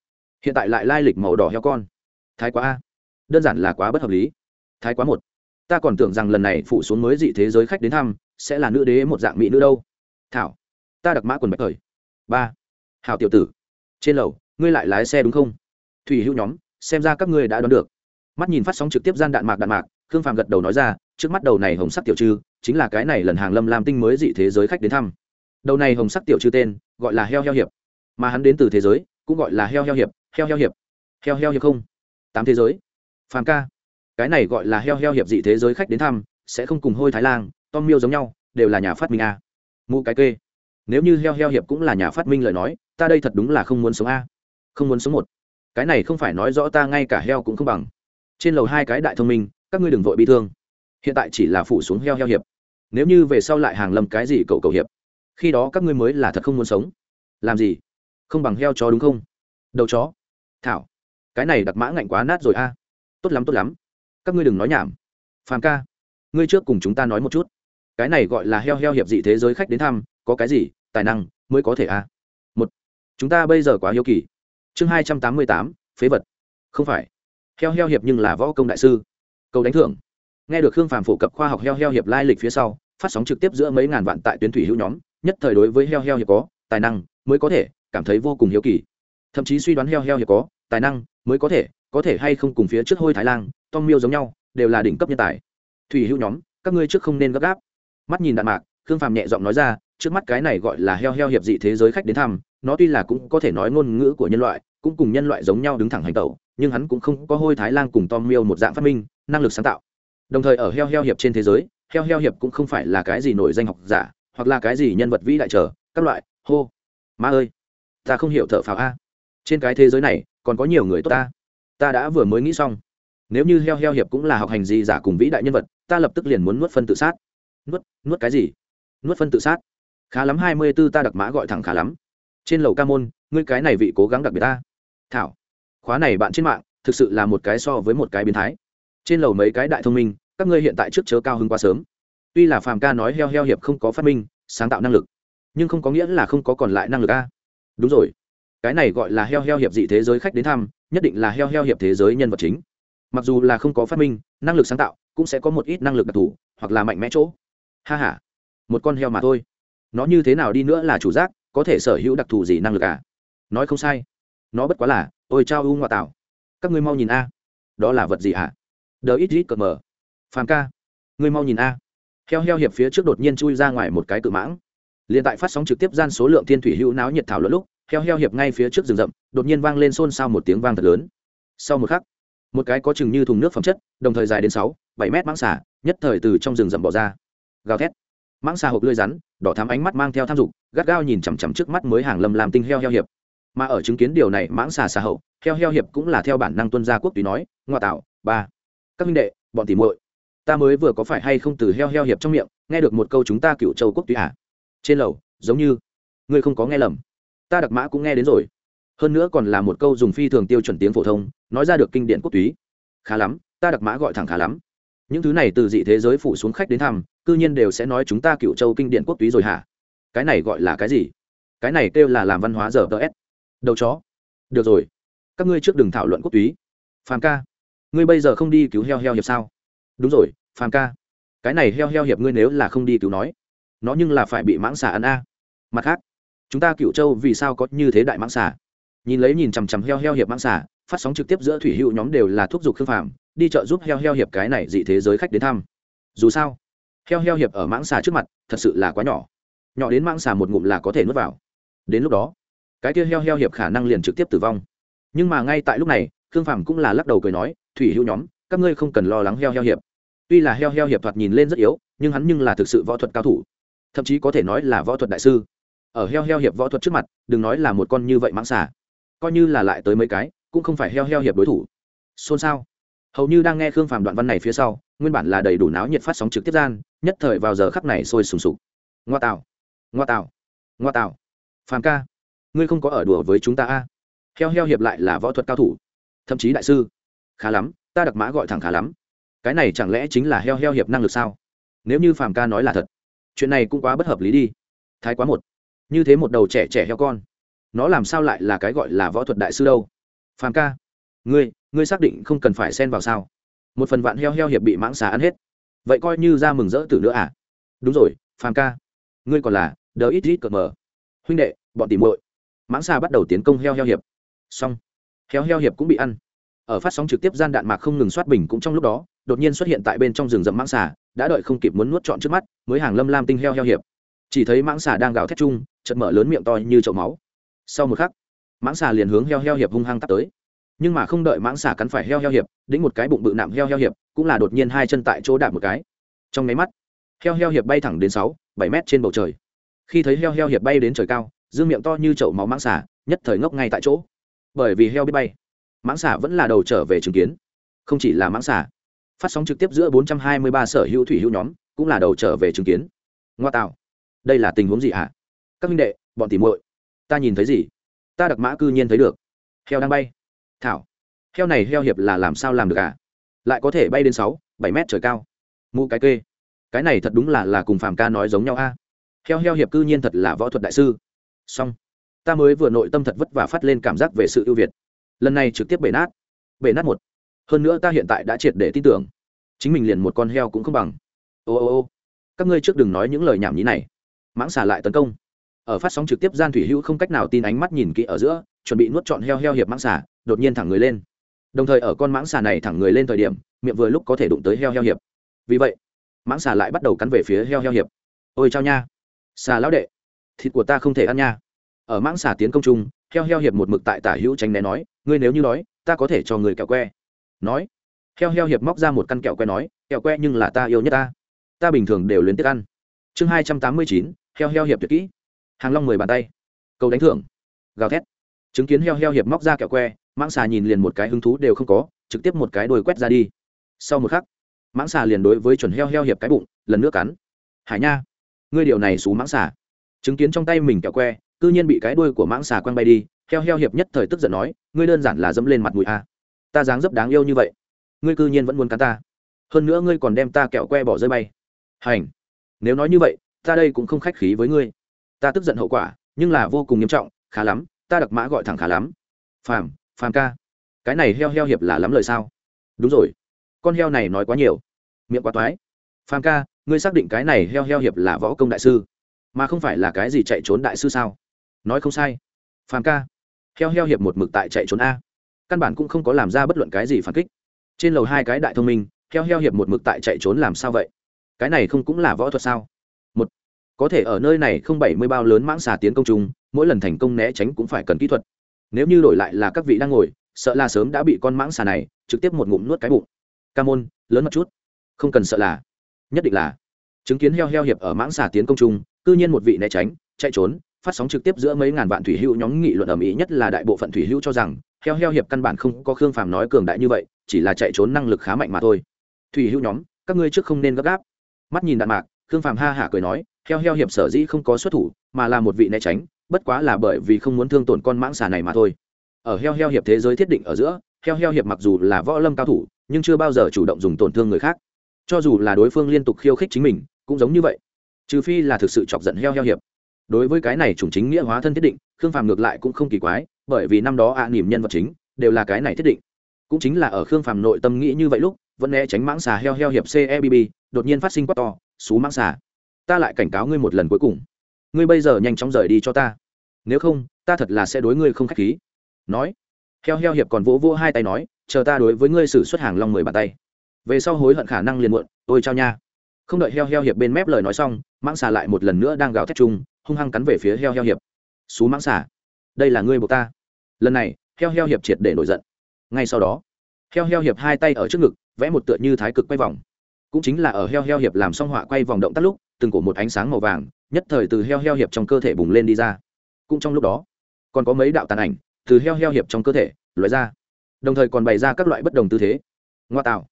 hiện tại lại lai lịch màu đỏ heo con. Thái quá a. Đơn giản là quá bất hợp lý. Thái quá một. Ta còn tưởng rằng lần này phụ xuống mới dị thế giới khách đến thăm sẽ là nữ đế một dạng mỹ nữ đâu. Thảo, ta đặc mã quần bạch thời. Ba hảo tiểu tử, trên lầu, ngươi lại lái xe đúng không? Thủy hữu nhóm, xem ra các ngươi đã đoán được. Mắt nhìn phát sóng trực tiếp gian đạn mạc đạn mạc, khương phàm gật đầu nói ra, trước mắt đầu này hồng sắc tiểu trư, chính là cái này lần hàng lâm lam tinh mới dị thế giới khách đến thăm. Đầu này hồng sắc tiểu trư tên, gọi là heo heo hiệp. Mà hắn đến từ thế giới, cũng gọi là heo heo hiệp, heo heo hiệp. Heo heo hiệp không? Tám thế giới. Phàm ca, cái này gọi là heo heo hiệp dị thế giới khách đến thăm, sẽ không cùng hôi thái lan tom miêu giống nhau, đều là nhà phát minh a. Mụ cái kê. Nếu như heo heo hiệp cũng là nhà phát minh lời nói ta đây thật đúng là không muốn sống a. Không muốn sống một. Cái này không phải nói rõ ta ngay cả heo cũng không bằng. Trên lầu hai cái đại thông minh, các ngươi đừng vội bị thương. Hiện tại chỉ là phụ xuống heo heo hiệp. Nếu như về sau lại hàng lầm cái gì cậu cầu hiệp, khi đó các ngươi mới là thật không muốn sống. Làm gì? Không bằng heo chó đúng không? Đầu chó. Thảo, cái này đặc mã ngạnh quá nát rồi a. Tốt lắm tốt lắm. Các ngươi đừng nói nhảm. Phàm ca, ngươi trước cùng chúng ta nói một chút. Cái này gọi là heo heo hiệp dị thế giới khách đến thăm, có cái gì, tài năng mới có thể à chúng ta bây giờ quá hiếu kỳ. Chương hai trăm tám mươi tám, phế vật. Không phải. Heo heo hiệp nhưng là võ công đại sư. Câu đánh thưởng. Nghe được khương phàm phổ cập khoa học heo heo hiệp lai lịch phía sau, phát sóng trực tiếp giữa mấy ngàn vạn tại tuyến thủy hữu nhóm, nhất thời đối với heo heo hiệp có, tài năng mới có thể, cảm thấy vô cùng hiếu kỳ. Thậm chí suy đoán heo heo hiệp có, tài năng mới có thể có thể hay không cùng phía trước hôi thái lan tom miêu giống nhau, đều là đỉnh cấp nhân tài. Thủy hữu nhóm, các ngươi trước không nên gấp gáp. Mắt nhìn đạn mạc, khương phàm nhẹ giọng nói ra, trước mắt cái này gọi là heo heo hiệp dị thế giới khách đến thăm nó tuy là cũng có thể nói ngôn ngữ của nhân loại, cũng cùng nhân loại giống nhau đứng thẳng hành tẩu, nhưng hắn cũng không có hôi thái lan cùng tom miêu một dạng phát minh, năng lực sáng tạo. Đồng thời ở heo heo hiệp trên thế giới, heo heo hiệp cũng không phải là cái gì nổi danh học giả, hoặc là cái gì nhân vật vĩ đại trở, các loại, hô. Ma ơi, ta không hiểu thợ pháo a. Trên cái thế giới này, còn có nhiều người tốt ta. Ta đã vừa mới nghĩ xong. Nếu như heo heo hiệp cũng là học hành gì giả cùng vĩ đại nhân vật, ta lập tức liền muốn nuốt phân tự sát. Nuốt nuốt cái gì? Nuốt phân tự sát. Khá lắm, hai mươi b ố ta đặc mã gọi thẳng khá lắm trên lầu ca môn, ngươi cái này vị cố gắng đặc biệt ta. Thảo, khóa này bạn trên mạng, thực sự là một cái so với một cái biến thái. Trên lầu mấy cái đại thông minh, các ngươi hiện tại trước chớ cao hứng quá sớm. Tuy là phàm ca nói heo heo hiệp không có phát minh, sáng tạo năng lực, nhưng không có nghĩa là không có còn lại năng lực a. Đúng rồi. Cái này gọi là heo heo hiệp dị thế giới khách đến thăm, nhất định là heo heo hiệp thế giới nhân vật chính. Mặc dù là không có phát minh, năng lực sáng tạo cũng sẽ có một ít năng lực đặc thù, hoặc là mạnh mẽ chỗ. Ha h a một con heo mà thôi. Nó như thế nào đi nữa là chủ giác có thể sở hữu đặc thù gì năng lực à? Nói không sai. Nó bất quá là, ôi trao u ngoại tạo các ngươi mau nhìn a. Đó là vật gì hả? Đờ ít ít cờ mờ. Phàm ca. Ngươi mau nhìn a. Heo heo hiệp phía trước đột nhiên chui ra ngoài một cái cự mãng. Liền tại phát sóng trực tiếp gian số lượng thiên thủy hữu náo nhiệt thảo lẫn lúc, heo heo hiệp ngay phía trước rừng rậm, đột nhiên vang lên xôn xao một tiếng vang thật lớn. Sau một khắc, một cái có chừng như thùng nước phẩm chất, đồng thời dài đến sáu, bảy mét mãng xả nhất thời từ trong rừng rậm bỏ ra. Gào thét mãng xà hộp lưỡi rắn, đỏ thắm ánh mắt mang theo tham dục, gắt gao nhìn chằm chằm trước mắt mới hàng lâm làm tinh heo heo hiệp. Mà ở chứng kiến điều này, mãng xà xà hậu, heo heo hiệp cũng là theo bản năng tuân gia quốc tùy nói, ngoa tạo, ba, các minh đệ, bọn tỉ muội, ta mới vừa có phải hay không từ heo heo hiệp trong miệng, nghe được một câu chúng ta cựu châu quốc tùy à? Trên lầu, giống như, ngươi không có nghe lầm. Ta đặc mã cũng nghe đến rồi. Hơn nữa còn là một câu dùng phi thường tiêu chuẩn tiếng phổ thông, nói ra được kinh điển quốc túy. Khá lắm, ta đặc mã gọi thẳng khá lắm những thứ này từ dị thế giới phủ xuống khách đến thăm, cư nhiên đều sẽ nói chúng ta cựu châu kinh điển quốc túy rồi hả? Cái này gọi là cái gì? Cái này kêu là làm văn hóa giờ ts đầu chó. Được rồi. Các ngươi trước đừng thảo luận quốc túy. Phàm ca. Ngươi bây giờ không đi cứu heo heo hiệp sao? Đúng rồi, phàm ca. Cái này heo heo hiệp ngươi nếu là không đi cứu nói, nó nhưng là phải bị mãng xà ăn a. Mặt khác, chúng ta cựu châu vì sao có như thế đại mãng xà? Nhìn lấy nhìn chằm chằm heo heo hiệp mãng xà, phát sóng trực tiếp giữa thủy hữu nhóm đều là thúc giục khương phàm đi chợ giúp heo heo hiệp cái này dị thế giới khách đến thăm. Dù sao, heo heo hiệp ở mãng xà trước mặt thật sự là quá nhỏ. Nhỏ đến mãng xà một ngụm là có thể nuốt vào. Đến lúc đó, cái kia heo heo hiệp khả năng liền trực tiếp tử vong. Nhưng mà ngay tại lúc này, khương phàm cũng là lắc đầu cười nói, thủy hữu nhóm, các ngươi không cần lo lắng heo heo hiệp. Tuy là heo heo hiệp thoạt nhìn lên rất yếu, nhưng hắn nhưng là thực sự võ thuật cao thủ. Thậm chí có thể nói là võ thuật đại sư. Ở heo heo hiệp võ thuật trước mặt, đừng nói là một con như vậy mãng xà. Coi như là lại tới mấy cái, cũng không phải heo heo hiệp đối thủ. Xôn xao hầu như đang nghe khương phàm đoạn văn này phía sau, nguyên bản là đầy đủ náo nhiệt phát sóng trực tiếp gian, nhất thời vào giờ khắc này sôi sùng sục. Ngoa tạo ngoa tạo ngoa tạo. Phàm ca, ngươi không có ở đùa với chúng ta a? Heo heo hiệp lại là võ thuật cao thủ, thậm chí đại sư. Khá lắm, ta đặc mã gọi thẳng khá lắm. Cái này chẳng lẽ chính là heo heo hiệp năng lực sao? Nếu như phàm ca nói là thật, chuyện này cũng quá bất hợp lý đi. Thái quá một, như thế một đầu trẻ trẻ heo con, nó làm sao lại là cái gọi là võ thuật đại sư đâu? Phàm ca, ngươi ngươi xác định không cần phải xen vào sao? Một phần vạn heo heo hiệp bị mãng xà ăn hết. Vậy coi như ra mừng rỡ từ nữa à? Đúng rồi, phàm ca. Ngươi còn là đờ ít ít cợt mờ. Huynh đệ, bọn tìm muội. Mãng xà bắt đầu tiến công heo heo hiệp. Xong. Heo heo hiệp cũng bị ăn. Ở phát sóng trực tiếp gian đạn mạc không ngừng soát bình cũng trong lúc đó, đột nhiên xuất hiện tại bên trong rừng rậm mãng xà, đã đợi không kịp muốn nuốt trọn trước mắt, mới hàng lâm lam tinh heo heo hiệp. Chỉ thấy mãng xà đang gào thét chung chật mở lớn miệng to như chậu máu. Sau một khắc, mãng xà liền hướng heo heo hiệp hung hăng tắt tới nhưng mà không đợi mãng xà cắn phải heo heo hiệp, đĩnh một cái bụng bự nạm heo heo hiệp, cũng là đột nhiên hai chân tại chỗ đạp một cái. Trong máy mắt, heo heo hiệp bay thẳng đến sáu, bảy mét trên bầu trời. Khi thấy heo heo hiệp bay đến trời cao, dương miệng to như chậu máu mãng xà, nhất thời ngốc ngay tại chỗ. Bởi vì heo biết bay, mãng xà vẫn là đầu trở về chứng kiến. Không chỉ là mãng xà, phát sóng trực tiếp giữa 423 sở hữu thủy hữu nhóm, cũng là đầu trở về chứng kiến. Ngoa tạo, đây là tình huống gì hả? Các minh đệ, bọn tỉ muội, ta nhìn thấy gì? Ta đặc mã cư nhiên thấy được. Heo đang bay thảo. Heo này heo hiệp là làm sao làm được à? Lại có thể bay đến sáu, bảy mét trời cao. Mụ cái kê. Cái này thật đúng là là cùng phàm ca nói giống nhau a. Heo heo hiệp cư nhiên thật là võ thuật đại sư. Song ta mới vừa nội tâm thật vất vả phát lên cảm giác về sự ưu việt. Lần này trực tiếp bể nát. Bể nát một. Hơn nữa ta hiện tại đã triệt để tin tưởng. Chính mình liền một con heo cũng không bằng. Ô ô ô. Các ngươi trước đừng nói những lời nhảm nhí này. Mãng xả lại tấn công ở phát sóng trực tiếp gian thủy hữu không cách nào tin ánh mắt nhìn kỹ ở giữa, chuẩn bị nuốt trọn heo heo hiệp mãng xà, đột nhiên thẳng người lên. Đồng thời ở con mãng xà này thẳng người lên thời điểm, miệng vừa lúc có thể đụng tới heo heo hiệp. Vì vậy, mãng xà lại bắt đầu cắn về phía heo heo hiệp. Ôi chao nha. Xà lão đệ, thịt của ta không thể ăn nha. Ở mãng xà tiến công trung heo heo hiệp một mực tại tả hữu tránh né nói, ngươi nếu như nói, ta có thể cho người kẹo que. Nói, heo heo hiệp móc ra một căn kẹo que nói, kẹo que nhưng là ta yêu nhất ta. Ta bình thường đều luyến tiếc ăn. Chương hai trăm tám mươi chín, heo heo hiệp tuyệt kỹ hàng long mười bàn tay. Cầu đánh thưởng. Gào thét. Chứng kiến heo heo hiệp móc ra kẹo que, mãng xà nhìn liền một cái hứng thú đều không có, trực tiếp một cái đồi quét ra đi. Sau một khắc, mãng xà liền đối với chuẩn heo heo hiệp cái bụng, lần nước cắn. Hải nha, ngươi điều này xú mãng xà. Chứng kiến trong tay mình kẹo que, cư nhiên bị cái đuôi của mãng xà quăng bay đi, heo heo hiệp nhất thời tức giận nói, ngươi đơn giản là dẫm lên mặt mũi a ta dáng dấp đáng yêu như vậy. Ngươi cư nhiên vẫn muốn cắn ta. Hơn nữa ngươi còn đem ta kẹo que bỏ rơi bay. Hành. Nếu nói như vậy, ta đây cũng không khách khí với ngươi ta tức giận hậu quả, nhưng là vô cùng nghiêm trọng, khá lắm, ta đặc mã gọi thẳng khá lắm. Phàm phàm ca. Cái này heo heo hiệp là lắm lời sao? Đúng rồi. Con heo này nói quá nhiều. Miệng quá toái. Phàm ca, ngươi xác định cái này heo heo hiệp là võ công đại sư, mà không phải là cái gì chạy trốn đại sư sao? Nói không sai. Phàm ca, heo heo hiệp một mực tại chạy trốn a. Căn bản cũng không có làm ra bất luận cái gì phản kích. Trên lầu hai cái đại thông minh, heo heo hiệp một mực tại chạy trốn làm sao vậy? Cái này không cũng là võ thuật sao? Có thể ở nơi này không bảy mươi bao lớn mãng xà tiến công chung, mỗi lần thành công né tránh cũng phải cần kỹ thuật. Nếu như đổi lại là các vị đang ngồi, sợ là sớm đã bị con mãng xà này trực tiếp một ngụm nuốt cái bụng. Ca môn, lớn một chút. Không cần sợ là. Nhất định là. Chứng kiến heo heo hiệp ở mãng xà tiến công trung cư nhiên một vị né tránh, chạy trốn, phát sóng trực tiếp giữa mấy ngàn vạn thủy hữu nhóm nghị luận ở mỹ, nhất là đại bộ phận thủy hữu cho rằng, heo heo hiệp căn bản không có khương phàm nói cường đại như vậy, chỉ là chạy trốn năng lực khá mạnh mà thôi. Thủy hữu nhóm, các ngươi trước không nên gấp gáp. Mắt nhìn đạn mạc, khương phàm ha hả cười nói heo heo hiệp sở dĩ không có xuất thủ mà là một vị né tránh bất quá là bởi vì không muốn thương tổn con mãng xà này mà thôi. Ở heo heo hiệp thế giới thiết định ở giữa heo heo hiệp mặc dù là võ lâm cao thủ nhưng chưa bao giờ chủ động dùng tổn thương người khác. Cho dù là đối phương liên tục khiêu khích chính mình cũng giống như vậy. Trừ phi là thực sự chọc giận heo heo hiệp. Đối với cái này chủng chính nghĩa hóa thân thiết định khương phàm ngược lại cũng không kỳ quái bởi vì năm đó ạ à, nhân vật chính đều là cái này thiết định. Cũng chính là ở khương phàm nội tâm nghĩ như vậy lúc vẫn né tránh mãng xà heo heo hiệp cebb đột nhiên phát sinh quát to xú mãng xà ta lại cảnh cáo ngươi một lần cuối cùng. Ngươi bây giờ nhanh chóng rời đi cho ta. Nếu không, ta thật là sẽ đối ngươi không k h á c h khí. Nói, heo heo hiệp còn vỗ vỗ hai tay nói, chờ ta đối với ngươi xử xuất hàng long mười bàn tay. Về sau hối hận khả năng liền muộn, ôi trao nha. Không đợi heo heo hiệp bên mép lời nói xong, mãng xà lại một lần nữa đang gào thét chung, hung hăng cắn về phía heo heo hiệp. Xú mãng xà, đây là ngươi buộc ta. Lần này, heo heo hiệp triệt để nổi giận. Ngay sau đó, heo heo hiệp hai tay ở trước ngực, vẽ một tựa như thái cực quay vòng. Cũng chính là ở heo heo hiệp làm xong họa quay vòng động tác lúc từng cổ một ánh sáng màu vàng, nhất thời từ heo heo hiệp trong cơ thể bùng lên đi ra. Cũng trong lúc đó, còn có mấy đạo tàn ảnh từ heo heo hiệp trong cơ thể loại ra, đồng thời còn bày ra các loại bất đồng tư thế. Ngoa tạo.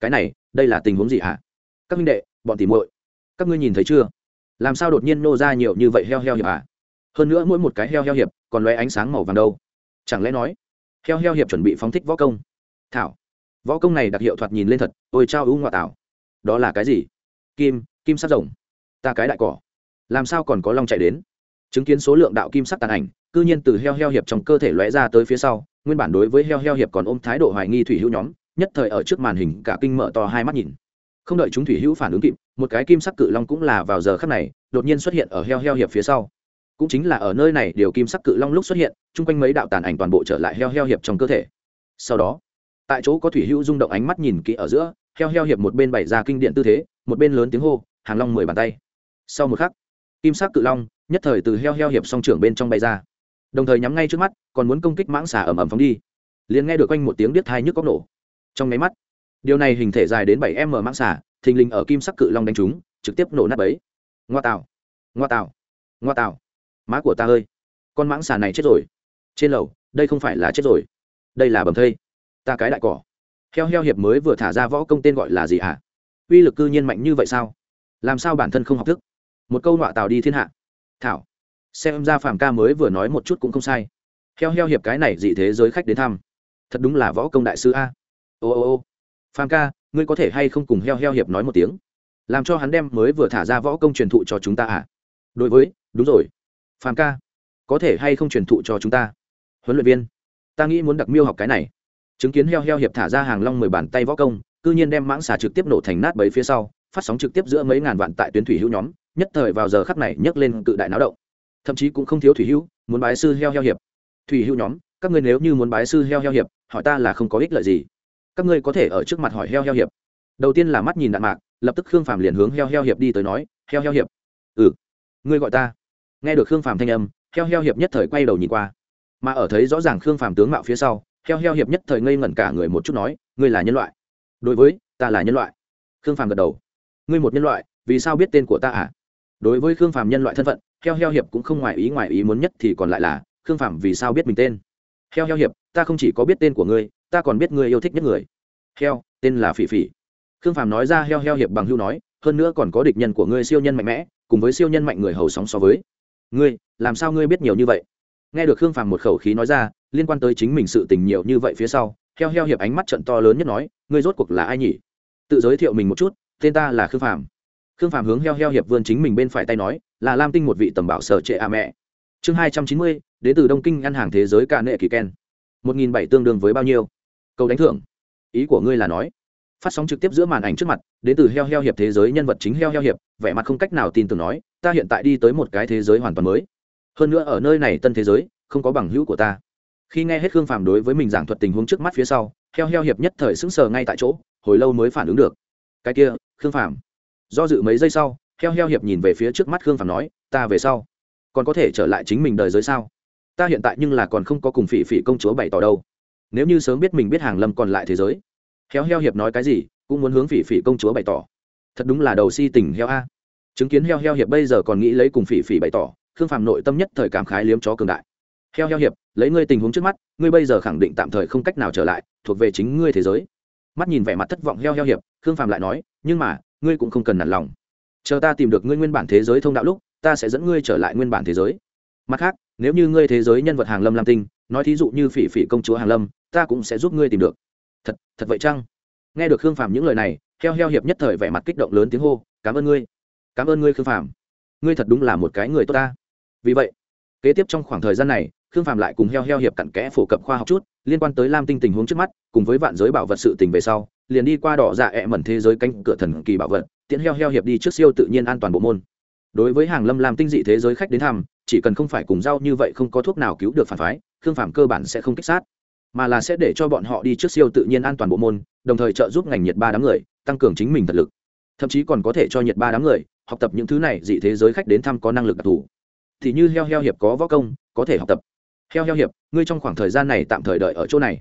Cái này, đây là tình huống gì hả? Các minh đệ, bọn tỉ muội, các ngươi nhìn thấy chưa? Làm sao đột nhiên nô ra nhiều như vậy heo heo hiệp à? Hơn nữa mỗi một cái heo heo hiệp còn loe ánh sáng màu vàng đâu. Chẳng lẽ nói, heo heo hiệp chuẩn bị phóng thích võ công? Thảo, võ công này đặc hiệu thoạt nhìn lên thật. Ôi trao ưu ngoại tảo đó là cái gì? Kim kim sát rồng ta cái đại cỏ. Làm sao còn có long chạy đến? Chứng kiến số lượng đạo kim sắc tàn ảnh, cư nhiên từ heo heo hiệp trong cơ thể lóe ra tới phía sau, nguyên bản đối với heo heo hiệp còn ôm thái độ hoài nghi thủy hữu nhóm, nhất thời ở trước màn hình cả kinh mở to hai mắt nhìn. Không đợi chúng thủy hữu phản ứng kịp, một cái kim sắc cự long cũng là vào giờ khắc này, đột nhiên xuất hiện ở heo heo hiệp phía sau. Cũng chính là ở nơi này, điều kim sắc cự long lúc xuất hiện, chung quanh mấy đạo tàn ảnh toàn bộ trở lại heo heo hiệp trong cơ thể. Sau đó, tại chỗ có thủy hữu rung động ánh mắt nhìn kỹ ở giữa, heo heo hiệp một bên bày ra kinh điện tư thế, một bên lớn tiếng hô, hàng long mười bàn tay sau một khắc, kim sắc cự long nhất thời từ heo heo hiệp song trưởng bên trong bay ra. Đồng thời nhắm ngay trước mắt, còn muốn công kích mãng xà ẩm ẩm phóng đi. Liền nghe được quanh một tiếng đít thai nhức góc nổ. Trong máy mắt, điều này hình thể dài đến bảy m mãng xà, thình lình ở kim sắc cự long đánh trúng, trực tiếp nổ nát bấy. Ngoa tạo ngoa tạo ngoa tạo má của ta ơi, con mãng xà này chết rồi. Trên lầu, đây không phải là chết rồi. Đây là bầm thây. Ta cái đại cỏ. Heo heo hiệp mới vừa thả ra võ công tên gọi là gì hả? Uy lực cư nhiên mạnh như vậy sao? Làm sao bản thân không học thức? Một câu nọa tào đi thiên hạ. Thảo, xem ra Phạm ca mới vừa nói một chút cũng không sai. Heo heo hiệp cái này dị thế giới khách đến thăm. Thật đúng là võ công đại sư a. Ô ô ô. Phạm ca, ngươi có thể hay không cùng heo heo hiệp nói một tiếng? Làm cho hắn đem mới vừa thả ra võ công truyền thụ cho chúng ta à? Đối với, đúng rồi. Phạm ca, có thể hay không truyền thụ cho chúng ta? Huấn luyện viên, ta nghĩ muốn đặc miêu học cái này. Chứng kiến heo heo hiệp thả ra hàng long mười bàn tay võ công, cư nhiên đem mãng xà trực tiếp nổ thành nát bấy phía sau, phát sóng trực tiếp giữa mấy ngàn vạn tại tuyến thủy hữu nhóm nhất thời vào giờ khắc này nhấc lên cự đại náo động. Thậm chí cũng không thiếu thủy hữu, muốn bái sư heo heo hiệp. Thủy hữu nhóm, các ngươi nếu như muốn bái sư heo heo hiệp, hỏi ta là không có ích lợi gì. Các ngươi có thể ở trước mặt hỏi heo heo hiệp. Đầu tiên là mắt nhìn đạn mạc, lập tức khương phàm liền hướng heo heo hiệp đi tới nói, heo heo hiệp. Ừ ngươi gọi ta. Nghe được khương phàm thanh âm, heo heo hiệp nhất thời quay đầu nhìn qua. Mà ở thấy rõ ràng khương phàm tướng mạo phía sau, heo heo hiệp nhất thời ngây ngẩn cả người một chút nói, ngươi là nhân loại. Đối với, ta là nhân loại. Khương phàm gật đầu. Ngươi một nhân loại, vì sao biết tên của ta à? Đối với khương phàm nhân loại thân phận, heo heo hiệp cũng không ngoài ý ngoài ý muốn nhất thì còn lại là, khương phàm vì sao biết mình tên? Heo heo hiệp, ta không chỉ có biết tên của ngươi, ta còn biết ngươi yêu thích nhất người. Heo, tên là phỉ phỉ. Khương phàm nói ra heo heo hiệp bằng hưu nói, hơn nữa còn có địch nhân của ngươi siêu nhân mạnh mẽ, cùng với siêu nhân mạnh người hầu sóng so với. Ngươi, làm sao ngươi biết nhiều như vậy? Nghe được khương phàm một khẩu khí nói ra, liên quan tới chính mình sự tình nhiều như vậy phía sau, heo heo hiệp ánh mắt trận to lớn nhất nói, ngươi rốt cuộc là ai nhỉ? Tự giới thiệu mình một chút, tên ta là khương phàm khương phàm hướng heo heo hiệp vươn chính mình bên phải tay nói, là lam tinh một vị tầm bảo sở trệ a mẹ. Chương hai trăm chín mươi, đến từ đông kinh ăn hàng thế giới cả nệ kỳ ken. Một nghìn bảy tương đương với bao nhiêu? Câu đánh thưởng. Ý của ngươi là nói. Phát sóng trực tiếp giữa màn ảnh trước mặt, đến từ heo heo hiệp thế giới nhân vật chính heo heo hiệp, vẻ mặt không cách nào tin tưởng nói, ta hiện tại đi tới một cái thế giới hoàn toàn mới. Hơn nữa ở nơi này tân thế giới, không có bằng hữu của ta. Khi nghe hết khương phàm đối với mình giảng thuật tình huống trước mắt phía sau, heo heo hiệp nhất thời sững sờ ngay tại chỗ, hồi lâu mới phản ứng được. Cái kia, khương phàm do dự mấy giây sau, heo heo hiệp nhìn về phía trước mắt khương phàm nói, ta về sau, còn có thể trở lại chính mình đời giới sao? Ta hiện tại nhưng là còn không có cùng phỉ phỉ công chúa bày tỏ đâu. Nếu như sớm biết mình biết hàng lâm còn lại thế giới. Heo heo hiệp nói cái gì, cũng muốn hướng phỉ phỉ công chúa bày tỏ. Thật đúng là đầu si tình heo a. Chứng kiến heo heo hiệp bây giờ còn nghĩ lấy cùng phỉ phỉ bày tỏ, khương phàm nội tâm nhất thời cảm khái liếm chó cường đại. Heo heo hiệp, lấy ngươi tình huống trước mắt, ngươi bây giờ khẳng định tạm thời không cách nào trở lại, thuộc về chính ngươi thế giới. Mắt nhìn vẻ mặt thất vọng heo heo hiệp, khương phàm lại nói, nhưng mà ngươi cũng không cần nản lòng. Chờ ta tìm được ngươi nguyên bản thế giới thông đạo lúc, ta sẽ dẫn ngươi trở lại nguyên bản thế giới. Mặt khác, nếu như ngươi thế giới nhân vật hàng lâm lam tinh, nói thí dụ như phỉ phỉ công chúa hàng lâm, ta cũng sẽ giúp ngươi tìm được. Thật thật vậy chăng? Nghe được khương phàm những lời này, heo heo hiệp nhất thời vẻ mặt kích động lớn tiếng hô, cảm ơn ngươi. Cảm ơn ngươi, khương phàm. Ngươi thật đúng là một cái người tốt ta. Vì vậy, kế tiếp trong khoảng thời gian này, khương phàm lại cùng heo heo hiệp cặn kẽ phổ cập khoa học chút, liên quan tới lam tinh tình huống trước mắt, cùng với vạn giới bảo vật sự tình về sau liền đi qua đỏ dạ ẹ mẩn thế giới cánh cửa thần kỳ bảo vật, tiễn heo heo hiệp đi trước siêu tự nhiên an toàn bộ môn. Đối với hàng lâm làm tinh dị thế giới khách đến thăm, chỉ cần không phải cùng rau như vậy không có thuốc nào cứu được phản phái, khương phàm cơ bản sẽ không kích sát, mà là sẽ để cho bọn họ đi trước siêu tự nhiên an toàn bộ môn, đồng thời trợ giúp ngành nhiệt ba đám người, tăng cường chính mình thật lực. Thậm chí còn có thể cho nhiệt ba đám người, học tập những thứ này dị thế giới khách đến thăm có năng lực đặc thù. Thì như heo heo hiệp có võ công, có thể học tập. Heo heo hiệp, ngươi trong khoảng thời gian này tạm thời đợi ở chỗ này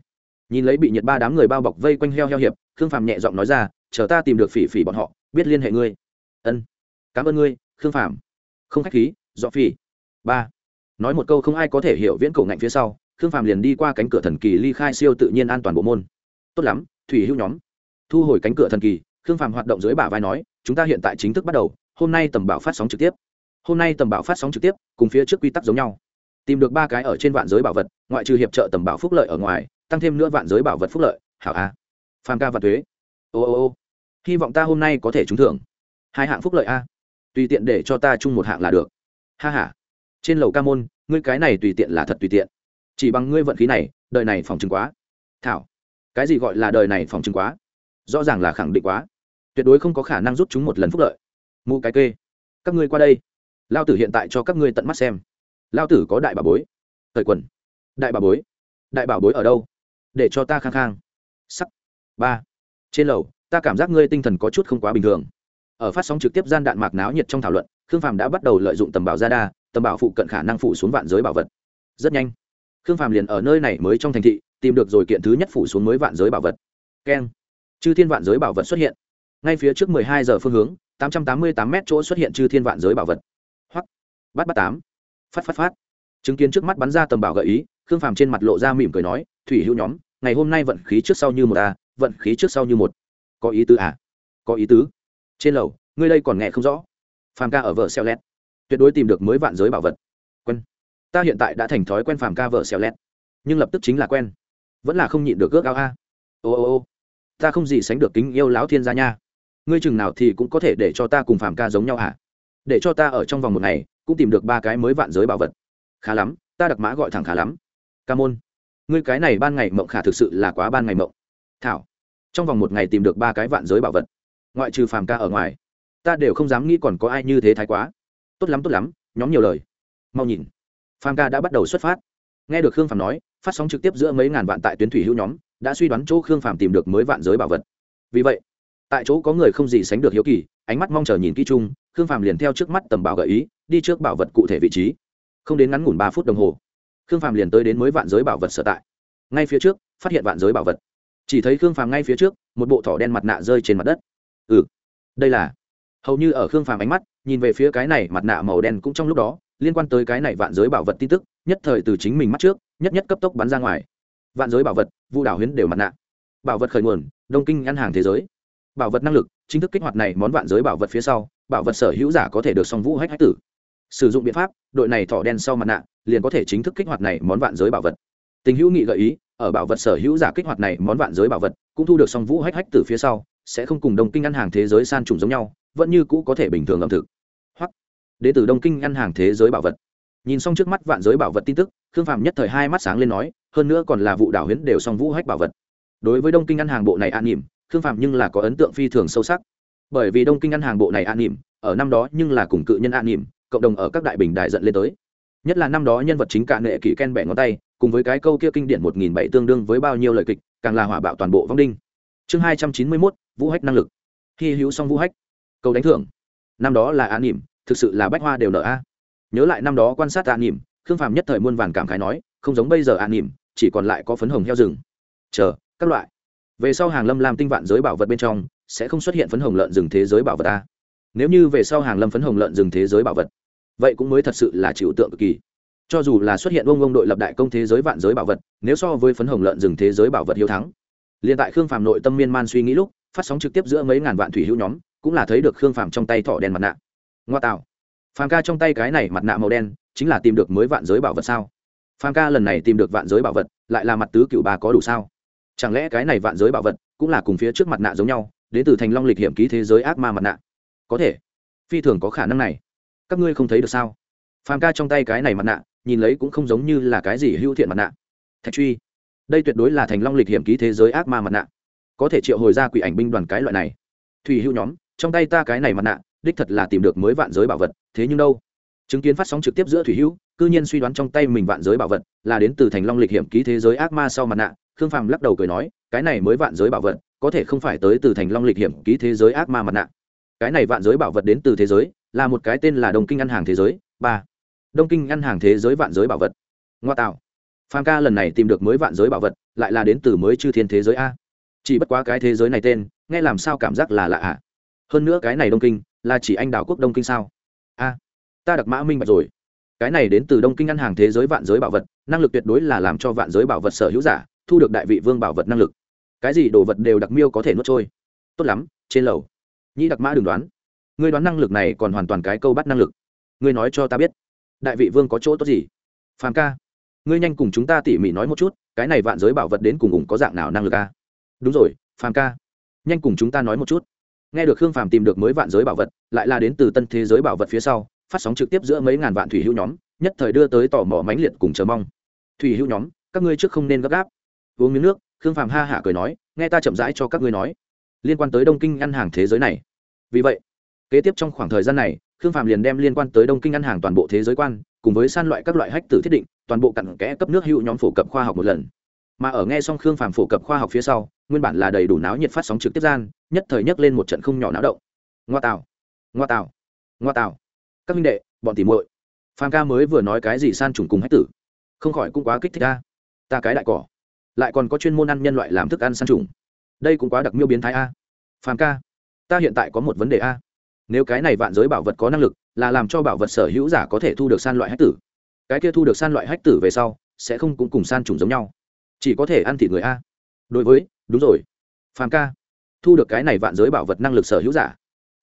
nhìn lấy bị nhiệt ba đám người bao bọc vây quanh heo heo hiệp, khương phàm nhẹ giọng nói ra, chờ ta tìm được phỉ phỉ bọn họ, biết liên hệ ngươi. Ân, cảm ơn ngươi, khương phàm. Không khách khí dọ phỉ. Ba. Nói một câu không ai có thể hiểu viễn cổ ngạnh phía sau, khương phàm liền đi qua cánh cửa thần kỳ ly khai siêu tự nhiên an toàn bộ môn. Tốt lắm, thủy hữu nhóm. Thu hồi cánh cửa thần kỳ, khương phàm hoạt động dưới bả vai nói, chúng ta hiện tại chính thức bắt đầu, hôm nay tầm bảo phát sóng trực tiếp. Hôm nay tầm bảo phát sóng trực tiếp, cùng phía trước quy tắc giống nhau. Tìm được ba cái ở trên vạn giới bảo vật, ngoại trừ hiệp trợ tầm bảo phúc lợi ở ngoài tăng thêm nữa vạn giới bảo vật phúc lợi. Hảo a. Phàm ca và thuế. Ô ô ô. Hy vọng ta hôm nay có thể trúng thưởng. Hai hạng phúc lợi a. Tùy tiện để cho ta chung một hạng là được. Ha h a trên lầu ca môn, ngươi cái này tùy tiện là thật tùy tiện. Chỉ bằng ngươi vận khí này, đời này phòng chứng quá. Thảo, cái gì gọi là đời này phòng chứng quá? Rõ ràng là khẳng định quá. Tuyệt đối không có khả năng rút chúng một lần phúc lợi. Mụ cái kê. Các ngươi qua đây. Lao tử hiện tại cho các ngươi tận mắt xem. Lao tử có đại bà bối. Thời quần. Đại bà bối. Đại bảo bối ở đâu? Để cho ta khang khang. Sắc. Ba. Trên lầu, ta cảm giác ngươi tinh thần có chút không quá bình thường. Ở phát sóng trực tiếp gian đạn mạc náo nhiệt trong thảo luận, khương phàm đã bắt đầu lợi dụng tầm bảo ra đa, tầm bảo phụ cận khả năng phủ xuống vạn giới bảo vật. Rất nhanh, khương phàm liền ở nơi này mới trong thành thị, tìm được rồi kiện thứ nhất phủ xuống mới vạn giới bảo vật. Keng. Chư thiên vạn giới bảo vật xuất hiện. Ngay phía trước mười hai giờ phương hướng, tám trăm tám mươi tám m chỗ xuất hiện chư thiên vạn giới bảo vật. Hoặc bắt bắt tám. Phát phát phát. Chứng kiến trước mắt bắn ra tầm bảo gợi ý, khương phàm trên mặt lộ ra mỉm cười nói, thủy hữu nhóm ngày hôm nay vận khí trước sau như một a, vận khí trước sau như một. Có ý tứ à? Có ý tứ. Trên lầu, ngươi đây còn nghe không rõ. Phàm ca ở vợ xeo lét. Tuyệt đối tìm được mới vạn giới bảo vật. Quen. Ta hiện tại đã thành thói quen phàm ca vợ xeo lét. Nhưng lập tức chính là quen. Vẫn là không nhịn được ước ao a. Ô ô ô. Ta không gì sánh được kính yêu lão thiên gia nha. Ngươi chừng nào thì cũng có thể để cho ta cùng phàm ca giống nhau hả để cho ta ở trong vòng một ngày, cũng tìm được ba cái mới vạn giới bảo vật. Khá lắm, ta đặc mã gọi thẳng khá lắm. Ca môn ngươi cái này ban ngày mộng khả thực sự là quá ban ngày mộng. Thảo, trong vòng một ngày tìm được ba cái vạn giới bảo vật. Ngoại trừ phàm ca ở ngoài, ta đều không dám nghĩ còn có ai như thế thái quá. Tốt lắm tốt lắm, nhóm nhiều lời. Mau nhìn. Phàm ca đã bắt đầu xuất phát. Nghe được khương phàm nói, phát sóng trực tiếp giữa mấy ngàn vạn tại tuyến thủy hữu nhóm, đã suy đoán chỗ khương phàm tìm được mới vạn giới bảo vật. Vì vậy, tại chỗ có người không gì sánh được hiếu kỳ, ánh mắt mong chờ nhìn kỹ chung, khương phàm liền theo trước mắt tầm bảo gợi ý, đi trước bảo vật cụ thể vị trí. Không đến ngắn ngủn ba phút đồng hồ khương phàm liền tới đến mới vạn giới bảo vật sở tại ngay phía trước phát hiện vạn giới bảo vật chỉ thấy khương phàm ngay phía trước một bộ thỏ đen mặt nạ rơi trên mặt đất ừ đây là hầu như ở khương phàm ánh mắt nhìn về phía cái này mặt nạ màu đen cũng trong lúc đó liên quan tới cái này vạn giới bảo vật tin tức nhất thời từ chính mình mắt trước nhất nhất cấp tốc bắn ra ngoài vạn giới bảo vật vụ đảo huyến đều mặt nạ bảo vật khởi nguồn đông kinh ngân hàng thế giới bảo vật năng lực chính thức kích hoạt này món vạn giới bảo vật phía sau bảo vật sở hữu giả có thể được song vũ hách hách tử sử dụng biện pháp, đội này thỏ đen sau mặt nạ, liền có thể chính thức kích hoạt này món vạn giới bảo vật. Tình hữu nghị gợi ý, ở bảo vật sở hữu giả kích hoạt này món vạn giới bảo vật, cũng thu được song vũ hách hách từ phía sau, sẽ không cùng đông kinh ngân hàng thế giới san trùng giống nhau, vẫn như cũ có thể bình thường ẩm thực. Hoặc, đến từ đông kinh ngân hàng thế giới bảo vật. Nhìn xong trước mắt vạn giới bảo vật tin tức, khương phạm nhất thời hai mắt sáng lên nói, hơn nữa còn là vụ đảo huyến đều song vũ hách bảo vật. Đối với đông kinh ngân hàng bộ này an nỉm khương phạm nhưng là có ấn tượng phi thường sâu sắc. Bởi vì đông kinh ngân hàng bộ này an nỉm ở năm đó nhưng là cùng cự nhân an nỉm cộng đồng ở các đại bình đại dẫn lên tới. Nhất là năm đó nhân vật chính cả nệ kỷ ken bẻ ngón tay, cùng với cái câu kia kinh điển một nghìn bảy tương đương với bao nhiêu lời kịch, càng là hỏa bạo toàn bộ vong đinh. Chương hai trăm chín mươi mốt, vũ hách năng lực. Hy hữu xong vũ hách. Câu đánh thưởng. Năm đó là an nỉm, thực sự là bách hoa đều nở a. Nhớ lại năm đó quan sát an nỉm, khương phàm nhất thời muôn vàn cảm khái nói, không giống bây giờ an nỉm, chỉ còn lại có phấn hồng heo rừng. Chờ, các loại. Về sau hàng lâm làm tinh vạn giới bảo vật bên trong, sẽ không xuất hiện phấn hồng lợn rừng thế giới bảo vật a nếu như về sau hàng lâm phấn hồng lợn rừng thế giới bảo vật, vậy cũng mới thật sự là chịu tượng cực kỳ. Cho dù là xuất hiện ông ông đội lập đại công thế giới vạn giới bảo vật, nếu so với phấn hồng lợn rừng thế giới bảo vật hiếu thắng, liền tại khương phàm nội tâm miên man suy nghĩ lúc, phát sóng trực tiếp giữa mấy ngàn vạn thủy hữu nhóm, cũng là thấy được khương phàm trong tay thỏ đen mặt nạ. Ngoa tạo. Phàm ca trong tay cái này mặt nạ màu đen, chính là tìm được mới vạn giới bảo vật sao? Phàm ca lần này tìm được vạn giới bảo vật, lại là mặt tứ cựu bà có đủ sao? Chẳng lẽ cái này vạn giới bảo vật cũng là cùng phía trước mặt nạ giống nhau, đến từ thành long lịch hiểm ký thế giới ác ma mặt nạ? Có thể. Phi thường có khả năng này. Các ngươi không thấy được sao? Phàm ca trong tay cái này mặt nạ, nhìn lấy cũng không giống như là cái gì hữu thiện mặt nạ. Thạch truy. Đây tuyệt đối là thành long lịch hiểm ký thế giới ác ma mặt nạ. Có thể triệu hồi ra quỷ ảnh binh đoàn cái loại này. Thủy hữu nhóm, trong tay ta cái này mặt nạ, đích thật là tìm được mới vạn giới bảo vật, thế nhưng đâu? Chứng kiến phát sóng trực tiếp giữa thủy hữu, cư nhiên suy đoán trong tay mình vạn giới bảo vật là đến từ thành long lịch hiểm ký thế giới ác ma sau mặt nạ, khương phàm lắc đầu cười nói, cái này mới vạn giới bảo vật, có thể không phải tới từ thành long lịch hiểm ký thế giới ác ma mặt nạ cái này vạn giới bảo vật đến từ thế giới, là một cái tên là đồng kinh ngân hàng thế giới. Ba, đông kinh ngân hàng thế giới vạn giới bảo vật. Ngoa tạo. Phan ca lần này tìm được mới vạn giới bảo vật, lại là đến từ mới chư thiên thế giới a. Chỉ bất quá cái thế giới này tên, nghe làm sao cảm giác là lạ ạ? Hơn nữa cái này đông kinh, là chỉ anh đảo quốc đông kinh sao? A, ta đặc mã minh bạch rồi. Cái này đến từ đông kinh ngân hàng thế giới vạn giới bảo vật, năng lực tuyệt đối là làm cho vạn giới bảo vật sở hữu giả, thu được đại vị vương bảo vật năng lực. Cái gì đồ vật đều đặc miêu có thể nuốt trôi. Tốt lắm, trên lầu nhĩ đặc mã đừng đoán. Ngươi đoán năng lực này còn hoàn toàn cái câu bắt năng lực. Ngươi nói cho ta biết, đại vị vương có chỗ tốt gì? Phàm ca, ngươi nhanh cùng chúng ta tỉ mỉ nói một chút, cái này vạn giới bảo vật đến cùng cùng có dạng nào năng lực a? Đúng rồi, phàm ca, nhanh cùng chúng ta nói một chút. Nghe được khương phàm tìm được mới vạn giới bảo vật, lại là đến từ tân thế giới bảo vật phía sau, phát sóng trực tiếp giữa mấy ngàn vạn thủy hữu nhóm, nhất thời đưa tới tò mò mãnh liệt cùng chờ mong. Thủy hữu nhóm, các ngươi trước không nên gấp gáp. Uống miếng nước, khương phàm ha hả cười nói, nghe ta chậm rãi cho các ngươi nói liên quan tới đông kinh ngân hàng thế giới này. Vì vậy, kế tiếp trong khoảng thời gian này, khương phạm liền đem liên quan tới đông kinh ngân hàng toàn bộ thế giới quan, cùng với san loại các loại hách tử thiết định, toàn bộ cặn kẽ cấp nước hữu nhóm phổ cập khoa học một lần. Mà ở nghe xong khương phạm phổ cập khoa học phía sau, nguyên bản là đầy đủ náo nhiệt phát sóng trực tiếp gian, nhất thời nhấc lên một trận không nhỏ náo động. Ngoa tạo ngoa tạo ngoa tạo các minh đệ, bọn tỉ muội phan ca mới vừa nói cái gì san trùng cùng hách tử? Không khỏi cũng quá kích thích ta. Ta cái đại cỏ. Lại còn có chuyên môn ăn nhân loại làm thức ăn san trùng đây cũng quá đặc miêu biến thái a. Phàm ca, ta hiện tại có một vấn đề a. Nếu cái này vạn giới bảo vật có năng lực, là làm cho bảo vật sở hữu giả có thể thu được san loại hách tử. Cái kia thu được san loại hách tử về sau, sẽ không cũng cùng san trùng giống nhau. Chỉ có thể ăn thịt người a. Đối với, đúng rồi. Phàm ca, thu được cái này vạn giới bảo vật năng lực sở hữu giả,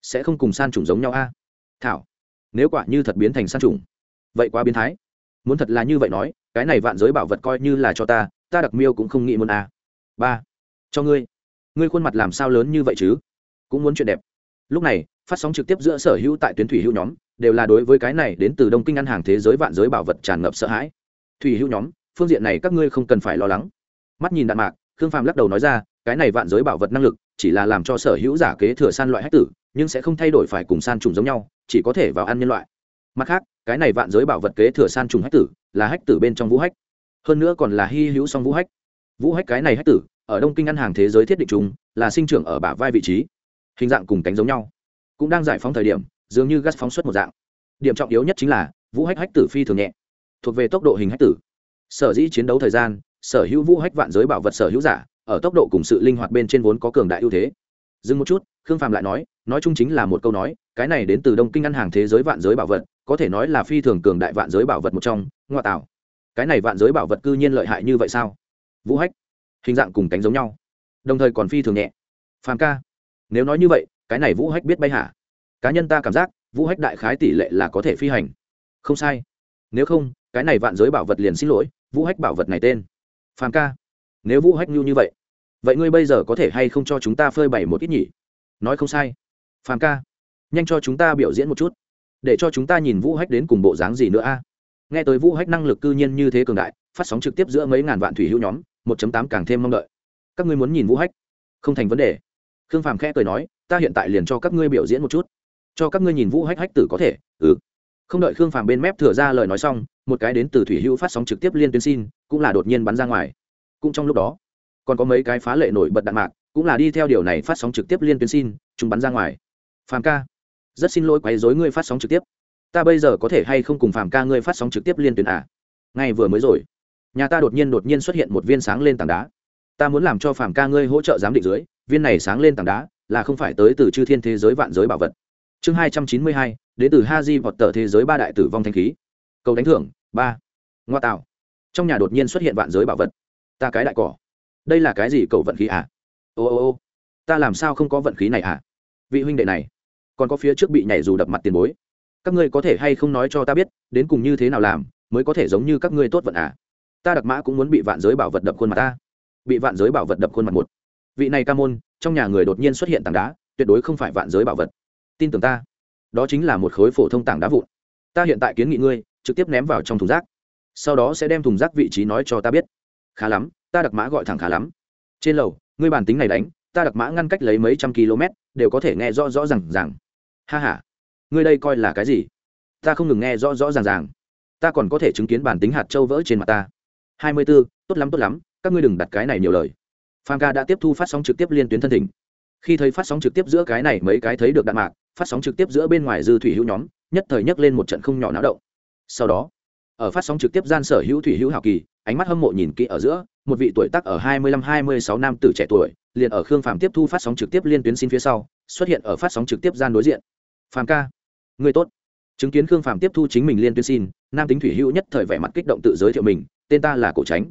sẽ không cùng san trùng giống nhau a. Thảo, nếu quả như thật biến thành san trùng, vậy quá biến thái. Muốn thật là như vậy nói, cái này vạn giới bảo vật coi như là cho ta ta đặc miêu cũng không nghĩ muốn a. Ba, cho ngươi ngươi khuôn mặt làm sao lớn như vậy chứ? Cũng muốn chuyện đẹp. Lúc này, phát sóng trực tiếp giữa sở hữu tại tuyến thủy hữu nhóm, đều là đối với cái này đến từ đông kinh ngân hàng thế giới vạn giới bảo vật tràn ngập sợ hãi. Thủy hữu nhóm, phương diện này các ngươi không cần phải lo lắng. Mắt nhìn đạn mạc, khương phàm lắc đầu nói ra, cái này vạn giới bảo vật năng lực, chỉ là làm cho sở hữu giả kế thừa san loại hách tử, nhưng sẽ không thay đổi phải cùng san trùng giống nhau, chỉ có thể vào ăn nhân loại. Mặt khác, cái này vạn giới bảo vật kế thừa san trùng hách tử, là hách tử bên trong vũ hách. Hơn nữa còn là hy hữu song vũ hách. Vũ hách cái này hách tử ở đông kinh ngân hàng thế giới thiết định chúng là sinh trưởng ở bả vai vị trí. Hình dạng cùng cánh giống nhau. Cũng đang giải phóng thời điểm, dường như gas phóng xuất một dạng. Điểm trọng yếu nhất chính là, vũ hách hách tử phi thường nhẹ. Thuộc về tốc độ hình hách tử. Sở dĩ chiến đấu thời gian, sở hữu vũ hách vạn giới bảo vật sở hữu giả, ở tốc độ cùng sự linh hoạt bên trên vốn có cường đại ưu thế. Dừng một chút, khương phạm lại nói nói chung chính là một câu nói, cái này đến từ đông kinh ngân hàng thế giới vạn giới bảo vật, có thể nói là phi thường cường đại vạn giới bảo vật một trong, ngoa tạo. Cái này vạn giới bảo vật cư nhiên lợi hại như vậy sao? Vũ hách hình dạng cùng cánh giống nhau, đồng thời còn phi thường nhẹ. Phàm ca, nếu nói như vậy, cái này vũ hách biết bay hả? Cá nhân ta cảm giác, vũ hách đại khái tỷ lệ là có thể phi hành. Không sai. Nếu không, cái này vạn giới bảo vật liền xin lỗi, vũ hách bảo vật này tên. Phàm ca, nếu vũ hách nhu như vậy vậy ngươi bây giờ có thể hay không cho chúng ta phơi bày một ít nhỉ? Nói không sai. Phàm ca, nhanh cho chúng ta biểu diễn một chút. Để cho chúng ta nhìn vũ hách đến cùng bộ dáng gì nữa a? Nghe tới vũ hách năng lực cư nhiên như thế cường đại, phát sóng trực tiếp giữa mấy ngàn vạn thủy hữu nhóm 1.8 càng thêm mong đợi. Các ngươi muốn nhìn vũ hách? Không thành vấn đề. Khương phàm khẽ cười nói, ta hiện tại liền cho các ngươi biểu diễn một chút. Cho các ngươi nhìn vũ hách hách tử có thể. Ừ. Không đợi khương phàm bên mép thừa ra lời nói xong, một cái đến từ thủy hữu phát sóng trực tiếp liên tuyến xin, cũng là đột nhiên bắn ra ngoài. Cũng trong lúc đó, còn có mấy cái phá lệ nổi bật đạn mạc, cũng là đi theo điều này phát sóng trực tiếp liên tuyến xin, chúng bắn ra ngoài. Phàm ca, rất xin lỗi quấy dối ngươi phát sóng trực tiếp. Ta bây giờ có thể hay không cùng phàm ca ngươi phát sóng trực tiếp liên tuyến à? Ngay vừa mới rồi nhà ta đột nhiên đột nhiên xuất hiện một viên sáng lên tảng đá. Ta muốn làm cho phàm ca ngươi hỗ trợ giám định dưới, viên này sáng lên tảng đá là không phải tới từ chư thiên thế giới vạn giới bảo vật. Chương hai trăm chín mươi hai, đến từ ha di vọt tờ thế giới ba đại tử vong thanh khí. Cầu đánh thưởng, ba. Ngoa tạo. Trong nhà đột nhiên xuất hiện vạn giới bảo vật. Ta cái đại cỏ. Đây là cái gì cầu vận khí à? Ô ô ô. Ta làm sao không có vận khí này à? Vị huynh đệ này, còn có phía trước bị nhảy dù đập mặt tiền bối. Các ngươi có thể hay không nói cho ta biết, đến cùng như thế nào làm, mới có thể giống như các ngươi tốt vận à? Ta đặc mã cũng muốn bị vạn giới bảo vật đập khuôn mặt ta. Bị vạn giới bảo vật đập khuôn mặt một. Vị này ca môn, trong nhà người đột nhiên xuất hiện tảng đá, tuyệt đối không phải vạn giới bảo vật. Tin tưởng ta. Đó chính là một khối phổ thông tảng đá vụn. Ta hiện tại kiến nghị ngươi, trực tiếp ném vào trong thùng rác. Sau đó sẽ đem thùng rác vị trí nói cho ta biết. Khá lắm, ta đặc mã gọi thẳng khá lắm. Trên lầu, ngươi bản tính này đánh, ta đặc mã ngăn cách lấy mấy trăm km, đều có thể nghe rõ rõ r à n g rằng ha. H a ngươi đây coi là cái gì? Ta không ngừng nghe rõ rõ ràng ràng. Ta còn có thể chứng kiến bản tính hạt châu vỡ trên mặt ta hai mươi b ố tốt lắm tốt lắm, các ngươi đừng đặt cái này nhiều lời. Phan ca đã tiếp thu phát sóng trực tiếp liên tuyến thân thỉnh. Khi thấy phát sóng trực tiếp giữa cái này mấy cái thấy được đạn mạc, phát sóng trực tiếp giữa bên ngoài dư thủy hữu nhóm, nhất thời nhấc lên một trận không nhỏ náo động. Sau đó, ở phát sóng trực tiếp gian sở hữu thủy hữu hào kỳ, ánh mắt hâm mộ nhìn kỹ ở giữa, một vị tuổi tác ở 25-26 năm tử trẻ tuổi, liền ở khương phàm tiếp thu phát sóng trực tiếp liên tuyến xin phía sau, xuất hiện ở phát sóng trực tiếp gian đối diện. Phàm ca, người tốt. Chứng kiến khương phàm tiếp thu chính mình liên tuyến xin, nam tính thủy hữu nhất thời vẻ mặt kích động tự giới thiệu mình tên ta là cổ tránh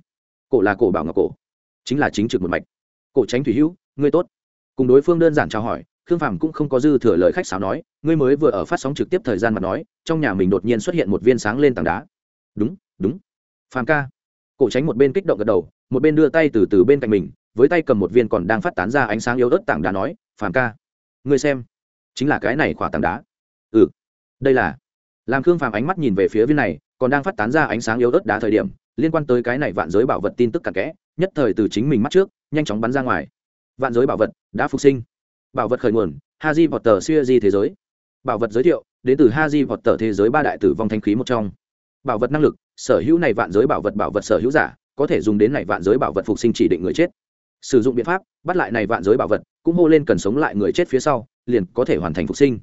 cổ là cổ bảo ngọc cổ, chính là chính trực một mạch. Cổ tránh thủy hữu người tốt. Cùng đối phương đơn giản chào hỏi, khương phàm cũng không có dư thừa lời khách sáo nói, ngươi mới vừa ở phát sóng trực tiếp thời gian mà nói, trong nhà mình đột nhiên xuất hiện một viên sáng lên tảng đá. Đúng đúng. Phàm ca. Cổ tránh một bên kích động gật đầu, một bên đưa tay từ từ bên cạnh mình, với tay cầm một viên còn đang phát tán ra ánh sáng yếu ớt tảng đá nói, phàm ca, ngươi xem, chính là cái này khỏa tảng đá. Ừ đây là. Làm khương phàm ánh mắt nhìn về phía viên này, còn đang phát tán ra ánh sáng yếu ớt đá thời điểm liên quan tới cái này vạn giới bảo vật tin tức cặn kẽ, nhất thời từ chính mình mắt trước, nhanh chóng bắn ra ngoài. Vạn giới bảo vật đã phục sinh. Bảo vật khởi nguồn ha di vọt tờ siêu di thế giới. Bảo vật giới thiệu, đến từ ha di vọt tờ thế giới ba đại tử vong thanh khí một trong. Bảo vật năng lực, sở hữu này vạn giới bảo vật bảo vật sở hữu giả, có thể dùng đến này vạn giới bảo vật phục sinh chỉ định người chết. Sử dụng biện pháp, bắt lại này vạn giới bảo vật, cũng hô lên cần sống lại người chết phía sau, liền có thể hoàn thành phục sinh.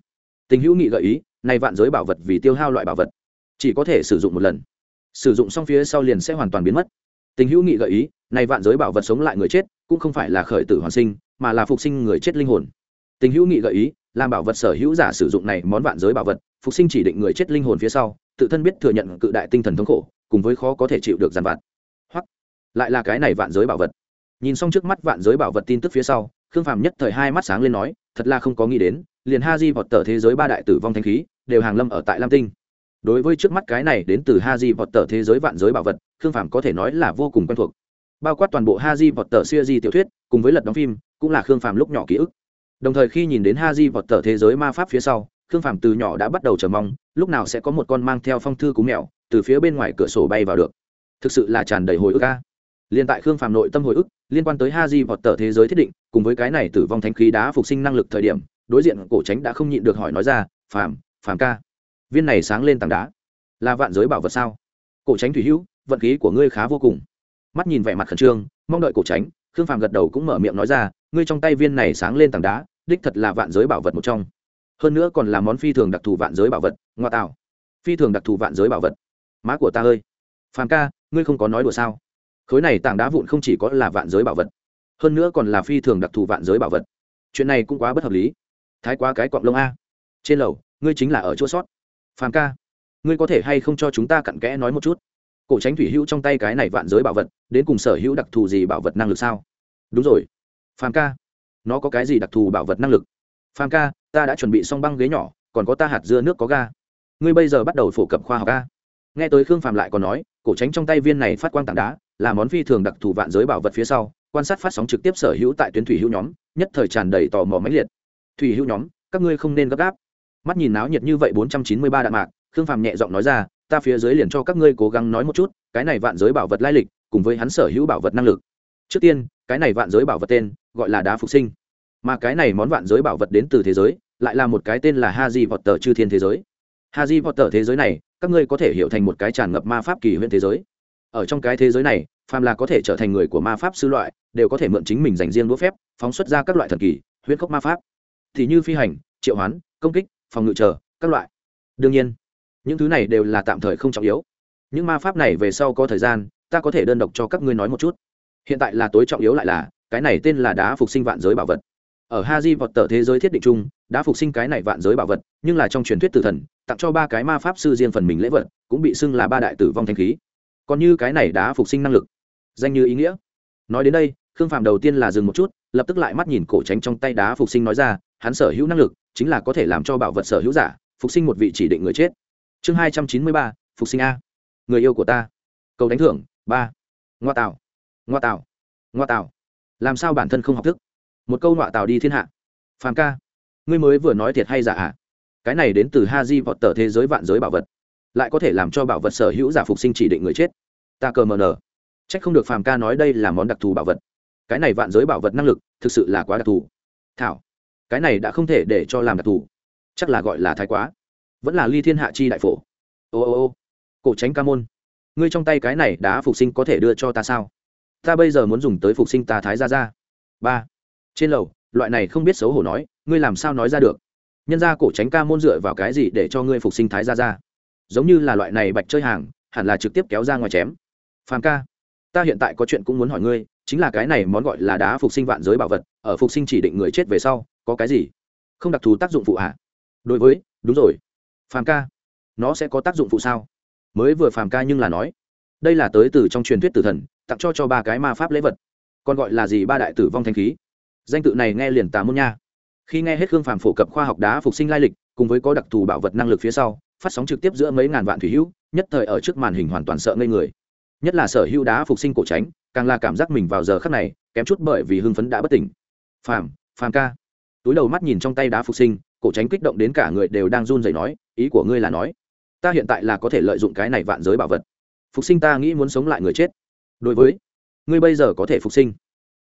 Tình hữu nghị gợi ý, này vạn giới bảo vật vì tiêu hao loại bảo vật, chỉ có thể sử dụng một lần sử dụng xong phía sau liền sẽ hoàn toàn biến mất. Tình hữu nghị gợi ý, này vạn giới bảo vật sống lại người chết, cũng không phải là khởi tử hoàn sinh, mà là phục sinh người chết linh hồn. Tình hữu nghị gợi ý, làm bảo vật sở hữu giả sử dụng này món vạn giới bảo vật, phục sinh chỉ định người chết linh hồn phía sau, tự thân biết thừa nhận cự đại tinh thần thống khổ, cùng với khó có thể chịu được giàn vặt. Hoặc, lại là cái này vạn giới bảo vật. Nhìn xong trước mắt vạn giới bảo vật tin tức phía sau, khương phàm nhất thời hai mắt sáng lên nói, thật là không có nghĩ đến, liền ha di vọt tờ thế giới ba đại tử vong thanh khí, đều hàng lâm ở tại lam tinh đối với trước mắt cái này đến từ ha di vọt tờ thế giới vạn giới bảo vật, khương phàm có thể nói là vô cùng quen thuộc. Bao quát toàn bộ ha di vọt tờ siêu di tiểu thuyết, cùng với lật đóng phim, cũng là khương phàm lúc nhỏ ký ức. Đồng thời khi nhìn đến ha di vọt tờ thế giới ma pháp phía sau, khương phàm từ nhỏ đã bắt đầu chờ mong, lúc nào sẽ có một con mang theo phong thư cú mèo từ phía bên ngoài cửa sổ bay vào được. Thực sự là tràn đầy hồi ức ca liên tại khương phàm nội tâm hồi ức, liên quan tới ha di vọt tờ thế giới thiết định, cùng với cái này tử vong thanh khí đá phục sinh năng lực thời điểm, đối diện cổ tránh đã không nhịn được hỏi nói ra, phàm phàm ca viên này sáng lên tảng đá. Là vạn giới bảo vật sao? Cổ tránh thủy hữu, vận khí của ngươi khá vô cùng. Mắt nhìn vẻ mặt khẩn trương, mong đợi cổ tránh khương phàm gật đầu cũng mở miệng nói ra, ngươi trong tay viên này sáng lên tảng đá, đích thật là vạn giới bảo vật một trong. Hơn nữa còn là món phi thường đặc thù vạn giới bảo vật, ngoa tạo. Phi thường đặc thù vạn giới bảo vật. Má của ta ơi. Phàm ca, ngươi không có nói đùa sao? Khối này tảng đá vụn không chỉ có là vạn giới bảo vật, hơn nữa còn là phi thường đặc thù vạn giới bảo vật. Chuyện này cũng quá bất hợp lý. Thái quá cái cọng lông a. Trên lầu, ngươi chính là ở chỗ sót phàm ca, ngươi có thể hay không cho chúng ta cặn kẽ nói một chút? Cổ tránh thủy hữu trong tay cái này vạn giới bảo vật, đến cùng sở hữu đặc thù gì bảo vật năng lực sao? Đúng rồi. Phàm ca, nó có cái gì đặc thù bảo vật năng lực? Phàm ca, ta đã chuẩn bị xong băng ghế nhỏ, còn có ta hạt dưa nước có ga. Ngươi bây giờ bắt đầu phổ cập khoa học ga nghe tới khương phàm lại còn nói, cổ tránh trong tay viên này phát quang tảng đá, là món phi thường đặc thù vạn giới bảo vật phía sau, quan sát phát sóng trực tiếp sở hữu tại tuyến thủy hữu nhóm, nhất thời tràn đầy tò mò mãnh liệt. Thủy hữu nhóm, các ngươi không nên gấp gáp mắt nhìn náo nhiệt như vậy bốn trăm chín mươi ba đạn mạc, khương phàm nhẹ giọng nói ra, ta phía dưới liền cho các ngươi cố gắng nói một chút, cái này vạn giới bảo vật lai lịch, cùng với hắn sở hữu bảo vật năng lực. Trước tiên, cái này vạn giới bảo vật tên gọi là đá phục sinh. Mà cái này món vạn giới bảo vật đến từ thế giới, lại là một cái tên là ha di vọt tờ chư thiên thế giới. Ha di vọt tờ thế giới này, các ngươi có thể hiểu thành một cái tràn ngập ma pháp kỳ huyễn thế giới. Ở trong cái thế giới này, phàm là có thể trở thành người của ma pháp sư loại, đều có thể mượn chính mình dành riêng đũa phép, phóng xuất ra các loại thần kỳ, huyễn khốc ma pháp. Thì như phi hành, triệu hoán, công kích phòng ngự chờ, các loại. Đương nhiên, những thứ này đều là tạm thời không trọng yếu. Những ma pháp này về sau có thời gian, ta có thể đơn độc cho các ngươi nói một chút. Hiện tại là tối trọng yếu lại là, cái này tên là đá phục sinh vạn giới bảo vật. Ở ha di vọt tờ thế giới thiết định chung đã phục sinh cái này vạn giới bảo vật, nhưng là trong truyền thuyết tử thần, tặng cho ba cái ma pháp sư riêng phần mình lễ vật, cũng bị xưng là ba đại tử vong thanh khí. Còn như cái này đã phục sinh năng lực, danh như ý nghĩa. Nói đến đây, khương phạm đầu tiên là dừng một chút, lập tức lại mắt nhìn cổ tránh trong tay đá phục sinh nói ra, hắn sở hữu năng lực chính là có thể làm cho bảo vật sở hữu giả, phục sinh một vị chỉ định người chết. Chương hai trăm chín mươi ba, phục sinh a. Người yêu của ta. Cầu đánh thưởng, ba. Ngoa tạo. Ngoa tạo. Ngoa tạo. Làm sao bản thân không học thức? Một câu ngoa tạo đi thiên hạ. Phàm ca. Ngươi mới vừa nói thiệt hay giả à? Cái này đến từ ha di vọt tờ thế giới vạn giới bảo vật. Lại có thể làm cho bảo vật sở hữu giả phục sinh chỉ định người chết. Ta cờ mờ nở c h ắ c không được phàm ca nói đây là món đặc thù bảo vật. Cái này vạn giới bảo vật năng lực thực sự là quá đặc thù. Thảo cái này đã không thể để cho làm đặc thù. Chắc là gọi là thái quá. Vẫn là ly thiên hạ chi đại phổ. Ô ô ô. Cổ tránh ca môn. Ngươi trong tay cái này đã phục sinh có thể đưa cho ta sao? Ta bây giờ muốn dùng tới phục sinh ta thái ra ra ba. Trên lầu, loại này không biết xấu hổ nói, ngươi làm sao nói ra được? Nhân ra cổ tránh ca môn dựa vào cái gì để cho ngươi phục sinh thái ra ra giống như là loại này bạch chơi hàng, hẳn là trực tiếp kéo ra ngoài chém. Phàm ca, ta hiện tại có chuyện cũng muốn hỏi ngươi chính là cái này món gọi là đá phục sinh vạn giới bảo vật, ở phục sinh chỉ định người chết về sau, có cái gì? Không đặc thù tác dụng phụ ạ à? đối với, đúng rồi. Phàm ca, nó sẽ có tác dụng phụ sao? Mới vừa phàm ca nhưng là nói, đây là tới từ trong truyền thuyết tử thần, tặng cho cho ba cái ma pháp lễ vật. Còn gọi là gì ba đại tử vong thanh khí? Danh tự này nghe liền tà môn nha. Khi nghe hết hương phàm phổ cập khoa học đá phục sinh lai lịch, cùng với có đặc thù bảo vật năng lực phía sau, phát sóng trực tiếp giữa mấy ngàn vạn thủy hữu, nhất thời ở trước màn hình hoàn toàn sợ ngây người. Nhất là sở hữu đá phục sinh cổ tránh càng là cảm giác mình vào giờ khắc này, kém chút bởi vì hưng phấn đã bất tỉnh. Phàm phàm ca. Túi đầu mắt nhìn trong tay đá phục sinh, cổ tránh kích động đến cả người đều đang run rẩy nói, ý của ngươi là nói, ta hiện tại là có thể lợi dụng cái này vạn giới bảo vật. Phục sinh ta nghĩ muốn sống lại người chết. Đối với, ngươi bây giờ có thể phục sinh.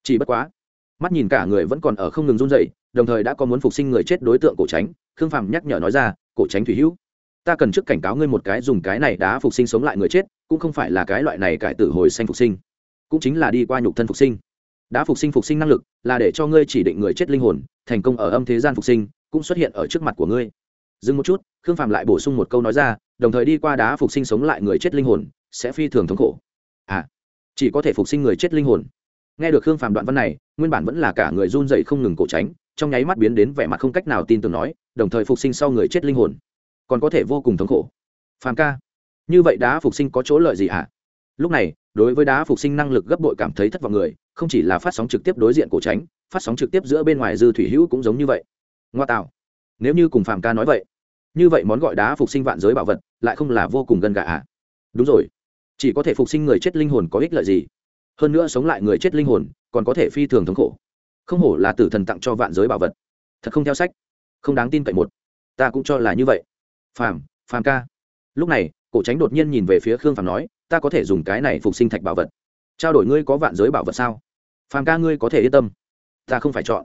Chỉ bất quá, mắt nhìn cả người vẫn còn ở không ngừng run rẩy, đồng thời đã có muốn phục sinh người chết đối tượng cổ tránh, khương phàm nhắc nhở nói ra, cổ tránh thủy hữu, ta cần trước cảnh cáo ngươi một cái dùng cái này đá phục sinh sống lại người chết, cũng không phải là cái loại này cải tử hồi xanh phục sinh cũng chính là đi qua nhục thân phục sinh. Đã phục sinh phục sinh năng lực là để cho ngươi chỉ định người chết linh hồn, thành công ở âm thế gian phục sinh, cũng xuất hiện ở trước mặt của ngươi. Dừng một chút, khương phàm lại bổ sung một câu nói ra, đồng thời đi qua đá phục sinh sống lại người chết linh hồn, sẽ phi thường thống khổ. À chỉ có thể phục sinh người chết linh hồn. Nghe được khương phàm đoạn văn này, nguyên bản vẫn là cả người run dậy không ngừng cổ tránh, trong nháy mắt biến đến vẻ mặt không cách nào tin tưởng nói, đồng thời phục sinh sau người chết linh hồn, còn có thể vô cùng thống khổ. Phàm ca, như vậy đá phục sinh có chỗ lợi gì hả? à? Lúc này, đối với đá phục sinh năng lực gấp bội cảm thấy thất vọng người, không chỉ là phát sóng trực tiếp đối diện cổ tránh, phát sóng trực tiếp giữa bên ngoài dư thủy hữu cũng giống như vậy. Ngoa tạo. Nếu như cùng phàm ca nói vậy, như vậy món gọi đá phục sinh vạn giới bảo vật lại không là vô cùng gần gà à? Đúng rồi. Chỉ có thể phục sinh người chết linh hồn có ích lợi gì? Hơn nữa sống lại người chết linh hồn còn có thể phi thường thống khổ. Không hổ là tử thần tặng cho vạn giới bảo vật. Thật không theo sách. Không đáng tin cậy một. Ta cũng cho là như vậy. Phàm phàm ca. Lúc này, cổ tránh đột nhiên nhìn về phía khương phàm nói ta có thể dùng cái này phục sinh thạch bảo vật. Trao đổi ngươi có vạn giới bảo vật sao? Phàm ca ngươi có thể yên tâm. Ta không phải chọn.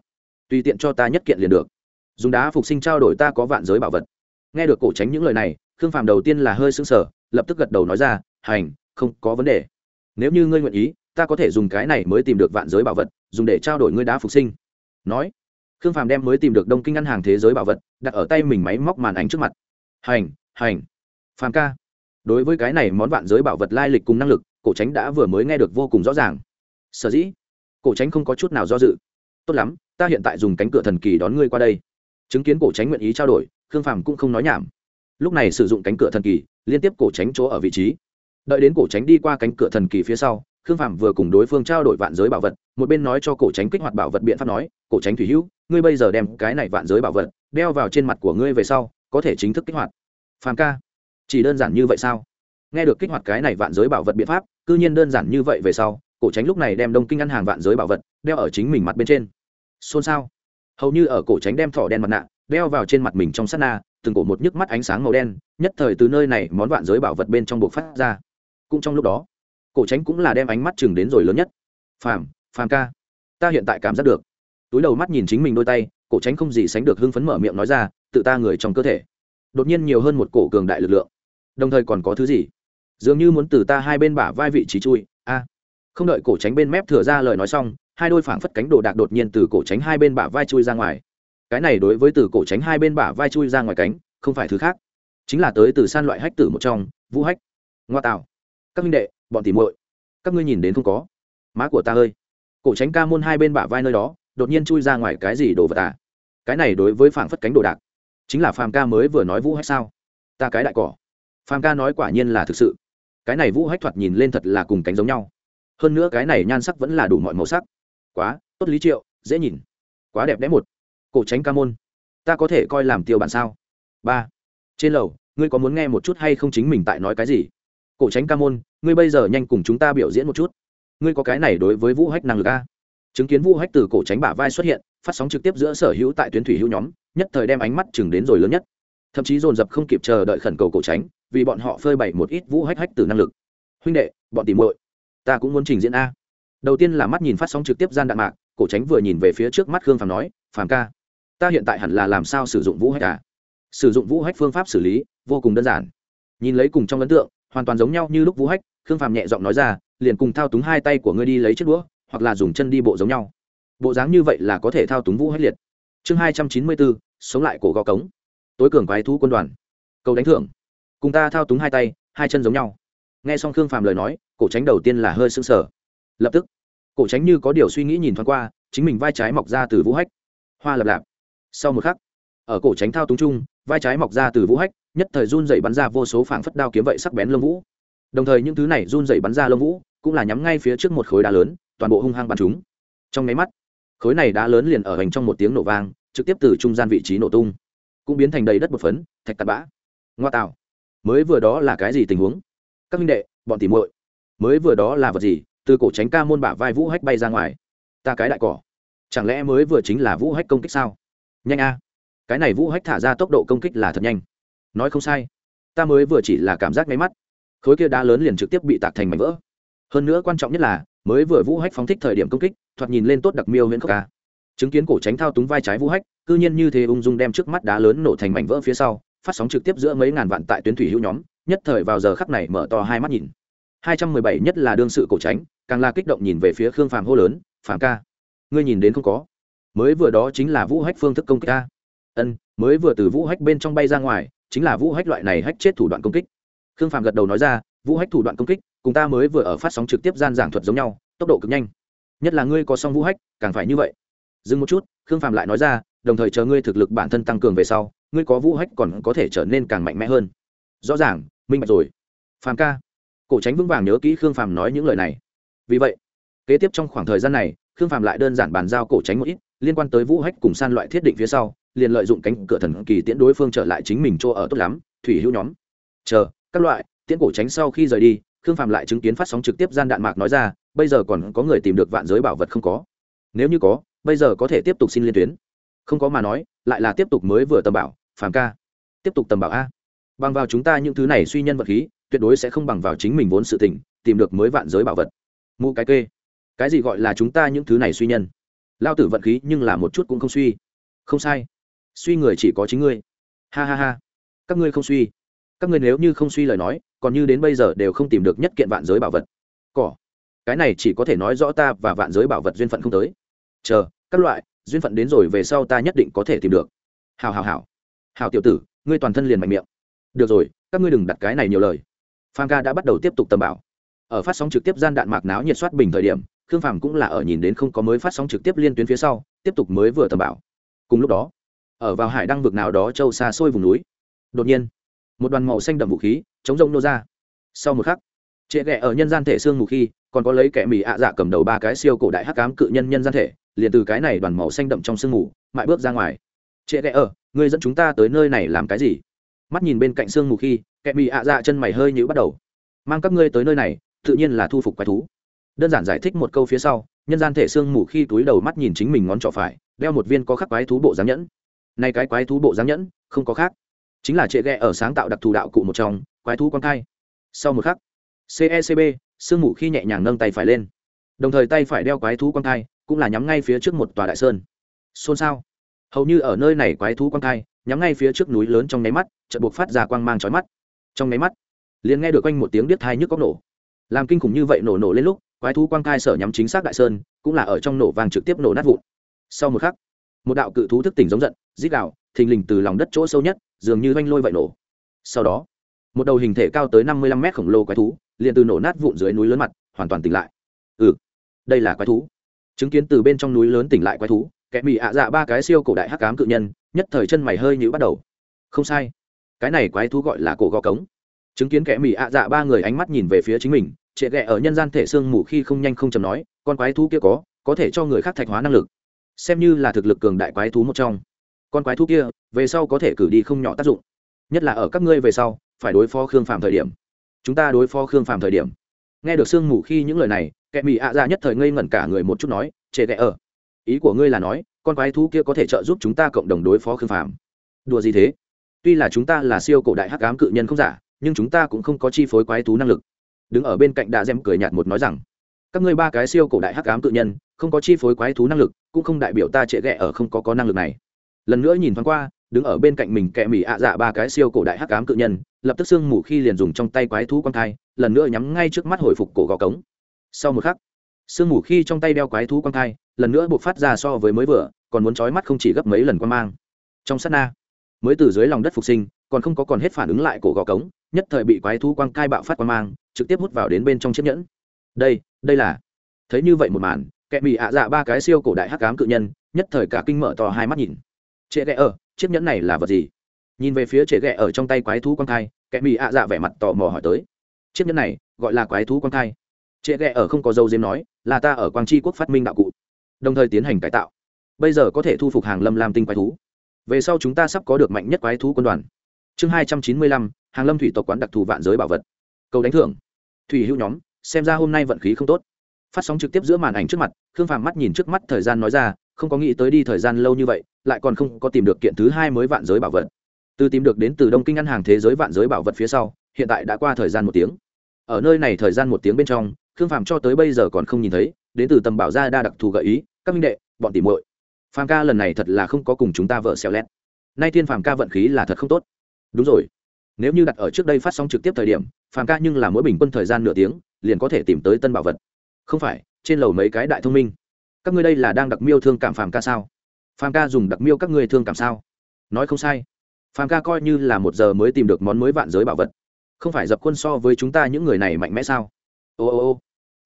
Tùy tiện cho ta nhất kiện liền được. Dùng đá phục sinh trao đổi ta có vạn giới bảo vật. Nghe được cổ tránh những lời này, khương phàm đầu tiên là hơi sững sờ, lập tức gật đầu nói ra, hành, không có vấn đề. Nếu như ngươi nguyện ý, ta có thể dùng cái này mới tìm được vạn giới bảo vật, dùng để trao đổi ngươi đá phục sinh. Nói, khương phàm đem mới tìm được đông kinh ngân hàng thế giới bảo vật đặt ở tay mình máy móc màn ảnh trước mặt. Hành hành. Phàm ca đối với cái này món vạn giới bảo vật lai lịch cùng năng lực, cổ tránh đã vừa mới nghe được vô cùng rõ ràng. Sở dĩ, cổ tránh không có chút nào do dự. Tốt lắm, ta hiện tại dùng cánh cửa thần kỳ đón ngươi qua đây. Chứng kiến cổ tránh nguyện ý trao đổi, khương phàm cũng không nói nhảm. Lúc này sử dụng cánh cửa thần kỳ, liên tiếp cổ tránh chỗ ở vị trí. Đợi đến cổ tránh đi qua cánh cửa thần kỳ phía sau, khương phạm vừa cùng đối phương trao đổi vạn giới bảo vật, một bên nói cho cổ tránh kích hoạt bảo vật biện pháp nói, cổ tránh thủy hữu, ngươi bây giờ đem cái này vạn giới bảo vật đeo vào trên mặt của ngươi về sau, có thể chính thức kích hoạt. Phàm ca chỉ đơn giản như vậy sao? Nghe được kích hoạt cái này vạn giới bảo vật biện pháp, cư nhiên đơn giản như vậy về sau, cổ tránh lúc này đem đông kinh ngân hàng vạn giới bảo vật, đeo ở chính mình mặt bên trên. Xôn xao. Hầu như ở cổ tránh đem thỏ đen mặt nạ, đeo vào trên mặt mình trong sát na, từng cổ một nhức mắt ánh sáng màu đen, nhất thời từ nơi này món vạn giới bảo vật bên trong buộc phát ra. Cũng trong lúc đó, cổ tránh cũng là đem ánh mắt chừng đến rồi lớn nhất. Phàm phàm ca. Ta hiện tại cảm giác được. Túi đầu mắt nhìn chính mình đôi tay, cổ tránh không gì sánh được hưng phấn mở miệng nói ra, tự ta người trong cơ thể. Đột nhiên nhiều hơn một cổ cường đại lực lượng đồng thời còn có thứ gì? Dường như muốn từ ta hai bên bả vai vị trí chui. A. Không đợi cổ tránh bên mép thừa ra lời nói xong, hai đôi phảng phất cánh đồ đạc đột nhiên từ cổ tránh hai bên bả vai chui ra ngoài. Cái này đối với từ cổ tránh hai bên bả vai chui ra ngoài cánh, không phải thứ khác. Chính là tới từ san loại hách tử một trong, vũ hách. Ngoa tạo. Các minh đệ, bọn tỉ muội. Các ngươi nhìn đến không có. Má của ta ơi. Cổ tránh ca môn hai bên bả vai nơi đó, đột nhiên chui ra ngoài cái gì đồ vật à? Cái này đối với phảng phất cánh đồ đạc. Chính là phàm ca mới vừa nói vũ hách sao? Ta cái đại cỏ phàm ca nói quả nhiên là thực sự. Cái này vũ hách thoạt nhìn lên thật là cùng cánh giống nhau. Hơn nữa cái này nhan sắc vẫn là đủ mọi màu sắc. Quá, tốt lý triệu, dễ nhìn. Quá đẹp đẽ một. Cổ tránh ca môn. Ta có thể coi làm tiêu bản sao? Ba. Trên lầu, ngươi có muốn nghe một chút hay không chính mình tại nói cái gì? Cổ tránh ca môn, ngươi bây giờ nhanh cùng chúng ta biểu diễn một chút. Ngươi có cái này đối với vũ hách năng lực a? Chứng kiến vũ hách từ cổ tránh bả vai xuất hiện, phát sóng trực tiếp giữa sở hữu tại tuyến thủy hữu nhóm, nhất thời đem ánh mắt chừng đến rồi lớn nhất. Thậm chí dồn dập không kịp chờ đợi khẩn cầu cổ tránh vì bọn họ phơi bày một ít vũ hách hách từ năng lực. Huynh đệ, bọn tìm muội, ta cũng muốn trình diễn a. Đầu tiên là mắt nhìn phát sóng trực tiếp gian đạn mạc, cổ tránh vừa nhìn về phía trước mắt khương phàm nói, phàm ca, ta hiện tại hẳn là làm sao sử dụng vũ hách à sử dụng vũ hách phương pháp xử lý, vô cùng đơn giản. Nhìn lấy cùng trong ấn tượng, hoàn toàn giống nhau như lúc vũ hách, khương phàm nhẹ giọng nói ra, liền cùng thao túng hai tay của ngươi đi lấy chiếc đũa, hoặc là dùng chân đi bộ giống nhau. Bộ dáng như vậy là có thể thao túng vũ hách liệt. Chương hai trăm chín mươi bốn, sống lại cổ gò cống. Tối cường quái thú quân đoàn. Cầu đánh thưởng cùng ta thao túng hai tay, hai chân giống nhau. Nghe xong khương phàm lời nói, cổ tránh đầu tiên là hơi sưng sờ. Lập tức, cổ tránh như có điều suy nghĩ nhìn thoáng qua, chính mình vai trái mọc ra từ vũ hách. Hoa lập lạp. Sau một khắc, ở cổ tránh thao túng chung, vai trái mọc ra từ vũ hách, nhất thời run dậy bắn ra vô số phảng phất đao kiếm vậy sắc bén lông vũ. Đồng thời những thứ này run dậy bắn ra lông vũ, cũng là nhắm ngay phía trước một khối đá lớn, toàn bộ hung hăng bắn chúng. Trong nháy mắt, khối này đá lớn liền ở hành trong một tiếng nổ vang, trực tiếp từ trung gian vị trí nổ tung, cũng biến thành đầy đất một phấn, thạch tạt bã. Ngoa tạo mới vừa đó là cái gì tình huống? Các minh đệ, bọn tỉ muội, mới vừa đó là vật gì? Từ cổ tránh ca môn bả vai vũ hách bay ra ngoài. Ta cái đại cỏ. Chẳng lẽ mới vừa chính là vũ hách công kích sao? Nhanh a. Cái này vũ hách thả ra tốc độ công kích là thật nhanh. Nói không sai. Ta mới vừa chỉ là cảm giác máy mắt. Khối kia đá lớn liền trực tiếp bị tạc thành mảnh vỡ. Hơn nữa quan trọng nhất là, mới vừa vũ hách phóng thích thời điểm công kích, thoạt nhìn lên tốt đặc miêu huyễn khốc ca chứng kiến cổ tránh thao túng vai trái vũ hách, cư nhiên như thế ung dung đem trước mắt đá lớn nổ thành mảnh vỡ phía sau phát sóng trực tiếp giữa mấy ngàn vạn tại tuyến thủy hữu nhóm, nhất thời vào giờ khắc này mở to hai mắt nhìn. Hai trăm mười bảy nhất là đương sự cổ tránh, càng là kích động nhìn về phía khương phàm hô lớn, phàm ca, ngươi nhìn đến không có? Mới vừa đó chính là vũ hách phương thức công kích ca ân, mới vừa từ vũ hách bên trong bay ra ngoài, chính là vũ hách loại này hách chết thủ đoạn công kích. Khương phàm gật đầu nói ra, vũ hách thủ đoạn công kích, cùng ta mới vừa ở phát sóng trực tiếp gian giảng thuật giống nhau, tốc độ cực nhanh. Nhất là ngươi có xong vũ hách, càng phải như vậy. Dừng một chút, khương phàm lại nói ra, đồng thời chờ ngươi thực lực bản thân tăng cường về sau ngươi có vũ hách còn có thể trở nên càng mạnh mẽ hơn. Rõ ràng, minh bạch rồi. Phàm ca. Cổ tránh vững vàng nhớ kỹ khương phàm nói những lời này. Vì vậy, kế tiếp trong khoảng thời gian này, khương phàm lại đơn giản bàn giao cổ tránh một ít, liên quan tới vũ hách cùng san loại thiết định phía sau, liền lợi dụng cánh cửa thần kỳ tiễn đối phương trở lại chính mình chỗ ở tốt lắm, thủy hữu nhóm. Chờ, các loại, tiễn cổ tránh sau khi rời đi, khương phàm lại chứng kiến phát sóng trực tiếp gian đạn mạc nói ra, bây giờ còn có người tìm được vạn giới bảo vật không có? Nếu như có, bây giờ có thể tiếp tục xin liên tuyến. Không có mà nói, lại là tiếp tục mới vừa tầm bảo phàm ca. Tiếp tục tầm bảo a. Bằng vào chúng ta những thứ này suy nhân vật khí, tuyệt đối sẽ không bằng vào chính mình vốn sự tỉnh tìm được mới vạn giới bảo vật. Mụ cái kê. Cái gì gọi là chúng ta những thứ này suy nhân? Lao tử vận khí nhưng là một chút cũng không suy. Không sai. Suy người chỉ có chính ngươi. Ha ha ha. Các ngươi không suy. Các ngươi nếu như không suy lời nói, còn như đến bây giờ đều không tìm được nhất kiện vạn giới bảo vật. Cỏ. Cái này chỉ có thể nói rõ ta và vạn giới bảo vật duyên phận không tới. Chờ, các loại, duyên phận đến rồi về sau ta nhất định có thể tìm được. Hào hào hào hào tiểu tử, ngươi toàn thân liền mạnh miệng. Được rồi, các ngươi đừng đặt cái này nhiều lời. Phan ca đã bắt đầu tiếp tục tầm bảo. Ở phát sóng trực tiếp gian đạn mạc náo nhiệt soát bình thời điểm, khương phàm cũng là ở nhìn đến không có mới phát sóng trực tiếp liên tuyến phía sau, tiếp tục mới vừa tầm bảo. Cùng lúc đó, ở vào hải đăng vực nào đó châu xa xôi vùng núi, đột nhiên, một đoàn màu xanh đậm vũ khí chống rông nô ra. Sau một khắc trệ ghẹ ở nhân gian thể xương mù khi, còn có lấy kẻ mì ạ dạ cầm đầu ba cái siêu cổ đại hắc cám cự nhân nhân gian thể, liền từ cái này đoàn màu xanh đậm trong sương mù mại bước ra ngoài. Trệ ghẹ ở Ngươi dẫn chúng ta tới nơi này làm cái gì? Mắt nhìn bên cạnh sương mù khi, kẻ mị ạ dạ chân mày hơi nhữ bắt đầu. Mang các ngươi tới nơi này, tự nhiên là thu phục quái thú. Đơn giản giải thích một câu phía sau, nhân gian thể xương mù khi túi đầu mắt nhìn chính mình ngón trỏ phải, đeo một viên có khắc quái thú bộ giám nhẫn. Nay cái quái thú bộ giám nhẫn, không có khác. Chính là trệ ghẹ ở sáng tạo đặc thù đạo cụ một trong, quái thú con thai. Sau một khắc cecb sương mù khi nhẹ nhàng nâng tay phải lên. Đồng thời tay phải đeo quái thú con thai, cũng là nhắm ngay phía trước một tòa đại sơn. Xôn xao hầu như ở nơi này quái thú quang thai nhắm ngay phía trước núi lớn trong nháy mắt chợt buộc phát ra quang mang trói mắt. Trong nháy mắt liền nghe được quanh một tiếng biết thai nhức góc nổ. Làm kinh khủng như vậy nổ nổ lên lúc quái thú quang thai sở nhắm chính xác đại sơn cũng là ở trong nổ vàng trực tiếp nổ nát vụn. Sau một khắc một đạo cự thú thức tỉnh giống giận rít gào, thình lình từ lòng đất chỗ sâu nhất dường như oanh lôi vậy nổ. Sau đó một đầu hình thể cao tới năm mươi lăm mét khổng lồ quái thú liền từ nổ nát vụn dưới núi lớn mặt hoàn toàn tỉnh lại. Ừ đây là quái thú. Chứng kiến từ bên trong núi lớn tỉnh lại quái thú kẻ bị ạ dạ ba cái siêu cổ đại hắc cám cự nhân, nhất thời chân mày hơi nhữ bắt đầu. Không sai. Cái này quái thú gọi là cổ gò cống. Chứng kiến kẻ mỹ ạ dạ ba người ánh mắt nhìn về phía chính mình, trệ ghẹ ở nhân gian thể xương mù khi không nhanh không chầm nói, con quái thú kia có có thể cho người khác thạch hóa năng lực. Xem như là thực lực cường đại quái thú một trong. Con quái thú kia, về sau có thể cử đi không nhỏ tác dụng. Nhất là ở các ngươi về sau, phải đối phó khương phàm thời điểm. Chúng ta đối phó khương phàm thời điểm. Nghe được sương mù khi những lời này, kẻ mỹ ạ dạ nhất thời ngây ngẩn cả người một chút nói, trệ ghẹ ở ý của ngươi là nói, con quái thú kia có thể trợ giúp chúng ta cộng đồng đối phó khương phàm. Đùa gì thế? Tuy là chúng ta là siêu cổ đại hắc ám cự nhân không giả, nhưng chúng ta cũng không có chi phối quái thú năng lực. Đứng ở bên cạnh đạ dèm cười nhạt một nói rằng, các ngươi ba cái siêu cổ đại hắc ám cự nhân, không có chi phối quái thú năng lực, cũng không đại biểu ta trệ ghẹ ở không có có năng lực này. Lần nữa nhìn thoáng qua, đứng ở bên cạnh mình kẹ mỉ ạ dạ ba cái siêu cổ đại hắc ám cự nhân, lập tức sương mù khi liền dùng trong tay quái thú con thai, lần nữa nhắm ngay trước mắt hồi phục cổ gò cống. Sau một khắc sương mù khi trong tay đeo quái thú quang thai, lần nữa buộc phát ra so với mới vừa, còn muốn trói mắt không chỉ gấp mấy lần quan mang. Trong sát na, mới từ dưới lòng đất phục sinh, còn không có còn hết phản ứng lại cổ gò cống, nhất thời bị quái thú quang cai bạo phát quan mang, trực tiếp hút vào đến bên trong chiếc nhẫn. Đây đây là, thấy như vậy một màn, kẻ bị ạ dạ ba cái siêu cổ đại hắc cám cự nhân, nhất thời cả kinh mở to hai mắt nhìn. Trệ ghẹ ở, chiếc nhẫn này là vật gì? Nhìn về phía trệ ghẹ ở trong tay quái thú quang thai, kẻ bị ạ dạ vẻ mặt tò mò hỏi tới. Chiếc nhẫn này, gọi là quái thú quang thai trệ ghẹ ở không có dâu diếm nói, là ta ở quang tri quốc phát minh đạo cụ, đồng thời tiến hành cải tạo. Bây giờ có thể thu phục hàng lâm lam tinh quái thú. Về sau chúng ta sắp có được mạnh nhất quái thú quân đoàn. Chương hai trăm chín mươi lăm, hàng lâm thủy tộc quán đặc thù vạn giới bảo vật. Cầu đánh thưởng. Thủy hữu nhóm, xem ra hôm nay vận khí không tốt. Phát sóng trực tiếp giữa màn ảnh trước mặt, khương phàm mắt nhìn trước mắt thời gian nói ra, không có nghĩ tới đi thời gian lâu như vậy, lại còn không có tìm được kiện thứ hai mới vạn giới bảo vật. Từ tìm được đến từ đông kinh ngân hàng thế giới vạn giới bảo vật phía sau, hiện tại đã qua thời gian một tiếng. Ở nơi này thời gian một tiếng bên trong khương phàm cho tới bây giờ còn không nhìn thấy, đến từ tầm bảo gia đa đặc thù gợi ý, các minh đệ, bọn tỉ muội, phàm ca lần này thật là không có cùng chúng ta vợ xéo lét. Nay thiên phàm ca vận khí là thật không tốt. Đúng rồi. Nếu như đặt ở trước đây phát sóng trực tiếp thời điểm, phàm ca nhưng là mỗi bình quân thời gian nửa tiếng, liền có thể tìm tới tân bảo vật. Không phải, trên lầu mấy cái đại thông minh. Các ngươi đây là đang đặc miêu thương cảm phàm ca sao? Phàm ca dùng đặc miêu các ngươi thương cảm sao? Nói không sai. Phàm ca coi như là một giờ mới tìm được món mới vạn giới bảo vật. Không phải dập quân so với chúng ta những người này mạnh mẽ sao? Ô ô ô,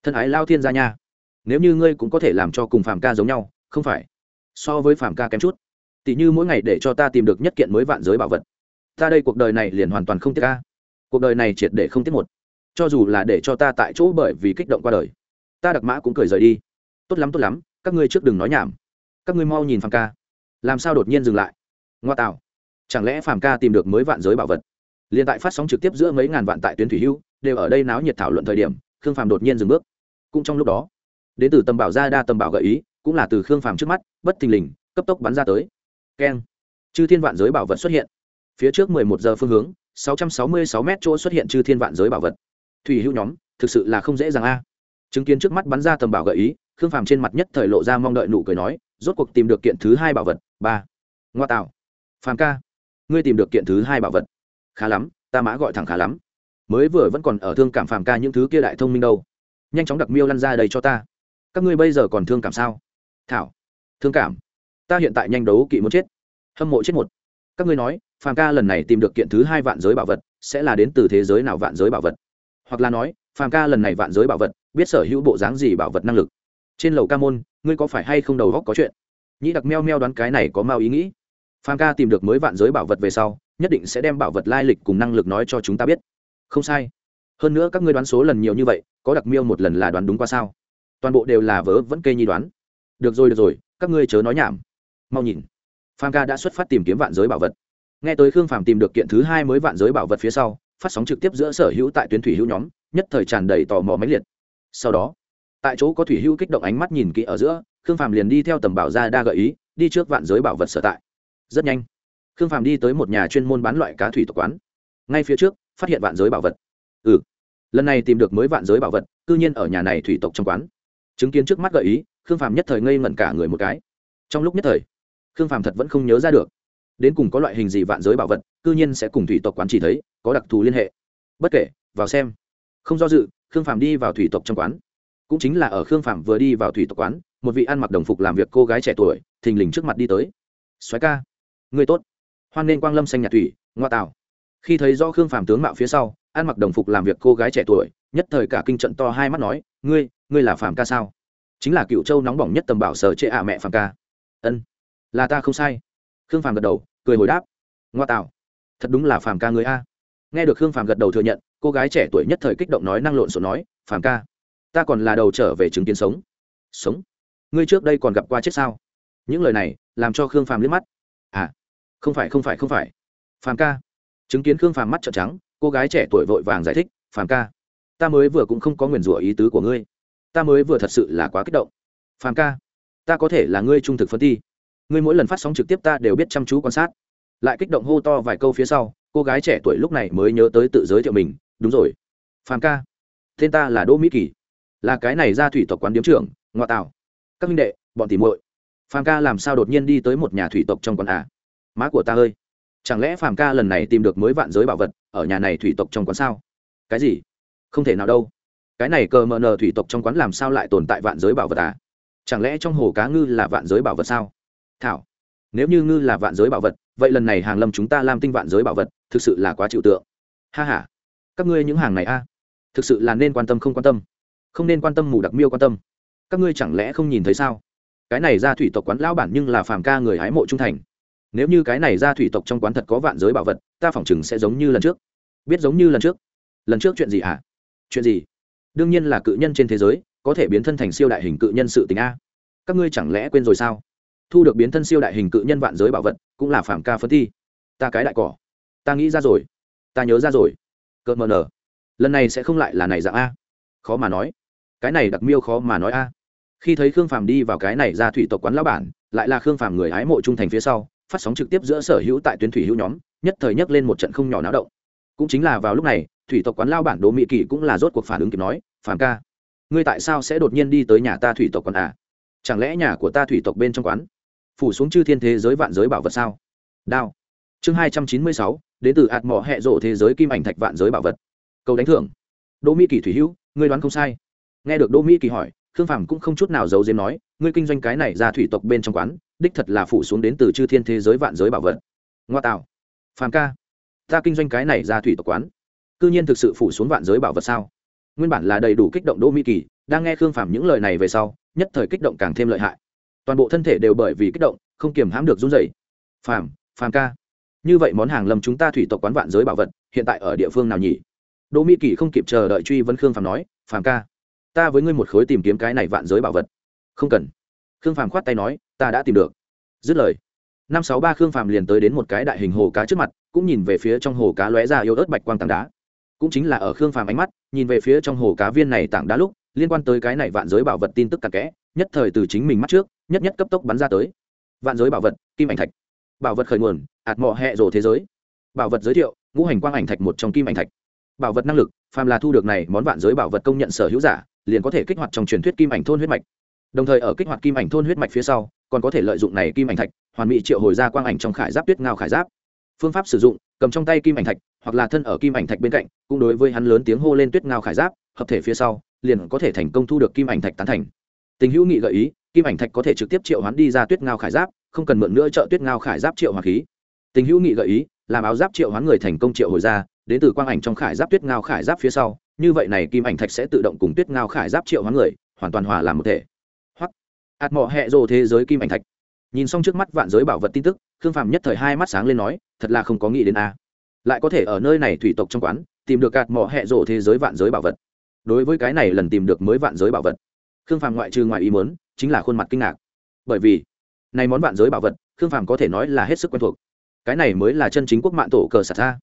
thân ái lao thiên gia nha. Nếu như ngươi cũng có thể làm cho cùng phàm ca giống nhau, không phải? So với phàm ca kém chút. Tỷ như mỗi ngày để cho ta tìm được nhất kiện mới vạn giới bảo vật. Ta đây cuộc đời này liền hoàn toàn không tiếc ca cuộc đời này triệt để không tiếc một. Cho dù là để cho ta tại chỗ bởi vì kích động qua đời, ta đặc mã cũng cười rời đi. Tốt lắm tốt lắm, các ngươi trước đừng nói nhảm. Các ngươi mau nhìn phàm ca. Làm sao đột nhiên dừng lại? Ngoa tạo. Chẳng lẽ phàm ca tìm được mới vạn giới bảo vật? Liền tại phát sóng trực tiếp giữa mấy ngàn vạn tại tuyến thủy hưu, đều ở đây náo nhiệt thảo luận thời điểm khương phàm đột nhiên dừng bước. Cũng trong lúc đó, đến từ tầm bảo ra đa tầm bảo gợi ý, cũng là từ khương phàm trước mắt, bất thình lình, cấp tốc bắn ra tới. Keng. Chư thiên vạn giới bảo vật xuất hiện. Phía trước mười một giờ phương hướng, sáu trăm sáu mươi sáu m chỗ xuất hiện chư thiên vạn giới bảo vật. Thủy hữu nhóm, thực sự là không dễ dàng a. Chứng kiến trước mắt bắn ra tầm bảo gợi ý, khương phàm trên mặt nhất thời lộ ra mong đợi nụ cười nói, rốt cuộc tìm được kiện thứ hai bảo vật, ba. Ngoa tạo. Phàm ca, ngươi tìm được kiện thứ hai bảo vật. Khá lắm, ta mã gọi thẳng khá lắm mới vừa vẫn còn ở thương cảm phàm ca những thứ kia đại thông minh đâu. Nhanh chóng đặc miêu lăn ra đây cho ta. Các ngươi bây giờ còn thương cảm sao? Thảo, thương cảm. Ta hiện tại nhanh đấu kỵ muốn chết. Hâm mộ chết một. Các ngươi nói, phàm ca lần này tìm được kiện thứ hai vạn giới bảo vật, sẽ là đến từ thế giới nào vạn giới bảo vật? Hoặc là nói, phàm ca lần này vạn giới bảo vật, biết sở hữu bộ dáng gì bảo vật năng lực? Trên lầu ca môn, ngươi có phải hay không đầu góc có chuyện? Nhĩ đặc meo meo đoán cái này có mau ý nghĩ. Phàm ca tìm được mới vạn giới bảo vật về sau, nhất định sẽ đem bảo vật lai lịch cùng năng lực nói cho chúng ta biết không sai. Hơn nữa các ngươi đoán số lần nhiều như vậy, có đặc miêu một lần là đoán đúng qua sao? Toàn bộ đều là vớ vẫn kê nhi đoán. Được rồi được rồi, các ngươi chớ nói nhảm. Mau nhìn. Phan ca đã xuất phát tìm kiếm vạn giới bảo vật. Nghe tới khương phàm tìm được kiện thứ hai mới vạn giới bảo vật phía sau, phát sóng trực tiếp giữa sở hữu tại tuyến thủy hữu nhóm, nhất thời tràn đầy tò mò máy liệt. Sau đó, tại chỗ có thủy hữu kích động ánh mắt nhìn kỹ ở giữa, khương phàm liền đi theo tầm bảo ra đa gợi ý, đi trước vạn giới bảo vật sở tại. Rất nhanh, khương phàm đi tới một nhà chuyên môn bán loại cá thủy tộc quán. Ngay phía trước phát hiện vạn giới bảo vật. Ừ. Lần này tìm được mới vạn giới bảo vật, cư nhiên ở nhà này thủy tộc trong quán. Chứng kiến trước mắt gợi ý, khương phàm nhất thời ngây ngẩn cả người một cái. Trong lúc nhất thời, khương phàm thật vẫn không nhớ ra được, đến cùng có loại hình gì vạn giới bảo vật, cư nhiên sẽ cùng thủy tộc quán chỉ thấy, có đặc thù liên hệ. Bất kể, vào xem. Không do dự, khương phàm đi vào thủy tộc trong quán. Cũng chính là ở khương phàm vừa đi vào thủy tộc quán, một vị ăn mặc đồng phục làm việc cô gái trẻ tuổi, thình lình trước mặt đi tới. Xoáy ca người tốt. Hoan nên quang lâm xanh nhạt thủy, ngoa tạo khi thấy do khương phàm tướng mạo phía sau, ăn mặc đồng phục làm việc cô gái trẻ tuổi, nhất thời cả kinh trận to hai mắt nói, ngươi ngươi là phàm ca sao? Chính là cựu châu nóng bỏng nhất tầm bảo sở chệ ạ mẹ phàm ca. Ân, là ta không sai. Khương phàm gật đầu, cười hồi đáp, ngoa tạo, thật đúng là phàm ca người a. Nghe được khương phàm gật đầu thừa nhận, cô gái trẻ tuổi nhất thời kích động nói năng lộn xộn nói, phàm ca, ta còn là đầu trở về chứng kiến sống. Sống? Ngươi trước đây còn gặp qua chết sao? Những lời này làm cho khương phàm liếc mắt. À không phải không phải không phải. Phàm ca chứng kiến khương phàm mắt trợn trắng, cô gái trẻ tuổi vội vàng giải thích, phàm ca, ta mới vừa cũng không có nguyền rủa ý tứ của ngươi. Ta mới vừa thật sự là quá kích động. Phàm ca, ta có thể là ngươi trung thực phân thi ngươi mỗi lần phát sóng trực tiếp ta đều biết chăm chú quan sát. Lại kích động hô to vài câu phía sau, cô gái trẻ tuổi lúc này mới nhớ tới tự giới thiệu mình, đúng rồi. Phàm ca, tên ta là đỗ mỹ kỳ. Là cái này ra thủy tộc quán điếm trưởng, ngoại tạo các minh đệ, bọn tìm muội. Phàm ca làm sao đột nhiên đi tới một nhà thủy tộc trong quán à? Má của ta ơi chẳng lẽ phàm ca lần này tìm được mới vạn giới bảo vật ở nhà này thủy tộc trong quán sao? Cái gì? Không thể nào đâu. Cái này cờ mờ nờ thủy tộc trong quán làm sao lại tồn tại vạn giới bảo vật à? Chẳng lẽ trong hồ cá ngư là vạn giới bảo vật sao? Thảo, nếu như ngư là vạn giới bảo vật, vậy lần này hàng lâm chúng ta làm tinh vạn giới bảo vật thực sự là quá chịu tượng. Ha h a các ngươi những hàng này a, thực sự là nên quan tâm không quan tâm? Không nên quan tâm mù đặc miêu quan tâm. Các ngươi chẳng lẽ không nhìn thấy sao? Cái này ra thủy tộc quán lão bản nhưng là phàm ca người hái mộ trung thành nếu như cái này ra thủy tộc trong quán thật có vạn giới bảo vật, ta phỏng chừng sẽ giống như lần trước. Biết giống như lần trước? Lần trước chuyện gì à? chuyện gì? Đương nhiên là cự nhân trên thế giới, có thể biến thân thành siêu đại hình cự nhân sự tình a. Các ngươi chẳng lẽ quên rồi sao? Thu được biến thân siêu đại hình cự nhân vạn giới bảo vật, cũng là phản ca phân thi. Ta cái đại cỏ. Ta nghĩ ra rồi. Ta nhớ ra rồi. Cợt mờ nở. Lần này sẽ không lại là này dạng a. Khó mà nói. Cái này đặc miêu khó mà nói a. Khi thấy khương phàm đi vào cái này ra thủy tộc quán lão bản, lại là khương phàm người hái mộ trung thành phía sau phát sóng trực tiếp giữa sở hữu tại tuyến thủy hữu nhóm, nhất thời nhấc lên một trận không nhỏ náo động. Cũng chính là vào lúc này, thủy tộc quán lao bản đỗ mỹ kỳ cũng là rốt cuộc phản ứng kịp nói, phàm ca, ngươi tại sao sẽ đột nhiên đi tới nhà ta thủy tộc quán à? Chẳng lẽ nhà của ta thủy tộc bên trong quán phủ xuống chư thiên thế giới vạn giới bảo vật sao? Đao. Chương hai trăm chín mươi sáu, đến từ ạt mỏ hẹ rộ thế giới kim ảnh thạch vạn giới bảo vật. Câu đánh thưởng. Đỗ mỹ kỳ thủy hữu, ngươi đoán không sai. Nghe được đỗ mỹ kỳ hỏi, khương phàm cũng không chút nào giấu giếm nói, ngươi kinh doanh cái này ra thủy tộc bên trong quán đích thật là phủ xuống đến từ chư thiên thế giới vạn giới bảo vật. Ngoa tạo. Phàm ca. Ta kinh doanh cái này ra thủy tộc quán. Cư nhiên thực sự phủ xuống vạn giới bảo vật sao? Nguyên bản là đầy đủ kích động đỗ mỹ kỳ, đang nghe khương phàm những lời này về sau, nhất thời kích động càng thêm lợi hại. Toàn bộ thân thể đều bởi vì kích động, không kiềm hãm được run rẩy. Phàm phàm ca. Như vậy món hàng lầm chúng ta thủy tộc quán vạn giới bảo vật, hiện tại ở địa phương nào nhỉ? Đỗ mỹ kỳ không kịp chờ đợi truy vấn khương phàm nói, phàm ca, ta với ngươi một khối tìm kiếm cái này vạn giới bảo vật. Không cần. Khương phàm khoát tay nói ta đã tìm được. Dứt lời, năm sáu ba khương phàm liền tới đến một cái đại hình hồ cá trước mặt, cũng nhìn về phía trong hồ cá lóe ra yếu ớt bạch quang tảng đá. Cũng chính là ở khương phàm ánh mắt, nhìn về phía trong hồ cá viên này tảng đá lúc, liên quan tới cái này vạn giới bảo vật tin tức cặn kẽ, nhất thời từ chính mình mắt trước, nhất nhất cấp tốc bắn ra tới. Vạn giới bảo vật, kim ảnh thạch. Bảo vật khởi nguồn, ạt mọ hẹ rồ thế giới. Bảo vật giới thiệu, ngũ hành quang ảnh thạch một trong kim ảnh thạch. Bảo vật năng lực, phàm là thu được này món vạn giới bảo vật công nhận sở hữu giả, liền có thể kích hoạt trong truyền thuyết kim ảnh thôn huyết mạch. Đồng thời ở kích hoạt kim ảnh thôn huyết mạch phía sau còn có thể lợi dụng này kim ảnh thạch, hoàn mỹ triệu hồi ra quang ảnh trong khải giáp tuyết ngao khải giáp. Phương pháp sử dụng, cầm trong tay kim ảnh thạch, hoặc là thân ở kim ảnh thạch bên cạnh, cũng đối với hắn lớn tiếng hô lên tuyết ngao khải giáp, hợp thể phía sau, liền có thể thành công thu được kim ảnh thạch tán thành. Tình hữu nghị gợi ý, kim ảnh thạch có thể trực tiếp triệu hoán đi ra tuyết ngao khải giáp, không cần mượn nữa trợ tuyết ngao khải giáp triệu hoàng khí. Tình hữu nghị gợi ý, làm áo giáp triệu hoán người thành công triệu hồi ra, đến từ quang ảnh trong khải giáp tuyết ngao khải giáp phía sau, như vậy này kim ảnh thạch sẽ tự động cùng tuyết ngao khải giáp triệu hoán người, hoàn toàn hòa làm một thể ạt mỏ hẹ rồ thế giới kim ảnh thạch. Nhìn xong trước mắt vạn giới bảo vật tin tức, khương phàm nhất thời hai mắt sáng lên nói, thật là không có nghĩ đến a. Lại có thể ở nơi này thủy tộc trong quán, tìm được ạt mỏ hẹ rồ thế giới vạn giới bảo vật. Đối với cái này lần tìm được mới vạn giới bảo vật. Khương phàm ngoại trừ ngoài ý muốn, chính là khuôn mặt kinh ngạc. Bởi vì, này món vạn giới bảo vật, khương phàm có thể nói là hết sức quen thuộc. Cái này mới là chân chính quốc mạng tổ cờ sạt ra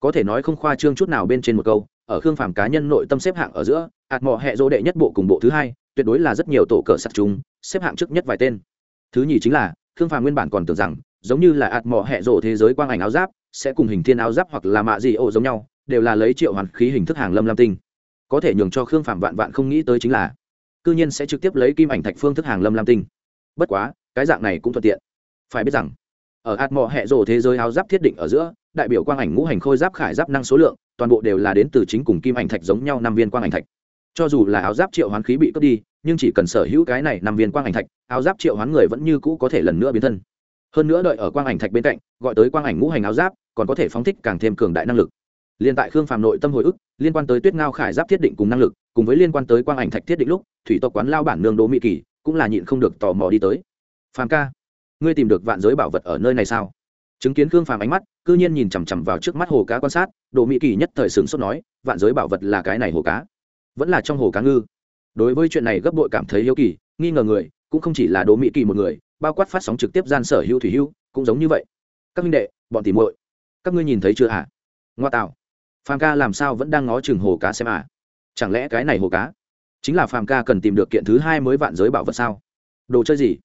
có thể nói không khoa trương chút nào bên trên một câu, ở khương phàm cá nhân nội tâm xếp hạng ở giữa ạt mỏ hẹ dỗ đệ nhất bộ cùng bộ thứ hai, tuyệt đối là rất nhiều tổ cờ sạt chúng xếp hạng trước nhất vài tên. Thứ nhì chính là, khương phàm nguyên bản còn tưởng rằng, giống như là ạt Mỏ hẹ rộ thế giới quang ảnh áo giáp, sẽ cùng hình thiên áo giáp hoặc là mạ gì ô giống nhau, đều là lấy triệu hoàn khí hình thức hàng lâm lam tinh. Có thể nhường cho khương phàm vạn vạn không nghĩ tới chính là, cư nhiên sẽ trực tiếp lấy kim ảnh thạch phương thức hàng lâm lam tinh. Bất quá, cái dạng này cũng thuận tiện. Phải biết rằng, ở ạt Mỏ hẹ rộ thế giới áo giáp thiết định ở giữa, đại biểu quang ảnh ngũ hành khôi giáp khải giáp năng số lượng, toàn bộ đều là đến từ chính cùng kim ảnh thạch giống nhau năm viên quang ảnh thạch cho dù là áo giáp triệu hoán khí bị cướp đi, nhưng chỉ cần sở hữu cái này nằm viên quang ảnh thạch, áo giáp triệu hoán người vẫn như cũ có thể lần nữa biến thân. Hơn nữa đợi ở quang ảnh thạch bên cạnh, gọi tới quang ảnh ngũ hành áo giáp, còn có thể phóng thích càng thêm cường đại năng lực. Liên tại khương phàm nội tâm hồi ức, liên quan tới tuyết ngao khải giáp thiết định cùng năng lực, cùng với liên quan tới quang ảnh thạch thiết định lúc, thủy tộc quán lao bản nương đỗ mỹ kỳ cũng là nhịn không được tò mò đi tới. Phàm ca, ngươi tìm được vạn giới bảo vật ở nơi này sao? Chứng kiến khương phàm ánh mắt, cư nhiên nhìn chằm chằm vào trước mắt hồ cá quan sát, đỗ mỹ kỳ nhất thời sửng sốt nói, vạn giới bảo vật là cái này hồ cá vẫn là trong hồ cá ngư. Đối với chuyện này gấp bội cảm thấy hiếu kỳ, nghi ngờ người, cũng không chỉ là đố mỹ kỳ một người, bao quát phát sóng trực tiếp gian sở hữu thủy hữu, cũng giống như vậy. Các minh đệ, bọn tìm muội, các ngươi nhìn thấy chưa hả à? ngoa tạo. Phàm ca làm sao vẫn đang ngó chừng hồ cá xem à chẳng lẽ cái này hồ cá chính là phàm ca cần tìm được kiện thứ hai mới vạn giới bảo vật sao? Đồ chơi gì?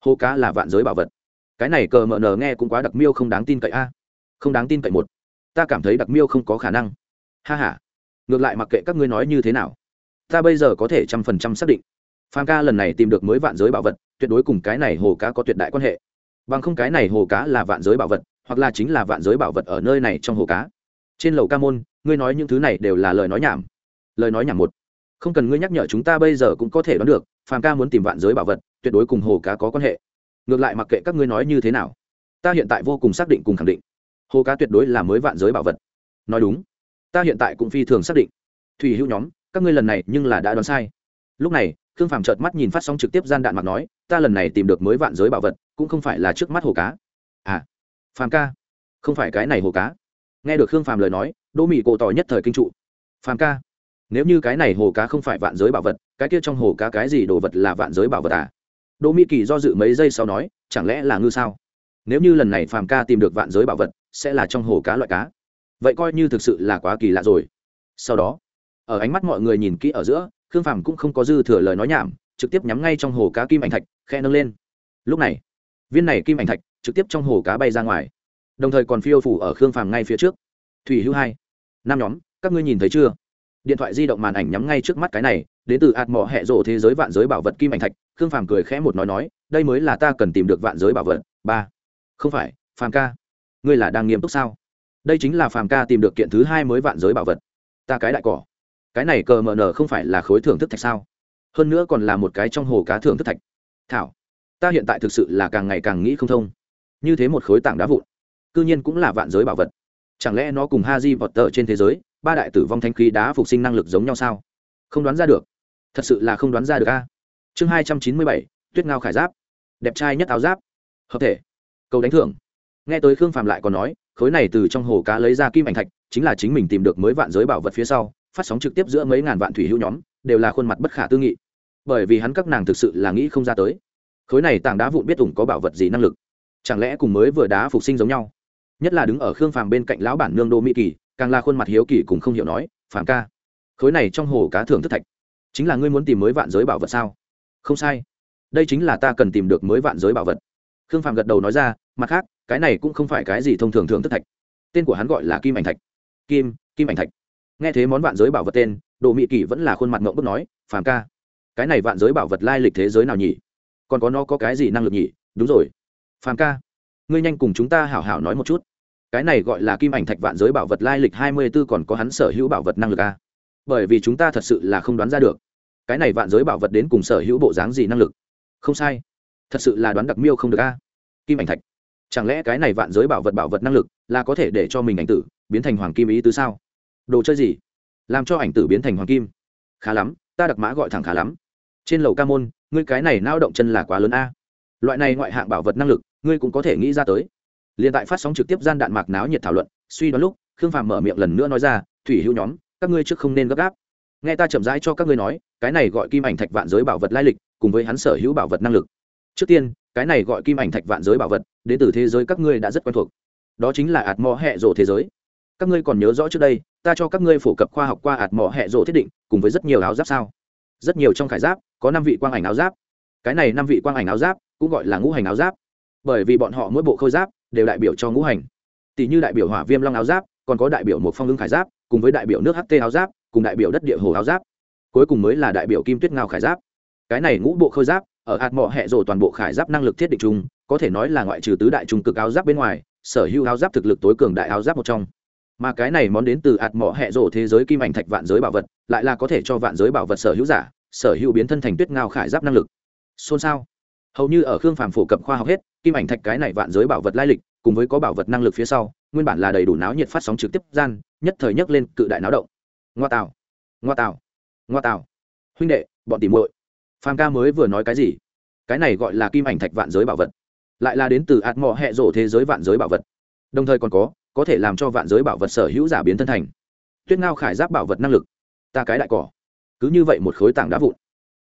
Hồ cá là vạn giới bảo vật. Cái này cờ mờ nờ nghe cũng quá đặc miêu không đáng tin cậy a. Không đáng tin cậy một. Ta cảm thấy đặc miêu không có khả năng. Ha h a ngược lại mặc kệ các ngươi nói như thế nào, ta bây giờ có thể trăm phần trăm xác định. Phan ca lần này tìm được mới vạn giới bảo vật, tuyệt đối cùng cái này hồ cá có tuyệt đại quan hệ. Bằng không cái này hồ cá là vạn giới bảo vật, hoặc là chính là vạn giới bảo vật ở nơi này trong hồ cá. Trên lầu ca môn, ngươi nói những thứ này đều là lời nói nhảm. Lời nói nhảm một. Không cần ngươi nhắc nhở chúng ta bây giờ cũng có thể đoán được, phàm ca muốn tìm vạn giới bảo vật, tuyệt đối cùng hồ cá có quan hệ. Ngược lại mặc kệ các ngươi nói như thế nào, ta hiện tại vô cùng xác định cùng khẳng định. Hồ cá tuyệt đối là mới vạn giới bảo vật. Nói đúng ta hiện tại cũng phi thường xác định. Thủy hữu nhóm, các ngươi lần này nhưng là đã đoán sai. Lúc này, khương phàm chợt mắt nhìn phát sóng trực tiếp gian đạn mặt nói, ta lần này tìm được mới vạn giới bảo vật, cũng không phải là trước mắt hồ cá. À phàm ca, không phải cái này hồ cá. Nghe được khương phàm lời nói, đỗ mỹ cổ tỏ nhất thời kinh trụ. Phàm ca, nếu như cái này hồ cá không phải vạn giới bảo vật, cái kia trong hồ cá cái gì đồ vật là vạn giới bảo vật à? Đỗ mỹ kỳ do dự mấy giây sau nói, chẳng lẽ là ngư sao? Nếu như lần này phàm ca tìm được vạn giới bảo vật, sẽ là trong hồ cá loại cá vậy coi như thực sự là quá kỳ lạ rồi. Sau đó, ở ánh mắt mọi người nhìn kỹ ở giữa, khương phàm cũng không có dư thừa lời nói nhảm, trực tiếp nhắm ngay trong hồ cá kim ảnh thạch khe nâng lên. Lúc này, viên này kim ảnh thạch trực tiếp trong hồ cá bay ra ngoài. Đồng thời còn phiêu phủ ở khương phàm ngay phía trước. Thủy hữu hai, năm nhóm, các ngươi nhìn thấy chưa? Điện thoại di động màn ảnh nhắm ngay trước mắt cái này, đến từ ạt mỏ hẹ rộ thế giới vạn giới bảo vật kim ảnh thạch, khương phàm cười khẽ một nói nói, đây mới là ta cần tìm được vạn giới bảo vật, ba. Không phải, phàm ca, ngươi là đang nghiêm túc sao? Đây chính là phàm ca tìm được kiện thứ hai mới vạn giới bảo vật. Ta cái đại cỏ. Cái này cờ mờ nờ không phải là khối thưởng thức thạch sao? Hơn nữa còn là một cái trong hồ cá thưởng thức thạch. Thảo, ta hiện tại thực sự là càng ngày càng nghĩ không thông. Như thế một khối tảng đá vụn, cư nhiên cũng là vạn giới bảo vật. Chẳng lẽ nó cùng ha di vọt tờ trên thế giới, ba đại tử vong thanh khí đá phục sinh năng lực giống nhau sao? Không đoán ra được. Thật sự là không đoán ra được a. Chương hai trăm chín mươi bảy, tuyết ngao khải giáp. Đẹp trai nhất áo giáp. Hợp thể. Câu đánh thưởng. Nghe tới khương phạm lại còn nói khối này từ trong hồ cá lấy ra kim ảnh thạch, chính là chính mình tìm được mới vạn giới bảo vật phía sau, phát sóng trực tiếp giữa mấy ngàn vạn thủy hữu nhóm, đều là khuôn mặt bất khả tư nghị. Bởi vì hắn các nàng thực sự là nghĩ không ra tới. Khối này tảng đá vụn biết ủng có bảo vật gì năng lực. Chẳng lẽ cùng mới vừa đá phục sinh giống nhau? Nhất là đứng ở khương phàm bên cạnh lão bản nương đô mỹ kỳ, càng là khuôn mặt hiếu kỳ cùng không hiểu nói, phàm ca, khối này trong hồ cá thưởng thức thạch, chính là ngươi muốn tìm mới vạn giới bảo vật sao? Không sai, đây chính là ta cần tìm được mới vạn giới bảo vật. Khương phàm gật đầu nói ra, mặt khác cái này cũng không phải cái gì thông thường thường thức thạch. Tên của hắn gọi là kim ảnh thạch. Kim kim ảnh thạch. Nghe thế món vạn giới bảo vật tên đồ mị kỳ vẫn là khuôn mặt ngộng bức nói, phàm ca, cái này vạn giới bảo vật lai lịch thế giới nào nhỉ? Còn có nó có cái gì năng lực nhỉ? Đúng rồi. Phàm ca, ngươi nhanh cùng chúng ta hảo hảo nói một chút. Cái này gọi là kim ảnh thạch vạn giới bảo vật lai lịch hai mươi b ố còn có hắn sở hữu bảo vật năng lực a bởi vì chúng ta thật sự là không đoán ra được. Cái này vạn giới bảo vật đến cùng sở hữu bộ dáng gì năng lực? Không sai. Thật sự là đoán đặc miêu không được a kim ảnh thạch chẳng lẽ cái này vạn giới bảo vật bảo vật năng lực là có thể để cho mình ảnh tử, biến thành hoàng kim ý tứ sao? Đồ chơi gì? Làm cho ảnh tử biến thành hoàng kim? Khá lắm, ta đặc mã gọi thẳng khá lắm. Trên lầu ca môn, ngươi cái này nao động chân là quá lớn a. Loại này ngoại hạng bảo vật năng lực, ngươi cũng có thể nghĩ ra tới. Liền tại phát sóng trực tiếp gian đạn mạc náo nhiệt thảo luận, suy đoán lúc, khương phàm mở miệng lần nữa nói ra, thủy hữu nhóm, các ngươi trước không nên gấp gáp. Nghe ta chậm rãi cho các ngươi nói, cái này gọi kim ảnh thạch vạn giới bảo vật lai lịch, cùng với hắn sở hữu bảo vật năng lực. Trước tiên cái này gọi kim ảnh thạch vạn giới bảo vật, đến từ thế giới các ngươi đã rất quen thuộc. Đó chính là ạt mò hẹ rổ thế giới. Các ngươi còn nhớ rõ trước đây, ta cho các ngươi phổ cập khoa học qua ạt mò hẹ rổ thiết định, cùng với rất nhiều áo giáp sao? Rất nhiều trong khải giáp, có năm vị quang ảnh áo giáp. Cái này năm vị quang ảnh áo giáp, cũng gọi là ngũ hành áo giáp. Bởi vì bọn họ mỗi bộ khôi giáp đều đại biểu cho ngũ hành. Tỷ như đại biểu hỏa viêm long áo giáp, còn có đại biểu một phong ưng khải giáp, cùng với đại biểu nước ht áo giáp, cùng đại biểu đất địa hồ áo giáp. Cuối cùng mới là đại biểu kim tuyết ngao khải giáp. Cái này ngũ bộ khôi giáp ở hạt mỏ hẹ rồ toàn bộ khải giáp năng lực thiết định chung, có thể nói là ngoại trừ tứ đại trung cực áo giáp bên ngoài, sở hữu áo giáp thực lực tối cường đại áo giáp một trong. Mà cái này món đến từ hạt mỏ hẹ rồ thế giới kim ảnh thạch vạn giới bảo vật, lại là có thể cho vạn giới bảo vật sở hữu giả, sở hữu biến thân thành tuyết ngao khải giáp năng lực. Xôn xao. Hầu như ở khương phàm phổ cập khoa học hết, kim ảnh thạch cái này vạn giới bảo vật lai lịch, cùng với có bảo vật năng lực phía sau, nguyên bản là đầy đủ náo nhiệt phát sóng trực tiếp gian, nhất thời nhấc lên cự đại náo động. Ngoa tạo ngoa tạo ngoa tạo huynh đệ, bọn tỉ muội phàm ca mới vừa nói cái gì? Cái này gọi là kim ảnh thạch vạn giới bảo vật. Lại là đến từ ạt mò hẹ rổ thế giới vạn giới bảo vật. Đồng thời còn có có thể làm cho vạn giới bảo vật sở hữu giả biến thân thành. Tuyết ngao khải giáp bảo vật năng lực. Ta cái đại cỏ. Cứ như vậy một khối tảng đá vụn.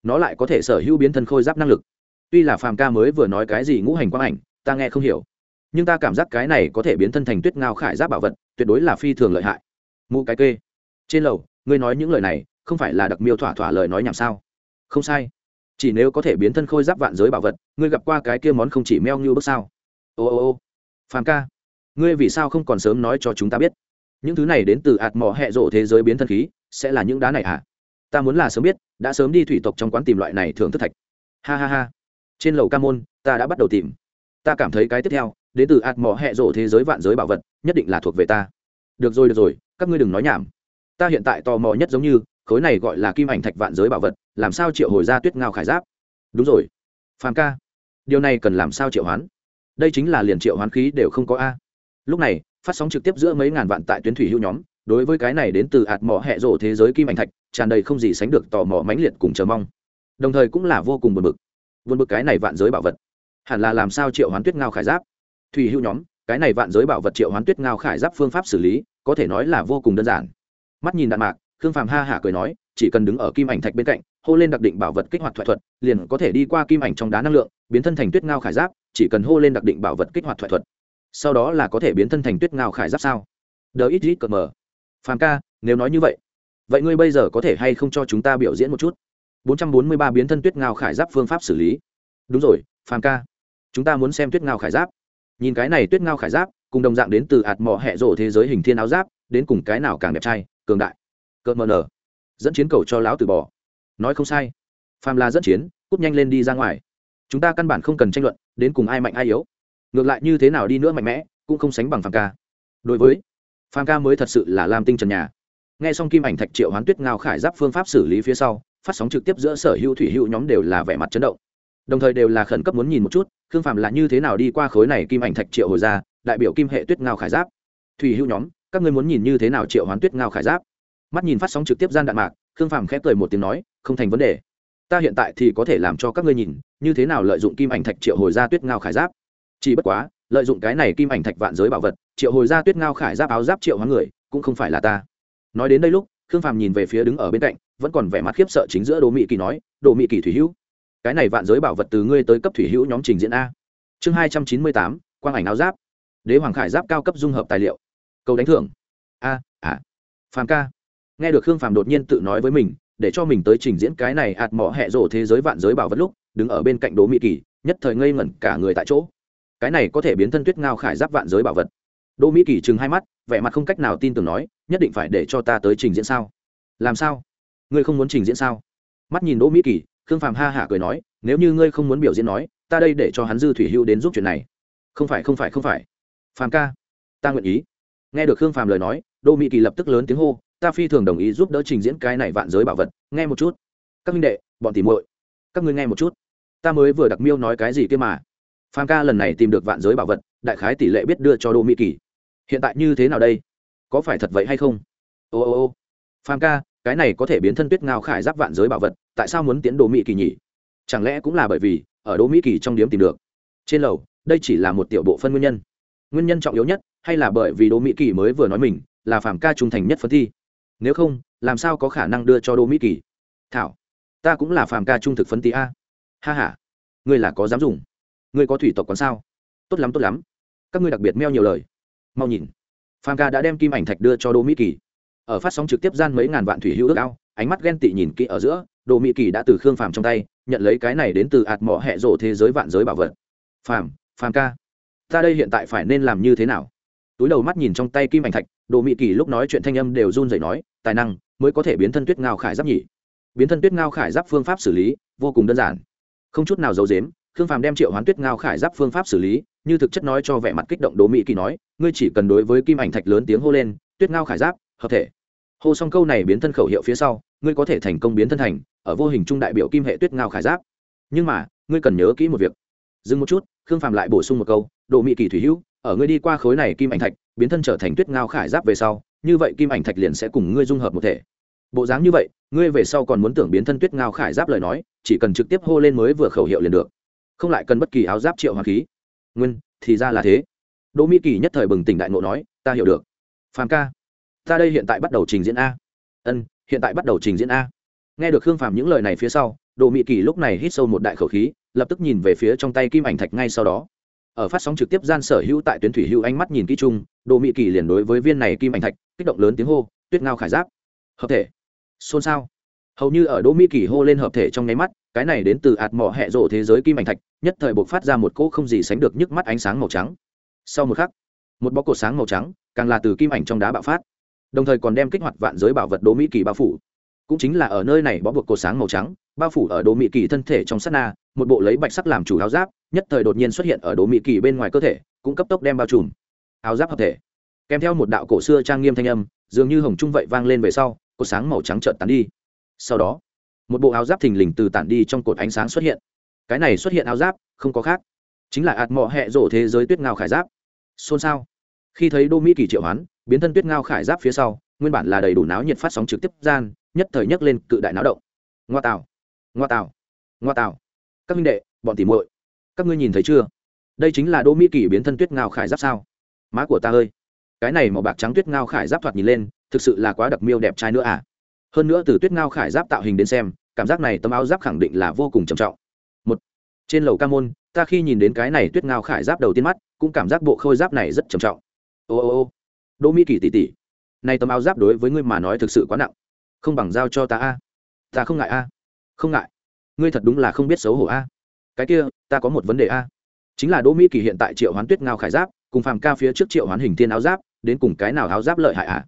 Nó lại có thể sở hữu biến thân khôi giáp năng lực. Tuy là phàm ca mới vừa nói cái gì ngũ hành quang ảnh, ta nghe không hiểu. Nhưng ta cảm giác cái này có thể biến thân thành tuyết ngao khải giáp bảo vật, tuyệt đối là phi thường lợi hại. Mụ cái kê. Trên lầu, ngươi nói những lời này, không phải là đặc miêu thỏa thỏa lời nói nhảm sao? Không sai chỉ nếu có thể biến thân khôi giáp vạn giới bảo vật, ngươi gặp qua cái kia món không chỉ meo như bước sao? Ô ô ô, phàm ca, ngươi vì sao không còn sớm nói cho chúng ta biết? Những thứ này đến từ ạt mỏ hẹ rộ thế giới biến thân khí, sẽ là những đá này à ta muốn là sớm biết, đã sớm đi thủy tộc trong quán tìm loại này thường thức thạch. Ha ha ha, trên lầu ca môn, ta đã bắt đầu tìm. Ta cảm thấy cái tiếp theo, đến từ ạt mỏ hẹ rộ thế giới vạn giới bảo vật, nhất định là thuộc về ta. Được rồi được rồi, các ngươi đừng nói nhảm. Ta hiện tại tò mò nhất giống như khối này gọi là kim ảnh thạch vạn giới bảo vật, làm sao triệu hồi ra tuyết ngao khải giáp? Đúng rồi, phàm ca, điều này cần làm sao triệu hoán? Đây chính là liền triệu hoán khí đều không có a. Lúc này, phát sóng trực tiếp giữa mấy ngàn vạn tại tuyến thủy hữu nhóm, đối với cái này đến từ ạt mỏ hẹ rổ thế giới kim ảnh thạch, tràn đầy không gì sánh được tò mò mãnh liệt cùng chờ mong. Đồng thời cũng là vô cùng buồn bực. Buồn bực cái này vạn giới bảo vật. Hẳn là làm sao triệu hoán tuyết ngao khải giáp? Thủy hữu nhóm, cái này vạn giới bảo vật triệu hoán tuyết ngao khải giáp phương pháp xử lý, có thể nói là vô cùng đơn giản. Mắt nhìn đạn mạc khương phàm ha hả cười nói, chỉ cần đứng ở kim ảnh thạch bên cạnh, hô lên đặc định bảo vật kích hoạt thoại thuật, liền có thể đi qua kim ảnh trong đá năng lượng, biến thân thành tuyết ngao khải giáp, chỉ cần hô lên đặc định bảo vật kích hoạt thoại thuật. Sau đó là có thể biến thân thành tuyết ngao khải giáp sao? Đờ ít ít cợt mờ. Phàm ca, nếu nói như vậy vậy ngươi bây giờ có thể hay không cho chúng ta biểu diễn một chút? 443 biến thân tuyết ngao khải giáp phương pháp xử lý. Đúng rồi, phàm ca. Chúng ta muốn xem tuyết ngao khải giáp. Nhìn cái này tuyết ngao khải giáp, cùng đồng dạng đến từ ạt mỏ hẹ rổ thế giới hình thiên áo giáp, đến cùng cái nào càng đẹp trai, cường đại? Cợt mờ nở. Dẫn chiến cầu cho lão từ bỏ. Nói không sai. Phàm là dẫn chiến, cút nhanh lên đi ra ngoài. Chúng ta căn bản không cần tranh luận, đến cùng ai mạnh ai yếu. Ngược lại như thế nào đi nữa mạnh mẽ, cũng không sánh bằng phàm ca. Đối với, phàm ca mới thật sự là làm tinh trần nhà. Nghe xong kim ảnh thạch triệu hoán tuyết ngao khải giáp phương pháp xử lý phía sau, phát sóng trực tiếp giữa sở hữu thủy hữu nhóm đều là vẻ mặt chấn động. Đồng thời đều là khẩn cấp muốn nhìn một chút, khương phạm là như thế nào đi qua khối này kim ảnh thạch triệu hồi ra, đại biểu kim hệ tuyết ngao khải giáp. Thủy hữu nhóm, các ngươi muốn nhìn như thế nào triệu hoán tuyết ngao khải giáp? Mắt nhìn phát sóng trực tiếp gian đạn mạc, khương phạm khép cười một tiếng nói, không thành vấn đề. Ta hiện tại thì có thể làm cho các ngươi nhìn, như thế nào lợi dụng kim ảnh thạch triệu hồi ra tuyết ngao khải giáp. Chỉ bất quá, lợi dụng cái này kim ảnh thạch vạn giới bảo vật, triệu hồi ra tuyết ngao khải giáp áo giáp triệu hóa người, cũng không phải là ta. Nói đến đây lúc, khương phàm nhìn về phía đứng ở bên cạnh, vẫn còn vẻ mặt khiếp sợ chính giữa đồ mỹ kỳ nói đồ mỹ kỳ thủy hữu, cái này vạn giới bảo vật từ ngươi tới cấp thủy hữu nhóm trình diễn a. Chương hai trăm chín mươi tám, quang ảnh áo giáp. Đế hoàng khải giáp cao cấp dung hợp tài liệu. Câu đánh thưởng. A à. Phàm ca nghe được khương phàm đột nhiên tự nói với mình, để cho mình tới trình diễn cái này ạt mỏ hẹ rổ thế giới vạn giới bảo vật lúc, đứng ở bên cạnh đỗ mỹ kỳ, nhất thời ngây ngẩn cả người tại chỗ. Cái này có thể biến thân tuyết ngao khải giáp vạn giới bảo vật. Đỗ mỹ kỳ chừng hai mắt, vẻ mặt không cách nào tin tưởng nói, nhất định phải để cho ta tới trình diễn sao? Làm sao? Ngươi không muốn trình diễn sao? Mắt nhìn đỗ mỹ kỳ, khương phàm ha hả cười nói, nếu như ngươi không muốn biểu diễn nói, ta đây để cho hắn dư thủy hưu đến giúp chuyện này. Không phải không phải không phải. Phàm ca, ta nguyện ý nghe được khương phàm lời nói, đỗ mỹ kỳ lập tức lớn tiếng hô, ta phi thường đồng ý giúp đỡ trình diễn cái này vạn giới bảo vật, nghe một chút. Các minh đệ, bọn tìm muội, các ngươi nghe một chút. Ta mới vừa đặc miêu nói cái gì kia mà. Phàm ca lần này tìm được vạn giới bảo vật, đại khái tỷ lệ biết đưa cho đỗ mỹ kỳ. Hiện tại như thế nào đây? Có phải thật vậy hay không? Ô ô ô. Phàm ca, cái này có thể biến thân tuyết ngao khải giáp vạn giới bảo vật, tại sao muốn tiến đỗ mỹ kỳ nhỉ? Chẳng lẽ cũng là bởi vì, ở đỗ mỹ kỳ trong điếm tìm được? Trên lầu, đây chỉ là một tiểu bộ phân nguyên nhân nguyên nhân trọng yếu nhất, hay là bởi vì đỗ mỹ kỳ mới vừa nói mình là phàm ca trung thành nhất phân thi. Nếu không, làm sao có khả năng đưa cho đỗ mỹ kỳ? Thảo, ta cũng là phàm ca trung thực phân thi a. Ha h a ngươi là có dám dùng? Ngươi có thủy tộc còn sao? Tốt lắm tốt lắm. Các ngươi đặc biệt meo nhiều lời. Mau nhìn. Phàm ca đã đem kim ảnh thạch đưa cho đỗ mỹ kỳ. Ở phát sóng trực tiếp gian mấy ngàn vạn thủy hữu ước ao, ánh mắt ghen tị nhìn kỹ ở giữa đồ mỹ kỳ đã từ khương phàm trong tay, nhận lấy cái này đến từ ạt mỏ hẹ rộ thế giới vạn giới bảo vật. Phàm phàm ca ta đây hiện tại phải nên làm như thế nào? Túi đầu mắt nhìn trong tay kim ảnh thạch đồ mỹ kỳ lúc nói chuyện thanh âm đều run rẩy nói, tài năng mới có thể biến thân tuyết ngao khải giáp nhỉ? Biến thân tuyết ngao khải giáp phương pháp xử lý, vô cùng đơn giản. Không chút nào giấu dếm khương phàm đem triệu hoán tuyết ngao khải giáp phương pháp xử lý, như thực chất nói cho vẻ mặt kích động đồ mỹ kỳ nói, ngươi chỉ cần đối với kim ảnh thạch lớn tiếng hô lên, tuyết ngao khải giáp, hợp thể. Hô xong câu này biến thân khẩu hiệu phía sau, ngươi có thể thành công biến thân thành, ở vô hình trung đại biểu kim hệ tuyết ngao khải giáp. Nhưng mà, ngươi cần nhớ kỹ một việc dừng một chút, khương phàm lại bổ sung một câu độ mỹ kỳ thủy hữu, ở ngươi đi qua khối này kim ảnh thạch, biến thân trở thành tuyết ngao khải giáp về sau, như vậy kim ảnh thạch liền sẽ cùng ngươi dung hợp một thể. Bộ dáng như vậy, ngươi về sau còn muốn tưởng biến thân tuyết ngao khải giáp lời nói, chỉ cần trực tiếp hô lên mới vừa khẩu hiệu liền được. Không lại cần bất kỳ áo giáp triệu hoàng khí. Nguyên, thì ra là thế. Đỗ mỹ kỳ nhất thời bừng tỉnh đại ngộ nói, ta hiểu được. Phàm ca, ta đây hiện tại bắt đầu trình diễn a. Ân, hiện tại bắt đầu trình diễn a. Nghe được khương phàm những lời này phía sau đồ mỹ kỳ lúc này hít sâu một đại khẩu khí, lập tức nhìn về phía trong tay kim ảnh thạch ngay sau đó. Ở phát sóng trực tiếp gian sở hữu tại tuyến thủy hữu ánh mắt nhìn kỹ chung đồ mỹ kỳ liền đối với viên này kim ảnh thạch, kích động lớn tiếng hô, tuyết ngao khải giáp, hợp thể. Xôn xao. Hầu như ở đỗ mỹ kỳ hô lên hợp thể trong nháy mắt, cái này đến từ ạt mỏ hẹ rộ thế giới kim ảnh thạch, nhất thời buộc phát ra một cỗ không gì sánh được nhức mắt ánh sáng màu trắng. Sau một khắc, một bó cột sáng màu trắng, càng là từ kim ảnh trong đá bạo phát, đồng thời còn đem kích hoạt vạn giới bảo vật đỗ mỹ kỳ bao phủ cũng chính là ở nơi này bó buộc cột sáng màu trắng, bao phủ ở đồ mỹ kỳ thân thể trong sát na, một bộ lấy bạch sắc làm chủ áo giáp, nhất thời đột nhiên xuất hiện ở đồ mỹ kỳ bên ngoài cơ thể, cũng cấp tốc đem bao trùm. Áo giáp hợp thể. Kèm theo một đạo cổ xưa trang nghiêm thanh âm, dường như hồng trung vậy vang lên về sau cột sáng màu trắng trợn tán đi. Sau đó, một bộ áo giáp thình lình từ tản đi trong cột ánh sáng xuất hiện. Cái này xuất hiện áo giáp, không có khác. Chính là ạt mọ hẹ rổ thế giới tuyết ngao khải giáp. Xôn xao. Khi thấy đô mỹ kỳ triệu hoán, biến thân tuyết ngao khải giáp phía sau nguyên bản là đầy đủ náo nhiệt phát sóng trực tiếp gian, nhất thời nhấc lên cự đại náo động. Ngoa tào ngoa tào ngoa tào. Các minh đệ, bọn tỉ muội, các ngươi nhìn thấy chưa? Đây chính là đỗ mỹ kỳ biến thân tuyết ngao khải giáp sao? Má của ta ơi, cái này màu bạc trắng tuyết ngao khải giáp thoạt nhìn lên, thực sự là quá đặc miêu đẹp trai nữa à? Hơn nữa từ tuyết ngao khải giáp tạo hình đến xem, cảm giác này tấm áo giáp khẳng định là vô cùng trầm trọng. Một, trên lầu ca môn, ta khi nhìn đến cái này tuyết ngao khải giáp đầu tiên mắt, cũng cảm giác bộ khôi giáp này rất trầm trọng. Ô ô ô, đỗ mỹ kỳ tỷ tỷ nay tấm áo giáp đối với ngươi mà nói thực sự quá nặng. Không bằng giao cho ta a. Ta không ngại a. Không ngại. Ngươi thật đúng là không biết xấu hổ a. Cái kia, ta có một vấn đề a. Chính là đỗ mỹ kỳ hiện tại triệu hoán tuyết ngao khải giáp, cùng phàm ca phía trước triệu hoán hình thiên áo giáp, đến cùng cái nào áo giáp lợi hại à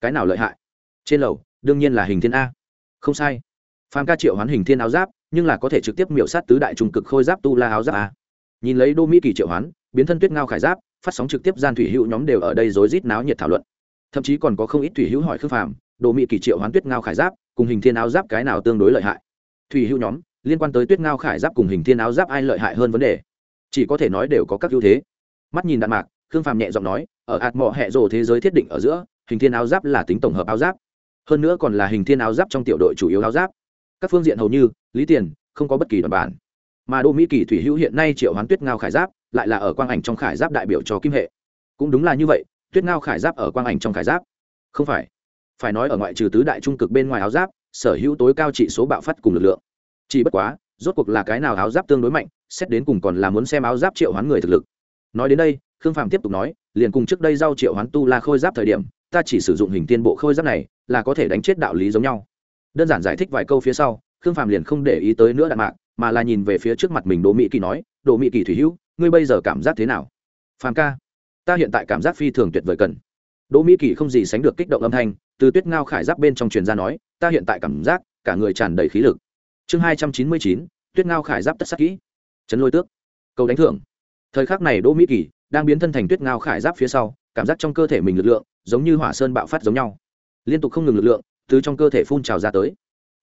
cái nào lợi hại? Trên lầu, đương nhiên là hình thiên a. Không sai. Phàm ca triệu hoán hình thiên áo giáp, nhưng là có thể trực tiếp miểu sát tứ đại trung cực khôi giáp tu la áo giáp a. Nhìn lấy đỗ mỹ kỳ triệu hoán, biến thân tuyết ngao khải giáp, phát sóng trực tiếp gian thủy hữu nhóm đều ở đây rối rít náo nhiệt thảo luận thậm chí còn có không ít thủy hữu hỏi khương phàm, đồ mỹ kỳ triệu hoán tuyết ngao khải giáp, cùng hình thiên áo giáp cái nào tương đối lợi hại? Thủy hữu nhóm, liên quan tới tuyết ngao khải giáp cùng hình thiên áo giáp ai lợi hại hơn vấn đề? Chỉ có thể nói đều có các ưu thế. Mắt nhìn đạn mạc, khương phàm nhẹ giọng nói, ở ạt mọ hẹ rồ thế giới thiết định ở giữa, hình thiên áo giáp là tính tổng hợp áo giáp. Hơn nữa còn là hình thiên áo giáp trong tiểu đội chủ yếu áo giáp. Các phương diện hầu như, lý tiền, không có bất kỳ đoàn bản. Mà đô mỹ kỳ thủy hữu hiện nay triệu hoán tuyết ngao khải giáp, lại là ở quang ảnh trong khải giáp đại biểu cho kim hệ. Cũng đúng là như vậy tuyết ngao khải giáp ở quang ảnh trong khải giáp. Không phải. Phải nói ở ngoại trừ tứ đại trung cực bên ngoài áo giáp, sở hữu tối cao trị số bạo phát cùng lực lượng. Chỉ bất quá, rốt cuộc là cái nào áo giáp tương đối mạnh, xét đến cùng còn là muốn xem áo giáp triệu hoán người thực lực. Nói đến đây, khương phàm tiếp tục nói, liền cùng trước đây giao triệu hoán tu la khôi giáp thời điểm, ta chỉ sử dụng hình tiên bộ khôi giáp này, là có thể đánh chết đạo lý giống nhau. Đơn giản giải thích vài câu phía sau, khương phàm liền không để ý tới nữa đạn mạc, mà là nhìn về phía trước mặt mình đỗ mỹ kỳ nói, đỗ mỹ kỳ thủy hữu, ngươi bây giờ cảm giác thế nào? Phàm ca ta hiện tại cảm giác phi thường tuyệt vời cần. Đỗ mỹ kỳ không gì sánh được kích động âm thanh, từ tuyết ngao khải giáp bên trong truyền ra nói, ta hiện tại cảm giác, cả người tràn đầy khí lực. Chương hai trăm chín mươi chín, tuyết ngao khải giáp tất sắc kỹ. Chấn lôi tước. Cầu đánh thưởng. Thời khắc này đỗ mỹ kỳ đang biến thân thành tuyết ngao khải giáp phía sau, cảm giác trong cơ thể mình lực lượng giống như hỏa sơn bạo phát giống nhau. Liên tục không ngừng lực lượng từ trong cơ thể phun trào ra tới.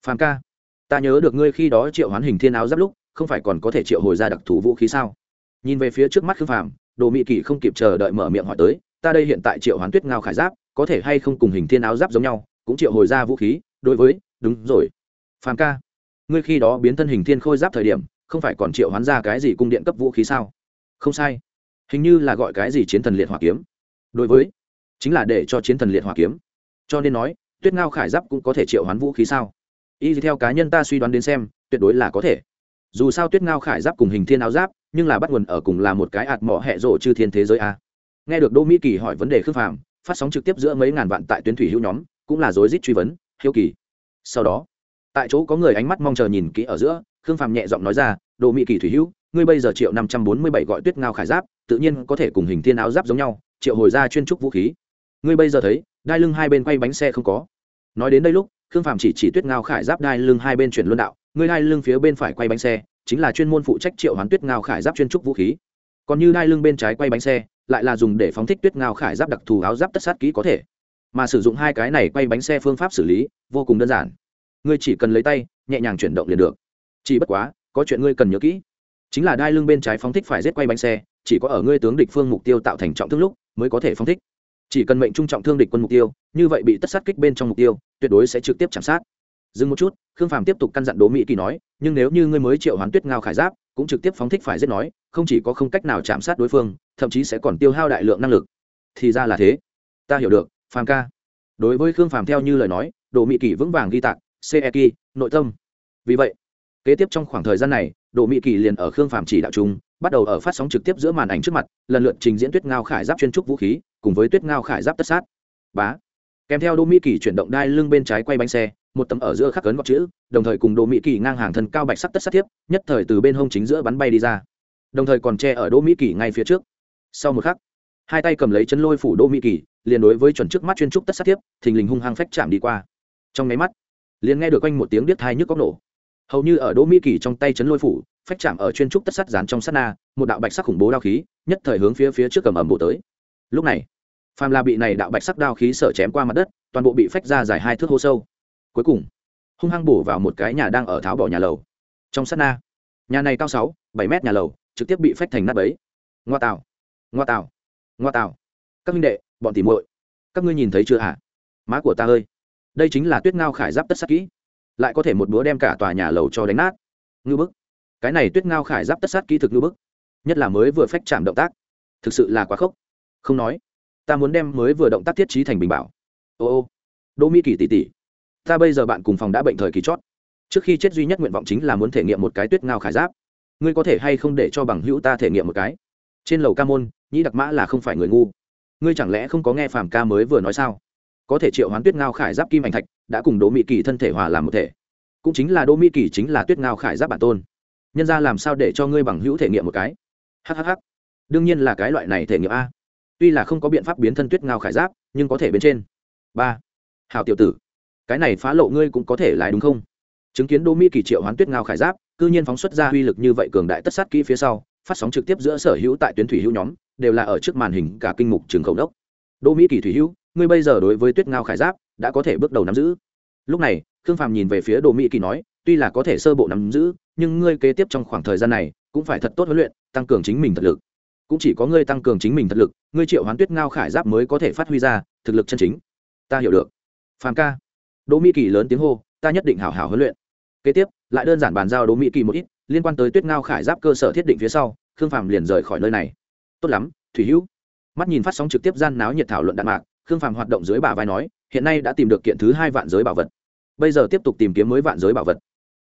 Phàm ca, ta nhớ được ngươi khi đó triệu hoán hình thiên áo giáp lúc, không phải còn có thể triệu hồi ra đặc thù vũ khí sao? Nhìn về phía trước mắt khương phàm đồ mỹ kỳ không kịp chờ đợi mở miệng hỏi tới, ta đây hiện tại triệu hoán tuyết ngao khải giáp, có thể hay không cùng hình thiên áo giáp giống nhau, cũng triệu hồi ra vũ khí, đối với, đúng rồi. Phàm ca, ngươi khi đó biến thân hình thiên khôi giáp thời điểm, không phải còn triệu hoán ra cái gì cung điện cấp vũ khí sao? Không sai. Hình như là gọi cái gì chiến thần liệt hỏa kiếm. Đối với, chính là để cho chiến thần liệt hỏa kiếm. Cho nên nói, tuyết ngao khải giáp cũng có thể triệu hoán vũ khí sao? Y theo cá nhân ta suy đoán đến xem, tuyệt đối là có thể dù sao tuyết ngao khải giáp cùng hình thiên áo giáp, nhưng là bắt nguồn ở cùng là một cái ạt mỏ hẹ rộ chư thiên thế giới a. Nghe được đỗ mỹ kỳ hỏi vấn đề khước phàm, phát sóng trực tiếp giữa mấy ngàn vạn tại tuyến thủy hữu nhóm, cũng là rối rít truy vấn, hiếu kỳ. Sau đó, tại chỗ có người ánh mắt mong chờ nhìn kỹ ở giữa, khương phàm nhẹ giọng nói ra, đỗ mỹ kỳ thủy hữu, ngươi bây giờ triệu năm trăm bốn mươi bảy gọi tuyết ngao khải giáp, tự nhiên có thể cùng hình thiên áo giáp giống nhau, triệu hồi ra chuyên trúc vũ khí. Ngươi bây giờ thấy, đai lưng hai bên quay bánh xe không có. Nói đến đây lúc, khương phàm chỉ chỉ tuyết ngao khải giáp đai lưng hai bên chuyển luân đạo ngươi đai lưng phía bên phải quay bánh xe, chính là chuyên môn phụ trách triệu hoán tuyết ngao khải giáp chuyên trúc vũ khí. Còn như đai lưng bên trái quay bánh xe, lại là dùng để phóng thích tuyết ngao khải giáp đặc thù áo giáp tất sát kỹ có thể. Mà sử dụng hai cái này quay bánh xe phương pháp xử lý, vô cùng đơn giản. Ngươi chỉ cần lấy tay, nhẹ nhàng chuyển động liền được. Chỉ bất quá, có chuyện ngươi cần nhớ kỹ. Chính là đai lưng bên trái phóng thích phải giết quay bánh xe, chỉ có ở ngươi tướng địch phương mục tiêu tạo thành trọng thương lúc, mới có thể phóng thích. Chỉ cần mệnh trung trọng thương địch quân mục tiêu, như vậy bị tất sát kích bên trong mục tiêu, tuyệt đối sẽ trực tiếp chạm sát dừng một chút, khương phàm tiếp tục căn dặn đố mỹ kỳ nói, nhưng nếu như ngươi mới triệu hoán tuyết ngao khải giáp, cũng trực tiếp phóng thích phải giết nói, không chỉ có không cách nào chạm sát đối phương, thậm chí sẽ còn tiêu hao đại lượng năng lực. Thì ra là thế. Ta hiểu được, phàm ca. Đối với khương phàm theo như lời nói đồ mỹ kỳ vững vàng ghi tạc ceki nội tâm. Vì vậy, kế tiếp trong khoảng thời gian này đồ mỹ kỳ liền ở khương phàm chỉ đạo chung, bắt đầu ở phát sóng trực tiếp giữa màn ảnh trước mặt, lần lượt trình diễn tuyết ngao khải giáp chuyên trúc vũ khí, cùng với tuyết ngao khải giáp tất sát. Bá. Kèm theo đỗ mỹ kỳ chuyển động đai lưng bên trái quay bánh xe một tấm ở giữa khắc cấn gọt chữ đồng thời cùng đỗ mỹ kỳ ngang hàng thân cao bạch sắc tất sát thiếp, nhất thời từ bên hông chính giữa bắn bay đi ra. Đồng thời còn che ở đỗ mỹ kỳ ngay phía trước. Sau một khắc hai tay cầm lấy chân lôi phủ đỗ mỹ kỳ liền đối với chuẩn trước mắt chuyên trúc tất sát thiếp, thình lình hung hăng phách chạm đi qua. Trong nháy mắt liền nghe được quanh một tiếng điếc thai nhức góc nổ. Hầu như ở đỗ mỹ kỳ trong tay chấn lôi phủ phách chạm ở chuyên trúc tất sắt dán trong sát na một đạo bạch sắc khủng bố đao khí nhất thời hướng phía phía trước cầm ẩm bộ tới. Lúc này phàm là bị này đạo bạch sắc đao khí sở chém qua mặt đất toàn bộ bị phách ra dài hai thước hô sâu cuối cùng, hung hăng bổ vào một cái nhà đang ở tháo bỏ nhà lầu. Trong sát na, nhà này cao sáu, bảy mét nhà lầu, trực tiếp bị phách thành nát bấy. Ngoa tạo ngoa tạo ngoa tạo. Các minh đệ, bọn tìm muội, các ngươi nhìn thấy chưa hả? Má của ta ơi, đây chính là tuyết ngao khải giáp tất sắc kỹ. Lại có thể một búa đem cả tòa nhà lầu cho đánh nát. Ngư bức. Cái này tuyết ngao khải giáp tất sát kỹ thực ngư bức. Nhất là mới vừa phách chạm động tác. Thực sự là quá khốc. Không nói. Ta muốn đem mới vừa động tác thiết trí thành bình bảo. Ô ô. Đỗ mỹ kỳ tỷ tỷ ta bây giờ bạn cùng phòng đã bệnh thời kỳ chót. Trước khi chết duy nhất nguyện vọng chính là muốn thể nghiệm một cái tuyết ngao khải giáp. Ngươi có thể hay không để cho bằng hữu ta thể nghiệm một cái? Trên lầu ca môn, nhĩ đặc mã là không phải người ngu. Ngươi chẳng lẽ không có nghe phàm ca mới vừa nói sao? Có thể triệu hoán tuyết ngao khải giáp kim ảnh thạch, đã cùng đỗ mỹ kỳ thân thể hòa làm một thể. Cũng chính là đỗ mỹ kỳ chính là tuyết ngao khải giáp bản tôn. Nhân ra làm sao để cho ngươi bằng hữu thể nghiệm một cái? Hhh đương nhiên là cái loại này thể nghiệm a. Tuy là không có biện pháp biến thân tuyết ngao khải giáp, nhưng có thể bên trên. Ba. Hào tiểu tử cái này phá lộ ngươi cũng có thể lại đúng không? Chứng kiến Đô mỹ kỳ triệu hoán tuyết ngao khải giáp, cư nhiên phóng xuất ra uy lực như vậy cường đại tất sát kỹ phía sau, phát sóng trực tiếp giữa sở hữu tại tuyến thủy hữu nhóm, đều là ở trước màn hình cả kinh mục trường khẩu đốc. Đô mỹ kỳ thủy hữu, ngươi bây giờ đối với tuyết ngao khải giáp đã có thể bước đầu nắm giữ. Lúc này, khương phàm nhìn về phía Đô mỹ kỳ nói, tuy là có thể sơ bộ nắm giữ, nhưng ngươi kế tiếp trong khoảng thời gian này cũng phải thật tốt huấn luyện, tăng cường chính mình thật lực. Cũng chỉ có ngươi tăng cường chính mình thật lực, ngươi triệu hoán tuyết ngao khải giáp mới có thể phát huy ra thực lực chân chính. Ta hiểu được. Phàm ca đỗ mỹ kỳ lớn tiếng hô, ta nhất định hảo hảo huấn luyện. Kế tiếp, lại đơn giản bàn giao đỗ mỹ kỳ một ít, liên quan tới tuyết ngao khải giáp cơ sở thiết định phía sau, khương phàm liền rời khỏi nơi này. Tốt lắm, thủy hữu. Mắt nhìn phát sóng trực tiếp gian náo nhiệt thảo luận đạn mạc, khương phàm hoạt động dưới bà vai nói, hiện nay đã tìm được kiện thứ hai vạn giới bảo vật. Bây giờ tiếp tục tìm kiếm mới vạn giới bảo vật.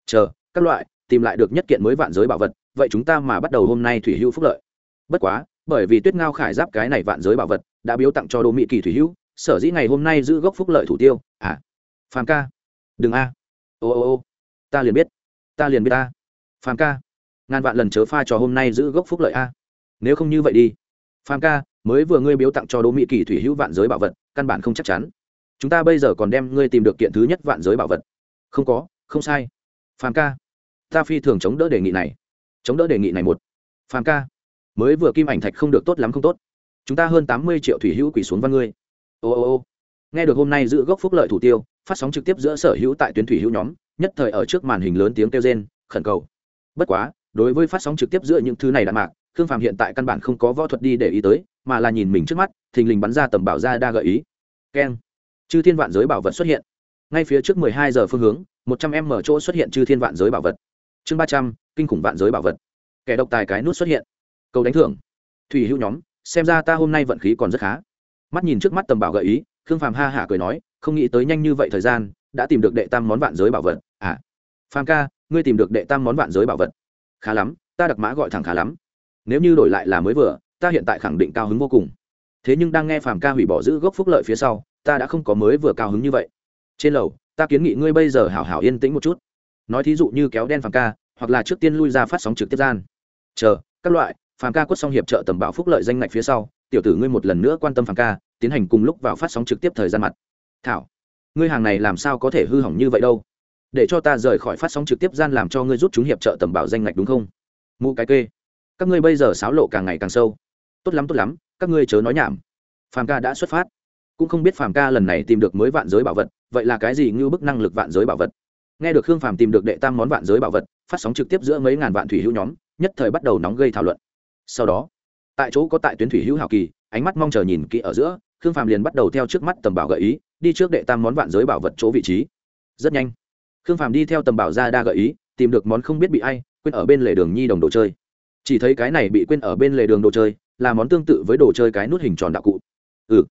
Chờ, các loại, tìm lại được nhất kiện mới vạn giới bảo vật, vậy chúng ta mà bắt đầu hôm nay thủy hữu phúc lợi. Bất quá, bởi vì tuyết ngao khải giáp cái này vạn giới bảo vật đã biếu tặng cho đô mỹ kỳ thủy hữu, sở dĩ ngày hôm nay giữ gốc phúc lợi thủ tiêu à phàm ca. Đừng a. Ô ô ô. Ta liền biết. Ta liền biết ta phàm ca. Ngàn vạn lần chớ pha trò hôm nay giữ gốc phúc lợi a. Nếu không như vậy đi. Phàm ca, mới vừa ngươi biếu tặng cho đỗ mỹ kỳ thủy hữu vạn giới bảo vật, căn bản không chắc chắn. Chúng ta bây giờ còn đem ngươi tìm được kiện thứ nhất vạn giới bảo vật. Không có, không sai. Phàm ca. Ta phi thường chống đỡ đề nghị này. Chống đỡ đề nghị này một. Phàm ca. Mới vừa kim ảnh thạch không được tốt lắm không tốt. Chúng ta hơn tám mươi triệu thủy hữu quỷ xuống văn ngươi. Ô ô ô nghe được hôm nay giữ gốc phúc lợi thủ tiêu, phát sóng trực tiếp giữa sở hữu tại tuyến thủy hữu nhóm, nhất thời ở trước màn hình lớn tiếng kêu rên, khẩn cầu. Bất quá, đối với phát sóng trực tiếp giữa những thứ này đạn mạc, khương phàm hiện tại căn bản không có võ thuật đi để ý tới, mà là nhìn mình trước mắt, thình lình bắn ra tầm bảo ra đa gợi ý. Keng. Chư thiên vạn giới bảo vật xuất hiện. Ngay phía trước mười hai giờ phương hướng, một trăm em mở chỗ xuất hiện chư thiên vạn giới bảo vật. Chương ba trăm, kinh khủng vạn giới bảo vật. Kẻ độc tài cái nút xuất hiện. Cầu đánh thưởng. Thủy hữu nhóm, xem ra ta hôm nay vận khí còn rất khá. Mắt nhìn trước mắt tầm bảo gợi ý khương phàm ha hả cười nói, không nghĩ tới nhanh như vậy thời gian, đã tìm được đệ tam món vạn giới bảo vật. À phàm ca, ngươi tìm được đệ tam món vạn giới bảo vật. Khá lắm, ta đặc mã gọi thẳng khá lắm. Nếu như đổi lại là mới vừa, ta hiện tại khẳng định cao hứng vô cùng. Thế nhưng đang nghe phàm ca hủy bỏ giữ gốc phúc lợi phía sau, ta đã không có mới vừa cao hứng như vậy. Trên lầu, ta kiến nghị ngươi bây giờ hảo hảo yên tĩnh một chút. Nói thí dụ như kéo đen phàm ca, hoặc là trước tiên lui ra phát sóng trực tiếp gian. Chờ, các loại, phàm ca quất xong hiệp trợ tầm bảo phúc lợi danh ngạch phía sau, tiểu tử ngươi một lần nữa quan tâm phàm ca tiến hành cùng lúc vào phát sóng trực tiếp thời gian mặt. Thảo, ngươi hàng này làm sao có thể hư hỏng như vậy đâu? Để cho ta rời khỏi phát sóng trực tiếp gian làm cho ngươi rút chúng hiệp trợ tầm bảo danh ngạch đúng không? Mụ cái kê. Các ngươi bây giờ xáo lộ càng ngày càng sâu. Tốt lắm tốt lắm, các ngươi chớ nói nhảm. Phàm ca đã xuất phát. Cũng không biết phàm ca lần này tìm được mới vạn giới bảo vật, vậy là cái gì như bức năng lực vạn giới bảo vật? Nghe được khương phàm tìm được đệ tam món vạn giới bảo vật, phát sóng trực tiếp giữa mấy ngàn vạn thủy hữu nhóm, nhất thời bắt đầu nóng gây thảo luận. Sau đó, tại chỗ có tại tuyến thủy hữu hào kỳ, ánh mắt mong chờ nhìn kỹ ở giữa khương phàm liền bắt đầu theo trước mắt tầm bảo gợi ý, đi trước đệ tam món vạn giới bảo vật chỗ vị trí. Rất nhanh, khương phàm đi theo tầm bảo ra đa gợi ý, tìm được món không biết bị ai, quên ở bên lề đường nhi đồng đồ chơi. Chỉ thấy cái này bị quên ở bên lề đường đồ chơi, là món tương tự với đồ chơi cái nút hình tròn đạo cụ. Ừ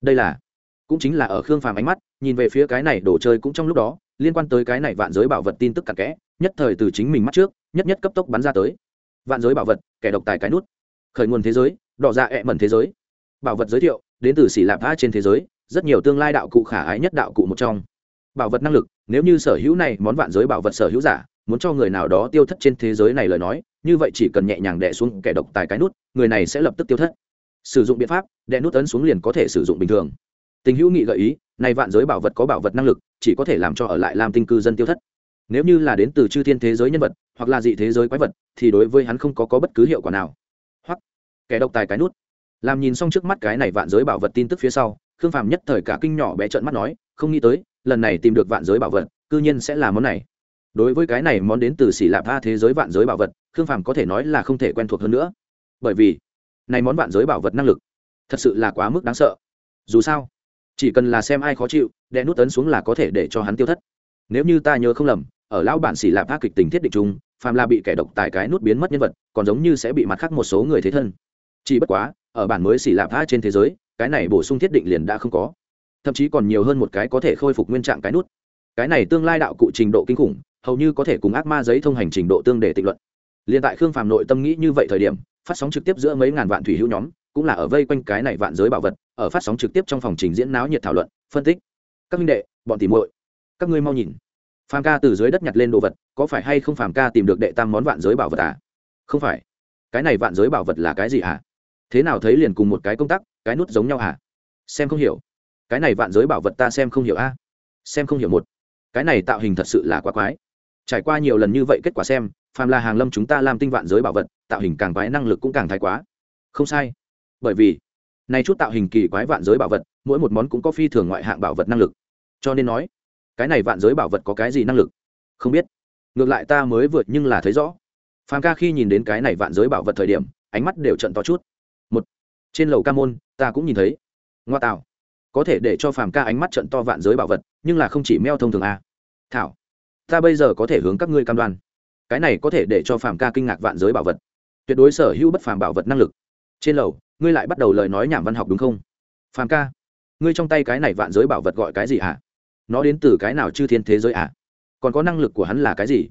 đây là, cũng chính là ở khương phàm ánh mắt, nhìn về phía cái này đồ chơi cũng trong lúc đó, liên quan tới cái này vạn giới bảo vật tin tức cặn kẽ, nhất thời từ chính mình mắt trước, nhất nhất cấp tốc bắn ra tới. Vạn giới bảo vật, kẻ độc tài cái nút. Khởi nguồn thế giới, đỏ dạ ẹ mẩn thế giới. Bảo vật giới thiệu đến từ xỉ lạp tha trên thế giới rất nhiều tương lai đạo cụ khả ái nhất đạo cụ một trong. Bảo vật năng lực nếu như sở hữu này món vạn giới bảo vật sở hữu giả muốn cho người nào đó tiêu thất trên thế giới này lời nói như vậy chỉ cần nhẹ nhàng đè xuống kẻ độc tài cái nút người này sẽ lập tức tiêu thất. Sử dụng biện pháp đè nút ấn xuống liền có thể sử dụng bình thường. Tình hữu nghị gợi ý này vạn giới bảo vật có bảo vật năng lực chỉ có thể làm cho ở lại làm tinh cư dân tiêu thất. Nếu như là đến từ chư thiên thế giới nhân vật hoặc là dị thế giới quái vật thì đối với hắn không có, có bất cứ hiệu quả nào. Hoặc kẻ độc tài cái nút làm nhìn xong trước mắt cái này vạn giới bảo vật tin tức phía sau, khương phàm nhất thời cả kinh nhỏ bé trợn mắt nói, không nghĩ tới, lần này tìm được vạn giới bảo vật, cư nhiên sẽ là món này. Đối với cái này món đến từ xỉ lạp tha thế giới vạn giới bảo vật, khương phàm có thể nói là không thể quen thuộc hơn nữa. Bởi vì, này món vạn giới bảo vật năng lực, thật sự là quá mức đáng sợ. Dù sao, chỉ cần là xem ai khó chịu, đè nút ấn xuống là có thể để cho hắn tiêu thất. Nếu như ta nhớ không lầm, ở lão bản xỉ lạp tha kịch tình thiết định chung, phàm là bị kẻ độc tài cái nút biến mất nhân vật, còn giống như sẽ bị mặt khác một số người thế thân chỉ bất quá, ở bản mới xỉ lạp tha trên thế giới, cái này bổ sung thiết định liền đã không có. Thậm chí còn nhiều hơn một cái có thể khôi phục nguyên trạng cái nút. Cái này tương lai đạo cụ trình độ kinh khủng, hầu như có thể cùng ác ma giấy thông hành trình độ tương để tịnh luận. Liền tại khương phàm nội tâm nghĩ như vậy thời điểm, phát sóng trực tiếp giữa mấy ngàn vạn thủy hữu nhóm, cũng là ở vây quanh cái này vạn giới bảo vật, ở phát sóng trực tiếp trong phòng trình diễn náo nhiệt thảo luận, phân tích. Các minh đệ, bọn tìm muội, các ngươi mau nhìn. Phàm ca từ dưới đất nhặt lên đồ vật, có phải hay không phàm ca tìm được đệ tam món vạn giới bảo vật à? Không phải. Cái này vạn giới bảo vật là cái gì à? Thế nào thấy liền cùng một cái công tắc cái nút giống nhau à xem không hiểu. Cái này vạn giới bảo vật ta xem không hiểu a. Xem không hiểu một. Cái này tạo hình thật sự là quá quái. Trải qua nhiều lần như vậy kết quả xem phàm là hàng lâm chúng ta làm tinh vạn giới bảo vật, tạo hình càng quái năng lực cũng càng thái quá. Không sai. Bởi vì, này chút tạo hình kỳ quái vạn giới bảo vật, mỗi một món cũng có phi thường ngoại hạng bảo vật năng lực. Cho nên nói, cái này vạn giới bảo vật có cái gì năng lực? Không biết. Ngược lại ta mới vượt nhưng là thấy rõ. Phàm ca khi nhìn đến cái này vạn giới bảo vật thời điểm, ánh mắt đều trận to chút trên lầu ca môn, ta cũng nhìn thấy. Ngoa tạo. Có thể để cho phàm ca ánh mắt trận to vạn giới bảo vật, nhưng là không chỉ meo thông thường a. Thảo, ta bây giờ có thể hướng các ngươi cam đoan. Cái này có thể để cho phàm ca kinh ngạc vạn giới bảo vật. Tuyệt đối sở hữu bất phàm bảo vật năng lực. Trên lầu, ngươi lại bắt đầu lời nói nhảm văn học đúng không? Phàm ca, ngươi trong tay cái này vạn giới bảo vật gọi cái gì ạ à? nó đến từ cái nào chư thiên thế giới ạ à? còn có năng lực của hắn là cái gì?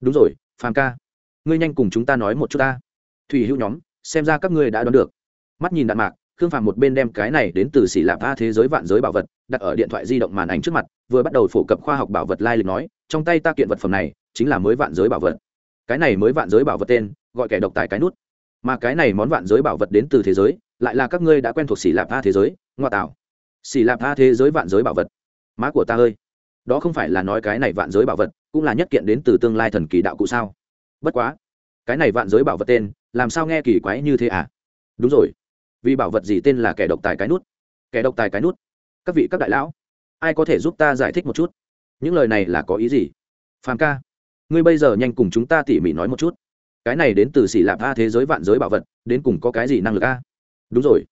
Đúng rồi, phàm ca, ngươi nhanh cùng chúng ta nói một chút ta. Thủy hữu nhóm, xem ra các ngươi đã đoán được mắt nhìn đạn mạc, khương phàm một bên đem cái này đến từ xỉ lạp a thế giới vạn giới bảo vật, đặt ở điện thoại di động màn ảnh trước mặt, vừa bắt đầu phổ cập khoa học bảo vật lai lịch nói, trong tay ta kiện vật phẩm này, chính là mới vạn giới bảo vật. Cái này mới vạn giới bảo vật tên, gọi kẻ độc tài cái nút. Mà cái này món vạn giới bảo vật đến từ thế giới, lại là các ngươi đã quen thuộc xỉ lạp a thế giới, ngoa tạo. Xỉ lạp a thế giới vạn giới bảo vật. Má của ta ơi, đó không phải là nói cái này vạn giới bảo vật, cũng là nhất kiện đến từ tương lai thần kỳ đạo cụ sao? Bất quá, cái này vạn giới bảo vật tên, làm sao nghe kỳ quái như thế à? Đúng rồi vì bảo vật gì tên là kẻ độc tài cái nút? Kẻ độc tài cái nút? Các vị, các đại lão, ai có thể giúp ta giải thích một chút? Những lời này là có ý gì? Phàm ca, ngươi bây giờ nhanh cùng chúng ta tỉ mỉ nói một chút. Cái này đến từ xỉ lạp a thế giới vạn giới bảo vật, đến cùng có cái gì năng lực a? Đúng rồi,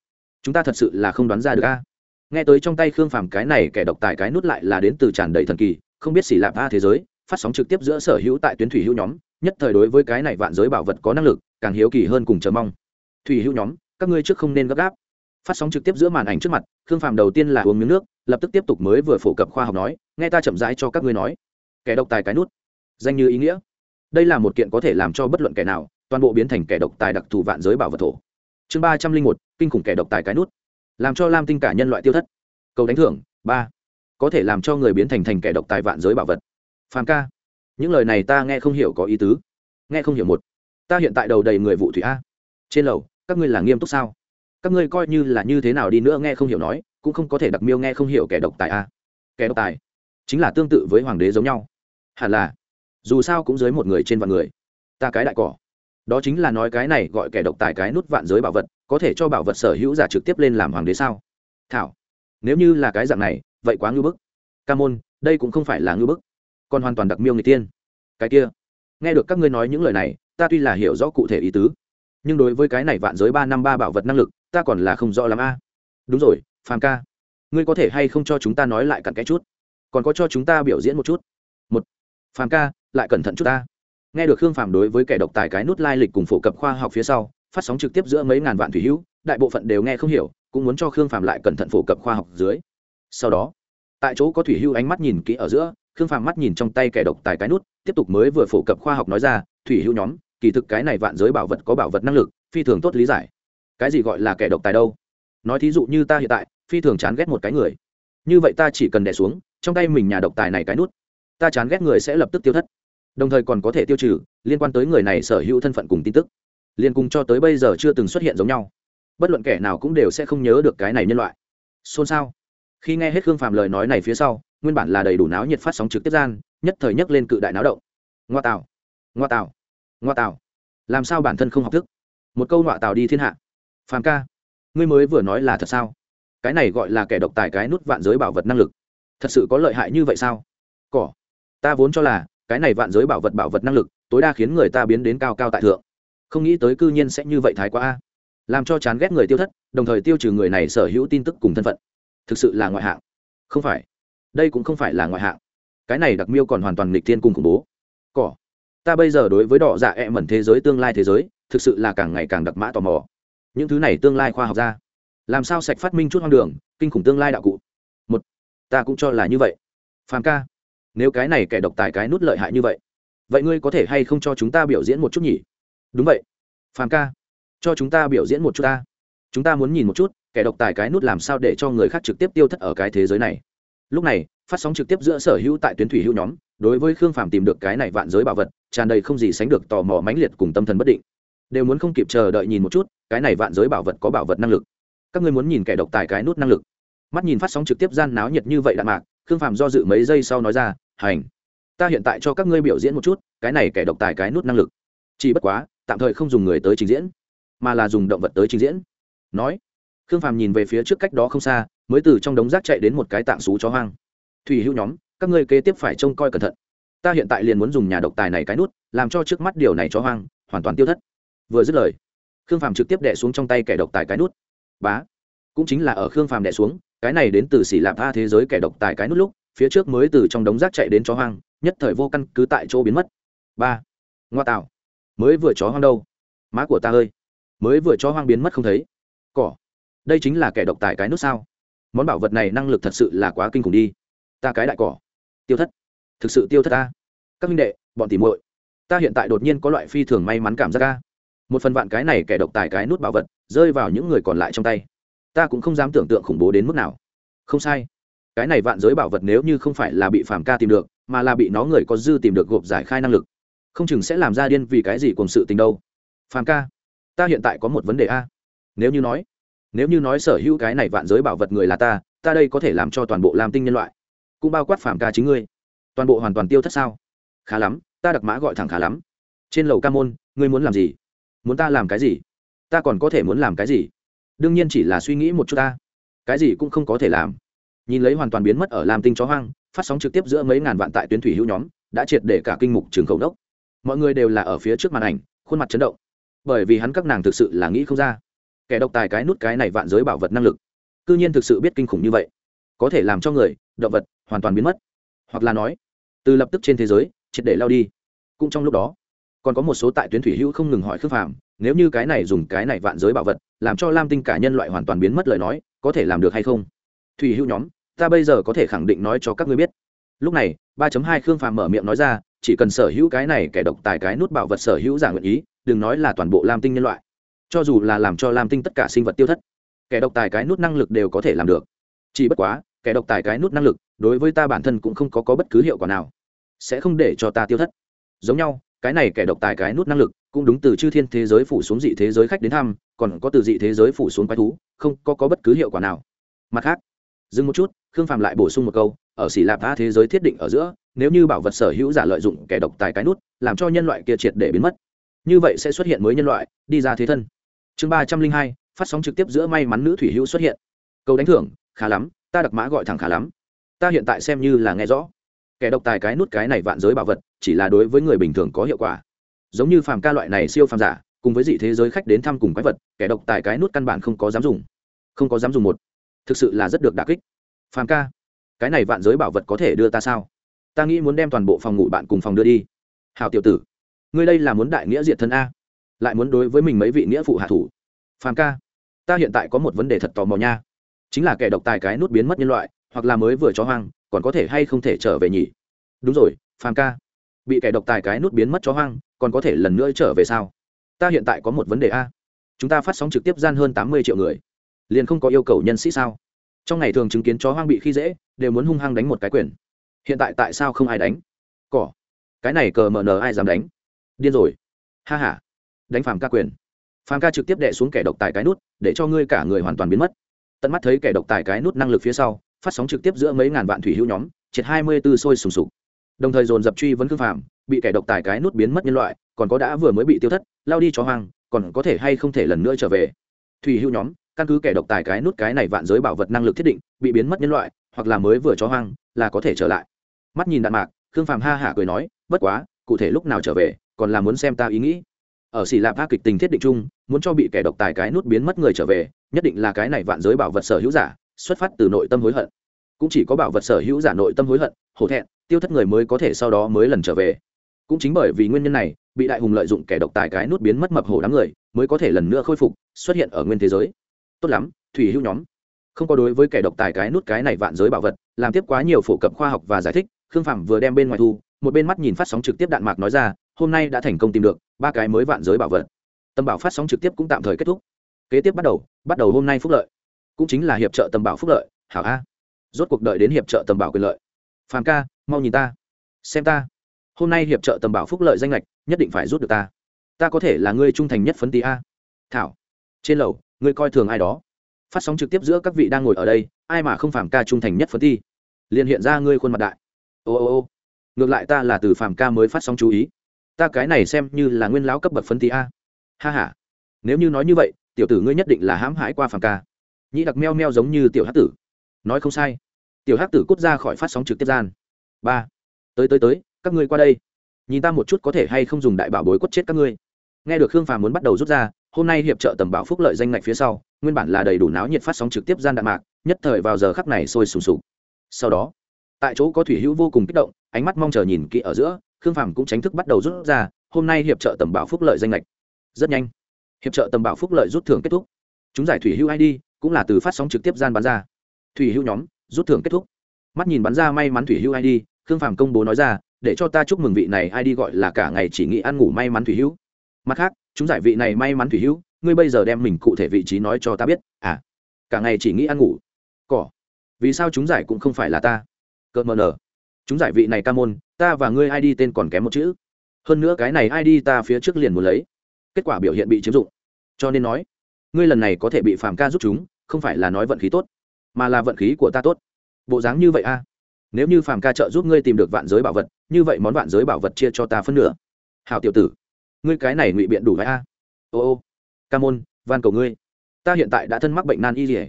chúng ta thật sự là không đoán ra được a. Nghe tới trong tay khương phàm cái này kẻ độc tài cái nút lại là đến từ tràn đầy thần kỳ, không biết xỉ lạp a thế giới phát sóng trực tiếp giữa sở hữu tại tuyến thủy hữu nhóm, nhất thời đối với cái này vạn giới bảo vật có năng lực, càng hiếu kỳ hơn cùng chờ mong. Thủy hữu nhóm các ngươi trước không nên gấp gáp. Phát sóng trực tiếp giữa màn ảnh trước mặt, khương phàm đầu tiên là uống miếng nước, lập tức tiếp tục mới vừa phổ cập khoa học nói, nghe ta chậm rãi cho các ngươi nói. Kẻ độc tài cái nút. Danh như ý nghĩa. Đây là một kiện có thể làm cho bất luận kẻ nào, toàn bộ biến thành kẻ độc tài đặc thù vạn giới bảo vật thổ. Chương ba trăm linh một, kinh khủng kẻ độc tài cái nút. Làm cho lam tinh cả nhân loại tiêu thất. Cầu đánh thưởng, ba. Có thể làm cho người biến thành thành kẻ độc tài vạn giới bảo vật. Phàm ca. Những lời này ta nghe không hiểu có ý tứ. Nghe không hiểu một. Ta hiện tại đầu đầy người vụ thủy a. Trên lầu các ngươi là nghiêm túc sao? Các ngươi coi như là như thế nào đi nữa nghe không hiểu nói, cũng không có thể đặc miêu nghe không hiểu kẻ độc tài a kẻ độc tài chính là tương tự với hoàng đế giống nhau. Hẳn là, dù sao cũng dưới một người trên vạn người. Ta cái đại cỏ. Đó chính là nói cái này gọi kẻ độc tài cái nút vạn giới bảo vật, có thể cho bảo vật sở hữu giả trực tiếp lên làm hoàng đế sao? Thảo, nếu như là cái dạng này, vậy quá ngưu bức. Ca môn, đây cũng không phải là ngưu bức. Còn hoàn toàn đặc miêu người tiên cái kia, nghe được các ngươi nói những lời này, ta tuy là hiểu rõ cụ thể ý tứ nhưng đối với cái này vạn giới ba năm ba bảo vật năng lực, ta còn là không rõ lắm a. Đúng rồi, phàm ca, ngươi có thể hay không cho chúng ta nói lại cặn cái chút? Còn có cho chúng ta biểu diễn một chút? Một, phàm ca, lại cẩn thận chút ta. Nghe được khương phàm đối với kẻ độc tài cái nút lai lịch cùng phổ cập khoa học phía sau, phát sóng trực tiếp giữa mấy ngàn vạn thủy hữu, đại bộ phận đều nghe không hiểu, cũng muốn cho khương phàm lại cẩn thận phổ cập khoa học dưới. Sau đó, tại chỗ có thủy hưu ánh mắt nhìn kỹ ở giữa, khương phàm mắt nhìn trong tay kẻ độc tài cái nút, tiếp tục mới vừa phổ cập khoa học nói ra, thủy hưu nhóm kỳ thực cái này vạn giới bảo vật có bảo vật năng lực, phi thường tốt lý giải. Cái gì gọi là kẻ độc tài đâu? Nói thí dụ như ta hiện tại, phi thường chán ghét một cái người. Như vậy ta chỉ cần đẻ xuống, trong tay mình nhà độc tài này cái nút, ta chán ghét người sẽ lập tức tiêu thất. Đồng thời còn có thể tiêu trừ liên quan tới người này sở hữu thân phận cùng tin tức. Liên cùng cho tới bây giờ chưa từng xuất hiện giống nhau. Bất luận kẻ nào cũng đều sẽ không nhớ được cái này nhân loại. Xôn xao. Khi nghe hết khương phàm lời nói này phía sau, nguyên bản là đầy đủ náo nhiệt phát sóng trực tiếp gian, nhất thời nhấc lên cự đại náo động. Ngoa tạo ngoa tạo ngoa tạo làm sao bản thân không học thức? Một câu ngoa tạo đi thiên hạ. Phàm ca, ngươi mới vừa nói là thật sao? Cái này gọi là kẻ độc tài cái nút vạn giới bảo vật năng lực. Thật sự có lợi hại như vậy sao? Cỏ, ta vốn cho là cái này vạn giới bảo vật bảo vật năng lực, tối đa khiến người ta biến đến cao cao tại thượng. Không nghĩ tới cư nhiên sẽ như vậy thái quá. A làm cho chán ghét người tiêu thất, đồng thời tiêu trừ người này sở hữu tin tức cùng thân phận. Thực sự là ngoại hạng. Không phải. Đây cũng không phải là ngoại hạng. Cái này đặc miêu còn hoàn toàn nghịch thiên cùng khủng bố. Cỏ ta bây giờ đối với đỏ dạ ẹ mẩn thế giới tương lai thế giới, thực sự là càng ngày càng đặc mã tò mò. Những thứ này tương lai khoa học ra. Làm sao sạch phát minh chút hoang đường, kinh khủng tương lai đạo cụ? Một, ta cũng cho là như vậy. Phàm ca, nếu cái này kẻ độc tài cái nút lợi hại như vậy vậy ngươi có thể hay không cho chúng ta biểu diễn một chút nhỉ? Đúng vậy. Phàm ca, cho chúng ta biểu diễn một chút ta. Chúng ta muốn nhìn một chút, kẻ độc tài cái nút làm sao để cho người khác trực tiếp tiêu thất ở cái thế giới này lúc này, phát sóng trực tiếp giữa sở hữu tại tuyến thủy hữu nhóm, đối với khương phàm tìm được cái này vạn giới bảo vật, tràn đầy không gì sánh được tò mò mãnh liệt cùng tâm thần bất định. Đều muốn không kịp chờ đợi nhìn một chút, cái này vạn giới bảo vật có bảo vật năng lực. Các ngươi muốn nhìn kẻ độc tài cái nút năng lực. Mắt nhìn phát sóng trực tiếp gian náo nhiệt như vậy đạn mạc, khương phàm do dự mấy giây sau nói ra, hành, ta hiện tại cho các ngươi biểu diễn một chút, cái này kẻ độc tài cái nút năng lực. Chỉ bất quá, tạm thời không dùng người tới trình diễn, mà là dùng động vật tới trình diễn. Nói, khương phàm nhìn về phía trước cách đó không xa mới từ trong đống rác chạy đến một cái tạng xú chó hoang. Thủy hữu nhóm, các ngươi kế tiếp phải trông coi cẩn thận. Ta hiện tại liền muốn dùng nhà độc tài này cái nút, làm cho trước mắt điều này chó hoang, hoàn toàn tiêu thất. Vừa dứt lời, khương phàm trực tiếp đẻ xuống trong tay kẻ độc tài cái nút. Bá, cũng chính là ở khương phàm đẻ xuống, cái này đến từ xỉ lạp a thế giới kẻ độc tài cái nút lúc, phía trước mới từ trong đống rác chạy đến chó hoang, nhất thời vô căn cứ tại chỗ biến mất. Ba, ngoa tạo, mới vừa chó hoang đâu? Má của ta ơi, mới vừa chó hoang biến mất không thấy. Cỏ, đây chính là kẻ độc tài cái nút sao? Món bảo vật này năng lực thật sự là quá kinh khủng đi. Ta cái đại cỏ. Tiêu thất. Thực sự tiêu thất ta. Các minh đệ, bọn tỉ muội. Ta hiện tại đột nhiên có loại phi thường may mắn cảm giác ca một phần vạn cái này kẻ độc tài cái nút bảo vật, rơi vào những người còn lại trong tay. Ta cũng không dám tưởng tượng khủng bố đến mức nào. Không sai. Cái này vạn giới bảo vật nếu như không phải là bị phàm ca tìm được, mà là bị nó người có dư tìm được gộp giải khai năng lực, không chừng sẽ làm ra điên vì cái gì cùng sự tình đâu. Phàm ca, ta hiện tại có một vấn đề a. Nếu như nói nếu như nói sở hữu cái này vạn giới bảo vật người là ta ta đây có thể làm cho toàn bộ lam tinh nhân loại, cũng bao quát phạm ca chính ngươi. Toàn bộ hoàn toàn tiêu thất sao? Khá lắm, ta đặc mã gọi thẳng khá lắm. Trên lầu ca môn, ngươi muốn làm gì? Muốn ta làm cái gì? Ta còn có thể muốn làm cái gì? Đương nhiên chỉ là suy nghĩ một chút ta. Cái gì cũng không có thể làm. Nhìn lấy hoàn toàn biến mất ở lam tinh chó hoang, phát sóng trực tiếp giữa mấy ngàn vạn tại tuyến thủy hữu nhóm, đã triệt để cả kinh mục trường khẩu đốc. Mọi người đều là ở phía trước màn ảnh, khuôn mặt chấn động. Bởi vì hắn các nàng thực sự là nghĩ không ra kẻ độc tài cái nút cái này vạn giới bảo vật năng lực. Cư nhiên thực sự biết kinh khủng như vậy. Có thể làm cho người, động vật, hoàn toàn biến mất. Hoặc là nói, từ lập tức trên thế giới, triệt để lao đi. Cũng trong lúc đó, còn có một số tại tuyến thủy hữu không ngừng hỏi khước phạm nếu như cái này dùng cái này vạn giới bảo vật, làm cho lam tinh cả nhân loại hoàn toàn biến mất lời nói, có thể làm được hay không? Thủy hữu nhóm, ta bây giờ có thể khẳng định nói cho các ngươi biết. Lúc này, ba hai khương phàm mở miệng nói ra, chỉ cần sở hữu cái này kẻ độc tài cái nút bảo vật sở hữu giả nguyện ý, đừng nói là toàn bộ lam tinh nhân loại cho dù là làm cho lam tinh tất cả sinh vật tiêu thất kẻ độc tài cái nút năng lực đều có thể làm được. Chỉ bất quá kẻ độc tài cái nút năng lực đối với ta bản thân cũng không có, có bất cứ hiệu quả nào sẽ không để cho ta tiêu thất. Giống nhau cái này kẻ độc tài cái nút năng lực cũng đúng từ chư thiên thế giới phủ xuống dị thế giới khách đến thăm còn có từ dị thế giới phủ xuống quái thú không có, có bất cứ hiệu quả nào. Mặt khác dừng một chút khương phạm lại bổ sung một câu ở xỉ lạp tha thế giới thiết định ở giữa nếu như bảo vật sở hữu giả lợi dụng kẻ độc tài cái nút làm cho nhân loại kia triệt để biến mất như vậy sẽ xuất hiện mới nhân loại đi ra thế thân chương ba trăm linh hai, phát sóng trực tiếp giữa may mắn nữ thủy hữu xuất hiện. Câu đánh thưởng, khá lắm, ta đặc mã gọi thẳng khá lắm. Ta hiện tại xem như là nghe rõ. Kẻ độc tài cái nút cái này vạn giới bảo vật, chỉ là đối với người bình thường có hiệu quả. Giống như phàm ca loại này siêu phàm giả, cùng với dị thế giới khách đến thăm cùng quái vật, kẻ độc tài cái nút căn bản không có dám dùng. Không có dám dùng một. Thực sự là rất được đà kích. Phàm ca, cái này vạn giới bảo vật có thể đưa ta sao? Ta nghĩ muốn đem toàn bộ phòng ngủ bạn cùng phòng đưa đi. Hào tiểu tử, ngươi đây là muốn đại nghĩa diệt thân a lại muốn đối với mình mấy vị nghĩa phụ hạ thủ. Phàm ca, ta hiện tại có một vấn đề thật tò mò nha. Chính là kẻ độc tài cái nút biến mất nhân loại, hoặc là mới vừa chó hoang, còn có thể hay không thể trở về nhỉ? Đúng rồi, phàm ca. Bị kẻ độc tài cái nút biến mất chó hoang, còn có thể lần nữa trở về sao? Ta hiện tại có một vấn đề a. Chúng ta phát sóng trực tiếp gian hơn tám mươi triệu người. Liền không có yêu cầu nhân sĩ sao? Trong ngày thường chứng kiến chó hoang bị khi dễ, đều muốn hung hăng đánh một cái quyền. Hiện tại tại sao không ai đánh? Cỏ. Cái này cờ mờ nờ ai dám đánh? Điên rồi. Ha h a đánh phàm ca quyền. Phàm ca trực tiếp đệ xuống kẻ độc tài cái nút, để cho ngươi cả người hoàn toàn biến mất. Tận mắt thấy kẻ độc tài cái nút năng lực phía sau, phát sóng trực tiếp giữa mấy ngàn vạn thủy hữu nhóm, triệt hai mươi b ố sôi sùng sục. Đồng thời dồn dập truy vấn cương phàm, bị kẻ độc tài cái nút biến mất nhân loại, còn có đã vừa mới bị tiêu thất, lao đi cho hoang, còn có thể hay không thể lần nữa trở về. Thủy hữu nhóm, căn cứ kẻ độc tài cái nút cái này vạn giới bảo vật năng lực thiết định, bị biến mất nhân loại, hoặc là mới vừa cho hoang, là có thể trở lại. Mắt nhìn đạn mạc, khương phàm ha hả cười nói, bất quá, cụ thể lúc nào trở về, còn là muốn xem ta ý nghĩ ở xỉ lạp ác kịch tình thiết định chung, muốn cho bị kẻ độc tài cái nút biến mất người trở về, nhất định là cái này vạn giới bảo vật sở hữu giả, xuất phát từ nội tâm hối hận. Cũng chỉ có bảo vật sở hữu giả nội tâm hối hận, hổ thẹn, tiêu thất người mới có thể sau đó mới lần trở về. Cũng chính bởi vì nguyên nhân này, bị đại hùng lợi dụng kẻ độc tài cái nút biến mất mập hổ đám người, mới có thể lần nữa khôi phục, xuất hiện ở nguyên thế giới. Tốt lắm, thủy hữu nhóm. Không có đối với kẻ độc tài cái nút cái này vạn giới bảo vật, làm tiếp quá nhiều phổ cập khoa học và giải thích, khương phạm vừa đem bên ngoài thu, một bên mắt nhìn phát sóng trực tiếp đạn mạc nói ra hôm nay đã thành công tìm được ba cái mới vạn giới bảo vật. Tầm bảo phát sóng trực tiếp cũng tạm thời kết thúc. Kế tiếp bắt đầu bắt đầu hôm nay phúc lợi. Cũng chính là hiệp trợ tầm bảo phúc lợi. Hảo a. Rốt cuộc đợi đến hiệp trợ tầm bảo quyền lợi. Phàm ca, mau nhìn ta. Xem ta. Hôm nay hiệp trợ tầm bảo phúc lợi danh lệch, nhất định phải rút được ta. Ta có thể là người trung thành nhất phấn tí a. Thảo. Trên lầu ngươi coi thường ai đó. Phát sóng trực tiếp giữa các vị đang ngồi ở đây, ai mà không phàm ca trung thành nhất phấn ti liền hiện ra ngươi khuôn mặt đại. Ô ô ô. Ngược lại ta là từ phàm ca mới phát sóng chú ý ta cái này xem như là nguyên lão cấp bậc phấn tí a. Ha h a nếu như nói như vậy, tiểu tử ngươi nhất định là hãm hãi qua phàm ca. Nhĩ đặc meo meo giống như tiểu hát tử. Nói không sai. Tiểu hát tử cút ra khỏi phát sóng trực tiếp gian. Ba. Tới tới tới, các ngươi qua đây. Nhìn ta một chút có thể hay không dùng đại bảo bối quất chết các ngươi. Nghe được khương phàm muốn bắt đầu rút ra, hôm nay hiệp trợ tầm bảo phúc lợi danh ngạch phía sau, nguyên bản là đầy đủ náo nhiệt phát sóng trực tiếp gian đạn mạc, nhất thời vào giờ khắc này sôi sùng sục. Sau đó, tại chỗ có thủy hữu vô cùng kích động, ánh mắt mong chờ nhìn kỹ ở giữa khương phàm cũng tránh thức bắt đầu rút ra hôm nay hiệp trợ tầm bảo phúc lợi danh lệch rất nhanh hiệp trợ tầm bảo phúc lợi rút thưởng kết thúc. Chúng giải thủy hưu id cũng là từ phát sóng trực tiếp gian bán ra. Thủy Hưu nhóm rút thưởng kết thúc. Mắt nhìn bắn ra may mắn thủy hưu id khương phàm công bố nói ra để cho ta chúc mừng vị này id gọi là cả ngày chỉ nghĩ ăn ngủ may mắn thủy Hưu. mặt khác chúng giải vị này may mắn thủy Hưu, ngươi bây giờ đem mình cụ thể vị trí nói cho ta biết. À cả ngày chỉ nghĩ ăn ngủ. Cỏ. Vì sao chúng giải cũng không phải là ta? Cợt mờ nở chúng giải vị này ca môn, ta và ngươi id tên còn kém một chữ. Hơn nữa cái này ai đi ta phía trước liền muốn lấy. Kết quả biểu hiện bị chiếm dụng. Cho nên nói, ngươi lần này có thể bị phạm ca giúp chúng, không phải là nói vận khí tốt, mà là vận khí của ta tốt. Bộ dáng như vậy a. Nếu như phạm ca trợ giúp ngươi tìm được vạn giới bảo vật, như vậy món vạn giới bảo vật chia cho ta phân nửa. Hào tiểu tử, ngươi cái này ngụy biện đủ vậy a? Ô ô, ca môn, van cầu ngươi. Ta hiện tại đã thân mắc bệnh nan y rỉa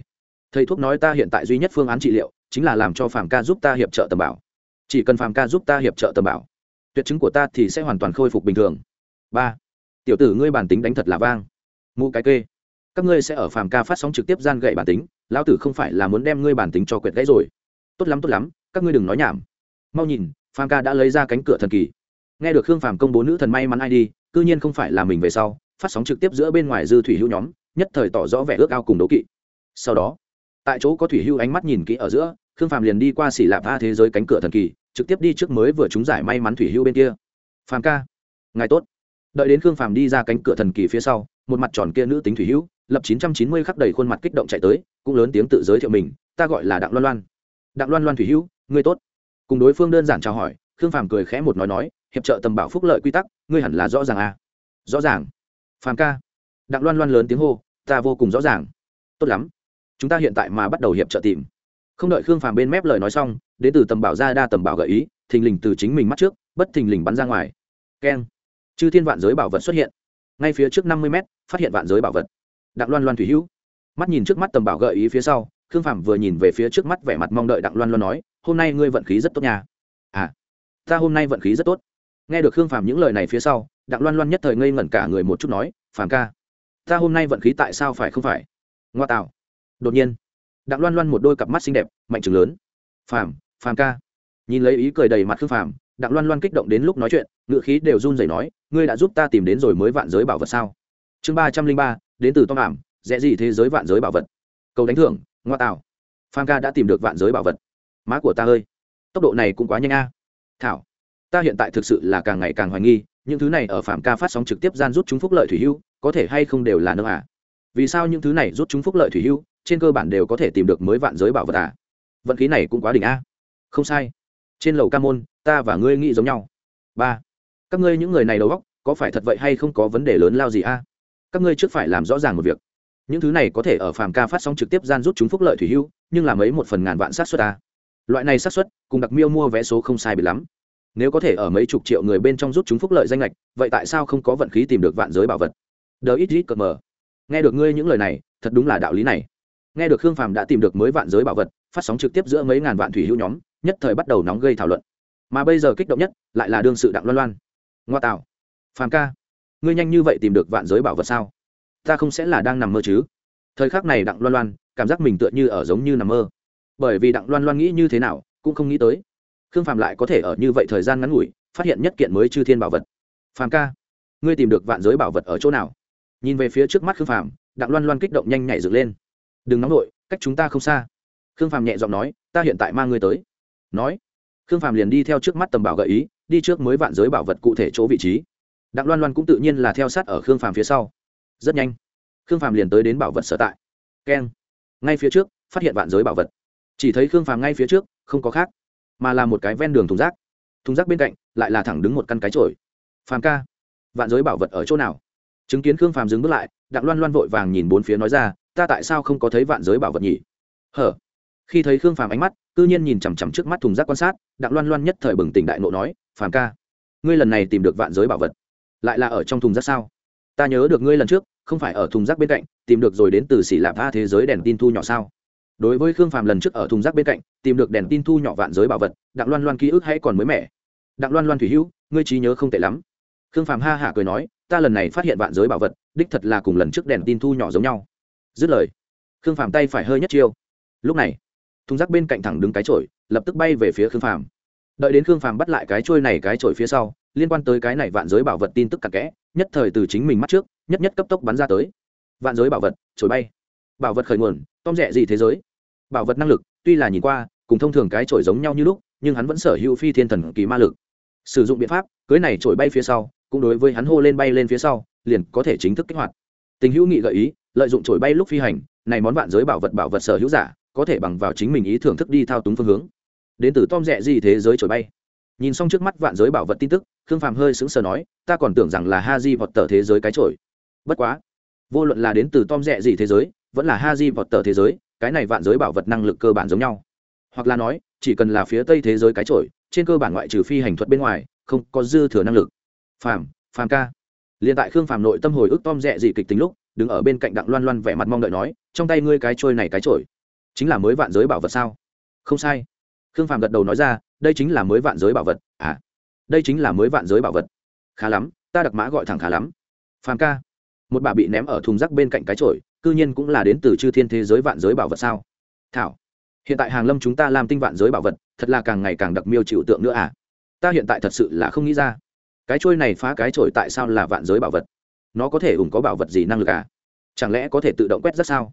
thầy thuốc nói ta hiện tại duy nhất phương án trị liệu, chính là làm cho phạm ca giúp ta hiệp trợ tầm bảo chỉ cần phàm ca giúp ta hiệp trợ tầm bảo, tuyệt chứng của ta thì sẽ hoàn toàn khôi phục bình thường. Ba, tiểu tử ngươi bản tính đánh thật là vang. Mụ cái kê. Các ngươi sẽ ở phàm ca phát sóng trực tiếp gian gậy bản tính, lão tử không phải là muốn đem ngươi bản tính cho quyệt gãy rồi. Tốt lắm tốt lắm, các ngươi đừng nói nhảm. Mau nhìn phàm ca đã lấy ra cánh cửa thần kỳ. Nghe được khương phàm công bố nữ thần may mắn ai đi, cư nhiên không phải là mình về sau, phát sóng trực tiếp giữa bên ngoài dư thủy hữu nhóm, nhất thời tỏ rõ vẻ ước ao cùng đấu kỵ. Sau đó, tại chỗ có thủy hữu ánh mắt nhìn kỹ ở giữa, khương phàm liền đi qua xỉ lạp tha thế giới cánh cửa thần kỳ trực tiếp đi trước mới vừa trúng giải may mắn thủy hưu bên kia. Phàm ca, ngài tốt. Đợi đến khương phàm đi ra cánh cửa thần kỳ phía sau, một mặt tròn kia nữ tính thủy hữu lập chín trăm chín mươi khắc đầy khuôn mặt kích động chạy tới, cũng lớn tiếng tự giới thiệu mình, ta gọi là đặng loan loan. Đặng loan loan thủy hữu ngươi tốt. Cùng đối phương đơn giản chào hỏi, khương phàm cười khẽ một nói nói, hiệp trợ tầm bảo phúc lợi quy tắc, ngươi hẳn là rõ ràng à? Rõ ràng. Phàm ca, đặng loan loan lớn tiếng hô, ta vô cùng rõ ràng. Tốt lắm. Chúng ta hiện tại mà bắt đầu hiệp trợ tìm không đợi khương phàm bên mép lời nói xong, đến từ tầm bảo ra đa tầm bảo gợi ý, thình lình từ chính mình mắt trước, bất thình lình bắn ra ngoài. Keng. Chư thiên vạn giới bảo vật xuất hiện. Ngay phía trước năm mươi mét, phát hiện vạn giới bảo vật. Đặng loan loan thủy hữu. Mắt nhìn trước mắt tầm bảo gợi ý phía sau, khương phạm vừa nhìn về phía trước mắt vẻ mặt mong đợi đặng loan loan nói, hôm nay ngươi vận khí rất tốt nhà à ta hôm nay vận khí rất tốt. Nghe được khương phạm những lời này phía sau, đặng loan loan nhất thời ngây ngẩn cả người một chút nói, phàm ca, ta hôm nay vận khí tại sao phải không phải? Ngoa tạo. Đột nhiên đặng loan loan một đôi cặp mắt xinh đẹp, mạnh trừng lớn. Phàm phàm ca. Nhìn lấy ý cười đầy mặt khương phàm, đặng loan loan kích động đến lúc nói chuyện ngựa khí đều run rẩy nói, ngươi đã giúp ta tìm đến rồi mới vạn giới bảo vật sao? Chương ba trăm linh ba, đến từ tom ảm, rẽ gì thế giới vạn giới bảo vật? Cầu đánh thưởng, ngoa tạo. Phàm ca đã tìm được vạn giới bảo vật. Má của ta ơi, tốc độ này cũng quá nhanh a. Thảo, ta hiện tại thực sự là càng ngày càng hoài nghi, những thứ này ở phạm ca phát sóng trực tiếp gian rút chúng phúc lợi thủy hưu, có thể hay không đều là nâng à? Vì sao những thứ này rút chúng phúc lợi thủy hưu trên cơ bản đều có thể tìm được mới vạn giới bảo vật à. Vận khí này cũng quá đỉnh a. Không sai. Trên lầu ca môn ta và ngươi nghĩ giống nhau. Ba. Các ngươi những người này đầu góc, có phải thật vậy hay không có vấn đề lớn lao gì a? Các ngươi trước phải làm rõ ràng một việc. Những thứ này có thể ở phàm ca phát sóng trực tiếp gian rút chúng phúc lợi thủy hưu nhưng là mấy một phần ngàn vạn sát xuất a. Loại này sát xuất cùng đặc miêu mua vé số không sai bị lắm. Nếu có thể ở mấy chục triệu người bên trong rút chúng phúc lợi danh lệch vậy tại sao không có vận khí tìm được vạn giới bảo vật? Đờ ít ít cờ mờ. Nghe được ngươi những lời này thật đúng là đạo lý này nghe được khương phàm đã tìm được mới vạn giới bảo vật, phát sóng trực tiếp giữa mấy ngàn vạn thủy hữu nhóm, nhất thời bắt đầu nóng gây thảo luận. Mà bây giờ kích động nhất, lại là đương sự đặng loan loan. Ngoa tạo. Phàm ca, ngươi nhanh như vậy tìm được vạn giới bảo vật sao? Ta không sẽ là đang nằm mơ chứ. Thời khắc này đặng loan loan, cảm giác mình tựa như ở giống như nằm mơ. Bởi vì đặng loan loan nghĩ như thế nào, cũng không nghĩ tới. Khương phàm lại có thể ở như vậy thời gian ngắn ngủi, phát hiện nhất kiện mới chư thiên bảo vật. Phàm ca, ngươi tìm được vạn giới bảo vật ở chỗ nào? Nhìn về phía trước mắt khương phàm, đặng loan loan kích động nhanh nhảy dựng lên đừng nóng nổi cách chúng ta không xa. Khương phàm nhẹ giọng nói, ta hiện tại mang ngươi tới. Nói, khương phàm liền đi theo trước mắt tầm bảo gợi ý, đi trước mới vạn giới bảo vật cụ thể chỗ vị trí. Đặng loan loan cũng tự nhiên là theo sát ở khương phàm phía sau. Rất nhanh, khương phàm liền tới đến bảo vật sở tại. Keng. Ngay phía trước, phát hiện vạn giới bảo vật. Chỉ thấy khương phàm ngay phía trước, không có khác, mà là một cái ven đường thùng rác. Thùng rác bên cạnh, lại là thẳng đứng một căn cái trổi phàm ca, vạn giới bảo vật ở chỗ nào? Chứng kiến khương phàm dừng bước lại đặng loan loan vội vàng nhìn bốn phía nói ra, ta tại sao không có thấy vạn giới bảo vật nhỉ? Hở? Khi thấy khương phàm ánh mắt tư nhiên nhìn chằm chằm trước mắt thùng rác quan sát, đặng loan loan nhất thời bừng tỉnh đại nộ nói, phàm ca, ngươi lần này tìm được vạn giới bảo vật, lại là ở trong thùng rác sao? Ta nhớ được ngươi lần trước, không phải ở thùng rác bên cạnh, tìm được rồi đến từ xỉ lạp tha thế giới đèn tin thu nhỏ sao? Đối với khương phàm lần trước ở thùng rác bên cạnh, tìm được đèn tin thu nhỏ vạn giới bảo vật, đặng loan loan ký ức hay còn mới mẻ. Đặng loan loan thủy hữu, ngươi trí nhớ không tệ lắm. Khương phàm ha hả cười nói ta lần này phát hiện vạn giới bảo vật, đích thật là cùng lần trước đèn tin thu nhỏ giống nhau. Dứt lời, khương phàm tay phải hơi nhất chiêu. Lúc này, thùng rác bên cạnh thẳng đứng cái chổi, lập tức bay về phía khương phàm. Đợi đến khương phàm bắt lại cái trôi này cái chổi phía sau, liên quan tới cái này vạn giới bảo vật tin tức cặn kẽ, nhất thời từ chính mình mắt trước, nhất nhất cấp tốc bắn ra tới. Vạn giới bảo vật trồi bay. Bảo vật khởi nguồn, tom rẻ gì thế giới. Bảo vật năng lực, tuy là nhìn qua, cùng thông thường cái trội giống nhau như lúc, nhưng hắn vẫn sở hữu phi thiên thần kỳ ma lực. Sử dụng biện pháp, cưới này trổi bay phía sau cũng đối với hắn hô lên bay lên phía sau, liền có thể chính thức kích hoạt. Tình hữu nghị gợi ý, lợi dụng trổi bay lúc phi hành, này món vạn giới bảo vật bảo vật sở hữu giả, có thể bằng vào chính mình ý thưởng thức đi thao túng phương hướng. Đến từ tom rẻ gì thế giới trổi bay. Nhìn xong trước mắt vạn giới bảo vật tin tức, khương phàm hơi sững sờ nói, ta còn tưởng rằng là ha di vọt tờ thế giới cái trổi bất quá, vô luận là đến từ tom rẽ gì thế giới, vẫn là ha di vọt tờ thế giới, cái này vạn giới bảo vật năng lực cơ bản giống nhau. Hoặc là nói, chỉ cần là phía tây thế giới cái trổi trên cơ bản ngoại trừ phi hành thuật bên ngoài, không có dư thừa năng lực phàm phàm ca. Liền tại khương phàm nội tâm hồi ức tom rẽ dị kịch tính lúc, đứng ở bên cạnh đặng loan loan vẻ mặt mong đợi nói, trong tay ngươi cái trôi này cái trội chính là mới vạn giới bảo vật sao? Không sai. Khương phàm gật đầu nói ra, đây chính là mới vạn giới bảo vật à? Đây chính là mới vạn giới bảo vật. Khá lắm, ta đặc mã gọi thẳng khá lắm. Phàm ca. Một bà bị ném ở thùng rác bên cạnh cái trội cư nhiên cũng là đến từ chư thiên thế giới vạn giới bảo vật sao? Thảo, hiện tại hàng lâm chúng ta làm tinh vạn giới bảo vật, thật là càng ngày càng đặc miêu chịu tượng nữa à? Ta hiện tại thật sự là không nghĩ ra cái trôi này phá cái trổi tại sao là vạn giới bảo vật? Nó có thể ủng có bảo vật gì năng lực à? Chẳng lẽ có thể tự động quét rất sao?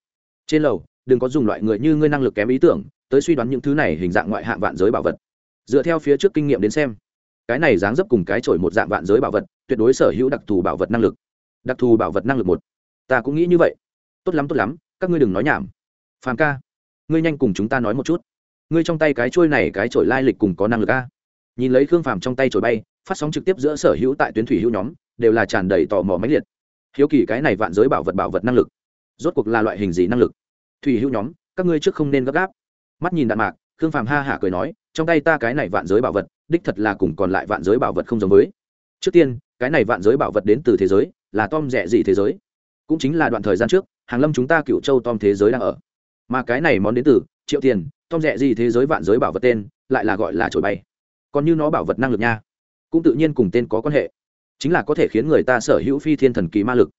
Trên lầu, đừng có dùng loại người như ngươi năng lực kém ý tưởng, tới suy đoán những thứ này hình dạng ngoại hạng vạn giới bảo vật. Dựa theo phía trước kinh nghiệm đến xem, cái này dáng dấp cùng cái trổi một dạng vạn giới bảo vật, tuyệt đối sở hữu đặc thù bảo vật năng lực. Đặc thù bảo vật năng lực một. Ta cũng nghĩ như vậy. Tốt lắm tốt lắm, các ngươi đừng nói nhảm. Phàm ca, ngươi nhanh cùng chúng ta nói một chút. Ngươi trong tay cái trôi này cái trổi lai lịch cùng có năng lực a? Nhìn lấy khương phàm trong tay trổi bay phát sóng trực tiếp giữa sở hữu tại tuyến thủy hữu nhóm, đều là tràn đầy tò mò mãnh liệt. Hiếu kỳ cái này vạn giới bảo vật bảo vật năng lực. Rốt cuộc là loại hình gì năng lực? Thủy hữu nhóm, các ngươi trước không nên gấp gáp. Mắt nhìn đạn mạc, khương phàm ha hả cười nói, trong tay ta cái này vạn giới bảo vật, đích thật là cùng còn lại vạn giới bảo vật không giống với. Trước tiên, cái này vạn giới bảo vật đến từ thế giới, là tom rẻ gì thế giới? Cũng chính là đoạn thời gian trước, hàng lâm chúng ta cựu châu tom thế giới đang ở. Mà cái này món đến từ, triệu tiền, tom rẻ gì thế giới vạn giới bảo vật tên, lại là gọi là trổi bay. Còn như nó bảo vật năng lực nha cũng tự nhiên cùng tên có quan hệ. Chính là có thể khiến người ta sở hữu phi thiên thần kỳ ma lực.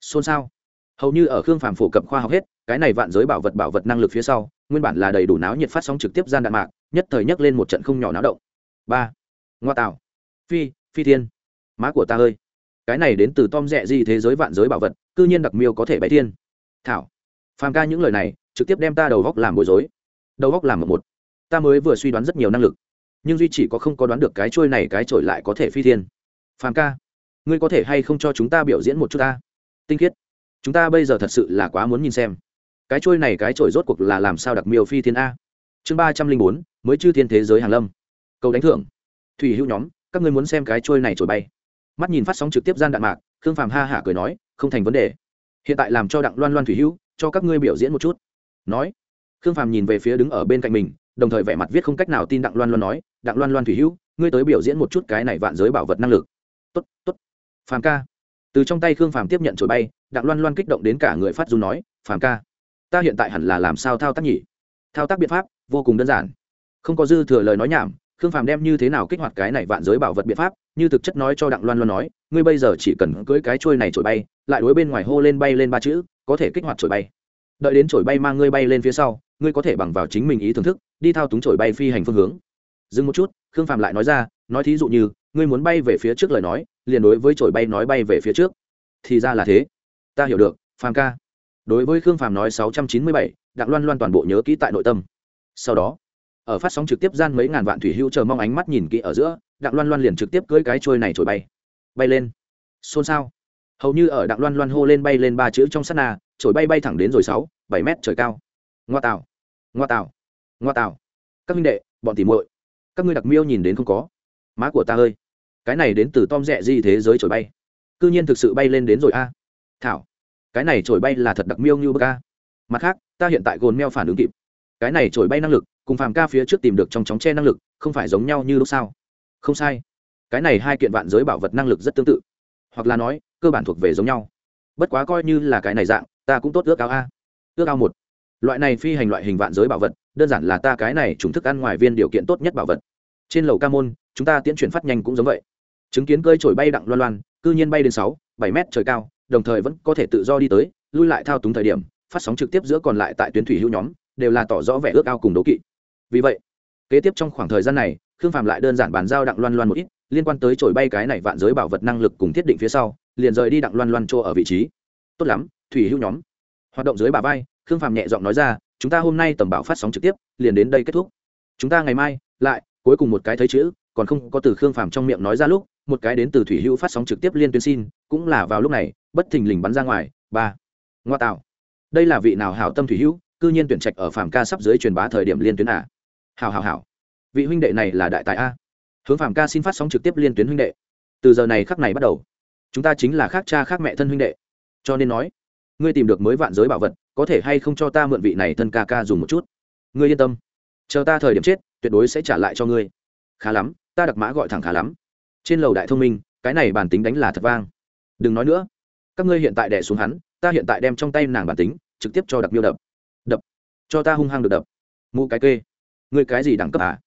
Xôn xao. Hầu như ở khương phàm phổ cập khoa học hết, cái này vạn giới bảo vật bảo vật năng lực phía sau, nguyên bản là đầy đủ náo nhiệt phát sóng trực tiếp gian đạn mạc, nhất thời nhấc lên một trận không nhỏ náo động. Ba. Ngoa tạo. Phi phi thiên. Má của ta ơi. Cái này đến từ tom rẽ gì thế giới vạn giới bảo vật, cư nhiên đặc miêu có thể bày thiên. Thảo. Phàm ca những lời này, trực tiếp đem ta đầu góc làm bối rối. Đầu góc làm một một. Ta mới vừa suy đoán rất nhiều năng lực nhưng duy chỉ có không có đoán được cái trôi này cái trổi lại có thể phi thiên. Phàm ca, ngươi có thể hay không cho chúng ta biểu diễn một chút ta? Tinh khiết, chúng ta bây giờ thật sự là quá muốn nhìn xem. Cái trôi này cái trổi rốt cuộc là làm sao đặc miêu phi thiên a? Chương ba trăm linh bốn, mới chư thiên thế giới hàng lâm. Cầu đánh thưởng. Thủy hữu nhóm, các ngươi muốn xem cái trôi này trổi bay. Mắt nhìn phát sóng trực tiếp gian đạn mạc, khương phàm ha hả cười nói, không thành vấn đề. Hiện tại làm cho đặng loan loan thủy hữu, cho các ngươi biểu diễn một chút. Nói, khương phàm nhìn về phía đứng ở bên cạnh mình đồng thời vẻ mặt viết không cách nào tin đặng loan loan nói, đặng loan loan thủy hữu, ngươi tới biểu diễn một chút cái này vạn giới bảo vật năng lực. Tốt tốt. Phàm ca. Từ trong tay khương phàm tiếp nhận trổi bay, đặng loan loan kích động đến cả người phát dù nói, phàm ca, ta hiện tại hẳn là làm sao thao tác nhỉ? Thao tác biện pháp, vô cùng đơn giản. Không có dư thừa lời nói nhảm, khương phàm đem như thế nào kích hoạt cái này vạn giới bảo vật biện pháp, như thực chất nói cho đặng loan loan nói, ngươi bây giờ chỉ cần cưỡi cái trôi này trổi bay, lại đối bên ngoài hô lên bay lên ba chữ, có thể kích hoạt trổi bay. Đợi đến trổi bay mang ngươi bay lên phía sau ngươi có thể bằng vào chính mình ý thưởng thức, đi thao túng trổi bay phi hành phương hướng. Dừng một chút, khương Phạm lại nói ra, nói thí dụ như, ngươi muốn bay về phía trước lời nói, liền đối với trổi bay nói bay về phía trước. Thì ra là thế. Ta hiểu được, phàm ca. Đối với khương phàm nói sáu trăm chín mươi bảy, đặng loan loan toàn bộ nhớ kỹ tại nội tâm. Sau đó, ở phát sóng trực tiếp gian mấy ngàn vạn thủy hữu chờ mong ánh mắt nhìn kỹ ở giữa, đặng loan loan liền trực tiếp cưỡi cái trôi này trổi bay. Bay lên. Xôn xao. Hầu như ở đặng loan loan hô lên bay lên ba chữ trong s á t na, trổi bay bay thẳng đến rồi sáu, bảy mét trời cao ngoa tạo ngoa tạo ngoa tạo các minh đệ, bọn tỉ muội. Các ngươi đặc miêu nhìn đến không có. Má của ta ơi. Cái này đến từ tom rẽ gì thế giới trổi bay. C ư nhiên thực sự bay lên đến rồi a. Thảo, cái này trổi bay là thật đặc miêu như bờ ca mặt khác, ta hiện tại gồn meo phản ứng kịp. Cái này trổi bay năng lực, cùng phàm ca phía trước tìm được trong chóng tre năng lực, không phải giống nhau như lúc sao không sai. Cái này hai kiện vạn giới bảo vật năng lực rất tương tự. Hoặc là nói, cơ bản thuộc về giống nhau. Bất quá coi như là cái này dạng, ta cũng tốt ước ao a. Ước ao một loại này phi hành loại hình vạn giới bảo vật, đơn giản là ta cái này chúng thức ăn ngoài viên điều kiện tốt nhất bảo vật. Trên lầu ca môn, chúng ta tiến chuyển phát nhanh cũng giống vậy. Chứng kiến cơi trổi bay đặng loan loan, cư nhiên bay đến sáu, bảy mét trời cao, đồng thời vẫn có thể tự do đi tới, lui lại thao túng thời điểm, phát sóng trực tiếp giữa còn lại tại tuyến thủy hữu nhóm, đều là tỏ rõ vẻ ước ao cùng đố kỵ. Vì vậy, kế tiếp trong khoảng thời gian này, khương phạm lại đơn giản bàn giao đặng loan loan một ít, liên quan tới trổi bay cái này vạn giới bảo vật năng lực cùng thiết định phía sau, liền rời đi đặng loan loan chỗ ở vị trí. Tốt lắm, thủy hữu nhóm. Hoạt động dưới bà vai khương phạm nhẹ giọng nói ra, chúng ta hôm nay tầm bảo phát sóng trực tiếp, liền đến đây kết thúc. Chúng ta ngày mai, lại, cuối cùng một cái thấy chữ, còn không có từ khương phàm trong miệng nói ra lúc, một cái đến từ thủy hữu phát sóng trực tiếp liên tuyến xin, cũng là vào lúc này, bất thình lình bắn ra ngoài, ba. Ngoa tạo. Đây là vị nào hảo tâm thủy hữu, cư nhiên tuyển trạch ở phàm ca sắp dưới truyền bá thời điểm liên tuyến à? Hảo hảo hảo. Vị huynh đệ này là đại tài a. Hướng phàm ca xin phát sóng trực tiếp liên tuyến huynh đệ. Từ giờ này khắc này bắt đầu, chúng ta chính là khác cha khác mẹ thân huynh đệ. Cho nên nói ngươi tìm được mới vạn giới bảo vật, có thể hay không cho ta mượn vị này thân ca ca dùng một chút? Ngươi yên tâm. Chờ ta thời điểm chết, tuyệt đối sẽ trả lại cho ngươi. Khá lắm, ta đặc mã gọi thẳng khá lắm. Trên lầu đại thông minh, cái này bản tính đánh là thật vang. Đừng nói nữa. Các ngươi hiện tại đẻ xuống hắn, ta hiện tại đem trong tay nàng bản tính, trực tiếp cho đặc miêu đập. Đập. Cho ta hung hăng được đập. Mụ cái kê. Ngươi cái gì đẳng cấp à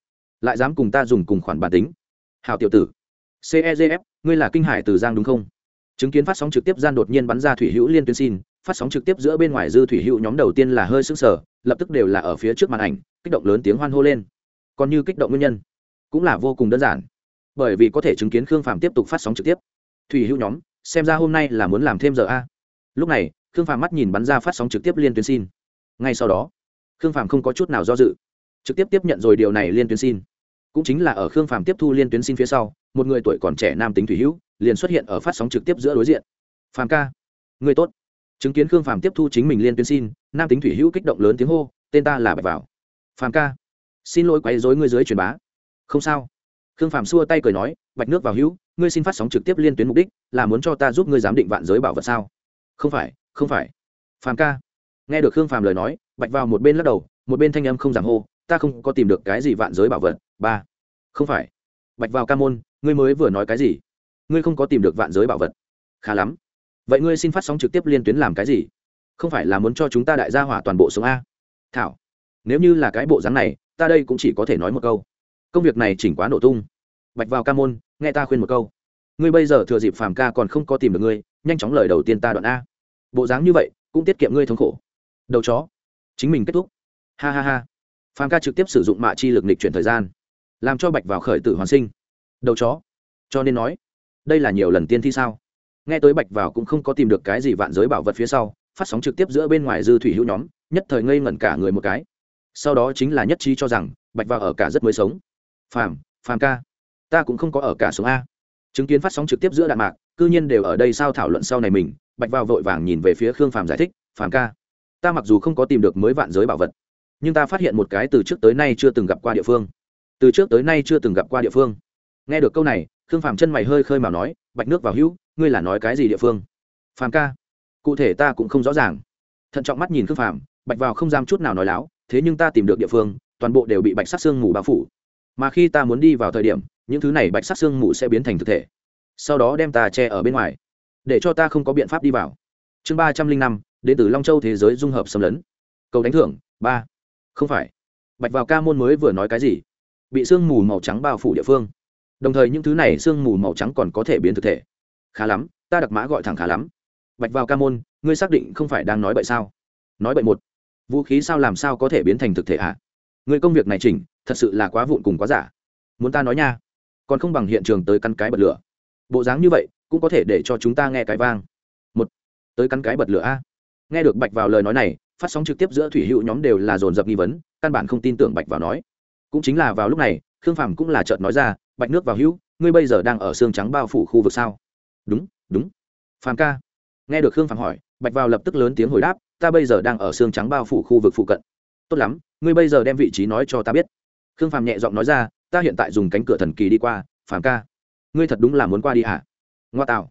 lại dám cùng ta dùng cùng khoản bản tính? Hào tiểu tử. Cegf ngươi là kinh hải từ giang đúng không? Chứng kiến phát sóng trực tiếp gian đột nhiên bắn ra thủy hữu liên tuyến xin phát sóng trực tiếp giữa bên ngoài dư thủy hữu nhóm đầu tiên là hơi sững sờ, lập tức đều là ở phía trước màn ảnh, kích động lớn tiếng hoan hô lên. Còn như kích động nguyên nhân, cũng là vô cùng đơn giản. Bởi vì có thể chứng kiến khương phàm tiếp tục phát sóng trực tiếp. Thủy hữu nhóm, xem ra hôm nay là muốn làm thêm giờ a. Lúc này, khương phàm mắt nhìn bắn ra phát sóng trực tiếp liên tuyến xin. Ngay sau đó, khương phàm không có chút nào do dự. Trực tiếp tiếp nhận rồi điều này liên tuyến xin. Cũng chính là ở khương phàm tiếp thu liên tuyến xin phía sau, một người tuổi còn trẻ nam tính thủy hữu, liền xuất hiện ở phát sóng trực tiếp giữa đối diện. Phàm ca, người tốt chứng kiến khương phàm tiếp thu chính mình liên tuyến xin, nam tính thủy hữu kích động lớn tiếng hô, tên ta là bạch vào. Phàm ca. Xin lỗi quấy dối ngươi dưới truyền bá. Không sao. Khương phàm xua tay cười nói, bạch nước vào hữu, ngươi xin phát sóng trực tiếp liên tuyến mục đích là muốn cho ta giúp ngươi giám định vạn giới bảo vật sao? Không phải không phải. Phàm ca. Nghe được khương phàm lời nói, bạch vào một bên lắc đầu, một bên thanh âm không giảm hô, ta không có tìm được cái gì vạn giới bảo vật, ba. Không phải. Bạch vào ca môn, ngươi mới vừa nói cái gì? Ngươi không có tìm được vạn giới bảo vật. Khá lắm vậy ngươi xin phát sóng trực tiếp liên tuyến làm cái gì? Không phải là muốn cho chúng ta đại gia hỏa toàn bộ sống a? Thảo, nếu như là cái bộ dáng này, ta đây cũng chỉ có thể nói một câu. Công việc này chỉnh quá nổ tung. Bạch vào ca môn, nghe ta khuyên một câu. Ngươi bây giờ thừa dịp phàm ca còn không có tìm được ngươi, nhanh chóng lời đầu tiên ta đoạn a. Bộ dáng như vậy, cũng tiết kiệm ngươi thống khổ. Đầu chó. Chính mình kết thúc. Ha ha ha. Phàm ca trực tiếp sử dụng mạ chi lực nịch chuyển thời gian, làm cho bạch vào khởi tử hoàn sinh. Đầu chó. Cho nên nói, đây là nhiều lần tiên thi sao? Nghe tới bạch vào cũng không có tìm được cái gì vạn giới bảo vật phía sau, phát sóng trực tiếp giữa bên ngoài dư thủy hữu nhóm, nhất thời ngây ngẩn cả người một cái. Sau đó chính là nhất trí cho rằng, bạch vào ở cả rất mới sống. Phàm phàm ca, ta cũng không có ở cả sống a. Chứng kiến phát sóng trực tiếp giữa đạn mạc, cư nhiên đều ở đây sao thảo luận sau này mình, bạch vào vội vàng nhìn về phía khương phàm giải thích, phàm ca, ta mặc dù không có tìm được mới vạn giới bảo vật, nhưng ta phát hiện một cái từ trước tới nay chưa từng gặp qua địa phương. Từ trước tới nay chưa từng gặp qua địa phương. Nghe được câu này, khương phàm chân mày hơi khơi mà nói bạch nước vào hữu, ngươi là nói cái gì địa phương? Phàm ca. Cụ thể ta cũng không rõ ràng. Thận trọng mắt nhìn khương phàm, bạch vào không dám chút nào nói láo, thế nhưng ta tìm được địa phương, toàn bộ đều bị bạch sắc xương mù bao phủ. Mà khi ta muốn đi vào thời điểm, những thứ này bạch sắc xương mù sẽ biến thành thực thể. Sau đó đem ta che ở bên ngoài, để cho ta không có biện pháp đi vào. Chương ba trăm linh năm, đến từ long châu thế giới dung hợp xâm lấn. Cầu đánh thưởng, ba. Không phải. Bạch vào ca môn mới vừa nói cái gì? Bị sương mù màu trắng bao phủ địa phương đồng thời những thứ này sương mù màu trắng còn có thể biến thực thể. Khá lắm, ta đặc mã gọi thẳng khá lắm. Bạch vào ca môn, ngươi xác định không phải đang nói bậy sao? Nói bậy một. Vũ khí sao làm sao có thể biến thành thực thể ạ à? người công việc này chỉnh, thật sự là quá vụn cùng quá giả. Muốn ta nói nha, còn không bằng hiện trường tới căn cái bật lửa. Bộ dáng như vậy, cũng có thể để cho chúng ta nghe cái vang. Một. Tới căn cái bật lửa a. Nghe được bạch vào lời nói này, phát sóng trực tiếp giữa thủy hữu nhóm đều là dồn dập nghi vấn, căn bản không tin tưởng bạch vào nói. Cũng chính là vào lúc này, khương phàm cũng là chợt nói ra bạch nước vào hữu, ngươi bây giờ đang ở xương trắng bao phủ khu vực sao? Đúng đúng. Phàm ca. Nghe được khương phàm hỏi, bạch vào lập tức lớn tiếng hồi đáp, ta bây giờ đang ở xương trắng bao phủ khu vực phụ cận. Tốt lắm, ngươi bây giờ đem vị trí nói cho ta biết. Khương phàm nhẹ giọng nói ra, ta hiện tại dùng cánh cửa thần kỳ đi qua, phàm ca. Ngươi thật đúng là muốn qua đi hả? Ngoa tạo.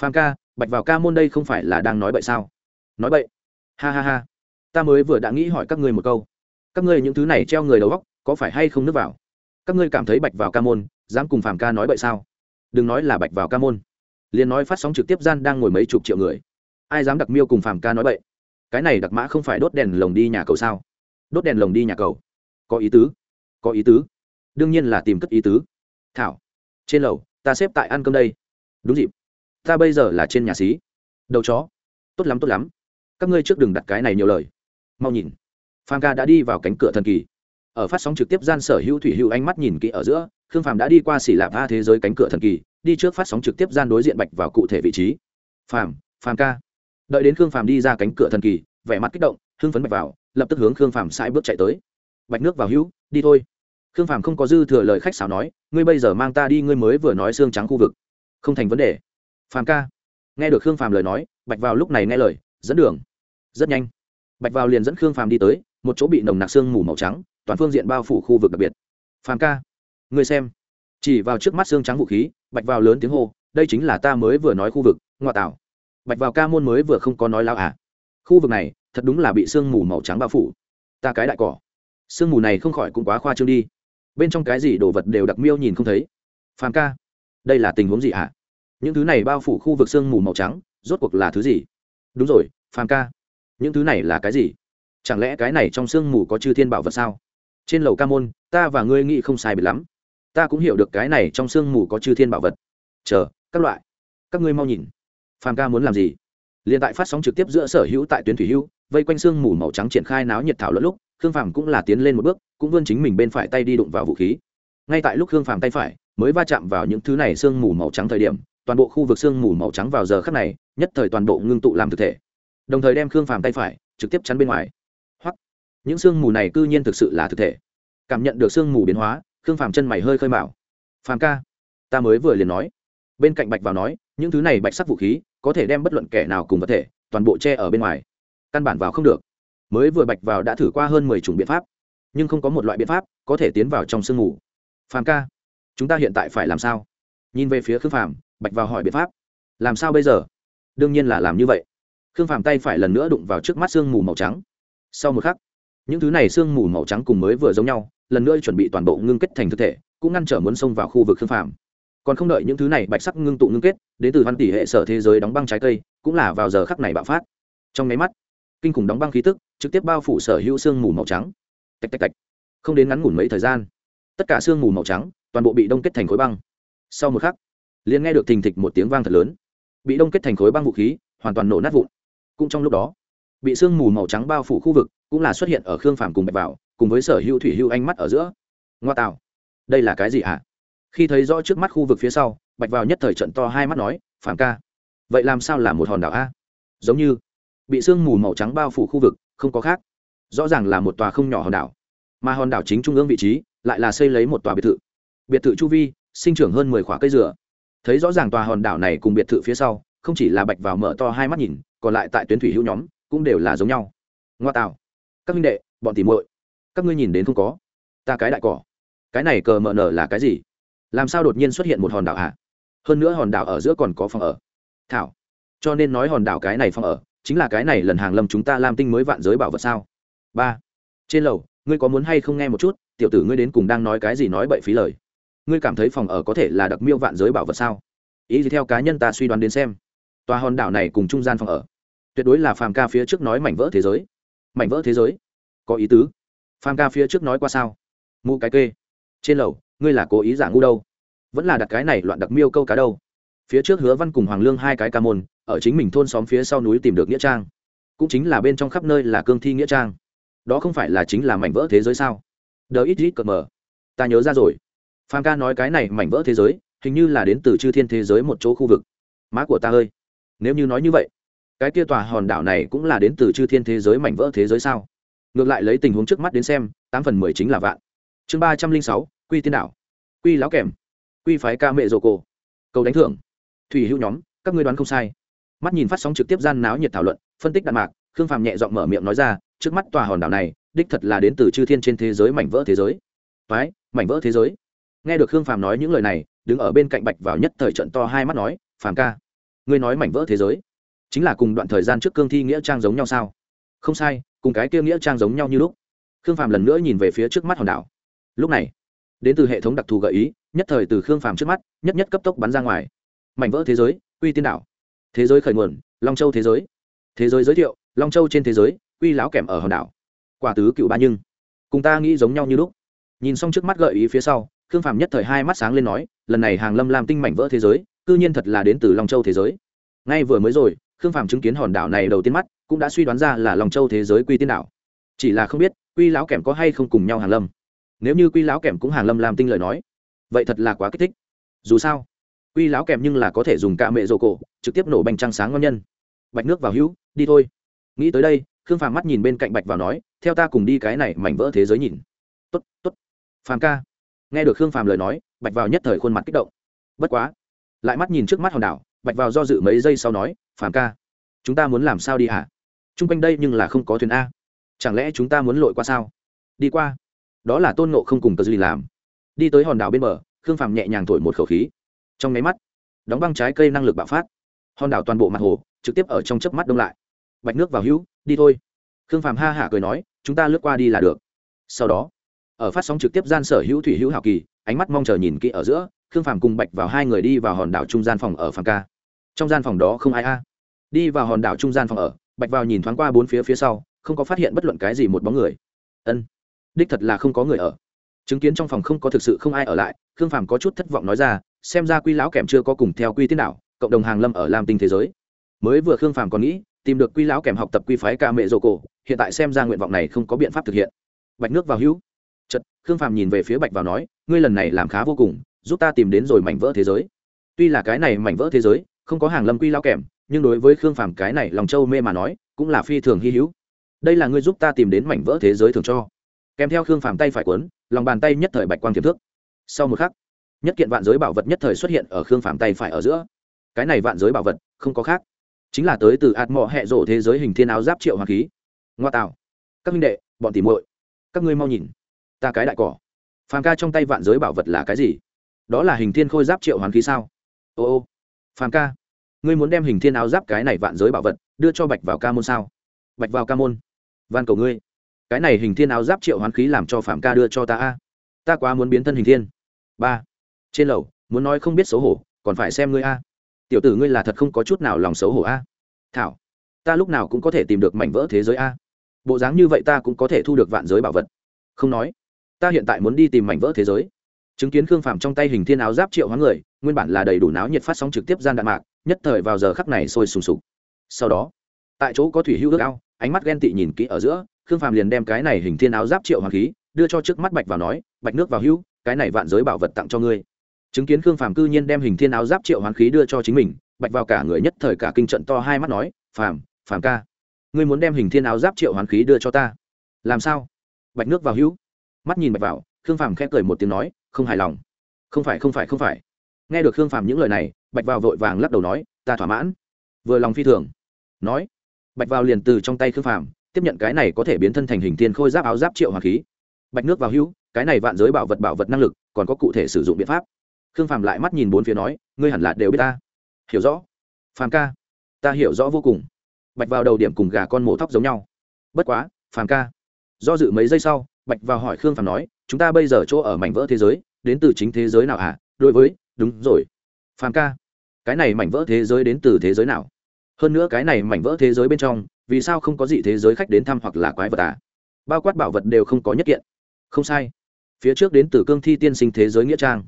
Phàm ca, bạch vào ca môn đây không phải là đang nói bậy sao? Nói bậy. Ha ha ha. Ta mới vừa đã nghĩ hỏi các ngươi một câu. Các ngươi những thứ này treo người đầu góc có phải hay không nước vào? Các ngươi cảm thấy bạch vào ca môn dám cùng phàm ca nói bậy sao? Đừng nói là bạch vào ca môn. Liền nói phát sóng trực tiếp gian đang ngồi mấy chục triệu người. Ai dám đặc miêu cùng phàm ca nói bậy? Cái này đặc mã không phải đốt đèn lồng đi nhà cầu sao? Đốt đèn lồng đi nhà cầu. Có ý tứ. Có ý tứ. Đương nhiên là tìm cất ý tứ. Thảo. Trên lầu, ta xếp tại ăn cơm đây. Đúng dịp. Ta bây giờ là trên nhà xí. Đầu chó. Tốt lắm tốt lắm. Các ngươi trước đừng đặt cái này nhiều lời. Mau nhìn. Phan ca đã đi vào cánh cửa thần kỳ. Ở phát sóng trực tiếp gian sở hữu thủy hữu ánh mắt nhìn kỹ ở giữa khương phàm đã đi qua xỉ lạp a thế giới cánh cửa thần kỳ, đi trước phát sóng trực tiếp gian đối diện bạch vào cụ thể vị trí. Phàm phàm ca. Đợi đến khương phàm đi ra cánh cửa thần kỳ, vẻ mặt kích động, hưng phấn bạch vào, lập tức hướng khương phàm sai bước chạy tới. Bạch nước vào hữu, đi thôi. Khương phàm không có dư thừa lời khách sáo nói, ngươi bây giờ mang ta đi, ngươi mới vừa nói xương trắng khu vực. Không thành vấn đề. Phàm ca. Nghe được khương phàm lời nói, bạch vào lúc này nghe lời, dẫn đường. Rất nhanh. Bạch vào liền dẫn khương phàm đi tới, một chỗ bị nồng nặc xương mù màu trắng, toàn phương diện bao phủ khu vực đặc biệt. Phàm ca. Người xem. Chỉ vào trước mắt xương trắng vũ khí, bạch vào lớn tiếng hô, đây chính là ta mới vừa nói khu vực ngoại tảo bạch vào ca môn mới vừa không có nói lao à. Khu vực này, thật đúng là bị sương mù màu trắng bao phủ. Ta cái đại cỏ. Sương mù này không khỏi cũng quá khoa trương đi. Bên trong cái gì đồ vật đều đặc miêu nhìn không thấy. Phàm ca, đây là tình huống gì ạ à? những thứ này bao phủ khu vực sương mù màu trắng, rốt cuộc là thứ gì? Đúng rồi, phàm ca. Những thứ này là cái gì? Chẳng lẽ cái này trong sương mù có chư thiên bảo vật sao? Trên lầu ca môn, ta và ngươi nghĩ không sai biệt lắm ta cũng hiểu được cái này trong sương mù có chư thiên bảo vật. Chờ, các loại, các ngươi mau nhìn. Phàm ca muốn làm gì? Liền tại phát sóng trực tiếp giữa sở hữu tại tuyến thủy hữu vây quanh sương mù màu trắng triển khai náo nhiệt thảo lẫn lúc, khương phàm cũng là tiến lên một bước, cũng vươn chính mình bên phải tay đi đụng vào vũ khí. Ngay tại lúc khương phàm tay phải, mới va chạm vào những thứ này sương mù màu trắng thời điểm, toàn bộ khu vực sương mù màu trắng vào giờ khắc này, nhất thời toàn bộ ngưng tụ làm thực thể. Đồng thời đem khương phàm tay phải, trực tiếp chắn bên ngoài. Hoặc những sương mù này cư nhiên thực sự là thực thể. Cảm nhận được sương mù biến hóa khương phàm chân mày hơi khơi mạo phàm ca, ta mới vừa liền nói. Bên cạnh bạch vào nói, những thứ này bạch sắc vũ khí, có thể đem bất luận kẻ nào cùng vật thể, toàn bộ che ở bên ngoài. Căn bản vào không được. Mới vừa bạch vào đã thử qua hơn mười chủng biện pháp, nhưng không có một loại biện pháp có thể tiến vào trong sương mù. Phàm ca, chúng ta hiện tại phải làm sao? Nhìn về phía khương phàm, bạch vào hỏi biện pháp. Làm sao bây giờ? Đương nhiên là làm như vậy. Khương phàm tay phải lần nữa đụng vào trước mắt sương mù màu trắng. Sau một khắc, những thứ này sương mù màu trắng cùng mới vừa giống nhau lần nữa chuẩn bị toàn bộ ngưng kết thành thực thể, cũng ngăn trở muốn xông vào khu vực khương phàm. Còn không đợi những thứ này bạch sắc ngưng tụ ngưng kết, đến từ văn tỷ hệ sở thế giới đóng băng trái cây, cũng là vào giờ khắc này bạo phát. Trong máy mắt, kinh khủng đóng băng khí tức trực tiếp bao phủ sở hữu sương mù màu trắng. Tạch tạch tạch. Không đến ngắn ngủn mấy thời gian, tất cả sương mù màu trắng toàn bộ bị đông kết thành khối băng. Sau một khắc, liền nghe được thình thịch một tiếng vang thật lớn. Bị đông kết thành khối băng vũ khí, hoàn toàn nổ nát vụn. Cũng trong lúc đó, bị sương mù màu trắng bao phủ khu vực cũng là xuất hiện ở khương phàm cùng bạch vào cùng với sở hữu thủy hữu ánh mắt ở giữa. Ngoa tạo. Đây là cái gì ạ? À? khi thấy rõ trước mắt khu vực phía sau, bạch vào nhất thời trận to hai mắt nói phản ca. Vậy làm sao là một hòn đảo a? Giống như bị sương mù màu trắng bao phủ khu vực, không có khác. Rõ ràng là một tòa không nhỏ hòn đảo. Mà hòn đảo chính trung ương vị trí, lại là xây lấy một tòa biệt thự. Biệt thự chu vi, sinh trưởng hơn mười khoả cây dừa. Thấy rõ ràng tòa hòn đảo này cùng biệt thự phía sau, không chỉ là bạch vào mở to hai mắt nhìn, còn lại tại tuyến thủy hữu nhóm, cũng đều là giống nhau. Ngoa tạo. Các minh đệ, bọn tỉ muội các ngươi nhìn đến không có? Ta cái đại cỏ. Cái này cờ mờ nở là cái gì? Làm sao đột nhiên xuất hiện một hòn đảo hả? Hơn nữa hòn đảo ở giữa còn có phòng ở. Thảo. Cho nên nói hòn đảo cái này phòng ở, chính là cái này lần hàng lâm chúng ta làm tinh mới vạn giới bảo vật sao? Ba. Trên lầu, ngươi có muốn hay không nghe một chút? Tiểu tử ngươi đến cùng đang nói cái gì nói bậy phí lời. Ngươi cảm thấy phòng ở có thể là đặc miêu vạn giới bảo vật sao? Ý gì theo cá nhân ta suy đoán đến xem. Tòa hòn đảo này cùng trung gian phòng ở. Tuyệt đối là phàm ca phía trước nói mảnh vỡ thế giới. Mảnh vỡ thế giới. Có ý tứ phàm ca phía trước nói qua sao? Mụ cái kê. Trên lầu, ngươi là cố ý giả ngu đâu? Vẫn là đặt cái này loạn đặc miêu câu cá đâu? Phía trước hứa văn cùng hoàng lương hai cái ca môn, ở chính mình thôn xóm phía sau núi tìm được nghĩa trang. Cũng chính là bên trong khắp nơi là cương thi nghĩa trang. Đó không phải là chính là mảnh vỡ thế giới sao? Đờ ít ít cợt mờ. Ta nhớ ra rồi. Phan ca nói cái này mảnh vỡ thế giới, hình như là đến từ chư thiên thế giới một chỗ khu vực. Má của ta ơi, nếu như nói như vậy, cái kia tòa hòn đảo này cũng là đến từ chư thiên thế giới mảnh vỡ thế giới sao? Ngược lại lấy tình huống trước mắt đến xem, tám phần mười chính là vạn. Chương ba trăm linh sáu, quy tiên đảo. Quy láo kèm. Quy phái ca mẹ rồ cổ. Cầu đánh thưởng. Thủy hữu nhóm, các ngươi đoán không sai. Mắt nhìn phát sóng trực tiếp gian náo nhiệt thảo luận, phân tích đạn mạc, khương phàm nhẹ giọng mở miệng nói ra, trước mắt tòa hòn đảo này, đích thật là đến từ chư thiên trên thế giới mảnh vỡ thế giới. Phái mảnh vỡ thế giới. Nghe được khương phàm nói những lời này, đứng ở bên cạnh bạch vào nhất thời trận to hai mắt nói, phàm ca, ngươi nói mảnh vỡ thế giới, chính là cùng đoạn thời gian trước cương thi nghĩa trang giống nhau sao? Không sai cùng cái kia nghĩa trang giống nhau như lúc. Khương phàm lần nữa nhìn về phía trước mắt hòn đảo. Lúc này, đến từ hệ thống đặc thù gợi ý, nhất thời từ khương phàm trước mắt, nhất nhất cấp tốc bắn ra ngoài. Mảnh vỡ thế giới, uy tiên đảo. Thế giới khởi nguồn, long châu thế giới. Thế giới giới thiệu, long châu trên thế giới, uy lão kèm ở hòn đảo. Quả tứ cựu ba nhưng. Cùng ta nghĩ giống nhau như lúc. Nhìn xong trước mắt gợi ý phía sau, khương phàm nhất thời hai mắt sáng lên nói, lần này hàng lâm làm tinh mảnh vỡ thế giới, cư nhiên thật là đến từ long châu thế giới. Ngay vừa mới rồi, khương phàm chứng kiến hòn đảo này đầu tiên mắt cũng đã suy đoán ra là lòng châu thế giới quy tiên đảo. Chỉ là không biết, quy lão kèm có hay không cùng nhau hàng lâm. Nếu như quy lão kèm cũng hàng lâm làm tinh lời nói, vậy thật là quá kích thích. Dù sao, quy lão kèm nhưng là có thể dùng cạ mẹ rổ cổ, trực tiếp nổ bành trăng sáng ngon nhân. Bạch nước vào hữu, đi thôi. Nghĩ tới đây, khương phàm mắt nhìn bên cạnh bạch vào nói, theo ta cùng đi cái này mảnh vỡ thế giới nhìn. Tốt tốt. Phàm ca. Nghe được khương phàm lời nói, bạch vào nhất thời khuôn mặt kích động. Bất quá, lại mắt nhìn trước mắt hòn đảo, bạch vào do dự mấy giây sau nói, phàm ca, chúng ta muốn làm sao đi hả? T r u n g quanh đây nhưng là không có thuyền a. Chẳng lẽ chúng ta muốn lội qua sao? Đi qua. Đó là tôn nộ không cùng tờ gì làm. Đi tới hòn đảo bên bờ, khương phàm nhẹ nhàng thổi một khẩu khí. Trong máy mắt, đóng băng trái cây năng lực bạo phát. Hòn đảo toàn bộ mặt hồ, trực tiếp ở trong chớp mắt đông lại. Bạch nước vào hữu, đi thôi. Khương phàm ha hả cười nói, chúng ta lướt qua đi là được. Sau đó, ở phát sóng trực tiếp gian sở hữu thủy hữu hảo kỳ, ánh mắt mong chờ nhìn kỹ ở giữa, khương phàm cùng bạch vào hai người đi vào hòn đảo trung gian phòng ở phàm ca. Trong gian phòng đó không ai a. Đi vào hòn đảo trung gian phòng ở bạch vào nhìn thoáng qua bốn phía phía sau, không có phát hiện bất luận cái gì một bóng người. Ân, đích thật là không có người ở. Chứng kiến trong phòng không có thực sự không ai ở lại, khương phàm có chút thất vọng nói ra, xem ra quy lão kèm chưa có cùng theo quy tiết nào cộng đồng hàng lâm ở lam tinh thế giới. Mới vừa khương phàm còn nghĩ, tìm được quy lão kèm học tập quy phái ca mẹ rồ cổ, hiện tại xem ra nguyện vọng này không có biện pháp thực hiện. Bạch nước vào hữu. Chật khương phàm nhìn về phía bạch vào nói, ngươi lần này làm khá vô cùng, giúp ta tìm đến rồi mảnh vỡ thế giới. Tuy là cái này mảnh vỡ thế giới, không có hàng lâm quy lão kèm nhưng đối với khương phàm cái này lòng châu mê mà nói, cũng là phi thường hy hữu. Đây là ngươi giúp ta tìm đến mảnh vỡ thế giới thường cho. Kèm theo khương phàm tay phải quấn lòng bàn tay nhất thời bạch quang tiềm thước. Sau một khắc, nhất kiện vạn giới bảo vật nhất thời xuất hiện ở khương phàm tay phải ở giữa. Cái này vạn giới bảo vật, không có khác. Chính là tới từ ạt mò hẹ rộ thế giới hình thiên áo giáp triệu hoàng khí. Ngoa tạo. Các minh đệ, bọn tìm muội, các ngươi mau nhìn. Ta cái đại cỏ. Phàm ca trong tay vạn giới bảo vật là cái gì? Đó là hình thiên khôi giáp triệu hoàng khí sao? Ô ô. Phàm ca ngươi muốn đem hình thiên áo giáp cái này vạn giới bảo vật đưa cho bạch vào ca môn sao? Bạch vào ca môn. Van cầu ngươi. Cái này hình thiên áo giáp triệu hoán khí làm cho phạm ca đưa cho ta a. Ta quá muốn biến thân hình thiên. Ba. Trên lầu, muốn nói không biết xấu hổ, còn phải xem ngươi a. Tiểu tử ngươi là thật không có chút nào lòng xấu hổ a. Thảo, ta lúc nào cũng có thể tìm được mảnh vỡ thế giới a. Bộ dáng như vậy ta cũng có thể thu được vạn giới bảo vật. Không nói, ta hiện tại muốn đi tìm mảnh vỡ thế giới chứng kiến khương phạm trong tay hình thiên áo giáp triệu hóa người, nguyên bản là đầy đủ náo nhiệt phát sóng trực tiếp gian đạn mạc, nhất thời vào giờ khắc này sôi sùng sục. Sau đó, tại chỗ có thủy hữu ước ao, ánh mắt ghen tị nhìn kỹ ở giữa, khương phàm liền đem cái này hình thiên áo giáp triệu hoàng khí đưa cho trước mắt bạch vào nói, bạch nước vào hữu cái này vạn giới bảo vật tặng cho ngươi. Chứng kiến khương phàm cư nhiên đem hình thiên áo giáp triệu hoàng khí đưa cho chính mình, bạch vào cả người nhất thời cả kinh trận to hai mắt nói, phàm phàm ca, ngươi muốn đem hình thiên áo giáp triệu hoàng khí đưa cho ta? Làm sao? Bạch nước vào hữu mắt nhìn bạch vào, khương phàm khẽ cười một tiếng nói không hài lòng. Không phải không phải không phải. Nghe được khương phàm những lời này, bạch vào vội vàng lắc đầu nói, ta thỏa mãn. Vừa lòng phi thường, nói, bạch vào liền từ trong tay khương phàm, tiếp nhận cái này có thể biến thân thành hình thiên khôi giáp áo giáp triệu hoàng khí. Bạch nước vào hữu, cái này vạn giới bảo vật bảo vật năng lực, còn có cụ thể sử dụng biện pháp. Khương phàm lại mắt nhìn bốn phía nói, ngươi hẳn là đều biết ta. Hiểu rõ. Phàm ca, ta hiểu rõ vô cùng. Bạch vào đầu điểm cùng gà con mổ tóc giống nhau. Bất quá, phàm ca. Do dự mấy giây sau, bạch vào hỏi khương phàm nói chúng ta bây giờ chỗ ở mảnh vỡ thế giới, đến từ chính thế giới nào hả? À? đối với, đúng rồi. Phàm ca, cái này mảnh vỡ thế giới đến từ thế giới nào? Hơn nữa cái này mảnh vỡ thế giới bên trong, vì sao không có gì thế giới khách đến thăm hoặc là quái vật à? Bao quát bảo vật đều không có nhất kiện. Không sai. Phía trước đến từ cương thi tiên sinh thế giới nghĩa trang.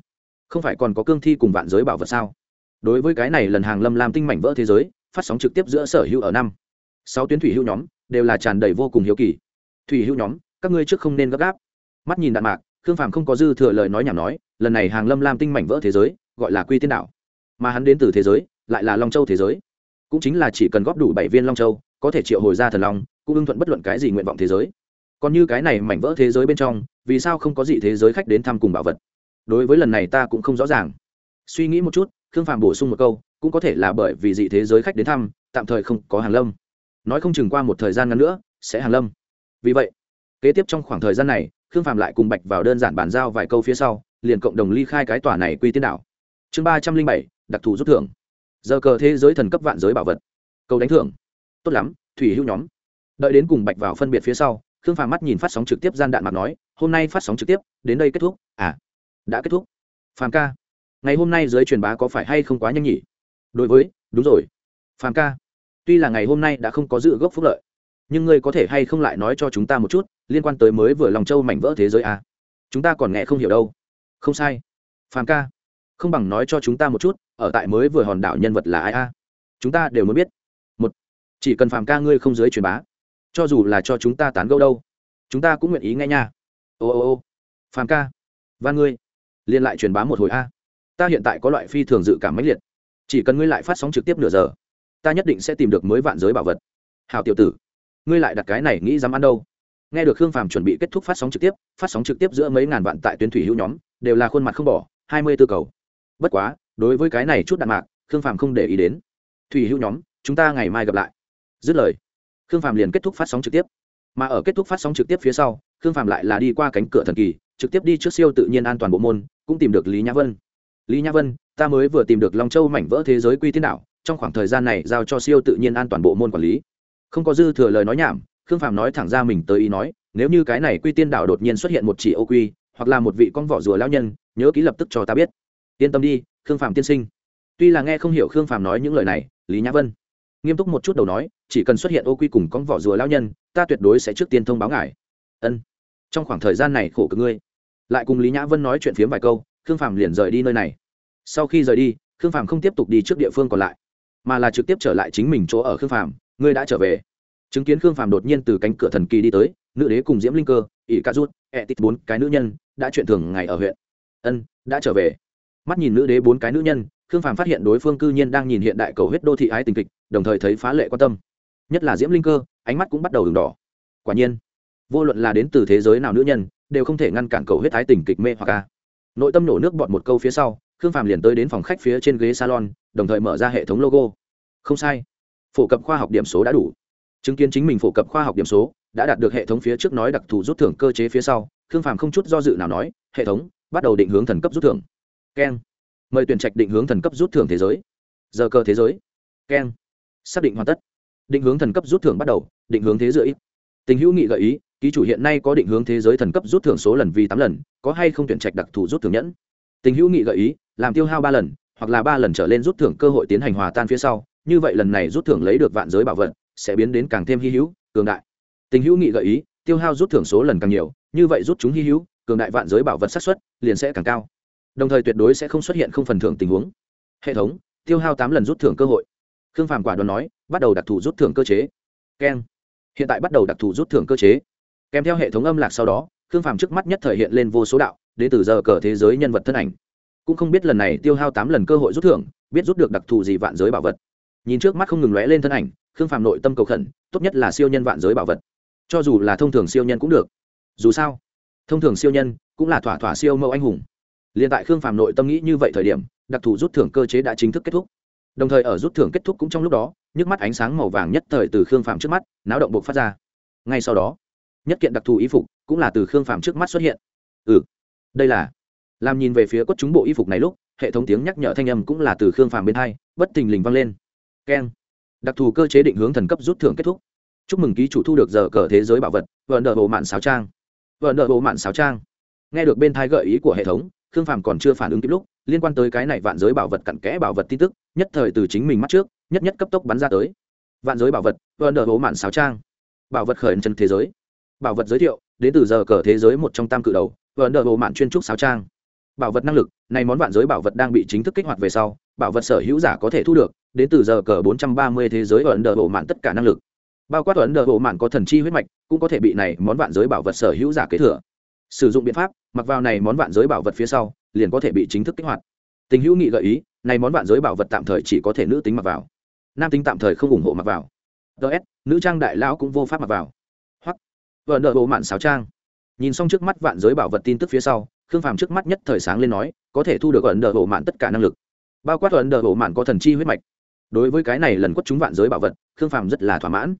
Không phải còn có cương thi cùng vạn giới bảo vật sao? Đối với cái này lần hàng lâm lam tinh mảnh vỡ thế giới, phát sóng trực tiếp giữa sở hữu ở năm. Sáu tuyến thủy hữu nhóm, đều là tràn đầy vô cùng hiếu kỳ. Thủy hữu nhóm, các ngươi trước không nên gấp gáp mắt nhìn đạn mạc, khương phàm không có dư thừa lời nói nhảm nói, lần này hàng lâm lam tinh mảnh vỡ thế giới, gọi là quy tiên đạo mà hắn đến từ thế giới, lại là long châu thế giới. Cũng chính là chỉ cần góp đủ bảy viên long châu, có thể triệu hồi ra thần long, cũng ưng thuận bất luận cái gì nguyện vọng thế giới. Còn như cái này mảnh vỡ thế giới bên trong, vì sao không có gì thế giới khách đến thăm cùng bảo vật? Đối với lần này ta cũng không rõ ràng. Suy nghĩ một chút, khương phàm bổ sung một câu, cũng có thể là bởi vì dị thế giới khách đến thăm, tạm thời không có hàng lâm. Nói không chừng qua một thời gian ngắn nữa, sẽ hàng lâm. Vì vậy, kế tiếp trong khoảng thời gian này khương phàm lại cùng bạch vào đơn giản bàn giao vài câu phía sau, liền cộng đồng ly khai cái tòa này quy tiên đảo. Chương ba trăm linh bảy, đặc thù rút thưởng. Giờ cờ thế giới thần cấp vạn giới bảo vật. Cầu đánh thưởng. Tốt lắm, thủy hữu nhóm. Đợi đến cùng bạch vào phân biệt phía sau, khương phàm mắt nhìn phát sóng trực tiếp gian đạn mặt nói, hôm nay phát sóng trực tiếp, đến đây kết thúc. À đã kết thúc. Phàm ca, ngày hôm nay giới truyền bá có phải hay không quá nhanh nhỉ? Đối với, đúng rồi. Phàm ca, tuy là ngày hôm nay đã không có dự gốc phúc lợi, nhưng ngươi có thể hay không lại nói cho chúng ta một chút liên quan tới mới vừa lòng châu mảnh vỡ thế giới à? chúng ta còn nghe không hiểu đâu. Không sai. Phàm ca, không bằng nói cho chúng ta một chút, ở tại mới vừa hòn đảo nhân vật là ai a? Chúng ta đều muốn biết. Một, chỉ cần phàm ca ngươi không giới truyền bá, cho dù là cho chúng ta tán gẫu đâu, chúng ta cũng nguyện ý nghe nha. Ô ô ô, phàm ca và ngươi, liên lại truyền bá một hồi a. Ta hiện tại có loại phi thường dự cảm mãnh liệt. Chỉ cần ngươi lại phát sóng trực tiếp nửa giờ, ta nhất định sẽ tìm được mới vạn giới bảo vật. Hào tiểu tử, ngươi lại đặt cái này nghĩ dám ăn đâu nghe được khương phàm chuẩn bị kết thúc phát sóng trực tiếp, phát sóng trực tiếp giữa mấy ngàn vạn tại tuyến thủy hữu nhóm, đều là khuôn mặt không bỏ, hai mươi tư cầu. Bất quá, đối với cái này chút đạn mạc, khương phàm không để ý đến. Thủy hữu nhóm, chúng ta ngày mai gặp lại. Dứt lời, khương phàm liền kết thúc phát sóng trực tiếp. Mà ở kết thúc phát sóng trực tiếp phía sau, khương phàm lại là đi qua cánh cửa thần kỳ, trực tiếp đi trước siêu tự nhiên an toàn bộ môn, cũng tìm được lý nhã vân. Lý nhã vân, ta mới vừa tìm được long châu mảnh vỡ thế giới quy tiên đạo trong khoảng thời gian này giao cho siêu tự nhiên an toàn bộ môn quản lý. Không có dư thừa lời nói nhảm khương phàm nói thẳng ra mình tới ý nói, nếu như cái này quy tiên Đảo đột nhiên xuất hiện một chỉ ô quy, hoặc là một vị con vỏ rùa lão nhân, nhớ ký lập tức cho ta biết. Yên tâm đi, khương phàm tiên sinh. Tuy là nghe không hiểu khương phàm nói những lời này, lý nhã vân. Nghiêm túc một chút đầu nói, chỉ cần xuất hiện ô quy cùng con vỏ rùa lão nhân, ta tuyệt đối sẽ trước tiên thông báo ngài. Ân. Trong khoảng thời gian này khổ cực ngươi. Lại cùng lý nhã vân nói chuyện phiếm vài câu, khương phàm liền rời đi nơi này. Sau khi rời đi, khương phàm không tiếp tục đi trước địa phương còn lại, mà là trực tiếp trở lại chính mình chỗ ở khương phàm, ngươi đã trở về chứng kiến khương phàm đột nhiên từ cánh cửa thần kỳ đi tới, nữ đế cùng diễm linh cơ, ỷ ca rút ẹ tít bốn cái nữ nhân, đã chuyện thường ngày ở huyện. Ân, đã trở về. Mắt nhìn nữ đế bốn cái nữ nhân, khương phàm phát hiện đối phương cư nhiên đang nhìn hiện đại cầu huyết đô thị ái tình kịch, đồng thời thấy phá lệ quan tâm. Nhất là diễm linh cơ, ánh mắt cũng bắt đầu đường đỏ. Quả nhiên, vô luận là đến từ thế giới nào nữ nhân, đều không thể ngăn cản cầu huyết ái tình kịch mê hoặc ca nội tâm nổ nước bọt một câu phía sau, khương phàm liền tới đến phòng khách phía trên ghế salon, đồng thời mở ra hệ thống logo. Không sai. Phổ cập khoa học điểm số đã đủ chứng kiến chính mình phổ cập khoa học điểm số, đã đạt được hệ thống phía trước nói đặc thù rút thưởng cơ chế phía sau, khương phàm không chút do dự nào nói, hệ thống, bắt đầu định hướng thần cấp rút thưởng. Keng. Mời tuyển trạch định hướng thần cấp rút thưởng thế giới. Giờ cơ thế giới. Keng. Xác định hoàn tất. Định hướng thần cấp rút thưởng bắt đầu, định hướng thế giới. Tình hữu nghị gợi ý, ký chủ hiện nay có định hướng thế giới thần cấp rút thưởng số lần vì tám lần, có hay không tuyển trạch đặc thù rút thưởng nhẫn? Tình hữu nghị gợi ý, làm tiêu hao ba lần, hoặc là ba lần trở lên rút thưởng cơ hội tiến hành hòa tan phía sau, như vậy lần này rút thưởng lấy được vạn giới bảo vật sẽ biến đến càng thêm hy hữu cường đại. Tình hữu nghị gợi ý tiêu hao rút thưởng số lần càng nhiều như vậy rút chúng hy hữu cường đại vạn giới bảo vật sát xuất, liền sẽ càng cao. Đồng thời tuyệt đối sẽ không xuất hiện không phần thưởng tình huống. Hệ thống tiêu hao tám lần rút thưởng cơ hội. Khương phàm quả đoán nói bắt đầu đặc thù rút thưởng cơ chế. Keng. Hiện tại bắt đầu đặc thù rút thưởng cơ chế. Kèm theo hệ thống âm lạc sau đó khương phàm trước mắt nhất thời hiện lên vô số đạo đến từ giờ cờ thế giới nhân vật thân ảnh. Cũng không biết lần này tiêu hao tám lần cơ hội rút thưởng biết rút được đặc thù gì vạn giới bảo vật. Nhìn trước mắt không ngừng lóe lên thân ảnh khương phàm nội tâm cầu khẩn, tốt nhất là siêu nhân vạn giới bảo vật. Cho dù là thông thường siêu nhân cũng được. Dù sao, thông thường siêu nhân cũng là thỏa thỏa siêu mẫu anh hùng. Liền tại khương phàm nội tâm nghĩ như vậy thời điểm, đặc thù rút thưởng cơ chế đã chính thức kết thúc. Đồng thời ở rút thưởng kết thúc cũng trong lúc đó, nhức mắt ánh sáng màu vàng nhất thời từ khương phàm trước mắt, náo động buộc phát ra. Ngay sau đó, nhất kiện đặc thù y phục cũng là từ khương phàm trước mắt xuất hiện. Ừ đây là, làm nhìn về phía quất chúng bộ y phục này lúc, hệ thống tiếng nhắc nhở thanh âm cũng là từ khương phàm bên hai, bất thình lình vang lên. Keng đặc thù cơ chế định hướng thần cấp rút thưởng kết thúc. Chúc mừng ký chủ thu được giờ cờ thế giới bảo vật vợ nợ bộ mạn sáo trang. Vợ nợ bộ mạn sáo trang. Nghe được bên thai gợi ý của hệ thống, khương phàm còn chưa phản ứng kịp lúc, liên quan tới cái này vạn giới bảo vật cặn kẽ bảo vật tin tức, nhất thời từ chính mình mắt trước, nhất nhất cấp tốc bắn ra tới. Vạn giới bảo vật vợ nợ bộ mạn sáo trang. Bảo vật khởi chân thế giới. Bảo vật giới thiệu, đến từ giờ cờ thế giới một trong tam cự đầu vợ nợ bộ mạn chuyên trúc sáo trang. Bảo vật năng lực, này món vạn giới bảo vật đang bị chính thức kích hoạt về sau, bảo vật sở hữu giả có thể thu được đến từ giờ cờ 430 thế giới ở ấn độ bộ mạn tất cả năng lực. Bao quát ở ấn độ bộ mạn có thần chi huyết mạch, cũng có thể bị này món vạn giới bảo vật sở hữu giả kế thừa. Sử dụng biện pháp, mặc vào này món vạn giới bảo vật phía sau, liền có thể bị chính thức kích hoạt. Tình hữu nghị gợi ý, này món vạn giới bảo vật tạm thời chỉ có thể nữ tính mặc vào. Nam tính tạm thời không ủng hộ mặc vào. Ts nữ trang đại lão cũng vô pháp mặc vào. Hoặc vợ nợ bộ mạn sáo trang. Nhìn xong trước mắt vạn giới bảo vật tin tức phía sau, khương phàm trước mắt nhất thời sáng lên nói, có thể thu được ẩn đờ bộ mạn tất cả năng lực. Bao quát ẩn đờ bộ mạn có thần chi huyết mạch đối với cái này lần quất chúng vạn giới bảo vật, khương phàm rất là thỏa mãn.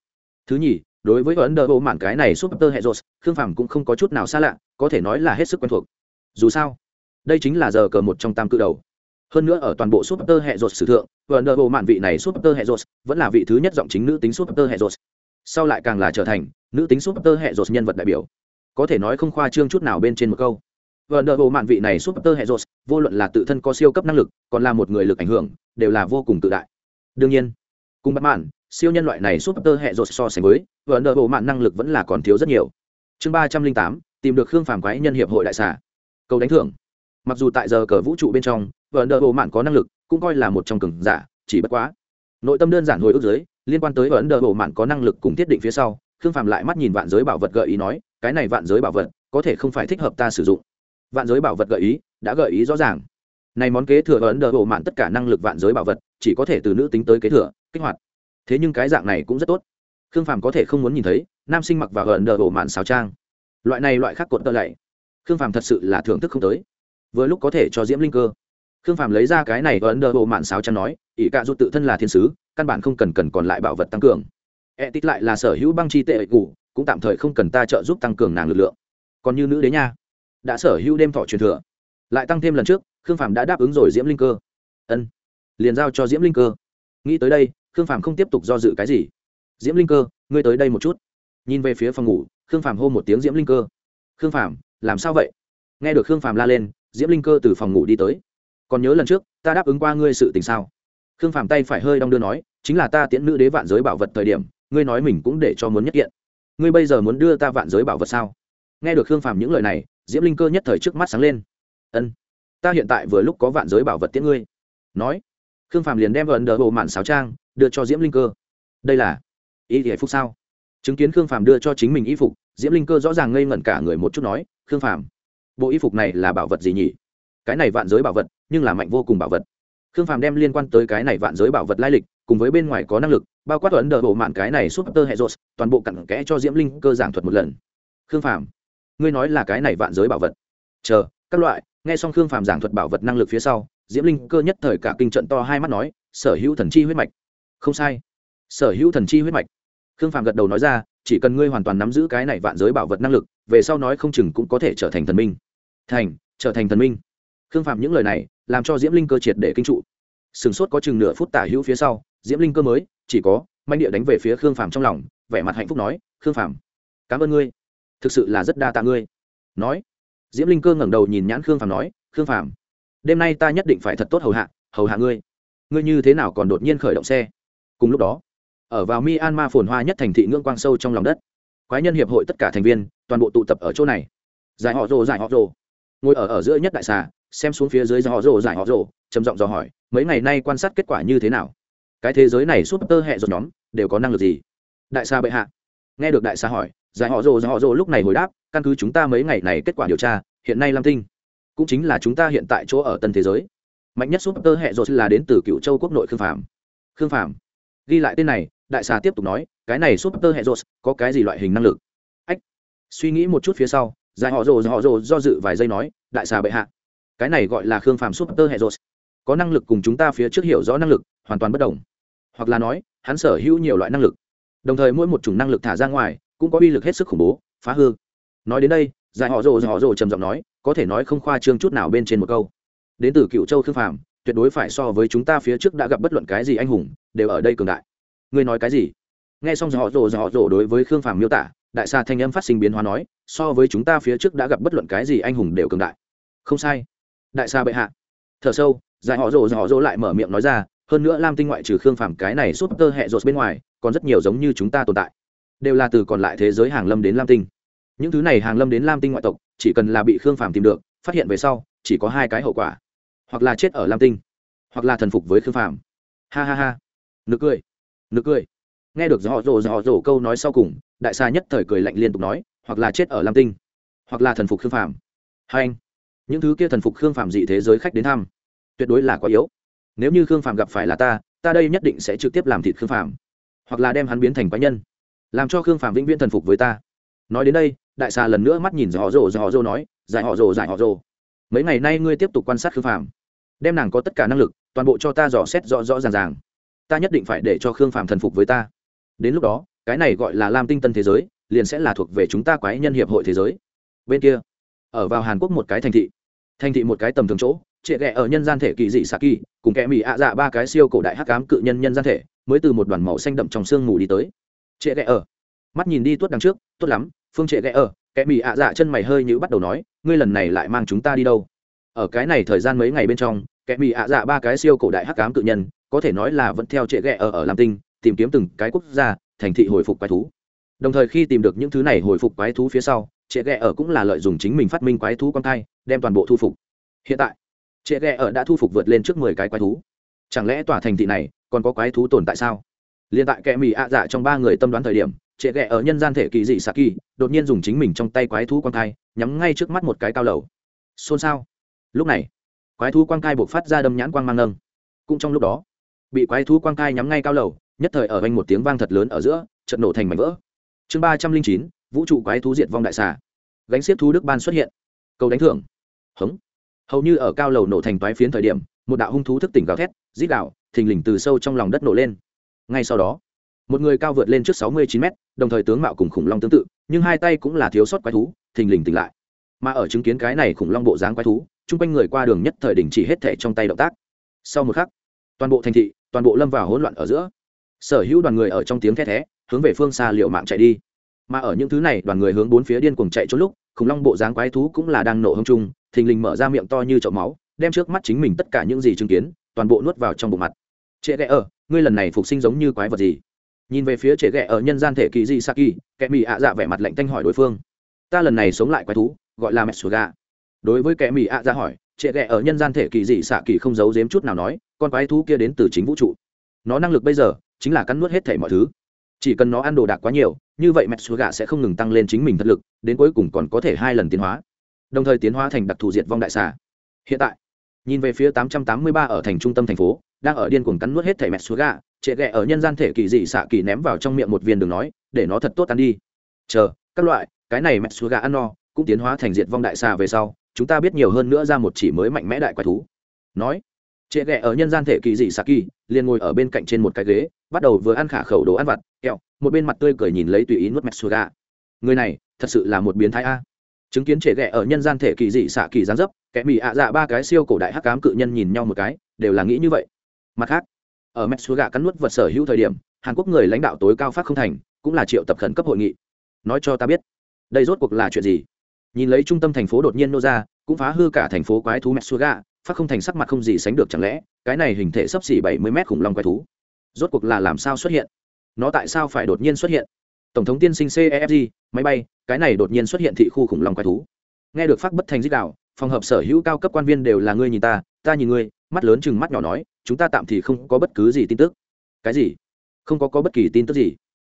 Thứ nhì, đối với ấn độ bộ mạn cái này súp tơ hệ rột, khương phàm cũng không có chút nào xa lạ, có thể nói là hết sức quen thuộc. Dù sao, đây chính là giờ cờ một trong tam cự đầu. Hơn nữa ở toàn bộ súp tơ hệ rột sử thượng, ấn độ bộ mạn vị này súp tơ hệ rột vẫn là vị thứ nhất giọng chính nữ tính súp tơ hệ rột. Sau lại càng là trở thành nữ tính súp tơ hệ rột nhân vật đại biểu. Có thể nói không khoa trương chút nào bên trên một câu. Vợ nợ bộ mạn vị này súp tơ hệ rột, vô luận là tự thân có siêu cấp năng lực, còn là một người lực ảnh hưởng, đều là vô cùng tự đại đương nhiên. Cùng bắt mạn, siêu nhân loại này súp tơ hệ rột so sánh với vợ nợ bộ mạn năng lực vẫn là còn thiếu rất nhiều. Chương ba trăm linh tám, tìm được khương phàm quái nhân hiệp hội đại xà. Cầu đánh thưởng. Mặc dù tại giờ cờ vũ trụ bên trong vợ nợ bộ mạn có năng lực, cũng coi là một trong cường giả, chỉ bất quá. Nội tâm đơn giản hồi ức giới liên quan tới vợ nợ bộ mạn có năng lực cùng thiết định phía sau, khương phàm lại mắt nhìn vạn giới bảo vật gợi ý nói, cái này vạn giới bảo vật, có thể không phải thích hợp ta sử dụng. Vạn giới bảo vật gợi ý, đã gợi ý rõ ràng này món kế thừa ấn độ bộ mạn tất cả năng lực vạn giới bảo vật, chỉ có thể từ nữ tính tới kế thừa, kích hoạt. Thế nhưng cái dạng này cũng rất tốt. Khương phàm có thể không muốn nhìn thấy, nam sinh mặc vào ấn độ bộ mạn xào trang. Loại này loại khác cột tơ lạy. Khương phàm thật sự là thưởng thức không tới. Vừa lúc có thể cho diễm linh cơ. Khương phàm lấy ra cái này ấn độ bộ mạn xào trang nói, ỷ cạ rút tự thân là thiên sứ, căn bản không cần cần còn lại bảo vật tăng cường. E tích lại là sở hữu băng chi tệ cũ cũng tạm thời không cần ta trợ giúp tăng cường nàng lực lượng. Còn như nữ đế nha, đã sở hữu đêm thọ truyền thừa. Lại tăng thêm lần trước khương phàm đã đáp ứng rồi diễm linh cơ. Ân, liền giao cho diễm linh cơ. Nghĩ tới đây, khương phàm không tiếp tục do dự cái gì. Diễm linh cơ, ngươi tới đây một chút. Nhìn về phía phòng ngủ, khương phàm hô một tiếng diễm linh cơ. Khương phàm, làm sao vậy? Nghe được khương phàm la lên, diễm linh cơ từ phòng ngủ đi tới. Còn nhớ lần trước, ta đáp ứng qua ngươi sự tình sao? Khương phàm tay phải hơi đong đưa nói, chính là ta tiễn nữ đế vạn giới bảo vật thời điểm, ngươi nói mình cũng để cho muốn nhất kiện. Ngươi bây giờ muốn đưa ta vạn giới bảo vật sao? Nghe được khương phàm những lời này, diễm linh cơ nhất thời trước mắt sáng lên. Ân ta hiện tại vừa lúc có vạn giới bảo vật tiễn ngươi. Nói, khương phàm liền đem ấn đờ bộ mạn sáo trang đưa cho diễm linh cơ. Đây là y thể phúc sao? Chứng kiến khương phàm đưa cho chính mình y phục, diễm linh cơ rõ ràng ngây ngẩn cả người một chút nói, khương phàm, bộ y phục này là bảo vật gì nhỉ? Cái này vạn giới bảo vật, nhưng là mạnh vô cùng bảo vật. Khương phàm đem liên quan tới cái này vạn giới bảo vật lai lịch, cùng với bên ngoài có năng lực, bao quát ấn đờ bộ mạn cái này súp tơ hệ rột toàn bộ cặn kẽ cho diễm linh cơ giảng thuật một lần. Khương phàm, ngươi nói là cái này vạn giới bảo vật. Chờ các loại, nghe xong khương phàm giảng thuật bảo vật năng lực phía sau, diễm linh cơ nhất thời cả kinh trận to hai mắt nói, sở hữu thần chi huyết mạch. Không sai. Sở hữu thần chi huyết mạch. Khương phàm gật đầu nói ra, chỉ cần ngươi hoàn toàn nắm giữ cái này vạn giới bảo vật năng lực, về sau nói không chừng cũng có thể trở thành thần minh. Thành, trở thành thần minh. Khương phàm những lời này, làm cho diễm linh cơ triệt để kinh trụ. Sửng sốt có chừng nửa phút tả hữu phía sau, diễm linh cơ mới, chỉ có manh địa đánh về phía khương phàm trong lòng, vẻ mặt hạnh phúc nói, khương phàm, cảm ơn ngươi. Thực sự là rất đa tạ ngươi. Nói diễm linh cơ ngẩng đầu nhìn nhãn khương phàm nói, khương phàm, đêm nay ta nhất định phải thật tốt hầu hạ hầu hạ ngươi. Ngươi như thế nào còn đột nhiên khởi động xe? Cùng lúc đó, ở vào myanmar phồn hoa nhất thành thị ngưỡng quang sâu trong lòng đất, quái nhân hiệp hội tất cả thành viên, toàn bộ tụ tập ở chỗ này. Giải họ rồ, giải họ rồ. Ngồi ở ở giữa nhất đại xà, xem xuống phía dưới giải họ rồ, giải họ rồ, trầm giọng dò hỏi, mấy ngày nay quan sát kết quả như thế nào? Cái thế giới này súp tơ hẹ rột nhóm, đều có năng lực gì? Đại xà bệ hạ. Nghe được đại xà hỏi, giải họ rồ, giải họ rồ lúc này hồi đáp căn cứ chúng ta mấy ngày này kết quả điều tra, hiện nay lam tinh cũng chính là chúng ta hiện tại chỗ ở tân thế giới. Mạnh nhất súp tơ hệ rồi là đến từ cựu châu quốc nội khương phạm khương phạm ghi lại tên này, đại xà tiếp tục nói, cái này súp tơ hệ rồi có cái gì loại hình năng lực? Ách, suy nghĩ một chút phía sau dài họ rồ họ rồ do dự vài giây nói, đại xà bệ hạ, cái này gọi là khương phạm súp tơ hệ rồi có năng lực cùng chúng ta phía trước hiểu rõ năng lực, hoàn toàn bất đồng. Hoặc là nói, hắn sở hữu nhiều loại năng lực, đồng thời mỗi một chủng năng lực thả ra ngoài cũng có uy lực hết sức khủng bố, phá hư nói đến đây, giải họ rồ họ rồ trầm giọng nói, có thể nói không khoa trương chút nào bên trên một câu. Đến từ cựu châu khương phàm, tuyệt đối phải so với chúng ta phía trước đã gặp bất luận cái gì anh hùng, đều ở đây cường đại. Ngươi nói cái gì? Nghe xong giải họ rồ, giải họ rồ đối với khương phàm miêu tả, đại xa thanh âm phát sinh biến hóa nói, so với chúng ta phía trước đã gặp bất luận cái gì anh hùng đều cường đại. Không sai. Đại xa bệ hạ. Thở sâu, giải họ rồ, giải họ rồ lại mở miệng nói ra, hơn nữa lam tinh ngoại trừ khương phàm cái này súp tơ hệ rột bên ngoài, còn rất nhiều giống như chúng ta tồn tại. Đều là từ còn lại thế giới hàng lâm đến lam tinh những thứ này hàng lâm đến lam tinh ngoại tộc, chỉ cần là bị khương phàm tìm được, phát hiện về sau, chỉ có hai cái hậu quả. Hoặc là chết ở lam tinh, hoặc là thần phục với khương phàm. Ha ha ha. Nực cười nực cười. Nghe được dò rồ dò rồ câu nói sau cùng, đại xa nhất thời cười lạnh liên tục nói, hoặc là chết ở lam tinh, hoặc là thần phục khương phàm. Hai anh, những thứ kia thần phục khương phàm dị thế giới khách đến thăm, tuyệt đối là quá yếu. Nếu như khương phàm gặp phải là ta ta đây nhất định sẽ trực tiếp làm thịt khương phàm, hoặc là đem hắn biến thành quái nhân, làm cho khương phàm vĩnh viễn thần phục với ta. Nói đến đây đại xà lần nữa mắt nhìn giải họ rồ giải họ rồ nói, giải họ rồ giải họ rồ mấy ngày nay ngươi tiếp tục quan sát khương phàm, đem nàng có tất cả năng lực, toàn bộ cho ta dò xét rõ rõ ràng ràng. Ta nhất định phải để cho khương phàm thần phục với ta. Đến lúc đó, cái này gọi là lam tinh tân thế giới, liền sẽ là thuộc về chúng ta quái nhân hiệp hội thế giới. Bên kia, ở vào hàn quốc một cái thành thị. Thành thị một cái tầm thường chỗ trệ ghẹ ở nhân gian thể kỳ dị xạ kỳ cùng kẻ mỹ ạ dạ ba cái siêu cổ đại hắc cám cự nhân nhân gian thể, mới từ một đoàn màu xanh đậm trong sương mù đi tới. Trệ ghẹ ở, mắt nhìn đi tuốt đằng trước, tốt lắm phương trệ ghẹ ở, kẻ Mị ạ dạ chân mày hơi như bắt đầu nói, ngươi lần này lại mang chúng ta đi đâu? Ở cái này thời gian mấy ngày bên trong, kẻ Mị ạ dạ ba cái siêu cổ đại hắc cám cự nhân, có thể nói là vẫn theo trệ ghẹ ở ở làm tinh, tìm kiếm từng cái quốc gia, thành thị hồi phục quái thú. Đồng thời khi tìm được những thứ này hồi phục quái thú phía sau, trệ ghẹ ở cũng là lợi dụng chính mình phát minh quái thú con thai, đem toàn bộ thu phục. Hiện tại, trệ ghẹ ở đã thu phục vượt lên trước mười cái quái thú. Chẳng lẽ tòa thành thị này còn có quái thú tồn tại sao? Liên tại kẻ Mị ạ dạ trong ba người tâm đoán thời điểm trệ ghẹ ở nhân gian thể kỳ dị saki đột nhiên dùng chính mình trong tay quái thú quang thai, nhắm ngay trước mắt một cái cao lầu. Xôn xao. Lúc này, quái thú quang thai buộc phát ra đâm nhãn quang mang nâng cũng trong lúc đó, bị quái thú quang thai nhắm ngay cao lầu, nhất thời ở vanh một tiếng vang thật lớn ở giữa trận nổ thành mảnh vỡ. Chương ba trăm linh chín, vũ trụ quái thú diệt vong đại xà. Gánh xiết thú đức ban xuất hiện. Cầu đánh thưởng. Hống. Hầu như ở cao lầu nổ thành toái phiến thời điểm, một đạo hung thú thức tỉnh gào thét, rít đạo thình lình từ sâu trong lòng đất nổ lên. Ngay sau đó, một người cao vượt lên trước sáu mươi chín mét đồng thời tướng mạo cùng khủng long tương tự, nhưng hai tay cũng là thiếu sót quái thú, thình lình tỉnh lại. Mà ở chứng kiến cái này khủng long bộ dáng quái thú, chung quanh người qua đường nhất thời đình chỉ hết thể trong tay động tác. Sau một khắc, toàn bộ thành thị, toàn bộ lâm vào hỗn loạn ở giữa. Sở hữu đoàn người ở trong tiếng the thé, hướng về phương xa liệu mạng chạy đi. Mà ở những thứ này, đoàn người hướng bốn phía điên cuồng chạy trốn lúc, khủng long bộ dáng quái thú cũng là đang nổ hông trung thình lình mở ra miệng to như chậu máu, đem trước mắt chính mình tất cả những gì chứng kiến, toàn bộ nuốt vào trong bộ mặt. Trệ ghẹ ở, ngươi lần này phục sinh giống như quái vật gì? Nhìn về phía trẻ ghẹ ở nhân gian thể kỳ di saki, kẻ mỹ ạ dạ vẻ mặt lạnh tanh hỏi đối phương. Ta lần này sống lại quái thú, gọi là mẹ sùa gà. Đối với kẻ mỹ ạ dạ hỏi, trẻ ghẹ ở nhân gian thể kỳ dị xạ kỳ không giấu giếm chút nào nói, con quái thú kia đến từ chính vũ trụ. Nó năng lực bây giờ, chính là cắn nuốt hết thể mọi thứ. Chỉ cần nó ăn đồ đạc quá nhiều, như vậy mẹ xúa gà sẽ không ngừng tăng lên chính mình thật lực, đến cuối cùng còn có thể hai lần tiến hóa. Đồng thời tiến hóa thành đặc thù diệt vong đại xà. Hiện tại, nhìn về phía 883 ở thành trung tâm thành phố, đang ở điên cuồng cắn nuốt hết thể mẹ xúa gà trệ ghẹ ở nhân gian thể kỳ dị xạ kỳ ném vào trong miệng một viên đường nói để nó thật tốt ăn đi. Chờ các loại cái này mẹ xúa gà ăn no cũng tiến hóa thành diệt vong đại xà về sau chúng ta biết nhiều hơn nữa ra một chỉ mới mạnh mẽ đại quái thú. Nói trệ ghẹ ở nhân gian thể kỳ dị xạ kỳ, liền ngồi ở bên cạnh trên một cái ghế bắt đầu vừa ăn khả khẩu đồ ăn vặt kẹo một bên mặt tươi cười nhìn lấy tùy ý nuốt mẹt xua gà. Người này thật sự là một biến thái a. Chứng kiến trệ ghẹ ở nhân gian thể kỳ dị xạ kỳ gián dấp kẻ mỹ ạ dạ ba cái siêu cổ đại hắc cám cự nhân nhìn nhau một cái đều là nghĩ như vậy. Mặt khác ở mẹt xua cắn nuốt vật sở hữu thời điểm, hàn quốc người lãnh đạo tối cao phát không thành, cũng là triệu tập khẩn cấp hội nghị. Nói cho ta biết, đây rốt cuộc là chuyện gì? Nhìn lấy trung tâm thành phố đột nhiên nô ra, cũng phá hư cả thành phố quái thú mẹ gà phát không thành sắc mặt không gì sánh được chẳng lẽ, cái này hình thể sấp xỉ bảy mươi mét khủng long quái thú, rốt cuộc là làm sao xuất hiện? Nó tại sao phải đột nhiên xuất hiện? Tổng thống tiên sinh cefg máy bay, cái này đột nhiên xuất hiện thị khu khủng long quái thú. Nghe được phát bất thành dích đạo, phòng hợp sở hữu cao cấp quan viên đều là ngươi nhìn ta ta nhìn ngươi, mắt lớn chừng mắt nhỏ nói chúng ta tạm thì không có bất cứ gì tin tức. Cái gì? Không có có bất kỳ tin tức gì.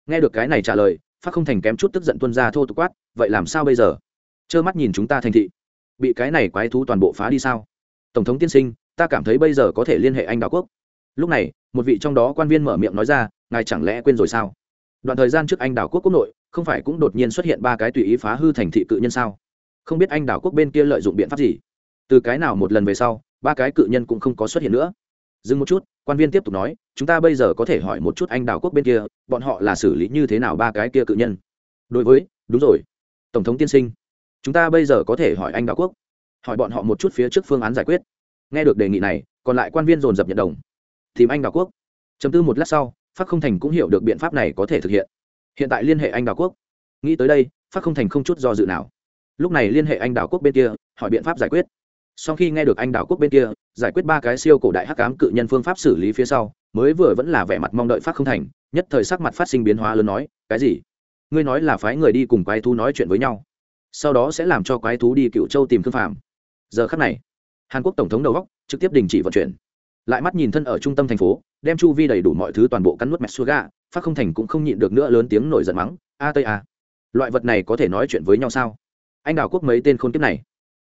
Nghe được cái này trả lời, phát không thành kém chút tức giận tuân ra thô tục quát, vậy làm sao bây giờ? Trơ mắt nhìn chúng ta thành thị. Bị cái này quái thú toàn bộ phá đi sao? Tổng thống tiên sinh, ta cảm thấy bây giờ có thể liên hệ anh đảo quốc. Lúc này, một vị trong đó quan viên mở miệng nói ra, ngài chẳng lẽ quên rồi sao? Đoạn thời gian trước anh đảo quốc quốc nội, không phải cũng đột nhiên xuất hiện ba cái tùy ý phá hư thành thị cự nhân sao? Không biết anh đảo quốc bên kia lợi dụng biện pháp gì? Từ cái nào một lần về sau, ba cái cự nhân cũng không có xuất hiện nữa dừng một chút, quan viên tiếp tục nói, chúng ta bây giờ có thể hỏi một chút anh đảo quốc bên kia, bọn họ là xử lý như thế nào ba cái kia cự nhân? Đối với, đúng rồi. Tổng thống tiên sinh, chúng ta bây giờ có thể hỏi anh đảo quốc. Hỏi bọn họ một chút phía trước phương án giải quyết. Nghe được đề nghị này, còn lại quan viên dồn dập nhận đồng. Tìm anh đảo quốc. Chấm tư một lát sau, phát không thành cũng hiểu được biện pháp này có thể thực hiện. Hiện tại liên hệ anh đảo quốc. Nghĩ tới đây, phát không thành không chút do dự nào. Lúc này liên hệ anh đảo quốc bên kia, hỏi biện pháp giải quyết sau khi nghe được anh đảo quốc bên kia, giải quyết ba cái siêu cổ đại hắc cám cự nhân phương pháp xử lý phía sau, mới vừa vẫn là vẻ mặt mong đợi phát không thành, nhất thời sắc mặt phát sinh biến hóa lớn nói, cái gì? Ngươi nói là phái người đi cùng quái thú nói chuyện với nhau, sau đó sẽ làm cho quái thú đi cựu châu tìm thương phạm giờ khắc này, hàn quốc tổng thống đầu góc trực tiếp đình chỉ vận chuyển, lại mắt nhìn thân ở trung tâm thành phố, đem chu vi đầy đủ mọi thứ toàn bộ cắn nuốt mẹt xua gà phát không thành cũng không nhịn được nữa lớn tiếng nổi giận mắng, a tây a, loại vật này có thể nói chuyện với nhau sao? Anh đào quốc mấy tên khôn kiếp này,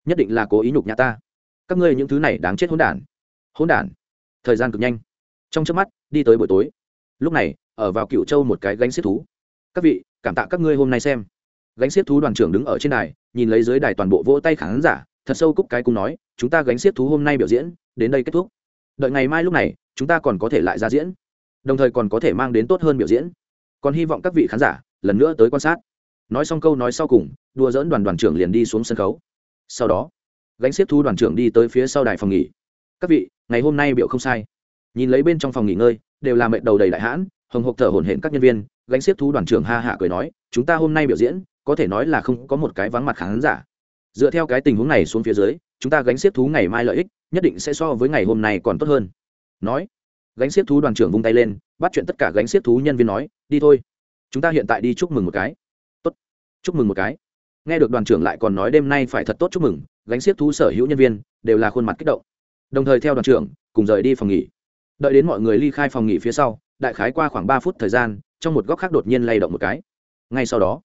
nhất định là cố ý nhục nhã ta các ngươi những thứ này đáng chết hỗn đản. Hỗn đản. Thời gian cực nhanh. Trong chớp mắt, đi tới buổi tối. Lúc này, ở vào cựu châu một cái gánh xiết thú. Các vị, cảm tạ các ngươi hôm nay xem. Gánh xiết thú đoàn trưởng đứng ở trên đài, nhìn lấy dưới đài toàn bộ vỗ tay khán giả, thật sâu cúc cái cung nói, chúng ta gánh xiết thú hôm nay biểu diễn, đến đây kết thúc. Đợi ngày mai lúc này, chúng ta còn có thể lại ra diễn. Đồng thời còn có thể mang đến tốt hơn biểu diễn. Còn hy vọng các vị khán giả lần nữa tới quan sát. Nói xong câu nói sau cùng, đùa dỡn đoàn đoàn trưởng liền đi xuống sân khấu. Sau đó gánh xiết thú đoàn trưởng đi tới phía sau đài phòng nghỉ. Các vị, ngày hôm nay biểu không sai. Nhìn lấy bên trong phòng nghỉ ngơi, đều là mệt đầu đầy đại hãn, hồng hộc thở hổn hển các nhân viên, gánh xiết thú đoàn trưởng ha hạ cười nói, chúng ta hôm nay biểu diễn, có thể nói là không có một cái vắng mặt khán giả. Dựa theo cái tình huống này xuống phía dưới, chúng ta gánh xiết thú ngày mai lợi ích, nhất định sẽ so với ngày hôm nay còn tốt hơn. Nói, gánh xiết thú đoàn trưởng vung tay lên, bắt chuyện tất cả gánh xiết thú nhân viên nói, đi thôi. Chúng ta hiện tại đi chúc mừng một cái. Tốt. Chúc mừng một cái. Nghe được đoàn trưởng lại còn nói đêm nay phải thật tốt chúc mừng gánh xiếc thú sở hữu nhân viên, đều là khuôn mặt kích động. Đồng thời theo đoàn trưởng, cùng rời đi phòng nghỉ. Đợi đến mọi người ly khai phòng nghỉ phía sau, đại khái qua khoảng ba phút thời gian, trong một góc khác đột nhiên lay động một cái. Ngay sau đó,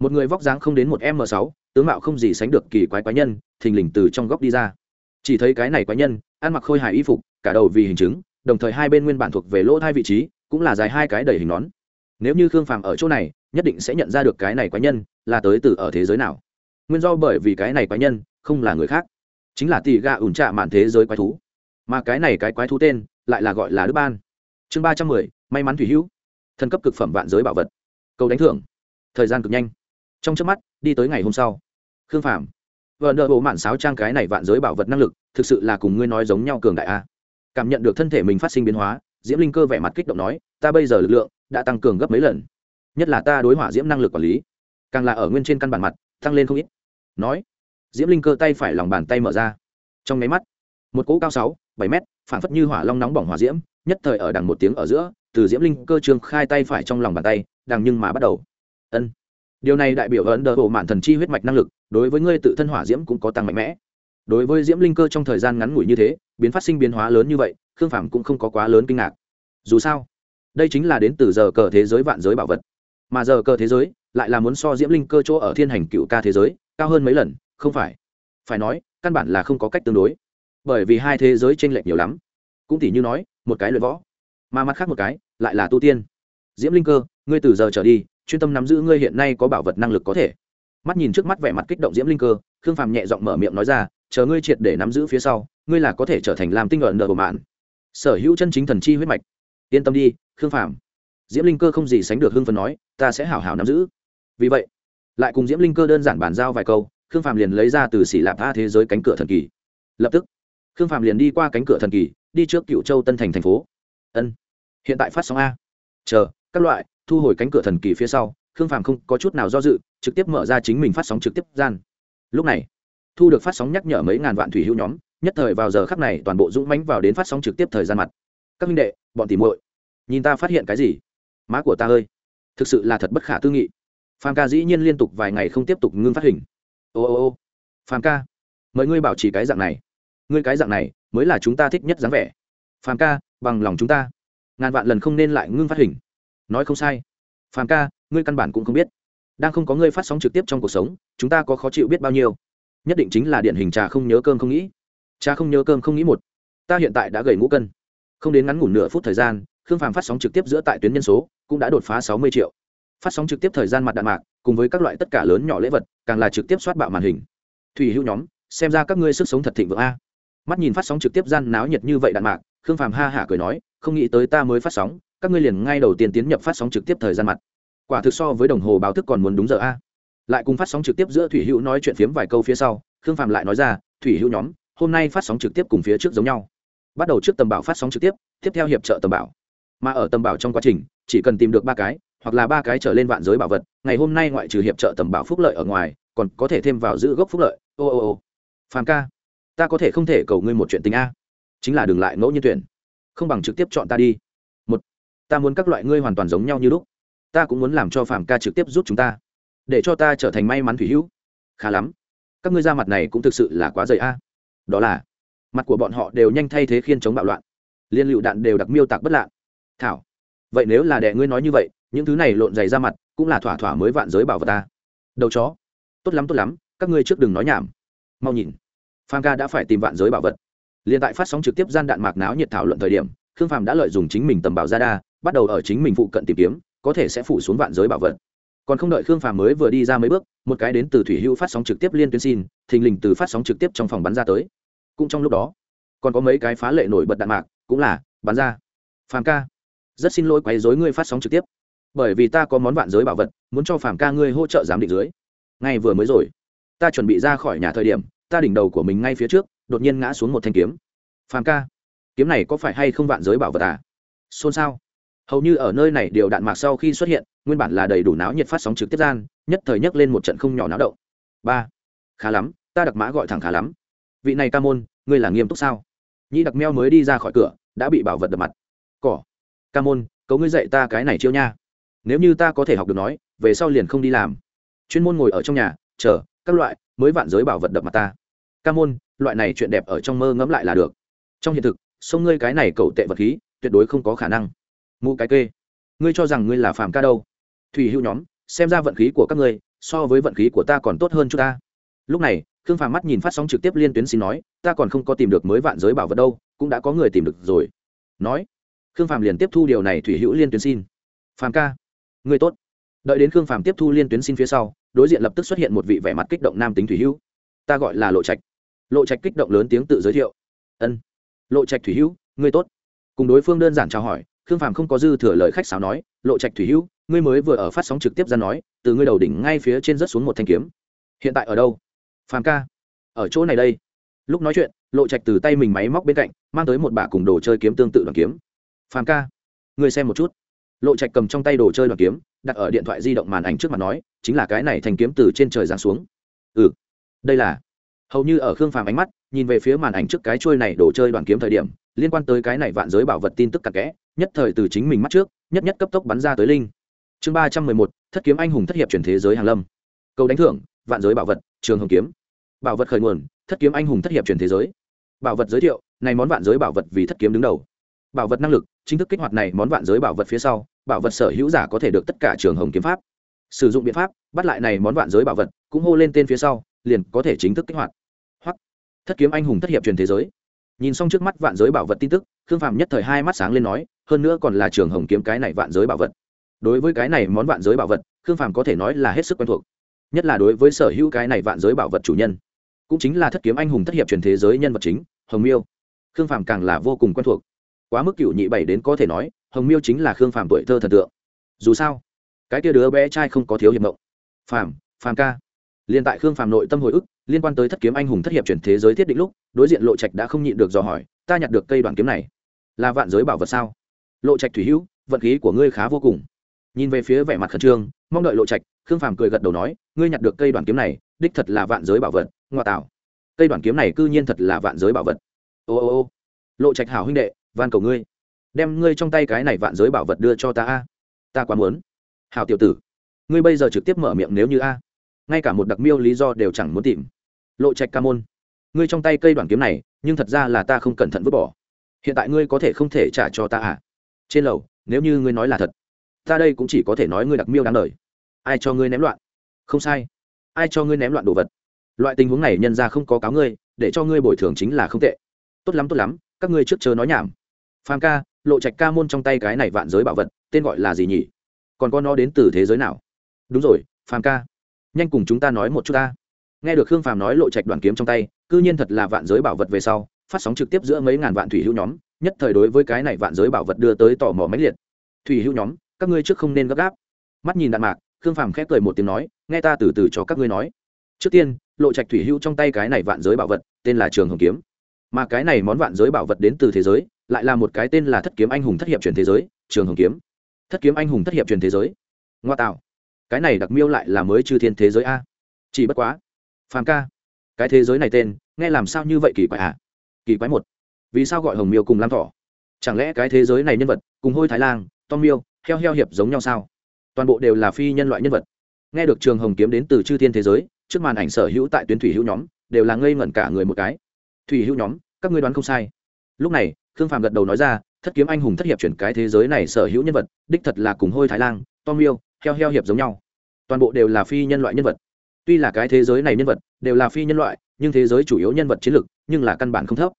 một người vóc dáng không đến một m sáu, tướng mạo không gì sánh được kỳ quái quái nhân, thình lình từ trong góc đi ra. Chỉ thấy cái này quái nhân, ăn mặc khôi hài y phục, cả đầu vì hình chứng, đồng thời hai bên nguyên bản thuộc về lỗ hai vị trí, cũng là dài hai cái đầy hình nón. Nếu như khương phàm ở chỗ này, nhất định sẽ nhận ra được cái này quái nhân là tới từ ở thế giới nào. Nguyên do bởi vì cái này quái nhân không là người khác chính là tỷ gà ủn trạ mạn thế giới quái thú. Mà cái này cái quái thú tên lại là gọi là đức ban. Chương ba trăm mười may mắn thủy hữu. Thân cấp cực phẩm vạn giới bảo vật. Câu đánh thưởng. Thời gian cực nhanh. Trong trước mắt đi tới ngày hôm sau. Khương phạm, vợ nợ bộ mạn sáo trang cái này vạn giới bảo vật năng lực thực sự là cùng ngươi nói giống nhau cường đại a cảm nhận được thân thể mình phát sinh biến hóa diễm linh cơ vẻ mặt kích động nói ta bây giờ lực lượng đã tăng cường gấp mấy lần. Nhất là ta đối hỏa diễm năng lực quản lý càng là ở nguyên trên căn bản mặt tăng lên không ít. Nói diễm linh cơ tay phải lòng bàn tay mở ra. Trong máy mắt, một cỗ cao sáu, bảy mét phản phất như hỏa long nóng bỏng hỏa diễm, nhất thời ở đằng một tiếng ở giữa, từ diễm linh cơ trương khai tay phải trong lòng bàn tay, đằng nhưng mà bắt đầu. Ân. Điều này đại biểu ấn đờ bộ mạn thần chi huyết mạch năng lực, đối với ngươi tự thân hỏa diễm cũng có tăng mạnh mẽ. Đối với diễm linh cơ trong thời gian ngắn ngủi như thế, biến phát sinh biến hóa lớn như vậy, khương phạm cũng không có quá lớn kinh ngạc. Dù sao, đây chính là đến từ giờ cờ thế giới vạn giới bảo vật. Mà giờ cờ thế giới lại là muốn so diễm linh cơ chỗ ở thiên hành cựu ca thế giới, cao hơn mấy lần không phải. Phải nói, căn bản là không có cách tương đối. Bởi vì hai thế giới t r ê n lệch nhiều lắm. Cũng tỉ như nói, một cái luyện võ, mà mặt khác một cái lại là tu tiên. Diễm linh cơ, ngươi từ giờ trở đi, chuyên tâm nắm giữ ngươi hiện nay có bảo vật năng lực có thể. Mắt nhìn trước mắt vẻ mặt kích động diễm linh cơ, khương phàm nhẹ giọng mở miệng nói ra, chờ ngươi triệt để nắm giữ phía sau, ngươi là có thể trở thành làm tinh luận nợ của mạn. Sở hữu chân chính thần chi huyết mạch. Yên tâm đi, khương phàm. Diễm linh cơ không gì sánh được hưng phần nói, ta sẽ hảo hảo nắm giữ. Vì vậy, lại cùng diễm linh cơ đơn giản bàn giao vài câu khương phạm liền lấy ra từ xỉ lạp a thế giới cánh cửa thần kỳ. Lập tức, khương phạm liền đi qua cánh cửa thần kỳ, đi trước cựu châu tân thành thành phố. Ân, hiện tại phát sóng a. Chờ, các loại, thu hồi cánh cửa thần kỳ phía sau, khương phạm không có chút nào do dự, trực tiếp mở ra chính mình phát sóng trực tiếp gian. Lúc này, thu được phát sóng nhắc nhở mấy ngàn vạn thủy hữu nhóm, nhất thời vào giờ khắc này toàn bộ dũng mãnh vào đến phát sóng trực tiếp thời gian mặt. Các minh đệ, bọn tìm muội, nhìn ta phát hiện cái gì? Má của ta ơi, thực sự là thật bất khả tư nghị. Phàm ca dĩ nhiên liên tục vài ngày không tiếp tục ngưng phát hình ô ô ô, phàm ca, mời ngươi bảo trì cái dạng này. Ngươi cái dạng này mới là chúng ta thích nhất dáng vẻ. Phàm ca, bằng lòng chúng ta. Ngàn vạn lần không nên lại ngưng phát hình. Nói không sai. Phàm ca, ngươi căn bản cũng không biết. Đang không có ngươi phát sóng trực tiếp trong cuộc sống, chúng ta có khó chịu biết bao nhiêu. Nhất định chính là điển hình trà không nhớ cơm không nghĩ. Cha không nhớ cơm không nghĩ một. Ta hiện tại đã gầy ngũ cân. Không đến ngắn ngủn nửa phút thời gian, khương phàm phát sóng trực tiếp giữa tại tuyến nhân số cũng đã đột phá sáu mươi triệu phát sóng trực tiếp thời gian mặt đạn mạc, cùng với các loại tất cả lớn nhỏ lễ vật, càng là trực tiếp soát bạo màn hình. Thủy hữu nhóm, xem ra các ngươi sức sống thật thịnh vượng a. Mắt nhìn phát sóng trực tiếp gian náo nhiệt như vậy đạn mạc, khương phàm ha hả cười nói, không nghĩ tới ta mới phát sóng, các ngươi liền ngay đầu tiên tiến nhập phát sóng trực tiếp thời gian mặt. Quả thực so với đồng hồ báo thức còn muốn đúng giờ a. Lại cùng phát sóng trực tiếp giữa thủy hữu nói chuyện phiếm vài câu phía sau, khương phàm lại nói ra, thủy hữu nhóm, hôm nay phát sóng trực tiếp cùng phía trước giống nhau. Bắt đầu trước tầm bảo phát sóng trực tiếp tiếp theo hiệp trợ tầm bảo. Mà ở tầm bảo trong quá trình, chỉ cần tìm được ba cái hoặc là ba cái trở lên vạn giới bảo vật, ngày hôm nay ngoại trừ hiệp trợ tầm bảo phúc lợi ở ngoài, còn có thể thêm vào giữ gốc phúc lợi. Ô ô ô. Phàm ca, ta có thể không thể cầu ngươi một chuyện tình a. Chính là đừng lại ngẫu nhiên tuyển. Không bằng trực tiếp chọn ta đi. Một, ta muốn các loại ngươi hoàn toàn giống nhau như lúc. Ta cũng muốn làm cho phàm ca trực tiếp giúp chúng ta. Để cho ta trở thành may mắn thủy hữu. Khá lắm. Các ngươi ra mặt này cũng thực sự là quá dày a. Đó là, mặt của bọn họ đều nhanh thay thế khiên chống bạo loạn. Liên lựu đạn đều đặc miêu tạc bất lạ. Thảo vậy nếu là đệ ngươi nói như vậy, những thứ này lộn dày ra mặt, cũng là thỏa thỏa mới vạn giới bảo vật ta. Đầu chó. Tốt lắm tốt lắm, các ngươi trước đừng nói nhảm. Mau nhìn. Phan ca đã phải tìm vạn giới bảo vật. Liền tại phát sóng trực tiếp gian đạn mạc náo nhiệt thảo luận thời điểm, khương phàm đã lợi dụng chính mình tầm bảo ra đa, bắt đầu ở chính mình phụ cận tìm kiếm, có thể sẽ phủ xuống vạn giới bảo vật. Còn không đợi khương phàm mới vừa đi ra mấy bước, một cái đến từ thủy hữu phát sóng trực tiếp liên tuyến xin, thình lình từ phát sóng trực tiếp trong phòng bắn ra tới. Cũng trong lúc đó, còn có mấy cái phá lệ nổi bật đạn mạc, cũng là bắn ra. Phàm ca rất xin lỗi quấy dối ngươi phát sóng trực tiếp. Bởi vì ta có món vạn giới bảo vật, muốn cho phàm ca ngươi hỗ trợ giám định dưới. Ngay vừa mới rồi, ta chuẩn bị ra khỏi nhà thời điểm, ta đỉnh đầu của mình ngay phía trước, đột nhiên ngã xuống một thanh kiếm. Phàm ca, kiếm này có phải hay không vạn giới bảo vật à? Xôn xao. Hầu như ở nơi này điều đạn mạc sau khi xuất hiện, nguyên bản là đầy đủ náo nhiệt phát sóng trực tiếp gian, nhất thời nhấc lên một trận không nhỏ náo động. Ba, khá lắm, ta đặc mã gọi thẳng khá lắm. Vị này ca môn, ngươi là nghiêm túc sao? Nhĩ đặc meo mới đi ra khỏi cửa, đã bị bảo vật đập mặt. Cỏ ca môn cấu ngươi dạy ta cái này chiêu nha. Nếu như ta có thể học được nói, về sau liền không đi làm. Chuyên môn ngồi ở trong nhà, chờ, các loại, mới vạn giới bảo vật đập mặt ta. Ca môn, loại này chuyện đẹp ở trong mơ ngẫm lại là được. Trong hiện thực sông ngươi cái này cầu tệ vật khí, tuyệt đối không có khả năng. Mụ cái kê. Ngươi cho rằng ngươi là phàm ca đâu? Thủy hữu nhóm, xem ra vận khí của các ngươi, so với vận khí của ta còn tốt hơn chúng ta. Lúc này, khương phàm mắt nhìn phát sóng trực tiếp liên tuyến xin nói, ta còn không có tìm được mới vạn giới bảo vật đâu, cũng đã có người tìm được rồi. Nói khương phàm liền tiếp thu điều này thủy hữu liên tuyến xin. Phàm ca, người tốt. Đợi đến khương phàm tiếp thu liên tuyến xin phía sau, đối diện lập tức xuất hiện một vị vẻ mặt kích động nam tính thủy hữu. Ta gọi là lộ trạch. Lộ trạch kích động lớn tiếng tự giới thiệu. Ân. Lộ trạch thủy hữu, người tốt. Cùng đối phương đơn giản chào hỏi, khương phàm không có dư thừa lời khách sáo nói, lộ trạch thủy hữu, ngươi mới vừa ở phát sóng trực tiếp ra nói, từ ngươi đầu đỉnh ngay phía trên rớt xuống một thanh kiếm. Hiện tại ở đâu? Phàm ca, ở chỗ này đây. Lúc nói chuyện, lộ trạch từ tay mình máy móc bên cạnh, mang tới một bả cùng đồ chơi kiếm tương tự đoàn kiếm phàm ca người xem một chút. Lộ trạch cầm trong tay đồ chơi đoàn kiếm, đặt ở điện thoại di động màn ảnh trước mặt nói, chính là cái này thành kiếm từ trên trời giáng xuống. Ừ đây là. Hầu như ở khương phàm ánh mắt, nhìn về phía màn ảnh trước cái chuôi này đồ chơi đoàn kiếm thời điểm, liên quan tới cái này vạn giới bảo vật tin tức cặn kẽ, nhất thời từ chính mình mắt trước, nhất nhất cấp tốc bắn ra tới linh. Chương ba trăm mười một, thất kiếm anh hùng thất hiệp truyền thế giới hàn lâm. Câu đánh thưởng, vạn giới bảo vật, trường hồng kiếm. Bảo vật khởi nguồn, thất kiếm anh hùng thất hiệp truyền thế giới. Bảo vật giới thiệu, này món vạn giới bảo vật vì thất kiếm đứng đầu bảo vật năng lực, chính thức kích hoạt này món vạn giới bảo vật phía sau, bảo vật sở hữu giả có thể được tất cả trường hồng kiếm pháp. Sử dụng biện pháp, bắt lại này món vạn giới bảo vật, cũng hô lên tên phía sau, liền có thể chính thức kích hoạt. Hoặc thất kiếm anh hùng thất hiệp truyền thế giới. Nhìn xong trước mắt vạn giới bảo vật tin tức, khương phạm nhất thời hai mắt sáng lên nói, hơn nữa còn là trường hồng kiếm cái này vạn giới bảo vật. Đối với cái này món vạn giới bảo vật, khương phạm có thể nói là hết sức quen thuộc. Nhất là đối với sở hữu cái này vạn giới bảo vật chủ nhân, cũng chính là thất kiếm anh hùng thất hiệp truyền thế giới nhân vật chính, hồng miêu. Khương phạm càng là vô cùng quen thuộc quá mức cựu nhị bảy đến có thể nói, hồng miêu chính là khương phạm tuổi thơ thần tượng. Dù sao, cái tia đứa bé trai không có thiếu hiệp mộng. Phạm phạm ca. Liên tại khương phạm nội tâm hồi ức, liên quan tới thất kiếm anh hùng thất hiệp truyền thế giới thiết định lúc, đối diện lộ trạch đã không nhịn được dò hỏi, ta nhặt được cây đoàn kiếm này, là vạn giới bảo vật sao? Lộ trạch thủy hữu, vận khí của ngươi khá vô cùng. Nhìn về phía vẻ mặt khẩn trương, mong đợi lộ trạch, khương phàm cười gật đầu nói, ngươi nhặt được cây đoàn kiếm này, đích thật là vạn giới bảo vật, ngoa tạo. Cây đoàn kiếm này cư nhiên thật là vạn giới bảo vật. Ô ô ô. Lộ trạch hảo huynh đệ van cầu ngươi. Đem ngươi trong tay cái này vạn giới bảo vật đưa cho ta a. Ta quá muốn. Hào tiểu tử, ngươi bây giờ trực tiếp mở miệng nếu như a. Ngay cả một đặc miêu lý do đều chẳng muốn tìm. Lộ trạch ca môn, ngươi trong tay cây đoàn kiếm này, nhưng thật ra là ta không cẩn thận vứt bỏ. Hiện tại ngươi có thể không thể trả cho ta à? Trên lầu, nếu như ngươi nói là thật, ta đây cũng chỉ có thể nói ngươi đặc miêu đáng lời. Ai cho ngươi ném loạn? Không sai. Ai cho ngươi ném loạn đồ vật? Loại tình huống này nhân ra không có cáo ngươi, để cho ngươi bồi thường chính là không tệ. Tốt lắm tốt lắm, các ngươi trước chờ nói nhảm phàm ca, lộ trạch ca môn trong tay cái này vạn giới bảo vật, tên gọi là gì nhỉ? Còn có nó đến từ thế giới nào? Đúng rồi, phàm ca. Nhanh cùng chúng ta nói một chút ta. Nghe được khương phàm nói lộ trạch đoàn kiếm trong tay, cư nhiên thật là vạn giới bảo vật về sau, phát sóng trực tiếp giữa mấy ngàn vạn thủy hữu nhóm, nhất thời đối với cái này vạn giới bảo vật đưa tới tò mò máy liệt. Thủy hữu nhóm, các ngươi trước không nên gấp gáp. Mắt nhìn đạn mạc, khương phàm khép cười một tiếng nói, nghe ta từ từ cho các ngươi nói. Trước tiên, lộ trạch thủy hữu trong tay cái này vạn giới bảo vật, tên là trường hồng kiếm mà cái này món vạn giới bảo vật đến từ thế giới, lại là một cái tên là thất kiếm anh hùng thất hiệp truyền thế giới, trường hồng kiếm. Thất kiếm anh hùng thất hiệp truyền thế giới. Ngoa tạo. Cái này đặc miêu lại là mới chư thiên thế giới a. Chỉ bất quá. Phàm ca. Cái thế giới này tên, nghe làm sao như vậy kỳ quái à? Kỳ quái một. Vì sao gọi hồng miêu cùng lam thỏ chẳng lẽ cái thế giới này nhân vật, cùng hôi thái lan tom miêu, heo heo hiệp giống nhau sao? Toàn bộ đều là phi nhân loại nhân vật. Nghe được trường hồng kiếm đến từ chư thiên thế giới, trước màn ảnh sở hữu tại tuyến thủy hữu nhóm, đều là ngây ngẩn cả người một cái thủy hữu nhóm, các ngươi đoán không sai. Lúc này, khương phàm gật đầu nói ra, thất kiếm anh hùng thất hiệp chuyển cái thế giới này sở hữu nhân vật, đích thật là cùng hôi thái lan tom miêu, heo heo hiệp giống nhau. Toàn bộ đều là phi nhân loại nhân vật. Tuy là cái thế giới này nhân vật, đều là phi nhân loại, nhưng thế giới chủ yếu nhân vật chiến lược, nhưng là căn bản không thấp.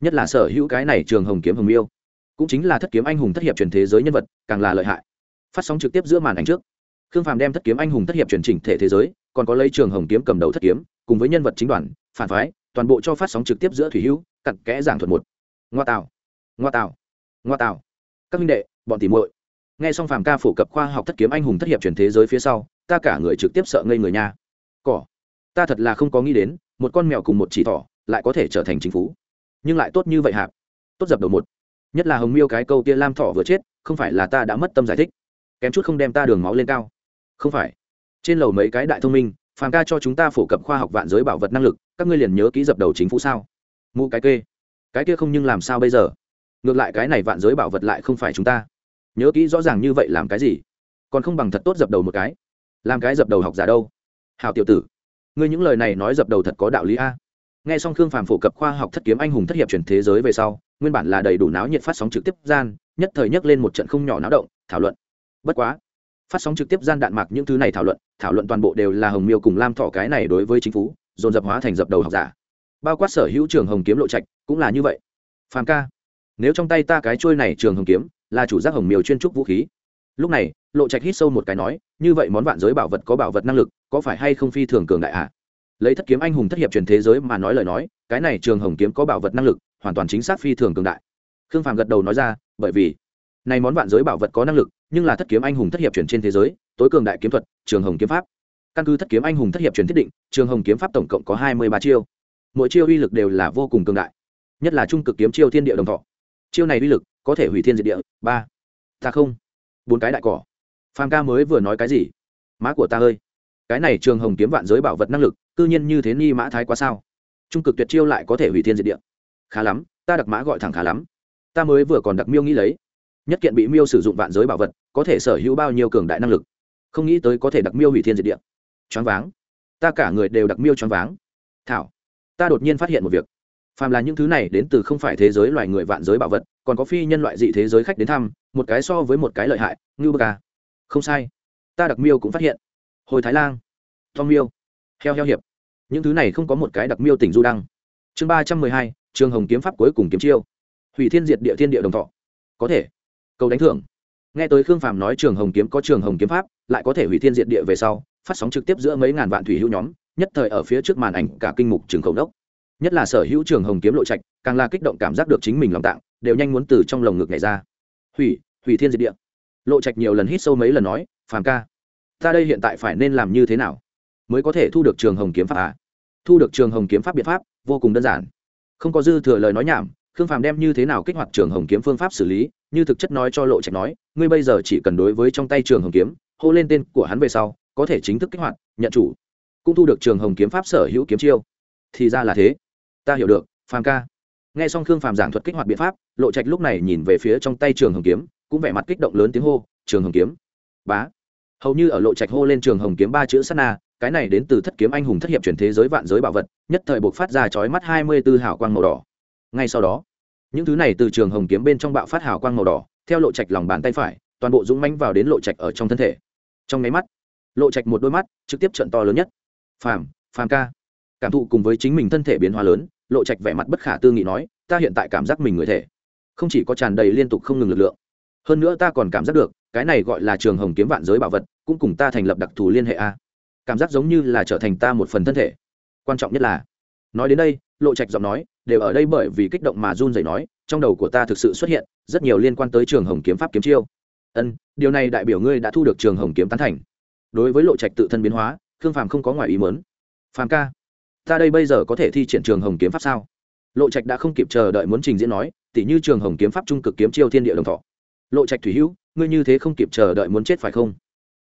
Nhất là sở hữu cái này trường hồng kiếm hồng miêu, cũng chính là thất kiếm anh hùng thất hiệp truyền thế giới nhân vật, càng là lợi hại. Phát sóng trực tiếp giữa màn ảnh trước, khương phàm đem thất kiếm anh hùng thất hiệp truyền chỉnh thể thế giới, còn có lấy trường hồng kiếm cầm đầu thất kiếm, cùng với nhân vật chính đoàn, phản phái toàn bộ cho phát sóng trực tiếp giữa thủy hữu, cặn kẽ giảng thuật một. Ngoa tạo. Ngoa tạo. Ngoa tạo. Các minh đệ, bọn tỉ muội. Nghe xong phàm ca phổ cập khoa học thất kiếm anh hùng thất hiệp truyền thế giới phía sau, ta cả người trực tiếp sợ ngây người nha. Cỏ. Ta thật là không có nghĩ đến, một con mèo cùng một chỉ thỏ lại có thể trở thành chính phú. Nhưng lại tốt như vậy hạp tốt dập đầu một. Nhất là hồng miêu cái câu kia lam thỏ vừa chết, không phải là ta đã mất tâm giải thích. Kém chút không đem ta đường máu lên cao. Không phải. Trên lầu mấy cái đại thông minh phàm ca cho chúng ta phổ cập khoa học vạn giới bảo vật năng lực, các ngươi liền nhớ ký dập đầu chính phủ sao? Mụ cái kê. Cái kia không nhưng làm sao bây giờ? Ngược lại cái này vạn giới bảo vật lại không phải chúng ta. Nhớ kỹ rõ ràng như vậy làm cái gì? Còn không bằng thật tốt dập đầu một cái. Làm cái dập đầu học giả đâu? Hào tiểu tử. Ngươi những lời này nói dập đầu thật có đạo lý a. Nghe xong khương phàm phổ cập khoa học thất kiếm anh hùng thất hiệp chuyển thế giới về sau, nguyên bản là đầy đủ náo nhiệt phát sóng trực tiếp gian, nhất thời nhấc lên một trận không nhỏ náo động, thảo luận. Bất quá phát sóng trực tiếp gian đạn mạc những thứ này thảo luận thảo luận toàn bộ đều là hồng miêu cùng lam thọ cái này đối với chính phủ, dồn dập hóa thành dập đầu học giả. Bao quát sở hữu trường hồng kiếm lộ trạch, cũng là như vậy. Phàm ca, nếu trong tay ta cái trôi này trường hồng kiếm, là chủ giác hồng miêu chuyên trúc vũ khí. Lúc này, lộ trạch hít sâu một cái nói, như vậy món vạn giới bảo vật có bảo vật năng lực, có phải hay không phi thường cường đại ạ? À? lấy thất kiếm anh hùng thất hiệp truyền thế giới mà nói lời nói, cái này trường hồng kiếm có bảo vật năng lực, hoàn toàn chính xác phi thường cường đại. Khương phàm gật đầu nói ra, bởi vì, này món vạn giới bảo vật có năng lực nhưng là thất kiếm anh hùng thất hiệp truyền trên thế giới, tối cường đại kiếm thuật, trường hồng kiếm pháp. Căn cứ thất kiếm anh hùng thất hiệp truyền thiết định, trường hồng kiếm pháp tổng cộng có hai mươi ba chiêu. Mỗi chiêu uy lực đều là vô cùng cường đại, nhất là trung cực kiếm chiêu thiên địa đồng thọ. Chiêu này uy lực có thể hủy thiên diệt địa. Ba. Ta không. Bốn cái đại cỏ. Phàm ca mới vừa nói cái gì? Má của ta ơi. Cái này trường hồng kiếm vạn giới bảo vật năng lực, cư nhiên như thế ni mã thái quá sao? Trung cực tuyệt chiêu lại có thể hủy thiên diệt địa. Khá lắm, ta đặc mã gọi thẳng khá lắm. Ta mới vừa còn đặc miêu nghĩ lấy nhất kiện bị miêu sử dụng vạn giới bảo vật, có thể sở hữu bao nhiêu cường đại năng lực? Không nghĩ tới có thể đặc miêu hủy thiên diệt địa. Choáng váng. Ta cả người đều đặc miêu choáng váng. Thảo, ta đột nhiên phát hiện một việc. Phàm là những thứ này đến từ không phải thế giới loài người vạn giới bảo vật, còn có phi nhân loại dị thế giới khách đến thăm, một cái so với một cái lợi hại, ngưu bơ ca. Không sai. Ta đặc miêu cũng phát hiện. Hồi thái lan. Tom miêu. Heo heo hiệp. Những thứ này không có một cái đặc miêu tỉnh du đăng. Chương ba trăm mười hai, trường hồng kiếm pháp cuối cùng kiếm chiêu. Hủy thiên diệt địa thiên địa đồng thọ. Có thể câu đánh thưởng. Nghe tới khương phàm nói trường hồng kiếm có trường hồng kiếm pháp, lại có thể hủy thiên diệt địa về sau, phát sóng trực tiếp giữa mấy ngàn vạn thủy hữu nhóm, nhất thời ở phía trước màn ảnh cả kinh mục trường khẩu đốc. Nhất là sở hữu trường hồng kiếm lộ trạch, càng là kích động cảm giác được chính mình lòng tạng, đều nhanh muốn từ trong lồng ngực nhảy ra. Hủy hủy thiên diệt địa. Lộ trạch nhiều lần hít sâu mấy lần nói, phàm ca, ta đây hiện tại phải nên làm như thế nào? Mới có thể thu được trường hồng kiếm pháp à? thu được trường hồng kiếm pháp biện pháp vô cùng đơn giản. Không có dư thừa lời nói nhảm khương phàm đem như thế nào kích hoạt trường hồng kiếm phương pháp xử lý, như thực chất nói cho lộ trạch nói, ngươi bây giờ chỉ cần đối với trong tay trường hồng kiếm, hô lên tên của hắn về sau, có thể chính thức kích hoạt, nhận chủ. Cũng thu được trường hồng kiếm pháp sở hữu kiếm chiêu. Thì ra là thế. Ta hiểu được, phàm ca. Nghe xong khương phàm giảng thuật kích hoạt biện pháp, lộ trạch lúc này nhìn về phía trong tay trường hồng kiếm, cũng vẻ mặt kích động lớn tiếng hô, trường hồng kiếm. Bá. Hầu như ở lộ trạch hô lên trường hồng kiếm ba chữ sát na, cái này đến từ thất kiếm anh hùng thất hiệp chuyển thế giới vạn giới bảo vật, nhất thời buộc phát ra chói mắt hai mươi tư hảo quang màu đỏ ngay sau đó, những thứ này từ trường hồng kiếm bên trong bạo phát hào quang màu đỏ, theo lộ trạch lòng bàn tay phải, toàn bộ dũng mánh vào đến lộ trạch ở trong thân thể. Trong máy mắt, lộ trạch một đôi mắt trực tiếp trận to lớn nhất. Phàm phàm ca. Cảm thụ cùng với chính mình thân thể biến hóa lớn, lộ trạch vẻ mặt bất khả tư nghị nói, ta hiện tại cảm giác mình người thể. Không chỉ có tràn đầy liên tục không ngừng lực lượng, hơn nữa ta còn cảm giác được, cái này gọi là trường hồng kiếm vạn giới bảo vật, cũng cùng ta thành lập đặc thù liên hệ a. Cảm giác giống như là trở thành ta một phần thân thể. Quan trọng nhất là, nói đến đây, lộ trạch giọng nói đều ở đây bởi vì kích động mà run rẩy nói, trong đầu của ta thực sự xuất hiện rất nhiều liên quan tới trường hồng kiếm pháp kiếm chiêu. Ân, điều này đại biểu ngươi đã thu được trường hồng kiếm tán thành. Đối với lộ trạch tự thân biến hóa, khương phàm không có ngoài ý mớn phàm ca, ta đây bây giờ có thể thi triển trường hồng kiếm pháp sao? Lộ trạch đã không kịp chờ đợi muốn trình diễn nói, tỉ như trường hồng kiếm pháp trung cực kiếm chiêu thiên địa đồng thọ. Lộ trạch thủy hữu, ngươi như thế không kịp chờ đợi muốn chết phải không?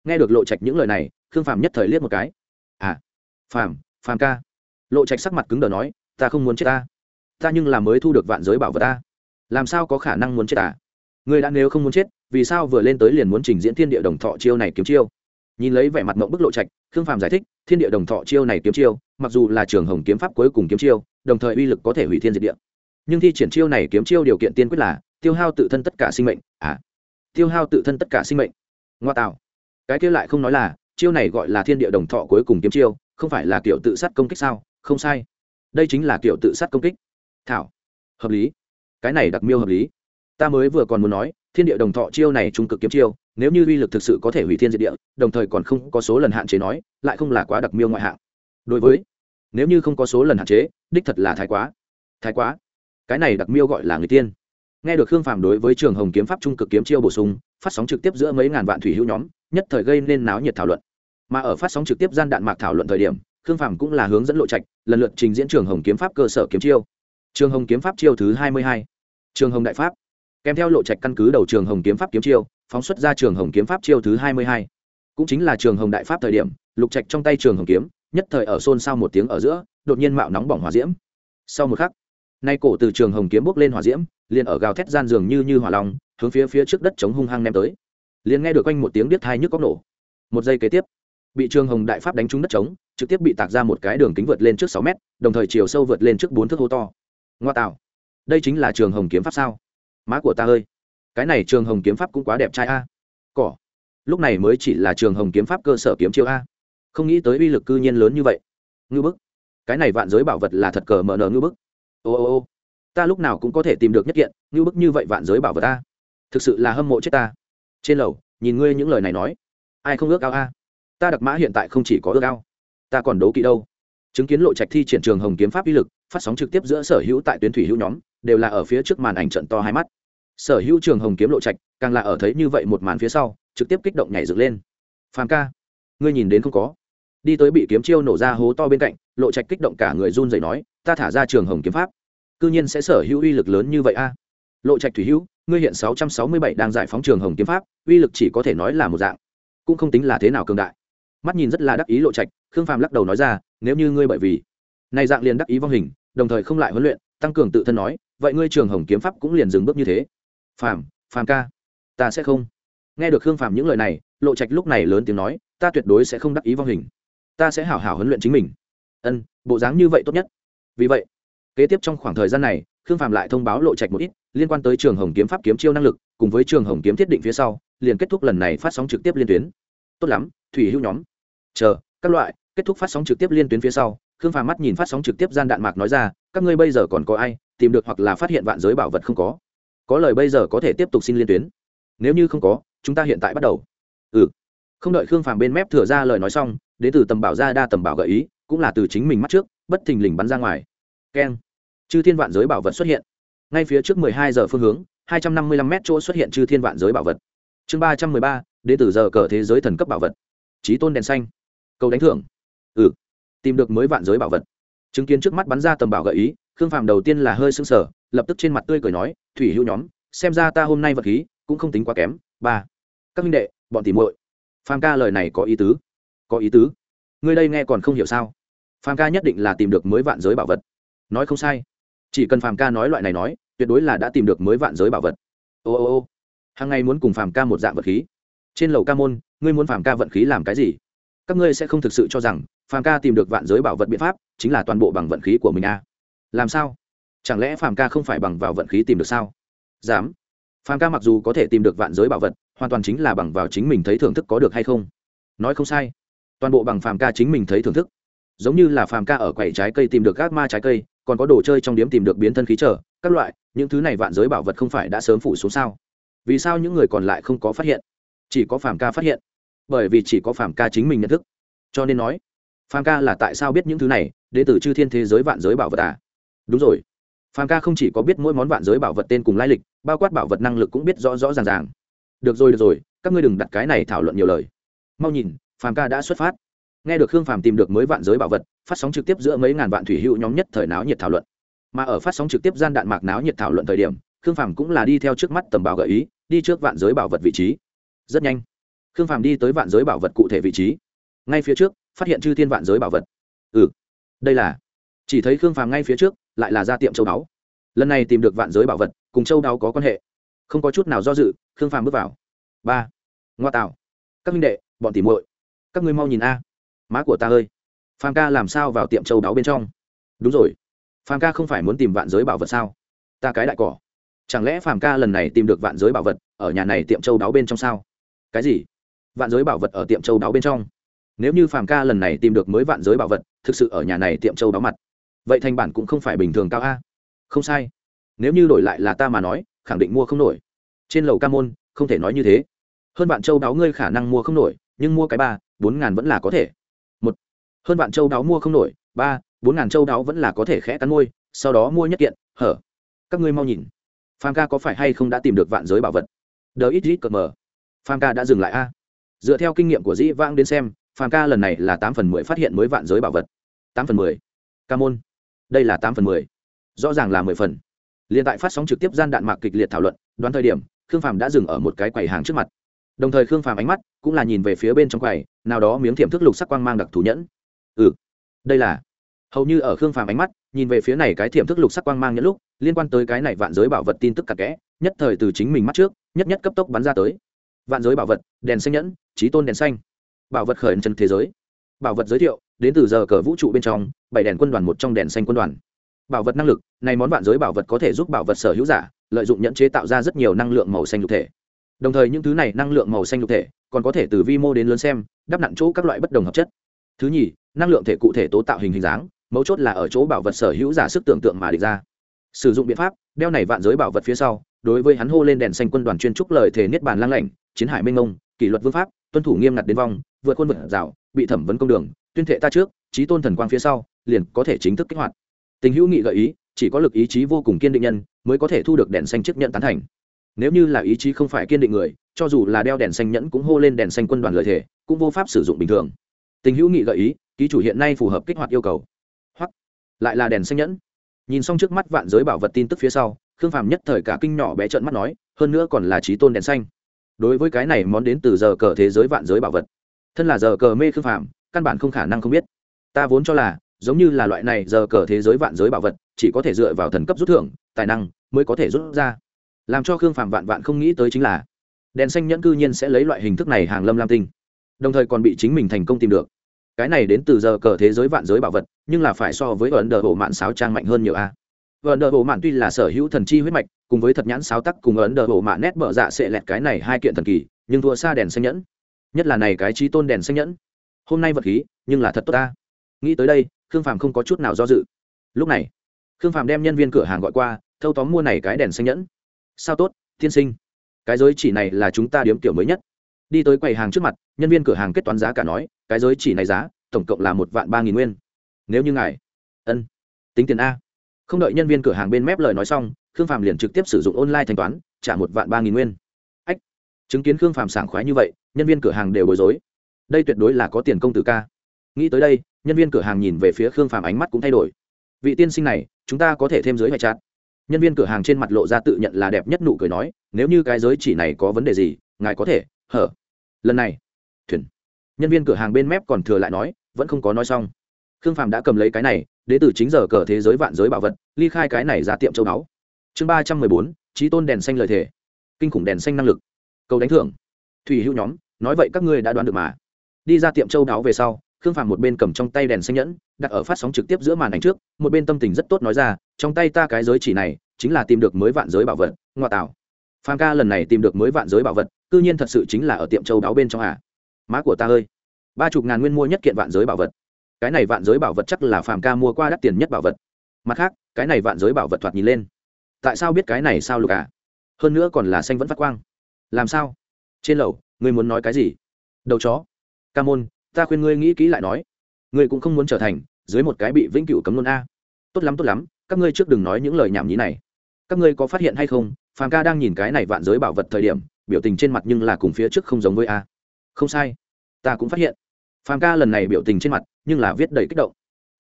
Nghe được lộ trạch những lời này, khương phàm nhất thời liếc một cái. À phàm phàm ca. Lộ trạch sắc mặt cứng đờ nói, ta không muốn chết ta ta nhưng là mới thu được vạn giới bảo vật ta. Làm sao có khả năng muốn chết à? Ngươi đã nếu không muốn chết, vì sao vừa lên tới liền muốn trình diễn thiên địa đồng thọ chiêu này kiếm chiêu? Nhìn lấy vẻ mặt mộng bức lộ trạch, khương phàm giải thích, thiên địa đồng thọ chiêu này kiếm chiêu, mặc dù là trường hồng kiếm pháp cuối cùng kiếm chiêu, đồng thời uy lực có thể hủy thiên diệt địa. Nhưng thi triển chiêu này kiếm chiêu điều kiện tiên quyết là, tiêu hao tự thân tất cả sinh mệnh. À tiêu hao tự thân tất cả sinh mệnh. Ngoa tạo. Cái kia lại không nói là, chiêu này gọi là thiên địa đồng thọ cuối cùng kiếm chiêu, không phải là kiểu tự sát công kích sao? Không sai. Đây chính là kiểu tự sát công kích thảo. Hợp lý. Cái này đặc miêu hợp lý. Ta mới vừa còn muốn nói, thiên địa đồng thọ chiêu này trung cực kiếm chiêu, nếu như uy lực thực sự có thể hủy thiên diệt địa, đồng thời còn không có số lần hạn chế nói, lại không là quá đặc miêu ngoại hạng. Đối với, nếu như không có số lần hạn chế, đích thật là thái quá. Thái quá. Cái này đặc miêu gọi là người tiên. Nghe được khương phàm đối với trường hồng kiếm pháp trung cực kiếm chiêu bổ sung, phát sóng trực tiếp giữa mấy ngàn vạn thủy hữu nhóm, nhất thời gây nên náo nhiệt thảo luận. Mà ở phát sóng trực tiếp gian đạn mạc thảo luận thời điểm, khương phàm cũng là hướng dẫn lộ trạch, lần lượt trình diễn trường hồng kiếm pháp cơ sở kiếm chiêu trường hồng kiếm pháp chiêu thứ hai mươi hai. Trường hồng đại pháp. Kèm theo lộ trạch căn cứ đầu trường hồng kiếm pháp kiếm chiêu, phóng xuất ra trường hồng kiếm pháp chiêu thứ hai mươi hai. Cũng chính là trường hồng đại pháp thời điểm, lục trạch trong tay trường hồng kiếm, nhất thời ở xôn xao một tiếng ở giữa, đột nhiên mạo nóng bỏng hỏa diễm. Sau một khắc, nay cổ từ trường hồng kiếm bốc lên hỏa diễm, liền ở gào thét gian giường như như hỏa long, hướng phía phía trước đất chống hung hăng ném tới. Liền nghe được quanh một tiếng biết thai nhức góc nổ. Một giây kế tiếp, bị trường hồng đại pháp đánh trúng đất trống, trực tiếp bị tạc ra một cái đường kính vượt lên trước sáu mét, đồng thời chiều sâu vượt lên trước bốn thước hô to ngoa tạo. Đây chính là trường hồng kiếm pháp sao? Má của ta ơi, cái này trường hồng kiếm pháp cũng quá đẹp trai a. Cỏ. Lúc này mới chỉ là trường hồng kiếm pháp cơ sở kiếm chiêu a. Không nghĩ tới uy lực cư nhiên lớn như vậy. Ngư bức. Cái này vạn giới bảo vật là thật cờ mở nở ngư bức. Ô ô ô. Ta lúc nào cũng có thể tìm được nhất kiện, ngư bức như vậy vạn giới bảo vật ta thực sự là hâm mộ chết ta. Trên lầu, nhìn ngươi những lời này nói. Ai không ước ao a? Ta đặc mã hiện tại không chỉ có ước ao, ta còn đấu kỵ đâu? Chứng kiến lộ trạch thi triển trường hồng kiếm pháp uy lực, phát sóng trực tiếp giữa sở hữu tại tuyến thủy hữu nhóm, đều là ở phía trước màn ảnh trận to hai mắt. Sở hữu trường hồng kiếm lộ trạch, càng là ở thấy như vậy một màn phía sau, trực tiếp kích động nhảy dựng lên. Phàm ca, ngươi nhìn đến không có? Đi tới bị kiếm chiêu nổ ra hố to bên cạnh, lộ trạch kích động cả người run rẩy nói, ta thả ra trường hồng kiếm pháp, cư nhiên sẽ sở hữu uy lực lớn như vậy a. Lộ trạch thủy hữu, ngươi hiện sáu trăm sáu mươi bảy đang giải phóng trường hồng kiếm pháp, uy lực chỉ có thể nói là một dạng, cũng không tính là thế nào cường đại. Mắt nhìn rất là đắc ý lộ trạch, khương phàm lắc đầu nói ra nếu như ngươi bởi vì này dạng liền đắc ý vong hình, đồng thời không lại huấn luyện, tăng cường tự thân nói, vậy ngươi trường hồng kiếm pháp cũng liền dừng bước như thế. Phàm phàm ca, ta sẽ không. Nghe được khương phàm những lời này, lộ trạch lúc này lớn tiếng nói, ta tuyệt đối sẽ không đắc ý vong hình. Ta sẽ hảo hảo huấn luyện chính mình. Ân, bộ dáng như vậy tốt nhất. Vì vậy, kế tiếp trong khoảng thời gian này, khương phàm lại thông báo lộ trạch một ít, liên quan tới trường hồng kiếm pháp kiếm chiêu năng lực, cùng với trường hồng kiếm thiết định phía sau, liền kết thúc lần này phát sóng trực tiếp liên tuyến. Tốt lắm, thủy hữu nhóm. Chờ, các loại kết thúc phát sóng trực tiếp liên tuyến phía sau, khương phàm mắt nhìn phát sóng trực tiếp gian đạn mạc nói ra, các ngươi bây giờ còn có ai tìm được hoặc là phát hiện vạn giới bảo vật không có? Có lời bây giờ có thể tiếp tục xin liên tuyến. Nếu như không có, chúng ta hiện tại bắt đầu. Ừ. Không đợi khương phàm bên mép thừa ra lời nói xong đến từ tầm bảo ra đa tầm bảo gợi ý, cũng là từ chính mình mắt trước, bất thình lình bắn ra ngoài. Keng. Chư thiên vạn giới bảo vật xuất hiện. Ngay phía trước mười hai giờ phương hướng, hai trăm năm mươi lăm m chỗ xuất hiện chư thiên vạn giới bảo vật. Chương ba trăm mười ba đến từ giờ cờ thế giới thần cấp bảo vật. Trí tôn đèn xanh. Cầu đánh thưởng ừ. Tìm được mới vạn giới bảo vật. Chứng kiến trước mắt bắn ra tầm bảo gợi ý, khương phàm đầu tiên là hơi sững sờ, lập tức trên mặt tươi cười nói, thủy hữu nhóm, xem ra ta hôm nay vật khí cũng không tính quá kém. Ba. Các minh đệ, bọn tìm muội. Phàm ca lời này có ý tứ. Có ý tứ? Ngươi đây nghe còn không hiểu sao? Phàm ca nhất định là tìm được mới vạn giới bảo vật. Nói không sai. Chỉ cần phàm ca nói loại này nói, tuyệt đối là đã tìm được mới vạn giới bảo vật. Ô ô ô hàng ngày muốn cùng phàm ca một dạng vật khí. Trên lầu ca môn, ngươi muốn phàm ca vận khí làm cái gì? Các ngươi sẽ không thực sự cho rằng phàm ca tìm được vạn giới bảo vật biện pháp chính là toàn bộ bằng vận khí của mình à. làm sao? Chẳng lẽ phàm ca không phải bằng vào vận khí tìm được sao? Dám. Phàm ca mặc dù có thể tìm được vạn giới bảo vật, hoàn toàn chính là bằng vào chính mình thấy thưởng thức có được hay không? Nói không sai. Toàn bộ bằng phàm ca chính mình thấy thưởng thức. Giống như là phàm ca ở quầy trái cây tìm được các ma trái cây, còn có đồ chơi trong điếm tìm được biến thân khí trở, các loại, những thứ này vạn giới bảo vật không phải đã sớm phủ xuống sao? Vì sao những người còn lại không có phát hiện? Chỉ có phàm ca phát hiện bởi vì chỉ có phàm ca chính mình nhận thức. Cho nên nói, phàm ca là tại sao biết những thứ này, đến từ chư thiên thế giới vạn giới bảo vật à? Đúng rồi. Phàm ca không chỉ có biết mỗi món vạn giới bảo vật tên cùng lai lịch, bao quát bảo vật năng lực cũng biết rõ rõ ràng ràng. Được rồi được rồi, các ngươi đừng đặt cái này thảo luận nhiều lời. Mau nhìn, phàm ca đã xuất phát. Nghe được khương phàm tìm được mới vạn giới bảo vật, phát sóng trực tiếp giữa mấy ngàn vạn thủy hữu nhóm nhất thời náo nhiệt thảo luận. Mà ở phát sóng trực tiếp gian đạn mạc náo nhiệt thảo luận thời điểm, khương phàm cũng là đi theo trước mắt tầm bảo gợi ý, đi trước vạn giới bảo vật vị trí. Rất nhanh khương phàm đi tới vạn giới bảo vật cụ thể vị trí. Ngay phía trước, phát hiện chư thiên vạn giới bảo vật. Ừ đây là. Chỉ thấy khương phàm ngay phía trước, lại là ra tiệm châu đáo. Lần này tìm được vạn giới bảo vật, cùng châu đáo có quan hệ. Không có chút nào do dự, khương phàm bước vào. Ba, ngoa tạo. Các minh đệ, bọn tìm muội. Các ngươi mau nhìn a. Má của ta ơi. Phàm ca làm sao vào tiệm châu đáo bên trong? Đúng rồi. Phàm ca không phải muốn tìm vạn giới bảo vật sao? Ta cái đại cỏ. Chẳng lẽ phàm ca lần này tìm được vạn giới bảo vật, ở nhà này tiệm châu đáo bên trong sao? Cái gì? Vạn giới bảo vật ở tiệm châu đáo bên trong. Nếu như phàm ca lần này tìm được mới vạn giới bảo vật, thực sự ở nhà này tiệm châu đáo mặt, vậy thành bản cũng không phải bình thường cao a. Không sai. Nếu như đổi lại là ta mà nói, khẳng định mua không nổi. Trên lầu ca môn, không thể nói như thế. Hơn vạn châu đáo ngươi khả năng mua không nổi, nhưng mua cái ba, bốn ngàn vẫn là có thể. Một. Hơn vạn châu đáo mua không nổi, ba, bốn ngàn châu đáo vẫn là có thể khẽ cắn môi, sau đó mua nhất kiện, hở. Các ngươi mau nhìn. Phàm ca có phải hay không đã tìm được vạn giới bảo vật? Đờ ít ít cờ mờ. Phàm ca đã dừng lại a dựa theo kinh nghiệm của dĩ vãng đến xem, phàm ca lần này là tám phần mười phát hiện mới vạn giới bảo vật. Tám phần mười. Ca môn. Đây là tám phần mười. Rõ ràng là mười phần. Liền tại phát sóng trực tiếp gian đạn mạc kịch liệt thảo luận, đoán thời điểm, khương phàm đã dừng ở một cái quầy hàng trước mặt. Đồng thời khương phàm ánh mắt cũng là nhìn về phía bên trong quầy, nào đó miếng thiệm thức lục sắc quang mang đặc thù nhẫn. Ừ đây là. Hầu như ở khương phàm ánh mắt, nhìn về phía này cái thiệm thức lục sắc quang mang nhẫn lúc, liên quan tới cái này vạn giới bảo vật tin tức cặp kẽ, nhất thời từ chính mình mắt trước, nhất nhất cấp tốc bắn ra tới. Vạn giới bảo vật, đèn xanh nhẫn trí tôn đèn xanh. Bảo vật khởi chân thế giới. Bảo vật giới thiệu, đến từ giờ cờ vũ trụ bên trong, bảy đèn quân đoàn một trong đèn xanh quân đoàn. Bảo vật năng lực, này món vạn giới bảo vật có thể giúp bảo vật sở hữu giả, lợi dụng nhận chế tạo ra rất nhiều năng lượng màu xanh nhục thể. Đồng thời những thứ này năng lượng màu xanh nhục thể, còn có thể từ vi mô đến lớn xem, đắp nặn chỗ các loại bất đồng hợp chất. Thứ nhì, năng lượng thể cụ thể tố tạo hình hình dáng, mấu chốt là ở chỗ bảo vật sở hữu giả sức tưởng tượng mà địch ra. Sử dụng biện pháp, đeo này vạn giới bảo vật phía sau, đối với hắn hô lên đèn xanh quân đoàn chuyên trúc lời thể niết bàn lang lạnh, chiến hải minh ngông kỷ luật vương pháp tuân thủ nghiêm ngặt đến vong, vượt quân vượt rào, bị thẩm vấn công đường, tuyên thệ ta trước, trí tôn thần quang phía sau, liền có thể chính thức kích hoạt. Tình hữu nghị gợi ý, chỉ có lực ý chí vô cùng kiên định nhân, mới có thể thu được đèn xanh chấp nhận tán thành. Nếu như là ý chí không phải kiên định người, cho dù là đeo đèn xanh nhẫn cũng hô lên đèn xanh quân đoàn lợi thể cũng vô pháp sử dụng bình thường. Tình hữu nghị gợi ý, ký chủ hiện nay phù hợp kích hoạt yêu cầu. Hoặc, lại là đèn xanh nhẫn. Nhìn xong trước mắt vạn giới bảo vật tin tức phía sau, khương phàm nhất thời cả kinh nhỏ bé trợn mắt nói, hơn nữa còn là trí tôn đèn xanh đối với cái này món đến từ giờ cờ thế giới vạn giới bảo vật. Thân là giờ cờ mê khư phạm căn bản không khả năng không biết. Ta vốn cho là, giống như là loại này giờ cờ thế giới vạn giới bảo vật, chỉ có thể dựa vào thần cấp rút thưởng, tài năng mới có thể rút ra. Làm cho khương phàm vạn vạn không nghĩ tới chính là, đèn xanh nhẫn cư nhiên sẽ lấy loại hình thức này hàng lâm lam tinh, đồng thời còn bị chính mình thành công tìm được. Cái này đến từ giờ cờ thế giới vạn giới bảo vật, nhưng là phải so với ấn đờ bộ mạng sáo trang mạnh hơn nhiều a ấn đờ bộ mạn tuy là sở hữu thần chi huyết mạch, cùng với thật nhãn sáo tắc cùng ấn đờ bộ mạn nét mở dạ sẽ lẹt cái này hai kiện thần kỳ, nhưng thua xa đèn xanh nhẫn. Nhất là này cái trí tôn đèn xanh nhẫn. Hôm nay vật khí, nhưng là thật tốt ta. Nghĩ tới đây, khương phàm không có chút nào do dự. Lúc này, khương phàm đem nhân viên cửa hàng gọi qua, thâu tóm mua này cái đèn xanh nhẫn. Sao tốt, tiên sinh. Cái giới chỉ này là chúng ta điếm tiểu mới nhất. Đi tới quầy hàng trước mặt, nhân viên cửa hàng kết toán giá cả nói, cái giới chỉ này giá, tổng cộng là một vạn ba nghìn nguyên. Nếu như ngài, ân, tính tiền a không đợi nhân viên cửa hàng bên mép lời nói xong, khương Phạm liền trực tiếp sử dụng online thanh toán, trả một vạn ba nghìn nguyên. Ách, chứng kiến khương Phạm sảng khoái như vậy, nhân viên cửa hàng đều bối rối. Đây tuyệt đối là có tiền công tử ca. Nghĩ tới đây, nhân viên cửa hàng nhìn về phía khương Phạm ánh mắt cũng thay đổi. Vị tiên sinh này, chúng ta có thể thêm giới hoại chặt. Nhân viên cửa hàng trên mặt lộ ra tự nhận là đẹp nhất nụ cười nói, nếu như cái giới chỉ này có vấn đề gì, ngài có thể, hở. Lần này, thuyền. Nhân viên cửa hàng bên mép còn thừa lại nói, vẫn không có nói xong. Khương Phạm đã cầm lấy cái này đế từ chính giờ cờ thế giới vạn giới bảo vật, ly khai cái này ra tiệm châu báu. Chương ba trăm mười bốn, trí tôn đèn xanh lời thề. Kinh khủng đèn xanh năng lực. Cầu đánh thưởng. Thủy hữu nhóm, nói vậy các ngươi đã đoán được mà. Đi ra tiệm châu đáo về sau, khương phàm một bên cầm trong tay đèn xanh nhẫn, đặt ở phát sóng trực tiếp giữa màn ảnh trước, một bên tâm tình rất tốt nói ra, trong tay ta cái giới chỉ này, chính là tìm được mới vạn giới bảo vật, ngoa tạo. Phàm ca lần này tìm được mới vạn giới bảo vật, cư nhiên thật sự chính là ở tiệm châu đáo bên trong à. Má của ta ơi. Ba chục ngàn nguyên mua nhất kiện vạn giới bảo vật cái này vạn giới bảo vật chắc là phàm ca mua qua đắt tiền nhất bảo vật. Mặt khác, cái này vạn giới bảo vật thoạt nhìn lên. Tại sao biết cái này sao lục à? Hơn nữa còn là xanh vẫn phát quang. Làm sao? Trên lầu, ngươi muốn nói cái gì? Đầu chó. Ca môn, ta khuyên ngươi nghĩ kỹ lại nói. Ngươi cũng không muốn trở thành dưới một cái bị vĩnh cửu cấm luôn a. Tốt lắm tốt lắm, các ngươi trước đừng nói những lời nhảm nhí này. Các ngươi có phát hiện hay không, phàm ca đang nhìn cái này vạn giới bảo vật thời điểm, biểu tình trên mặt nhưng là cùng phía trước không giống với a. Không sai, ta cũng phát hiện. Phàm ca lần này biểu tình trên mặt nhưng là viết đầy kích động.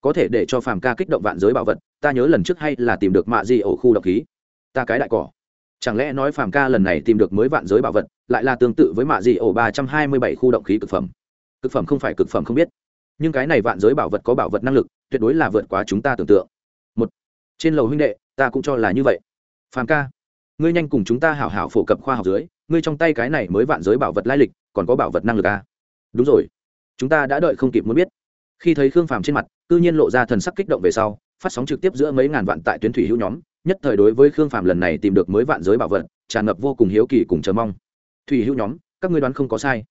Có thể để cho phàm ca kích động vạn giới bảo vật, ta nhớ lần trước hay là tìm được mạ gì ổ khu độc khí. Ta cái đại cỏ. Chẳng lẽ nói phàm ca lần này tìm được mới vạn giới bảo vật, lại là tương tự với mạ gì ổ ba trăm hai mươi bảy khu động khí cực phẩm? Cực phẩm không phải cực phẩm không biết. Nhưng cái này vạn giới bảo vật có bảo vật năng lực, tuyệt đối là vượt quá chúng ta tưởng tượng. Một, trên lầu huynh đệ, ta cũng cho là như vậy. Phàm ca, ngươi nhanh cùng chúng ta hảo hảo phổ cập khoa học dưới, ngươi trong tay cái này mới vạn giới bảo vật lai lịch, còn có bảo vật năng lực à? đúng rồi, chúng ta đã đợi không kịp muốn biết khi thấy khương phàm trên mặt, cư nhiên lộ ra thần sắc kích động về sau, phát sóng trực tiếp giữa mấy ngàn vạn tại tuyến thủy hữu nhóm, nhất thời đối với khương phàm lần này tìm được mới vạn giới bảo vật, tràn ngập vô cùng hiếu kỳ cùng chờ mong. Thủy hữu nhóm, các ngươi đoán không có sai.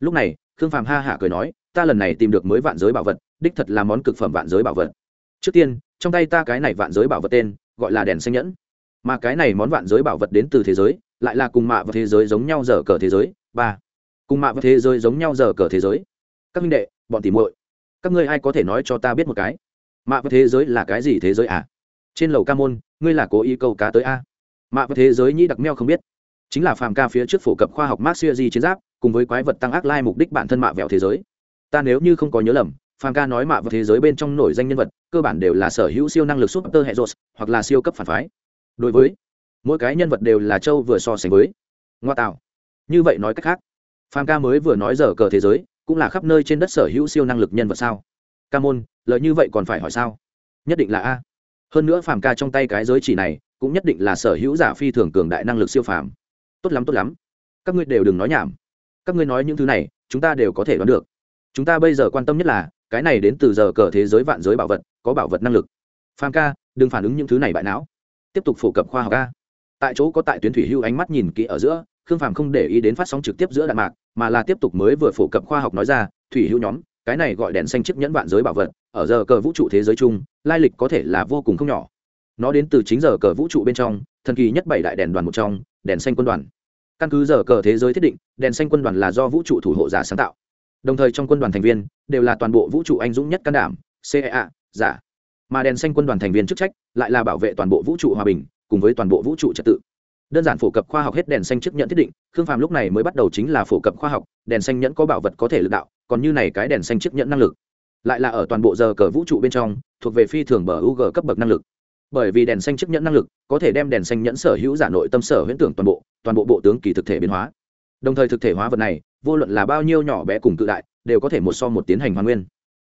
Lúc này, khương phàm ha hả cười nói, ta lần này tìm được mới vạn giới bảo vật, đích thật là món cực phẩm vạn giới bảo vật. Trước tiên, trong tay ta cái này vạn giới bảo vật tên, gọi là đèn xanh nhẫn. Mà cái này món vạn giới bảo vật đến từ thế giới, lại là cùng mạ và thế giới giống nhau giờ cờ thế giới. Ba. Cùng mạ và thế giới giống nhau giờ cờ thế giới. Các minh đệ, bọn tỉ muội các ngươi ai có thể nói cho ta biết một cái? Mạ với thế giới là cái gì thế giới à? Trên lầu ca môn, ngươi là cố ý câu cá tới a? Mạ với thế giới nhĩ đặc meo không biết. Chính là phàm ca phía trước phổ cập khoa học mark di chiến giáp, cùng với quái vật tăng ác lai mục đích bản thân mạ vẹo thế giới. Ta nếu như không có nhớ lầm, phàm ca nói mạ vào thế giới bên trong nổi danh nhân vật, cơ bản đều là sở hữu siêu năng lực super hệ rột hoặc là siêu cấp phản phái. Đối với, mỗi cái nhân vật đều là châu vừa so sánh với. Ngoa tạo. Như vậy nói cách khác, phàm ca mới vừa nói giờ cờ thế giới cũng là khắp nơi trên đất sở hữu siêu năng lực nhân vật sao? Ca môn lợi như vậy còn phải hỏi sao? Nhất định là a. Hơn nữa phàm ca trong tay cái giới chỉ này, cũng nhất định là sở hữu giả phi thường cường đại năng lực siêu phàm. Tốt lắm tốt lắm. Các ngươi đều đừng nói nhảm. Các ngươi nói những thứ này, chúng ta đều có thể đoán được. Chúng ta bây giờ quan tâm nhất là, cái này đến từ giờ cờ thế giới vạn giới bảo vật, có bảo vật năng lực. Phàm ca, đừng phản ứng những thứ này bại não. Tiếp tục phổ cập khoa học ca tại chỗ có tại tuyến thủy hưu ánh mắt nhìn kỹ ở giữa khương phàm không để ý đến phát sóng trực tiếp giữa đạn mạc, mà là tiếp tục mới vừa phổ cập khoa học nói ra, thủy hữu nhóm, cái này gọi đèn xanh chiếc nhẫn vạn giới bảo vật, ở giờ cờ vũ trụ thế giới chung, lai lịch có thể là vô cùng không nhỏ. Nó đến từ chính giờ cờ vũ trụ bên trong, thần kỳ nhất bảy đại đèn đoàn một trong, đèn xanh quân đoàn. Căn cứ giờ cờ thế giới thiết định, đèn xanh quân đoàn là do vũ trụ thủ hộ giả sáng tạo. Đồng thời trong quân đoàn thành viên, đều là toàn bộ vũ trụ anh dũng nhất can đảm cea giả. Mà đèn xanh quân đoàn thành viên chức trách, lại là bảo vệ toàn bộ vũ trụ hòa bình, cùng với toàn bộ vũ trụ trật tự đơn giản phổ cập khoa học hết đèn xanh chức nhận thiết định, khương phàm lúc này mới bắt đầu chính là phổ cập khoa học, đèn xanh nhẫn có bảo vật có thể lực đạo, còn như này cái đèn xanh chức nhận năng lực. Lại là ở toàn bộ giờ cờ vũ trụ bên trong, thuộc về phi thường bờ u g cấp bậc năng lực. Bởi vì đèn xanh chấp nhận năng lực có thể đem đèn xanh nhẫn sở hữu giả nội tâm sở huyễn tưởng toàn bộ toàn bộ bộ tướng kỳ thực thể biến hóa. Đồng thời thực thể hóa vật này, vô luận là bao nhiêu nhỏ bé cùng cự đại, đều có thể một so một tiến hành hoàn nguyên.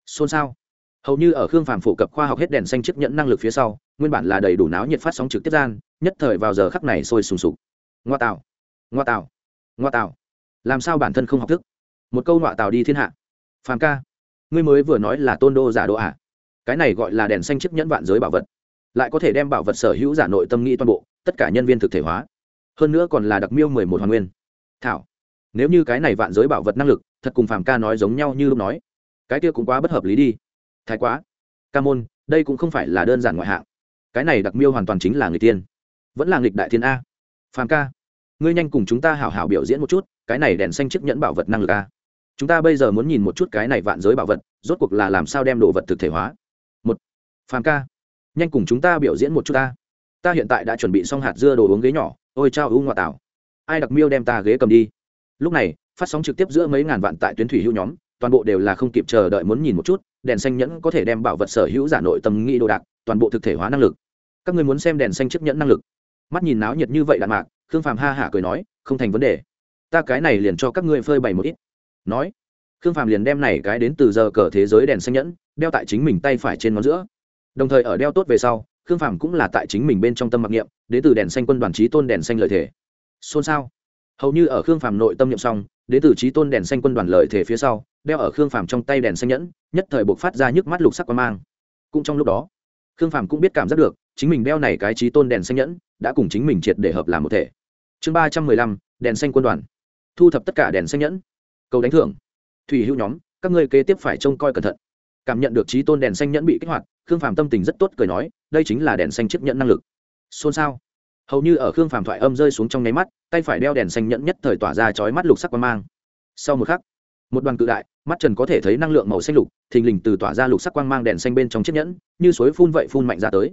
Xôn xao hầu như ở khương phàm phổ cập khoa học hết đèn xanh chiếc nhẫn năng lực phía sau, nguyên bản là đầy đủ náo nhiệt phát sóng trực tiếp gian, nhất thời vào giờ khắc này sôi sùng sục. Ngoa tạo ngoa tạo ngoa tạo. Làm sao bản thân không học thức? Một câu ngoa tạo đi thiên hạ. Phàm ca, ngươi mới vừa nói là tôn đô giả độ ạ. À? cái này gọi là đèn xanh chiếc nhẫn vạn giới bảo vật. Lại có thể đem bảo vật sở hữu giả nội tâm nghĩ toàn bộ, tất cả nhân viên thực thể hóa. Hơn nữa còn là đặc miêu mười một hoàn nguyên. Thảo, nếu như cái này vạn giới bảo vật năng lực, thật cùng phàm ca nói giống nhau như lúc nói, cái kia cũng quá bất hợp lý đi thái quá. Ca môn, đây cũng không phải là đơn giản ngoại hạng. Cái này đặc miêu hoàn toàn chính là người tiên. Vẫn là nghịch đại thiên a. Phàm ca, ngươi nhanh cùng chúng ta hảo hảo biểu diễn một chút, cái này đèn xanh chiếc nhẫn bảo vật năng lực a. Chúng ta bây giờ muốn nhìn một chút cái này vạn giới bảo vật, rốt cuộc là làm sao đem đồ vật thực thể hóa. Một, phàm ca, nhanh cùng chúng ta biểu diễn một chút ta ta hiện tại đã chuẩn bị xong hạt dưa đồ uống ghế nhỏ, ôi chao ưu ngoại tảo. Ai đặc miêu đem ta ghế cầm đi? Lúc này, phát sóng trực tiếp giữa mấy ngàn vạn tại tuyến thủy hữu nhóm toàn bộ đều là không kịp chờ đợi muốn nhìn một chút, đèn xanh nhẫn có thể đem bảo vật sở hữu giả nội tâm nghĩ đồ đạc, toàn bộ thực thể hóa năng lực. Các người muốn xem đèn xanh chiếc nhẫn năng lực. Mắt nhìn náo nhiệt như vậy đạn mạc, khương phàm ha hả cười nói, không thành vấn đề. Ta cái này liền cho các ngươi phơi bày một ít. Nói, khương phàm liền đem này cái đến từ giờ cờ thế giới đèn xanh nhẫn, đeo tại chính mình tay phải trên ngón giữa. Đồng thời ở đeo tốt về sau, khương phàm cũng là tại chính mình bên trong tâm mặc niệm, đến từ đèn xanh quân đoàn trí tôn đèn xanh lợi thể. Xôn xao hầu như ở khương phàm nội tâm niệm xong, đến từ trí tôn đèn xanh quân đoàn lợi thể phía sau, đeo ở khương phàm trong tay đèn xanh nhẫn, nhất thời buộc phát ra nhức mắt lục sắc quan mang. Cũng trong lúc đó, khương phàm cũng biết cảm giác được, chính mình đeo này cái trí tôn đèn xanh nhẫn, đã cùng chính mình triệt để hợp làm một thể. Chương ba trăm mười lăm, đèn xanh quân đoàn. Thu thập tất cả đèn xanh nhẫn. Cầu đánh thưởng. Thủy hữu nhóm, các ngươi kế tiếp phải trông coi cẩn thận. Cảm nhận được trí tôn đèn xanh nhẫn bị kích hoạt, khương phàm tâm tình rất tốt cười nói, đây chính là đèn xanh chiếc nhẫn năng lực. Xôn xao hầu như ở khương phàm thoại âm rơi xuống trong nháy mắt, tay phải đeo đèn xanh nhẫn nhất thời tỏa ra chói mắt lục sắc quang mang. Sau một khắc, một đoàn cự đại, mắt trần có thể thấy năng lượng màu xanh lục, thình lình từ tỏa ra lục sắc quang mang đèn xanh bên trong chiếc nhẫn, như suối phun vậy phun mạnh ra tới.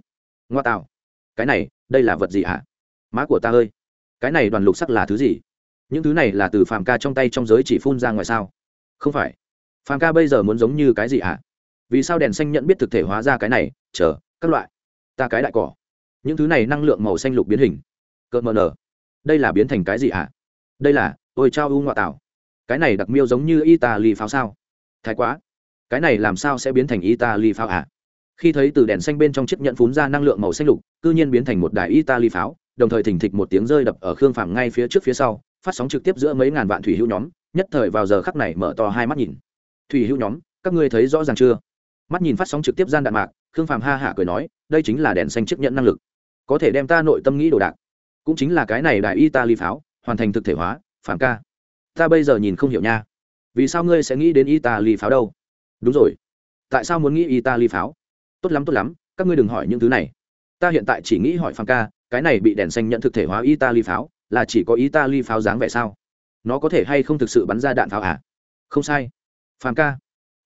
Ngoa tạo. Cái này, đây là vật gì hả? Má của ta ơi. Cái này đoàn lục sắc là thứ gì? Những thứ này là từ phàm ca trong tay trong giới chỉ phun ra ngoài sao? Không phải. Phàm ca bây giờ muốn giống như cái gì hả? Vì sao đèn xanh nhận biết thực thể hóa ra cái này? Chờ, các loại. Ta cái đại cỏ những thứ này năng lượng màu xanh lục biến hình. Cợt mờ nở. Đây là biến thành cái gì à đây là, ôi trao u ngoại tảo cái này đặc miêu giống như italy pháo sao? Thái quá. Cái này làm sao sẽ biến thành italy pháo à khi thấy từ đèn xanh bên trong chiếc nhận phún ra năng lượng màu xanh lục, cư nhiên biến thành một đài italy pháo, đồng thời thỉnh thịch một tiếng rơi đập ở khương phàm ngay phía trước phía sau, phát sóng trực tiếp giữa mấy ngàn vạn thủy hữu nhóm, nhất thời vào giờ khắc này mở to hai mắt nhìn. Thủy hữu nhóm, các ngươi thấy rõ ràng chưa? Mắt nhìn phát sóng trực tiếp gian đạn mạc, khương phàm ha hả cười nói, đây chính là đèn xanh chiếc nhận năng lực có thể đem ta nội tâm nghĩ đồ đạc. Cũng chính là cái này đại italy pháo, hoàn thành thực thể hóa, phản ca. Ta bây giờ nhìn không hiểu nha. Vì sao ngươi sẽ nghĩ đến italy pháo đâu? Đúng rồi. Tại sao muốn nghĩ italy pháo? Tốt lắm tốt lắm, các ngươi đừng hỏi những thứ này. Ta hiện tại chỉ nghĩ hỏi phản ca, cái này bị đèn xanh nhận thực thể hóa italy pháo, là chỉ có italy pháo dáng vẻ sao? Nó có thể hay không thực sự bắn ra đạn pháo à? Không sai. Phản ca,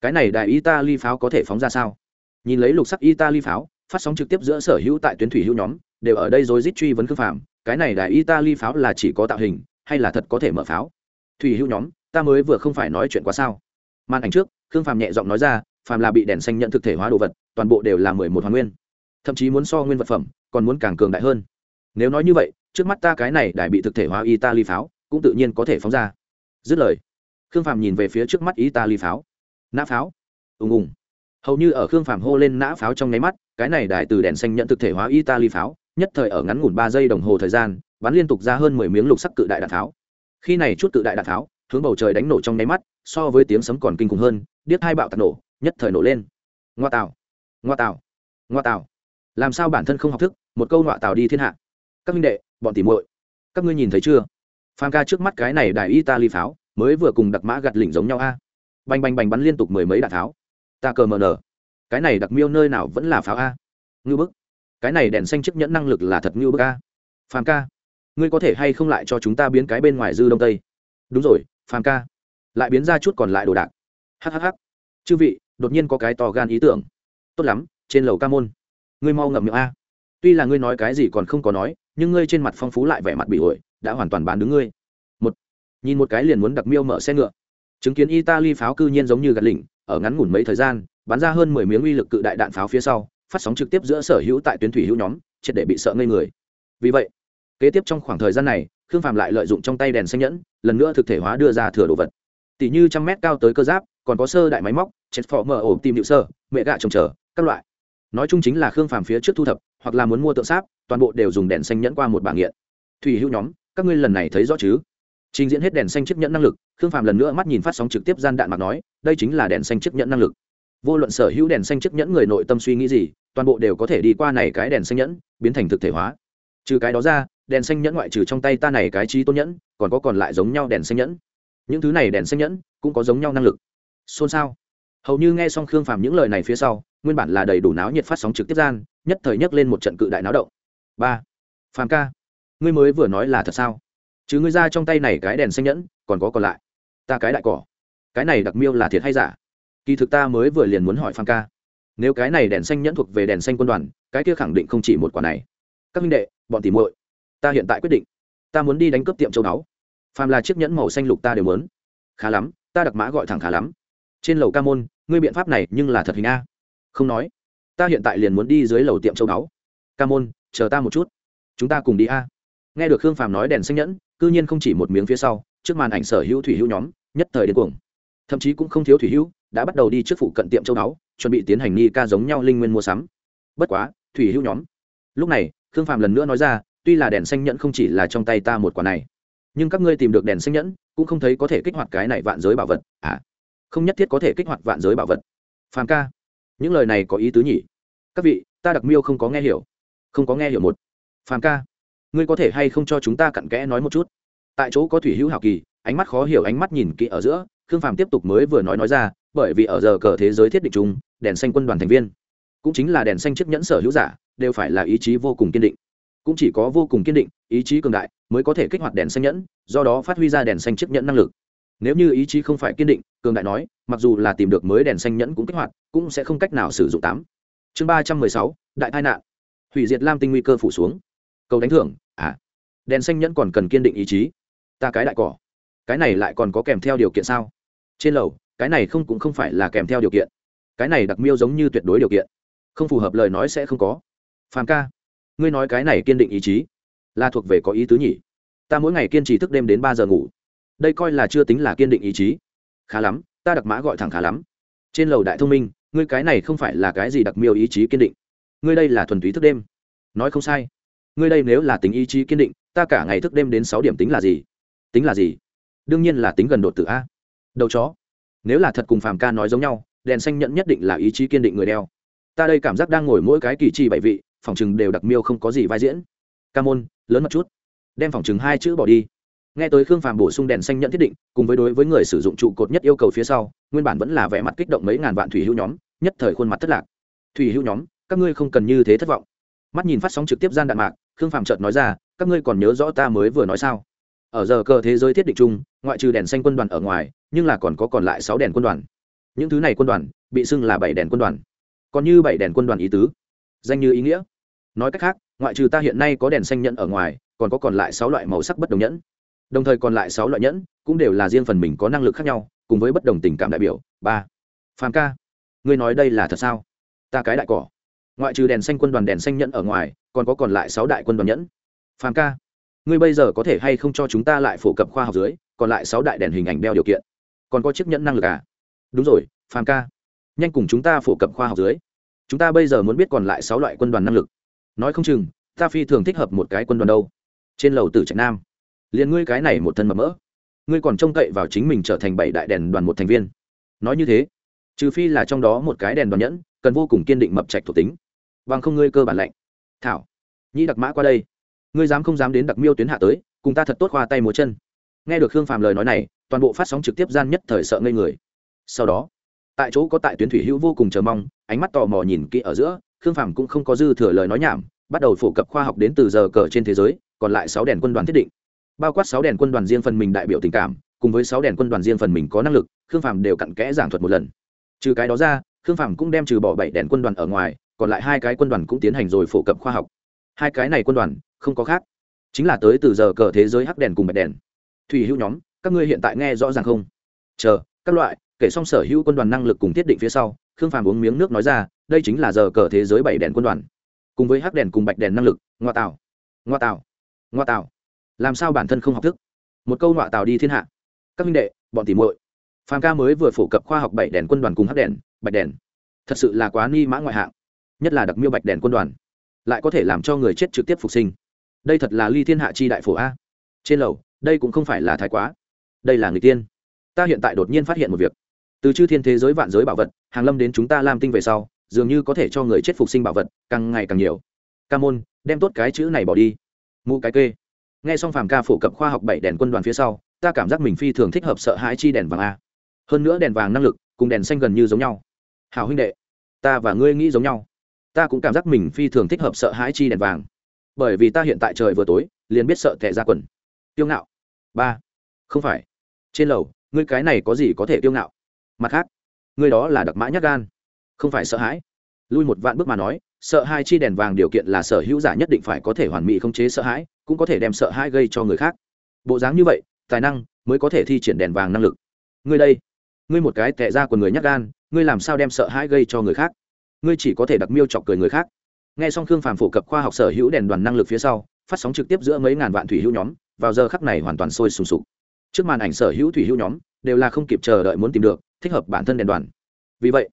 cái này đại italy pháo có thể phóng ra sao? Nhìn lấy lục sắc italy pháo, phát sóng trực tiếp giữa sở hữu tại tuyến thủy hữu nhóm đều ở đây rồi rít truy vấn khương phàm, cái này đại italy pháo là chỉ có tạo hình, hay là thật có thể mở pháo? Thủy hữu nhóm, ta mới vừa không phải nói chuyện quá sao. Màn ảnh trước, khương phàm nhẹ giọng nói ra, phàm là bị đèn xanh nhận thực thể hóa đồ vật, toàn bộ đều là mười một hoàn nguyên. Thậm chí muốn so nguyên vật phẩm, còn muốn càng cường đại hơn. Nếu nói như vậy, trước mắt ta cái này đại bị thực thể hóa italy pháo, cũng tự nhiên có thể phóng ra. Dứt lời, khương phàm nhìn về phía trước mắt italy pháo. Nã pháo. Ùng ùng. Hầu như ở khương phàm hô lên nã pháo trong nháy mắt, cái này đại từ đèn xanh nhận thực thể hóa italy pháo nhất thời ở ngắn ngủn ba giây đồng hồ thời gian, bắn liên tục ra hơn mười miếng lục sắc cự đại đạn tháo. Khi này chút cự đại đạn tháo, hướng bầu trời đánh nổ trong nháy mắt, so với tiếng sấm còn kinh khủng hơn, điếc hai bạo tạc nổ, nhất thời nổ lên. Ngoa tào ngoa tào ngoa tào. Làm sao bản thân không học thức, một câu ngoa tào đi thiên hạ. Các minh đệ, bọn tỉ muội, các ngươi nhìn thấy chưa? Phan ca trước mắt cái này đại italy pháo, mới vừa cùng đặc mã gặt lỉnh giống nhau a. Bành bành bành bắn liên tục mười mấy đạn tháo. Ta cờ mờ nở cái này đặc miêu nơi nào vẫn là pháo a? Ngư bức cái này đèn xanh chiếc nhẫn năng lực là thật như bức ca phàm ca, ngươi có thể hay không lại cho chúng ta biến cái bên ngoài dư đông tây? Đúng rồi, phàm ca. Lại biến ra chút còn lại đồ đạc. Hhh chư vị, đột nhiên có cái to gan ý tưởng. Tốt lắm, trên lầu ca môn. Ngươi mau ngậm miệng a. Tuy là ngươi nói cái gì còn không có nói, nhưng ngươi trên mặt phong phú lại vẻ mặt bị ổi, đã hoàn toàn bán đứng ngươi. Một, nhìn một cái liền muốn đặc miêu mở xe ngựa. Chứng kiến italy pháo cư nhiên giống như gạt lỉnh, ở ngắn ngủn mấy thời gian, bắn ra hơn mười miếng uy lực cự đại đạn pháo phía sau phát sóng trực tiếp giữa sở hữu tại tuyến thủy hữu nhóm, triệt để bị sợ ngây người. Vì vậy, kế tiếp trong khoảng thời gian này, khương phàm lại lợi dụng trong tay đèn xanh nhẫn, lần nữa thực thể hóa đưa ra thừa đồ vật. Tỷ như trăm mét cao tới cơ giáp, còn có sơ đại máy móc chết phò mở ổ tìm hiệu sơ mẹ gạ trồng trở, các loại. Nói chung chính là khương phàm phía trước thu thập, hoặc là muốn mua tượng sáp, toàn bộ đều dùng đèn xanh nhẫn qua một bảng nghiện. Thủy hữu nhóm, các ngươi lần này thấy rõ chứ? Trình diễn hết đèn xanh chiếc nhẫn năng lực, khương phàm lần nữa mắt nhìn phát sóng trực tiếp gian đạn mặt nói, đây chính là đèn xanh chiếc nhẫn năng lực vô luận sở hữu đèn xanh chiếc nhẫn người nội tâm suy nghĩ gì, toàn bộ đều có thể đi qua này cái đèn xanh nhẫn, biến thành thực thể hóa. Trừ cái đó ra, đèn xanh nhẫn ngoại trừ trong tay ta này cái trí tôn nhẫn, còn có còn lại giống nhau đèn xanh nhẫn. Những thứ này đèn xanh nhẫn cũng có giống nhau năng lực. Xôn xao. Hầu như nghe xong khương phàm những lời này phía sau, nguyên bản là đầy đủ náo nhiệt phát sóng trực tiếp gian, nhất thời nhấc lên một trận cự đại náo động. Ba. Phàm ca. Ngươi mới vừa nói là thật sao? Chứ ngươi ra trong tay này cái đèn xanh nhẫn, còn có còn lại. Ta cái đại cỏ. Cái này đặc miêu là thiệt hay giả? Kỳ thực ta mới vừa liền muốn hỏi phan ca, nếu cái này đèn xanh nhẫn thuộc về đèn xanh quân đoàn, cái kia khẳng định không chỉ một quả này. Các minh đệ, bọn tìm muội, ta hiện tại quyết định, ta muốn đi đánh cướp tiệm châu đáo phàm là chiếc nhẫn màu xanh lục ta đều muốn. Khá lắm, ta đặc mã gọi thẳng khá lắm. Trên lầu ca môn, ngươi biện pháp này nhưng là thật hình a. Không nói, ta hiện tại liền muốn đi dưới lầu tiệm châu đáo ca môn, chờ ta một chút. Chúng ta cùng đi a. Nghe được khương phàm nói đèn xanh nhẫn, cư nhiên không chỉ một miếng phía sau, trước màn ảnh sở hữu thủy hữu nhóm, nhất thời đến cuồng. Thậm chí cũng không thiếu thủy hữu đã bắt đầu đi trước phụ cận tiệm châu đáo chuẩn bị tiến hành ni ca giống nhau linh nguyên mua sắm. Bất quá, thủy hữu nhóm. Lúc này, khương phàm lần nữa nói ra, tuy là đèn xanh nhẫn không chỉ là trong tay ta một quả này, nhưng các ngươi tìm được đèn xanh nhẫn, cũng không thấy có thể kích hoạt cái này vạn giới bảo vật. À không nhất thiết có thể kích hoạt vạn giới bảo vật. Phàm ca, những lời này có ý tứ nhỉ? Các vị, ta đặc miêu không có nghe hiểu. Không có nghe hiểu một. Phàm ca, ngươi có thể hay không cho chúng ta cặn kẽ nói một chút? Tại chỗ có thủy hữu hảo kỳ, ánh mắt khó hiểu, ánh mắt nhìn kỹ ở giữa, khương phàm tiếp tục mới vừa nói nói ra bởi vì ở giờ cờ thế giới thiết định chung, đèn xanh quân đoàn thành viên, cũng chính là đèn xanh chiếc nhẫn sở hữu giả, đều phải là ý chí vô cùng kiên định. Cũng chỉ có vô cùng kiên định, ý chí cường đại mới có thể kích hoạt đèn xanh nhẫn, do đó phát huy ra đèn xanh chiếc nhẫn năng lực. Nếu như ý chí không phải kiên định, cường đại nói, mặc dù là tìm được mới đèn xanh nhẫn cũng kích hoạt, cũng sẽ không cách nào sử dụng tám. Chương ba trăm mười sáu, đại tai nạn. Hủy diệt lam tinh nguy cơ phủ xuống. Cầu đánh thưởng à. Đèn xanh nhẫn còn cần kiên định ý chí. Ta cái đại cỏ. Cái này lại còn có kèm theo điều kiện sao? Trên lầu cái này không cũng không phải là kèm theo điều kiện. Cái này đặc miêu giống như tuyệt đối điều kiện. Không phù hợp lời nói sẽ không có. Phàm ca, ngươi nói cái này kiên định ý chí, là thuộc về có ý tứ nhỉ? Ta mỗi ngày kiên trì thức đêm đến ba giờ ngủ. Đây coi là chưa tính là kiên định ý chí. Khá lắm, ta đặc mã gọi thẳng khá lắm. Trên lầu đại thông minh, ngươi cái này không phải là cái gì đặc miêu ý chí kiên định. Ngươi đây là thuần túy thức đêm. Nói không sai. Ngươi đây nếu là tính ý chí kiên định, ta cả ngày thức đêm đến sáu điểm tính là gì? Tính là gì? Đương nhiên là tính gần đột tử a. Đầu chó nếu là thật cùng phàm ca nói giống nhau, đèn xanh nhận nhất định là ý chí kiên định người đeo. Ta đây cảm giác đang ngồi mỗi cái kỳ chi bảy vị, phòng chừng đều đặc miêu không có gì vai diễn. Ca môn, lớn một chút. Đem phòng chừng hai chữ bỏ đi. Nghe tới khương phàm bổ sung đèn xanh nhận thiết định, cùng với đối với người sử dụng trụ cột nhất yêu cầu phía sau, nguyên bản vẫn là vẻ mặt kích động mấy ngàn vạn thủy hữu nhóm, nhất thời khuôn mặt thất lạc. Thủy hữu nhóm, các ngươi không cần như thế thất vọng. Mắt nhìn phát sóng trực tiếp gian đạn mạc, khương phàm chợt nói ra, các ngươi còn nhớ rõ ta mới vừa nói sao? Ở giờ cờ thế giới thiết định chung, ngoại trừ đèn xanh quân đoàn ở ngoài, nhưng là còn có còn lại sáu đèn quân đoàn. Những thứ này quân đoàn, bị xưng là bảy đèn quân đoàn. Còn như bảy đèn quân đoàn ý tứ. Danh như ý nghĩa. Nói cách khác, ngoại trừ ta hiện nay có đèn xanh nhẫn ở ngoài, còn có còn lại sáu loại màu sắc bất đồng nhẫn. Đồng thời còn lại sáu loại nhẫn, cũng đều là riêng phần mình có năng lực khác nhau, cùng với bất đồng tình cảm đại biểu. Ba. Phàm ca. Ngươi nói đây là thật sao? Ta cái đại cỏ. Ngoại trừ đèn xanh quân đoàn đèn xanh nhẫn ở ngoài, còn có còn lại sáu đại quân đoàn nhẫn. Phàm ca ngươi bây giờ có thể hay không cho chúng ta lại phổ cập khoa học dưới, còn lại sáu đại đèn hình ảnh đeo điều kiện. Còn có chiếc nhẫn năng lực à? Đúng rồi, phàm ca. Nhanh cùng chúng ta phổ cập khoa học dưới. Chúng ta bây giờ muốn biết còn lại sáu loại quân đoàn năng lực. Nói không chừng, ta phi thường thích hợp một cái quân đoàn đâu. Trên lầu tử trạch nam. Liền ngươi cái này một thân mập mỡ. Ngươi còn trông cậy vào chính mình trở thành bảy đại đèn đoàn một thành viên. Nói như thế, trừ phi là trong đó một cái đèn đoàn nhẫn, cần vô cùng kiên định mập trạch thuộc tính. Bằng không ngươi cơ bản lạnh. Thảo, nhĩ đặc mã qua đây ngươi dám không dám đến đặc miêu tuyến hạ tới, cùng ta thật tốt khoa tay múa chân. Nghe được khương phàm lời nói này, toàn bộ phát sóng trực tiếp gian nhất thời sợ ngây người. Sau đó, tại chỗ có tại tuyến thủy hữu vô cùng chờ mong, ánh mắt tò mò nhìn kỹ ở giữa, khương phàm cũng không có dư thừa lời nói nhảm, bắt đầu phổ cập khoa học đến từ giờ cờ trên thế giới, còn lại sáu đèn quân đoàn thiết định. Bao quát sáu đèn quân đoàn riêng phần mình đại biểu tình cảm, cùng với sáu đèn quân đoàn riêng phần mình có năng lực, khương phàm đều cặn kẽ giảng thuật một lần. Trừ cái đó ra, khương phàm cũng đem trừ bỏ bảy đèn quân đoàn ở ngoài, còn lại hai cái quân đoàn cũng tiến hành rồi phổ cập khoa học. Hai cái này quân đoàn không có khác. Chính là tới từ giờ cờ thế giới hắc đèn cùng bạch đèn. Thủy hữu nhóm, các ngươi hiện tại nghe rõ ràng không? Chờ, các loại, kể xong sở hữu quân đoàn năng lực cùng thiết định phía sau, khương phàm uống miếng nước nói ra, đây chính là giờ cờ thế giới bảy đèn quân đoàn. Cùng với hắc đèn cùng bạch đèn năng lực, ngoa tạo ngoa tạo ngoa tạo. Làm sao bản thân không học thức? Một câu ngoa tạo đi thiên hạ. Các minh đệ, bọn tỉ muội. Phàm ca mới vừa phổ cập khoa học bảy đèn quân đoàn cùng hắc đèn, bạch đèn. Thật sự là quá ni mã ngoại hạng, nhất là đặc miêu bạch đèn quân đoàn. Lại có thể làm cho người chết trực tiếp phục sinh đây thật là ly thiên hạ chi đại phổ a. Trên lầu, đây cũng không phải là thái quá. Đây là người tiên. Ta hiện tại đột nhiên phát hiện một việc. Từ chư thiên thế giới vạn giới bảo vật, hàng lâm đến chúng ta làm tinh về sau, dường như có thể cho người chết phục sinh bảo vật, càng ngày càng nhiều. Ca môn, đem tốt cái chữ này bỏ đi. Mũ cái kê. Nghe xong phàm ca phổ cập khoa học bảy đèn quân đoàn phía sau, ta cảm giác mình phi thường thích hợp sợ hãi chi đèn vàng a. Hơn nữa đèn vàng năng lực cùng đèn xanh gần như giống nhau. Hào huynh đệ, ta và ngươi nghĩ giống nhau. Ta cũng cảm giác mình phi thường thích hợp sợ hãi chi đèn vàng bởi vì ta hiện tại trời vừa tối, liền biết sợ tệ ra quần. Tiêu ngạo. Ba. Không phải. Trên lầu, ngươi cái này có gì có thể tiêu ngạo? Mặt khác, ngươi đó là đặc mã nhắc gan. Không phải sợ hãi. Lui một vạn bước mà nói, sợ hai chi đèn vàng điều kiện là sở hữu giả nhất định phải có thể hoàn mỹ không chế sợ hãi, cũng có thể đem sợ hãi gây cho người khác. Bộ dáng như vậy, tài năng mới có thể thi triển đèn vàng năng lực. Ngươi đây, ngươi một cái tệ ra của người nhắc gan, ngươi làm sao đem sợ hãi gây cho người khác? Ngươi chỉ có thể đặc miêu chọc cười người khác nghe xong khương phàm phổ cập khoa học sở hữu đèn đoàn năng lực phía sau, phát sóng trực tiếp giữa mấy ngàn vạn thủy hữu nhóm, vào giờ khắc này hoàn toàn sôi sùng sục. Trước màn ảnh sở hữu thủy hữu nhóm, đều là không kịp chờ đợi muốn tìm được, thích hợp bản thân đèn đoàn. Vì vậy,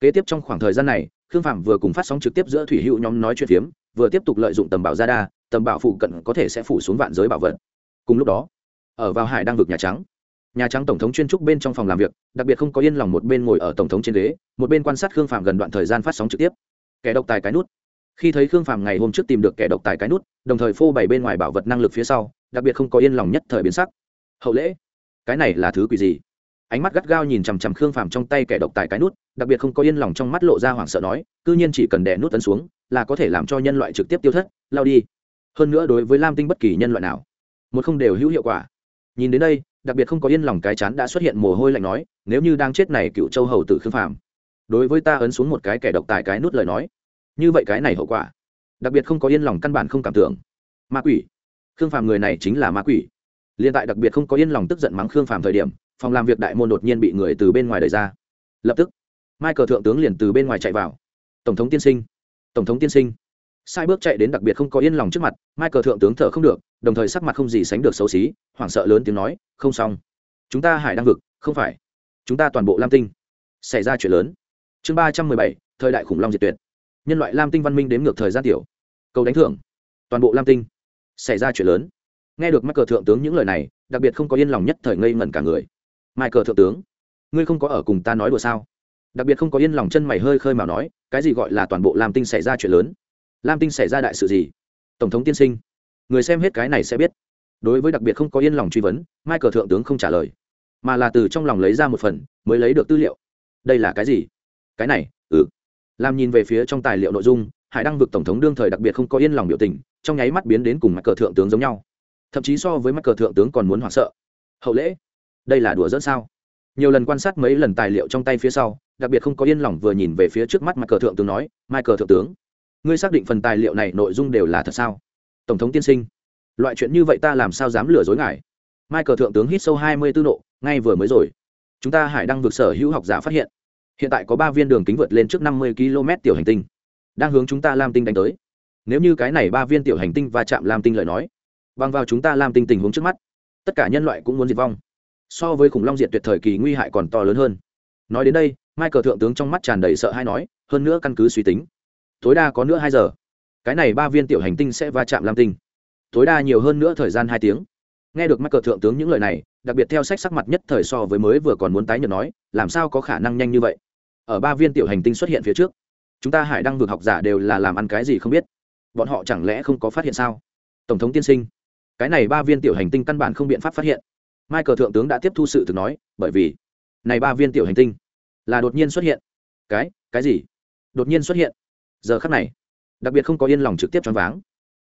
kế tiếp trong khoảng thời gian này, khương phạm vừa cùng phát sóng trực tiếp giữa thủy hữu nhóm nói chuyện phiếm, vừa tiếp tục lợi dụng tầm bảo gia đa tầm bảo phụ cận có thể sẽ phủ xuống vạn giới bảo vật. Cùng lúc đó, ở vào hải đang vực nhà trắng nhà trắng tổng thống chuyên trúc bên trong phòng làm việc, đặc biệt không có yên lòng một bên ngồi ở tổng thống trên ghế, một bên quan sát khương phạm gần đoạn thời gian phát sóng trực tiếp. Kẻ độc tài cái nút khi thấy khương phạm ngày hôm trước tìm được kẻ độc tài cái nút, đồng thời phô bày bên ngoài bảo vật năng lực phía sau, đặc biệt không có yên lòng nhất thời biến sắc. Hậu lễ? Cái này là thứ quỷ gì? Ánh mắt gắt gao nhìn chằm chằm khương phàm trong tay kẻ độc tài cái nút, đặc biệt không có yên lòng trong mắt lộ ra hoảng sợ nói, cư nhiên chỉ cần đè nút tấn xuống, là có thể làm cho nhân loại trực tiếp tiêu thất, lao đi. Hơn nữa đối với lam tinh bất kỳ nhân loại nào, một không đều hữu hiệu quả. Nhìn đến đây, đặc biệt không có yên lòng cái chán đã xuất hiện mồ hôi lạnh nói, nếu như đang chết này cựu châu hầu tử khương phàm, đối với ta ấn xuống một cái kẻ độc tài cái nút lời nói như vậy cái này hậu quả. Đặc biệt không có yên lòng căn bản không cảm tưởng. Ma quỷ. Khương phàm người này chính là ma quỷ. Liên tại đặc biệt không có yên lòng tức giận mắng khương phàm thời điểm, phòng làm việc đại môn đột nhiên bị người từ bên ngoài đẩy ra. Lập tức mai cờ thượng tướng liền từ bên ngoài chạy vào. Tổng thống tiên sinh. Tổng thống tiên sinh. Sai bước chạy đến đặc biệt không có yên lòng trước mặt mai cờ thượng tướng thở không được, đồng thời sắc mặt không gì sánh được xấu xí, hoảng sợ lớn tiếng nói, không xong. Chúng ta hải đang vực, không phải. Chúng ta toàn bộ lam tinh. Xảy ra chuyện lớn. Chương ba trăm mười bảy, thời đại khủng long diệt tuyệt nhân loại lam tinh văn minh đếm ngược thời gian tiểu. Cầu đánh thưởng. Toàn bộ lam tinh. Xảy ra chuyện lớn. Nghe được michael thượng tướng những lời này, đặc biệt không có yên lòng nhất thời ngây ngẩn cả người. Michael thượng tướng, ngươi không có ở cùng ta nói đùa sao? Đặc biệt không có yên lòng chân mày hơi khơi mà nói, cái gì gọi là toàn bộ lam tinh xảy ra chuyện lớn? Lam tinh xảy ra đại sự gì? Tổng thống tiên sinh, người xem hết cái này sẽ biết. Đối với đặc biệt không có yên lòng truy vấn, michael thượng tướng không trả lời, mà là từ trong lòng lấy ra một phần, mới lấy được tư liệu. Đây là cái gì? Cái này ừ làm nhìn về phía trong tài liệu nội dung, hải đăng vực tổng thống đương thời đặc biệt không có yên lòng biểu tình, trong nháy mắt biến đến cùng mặt cờ thượng tướng giống nhau. Thậm chí so với mặt cờ thượng tướng còn muốn hoảng sợ. Hậu lễ, đây là đùa dẫn sao? Nhiều lần quan sát mấy lần tài liệu trong tay phía sau, đặc biệt không có yên lòng vừa nhìn về phía trước mắt mặt cờ thượng tướng nói, mai cờ thượng tướng, ngươi xác định phần tài liệu này nội dung đều là thật sao? Tổng thống tiên sinh, loại chuyện như vậy ta làm sao dám lừa dối ngài? Mai cờ thượng tướng hít sâu hai mươi tư nộ ngay vừa mới rồi, chúng ta hải đang vượt sở hữu học giả phát hiện hiện tại có ba viên đường kính vượt lên trước năm mươi km tiểu hành tinh. Đang hướng chúng ta lam tinh đánh tới. Nếu như cái này ba viên tiểu hành tinh va chạm lam tinh lời nói băng vào chúng ta lam tinh tình huống trước mắt, tất cả nhân loại cũng muốn diệt vong. So với khủng long diệt tuyệt thời kỳ nguy hại còn to lớn hơn. Nói đến đây Mai Cờ thượng tướng trong mắt tràn đầy sợ hay nói, hơn nữa căn cứ suy tính, tối đa có nữa hai giờ. Cái này ba viên tiểu hành tinh sẽ va chạm lam tinh. Tối đa nhiều hơn nữa thời gian hai tiếng. Nghe được michael thượng tướng những lời này, đặc biệt theo sách sắc mặt nhất thời so với mới vừa còn muốn tái nhợt nói, làm sao có khả năng nhanh như vậy? Ở ba viên tiểu hành tinh xuất hiện phía trước. Chúng ta hải đăng vượt học giả đều là làm ăn cái gì không biết. Bọn họ chẳng lẽ không có phát hiện sao? Tổng thống tiên sinh, cái này ba viên tiểu hành tinh căn bản không biện pháp phát hiện. Michael thượng tướng đã tiếp thu sự thực nói, bởi vì này ba viên tiểu hành tinh là đột nhiên xuất hiện. Cái cái gì? Đột nhiên xuất hiện. Giờ khắc này, đặc biệt không có yên lòng trực tiếp choáng váng.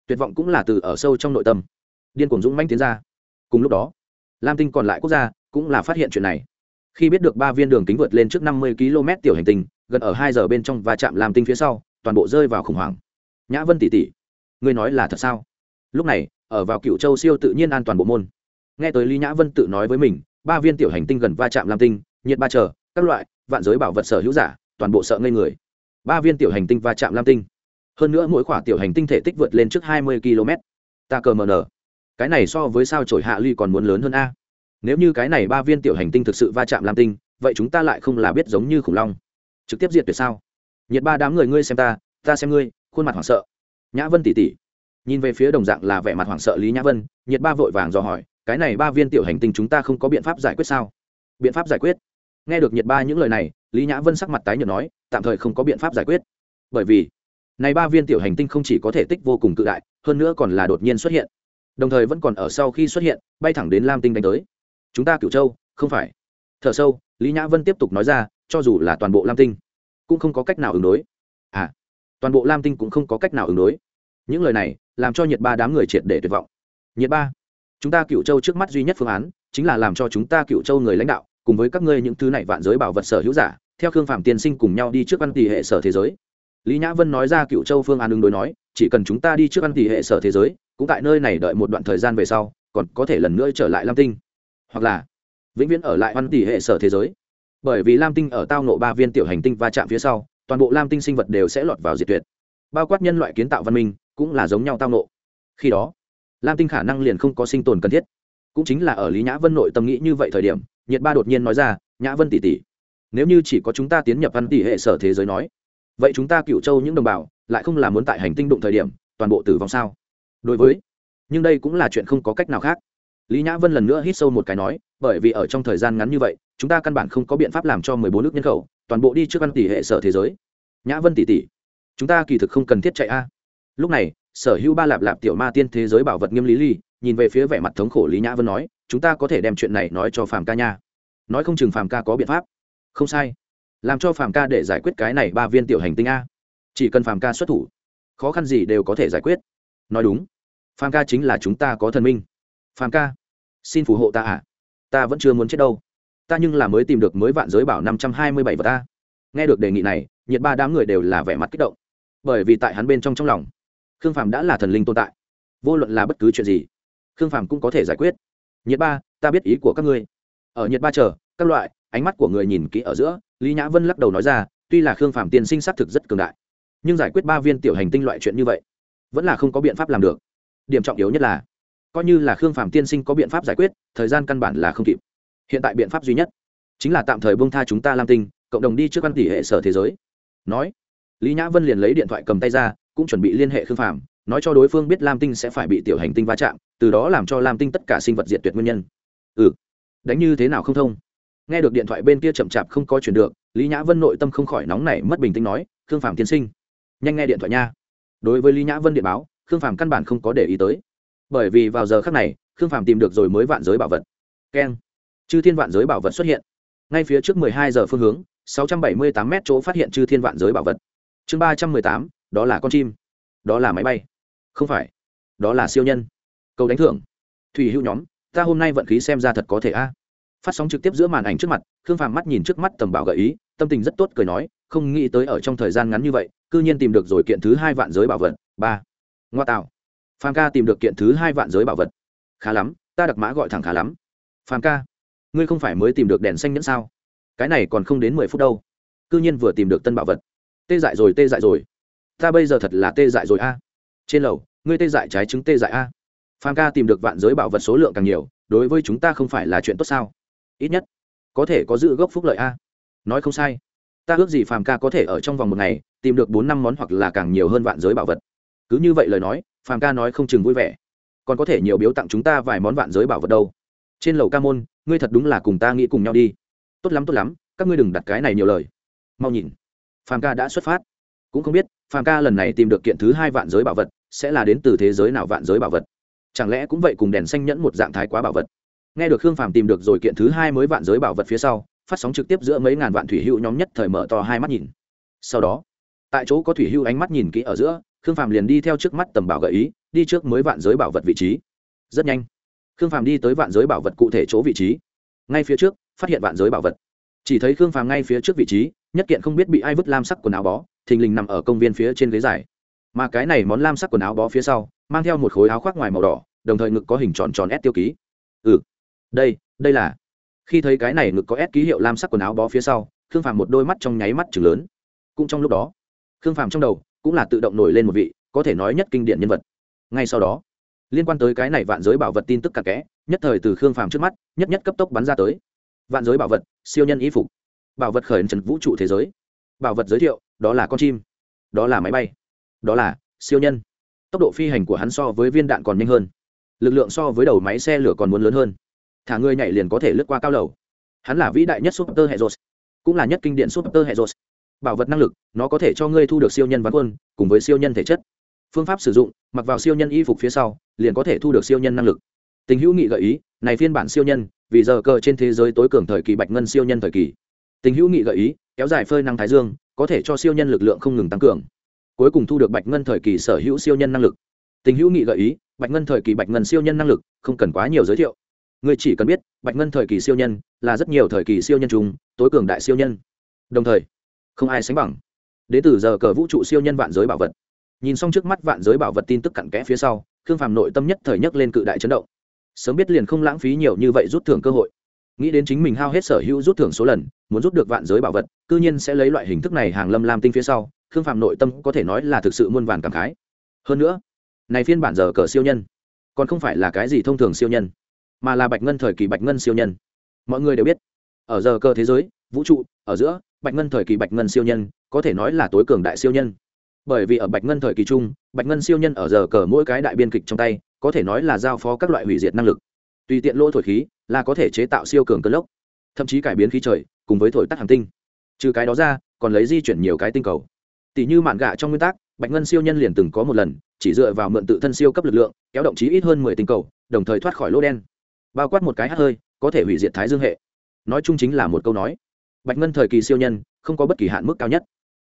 Tuyệt vọng cũng là từ ở sâu trong nội tâm. Điên cuồng dũng manh tiến ra. Cùng lúc đó, lam tinh còn lại quốc gia cũng là phát hiện chuyện này khi biết được ba viên đường kính vượt lên trước năm mươi km tiểu hành tinh, gần ở hai giờ bên trong và chạm làm tinh phía sau, toàn bộ rơi vào khủng hoảng. Nhã vân tỷ tỷ, ngươi nói là thật sao? Lúc này, ở vào cựu châu siêu tự nhiên an toàn bộ môn. Nghe tới lý nhã vân tự nói với mình, ba viên tiểu hành tinh gần va chạm lam tinh, nhiệt ba chờ, các loại, vạn giới bảo vật sở hữu giả, toàn bộ sợ ngây người. Ba viên tiểu hành tinh va chạm lam tinh. Hơn nữa mỗi khoả tiểu hành tinh thể tích vượt lên trước hai mươi km. Ta cờ mờ nở cái này so với sao trổi hạ ly còn muốn lớn hơn a? Nếu như cái này ba viên tiểu hành tinh thực sự va chạm lam tinh, vậy chúng ta lại không là biết giống như khủng long. Trực tiếp diệt tuyệt sao? Nhiệt ba đám người ngươi xem ta ta xem ngươi, khuôn mặt hoảng sợ. Nhã vân tỉ tỉ. Nhìn về phía đồng dạng là vẻ mặt hoảng sợ lý nhã vân, nhiệt ba vội vàng dò hỏi, cái này ba viên tiểu hành tinh chúng ta không có biện pháp giải quyết sao? Biện pháp giải quyết? Nghe được nhiệt ba những lời này, lý nhã vân sắc mặt tái nhợt nói, tạm thời không có biện pháp giải quyết. Bởi vì, này ba viên tiểu hành tinh không chỉ có thể tích vô cùng cự đại, hơn nữa còn là đột nhiên xuất hiện. Đồng thời vẫn còn ở sau khi xuất hiện, bay thẳng đến lam tinh đánh tới chúng ta cửu châu, không phải. Thở sâu, lý nhã vân tiếp tục nói ra, cho dù là toàn bộ lam tinh, cũng không có cách nào ứng đối. À toàn bộ lam tinh cũng không có cách nào ứng đối. Những lời này, làm cho nhiệt ba đám người triệt để tuyệt vọng. Nhiệt ba, chúng ta cựu châu trước mắt duy nhất phương án, chính là làm cho chúng ta cựu châu người lãnh đạo, cùng với các ngươi những thứ này vạn giới bảo vật sở hữu giả, theo khương phạm tiên sinh cùng nhau đi trước văn tỷ hệ sở thế giới. Lý nhã vân nói ra cựu châu phương án ứng đối nói, chỉ cần chúng ta đi trước văn tỷ hệ sở thế giới, cũng tại nơi này đợi một đoạn thời gian về sau, còn có thể lần nữa trở lại lam tinh hoặc là vĩnh viễn ở lại văn tỷ hệ sở thế giới. Bởi vì lam tinh ở tao nộ ba viên tiểu hành tinh va chạm phía sau, toàn bộ lam tinh sinh vật đều sẽ lọt vào diệt tuyệt. Bao quát nhân loại kiến tạo văn minh, cũng là giống nhau tao nộ khi đó, lam tinh khả năng liền không có sinh tồn cần thiết. Cũng chính là ở lý nhã vân nội tâm nghĩ như vậy thời điểm, nhiệt ba đột nhiên nói ra, nhã vân tỷ tỷ, nếu như chỉ có chúng ta tiến nhập văn tỷ hệ sở thế giới nói, vậy chúng ta cựu châu những đồng bào lại không làm muốn tại hành tinh đụng thời điểm, toàn bộ tử vong sao? Đối với, nhưng đây cũng là chuyện không có cách nào khác lý nhã vân lần nữa hít sâu một cái nói, bởi vì ở trong thời gian ngắn như vậy, chúng ta căn bản không có biện pháp làm cho mười bốn nước nhân khẩu, toàn bộ đi trước ăn tỷ hệ sở thế giới. Nhã vân tỷ tỷ, chúng ta kỳ thực không cần thiết chạy a. Lúc này, sở hữu ba lạp lạp tiểu ma tiên thế giới bảo vật nghiêm lý ly nhìn về phía vẻ mặt thống khổ lý nhã vân nói, chúng ta có thể đem chuyện này nói cho phàm ca nha. Nói không chừng phàm ca có biện pháp. Không sai. Làm cho phàm ca để giải quyết cái này ba viên tiểu hành tinh a. Chỉ cần phàm ca xuất thủ, khó khăn gì đều có thể giải quyết. Nói đúng. Phàm ca chính là chúng ta có thần minh phàm ca, xin phù hộ ta à ta vẫn chưa muốn chết đâu. Ta nhưng là mới tìm được mới vạn giới bảo năm trăm hai mươi bảy vật ta nghe được đề nghị này, nhiệt ba đám người đều là vẻ mặt kích động. Bởi vì tại hắn bên trong trong lòng, khương phàm đã là thần linh tồn tại. Vô luận là bất cứ chuyện gì, khương phàm cũng có thể giải quyết. Nhiệt ba, ta biết ý của các ngươi. Ở nhiệt ba chờ, các loại, ánh mắt của người nhìn kỹ ở giữa, lý nhã vân lắc đầu nói ra, tuy là khương phàm tiên sinh xác thực rất cường đại, nhưng giải quyết ba viên tiểu hành tinh loại chuyện như vậy, vẫn là không có biện pháp làm được. Điểm trọng yếu nhất là coi như là khương phàm tiên sinh có biện pháp giải quyết, thời gian căn bản là không kịp. Hiện tại biện pháp duy nhất chính là tạm thời bông tha chúng ta lam tinh, cộng đồng đi trước văn tỷ hệ sở thế giới. Nói, lý nhã vân liền lấy điện thoại cầm tay ra, cũng chuẩn bị liên hệ khương phàm, nói cho đối phương biết lam tinh sẽ phải bị tiểu hành tinh va chạm, từ đó làm cho lam tinh tất cả sinh vật diệt tuyệt nguyên nhân. Ừ đánh như thế nào không thông? Nghe được điện thoại bên kia chậm chạp không có chuyển được, lý nhã vân nội tâm không khỏi nóng nảy mất bình tĩnh nói, khương phàm tiên sinh, nhanh nghe điện thoại nha. Đối với lý nhã vân điện báo, khương phàm căn bản không có để ý tới bởi vì vào giờ khác này, khương phàm tìm được rồi mới vạn giới bảo vật. Keng. Chư thiên vạn giới bảo vật xuất hiện. Ngay phía trước mười hai giờ phương hướng, sáu trăm bảy mươi tám m chỗ phát hiện chư thiên vạn giới bảo vật. Chương ba trăm mười tám, đó là con chim. Đó là máy bay. Không phải. Đó là siêu nhân. Cầu đánh thưởng. Thủy hữu nhóm, ta hôm nay vận khí xem ra thật có thể a. Phát sóng trực tiếp giữa màn ảnh trước mặt, khương phàm mắt nhìn trước mắt tầm bảo gợi ý, tâm tình rất tốt cười nói, không nghĩ tới ở trong thời gian ngắn như vậy c ư nhiên tìm được rồi kiện thứ hai vạn giới bảo vật, ba. Ngoa tạo phàm ca tìm được kiện thứ hai vạn giới bảo vật. Khá lắm, ta đặc mã gọi thẳng khá lắm. Phàm ca, ngươi không phải mới tìm được đèn xanh nhẫn sao? Cái này còn không đến mười phút đâu. C ư nhiên vừa tìm được tân bảo vật. Tê dại rồi, tê dại rồi. Ta bây giờ thật là tê dại rồi a. Trên lầu, ngươi tê dại trái trứng tê dại a. Phàm ca tìm được vạn giới bảo vật số lượng càng nhiều, đối với chúng ta không phải là chuyện tốt sao? Ít nhất, có thể có giữ gốc phúc lợi a. Nói không sai. Ta ước gì phàm ca có thể ở trong vòng một ngày, tìm được bốn năm món hoặc là càng nhiều hơn vạn giới bảo vật. Cứ như vậy lời nói phàm ca nói không chừng vui vẻ. Còn có thể nhiều biếu tặng chúng ta vài món vạn giới bảo vật đâu. Trên lầu ca môn, ngươi thật đúng là cùng ta nghĩ cùng nhau đi. Tốt lắm tốt lắm, các ngươi đừng đặt cái này nhiều lời. Mau nhìn. Phàm ca đã xuất phát. Cũng không biết, phàm ca lần này tìm được kiện thứ hai vạn giới bảo vật, sẽ là đến từ thế giới nào vạn giới bảo vật. Chẳng lẽ cũng vậy cùng đèn xanh nhẫn một dạng thái quá bảo vật. Nghe được khương phàm tìm được rồi kiện thứ hai mới vạn giới bảo vật phía sau, phát sóng trực tiếp giữa mấy ngàn vạn thủy hữu nhóm nhất thời mở to hai mắt nhìn. Sau đó, tại chỗ có thủy hữu ánh mắt nhìn kỹ ở giữa khương phàm liền đi theo trước mắt tầm bảo gợi ý, đi trước mới vạn giới bảo vật vị trí. Rất nhanh, khương phàm đi tới vạn giới bảo vật cụ thể chỗ vị trí. Ngay phía trước, phát hiện vạn giới bảo vật. Chỉ thấy khương phàm ngay phía trước vị trí, nhất kiện không biết bị ai vứt lam sắc quần áo bó, thình lình nằm ở công viên phía trên ghế dài. Mà cái này món lam sắc quần áo bó phía sau, mang theo một khối áo khoác ngoài màu đỏ, đồng thời ngực có hình tròn tròn ép tiêu ký. Ừ đây đây là. Khi thấy cái này ngực có ép ký hiệu lam sắc quần áo bó phía sau, khương phàm một đôi mắt trong nháy mắt chừng lớn. Cũng trong lúc đó, khương phàm trong đầu cũng là tự động nổi lên một vị, có thể nói nhất kinh điển nhân vật. Ngay sau đó, liên quan tới cái này vạn giới bảo vật tin tức cặn kẽ, nhất thời từ khương phàm trước mắt, nhất nhất cấp tốc bắn ra tới. Vạn giới bảo vật, siêu nhân y phục. Bảo vật khởi trần vũ trụ thế giới. Bảo vật giới thiệu, đó là con chim. Đó là máy bay. Đó là siêu nhân. Tốc độ phi hành của hắn so với viên đạn còn nhanh hơn. Lực lượng so với đầu máy xe lửa còn muốn lớn hơn. Thả người nhảy liền có thể lướt qua cao lầu. Hắn là vĩ đại nhất super hệ rột cũng là nhất kinh điện super hệ rột bảo vật năng lực nó có thể cho ngươi thu được siêu nhân ván quân cùng với siêu nhân thể chất phương pháp sử dụng mặc vào siêu nhân y phục phía sau liền có thể thu được siêu nhân năng lực tình hữu nghị gợi ý này phiên bản siêu nhân vì giờ cờ trên thế giới tối cường thời kỳ bạch ngân siêu nhân thời kỳ tình hữu nghị gợi ý kéo dài phơi năng thái dương có thể cho siêu nhân lực lượng không ngừng tăng cường cuối cùng thu được bạch ngân thời kỳ sở hữu siêu nhân năng lực tình hữu nghị gợi ý bạch ngân thời kỳ bạch ngân siêu nhân năng lực không cần quá nhiều giới thiệu người chỉ cần biết bạch ngân thời kỳ siêu nhân là rất nhiều thời kỳ siêu nhân chúng tối cường đại siêu nhân đồng thời không ai sánh bằng. Đến từ giờ cờ vũ trụ siêu nhân vạn giới bảo vật. Nhìn xong trước mắt vạn giới bảo vật tin tức cặn kẽ phía sau, khương phàm nội tâm nhất thời nhất lên cự đại chấn động. Sớm biết liền không lãng phí nhiều như vậy rút thưởng cơ hội. Nghĩ đến chính mình hao hết sở hữu rút thưởng số lần, muốn rút được vạn giới bảo vật, cư nhiên sẽ lấy loại hình thức này hàng lâm lam tinh phía sau, khương phàm nội tâm có thể nói là thực sự muôn vàn cảm khái. Hơn nữa, này phiên bản giờ cờ siêu nhân, còn không phải là cái gì thông thường siêu nhân, mà là bạch ngân thời kỳ bạch ngân siêu nhân. Mọi người đều biết, ở giờ cờ thế giới, vũ trụ, ở giữa bạch ngân thời kỳ bạch ngân siêu nhân, có thể nói là tối cường đại siêu nhân. Bởi vì ở bạch ngân thời kỳ trung bạch ngân siêu nhân ở giờ cờ mỗi cái đại biên kịch trong tay, có thể nói là giao phó các loại hủy diệt năng lực. Tùy tiện lỗ thổi khí, là có thể chế tạo siêu cường cơn lốc, thậm chí cải biến khí trời, cùng với thổi tắt hàng tinh. Trừ cái đó ra, còn lấy di chuyển nhiều cái tinh cầu. Tỷ như mạn gạ trong nguyên tắc, bạch ngân siêu nhân liền từng có một lần, chỉ dựa vào mượn tự thân siêu cấp lực lượng, kéo động chí ít hơn mười tinh cầu, đồng thời thoát khỏi lỗ đen. Bao quát một cái hát hơi, có thể hủy diệt thái dương hệ. Nói chung chính là một câu nói bạch ngân thời kỳ siêu nhân, không có bất kỳ hạn mức cao nhất.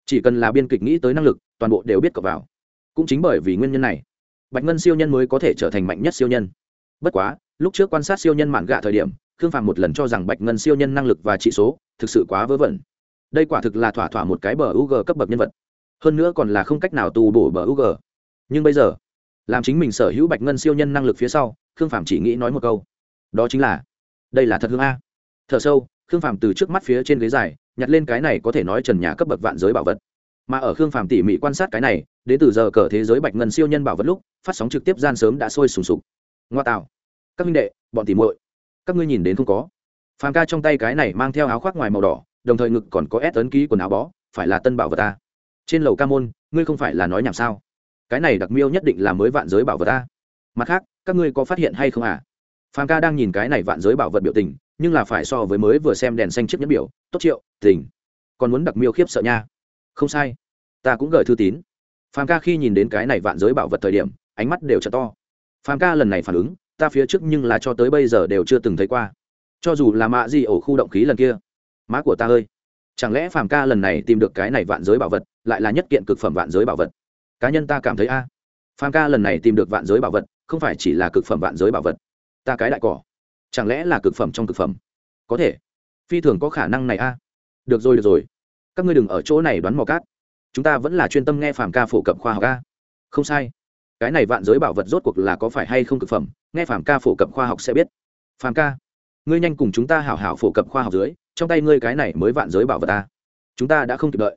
Chỉ cần là biên kịch nghĩ tới năng lực, toàn bộ đều biết cập vào. Cũng chính bởi vì nguyên nhân này, bạch ngân siêu nhân mới có thể trở thành mạnh nhất siêu nhân. Bất quá, lúc trước quan sát siêu nhân mạn gạ thời điểm, khương phàm một lần cho rằng bạch ngân siêu nhân năng lực và trị số thực sự quá vớ vẩn. Đây quả thực là thỏa thỏa một cái bờ UG cấp bậc nhân vật. Hơn nữa còn là không cách nào tu bổ bờ UG. nhưng bây giờ, làm chính mình sở hữu bạch ngân siêu nhân năng lực phía sau, khương phàm chỉ nghĩ nói một câu. Đó chính là, đây là thật hương a. T h ở sâu khương phàm từ trước mắt phía trên ghế dài, nhặt lên cái này có thể nói trần nhà cấp bậc vạn giới bảo vật. Mà ở khương phàm tỉ mỉ quan sát cái này, đến từ giờ cờ thế giới bạch ngân siêu nhân bảo vật lúc, phát sóng trực tiếp gian sớm đã sôi sùng sục. Ngoa tạo. Các minh đệ, bọn tỉ muội, các ngươi nhìn đến không có? Phàm ca trong tay cái này mang theo áo khoác ngoài màu đỏ, đồng thời ngực còn có ép tấn ký quần áo bó, phải là tân bảo vật ta. Trên lầu ca môn, ngươi không phải là nói nhảm sao? Cái này đặc miêu nhất định là mới vạn giới bảo vật ta. Mặt khác, các ngươi có phát hiện hay không à? Phàm ca đang nhìn cái này vạn giới bảo vật biểu tình nhưng là phải so với mới vừa xem đèn xanh chiếc nhẫn biểu tốt triệu, tình. Còn muốn đặc miêu khiếp sợ nha. Không sai. Ta cũng gửi thư tín. Phàm ca khi nhìn đến cái này vạn giới bảo vật thời điểm, ánh mắt đều t to. Phàm ca lần này phản ứng, ta phía trước nhưng là cho tới bây giờ đều chưa từng thấy qua. Cho dù là mạ gì ổ khu động khí lần kia. Má của ta ơi. Chẳng lẽ phàm ca lần này tìm được cái này vạn giới bảo vật, lại là nhất kiện cực phẩm vạn giới bảo vật? Cá nhân ta cảm thấy a. À. phàm ca lần này tìm được vạn giới bảo vật, không phải chỉ là cực phẩm vạn giới bảo vật. Ta cái đại cỏ chẳng lẽ là cực phẩm trong cực phẩm? Có thể. Phi thường có khả năng này a. Được rồi được rồi. Các ngươi đừng ở chỗ này đoán mò cát. Chúng ta vẫn là chuyên tâm nghe phàm ca phổ cập khoa học a. Không sai. Cái này vạn giới bảo vật rốt cuộc là có phải hay không cực phẩm, nghe phàm ca phổ cập khoa học sẽ biết. Phàm ca, ngươi nhanh cùng chúng ta hảo hảo phổ cập khoa học dưới, trong tay ngươi cái này mới vạn giới bảo vật ta chúng ta đã không kịp đợi.